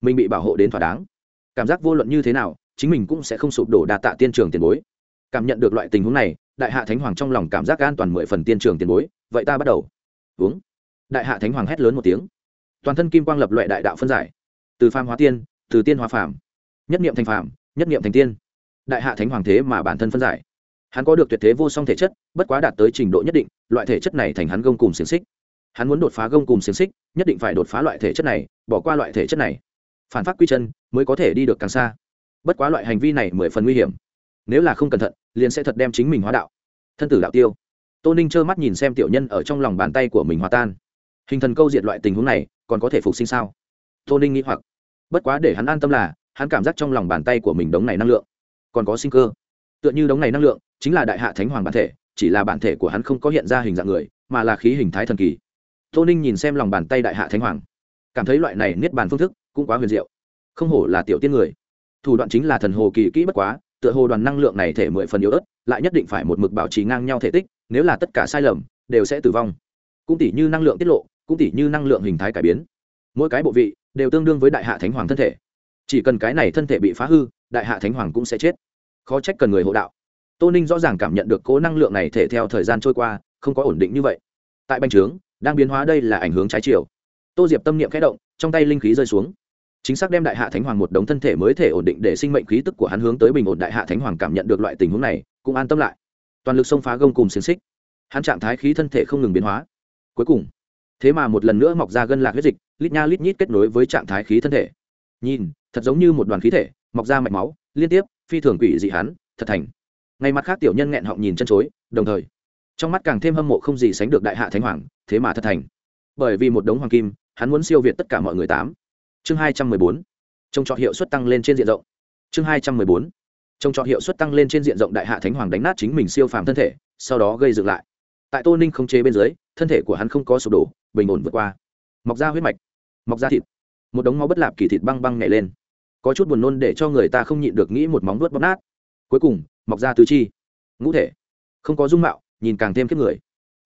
Mình bị bảo hộ đến thỏa đáng. Cảm giác vô luận như thế nào, chính mình cũng sẽ không sụp đổ đa tạ tiên trường tiền bối. Cảm nhận được loại tình huống này, đại hạ thánh hoàng trong lòng cảm giác an toàn mười phần tiên trường tiền bối. Vậy ta bắt đầu. Uống. Đại hạ thánh hoàng hét lớn một tiếng toàn thân kim quang lập loại đại đạo phân giải. Từ phàm hóa tiên, từ tiên hóa phàm. Nhất niệm thành phàm, nhất niệm thành tiên. Đại hạ thánh hoàng thế mà bản thân phân giải. Hắn có được tuyệt thế vô song thể chất, bất quá đạt tới trình độ nhất định, loại thể chất này thành hắn gông cùng xiềng xích. Hắn muốn đột phá gông cùng xiềng xích, nhất định phải đột phá loại thể chất này, bỏ qua loại thể chất này. Phản phát quy chân, mới có thể đi được càng xa. Bất quá loại hành vi này mười phần nguy hiểm. Nếu là không cẩn thận, liền sẽ thật đem chính mình hóa đạo. Thân tử đạo tiêu. Tô ninh trơ mắt nhìn xem tiểu nhân ở trong lòng bàn tay của mình hòa tan. Hình thần câu diệt loại tình huống này còn có thể phục sinh sao? Tô ninh nghĩ hoặc. Bất quá để hắn an tâm là, hắn cảm giác trong lòng bàn tay của mình đống này năng lượng. Còn có sinh cơ. Tựa như đống này năng lượng, chính là đại hạ thánh hoàng bản thể, chỉ là bản thể của hắn không có hiện ra hình dạng người, mà là khí hình thái thần kỳ. Tô ninh nhìn xem lòng bàn tay đại hạ thánh hoàng. Cảm thấy loại này niết bàn phương thức cũng quá huyền diệu. Không hổ là tiểu tiên người. Thủ đoạn chính là thần hồ kỳ kỹ bất quá, tựa hồ đoàn năng lượng này thể mười phần yếu ớt, lại nhất định phải một mực bảo trì ngang nhau thể tích, nếu là tất cả sai lầm, đều sẽ tử vong. Cũng tỷ như năng lượng tiết lộ cũng tỷ như năng lượng hình thái cải biến. Mỗi cái bộ vị đều tương đương với đại hạ thánh hoàng thân thể. Chỉ cần cái này thân thể bị phá hư, đại hạ thánh hoàng cũng sẽ chết. Khó trách cần người hộ đạo. Tô ninh rõ ràng cảm nhận được cố năng lượng này thể theo thời gian trôi qua, không có ổn định như vậy. Tại bành trướng, đang biến hóa đây là ảnh hướng trái chiều. Tô diệp tâm niệm khẽ động, trong tay linh khí rơi xuống. Chính xác đem đại hạ thánh hoàng một đống thân thể mới thể ổn định để sinh mệnh khí tức của hắn hướng tới bình ổn đại hạ thánh hoàng cảm nhận được loại tình huống này, cũng an tâm lại. Toàn lực xông phá gông cùng xiềng xích. Hắn trạng thái khí thân thể không ngừng biến hóa. Cuối cùng thế mà một lần nữa mọc ra gân lạc huyết dịch, lít nha lít nhít kết nối với trạng thái khí thân thể. Nhìn, thật giống như một đoàn khí thể, mọc ra mạch máu, liên tiếp, phi thường quỷ dị hắn, thật thành. Ngay mặt khác tiểu nhân nghẹn họng nhìn chân chối, đồng thời, trong mắt càng thêm hâm mộ không gì sánh được đại hạ thánh hoàng, thế mà thật thành. Bởi vì một đống hoàng kim, hắn muốn siêu việt tất cả mọi người tám. Chương hai trăm mười bốn, trông trọt hiệu suất tăng lên trên diện rộng. Chương hai trăm mười bốn, trông trọt hiệu suất tăng lên trên diện rộng đại hạ thánh hoàng đánh nát chính mình siêu phàm thân thể, sau đó gây dựng lại tại tô ninh không chế bên dưới, thân thể của hắn không có sụp đổ, bình ổn vượt qua. Mọc ra huyết mạch, mọc ra thịt. Một đống máu bất lạp kỳ thịt băng băng nhảy lên. Có chút buồn nôn để cho người ta không nhịn được nghĩ một móng vuốt bóp nát. Cuối cùng, mọc ra tứ chi. Ngũ thể. Không có dung mạo, nhìn càng thêm kiếp người.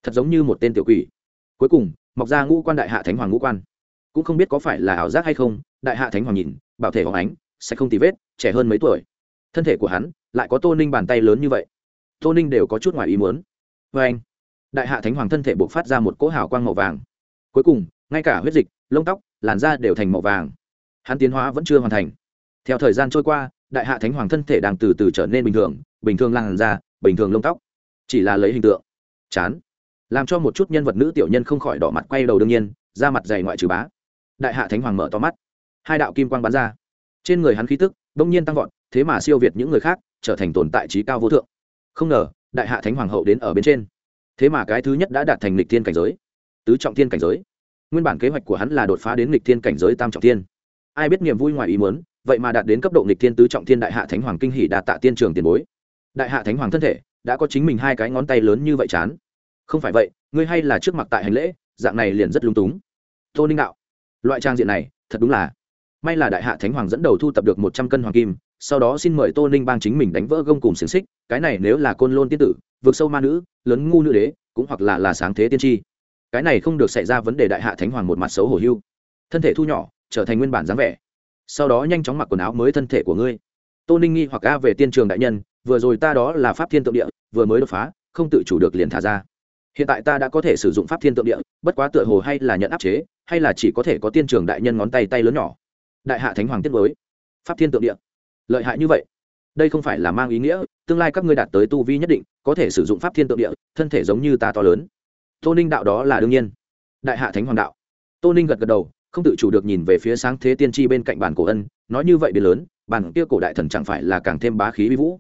Thật giống như một tên tiểu quỷ. Cuối cùng, mọc ra ngũ quan đại hạ thánh hoàng ngũ quan. Cũng không biết có phải là ảo giác hay không, đại hạ thánh hoàng nhìn, bảo thể hoàng ánh sẽ không tì vết, trẻ hơn mấy tuổi. Thân thể của hắn lại có tô ninh bàn tay lớn như vậy. Tô ninh đều có chút ngoài ý muốn. Vê anh đại hạ thánh hoàng thân thể buộc phát ra một cỗ hào quang màu vàng. Cuối cùng, ngay cả huyết dịch, lông tóc, làn da đều thành màu vàng. Hắn tiến hóa vẫn chưa hoàn thành. Theo thời gian trôi qua, đại hạ thánh hoàng thân thể đang từ từ trở nên bình thường bình thường làn da, bình thường lông tóc. Chỉ là lấy hình tượng. Chán. Làm cho một chút nhân vật nữ tiểu nhân không khỏi đỏ mặt quay đầu đương nhiên ra mặt dày ngoại trừ bá. Đại hạ thánh hoàng mở to mắt. Hai đạo kim quang bắn ra. Trên người hắn khí tức bỗng nhiên tăng vọt, thế mà siêu việt những người khác, trở thành tồn tại trí cao vô thượng. Không ngờ, đại hạ thánh hoàng hậu đến ở bên trên thế mà cái thứ nhất đã đạt thành lịch thiên cảnh giới, tứ trọng thiên cảnh giới. Nguyên bản kế hoạch của hắn là đột phá đến lịch thiên cảnh giới tam trọng thiên. Ai biết niềm vui ngoài ý muốn, vậy mà đạt đến cấp độ lịch thiên tứ trọng thiên đại hạ thánh hoàng kinh hỷ đạt tạ tiên trường tiền bối. Đại hạ thánh hoàng thân thể, đã có chính mình hai cái ngón tay lớn như vậy chán. Không phải vậy, ngươi hay là trước mặt tại hành lễ, dạng này liền rất lung túng. Tô ninh đạo, loại trang diện này, thật đúng là. May là đại hạ thánh hoàng dẫn đầu thu tập được một trăm cân hoàng kim sau đó xin mời tô ninh bang chính mình đánh vỡ gông cùng xiềng xích, cái này nếu là côn lôn tiên tử, vượt sâu ma nữ, lớn ngu nữ đế, cũng hoặc là là sáng thế tiên tri. Cái này không được xảy ra vấn đề đại hạ thánh hoàng một mặt xấu hổ hưu. Thân thể thu nhỏ, trở thành nguyên bản dáng vẻ. Sau đó nhanh chóng mặc quần áo mới thân thể của ngươi. Tô ninh nghi hoặc a về tiên trường đại nhân, vừa rồi ta đó là pháp thiên tượng địa, vừa mới đột phá, không tự chủ được liền thả ra. Hiện tại ta đã có thể sử dụng pháp thiên tượng địa, bất quá tựa hồ hay là nhận áp chế, hay là chỉ có thể có tiên trường đại nhân ngón tay tay lớn nhỏ. Đại hạ thánh hoàng tiết mới. Pháp thiên tượng địa lợi hại như vậy. Đây không phải là mang ý nghĩa, tương lai các ngươi đạt tới tu vi nhất định, có thể sử dụng pháp thiên tượng địa, thân thể giống như ta to lớn. Tô ninh đạo đó là đương nhiên. Đại hạ thánh hoàng đạo. Tô ninh gật gật đầu, không tự chủ được nhìn về phía sáng thế tiên tri bên cạnh bản cổ ân, nói như vậy biến lớn, bản kia cổ đại thần chẳng phải là càng thêm bá khí vi vũ.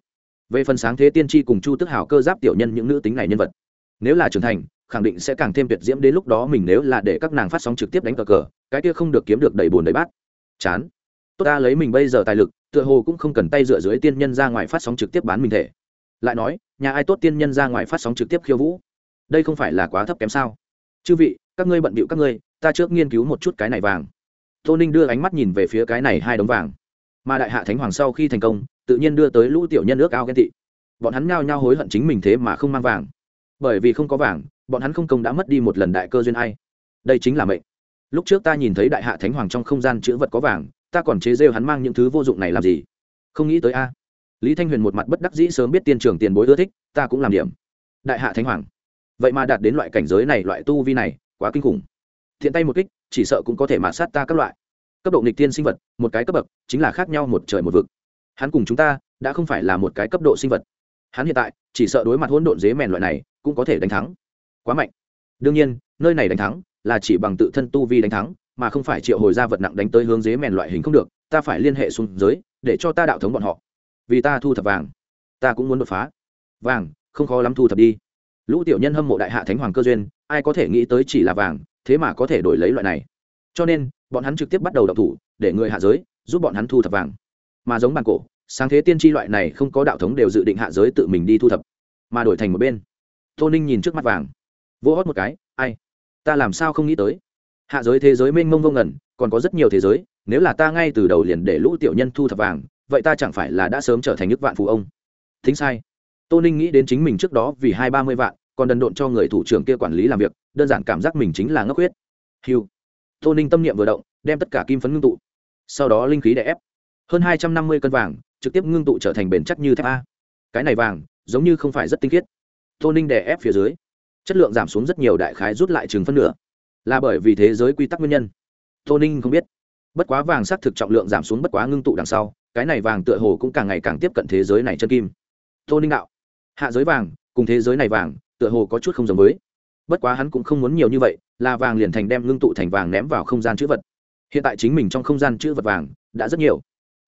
Về phần sáng thế tiên tri cùng chu tức hào cơ giáp tiểu nhân những nữ tính này nhân vật, nếu là trưởng thành, khẳng định sẽ càng thêm tuyệt diễm đến lúc đó mình nếu là để các nàng phát sóng trực tiếp đánh cờ cờ, cái kia không được kiếm được đầy bùn đầy bát. Chán tốt ta lấy mình bây giờ tài lực, tựa hồ cũng không cần tay dựa dưới tiên nhân ra ngoài phát sóng trực tiếp bán mình thể. Lại nói, nhà ai tốt tiên nhân ra ngoài phát sóng trực tiếp khiêu vũ? Đây không phải là quá thấp kém sao? Chư vị, các ngươi bận bịu các ngươi, ta trước nghiên cứu một chút cái này vàng. Tô ninh đưa ánh mắt nhìn về phía cái này hai đống vàng. Mà đại hạ thánh hoàng sau khi thành công, tự nhiên đưa tới lũ tiểu nhân ước ao ghen tị. Bọn hắn nhao nhao hối hận chính mình thế mà không mang vàng. Bởi vì không có vàng, bọn hắn không công đã mất đi một lần đại cơ duyên ai. Đây chính là mệnh. Lúc trước ta nhìn thấy đại hạ thánh hoàng trong không gian chữ vật có vàng ta còn chế rêu hắn mang những thứ vô dụng này làm gì? Không nghĩ tới a. Lý thanh huyền một mặt bất đắc dĩ sớm biết tiên trưởng tiền bối ưa thích, ta cũng làm điểm. Đại hạ thánh hoàng. Vậy mà đạt đến loại cảnh giới này, loại tu vi này, quá kinh khủng. Thiện tay một kích, chỉ sợ cũng có thể mạt sát ta các loại. Cấp độ nghịch tiên sinh vật, một cái cấp bậc, chính là khác nhau một trời một vực. Hắn cùng chúng ta, đã không phải là một cái cấp độ sinh vật. Hắn hiện tại, chỉ sợ đối mặt hỗn độn dế mèn loại này, cũng có thể đánh thắng. Quá mạnh. Đương nhiên, nơi này đánh thắng, là chỉ bằng tự thân tu vi đánh thắng mà không phải triệu hồi ra vật nặng đánh tới hướng dế mèn loại hình không được, ta phải liên hệ xuống giới, để cho ta đạo thống bọn họ. Vì ta thu thập vàng, ta cũng muốn đột phá. Vàng, không khó lắm thu thập đi. Lũ tiểu nhân hâm mộ đại hạ thánh hoàng cơ duyên, ai có thể nghĩ tới chỉ là vàng, thế mà có thể đổi lấy loại này. Cho nên, bọn hắn trực tiếp bắt đầu đọc thủ, để người hạ giới, giúp bọn hắn thu thập vàng. Mà giống bàn cổ, sáng thế tiên tri loại này không có đạo thống đều dự định hạ giới tự mình đi thu thập, mà đổi thành một bên. Tô ninh nhìn trước mắt vàng vô hót một cái, ai, ta làm sao không nghĩ tới? Hạ giới thế giới mênh mông vô ngẩn còn có rất nhiều thế giới, nếu là ta ngay từ đầu liền để lũ tiểu nhân thu thập vàng, vậy ta chẳng phải là đã sớm trở thành nước vạn phú ông? Thính sai. Tô ninh nghĩ đến chính mình trước đó vì hai ba mươi vạn, còn đần độn cho người thủ trưởng kia quản lý làm việc, đơn giản cảm giác mình chính là ngốc huyết. Hiu tô ninh tâm niệm vừa động, đem tất cả kim phấn ngưng tụ. Sau đó linh khí đè ép. Hơn hai trăm năm mươi cân vàng, trực tiếp ngưng tụ trở thành bền chắc như thép a. Cái này vàng, giống như không phải rất tinh khiết. Tô ninh đè ép phía dưới. Chất lượng giảm xuống rất nhiều đại khái rút lại chừng phân nửa là bởi vì thế giới quy tắc nguyên nhân. Tô ninh không biết. Bất quá vàng xác thực trọng lượng giảm xuống bất quá ngưng tụ đằng sau, cái này vàng tựa hồ cũng càng ngày càng tiếp cận thế giới này chân kim. Tô ninh đạo, hạ giới vàng, cùng thế giới này vàng, tựa hồ có chút không giống với. Bất quá hắn cũng không muốn nhiều như vậy, là vàng liền thành đem ngưng tụ thành vàng ném vào không gian chữ vật. Hiện tại chính mình trong không gian chữ vật vàng, đã rất nhiều.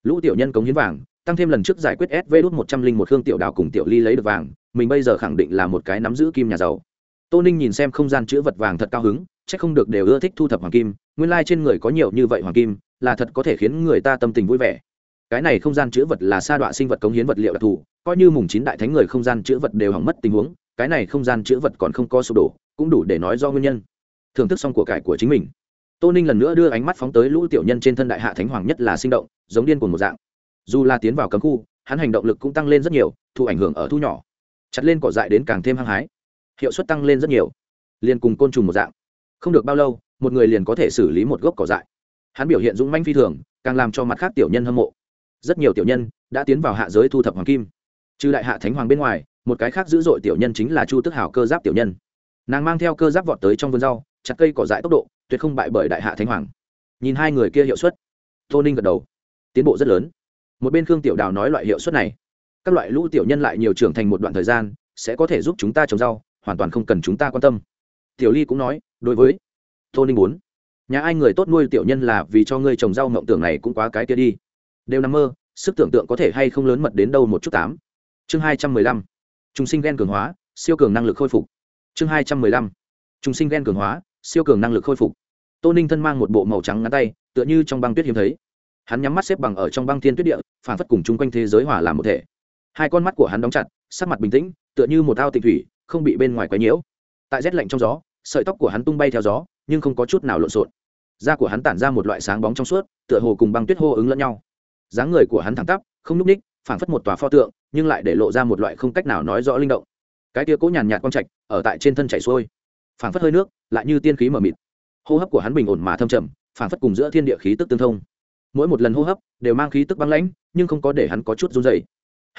Lũ tiểu nhân cống hiến vàng, tăng thêm lần trước giải quyết sv đút một trăm linh một hương tiểu đào cùng tiểu ly lấy được vàng, mình bây giờ khẳng định là một cái nắm giữ kim nhà giàu. Tô ninh nhìn xem không gian chữ vật vàng thật cao hứng chắc không được đều ưa thích thu thập hoàng kim, nguyên lai、like、trên người có nhiều như vậy hoàng kim, là thật có thể khiến người ta tâm tình vui vẻ. Cái này không gian chữ vật là sa đọa sinh vật cống hiến vật liệu đặc thù, coi như mùng chín đại thánh người không gian chữ vật đều hỏng mất tình huống, cái này không gian chữ vật còn không có sụp đổ, cũng đủ để nói do nguyên nhân. Thưởng thức xong của cải của chính mình. Tô ninh lần nữa đưa ánh mắt phóng tới lũ tiểu nhân trên thân đại hạ thánh hoàng nhất là sinh động, giống điên cùng một dạng. Dù là tiến vào cấm khu, hắn hành động lực cũng tăng lên rất nhiều, thu ảnh hưởng ở thu nhỏ. Chặt lên cỏ dại đến càng thêm hăng hái. Hiệu suất tăng lên rất nhiều. Liền cùng côn trùng một dạng không được bao lâu, một người liền có thể xử lý một gốc cỏ dại. Hắn biểu hiện dũng manh phi thường, càng làm cho mặt khác tiểu nhân hâm mộ. Rất nhiều tiểu nhân đã tiến vào hạ giới thu thập hoàng kim. Trừ đại hạ thánh hoàng bên ngoài, một cái khác dữ dội tiểu nhân chính là chu tức hảo cơ giáp tiểu nhân. Nàng mang theo cơ giáp vọt tới trong vườn rau, chặt cây cỏ dại tốc độ tuyệt không bại bởi đại hạ thánh hoàng. Nhìn hai người kia hiệu suất, tô ninh gật đầu. Tiến bộ rất lớn. Một bên khương tiểu đào nói loại hiệu suất này, các loại lũ tiểu nhân lại nhiều trưởng thành một đoạn thời gian, sẽ có thể giúp chúng ta trồng rau, hoàn toàn không cần chúng ta quan tâm tiểu ly cũng nói, đối với tô ninh bốn nhà ai người tốt nuôi tiểu nhân là vì cho ngươi trồng rau mộng tưởng này cũng quá cái kia đi. Đều nằm mơ, sức tưởng tượng có thể hay không lớn mật đến đâu một chút tám. Chương hai trăm mười lăm chúng sinh ghen cường hóa, siêu cường năng lực khôi phục. Chương hai trăm mười lăm chúng sinh ghen cường hóa, siêu cường năng lực khôi phục. Tô ninh thân mang một bộ màu trắng ngắn tay, tựa như trong băng tuyết hiếm thấy. Hắn nhắm mắt xếp bằng ở trong băng thiên tuyết địa phản phất cùng chung quanh thế giới hỏa làm một thể. Hai con mắt của hắn đóng chặt, sắc mặt bình tĩnh, tựa như một ao tịnh thủy, không bị bên ngoài quấy nhiễu. Tại rét lạnh trong gió sợi tóc của hắn tung bay theo gió, nhưng không có chút nào lộn xộn. Da của hắn tản ra một loại sáng bóng trong suốt, tựa hồ cùng băng tuyết hô ứng lẫn nhau. Dáng người của hắn thẳng tắp, không n ú c ních, phảng phất một tòa pho tượng, nhưng lại để lộ ra một loại không cách nào nói rõ linh động. Cái tia cố nhàn nhạt quang trạch ở tại trên thân chảy xuôi, phảng phất hơi nước, lại như tiên khí mờ mịt. Hô hấp của hắn bình ổn mà thâm trầm, phảng phất cùng giữa thiên địa khí tức tương thông. Mỗi một lần hô hấp đều mang khí tức băng lãnh, nhưng không có để hắn có chút run dày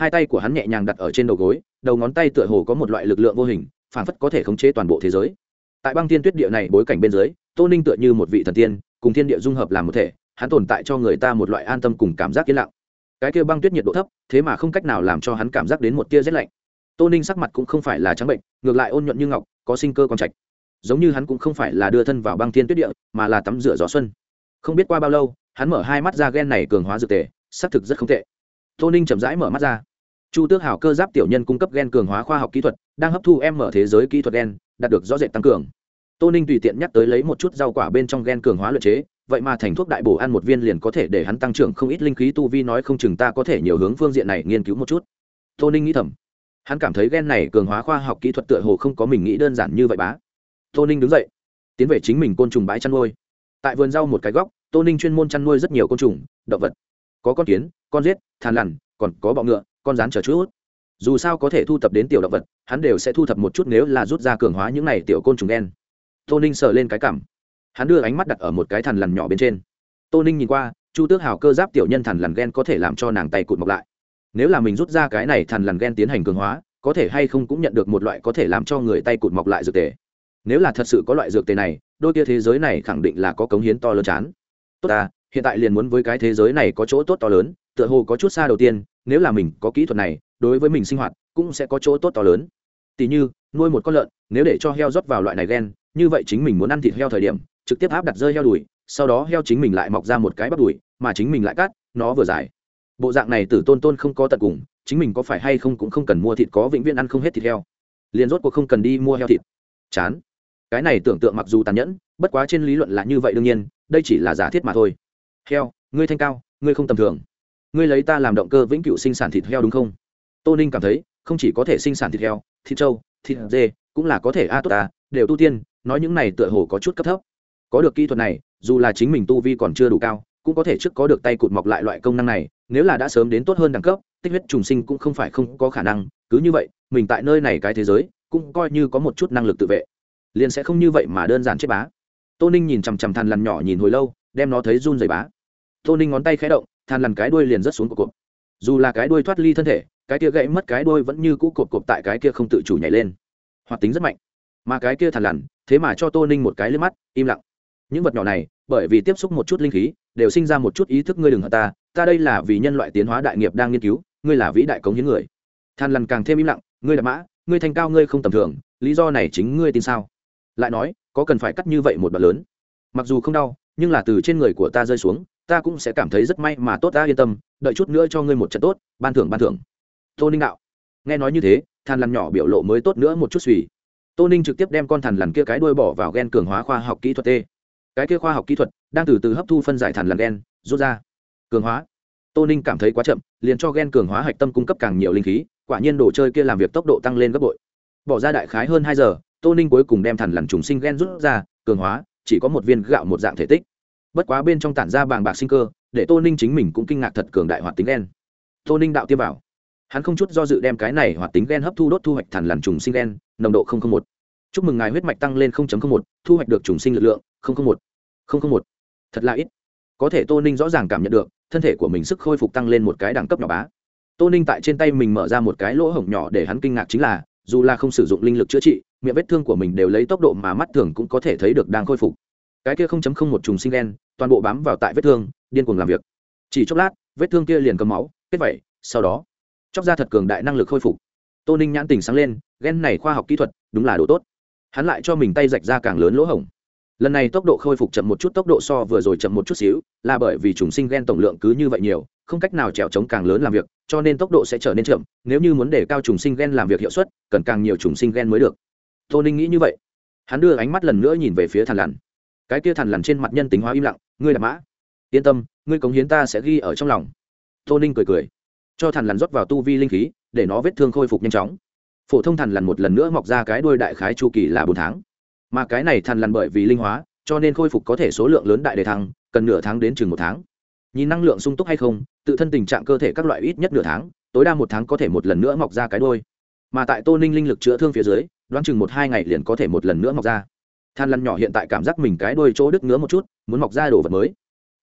hai tay của hắn nhẹ nhàng đặt ở trên đầu gối, đầu ngón tay tựa hồ có một loại lực lượng vô hình, phảng phất có thể khống chế toàn bộ thế giới tại băng tiên tuyết địa này bối cảnh bên dưới, tô ninh tựa như một vị thần tiên, cùng thiên địa dung hợp làm một thể, hắn tồn tại cho người ta một loại an tâm cùng cảm giác yên lặng. Cái kia băng tuyết nhiệt độ thấp, thế mà không cách nào làm cho hắn cảm giác đến một tia rét lạnh. Tô ninh sắc mặt cũng không phải là trắng bệnh, ngược lại ôn nhuận như ngọc, có sinh cơ con trạch. Giống như hắn cũng không phải là đưa thân vào băng thiên tuyết địa, mà là tắm rửa gió xuân. Không biết qua bao lâu, hắn mở hai mắt ra ghen này cường hóa dược tề, xác thực rất không tệ. Tô ninh chậm rãi mở mắt ra chu tước hảo cơ giáp tiểu nhân cung cấp gen cường hóa khoa học kỹ thuật đang hấp thu em mở thế giới kỹ thuật gen, đạt được rõ rệt tăng cường. Tô ninh tùy tiện nhắc tới lấy một chút rau quả bên trong gen cường hóa luyện chế vậy mà thành thuốc đại bổ ăn một viên liền có thể để hắn tăng trưởng không ít linh khí tu vi nói không chừng ta có thể nhiều hướng phương diện này nghiên cứu một chút. Tô ninh nghĩ thầm hắn cảm thấy gen này cường hóa khoa học kỹ thuật tựa hồ không có mình nghĩ đơn giản như vậy bá. Tô ninh đứng dậy tiến về chính mình côn trùng bãi chăn nuôi. Tại vườn rau một cái góc tô ninh chuyên môn chăn nuôi rất nhiều côn trùng động vật. Có con kiến con rết thàn lằn còn có bọ ngựa con rán chờ chút. Dù sao có thể thu thập đến tiểu động vật, hắn đều sẽ thu thập một chút nếu là rút ra cường hóa những này tiểu côn trùng đen. Tô ninh sờ lên cái cảm. Hắn đưa ánh mắt đặt ở một cái thằn lằn nhỏ bên trên. Tô ninh nhìn qua, chu tước hào cơ giáp tiểu nhân thằn lằn ghen có thể làm cho nàng tay cụt mọc lại. Nếu là mình rút ra cái này thằn lằn ghen tiến hành cường hóa, có thể hay không cũng nhận được một loại có thể làm cho người tay cụt mọc lại dược tề. Nếu là thật sự có loại dược tề này, đôi kia thế giới này khẳng định là có cống hiến to lớn chán. Tốt ta, hiện tại liền muốn với cái thế giới này có chỗ tốt to lớn tựa hồ có chút xa đầu tiên, nếu là mình có kỹ thuật này, đối với mình sinh hoạt cũng sẽ có chỗ tốt to lớn. Tỉ như, nuôi một con lợn, nếu để cho heo rót vào loại này ghen như vậy chính mình muốn ăn thịt heo thời điểm, trực tiếp áp đặt rơi heo đùi, sau đó heo chính mình lại mọc ra một cái bắp đùi, mà chính mình lại cắt, nó vừa dài. Bộ dạng này tử tôn tôn không có tận cùng, chính mình có phải hay không cũng không cần mua thịt, có vĩnh viễn ăn không hết thịt heo. Liền rốt cuộc không cần đi mua heo thịt. Chán. Cái này tưởng tượng mặc dù tàn nhẫn, bất quá trên lý luận là như vậy đương nhiên, đây chỉ là giả thiết mà thôi. Heo, ngươi thanh cao, ngươi không tầm thường ngươi lấy ta làm động cơ vĩnh cửu sinh sản thịt heo đúng không? Tô ninh cảm thấy, không chỉ có thể sinh sản thịt heo, thịt trâu, thịt dê, cũng là có thể a, tốt ta, đều tu tiên, nói những này tựa hồ có chút cấp thấp. Có được kỹ thuật này, dù là chính mình tu vi còn chưa đủ cao, cũng có thể trước có được tay cụt mọc lại loại công năng này, nếu là đã sớm đến tốt hơn đẳng cấp, tích huyết trùng sinh cũng không phải không có khả năng, cứ như vậy, mình tại nơi này cái thế giới, cũng coi như có một chút năng lực tự vệ, liền sẽ không như vậy mà đơn giản chết bá. Tô ninh nhìn chằm chằm thằn lằn nhỏ nhìn hồi lâu, đem nó thấy run dày bá. Tô ninh ngón tay khé động than lằn cái đuôi liền rất xuống cột cột. Dù là cái đuôi thoát ly thân thể, cái kia gãy mất cái đuôi vẫn như cũ cột cột tại cái kia không tự chủ nhảy lên. Hoạt tính rất mạnh. Mà cái kia thằn lằn, thế mà cho tô ninh một cái lên mắt, im lặng. Những vật nhỏ này, bởi vì tiếp xúc một chút linh khí, đều sinh ra một chút ý thức ngươi đừng hận ta ta đây là vì nhân loại tiến hóa đại nghiệp đang nghiên cứu, ngươi là vĩ đại cống hiến người. Than lằn càng thêm im lặng, ngươi là mã, ngươi thành cao ngươi không tầm thường, lý do này chính ngươi tin sao? Lại nói, có cần phải cắt như vậy một đoạn lớn? Mặc dù không đau, nhưng là từ trên người của ta rơi xuống ta cũng sẽ cảm thấy rất may mà tốt ta yên tâm, đợi chút nữa cho ngươi một trận tốt, ban thưởng ban thưởng. Tô ninh đạo. Nghe nói như thế than lằn nhỏ biểu lộ mới tốt nữa một chút suy tô ninh trực tiếp đem con thằn lằn kia cái đuôi bỏ vào g e n cường hóa khoa học kỹ thuật t. Cái kia khoa học kỹ thuật đang từ từ hấp thu phân giải thằn lằn g e n rút ra. Cường hóa. Tô ninh cảm thấy quá chậm, liền cho g e n cường hóa hạch tâm cung cấp càng nhiều linh khí, quả nhiên đồ chơi kia làm việc tốc độ tăng lên gấp bội. Bỏ ra đại khái hơn hai giờ, tô ninh cuối cùng đem thằn lằn trùng sinh g e n rút ra, cường hóa, chỉ có một viên gạo một dạng thể tích bất quá bên trong tản ra bàng bạc sinh cơ, để tô ninh chính mình cũng kinh ngạc thật cường đại hoạt tính g e n tô ninh đạo tiêm vào. Hắn không chút do dự đem cái này hoạt tính gen hấp thu đốt thu hoạch thản làn trùng sinh gen, nồng độ một. Chúc mừng ngài huyết mạch tăng lên một, thu hoạch được trùng sinh lực lượng một. một. Thật là ít. Có thể tô ninh rõ ràng cảm nhận được, thân thể của mình sức khôi phục tăng lên một cái đẳng cấp nhỏ bá. Tô ninh tại trên tay mình mở ra một cái lỗ hổng nhỏ để hắn kinh ngạc chính là, dù là không sử dụng linh lực chữa trị, miệng vết thương của mình đều lấy tốc độ mà mắt thường cũng có thể thấy được đang khôi phục cái kia không chấm không một trùng sinh đen toàn bộ bám vào tại vết thương, điên cuồng làm việc. Chỉ chốc lát, vết thương kia liền cầm máu, kết vẩy sau đó, chóc ra thật cường đại năng lực khôi phục. Tô ninh nhãn tình sáng lên ghen này khoa học kỹ thuật, đúng là độ tốt. Hắn lại cho mình tay rạch ra càng lớn lỗ hổng. Lần này tốc độ khôi phục chậm một chút, tốc độ so vừa rồi chậm một chút xíu, là bởi vì trùng sinh ghen tổng lượng cứ như vậy nhiều, không cách nào trèo trống càng lớn làm việc, cho nên tốc độ sẽ trở nên chậm, nếu như muốn để cao trùng sinh ghen làm việc hiệu suất, cần càng nhiều trùng sinh ghen mới được. Tô ninh nghĩ như vậy. Hắn đưa ánh mắt lần nữa nhìn về phía thằn lằn cái kia thằn lằn trên mặt nhân tính hóa im lặng, ngươi là mã. Yên tâm, ngươi cống hiến ta sẽ ghi ở trong lòng. Tô ninh cười cười, cho thằn lằn rót vào tu vi linh khí, để nó vết thương khôi phục nhanh chóng. Phổ thông thằn lằn một lần nữa mọc ra cái đuôi đại khái chu kỳ là bốn tháng. Mà cái này thằn lằn bởi vì linh hóa, cho nên khôi phục có thể số lượng lớn đại đề thăng, cần nửa tháng đến chừng một tháng. Nhìn năng lượng sung túc hay không, tự thân tình trạng cơ thể các loại ít nhất nửa tháng, tối đa một tháng có thể một lần nữa mọc ra cái đôi mà tại tô ninh linh lực chữa thương phía dưới, đoán chừng một hai ngày liền có thể một lần nữa mọc ra than lăn nhỏ hiện tại cảm giác mình cái đôi chỗ đứt ngứa một chút, muốn mọc ra đồ vật mới.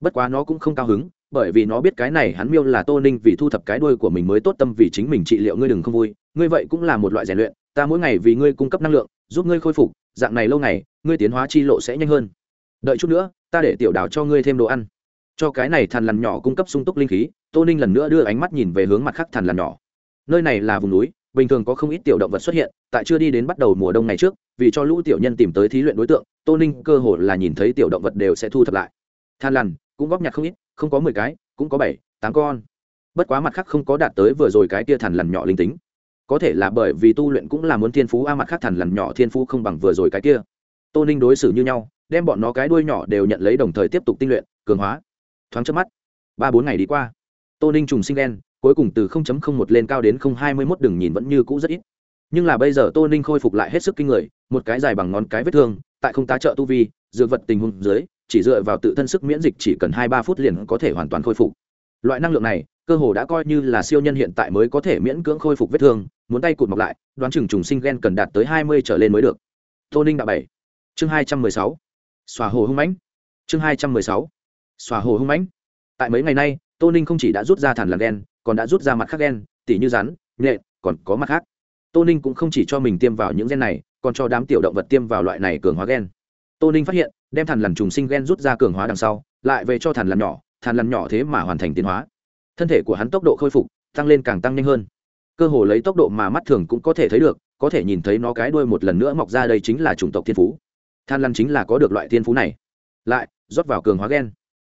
Bất quá nó cũng không cao hứng, bởi vì nó biết cái này hắn miêu là tô ninh vì thu thập cái đuôi của mình mới tốt tâm vì chính mình trị liệu ngươi đừng không vui. Ngươi vậy cũng là một loại rèn luyện, ta mỗi ngày vì ngươi cung cấp năng lượng, giúp ngươi khôi phục, dạng này lâu ngày, ngươi tiến hóa chi lộ sẽ nhanh hơn. Đợi chút nữa, ta để tiểu đào cho ngươi thêm đồ ăn. Cho cái này thằn lằn nhỏ cung cấp sung túc linh khí, tô ninh lần nữa đưa ánh mắt nhìn về hướng mặt khác thằn lằn nhỏ. Nơi này là vùng núi bình thường có không ít tiểu động vật xuất hiện, tại chưa đi đến bắt đầu mùa đông này trước, vì cho lũ tiểu nhân tìm tới thí luyện đối tượng, tô ninh cơ hồ là nhìn thấy tiểu động vật đều sẽ thu thập lại. Than lằn, cũng góp nhặt không ít, không có mười cái, cũng có bảy, tám con. Bất quá mặt khác không có đạt tới vừa rồi cái tia thằn lằn nhỏ linh tính. Có thể là bởi vì tu luyện cũng là muốn thiên phú, a, mặt khác thằn lằn nhỏ thiên phú không bằng vừa rồi cái kia. Tô ninh đối xử như nhau, đem bọn nó cái đuôi nhỏ đều nhận lấy đồng thời tiếp tục tinh luyện, cường hóa. Thoáng trước mắt, ba bốn ngày đi qua, tô ninh trùng sinh đen cuối cùng từ một lên cao đến hai mươi 021 đừng nhìn vẫn như cũ rất ít. Nhưng là bây giờ tô ninh khôi phục lại hết sức kinh người, một cái dài bằng ngón cái vết thương, tại không tá trợ tu vi, dược vật tình huống dưới, chỉ dựa vào tự thân sức miễn dịch chỉ cần hai ba phút liền có thể hoàn toàn khôi phục. Loại năng lượng này, cơ hồ đã coi như là siêu nhân hiện tại mới có thể miễn cưỡng khôi phục vết thương, muốn tay cụt mọc lại, đoán chừng trùng sinh gen cần đạt tới hai mươi trở lên mới được. Tô ninh đã bảy. Chương hai trăm mười sáu. Xòa hồ hung mãnh. Chương hai trăm mười sáu. Xòa hồ hung mãnh. Tại mấy ngày nay, tô ninh không chỉ đã rút ra thản làn gen còn đã rút ra mặt khác gen, tỉ như rắn, nhện, còn có mặt khác. Tô ninh cũng không chỉ cho mình tiêm vào những gen này, còn cho đám tiểu động vật tiêm vào loại này cường hóa gen. Tô ninh phát hiện, đem thằn lằn trùng sinh gen rút ra cường hóa đằng sau, lại về cho thằn lằn nhỏ, thằn lằn nhỏ thế mà hoàn thành tiến hóa. Thân thể của hắn tốc độ khôi phục, tăng lên càng tăng nhanh hơn. Cơ hồ lấy tốc độ mà mắt thường cũng có thể thấy được, có thể nhìn thấy nó cái đuôi một lần nữa mọc ra đây chính là chủng tộc thiên phú. Than lằn chính là có được loại thiên phú này. Lại, rót vào cường hóa gen.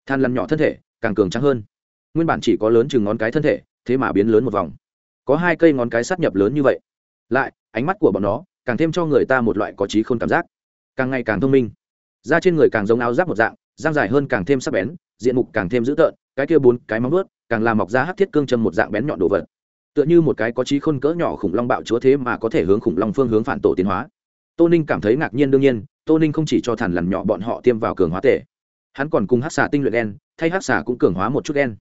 Than lằn nhỏ thân thể, càng cường trắng hơn nguyên bản chỉ có lớn chừng ngón cái thân thể, thế mà biến lớn một vòng. Có hai cây ngón cái sát nhập lớn như vậy. Lại, ánh mắt của bọn nó càng thêm cho người ta một loại có trí khôn cảm giác. Càng ngày càng thông minh. Da trên người càng giống áo giáp một dạng, răng dài hơn càng thêm sắc bén, diện mục càng thêm dữ tợn, cái kia bốn cái móng ướt càng làm mọc ra hắc thiết cương châm một dạng bén nhọn đồ vật. Tựa như một cái có trí khôn cỡ nhỏ khủng long bạo chúa thế mà có thể hướng khủng long phương hướng phản tổ tiến hóa. Tô ninh cảm thấy ngạc nhiên đương nhiên, tô ninh không chỉ cho thằn lằn nhỏ bọn họ tiêm vào cường hóa tể hắn còn cùng hát xà tinh luyện đen thay hát xà cũng cường hóa một chút đen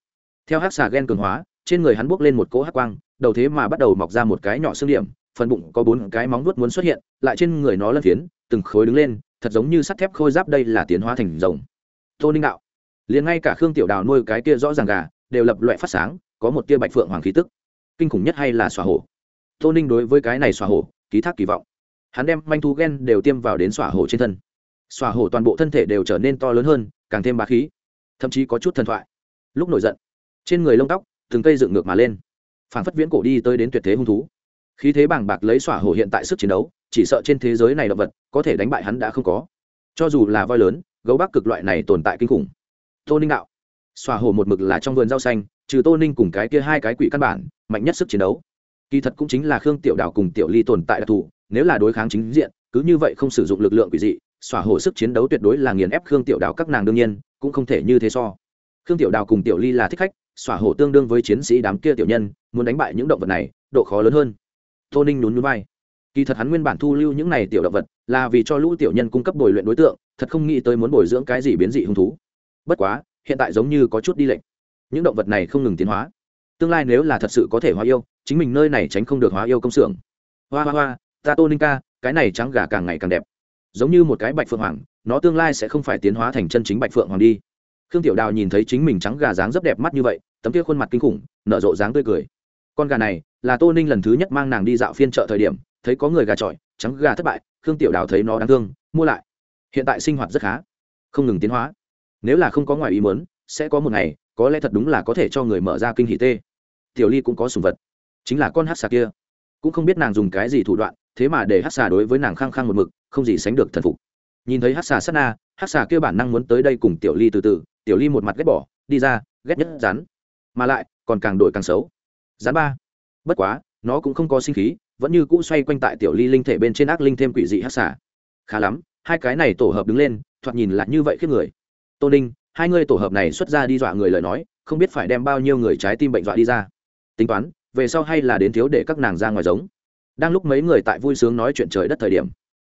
theo hát xà ghen cường hóa, trên người hắn buốc lên một cỗ hát quang, đầu thế mà bắt đầu mọc ra một cái nhỏ xương điểm, phần bụng có bốn cái móng vuốt muốn xuất hiện, lại trên người nó lân phiến, từng khối đứng lên, thật giống như sắt thép khôi giáp đây là tiến hóa thành rồng. Tô ninh đạo, liền ngay cả khương tiểu đào nuôi cái kia rõ ràng gà, đều lập loại phát sáng, có một tia bạch phượng hoàng khí tức. Kinh khủng nhất hay là xòa hổ? Tô ninh đối với cái này xòa hổ, ký thác kỳ vọng. Hắn đem manh thú ghen đều tiêm vào đến xòa hổ trên thân. Xòa hổ toàn bộ thân thể đều trở nên to lớn hơn, càng thêm bá khí, thậm chí có chút thần thoại. Lúc nổi giận trên người lông tóc, từng cây dựng ngược mà lên. Phảng phất viễn cổ đi tới đến tuyệt thế hung thú. Khí thế bàng bạc lấy xỏa hổ hiện tại sức chiến đấu, chỉ sợ trên thế giới này động vật, có thể đánh bại hắn đã không có. Cho dù là voi lớn, gấu bắc cực loại này tồn tại kinh khủng. Tô ninh đạo xòa hổ một mực là trong vườn rau xanh, trừ tô ninh cùng cái kia hai cái quỷ căn bản, mạnh nhất sức chiến đấu. Kỳ thật cũng chính là khương tiểu đảo cùng tiểu ly tồn tại đặc thù, nếu là đối kháng chính diện, cứ như vậy không sử dụng lực lượng quỷ dị xòa hổ sức chiến đấu tuyệt đối là nghiền ép khương tiểu đảo các nàng đương nhiên, cũng không thể như thế so. Khương tiểu đào cùng tiểu ly là thích khách xỏa hổ tương đương với chiến sĩ đám kia tiểu nhân, muốn đánh bại những động vật này, độ khó lớn hơn. Tô ninh nhún nhún vai. Kỳ thật hắn nguyên bản thu lưu những này tiểu động vật, là vì cho lũ tiểu nhân cung cấp bồi luyện đối tượng, thật không nghĩ tới muốn bồi dưỡng cái gì biến dị hung thú. Bất quá, hiện tại giống như có chút đi lệnh những động vật này không ngừng tiến hóa. Tương lai nếu là thật sự có thể hóa yêu, chính mình nơi này tránh không được hóa yêu công xưởng. Hoa hoa hoa, ta tô ninh ca, cái này trắng gà càng ngày càng đẹp. Giống như một cái bạch phượng hoàng, nó tương lai sẽ không phải tiến hóa thành chân chính bạch phượng hoàng đi khương tiểu đào nhìn thấy chính mình trắng gà dáng rất đẹp mắt như vậy, tấm kia khuôn mặt kinh khủng, nở rộ dáng tươi cười. Con gà này là tô ninh lần thứ nhất mang nàng đi dạo phiên chợ thời điểm, thấy có người gà trọi, trắng gà thất bại, khương tiểu đào thấy nó đáng thương, mua lại. Hiện tại sinh hoạt rất khá, không ngừng tiến hóa. Nếu là không có ngoài ý muốn, sẽ có một ngày, có lẽ thật đúng là có thể cho người mở ra kinh hỷ tê. Tiểu ly cũng có sùng vật, chính là con hát xà kia. Cũng không biết nàng dùng cái gì thủ đoạn, thế mà để hát xà đối với nàng khăng khăng một mực, không gì sánh được thần phục. Nhìn thấy hát xà sát na, hát xà kia bản năng muốn tới đây cùng tiểu ly từ từ tiểu ly một mặt ghét bỏ, đi ra, ghét nhất rắn mà lại, còn càng đổi càng xấu. Rắn ba. Bất quá, nó cũng không có sinh khí, vẫn như cũ xoay quanh tại tiểu ly linh thể bên trên ác linh thêm quỷ dị hát xả khá lắm, hai cái này tổ hợp đứng lên, thoạt nhìn lại như vậy khiếp người. Tô ninh, hai người tổ hợp này xuất ra đi dọa người lời nói, không biết phải đem bao nhiêu người trái tim bệnh dọa đi ra. Tính toán, về sau hay là đến thiếu để các nàng ra ngoài giống. Đang lúc mấy người tại vui sướng nói chuyện trời đất thời điểm,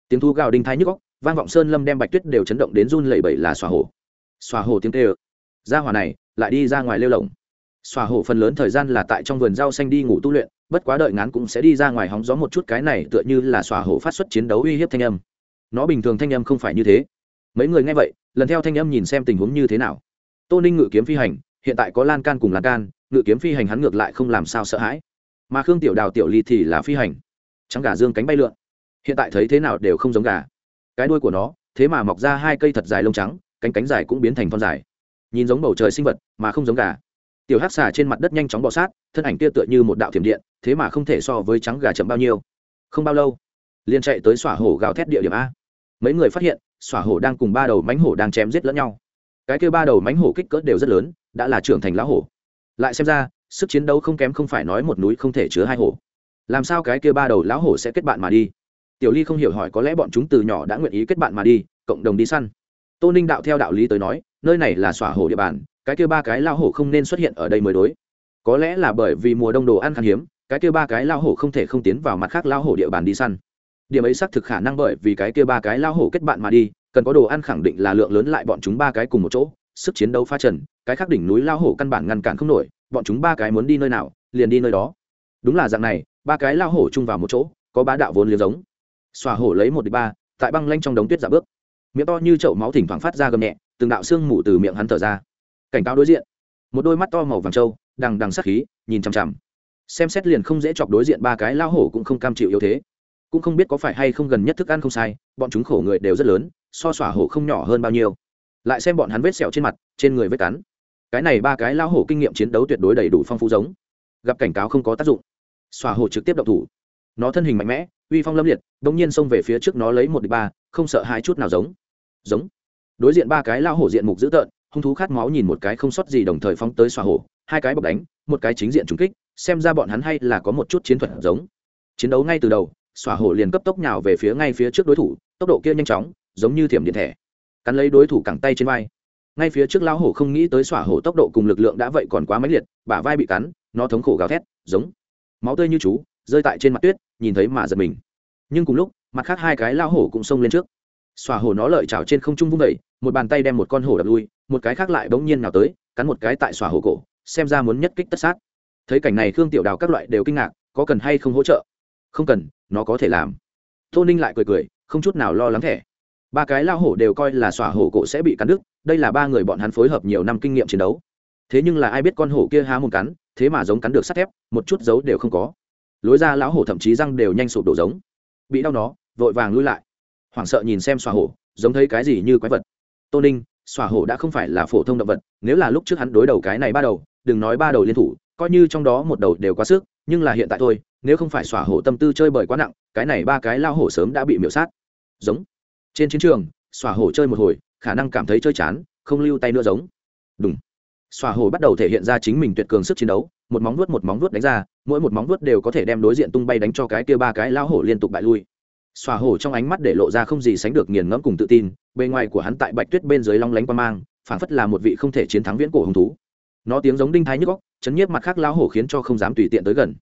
tiếng thu gào đinh thái nhức góc vang vọng sơn lâm đem bạch tuyết đều chấn động đến run lẩy bẩy là xòa hổ xòa hổ tiếng tê ơ ra hỏa này, lại đi ra ngoài lêu lồng xòa hổ phần lớn thời gian là tại trong vườn rau xanh đi ngủ tu luyện, bất quá đợi ngán cũng sẽ đi ra ngoài hóng gió một chút cái này tựa như là xòa hổ phát xuất chiến đấu uy hiếp thanh âm. Nó bình thường thanh âm không phải như thế. Mấy người nghe vậy, lần theo thanh âm nhìn xem tình huống như thế nào. Tô ninh ngự kiếm phi hành, hiện tại có lan can cùng lan can, ngự kiếm phi hành hắn ngược lại không làm sao sợ hãi. Mà khương tiểu đào, tiểu ly thì là phi hành. Trắng gà dương cánh bay lượn. Hiện tại thấy thế nào đều không giống gà. Cái đuôi của nó, thế mà mọc ra hai cây thật dài lông trắng cánh cánh dài cũng biến thành con dài. Nhìn giống bầu trời sinh vật, mà không giống gà. Tiểu hắc xà trên mặt đất nhanh chóng bọ sát, thân ảnh kia tựa như một đạo thiểm điện, thế mà không thể so với trắng gà chậm bao nhiêu. Không bao lâu, liền chạy tới xỏa hổ gào thét địa điểm a. Mấy người phát hiện, xỏa hổ đang cùng ba đầu mánh hổ đang chém giết lẫn nhau. Cái kêu ba đầu mánh hổ kích cỡ đều rất lớn, đã là trưởng thành lão hổ. Lại xem ra, sức chiến đấu không kém không phải nói một núi không thể chứa hai hổ. Làm sao cái kia ba đầu lão hổ sẽ kết bạn mà đi? Tiểu ly không hiểu hỏi có lẽ bọn chúng từ nhỏ đã nguyện ý kết bạn mà đi, cộng đồng đi săn tô ninh đạo theo đạo lý tới nói, nơi này là xỏa hổ địa bàn, cái kia ba cái lao hổ không nên xuất hiện ở đây mới đối. Có lẽ là bởi vì mùa đông đồ ăn khan hiếm, cái kia ba cái lao hổ không thể không tiến vào mặt khác lao hổ địa bàn đi săn. Điểm ấy xác thực khả năng bởi vì cái kia ba cái lao hổ kết bạn mà đi, cần có đồ ăn khẳng định là lượng lớn lại bọn chúng ba cái cùng một chỗ, sức chiến đấu pha trần, cái khác đỉnh núi lao hổ căn bản ngăn cản không nổi, bọn chúng ba cái muốn đi nơi nào, liền đi nơi đó. Đúng là dạng này, ba cái lao hổ chung vào một chỗ, có ba đạo vốn liếng giống. Xòa hổ lấy một đi ba, tại băng lanh trong đống tuyết giả bước miệng to như chậu máu thỉnh thoảng phát ra gầm nhẹ, từng đạo xương mù từ miệng hắn thở ra. Cảnh cáo đối diện. Một đôi mắt to màu vàng trâu, đằng đằng sắc khí, nhìn chằm chằm. Xem xét liền không dễ chọc đối diện ba cái lao hổ cũng không cam chịu yếu thế. Cũng không biết có phải hay không gần nhất thức ăn không sai, bọn chúng khổ người đều rất lớn, so xỏa hổ không nhỏ hơn bao nhiêu. Lại xem bọn hắn vết sẹo trên mặt, trên người vết cắn. Cái này ba cái lao hổ kinh nghiệm chiến đấu tuyệt đối đầy đủ phong phú giống. Gặp cảnh cáo không có tác dụng. Xỏa hổ trực tiếp động thủ. Nó thân hình mạnh mẽ, uy phong lâm liệt đ ỗ n g nhiên xông về phía trước nó lấy một đ ị c ba không sợ hai chút nào giống. Giống. Đối diện ba cái lao hổ diện mục dữ tợn, hung thú khát máu nhìn một cái không sót gì đồng thời phóng tới xòa hổ, hai cái bọc đánh, một cái chính diện trúng kích, xem ra bọn hắn hay là có một chút chiến thuật giống. Chiến đấu ngay từ đầu, xòa hổ liền cấp tốc nhào về phía ngay phía trước đối thủ, tốc độ kia nhanh chóng, giống như thiểm điện thẻ. Cắn lấy đối thủ cẳng tay trên vai. Ngay phía trước lao hổ không nghĩ tới xoa hổ tốc độ cùng lực lượng đã vậy còn quá mãnh liệt, bả vai bị cắn, nó thống khổ gào thét, giống. Máu tươi như chú, rơi tại trên mặt tuyết, nhìn thấy mà giật mình. Nhưng cùng lúc mặt khác hai cái lao hổ cũng xông lên trước. Xòa hổ nó lợi chảo trên không trung vung vẩy một bàn tay đem một con hổ đập lui, một cái khác lại bỗng nhiên nào tới, cắn một cái tại xòa hổ cổ, xem ra muốn nhất kích tất sát. Thấy cảnh này khương tiểu đào các loại đều kinh ngạc, có cần hay không hỗ trợ? Không cần, nó có thể làm. Tô ninh lại cười cười, không chút nào lo lắng thẻ. Ba cái lao hổ đều coi là xòa hổ cổ sẽ bị cắn đứt, đây là ba người bọn hắn phối hợp nhiều năm kinh nghiệm chiến đấu. Thế nhưng là ai biết con hổ kia há một cắn, thế mà giống cắn được sắt thép, một chút dấu đều không có. Lối ra lão hổ thậm chí răng đều nhanh sụp đổ giống bị đau nó, vội vàng lui lại. Hoảng sợ nhìn xem xòa hổ, giống thấy cái gì như quái vật. Tô ninh, xòa hổ đã không phải là phổ thông động vật, nếu là lúc trước hắn đối đầu cái này ba đầu, đừng nói ba đầu liên thủ, coi như trong đó một đầu đều quá sức, nhưng là hiện tại thôi, nếu không phải xòa hổ tâm tư chơi bời quá nặng, cái này ba cái lao hổ sớm đã bị miễu sát. Giống. Trên chiến trường, xòa hổ chơi một hồi, khả năng cảm thấy chơi chán, không lưu tay nữa giống. Đúng xòa hổ bắt đầu thể hiện ra chính mình tuyệt cường sức chiến đấu, một móng vuốt một móng vuốt đánh ra mỗi một móng vuốt đều có thể đem đối diện tung bay đánh cho cái kia ba cái lao hổ liên tục bại lui. Xòa hổ trong ánh mắt để lộ ra không gì sánh được nghiền ngẫm cùng tự tin, bề ngoài của hắn tại bạch tuyết bên dưới long lánh qua mang, phảng phất là một vị không thể chiến thắng viễn cổ hung thú. Nó tiếng giống đinh thái nhức góc chấn nhiếp mặt khác lao hổ khiến cho không dám tùy tiện tới gần.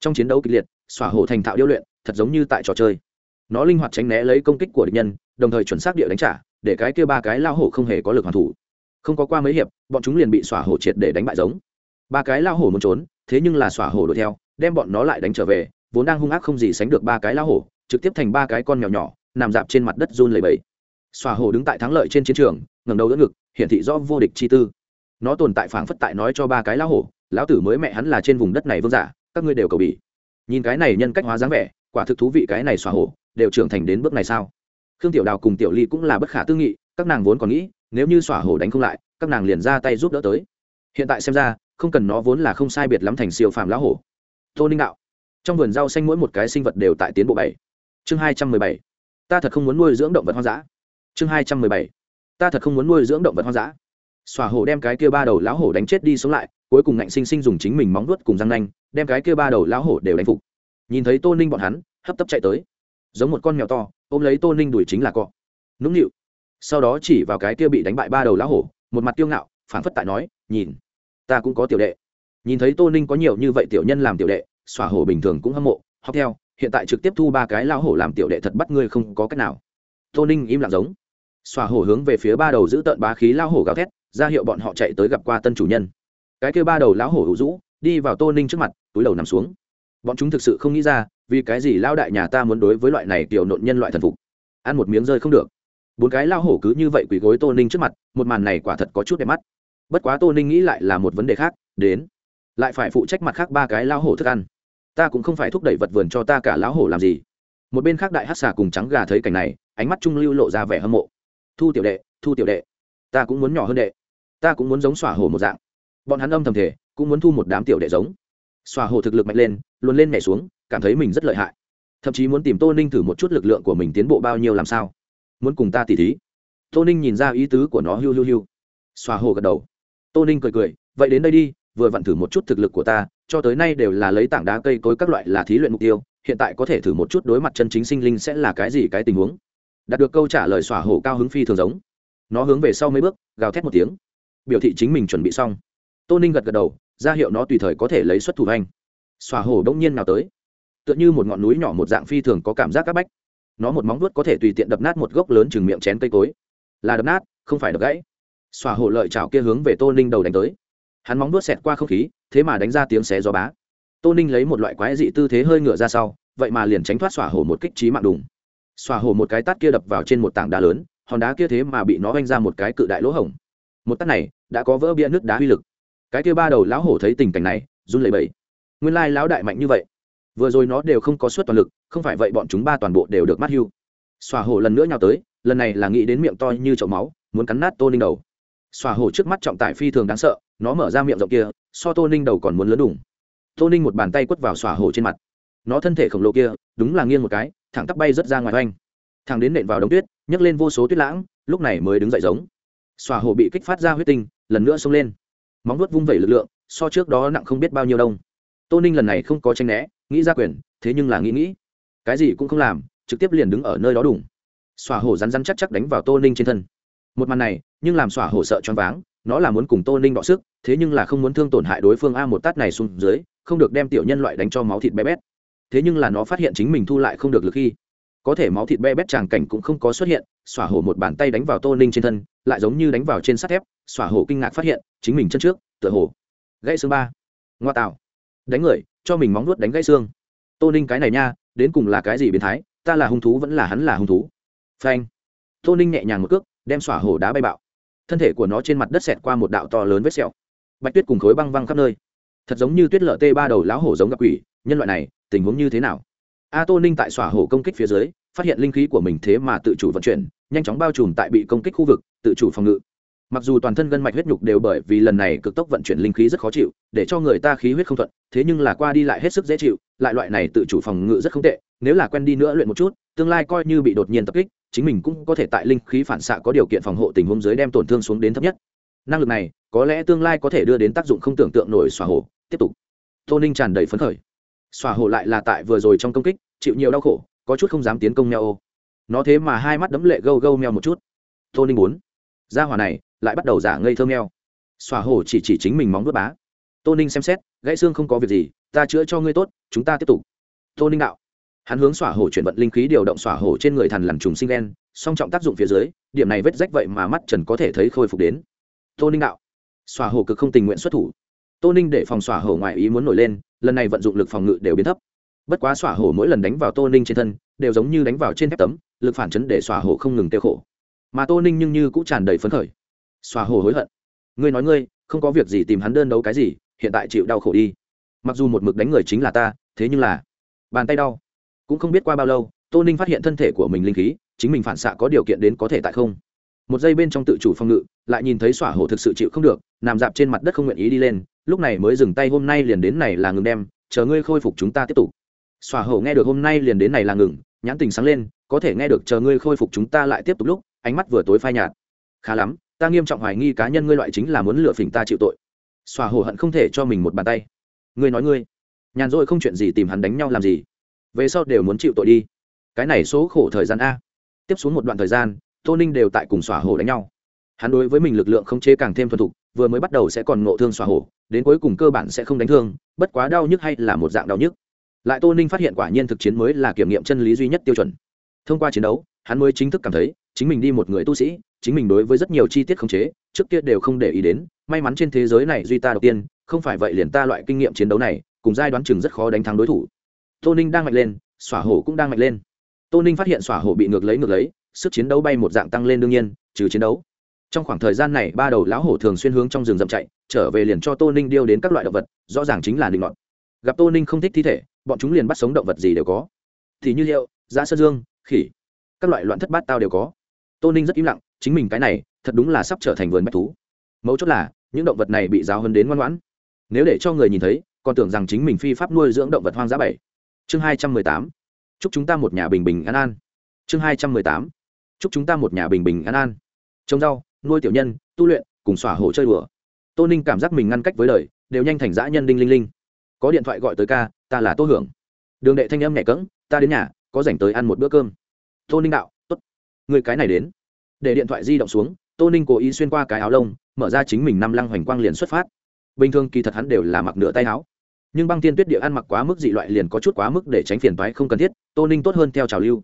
Trong chiến đấu kịch liệt, xòa hổ thành thạo điêu luyện, thật giống như tại trò chơi. Nó linh hoạt tránh né lấy công kích của địch nhân, đồng thời chuẩn xác địa đánh trả, để cái kia ba cái lao hổ không hề có lực hoàn thủ. Không có qua mấy hiệp, bọn chúng liền bị xỏa hổ triệt để đánh bại giống. Ba cái lao hổ muốn trốn thế nhưng là xỏa hổ đuổi theo, đem bọn nó lại đánh trở về, vốn đang hung ác không gì sánh được ba cái lá hổ, trực tiếp thành ba cái con nhỏ nhỏ, nằm dạp trên mặt đất run lầy bẫy xòa hổ đứng tại thắng lợi trên chiến trường, ngẩng đầu đỡ ngực, hiển thị rõ vô địch chi tư. Nó tồn tại phảng phất tại nói cho ba cái lão hổ, lão tử mới mẹ hắn là trên vùng đất này vương giả, các ngươi đều cầu bỉ. Nhìn cái này nhân cách hóa dáng vẻ, quả thực thú vị cái này xòa hổ, đều trưởng thành đến bước này sao? Khương tiểu đào cùng tiểu ly cũng là bất khả tư nghị, các nàng vốn còn nghĩ, nếu như xỏa hổ đánh không lại, các nàng liền ra tay giúp đỡ tới. Hiện tại xem ra không cần nó vốn là không sai biệt lắm thành siêu phàm lão hổ. Tô ninh đạo, trong vườn rau xanh mỗi một cái sinh vật đều tại tiến bộ bảy. Chương hai trăm mười bảy. Ta thật không muốn nuôi dưỡng động vật hoang dã. Chương hai trăm mười bảy. Ta thật không muốn nuôi dưỡng động vật hoang dã. Xòa hổ đem cái kia ba đầu lão hổ đánh chết đi sống lại, cuối cùng ngạnh sinh sinh dùng chính mình móng vuốt cùng răng nanh, đem cái kia ba đầu lão hổ đều đánh phục. Nhìn thấy tô ninh bọn hắn, hấp tấp chạy tới. Giống một con mèo to, ôm lấy tô ninh đuổi chính là cọ. Nũng nịu. Sau đó chỉ vào cái kia bị đánh bại ba đầu lão hổ, một mặt tiêu ngạo phản phất tại nói, nhìn ta cũng có tiểu đệ. Nhìn thấy tô ninh có nhiều như vậy tiểu nhân làm tiểu đệ, xỏa hổ bình thường cũng hâm mộ, học theo, hiện tại trực tiếp thu ba cái lao hổ làm tiểu đệ thật bắt ngươi không có cách nào. Tô ninh im lặng giống. Xòa hổ hướng về phía ba đầu giữ tợn bá khí lao hổ gào thét, ra hiệu bọn họ chạy tới gặp qua tân chủ nhân. Cái kia ba đầu lão hổ hữu rũ đi vào tô ninh trước mặt, túi đầu nằm xuống. Bọn chúng thực sự không nghĩ ra, vì cái gì lao đại nhà ta muốn đối với loại này tiểu nộn nhân loại thần phục. Ăn một miếng rơi không được. Bốn cái lao hổ cứ như vậy quỳ gối tô ninh trước mặt, một màn này quả thật có chút đẹp mắt bất quá tô ninh nghĩ lại là một vấn đề khác, đến. Lại phải phụ trách mặt khác ba cái lão hổ thức ăn. Ta cũng không phải thúc đẩy vật vườn cho ta cả lão hổ làm gì. Một bên khác đại hát xà cùng trắng gà thấy cảnh này, ánh mắt trung lưu lộ ra vẻ hâm mộ. Thu tiểu đệ, thu tiểu đệ. Ta cũng muốn nhỏ hơn đệ. Ta cũng muốn giống xỏa hổ một dạng. Bọn hắn âm thầm thể cũng muốn thu một đám tiểu đệ giống. Xòa hổ thực lực mạnh lên, luôn lên nhảy xuống, cảm thấy mình rất lợi hại. Thậm chí muốn tìm tô ninh thử một chút lực lượng của mình tiến bộ bao nhiêu làm sao. Muốn cùng ta tỉ thí. Tô ninh nhìn ra ý tứ của nó hiu hiu hiu. Xòa hồ gật đầu tô ninh cười cười, vậy đến đây đi, vừa vặn thử một chút thực lực của ta, cho tới nay đều là lấy tảng đá cây cối các loại là thí luyện mục tiêu, hiện tại có thể thử một chút đối mặt chân chính sinh linh sẽ là cái gì cái tình huống. Đạt được câu trả lời xỏa hổ cao hứng phi thường giống. Nó hướng về sau mấy bước, gào thét một tiếng. Biểu thị chính mình chuẩn bị xong. Tô ninh gật gật đầu, ra hiệu nó tùy thời có thể lấy xuất thủ anh. Xòa hổ đông nhiên nào tới. Tựa như một ngọn núi nhỏ một dạng phi thường có cảm giác c áp bách. Nó một móng vuốt có thể tùy tiện đập nát một gốc lớn chừng miệng chén cây cối. Là đập nát, không phải đập gãy xòa hổ lợi chảo kia hướng về tô ninh đầu đánh tới. Hắn móng đuốt xẹt qua không khí, thế mà đánh ra tiếng xé gió bá. Tô ninh lấy một loại quái dị tư thế hơi ngựa ra sau, vậy mà liền tránh thoát xòa hổ một kích trí mạng đùng. Xòa hổ một cái tát kia đập vào trên một tảng đá lớn, hòn đá kia thế mà bị nó oanh ra một cái cự đại lỗ hổng. Một tát này, đã có vỡ bia nước đá uy lực. Cái kia ba đầu lão hổ thấy tình cảnh này, run lẩy bẩy. Nguyên lai lão đại mạnh như vậy. Vừa rồi nó đều không có suất toàn lực, không phải vậy bọn chúng ba toàn bộ đều được mắt hưu. Xòa hổ lần nữa nhào tới, lần này là nghĩ đến miệng to như chậu máu, muốn cắn nát tô ninh đầu xòa hổ trước mắt trọng tải phi thường đáng sợ, nó mở ra miệng rộng kia, so tô ninh đầu còn muốn lớn đủng tô ninh một bàn tay quất vào xòa hổ trên mặt. Nó thân thể khổng lồ kia, đúng là nghiêng một cái, thẳng tắp bay rớt ra ngoài oanh. Thằng đến nện vào đống tuyết, nhấc lên vô số tuyết lãng, lúc này mới đứng dậy giống. Xòa hổ bị kích phát ra huyết tinh, lần nữa xông lên. Móng vuốt vung vẩy lực lượng, so trước đó nặng không biết bao nhiêu đông. Tô ninh lần này không có tranh né, nghĩ ra quyền, thế nhưng là nghĩ nghĩ. Cái gì cũng không làm, trực tiếp liền đứng ở nơi đó đủng xòa hổ rắn rắn chắc chắc đánh vào tô ninh trên thân một màn này, nhưng làm xòa hổ sợ choáng váng, nó là muốn cùng tô ninh đọ sức, thế nhưng là không muốn thương tổn hại đối phương a một tát này xuống dưới, không được đem tiểu nhân loại đánh cho máu thịt bé bét. Thế nhưng là nó phát hiện chính mình thu lại không được lực khi, có thể máu thịt be bét tràng cảnh cũng không có xuất hiện, xỏa hổ một bàn tay đánh vào tô ninh trên thân, lại giống như đánh vào trên sắt thép, xỏa hổ kinh ngạc phát hiện, chính mình chân trước, tựa hổ gãy xương ba. Ngoa tạo. Đánh người, cho mình móng nuốt đánh gãy xương. Tô ninh cái này nha, đến cùng là cái gì biến thái, ta là hung thú vẫn là hắn là hung thú. Phanh. Tô ninh nhẹ nhàng một cước đem xỏa hổ đá bay bạo. Thân thể của nó trên mặt đất xẹt qua một đạo to lớn vết sẹo. Bạch tuyết cùng khối băng văng khắp nơi. Thật giống như tuyết lợ tê ba đầu lão hổ giống gặp quỷ, nhân loại này, tình huống như thế nào? A tô ninh tại xỏa hổ công kích phía dưới, phát hiện linh khí của mình thế mà tự chủ vận chuyển, nhanh chóng bao trùm tại bị công kích khu vực, tự chủ phòng ngự. Mặc dù toàn thân gân mạch huyết nhục đều bởi vì lần này cực tốc vận chuyển linh khí rất khó chịu, để cho người ta khí huyết không thuận, thế nhưng là qua đi lại hết sức dễ chịu, lại loại này tự chủ phòng ngự rất không tệ, nếu là quen đi nữa luyện một chút, tương lai coi như bị đột nhiên tập kích chính mình cũng có thể tại linh khí phản xạ có điều kiện phòng hộ tình huống dưới đem tổn thương xuống đến thấp nhất. Năng lực này, có lẽ tương lai có thể đưa đến tác dụng không tưởng tượng nổi xóa hồ tiếp tục. Tô ninh tràn đầy phấn khởi. Xóa hồ lại là tại vừa rồi trong công kích, chịu nhiều đau khổ, có chút không dám tiến công mèo ô nó thế mà hai mắt đấm lệ gâu gâu mèo một chút. Tô ninh bốn gia hỏa này, lại bắt đầu giả ngây thơ mèo xóa hồ chỉ chỉ chính mình móng vuốt bá. Tô ninh xem xét, gãy xương không có việc gì, ta chữa cho ngươi tốt, chúng ta tiếp tục. Tô ninh đạo hắn hướng xỏa hổ chuyển vận linh khí điều động xỏa hổ trên người thần lằn trùng sinh đen song trọng tác dụng phía dưới, điểm này vết rách vậy mà mắt trần có thể thấy khôi phục đến. Tô ninh đạo, xỏa hổ cực không tình nguyện xuất thủ. Tô ninh để phòng xỏa hổ ngoại ý muốn nổi lên, lần này vận dụng lực phòng ngự đều biến thấp. Bất quá xỏa hổ mỗi lần đánh vào tô ninh trên thân, đều giống như đánh vào trên thép tấm, lực phản chấn để xỏa hổ không ngừng tiêu khổ. Mà tô ninh nhưng như cũng tràn đầy phấn khởi. Xỏa hổ hối hận. Ngươi nói ngươi, không có việc gì tìm hắn đơn đấu cái gì, hiện tại chịu đau khổ đi. Mặc dù một mực đánh người chính là ta, thế nhưng là bàn tay đau cũng không biết qua bao lâu, tô ninh phát hiện thân thể của mình linh khí, chính mình phản xạ có điều kiện đến có thể tại không. Một giây bên trong tự chủ phòng ngự, lại nhìn thấy xỏa hổ thực sự chịu không được, nằm dạp trên mặt đất không nguyện ý đi lên, lúc này mới dừng tay hôm nay liền đến này là ngừng đem, chờ ngươi khôi phục chúng ta tiếp tục. Xỏa hổ nghe được hôm nay liền đến này là ngừng, nhãn tình sáng lên, có thể nghe được chờ ngươi khôi phục chúng ta lại tiếp tục lúc, ánh mắt vừa tối phai nhạt. Khá lắm, ta nghiêm trọng hoài nghi cá nhân ngươi loại chính là muốn lựa phỉnh ta chịu tội. Xòa hổ hận không thể cho mình một bàn tay. Ngươi nói ngươi, nhàn rỗi không chuyện gì tìm hắn đánh nhau làm gì? Về sau đều muốn chịu tội đi. Cái này số khổ thời gian a. Tiếp xuống một đoạn thời gian, tô ninh đều tại cùng xòa hổ đánh nhau. Hắn đối với mình lực lượng không chế càng thêm thuần thục, vừa mới bắt đầu sẽ còn ngộ thương xòa hổ, đến cuối cùng cơ bản sẽ không đánh thương, bất quá đau nhức hay là một dạng đau nhức. Lại tô ninh phát hiện quả nhiên thực chiến mới là kiểm nghiệm chân lý duy nhất tiêu chuẩn. Thông qua chiến đấu, hắn mới chính thức cảm thấy, chính mình đi một người tu sĩ, chính mình đối với rất nhiều chi tiết khống chế, trước kia đều không để ý đến, may mắn trên thế giới này duy ta đầu tiên, không phải vậy liền ta loại kinh nghiệm chiến đấu này, cùng giai đoán chừng rất khó đánh thắng đối thủ tô ninh đang mạnh lên, xỏa hổ cũng đang mạnh lên. Tô ninh phát hiện xỏa hổ bị ngược lấy ngược lấy, sức chiến đấu bay một dạng tăng lên đương nhiên, trừ chiến đấu. Trong khoảng thời gian này, ba đầu lão hổ thường xuyên hướng trong rừng rậm chạy, trở về liền cho tô ninh điêu đến các loại động vật, rõ ràng chính là định ngọn gặp tô ninh không thích thi thể, bọn chúng liền bắt sống động vật gì đều có. Thì như liệu giá sơ dương, khỉ, các loại loạn thất bát tao đều có. Tô ninh rất im lặng, chính mình cái này, thật đúng là sắp trở thành vườn bách thú. Mấu chốt là, những động vật này bị giáo hơn đến ngoan ngoãn. Nếu để cho người nhìn thấy, còn tưởng rằng chính mình phi pháp nuôi dưỡng động vật hoang dã bảy chương hai trăm mười tám. Chúc chúng ta một nhà bình bình an an. Chương hai trăm mười tám. Chúc chúng ta một nhà bình bình an an. Trồng rau, nuôi tiểu nhân, tu luyện, cùng xỏa hổ chơi đùa. Tô ninh cảm giác mình ngăn cách với đời, đều nhanh thành dã nhân đinh linh linh. Có điện thoại gọi tới ca, ta là tô hưởng. Đường đệ thanh âm nhẹ cỡng ta đến nhà, có dành tới ăn một bữa cơm. Tô ninh đạo t ố t người cái này đến. Để điện thoại di động xuống, tô ninh cố ý xuyên qua cái áo lông, mở ra chính mình năm lăng hoành quang liền xuất phát. Bình thường kỳ thật hắn đều là mặc nửa tay áo nhưng băng tiên tuyết địa ăn mặc quá mức dị loại liền có chút quá mức để tránh phiền toái không cần thiết, tô ninh tốt hơn theo trào lưu.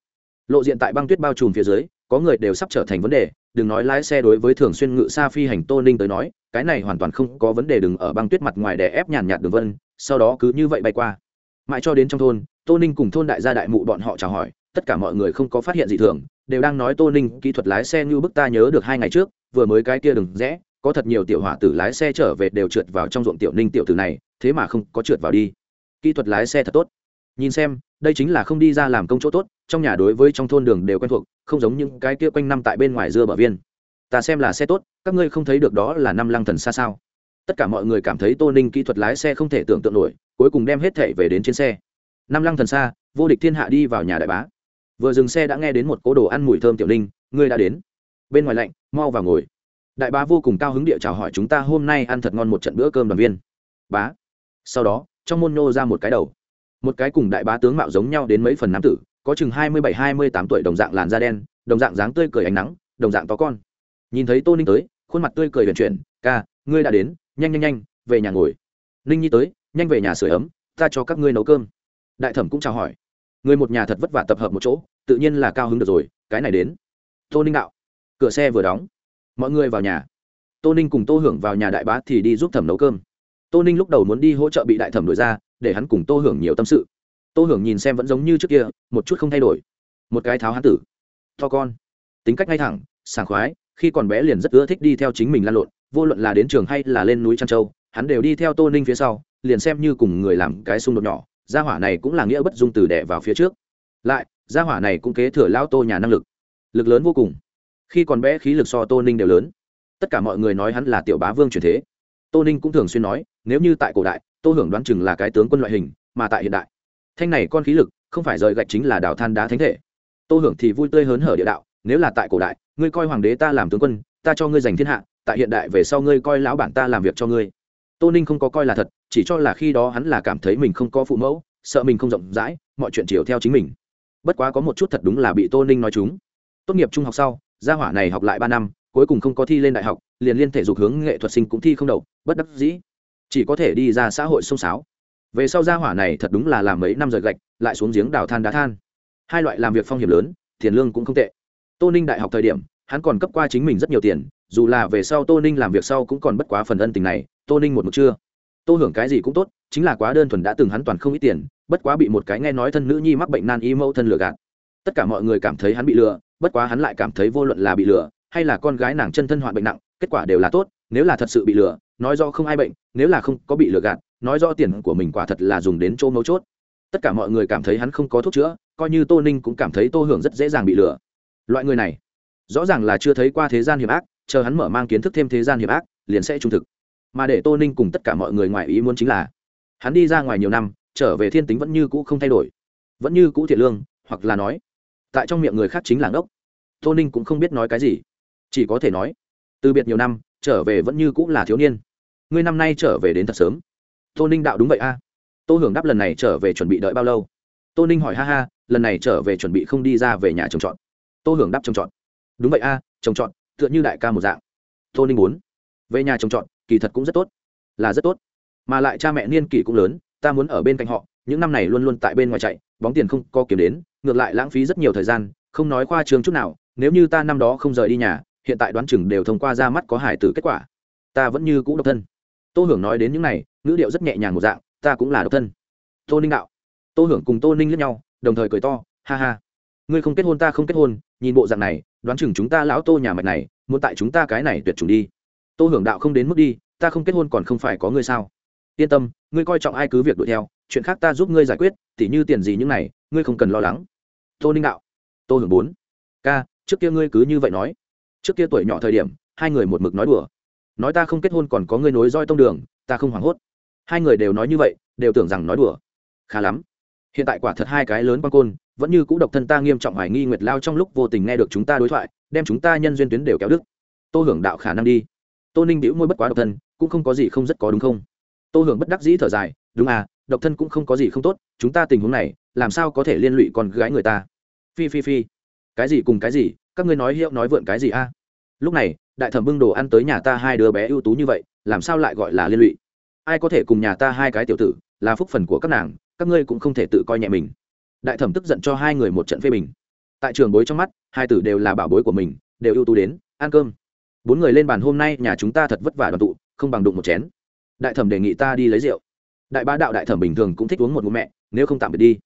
Lộ diện tại băng tuyết bao trùm phía dưới, có người đều sắp trở thành vấn đề, đừng nói lái xe đối với thường xuyên ngự xa phi hành tô ninh tới nói, cái này hoàn toàn không có vấn đề đừng ở băng tuyết mặt ngoài để ép nhàn nhạt đường vân, sau đó cứ như vậy bay qua. Mãi cho đến trong thôn, tô ninh cùng thôn đại gia đại mụ bọn họ chào hỏi, tất cả mọi người không có phát hiện gì thường, đều đang nói tô ninh kỹ thuật lái xe như bức ta nhớ được hai ngày trước, vừa mới cái kia đừng rẽ có thật nhiều tiểu hỏa tử lái xe trở về đều trượt vào trong ruộng tiểu ninh tiểu tử này, thế mà không có trượt vào đi. Kỹ thuật lái xe thật tốt. Nhìn xem, đây chính là không đi ra làm công chỗ tốt, trong nhà đối với trong thôn đường đều quen thuộc, không giống những cái kia quanh năm tại bên ngoài dưa bờ viên. Ta xem là xe tốt, các ngươi không thấy được đó là năm lăng thần xa sao. Tất cả mọi người cảm thấy tô ninh kỹ thuật lái xe không thể tưởng tượng nổi, cuối cùng đem hết thể về đến trên xe. Năm lăng thần xa, vô địch thiên hạ đi vào nhà đại bá. Vừa dừng xe đã nghe đến một cố đồ ăn mùi thơm tiểu ninh, ngươi đã đến. Bên ngoài lạnh, mau vào ngồi đại bá vô cùng cao hứng địa chào hỏi chúng ta hôm nay ăn thật ngon một trận bữa cơm đoàn viên. Bá. Sau đó, trong môn nô ra một cái đầu. Một cái cùng đại bá tướng mạo giống nhau đến mấy phần nam tử, có chừng hai mươi bảy, hai mươi tám tuổi, đồng dạng làn da đen, đồng dạng dáng tươi cười ánh nắng, đồng dạng to con. Nhìn thấy tô ninh tới, khuôn mặt tươi cười huyền chuyển, ca, ngươi đã đến, nhanh nhanh nhanh, về nhà ngồi. Ninh nhi tới, nhanh về nhà sửa ấm, ta cho các ngươi nấu cơm. Đại thẩm cũng chào hỏi. Người một nhà thật vất vả tập hợp một chỗ, tự nhiên là cao hứng được rồi, cái này đến. Tô ninh đạo, cửa xe vừa đóng mọi người vào nhà. Tô ninh cùng tô hưởng vào nhà đại bá thì đi giúp thẩm nấu cơm. Tô ninh lúc đầu muốn đi hỗ trợ bị đại thẩm đổi ra, để hắn cùng tô hưởng nhiều tâm sự. Tô hưởng nhìn xem vẫn giống như trước kia, một chút không thay đổi. Một cái tháo hán tử. To con, tính cách ngay thẳng, sảng khoái, khi còn bé liền rất ưa thích đi theo chính mình lan lộn, vô luận là đến trường hay là lên núi trăn châu, hắn đều đi theo tô ninh phía sau, liền xem như cùng người làm cái xung đột nhỏ, gia hỏa này cũng là nghĩa bất dung từ đẻ vào phía trước. Lại, gia hỏa này cũng kế thừa lao tô nhà năng lực. Lực lớn vô cùng khi còn bé, khí lực so tô ninh đều lớn. Tất cả mọi người nói hắn là tiểu bá vương truyền thế. Tô ninh cũng thường xuyên nói, nếu như tại cổ đại, tô hưởng đoán chừng là cái tướng quân loại hình, mà tại hiện đại. Thanh này con khí lực, không phải rời gạch chính là đào than đá thánh thể. Tô hưởng thì vui tươi hớn hở địa đạo, nếu là tại cổ đại, ngươi coi hoàng đế ta làm tướng quân, ta cho ngươi giành thiên hạ, tại hiện đại về sau ngươi coi lão bản ta làm việc cho ngươi. Tô ninh không có coi là thật, chỉ cho là khi đó hắn là cảm thấy mình không có phụ mẫu, sợ mình không rộng rãi, mọi chuyện chiều theo chính mình. Bất quá có một chút thật đúng là bị tô ninh nói chúng. Tốt nghiệp trung học sau gia hỏa này học lại ba năm, cuối cùng không có thi lên đại học, liền liên thể dục hướng nghệ thuật sinh cũng thi không đậu, bất đắc dĩ. Chỉ có thể đi ra xã hội xông sáo. Về sau gia hỏa này thật đúng là làm mấy năm rời gạch, lại xuống giếng đào than đá than. Hai loại làm việc phong hiểm lớn, tiền lương cũng không tệ. Tô ninh đại học thời điểm, hắn còn cấp qua chính mình rất nhiều tiền, dù là về sau tô ninh làm việc sau cũng còn bất quá phần ân tình này, tô ninh một mực chưa. Tô hưởng cái gì cũng tốt, chính là quá đơn thuần đã từng hắn toàn không ít tiền, bất quá bị một cái nghe nói thân nữ nhi mắc bệnh nan y mẫu thân lừa gạt. Tất cả mọi người cảm thấy hắn bị lừa bất quá hắn lại cảm thấy vô luận là bị lừa, hay là con gái nàng chân thân hoạn bệnh nặng, kết quả đều là tốt, nếu là thật sự bị lừa, nói do không ai bệnh, nếu là không có bị lừa gạt, nói do tiền của mình quả thật là dùng đến chỗ mấu chốt. Tất cả mọi người cảm thấy hắn không có thuốc chữa, coi như tô ninh cũng cảm thấy tô hưởng rất dễ dàng bị lừa. Loại người này, rõ ràng là chưa thấy qua thế gian hiểm ác, chờ hắn mở mang kiến thức thêm thế gian hiểm ác, liền sẽ trung thực. Mà để tô ninh cùng tất cả mọi người ngoài ý muốn chính là, hắn đi ra ngoài nhiều năm, trở về thiên tính vẫn như cũ không thay đổi. Vẫn như cũ thiện lương, hoặc là nói tại trong miệng người khác chính là ngốc. Tô ninh cũng không biết nói cái gì. Chỉ có thể nói, từ biệt nhiều năm, trở về vẫn như cũng là thiếu niên. Ngươi năm nay trở về đến thật sớm. Tô ninh đạo đúng vậy a. Tô hưởng đáp lần này trở về chuẩn bị đợi bao lâu? Tô ninh hỏi ha ha, lần này trở về chuẩn bị không đi ra về nhà trồng trọt. Tô hưởng đáp trồng trọt. Đúng vậy a, trồng trọt, tựa như đại ca một dạng. Tô ninh muốn về nhà trồng trọt, kỳ thật cũng rất tốt, là rất tốt. Mà lại cha mẹ niên kỷ cũng lớn, ta muốn ở bên cạnh họ, những năm này luôn luôn tại bên ngoài chạy, bóng tiền không có kiếm đến ngược lại lãng phí rất nhiều thời gian, không nói khoa trường chút nào, nếu như ta năm đó không rời đi nhà, hiện tại đoán chừng đều thông qua ra mắt có hải tử kết quả. Ta vẫn như cũ độc thân. Tô hưởng nói đến những này, ngữ điệu rất nhẹ nhàng một dạng, ta cũng là độc thân. Tô ninh đạo. Tô hưởng cùng tô ninh lẫn nhau, đồng thời cười to, ha ha. Ngươi không kết hôn ta không kết hôn, nhìn bộ dạng này, đoán chừng chúng ta lão tô nhà mạch này, muốn tại chúng ta cái này tuyệt chủng đi. Tô hưởng đạo không đến mức đi, ta không kết hôn còn không phải có ngươi sao? Yên tâm, ngươi coi trọng ai cứ việc đuổi theo, chuyện khác ta giúp ngươi giải quyết, tỉ như tiền gì những này, ngươi không cần lo lắng tô ninh đạo. Tô hưởng bốn. Ca, trước kia ngươi cứ như vậy nói. Trước kia tuổi nhỏ thời điểm, hai người một mực nói đùa. Nói ta không kết hôn còn có ngươi nối roi tông đường, ta không hoảng hốt. Hai người đều nói như vậy, đều tưởng rằng nói đùa. Khá lắm. Hiện tại quả thật hai cái lớn quan côn, vẫn như c ũ độc thân ta nghiêm trọng hoài nghi nguyệt lao trong lúc vô tình nghe được chúng ta đối thoại, đem chúng ta nhân duyên tuyến đều kéo đức tô hưởng đạo khả năng đi. Tô ninh đĩu môi bất quá độc thân, cũng không có gì không rất có đúng không? Tô hưởng bất đắc dĩ thở dài, đúng à độc thân cũng không có gì không tốt, chúng ta tình huống này, làm sao có thể liên lụy con gái người ta? Phi phi phi. Cái gì cùng cái gì, các ngươi nói hiệu nói vượn cái gì a? Lúc này, đại thẩm bưng đồ ăn tới nhà ta hai đứa bé ưu tú như vậy, làm sao lại gọi là liên lụy? Ai có thể cùng nhà ta hai cái tiểu tử, là phúc phần của các nàng, các ngươi cũng không thể tự coi nhẹ mình. Đại thẩm tức giận cho hai người một trận phê bình. Tại trường bối trong mắt, hai tử đều là bảo bối của mình, đều ưu tú đến, ăn cơm. Bốn người lên bàn hôm nay, nhà chúng ta thật vất vả đoàn tụ, không bằng đụng một chén. Đại thẩm đề nghị ta đi lấy rượu đại bá đạo đại thẩm bình thường cũng thích uống một mụ mẹ, nếu không tạm biệt đi.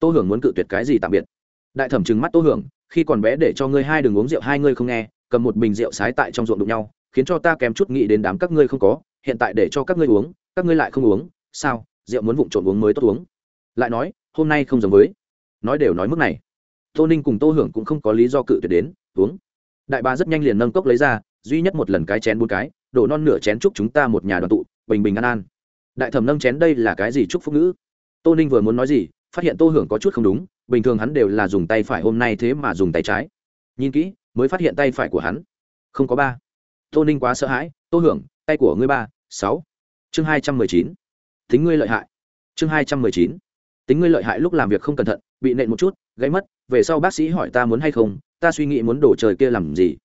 Tô hưởng muốn cự tuyệt cái gì tạm biệt? Đại thẩm trừng mắt tô hưởng, khi còn bé để cho ngươi hai đừng uống rượu, hai ngươi không nghe, cầm một bình rượu sái tại trong ruộng đụng nhau, khiến cho ta kém chút nghĩ đến đám các ngươi không có, hiện tại để cho các ngươi uống, các ngươi lại không uống, sao? Rượu muốn vụng trộn uống mới tốt uống. Lại nói, hôm nay không giống với. Nói đều nói mức này. Tô ninh cùng tô hưởng cũng không có lý do cự tuyệt đến, uống. Đại ba rất nhanh liền nâng cốc lấy ra, duy nhất một lần cái chén bốn cái, đổ non nửa chén chúc chúng ta một nhà đoàn tụ, bình bình an an đại thẩm nâng chén đây là cái gì chúc phúc ngữ? Tô ninh vừa muốn nói gì, phát hiện tô hưởng có chút không đúng, bình thường hắn đều là dùng tay phải hôm nay thế mà dùng tay trái. Nhìn kỹ, mới phát hiện tay phải của hắn không có ba. Tô ninh quá sợ hãi, tô hưởng, tay của ngươi ba, sáu. Chương hai trăm mười chín. Tính ngươi lợi hại. Chương hai trăm mười chín. Tính ngươi lợi hại lúc làm việc không cẩn thận, bị nện một chút, gãy mất, về sau bác sĩ hỏi ta muốn hay không, ta suy nghĩ muốn đổ trời kia làm gì.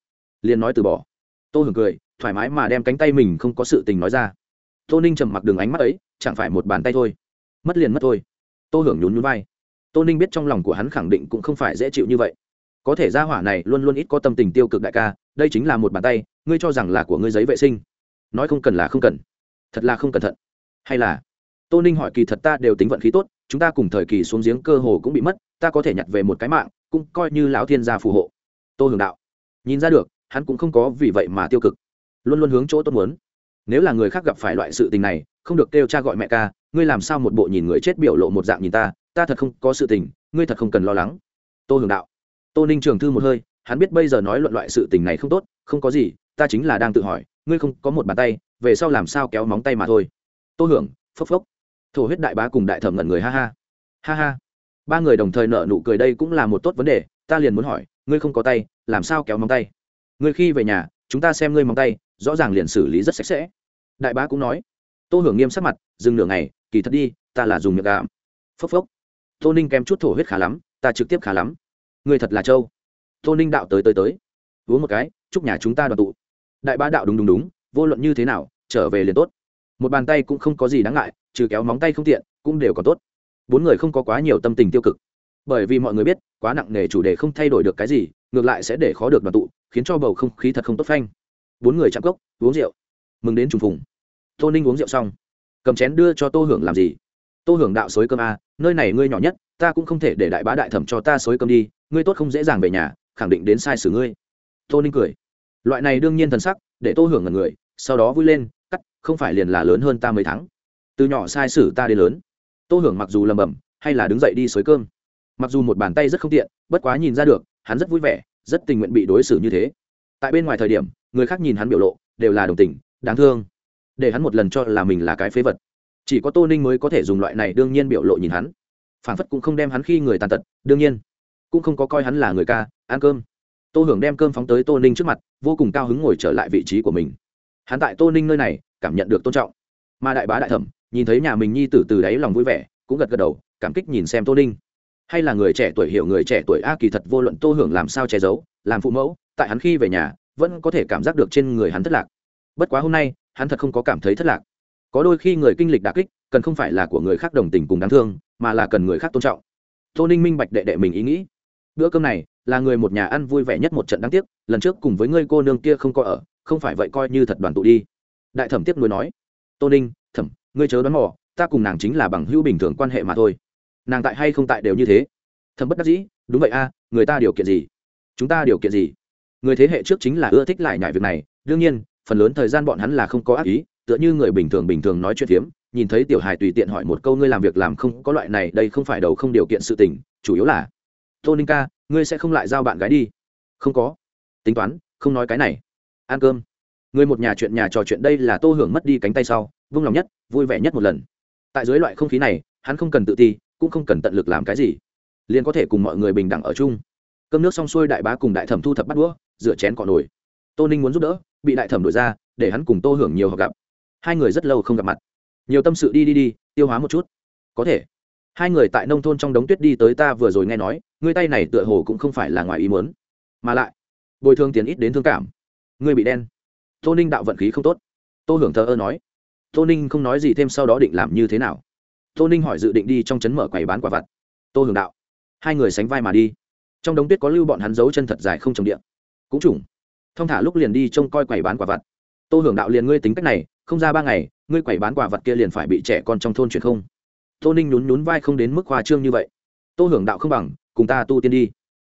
Liền nói từ bỏ. Tô hưởng cười, thoải mái mà đem cánh tay mình không có sự tình nói ra tô ninh trầm mặc đường ánh mắt ấy, chẳng phải một bàn tay thôi. Mất liền mất thôi. Tô hưởng nhún nhún vai. Tô ninh biết trong lòng của hắn khẳng định cũng không phải dễ chịu như vậy. Có thể ra hỏa này luôn luôn ít có tâm tình tiêu cực đại ca, đây chính là một bàn tay, ngươi cho rằng là của ngươi giấy vệ sinh. Nói không cần là không cần. Thật là không cẩn thận. Hay là? Tô ninh hỏi kỳ thật ta đều tính vận khí tốt, chúng ta cùng thời kỳ xuống giếng cơ hồ cũng bị mất, ta có thể nhặt về một cái mạng, cũng coi như lão thiên gia phù hộ. Tô hưởng đạo. Nhìn ra được, hắn cũng không có vì vậy mà tiêu cực. Luôn luôn hướng chỗ tốt muốn nếu là người khác gặp phải loại sự tình này, không được kêu cha gọi mẹ ca, ngươi làm sao một bộ nhìn người chết biểu lộ một dạng nhìn ta ta thật không có sự tình, ngươi thật không cần lo lắng. Tô hưởng đạo. Tô ninh trường thư một hơi, hắn biết bây giờ nói luận loại sự tình này không tốt, không có gì, ta chính là đang tự hỏi, ngươi không có một bàn tay, về sau làm sao kéo móng tay mà thôi. Tô hưởng phốc phốc. Thổ huyết đại bá cùng đại thẩm ngẩn người, ha ha. Ha ha. Ba người đồng thời nợ nụ cười, đây cũng là một tốt vấn đề, ta liền muốn hỏi, ngươi không có tay, làm sao kéo móng tay? Ngươi khi về nhà, chúng ta xem ngươi móng tay rõ ràng liền xử lý rất sạch sẽ. Đại bá cũng nói, tô hưởng nghiêm sắc mặt, dừng nửa ngày, kỳ thật đi, ta là dùng miệng gạm phốc phốc. Tô ninh kém chút thổ huyết khá lắm, ta trực tiếp khá lắm. Ngươi thật là trâu. Tô ninh đạo tới tới tới. Uống một cái, chúc nhà chúng ta đoàn tụ. Đại bá đạo đúng đúng đúng, vô luận như thế nào, trở về liền tốt. Một bàn tay cũng không có gì đáng ngại, trừ kéo móng tay không tiện, cũng đều có tốt. Bốn người không có quá nhiều tâm tình tiêu cực. Bởi vì mọi người biết, quá nặng nề chủ đề không thay đổi được cái gì, ngược lại sẽ để khó được đoàn tụ, khiến cho bầu không khí thật không tốt phanh bốn người chạm cốc, uống rượu. Mừng đến trùng phùng. Tô ninh uống rượu xong, cầm chén đưa cho tô hưởng làm gì? Tô hưởng đạo xối cơm a nơi này ngươi nhỏ nhất, ta cũng không thể để đại bá đại thẩm cho ta xối cơm đi, ngươi tốt không dễ dàng về nhà, khẳng định đến sai xử ngươi. Tô ninh cười. Loại này đương nhiên thần sắc, để tô hưởng ngần người, sau đó vui lên, cắt, không phải liền là lớn hơn ta mấy tháng. Từ nhỏ sai sử ta đến lớn. Tô hưởng mặc dù lầm bầm, hay là đứng dậy đi xới cơm. Mặc dù một bàn tay rất không tiện, bất quá nhìn ra được, hắn rất vui vẻ, rất tình nguyện bị đối xử như thế. Tại bên ngoài thời điểm người khác nhìn hắn biểu lộ đều là đồng tình, đáng thương. Để hắn một lần cho là mình là cái phế vật. Chỉ có tô ninh mới có thể dùng loại này đương nhiên biểu lộ nhìn hắn. Phản phất cũng không đem hắn khi người tàn tật, đương nhiên. Cũng không có coi hắn là người ca, ăn cơm. Tô hưởng đem cơm phóng tới tô ninh trước mặt, vô cùng cao hứng ngồi trở lại vị trí của mình. Hắn tại tô ninh nơi này, cảm nhận được tôn trọng. Mà đại bá đại thẩm, nhìn thấy nhà mình nhi tử từ đáy lòng vui vẻ, cũng gật gật đầu, cảm kích nhìn xem tô ninh. Hay là người trẻ tuổi hiểu người trẻ tuổi a kỳ thật vô luận tô hưởng làm sao che giấu, làm phụ mẫu, tại hắn khi về nhà vẫn có thể cảm giác được trên người hắn thất lạc. Bất quá hôm nay, hắn thật không có cảm thấy thất lạc. Có đôi khi người kinh lịch đà kích, cần không phải là của người khác đồng tình cùng đáng thương, mà là cần người khác tôn trọng. Tô ninh minh bạch đệ đệ mình ý nghĩ. Bữa cơm này, là người một nhà ăn vui vẻ nhất một trận đáng tiếc, lần trước cùng với ngươi cô nương kia không có ở, không phải vậy coi như thật đoàn tụ đi. Đại thẩm tiếp nối nói. Tô ninh, thẩm, ngươi chớ đoán mò, ta cùng nàng chính là bằng hữu bình thường quan hệ mà thôi. Nàng tại hay không tại đều như thế. Thẩm bất đắc dĩ, đúng vậy a, người ta điều kiện gì? Chúng ta điều kiện gì? Người thế hệ trước chính là ưa thích lại nhại việc này, đương nhiên, phần lớn thời gian bọn hắn là không có ác ý, tựa như người bình thường bình thường nói chuyện phiếm, nhìn thấy tiểu hài tùy tiện hỏi một câu ngươi làm việc làm không có loại này, đây không phải đầu không điều kiện sự tình, chủ yếu là, tô ninh ca, ngươi sẽ không lại giao bạn gái đi. Không có. Tính toán, không nói cái này. Ăn cơm. Người một nhà chuyện nhà trò chuyện đây là tô hưởng mất đi cánh tay sau, vung lòng nhất, vui vẻ nhất một lần. Tại dưới loại không khí này, hắn không cần tự ti, cũng không cần tận lực làm cái gì. Liền có thể cùng mọi người bình đẳng ở chung cơm nước xong xuôi đại bá cùng đại thẩm thu thập bắt đũa, rửa chén cọ nồi. Tô ninh muốn giúp đỡ, bị đại thẩm đổi ra, để hắn cùng tô hưởng nhiều họ gặp. Hai người rất lâu không gặp mặt. Nhiều tâm sự đi đi đi, tiêu hóa một chút. Có thể. Hai người tại nông thôn trong đống tuyết đi tới ta vừa rồi nghe nói, ngươi tay này tựa hồ cũng không phải là ngoài ý muốn. Mà lại, bồi thường tiền ít đến thương cảm. Ngươi bị đen. Tô ninh đạo vận khí không tốt. Tô hưởng thờ ơ nói. Tô ninh không nói gì thêm sau đó định làm như thế nào. Tô ninh hỏi dự định đi trong trấn mở quầy bán quả vặt. Tô hưởng đạo. Hai người sánh vai mà đi trong đống tuyết có lưu bọn hắn giấu chân thật dài không trồng điện cũng chủng. Thông thả lúc liền đi trông coi quầy bán quả vặt. Tô hưởng đạo liền ngươi tính cách này, không ra ba ngày, ngươi quầy bán quả vặt kia liền phải bị trẻ con trong thôn chuyển không? Tô ninh nhún nhún vai không đến mức hoa trương như vậy. Tô hưởng đạo không bằng, cùng ta tu tiên đi.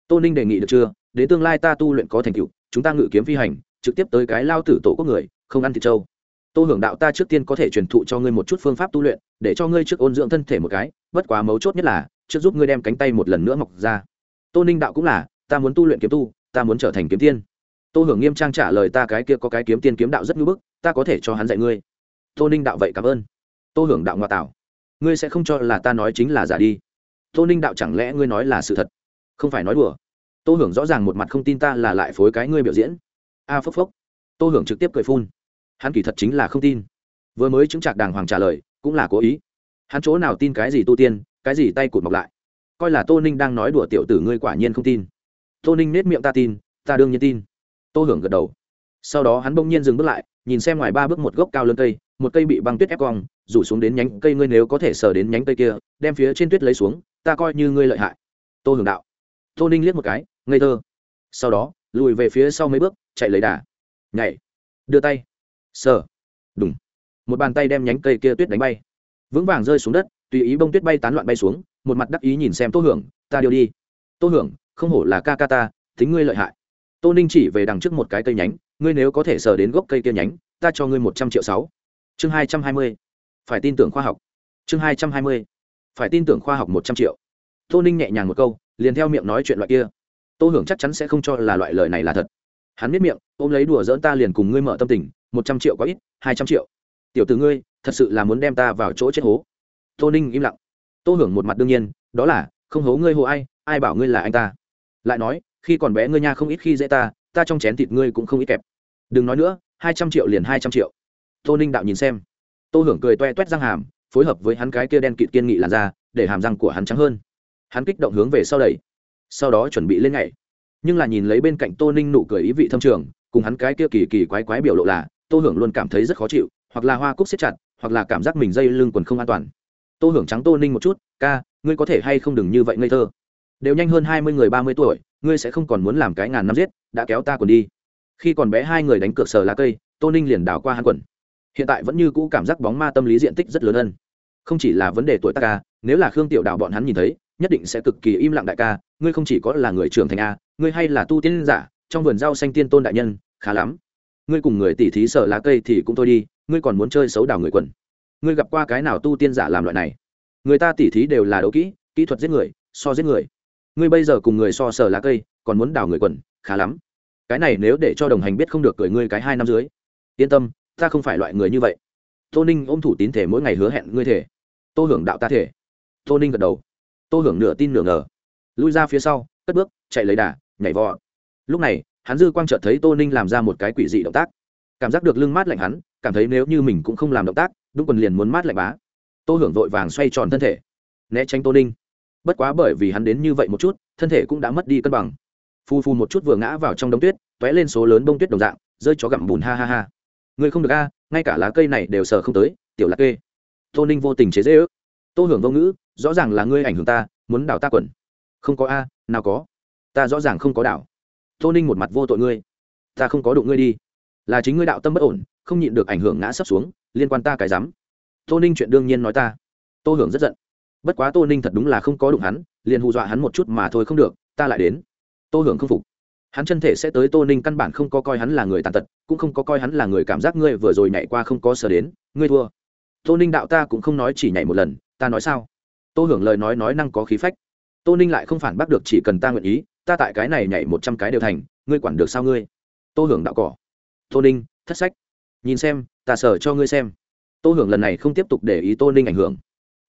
Tô ninh đề nghị được chưa? Đến tương lai ta tu luyện có thành tựu, chúng ta ngự kiếm phi hành, trực tiếp tới cái lao tử tổ quốc người, không ăn thịt trâu. Tô hưởng đạo ta trước tiên có thể truyền thụ cho ngươi một chút phương pháp tu luyện, để cho ngươi trước ôn dưỡng thân thể một cái, bất quá mấu chốt nhất là, trước giúp ngươi đem cánh tay một lần nữa mọc ra tô ninh đạo cũng là ta muốn tu luyện kiếm tu ta muốn trở thành kiếm tiên. Tô hưởng nghiêm trang trả lời ta cái kia có cái kiếm tiên kiếm đạo rất ngưỡng bức ta có thể cho hắn dạy ngươi. Tô ninh đạo vậy cảm ơn. Tô hưởng đạo ngoại tảo ngươi sẽ không cho là ta nói chính là giả đi. Tô ninh đạo chẳng lẽ ngươi nói là sự thật? Không phải nói đùa. Tô hưởng rõ ràng một mặt không tin ta là lại phối cái ngươi biểu diễn. A à, phốc phốc. Tô hưởng trực tiếp cười phun. Hắn kỳ thật chính là không tin. Vừa mới chứng trạc đàng hoàng trả lời cũng là cố ý. Hắn chỗ nào tin cái gì tu tiên cái gì tay cụt mọc lại coi là tô ninh đang nói đùa tiểu tử ngươi quả nhiên không tin. Tô ninh nết miệng ta tin, ta đương nhiên tin. Tô hưởng gật đầu. Sau đó hắn bỗng nhiên dừng bước lại, nhìn xem ngoài ba bước một gốc cao lớn cây, một cây bị băng tuyết ép cong, rủ xuống đến nhánh cây ngươi nếu có thể sờ đến nhánh cây kia, đem phía trên tuyết lấy xuống, ta coi như ngươi lợi hại. Tô hưởng đạo. Tô ninh liếc một cái, ngây thơ. Sau đó, lùi về phía sau mấy bước, chạy lấy đà. Nhảy. Đưa tay. Sờ. Đùng. Một bàn tay đem nhánh cây kia tuyết đánh bay. Vững vàng rơi xuống đất, tùy ý bông tuyết bay tán loạn bay xuống một mặt đắc ý nhìn xem tô hưởng, ta điêu đi. Tô hưởng, không hổ là ca ca ta, tính ngươi lợi hại. Tô ninh chỉ về đằng trước một cái cây nhánh, ngươi nếu có thể sờ đến gốc cây kia nhánh, ta cho ngươi một trăm triệu sáu. Chương hai trăm hai mươi. Phải tin tưởng khoa học. Chương hai trăm hai mươi. Phải tin tưởng khoa học một trăm triệu. Tô ninh nhẹ nhàng một câu, liền theo miệng nói chuyện loại kia. Tô hưởng chắc chắn sẽ không cho là loại lời này là thật. Hắn biết miệng, ôm lấy đùa dỡn ta liền cùng ngươi mở tâm tình, một trăm triệu có ít, hai trăm triệu. Tiểu từ ngươi, thật sự là muốn đem ta vào chỗ chết hố. Tô ninh im lặng tô hưởng một mặt đương nhiên, đó là, không hố ngươi hô ai ai bảo ngươi là anh ta? Lại nói, khi còn bé ngươi nha không ít khi dễ ta ta trong chén thịt ngươi cũng không ít kẹp. Đừng nói nữa, hai trăm triệu liền hai trăm triệu. Tô ninh đạo nhìn xem. Tô hưởng cười toe toét răng hàm, phối hợp với hắn cái kia đen kịt kiên nghị làn ra để hàm răng của hắn trắng hơn. Hắn kích động hướng về sau đẩy. Sau đó chuẩn bị lên ngày nhưng là nhìn lấy bên cạnh tô ninh nụ cười ý vị thâm trường, cùng hắn cái kia kỳ kỳ quái quái biểu lộ là, tô hưởng luôn cảm thấy rất khó chịu, hoặc là hoa cúc xếp chặt, hoặc là cảm giác mình dây lưng quần không an toàn tô hưởng trắng tô ninh một chút, ca, ngươi có thể hay không đừng như vậy ngây thơ? Đều nhanh hơn hai mươi người ba mươi tuổi, ngươi sẽ không còn muốn làm cái ngàn năm giết, đã kéo ta còn đi. Khi còn bé hai người đánh cược sờ lá cây, tô ninh liền đảo qua hắn quần. Hiện tại vẫn như cũ cảm giác bóng ma tâm lý diện tích rất lớn hơn. không chỉ là vấn đề tuổi tác ca, nếu là khương tiểu đạo bọn hắn nhìn thấy, nhất định sẽ cực kỳ im lặng đại ca, ngươi không chỉ có là người trưởng thành a, ngươi hay là tu tiên giả, trong vườn rau xanh tiên tôn đại nhân, khá lắm. Ngươi cùng người tỉ thí sợ lá cây thì cũng thôi đi, ngươi còn muốn chơi xấu đào người quần ngươi gặp qua cái nào tu tiên giả làm loại này? Người ta tỉ thí đều là đấu kỹ kỹ thuật giết người, so giết người. Ngươi bây giờ cùng người so sờ lá cây, còn muốn đào người quần, khá lắm. Cái này nếu để cho đồng hành biết không được cười ngươi cái hai năm dưới. Yên tâm, ta không phải loại người như vậy. Tô ninh ôm thủ tín thể mỗi ngày hứa hẹn ngươi thể. Tô hưởng đạo ta thể. Tô ninh gật đầu. Tô hưởng nửa tin nửa ngờ. Lui ra phía sau, cất bước, chạy lấy đà, nhảy vò lúc này, hắn dư quang chợt thấy tô ninh làm ra một cái quỷ dị động tác. Cảm giác được lưng mát lạnh hắn, cảm thấy nếu như mình cũng không làm động tác đúng quần liền muốn mát lạnh bá. Tô hưởng vội vàng xoay tròn thân thể. Né tránh tô ninh. Bất quá bởi vì hắn đến như vậy một chút, thân thể cũng đã mất đi cân bằng. Phu phu một chút vừa ngã vào trong đống tuyết t ó é lên số lớn bông tuyết đồng dạng, rơi chó gặm bùn ha ha ha. Người không được a, ngay cả lá cây này đều sờ không tới, tiểu lạc kê. Tô ninh vô tình chế dễ ước tô hưởng vô ngữ, rõ ràng là ngươi ảnh hưởng ta, muốn đảo ta quần. Không có a, nào có. Ta rõ ràng không có đảo. Tô ninh một mặt vô tội ngươi. Ta không có đụng ngươi đi. Là chính ngươi đạo tâm bất ổn, không nhịn được ảnh hưởng ngã sấp xuống liên quan ta cái dám, tô ninh chuyện đương nhiên nói ta. Tô hưởng rất giận. Bất quá tô ninh thật đúng là không có đụng hắn liền hù dọa hắn một chút mà thôi không được ta lại đến. Tô hưởng không phục. Hắn chân thể sẽ tới tô ninh căn bản không có coi hắn là người tàn tật cũng không có coi hắn là người cảm giác ngươi vừa rồi nhảy qua không có sờ đến ngươi thua. Tô ninh đạo ta cũng không nói chỉ nhảy một lần ta nói sao? Tô hưởng lời nói nói năng có khí phách. Tô ninh lại không phản bác được chỉ cần ta nguyện ý ta tại cái này nhảy một trăm cái đều thành ngươi quản được sao ngươi? Tô hưởng đạo cỏ. Tô ninh thất sách nhìn xem, ta sở cho ngươi xem. Tô hưởng lần này không tiếp tục để ý tô ninh ảnh hưởng.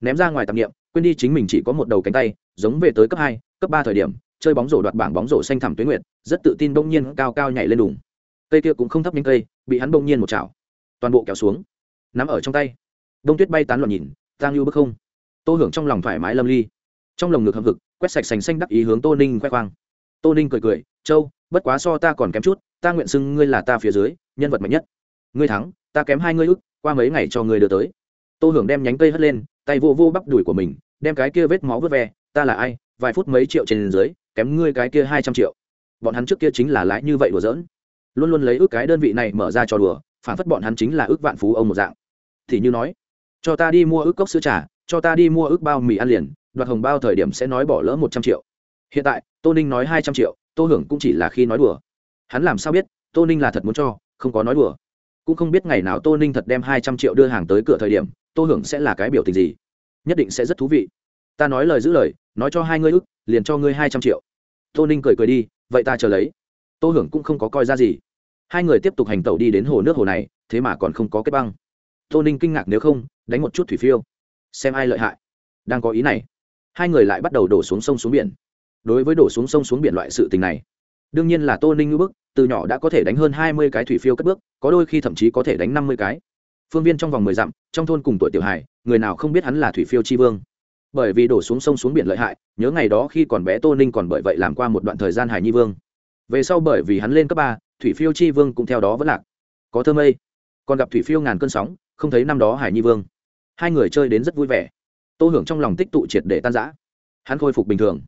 Ném ra ngoài tạp nghiệm quên đi chính mình chỉ có một đầu cánh tay, giống về tới cấp hai, cấp ba thời điểm, chơi bóng rổ đoạt bảng bóng rổ xanh thẳm tuyến nguyện rất tự tin bỗng nhiên cao cao nhảy lên đùng cây kia cũng không thấp những cây, bị hắn bỗng nhiên một chảo. Toàn bộ kéo xuống. Nắm ở trong tay. Đông tuyết bay tán loạn nhìn, tang lưu bức không. Tô hưởng trong lòng thoải mái lâm ly. Trong lồng ngực hầm vực quét sạch sành xanh đắc ý hướng tô ninh khoe khoang. Tô ninh cười cười, châu, bất quá so ta còn kém chút, ta nguyện xưng ngươi là ta phía dưới, nhân vật mạnh nhất ngươi thắng, ta kém hai ngươi ức, qua mấy ngày cho ngươi đưa tới. Tô hưởng đem nhánh cây hất lên, tay vô vô bắp đùi của mình, đem cái kia vết máu vớt ve, ta là ai, vài phút mấy triệu trên dưới, kém ngươi cái kia hai trăm triệu. Bọn hắn trước kia chính là lái như vậy đùa giỡn. Luôn luôn lấy ước cái đơn vị này mở ra cho đùa, phản phất bọn hắn chính là ước vạn phú ông một dạng. Thì như nói, cho ta đi mua ước cốc sữa trà, cho ta đi mua ước bao mì ăn liền, đoạt hồng bao thời điểm sẽ nói bỏ lỡ một trăm triệu. Hiện tại, tô ninh nói hai trăm triệu, tô hưởng cũng chỉ là khi nói đùa. Hắn làm sao biết, tô ninh là thật muốn cho, không có nói đùa cũng không biết ngày nào tô ninh thật đem hai trăm triệu đưa hàng tới cửa thời điểm, tô hưởng sẽ là cái biểu tình gì. Nhất định sẽ rất thú vị. Ta nói lời giữ lời, nói cho hai ngươi ức, liền cho ngươi hai trăm triệu. Tô ninh cười cười đi, vậy ta chờ lấy. Tô hưởng cũng không có coi ra gì. Hai người tiếp tục hành tẩu đi đến hồ nước hồ này, thế mà còn không có kết băng. Tô ninh kinh ngạc nếu không, đánh một chút thủy phiêu. Xem ai lợi hại. Đang có ý này. Hai người lại bắt đầu đổ xuống sông xuống biển. Đối với đổ xuống sông xuống biển loại sự tình này, đương nhiên là tô ninh ngữ bức từ nhỏ đã có thể đánh hơn hai mươi cái thủy phiêu cất bước, có đôi khi thậm chí có thể đánh năm mươi cái. Phương viên trong vòng mười dặm, trong thôn cùng tuổi tiểu hải người nào không biết hắn là thủy phiêu tri vương. Bởi vì đổ xuống sông xuống biển lợi hại, nhớ ngày đó khi còn bé tô ninh còn bởi vậy làm qua một đoạn thời gian hải nhi vương. Về sau bởi vì hắn lên cấp ba, thủy phiêu chi vương cũng theo đó vẫn lạc. Có thơ mây, còn gặp thủy phiêu ngàn cơn sóng, không thấy năm đó hải nhi vương. Hai người chơi đến rất vui vẻ. Tô hưởng trong lòng tích tụ triệt để tan giã hắn khôi phục bình thường.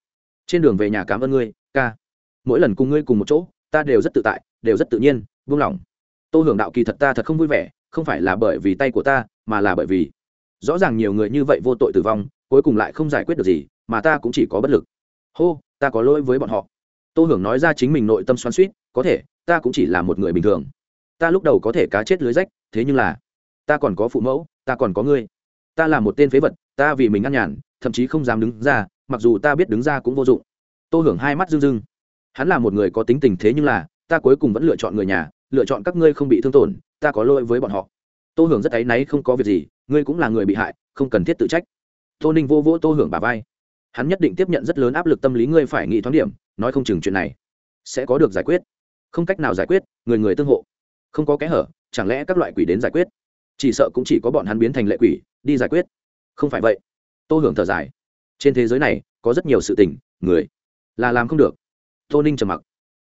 Trên đường về nhà cảm ơn ngươi, ca. Mỗi lần cùng ngươi cùng một chỗ ta đều rất tự tại, đều rất tự nhiên, buông lỏng. Tô hưởng đạo kỳ thật ta thật không vui vẻ, không phải là bởi vì tay của ta, mà là bởi vì rõ ràng nhiều người như vậy vô tội tử vong, cuối cùng lại không giải quyết được gì, mà ta cũng chỉ có bất lực. Hô, ta có lỗi với bọn họ. Tô hưởng nói ra chính mình nội tâm xoắn suýt có thể, ta cũng chỉ là một người bình thường. Ta lúc đầu có thể cá chết lưới rách, thế nhưng là, ta còn có phụ mẫu, ta còn có ngươi. Ta là một tên phế vật, ta vì mình ăn nhàn, thậm chí không dám đứng ra, mặc dù ta biết đứng ra cũng vô dụng. Tô hưởng hai mắt rưng rưng hắn là một người có tính tình thế nhưng là, ta cuối cùng vẫn lựa chọn người nhà, lựa chọn các ngươi không bị thương tổn, ta có lỗi với bọn họ. Tô hưởng rất áy náy, không có việc gì, ngươi cũng là người bị hại, không cần thiết tự trách. Tô ninh vô vỗ tô hưởng bà vai. Hắn nhất định tiếp nhận rất lớn áp lực tâm lý, ngươi phải nghĩ thoáng điểm, nói không chừng chuyện này sẽ có được giải quyết. Không cách nào giải quyết, người người tương hộ. Không có kẽ hở, chẳng lẽ các loại quỷ đến giải quyết? Chỉ sợ cũng chỉ có bọn hắn biến thành lệ quỷ, đi giải quyết. Không phải vậy. Tô hưởng thở dài. Trên thế giới này, có rất nhiều sự tình, người là làm không được tô ninh trầm mặc.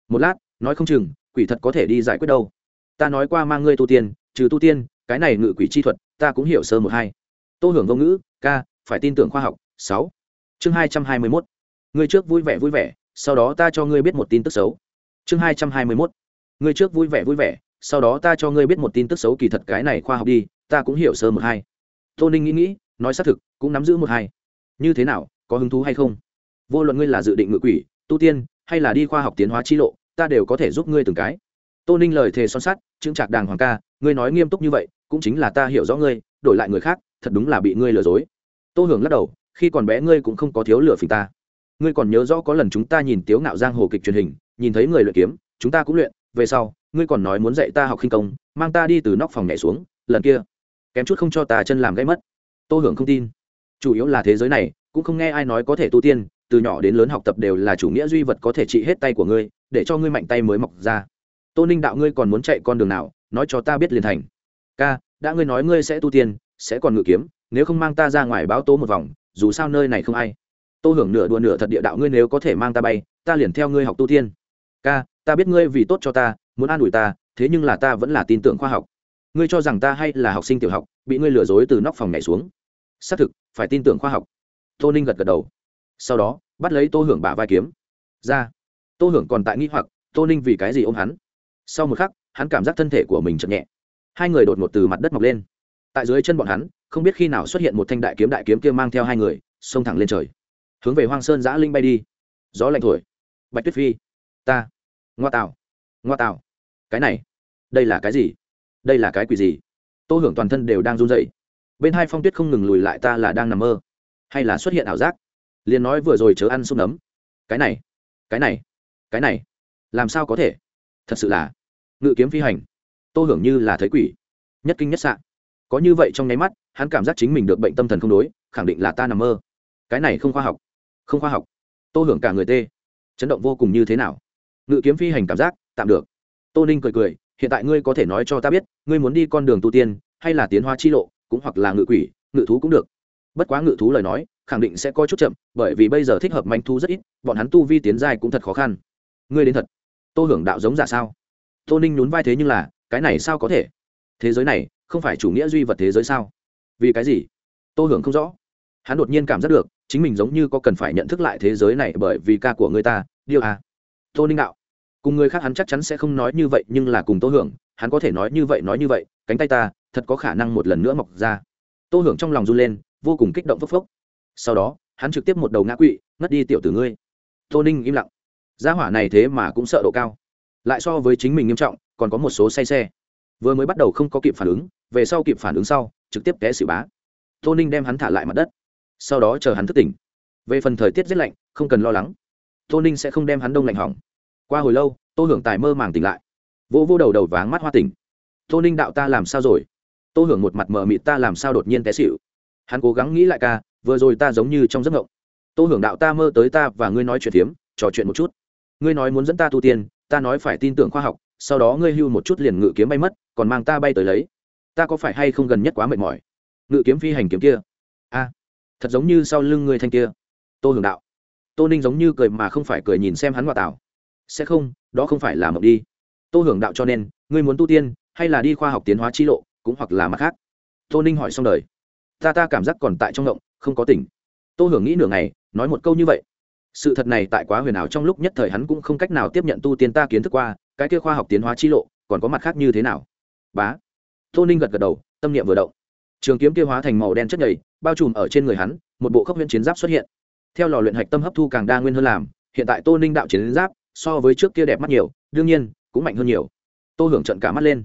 Một lát, nói không chừng, quỷ thật có thể đi giải quyết đâu. Ta nói qua mang ngươi tu tiên, trừ tu tiên, cái này ngự quỷ chi thuật, ta cũng hiểu sơ một hai. Tô hưởng vô ngữ, ca, phải tin tưởng khoa học. Sáu. Chương hai trăm hai mươi mốt. Ngươi trước vui vẻ vui vẻ, sau đó ta cho ngươi biết một tin tức xấu. Chương hai trăm hai mươi mốt. Ngươi trước vui vẻ vui vẻ, sau đó ta cho ngươi biết một tin tức xấu kỳ thật cái này khoa học đi, ta cũng hiểu sơ một hai. Tô ninh nghĩ nghĩ, nói xác thực, cũng nắm giữ một hai. Như thế nào, có hứng thú hay không? Vô luận ngươi là dự định ngự quỷ, tu tiên hay là đi khoa học tiến hóa chi lộ, ta đều có thể giúp ngươi từng cái. Tô ninh lời thề son sắt, chững chạc đàng hoàng ca, ngươi nói nghiêm túc như vậy, cũng chính là ta hiểu rõ ngươi, đổi lại người khác, thật đúng là bị ngươi lừa dối. Tô hưởng lắc đầu, khi còn bé ngươi cũng không có thiếu lửa phình ta. Ngươi còn nhớ rõ có lần chúng ta nhìn tiếu ngạo giang hồ kịch truyền hình, nhìn thấy người luyện kiếm, chúng ta cũng luyện, về sau, ngươi còn nói muốn dạy ta học khinh công, mang ta đi từ nóc phòng nhảy xuống, lần kia, kém chút không cho ta chân làm gãy mất. Tô hưởng không tin. Chủ yếu là thế giới này, cũng không nghe ai nói có thể tu tiên từ nhỏ đến lớn học tập đều là chủ nghĩa duy vật có thể trị hết tay của ngươi, để cho ngươi mạnh tay mới mọc ra. Tô ninh đạo ngươi còn muốn chạy con đường nào, nói cho ta biết liền thành. Ca, đã ngươi nói ngươi sẽ tu tiên, sẽ còn ngự kiếm, nếu không mang ta ra ngoài báo tố một vòng, dù sao nơi này không ai. Tô hưởng nửa đùa nửa thật địa đạo ngươi nếu có thể mang ta bay, ta liền theo ngươi học tu tiên. Ca, ta biết ngươi vì tốt cho ta, muốn an ủi ta, thế nhưng là ta vẫn là tin tưởng khoa học. Ngươi cho rằng ta hay là học sinh tiểu học, bị ngươi lừa dối từ nóc phòng nhảy xuống. Xác thực, phải tin tưởng khoa học. Tô ninh gật gật đầu sau đó, bắt lấy tô hưởng bả vai kiếm. Ra. Tô hưởng còn tại nghi hoặc, tô ninh vì cái gì ôm hắn? Sau một khắc, hắn cảm giác thân thể của mình chậm nhẹ. Hai người đột ngột từ mặt đất mọc lên. Tại dưới chân bọn hắn, không biết khi nào xuất hiện một thanh đại kiếm đại kiếm kia mang theo hai người, xông thẳng lên trời. Hướng về hoang sơn giã linh bay đi. Gió lạnh thổi. Bạch tuyết phi. Ta. Ngoa tạo ngoa tạo cái này. Đây là cái gì? Đây là cái quỷ gì? Tô hưởng toàn thân đều đang run dậy bên hai phong tuyết không ngừng lùi lại ta là đang nằm mơ. Hay là xuất hiện ảo giác? Liền nói vừa rồi chớ ăn sung nấm. Cái này cái này cái này, làm sao có thể? Thật sự là ngự kiếm phi hành. Tô hưởng như là thấy quỷ. Nhất kinh nhất sạn có như vậy trong nháy mắt, hắn cảm giác chính mình được bệnh tâm thần không đối, khẳng định là ta nằm mơ. Cái này không khoa học. Không khoa học. Tô hưởng cả người tê. Chấn động vô cùng như thế nào? Ngự kiếm phi hành cảm giác, tạm được. Tô ninh cười cười, hiện tại ngươi có thể nói cho ta biết, ngươi muốn đi con đường tu tiên, hay là tiến hóa chi lộ, cũng hoặc là ngự quỷ, ngự thú cũng được. Bất quá ngự thú lời nói khẳng định sẽ có chút chậm, bởi vì bây giờ thích hợp manh thu rất ít, bọn hắn tu vi tiến giai cũng thật khó khăn. Ngươi đến thật. Tô hưởng đạo giống giả sao? Tô ninh nhún vai thế nhưng là, cái này sao có thể? Thế giới này, không phải chủ nghĩa duy vật thế giới sao? Vì cái gì? Tô hưởng không rõ. Hắn đột nhiên cảm giác được, chính mình giống như có cần phải nhận thức lại thế giới này bởi vì ca của người ta điêu à. tô ninh đạo. Cùng người khác hắn chắc chắn sẽ không nói như vậy, nhưng là cùng tô hưởng, hắn có thể nói như vậy, nói như vậy, cánh tay ta, thật có khả năng một lần nữa mọc ra. Tô hưởng trong lòng run lên, vô cùng kích động phốc phốc sau đó, hắn trực tiếp một đầu ngã quỵ, ngất đi tiểu tử ngươi. Tô ninh im lặng. Gia hỏa này thế mà cũng sợ độ cao. Lại so với chính mình nghiêm trọng, còn có một số say xe. Vừa mới bắt đầu không có kịp phản ứng, về sau kịp phản ứng sau, trực tiếp té xỉu bá. Tô ninh đem hắn thả lại mặt đất. Sau đó chờ hắn thức tỉnh. Về phần thời tiết rét lạnh, không cần lo lắng. Tô ninh sẽ không đem hắn đông lạnh hỏng. Qua hồi lâu, tô hưởng tài mơ màng tỉnh lại. Vô vô đầu đầu váng mắt hoa tỉnh. Tô ninh đạo ta làm sao rồi? Tô hưởng một mặt mờ mịt ta làm sao đột nhiên té xịu hắn cố gắng nghĩ lại ca vừa rồi ta giống như trong giấc ngộng. Tô hưởng đạo ta mơ tới ta và ngươi nói chuyện phiếm, trò chuyện một chút. Ngươi nói muốn dẫn ta tu tiên, ta nói phải tin tưởng khoa học, sau đó ngươi hưu một chút liền ngự kiếm bay mất, còn mang ta bay tới lấy. Ta có phải hay không gần nhất quá mệt mỏi? Ngự kiếm phi hành kiếm kia. A, thật giống như sau lưng người thanh kia. Tô hưởng đạo. Tô ninh giống như cười mà không phải cười nhìn xem hắn ngoại tảo. Sẽ không, đó không phải là mộng đi. Tô hưởng đạo cho nên, ngươi muốn tu tiên, hay là đi khoa học tiến hóa chi lộ, cũng hoặc là mặt khác? Tô ninh hỏi xong đời. Ta ta cảm giác còn tại trong ngộng không có tỉnh. Tô hưởng nghĩ nửa ngày, nói một câu như vậy. Sự thật này tại quá huyền ảo trong lúc nhất thời hắn cũng không cách nào tiếp nhận tu tiên ta kiến thức qua, cái kia khoa học tiến hóa chi lộ, còn có mặt khác như thế nào? Bá. Tô ninh gật gật đầu, tâm niệm vừa động. Trường kiếm kia hóa thành màu đen chất nhầy, bao trùm ở trên người hắn, một bộ khốc huyễn chiến giáp xuất hiện. Theo lò luyện hạch tâm hấp thu càng đa nguyên hơn làm, hiện tại tô ninh đạo chiến giáp, so với trước kia đẹp mắt nhiều, đương nhiên, cũng mạnh hơn nhiều. Tô hưởng trận cả mắt lên.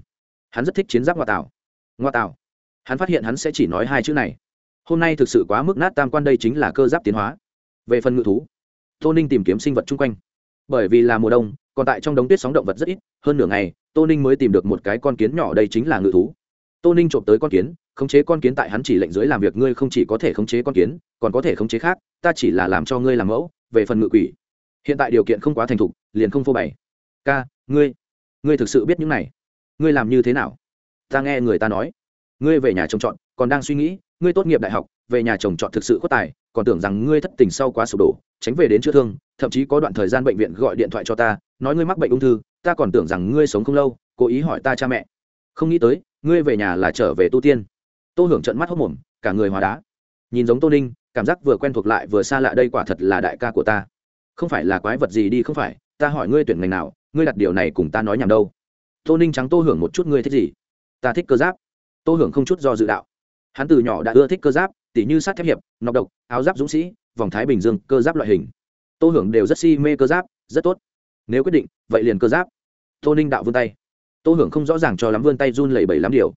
Hắn rất thích chiến giáp ngoại tảo. Ngoại tảo. Hắn phát hiện hắn sẽ chỉ nói hai chữ này hôm nay thực sự quá mức nát tam quan đây chính là cơ giáp tiến hóa. Về phần ngự thú, tô ninh tìm kiếm sinh vật chung quanh. Bởi vì là mùa đông, còn tại trong đống tuyết sóng động vật rất ít, hơn nửa ngày, tô ninh mới tìm được một cái con kiến nhỏ đây chính là ngự thú. Tô ninh trộm tới con kiến, khống chế con kiến tại hắn chỉ lệnh dưới làm việc, ngươi không chỉ có thể khống chế con kiến, còn có thể khống chế khác, ta chỉ là làm cho ngươi làm mẫu, về phần ngự quỷ. Hiện tại điều kiện không quá thành thục, liền không phô bày. Ca, ngươi ngươi thực sự biết những này? Ngươi làm như thế nào? Ta nghe người ta nói. Ngươi về nhà trồng trọt, còn đang suy nghĩ ngươi tốt nghiệp đại học, về nhà chồng chọn thực sự có tài, còn tưởng rằng ngươi thất tình sau quá sụp đổ, tránh về đến chữa thương, thậm chí có đoạn thời gian bệnh viện gọi điện thoại cho ta, nói ngươi mắc bệnh ung thư, ta còn tưởng rằng ngươi sống không lâu, cố ý hỏi ta cha mẹ. Không nghĩ tới, ngươi về nhà là trở về tu tiên. Tô hưởng trận mắt hốc mồm, cả người hóa đá. Nhìn giống tô ninh, cảm giác vừa quen thuộc lại vừa xa lạ đây quả thật là đại ca của ta. Không phải là quái vật gì đi không phải, ta hỏi ngươi tuyển ngành nào, ngươi đặt điều này cùng ta nói nhầm đâu. Tô ninh trắng tô hưởng một chút ngươi thích gì? Ta thích cơ giáp. Tô hưởng không chút do dự đạo hắn từ nhỏ đã ưa thích cơ giáp, tỉ như sát thép hiệp, nọc độc, áo giáp dũng sĩ, vòng thái bình dương, cơ giáp loại hình. Tô hưởng đều rất si mê cơ giáp, rất tốt. Nếu quyết định, vậy liền cơ giáp. Tô ninh đạo vươn tay. Tô hưởng không rõ ràng cho lắm vươn tay run lẩy bẩy lắm điều.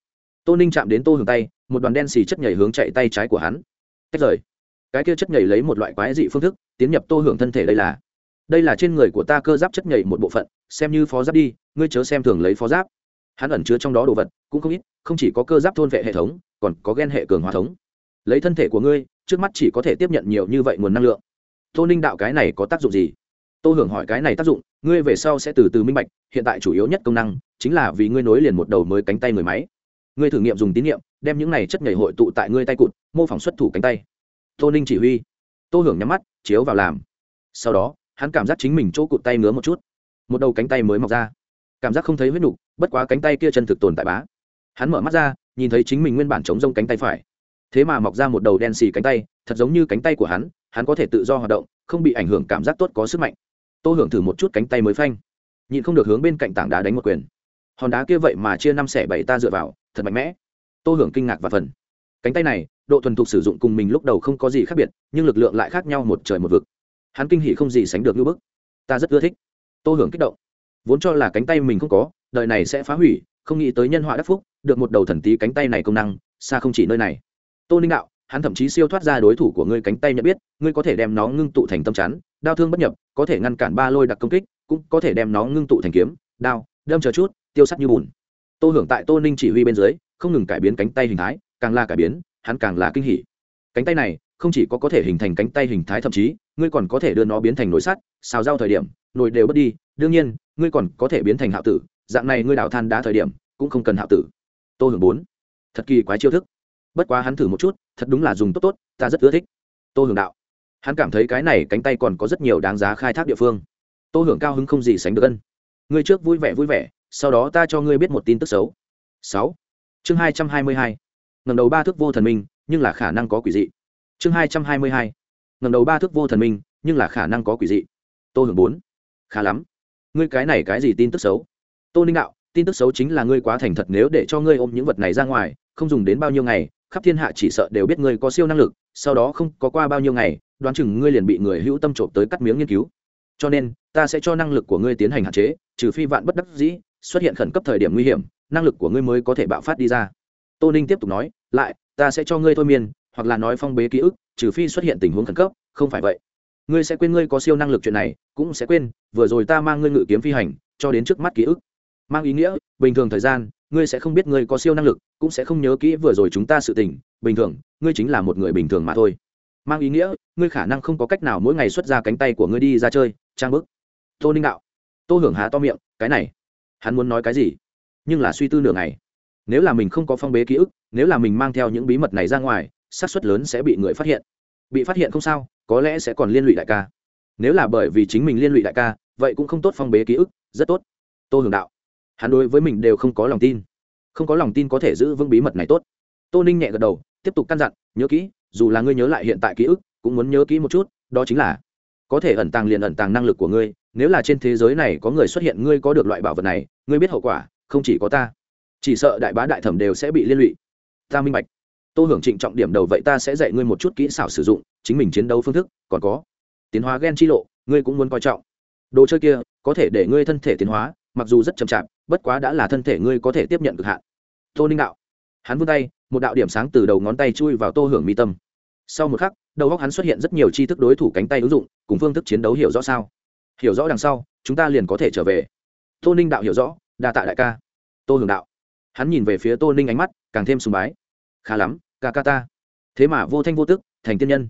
Tô ninh chạm đến tô hưởng tay, một đoàn đen xì chất nhảy hướng chạy tay trái của hắn. Tách rời. Cái kia chất nhảy lấy một loại quái dị phương thức, tiến nhập tô hưởng thân thể đây là đây là trên người của ta cơ giáp chất nhảy một bộ phận, xem như phó giáp đi, ngươi chớ xem thường lấy phó giáp. Hắn ẩn chứa trong đó đồ vật, cũng không ít, không chỉ có cơ giáp thôn vệ hệ thống còn có ghen hệ cường hóa thống. Lấy thân thể của ngươi, trước mắt chỉ có thể tiếp nhận nhiều như vậy nguồn năng lượng. Tô ninh đạo cái này có tác dụng gì? Tô hưởng hỏi cái này tác dụng, ngươi về sau sẽ từ từ minh bạch, hiện tại chủ yếu nhất công năng chính là vì ngươi nối liền một đầu mới cánh tay người máy. Ngươi thử nghiệm dùng tín nhiệm đem những này chất nhảy hội tụ tại ngươi tay cụt, mô phỏng xuất thủ cánh tay. Tô ninh chỉ huy. Tô hưởng nhắm mắt, chiếu vào làm. Sau đó, hắn cảm giác chính mình chỗ cụt tay ngứa một chút. Một đầu cánh tay mới mọc ra. Cảm giác không thấy huyết nục, bất quá cánh tay kia chân thực tồn tại bá. Hắn mở mắt ra nhìn thấy chính mình nguyên bản chống rông cánh tay phải. Thế mà mọc ra một đầu đen xì cánh tay, thật giống như cánh tay của hắn hắn có thể tự do hoạt động, không bị ảnh hưởng cảm giác tốt có sức mạnh. Tô hưởng thử một chút cánh tay mới phanh. Nhịn không được hướng bên cạnh tảng đá đánh một quyền. Hòn đá kia vậy mà chia năm xẻ bảy ta dựa vào, thật mạnh mẽ. Tô hưởng kinh ngạc và phần. Cánh tay này, độ thuần thục sử dụng cùng mình lúc đầu không có gì khác biệt, nhưng lực lượng lại khác nhau một trời một vực. Hắn kinh hỉ không gì sánh được như bức. Ta rất ưa thích. Tô hưởng kích động. Vốn cho là cánh tay mình không có, đời này sẽ phá hủy, không nghĩ tới nhân họa đắc phúc được một đầu thần tí cánh tay này công năng, xa không chỉ nơi này. Tô ninh đạo, hắn thậm chí siêu thoát ra đối thủ của ngươi cánh tay nhận biết, ngươi có thể đem nó ngưng tụ thành tâm chắn, đao thương bất nhập, có thể ngăn cản ba lôi đặc công kích, cũng có thể đem nó ngưng tụ thành kiếm, đao, đâm chờ chút, tiêu sắt như bùn. Tô hưởng tại tô ninh chỉ huy bên dưới, không ngừng cải biến cánh tay hình thái, càng là cải biến, hắn càng là kinh hỉ. Cánh tay này, không chỉ có có thể hình thành cánh tay hình thái thậm chí, ngươi còn có thể đưa nó biến thành nồi sắt, xào dao thời điểm, nồi đều bất đi, đương nhiên, ngươi còn có thể biến thành hạo tử, dạng này ngươi đào than đá thời điểm, cũng không cần hạo tử tô hưởng bốn. Thật kỳ quái chiêu thức. Bất quá hắn thử một chút, thật đúng là dùng tốt tốt, ta rất ưa thích. Tô hưởng đạo. Hắn cảm thấy cái này cánh tay còn có rất nhiều đáng giá khai thác địa phương. Tô hưởng cao hứng không gì sánh được ân. Ngươi trước vui vẻ vui vẻ, sau đó ta cho ngươi biết một tin tức xấu. Sáu. Chương hai trăm hai mươi hai. Ngầm đầu ba thước vô thần minh, nhưng là khả năng có quỷ dị. Chương hai trăm hai mươi hai. Ngầm đầu ba thước vô thần minh, nhưng là khả năng có quỷ dị. Tô hưởng bốn. Khá lắm. Ngươi cái này cái gì tin tức xấu? Tô ninh đạo tin tức xấu chính là ngươi quá thành thật nếu để cho ngươi ôm những vật này ra ngoài, không dùng đến bao nhiêu ngày, khắp thiên hạ chỉ sợ đều biết ngươi có siêu năng lực, sau đó không có qua bao nhiêu ngày, đoán chừng ngươi liền bị người hữu tâm trộm tới cắt miếng nghiên cứu. Cho nên, ta sẽ cho năng lực của ngươi tiến hành hạn chế, trừ phi vạn bất đắc dĩ, xuất hiện khẩn cấp thời điểm nguy hiểm, năng lực của ngươi mới có thể bạo phát đi ra. Tô ninh tiếp tục nói, lại, ta sẽ cho ngươi thôi miên, hoặc là nói phong bế ký ức, trừ phi xuất hiện tình huống khẩn cấp, không phải vậy. Ngươi sẽ quên ngươi có siêu năng lực chuyện này, cũng sẽ quên, vừa rồi ta mang ngươi ngự kiếm phi hành, cho đến trước mắt ký ức mang ý nghĩa, bình thường thời gian, ngươi sẽ không biết ngươi có siêu năng lực, cũng sẽ không nhớ kỹ vừa rồi chúng ta sự tình, bình thường, ngươi chính là một người bình thường mà thôi. Mang ý nghĩa, ngươi khả năng không có cách nào mỗi ngày xuất ra cánh tay của ngươi đi ra chơi, trang bức. Tô ninh đạo. Tô hưởng há to miệng, cái này, hắn muốn nói cái gì? Nhưng là suy tư nửa ngày. Nếu là mình không có phong bế ký ức, nếu là mình mang theo những bí mật này ra ngoài, xác suất lớn sẽ bị người phát hiện. Bị phát hiện không sao, có lẽ sẽ còn liên lụy đại ca. Nếu là bởi vì chính mình liên lụy đại ca, vậy cũng không tốt phong bế ký ức, rất tốt. Tô hưởng đạo hắn đối với mình đều không có lòng tin. Không có lòng tin có thể giữ vững bí mật này tốt. Tô ninh nhẹ gật đầu, tiếp tục căn dặn, nhớ kỹ, dù là ngươi nhớ lại hiện tại ký ức, cũng muốn nhớ kỹ một chút, đó chính là có thể ẩn tàng liền ẩn tàng năng lực của ngươi, nếu là trên thế giới này có người xuất hiện ngươi có được loại bảo vật này, ngươi biết hậu quả, không chỉ có ta. Chỉ sợ đại bá đại thẩm đều sẽ bị liên lụy. Ta minh bạch. Tô hưởng trịnh trọng điểm đầu, vậy ta sẽ dạy ngươi một chút kỹ xảo sử dụng, chính mình chiến đấu phương thức, còn có tiến hóa gen chi lộ, ngươi cũng muốn coi trọng. Đồ chơi kia có thể để ngươi thân thể tiến hóa, mặc dù rất chậm chạp bất quá đã là thân thể ngươi có thể tiếp nhận cực hạn. Tô ninh đạo. Hắn vươn tay, một đạo điểm sáng từ đầu ngón tay chui vào tô hưởng mi tâm. Sau một khắc, đầu góc hắn xuất hiện rất nhiều tri thức đối thủ cánh tay ứng dụng, cùng phương thức chiến đấu hiểu rõ sao? Hiểu rõ đằng sau, chúng ta liền có thể trở về. Tô ninh đạo hiểu rõ, đa tạ đại ca. Tô hưởng đạo. Hắn nhìn về phía tô ninh ánh mắt, càng thêm sùng bái. Khá lắm, ca ca ta. Thế mà vô thanh vô tức, thành tiên nhân.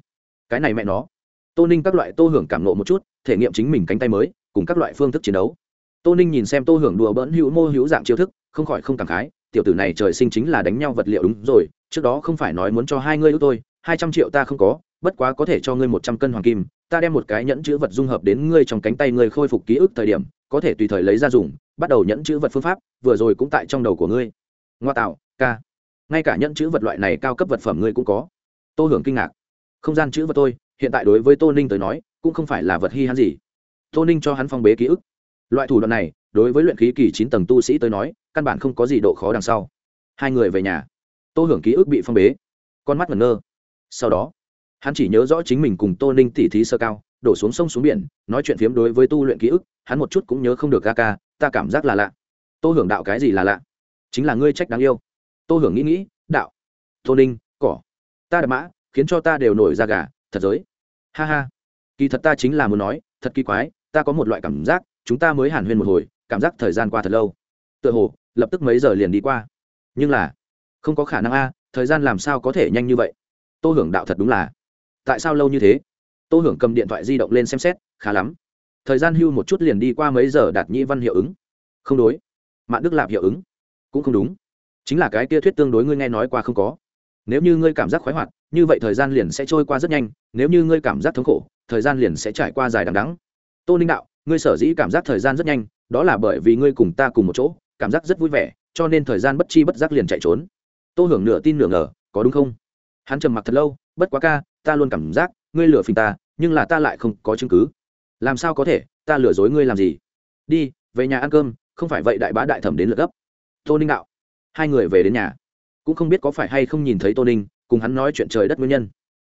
Cái này mẹ nó. Tô ninh các loại tô hưởng cảm nộ một chút, thể nghiệm chính mình cánh tay mới, cùng các loại phương thức chiến đấu tô ninh nhìn xem tô hưởng đùa bỡn hữu mô hữu dạng chiêu thức, không khỏi không cảm khái, tiểu tử này trời sinh chính là đánh nhau vật liệu đúng rồi, trước đó không phải nói muốn cho hai ngươi ước tôi hai trăm triệu ta không có, bất quá có thể cho ngươi một trăm cân hoàng kim, ta đem một cái nhẫn chữ vật dung hợp đến ngươi trong cánh tay ngươi khôi phục ký ức thời điểm, có thể tùy thời lấy ra dùng, bắt đầu nhẫn chữ vật phương pháp, vừa rồi cũng tại trong đầu của ngươi. Ngoa tạo, ca. Ngay cả nhẫn chữ vật loại này cao cấp vật phẩm ngươi cũng có. Tô hưởng kinh ngạc. Không gian chữ vật tôi, hiện tại đối với tô ninh tới nói, cũng không phải là vật hy hắn gì. Tô ninh cho hắn phong bế ký ức loại thủ đoạn này, đối với luyện khí kỳ chín tầng tu sĩ tới nói, căn bản không có gì độ khó đằng sau. Hai người về nhà, tô hưởng ký ức bị phong bế. Con mắt ngẩn ngơ. Sau đó, hắn chỉ nhớ rõ chính mình cùng tô ninh tỉ thí sơ cao, đổ xuống sông xuống biển, nói chuyện phiếm đối với tu luyện ký ức, hắn một chút cũng nhớ không được ca ca ta cảm giác là lạ. Tô hưởng đạo cái gì là lạ? Chính là ngươi trách đáng yêu. Tô hưởng nghĩ nghĩ, đạo. Tô ninh, cỏ. Ta đạp mã, khiến cho ta đều nổi ra gà, thật giới. Ha ha. Kỳ thật ta chính là muốn nói, thật kỳ quái, ta có một loại cảm giác chúng ta mới hàn huyên một hồi, cảm giác thời gian qua thật lâu. Tựa hồ, lập tức mấy giờ liền đi qua. Nhưng là, không có khả năng a, thời gian làm sao có thể nhanh như vậy? Tô hưởng đạo thật đúng là. Tại sao lâu như thế? Tô hưởng cầm điện thoại di động lên xem xét, khá lắm. Thời gian hưu một chút liền đi qua mấy giờ đạt nhĩ văn hiệu ứng? Không đối. Mạng đức lạp hiệu ứng? Cũng không đúng. Chính là cái kia thuyết tương đối ngươi nghe nói qua không có. Nếu như ngươi cảm giác khoái hoạt, như vậy thời gian liền sẽ trôi qua rất nhanh. Nếu như ngươi cảm giác thống khổ, thời gian liền sẽ trải qua dài đằng đắng tô ninh đạo ngươi sở dĩ cảm giác thời gian rất nhanh, đó là bởi vì ngươi cùng ta cùng một chỗ, cảm giác rất vui vẻ, cho nên thời gian bất chi bất giác liền chạy trốn. Tô hưởng nửa tin nửa ngờ, có đúng không? Hắn trầm mặc thật lâu, bất quá ca, ta luôn cảm giác, ngươi lừa phình ta, nhưng là ta lại không có chứng cứ. Làm sao có thể, ta lừa dối ngươi làm gì? Đi, về nhà ăn cơm, không phải vậy đại bá đại thẩm đến lượt gấp. Tô ninh đạo. Hai người về đến nhà. Cũng không biết có phải hay không nhìn thấy tô ninh, cùng hắn nói chuyện trời đất nguyên nhân.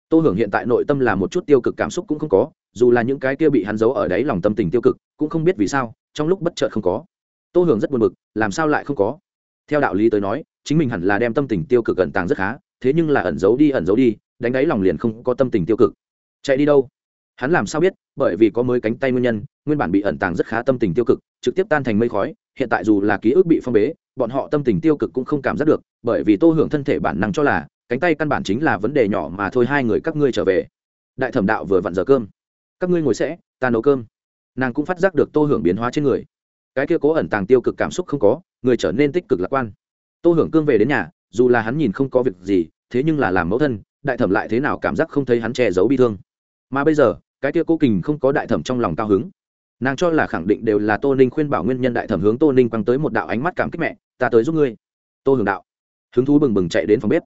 Tô hưởng hiện tại nội tâm là một chút tiêu cực cảm xúc cũng không có dù là những cái kia bị hắn giấu ở đấy lòng tâm tình tiêu cực, cũng không biết vì sao, trong lúc bất chợt không có. Tô hưởng rất buồn bực, làm sao lại không có? Theo đạo lý tới nói, chính mình hẳn là đem tâm tình tiêu cực ẩn tàng rất khá, thế nhưng là ẩn giấu đi, ẩn giấu đi, đánh đáy lòng liền không có tâm tình tiêu cực. Chạy đi đâu? Hắn làm sao biết? Bởi vì có mới cánh tay nguyên nhân, nguyên bản bị ẩn tàng rất khá tâm tình tiêu cực, trực tiếp tan thành mây khói, hiện tại dù là ký ức bị phong bế, bọn họ tâm tình tiêu cực cũng không cảm giác được, bởi vì tô hưởng thân thể bản năng cho là, cánh tay căn bản chính là vấn đề nhỏ mà thôi, hai người các ngươi trở về. Đại thẩm đạo vừa vặn giờ cơm các ngươi ngồi sẽ, ta nấu cơm. Nàng cũng phát giác được tô hưởng biến hóa trên người. Cái kia cố ẩn tàng tiêu cực cảm xúc không có, người trở nên tích cực lạc quan. Tô hưởng cương về đến nhà, dù là hắn nhìn không có việc gì, thế nhưng là làm mẫu thân, đại thẩm lại thế nào cảm giác không thấy hắn che giấu bi thương. Mà bây giờ, cái kia cố kình không có đại thẩm trong lòng cao hứng. Nàng cho là khẳng định đều là tô ninh khuyên bảo nguyên nhân đại thẩm hướng tô ninh quăng tới một đạo ánh mắt cảm kích mẹ, ta tới giúp ngươi. Tô hưởng đạo. Hứng thú bừng bừng chạy đến phòng bếp.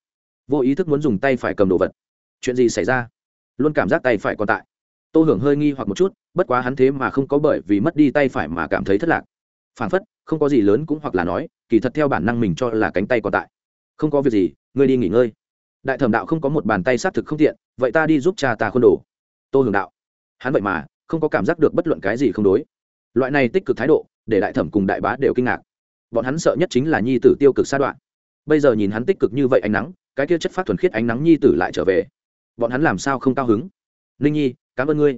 Vô ý thức muốn dùng tay phải cầm đồ vật. Chuyện gì xảy ra? Luôn cảm giác tay phải còn tại tô hưởng hơi nghi hoặc một chút, bất quá hắn thế mà không có bởi vì mất đi tay phải mà cảm thấy thất lạc. Phản phất, không có gì lớn cũng hoặc là nói, kỳ thật theo bản năng mình cho là cánh tay còn tại. Không có việc gì, ngươi đi nghỉ ngơi. Đại thẩm đạo không có một bàn tay xác thực không tiện, vậy ta đi giúp cha ta khuôn đồ. Tô hưởng đạo, hắn vậy mà không có cảm giác được bất luận cái gì không đối. Loại này tích cực thái độ, để đại thẩm cùng đại bá đều kinh ngạc. Bọn hắn sợ nhất chính là nhi tử tiêu cực sa đoạn. Bây giờ nhìn hắn tích cực như vậy ánh nắng, cái kia chất phát thuần khiết ánh nắng nhi tử lại trở về. Bọn hắn làm sao không cao hứng? Ninh nhi cảm ơn ngươi.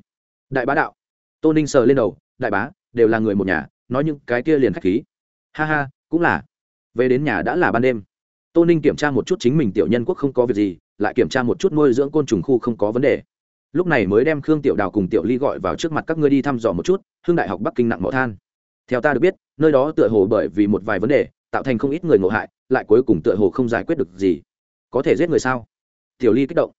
Đại bá đạo. Tô ninh sờ lên đầu, đại bá, đều là người một nhà, nói những cái kia liền k h á c h khí. Ha ha, cũng là. Về đến nhà đã là ban đêm. Tô ninh kiểm tra một chút chính mình tiểu nhân quốc không có việc gì, lại kiểm tra một chút nuôi dưỡng côn trùng khu không có vấn đề. Lúc này mới đem khương tiểu đào cùng tiểu ly gọi vào trước mặt các ngươi đi thăm dò một chút hương đại học bắc kinh nặng mỏ than. Theo ta được biết, nơi đó tựa hồ bởi vì một vài vấn đề, tạo thành không ít người ngộ hại, lại cuối cùng tựa hồ không giải quyết được gì. Có thể giết người sao? Tiểu ly kích động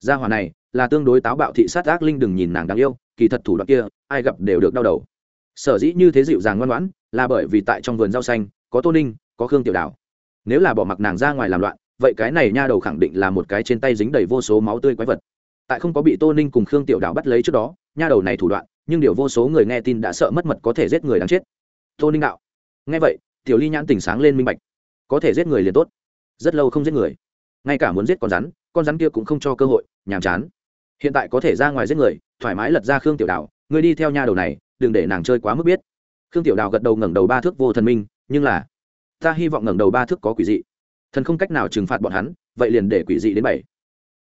gia hòa này là tương đối táo bạo thị sát ác linh, đừng nhìn nàng đáng yêu, kỳ thật thủ đoạn kia, ai gặp đều được đau đầu. Sở dĩ như thế dịu dàng ngoan ngoãn, là bởi vì tại trong vườn rau xanh, có tô ninh, có khương tiểu đảo nếu là bỏ mặc nàng ra ngoài làm loạn, vậy cái này nha đầu khẳng định là một cái trên tay dính đầy vô số máu tươi quái vật. Tại không có bị tô ninh cùng khương tiểu đảo bắt lấy trước đó, nha đầu này thủ đoạn, nhưng điều vô số người nghe tin đã sợ mất mật có thể giết người đáng chết. Tô ninh đạo. Nghe vậy, tiểu ly nhãn tỉnh sáng lên minh bạch. Có thể giết người liền tốt. Rất lâu không giết người. Ngay cả muốn giết con rắn con rắn kia cũng không cho cơ hội, nhàm chán. Hiện tại có thể ra ngoài giết người, thoải mái lật ra khương tiểu đào, ngươi đi theo nha đầu này, đừng để nàng chơi quá mức biết. Khương tiểu đào gật đầu ngẩng đầu ba thước vô thần minh, nhưng là, ta hy vọng ngẩng đầu ba thước có quỷ dị. Thần không cách nào trừng phạt bọn hắn, vậy liền để quỷ dị đến bảy.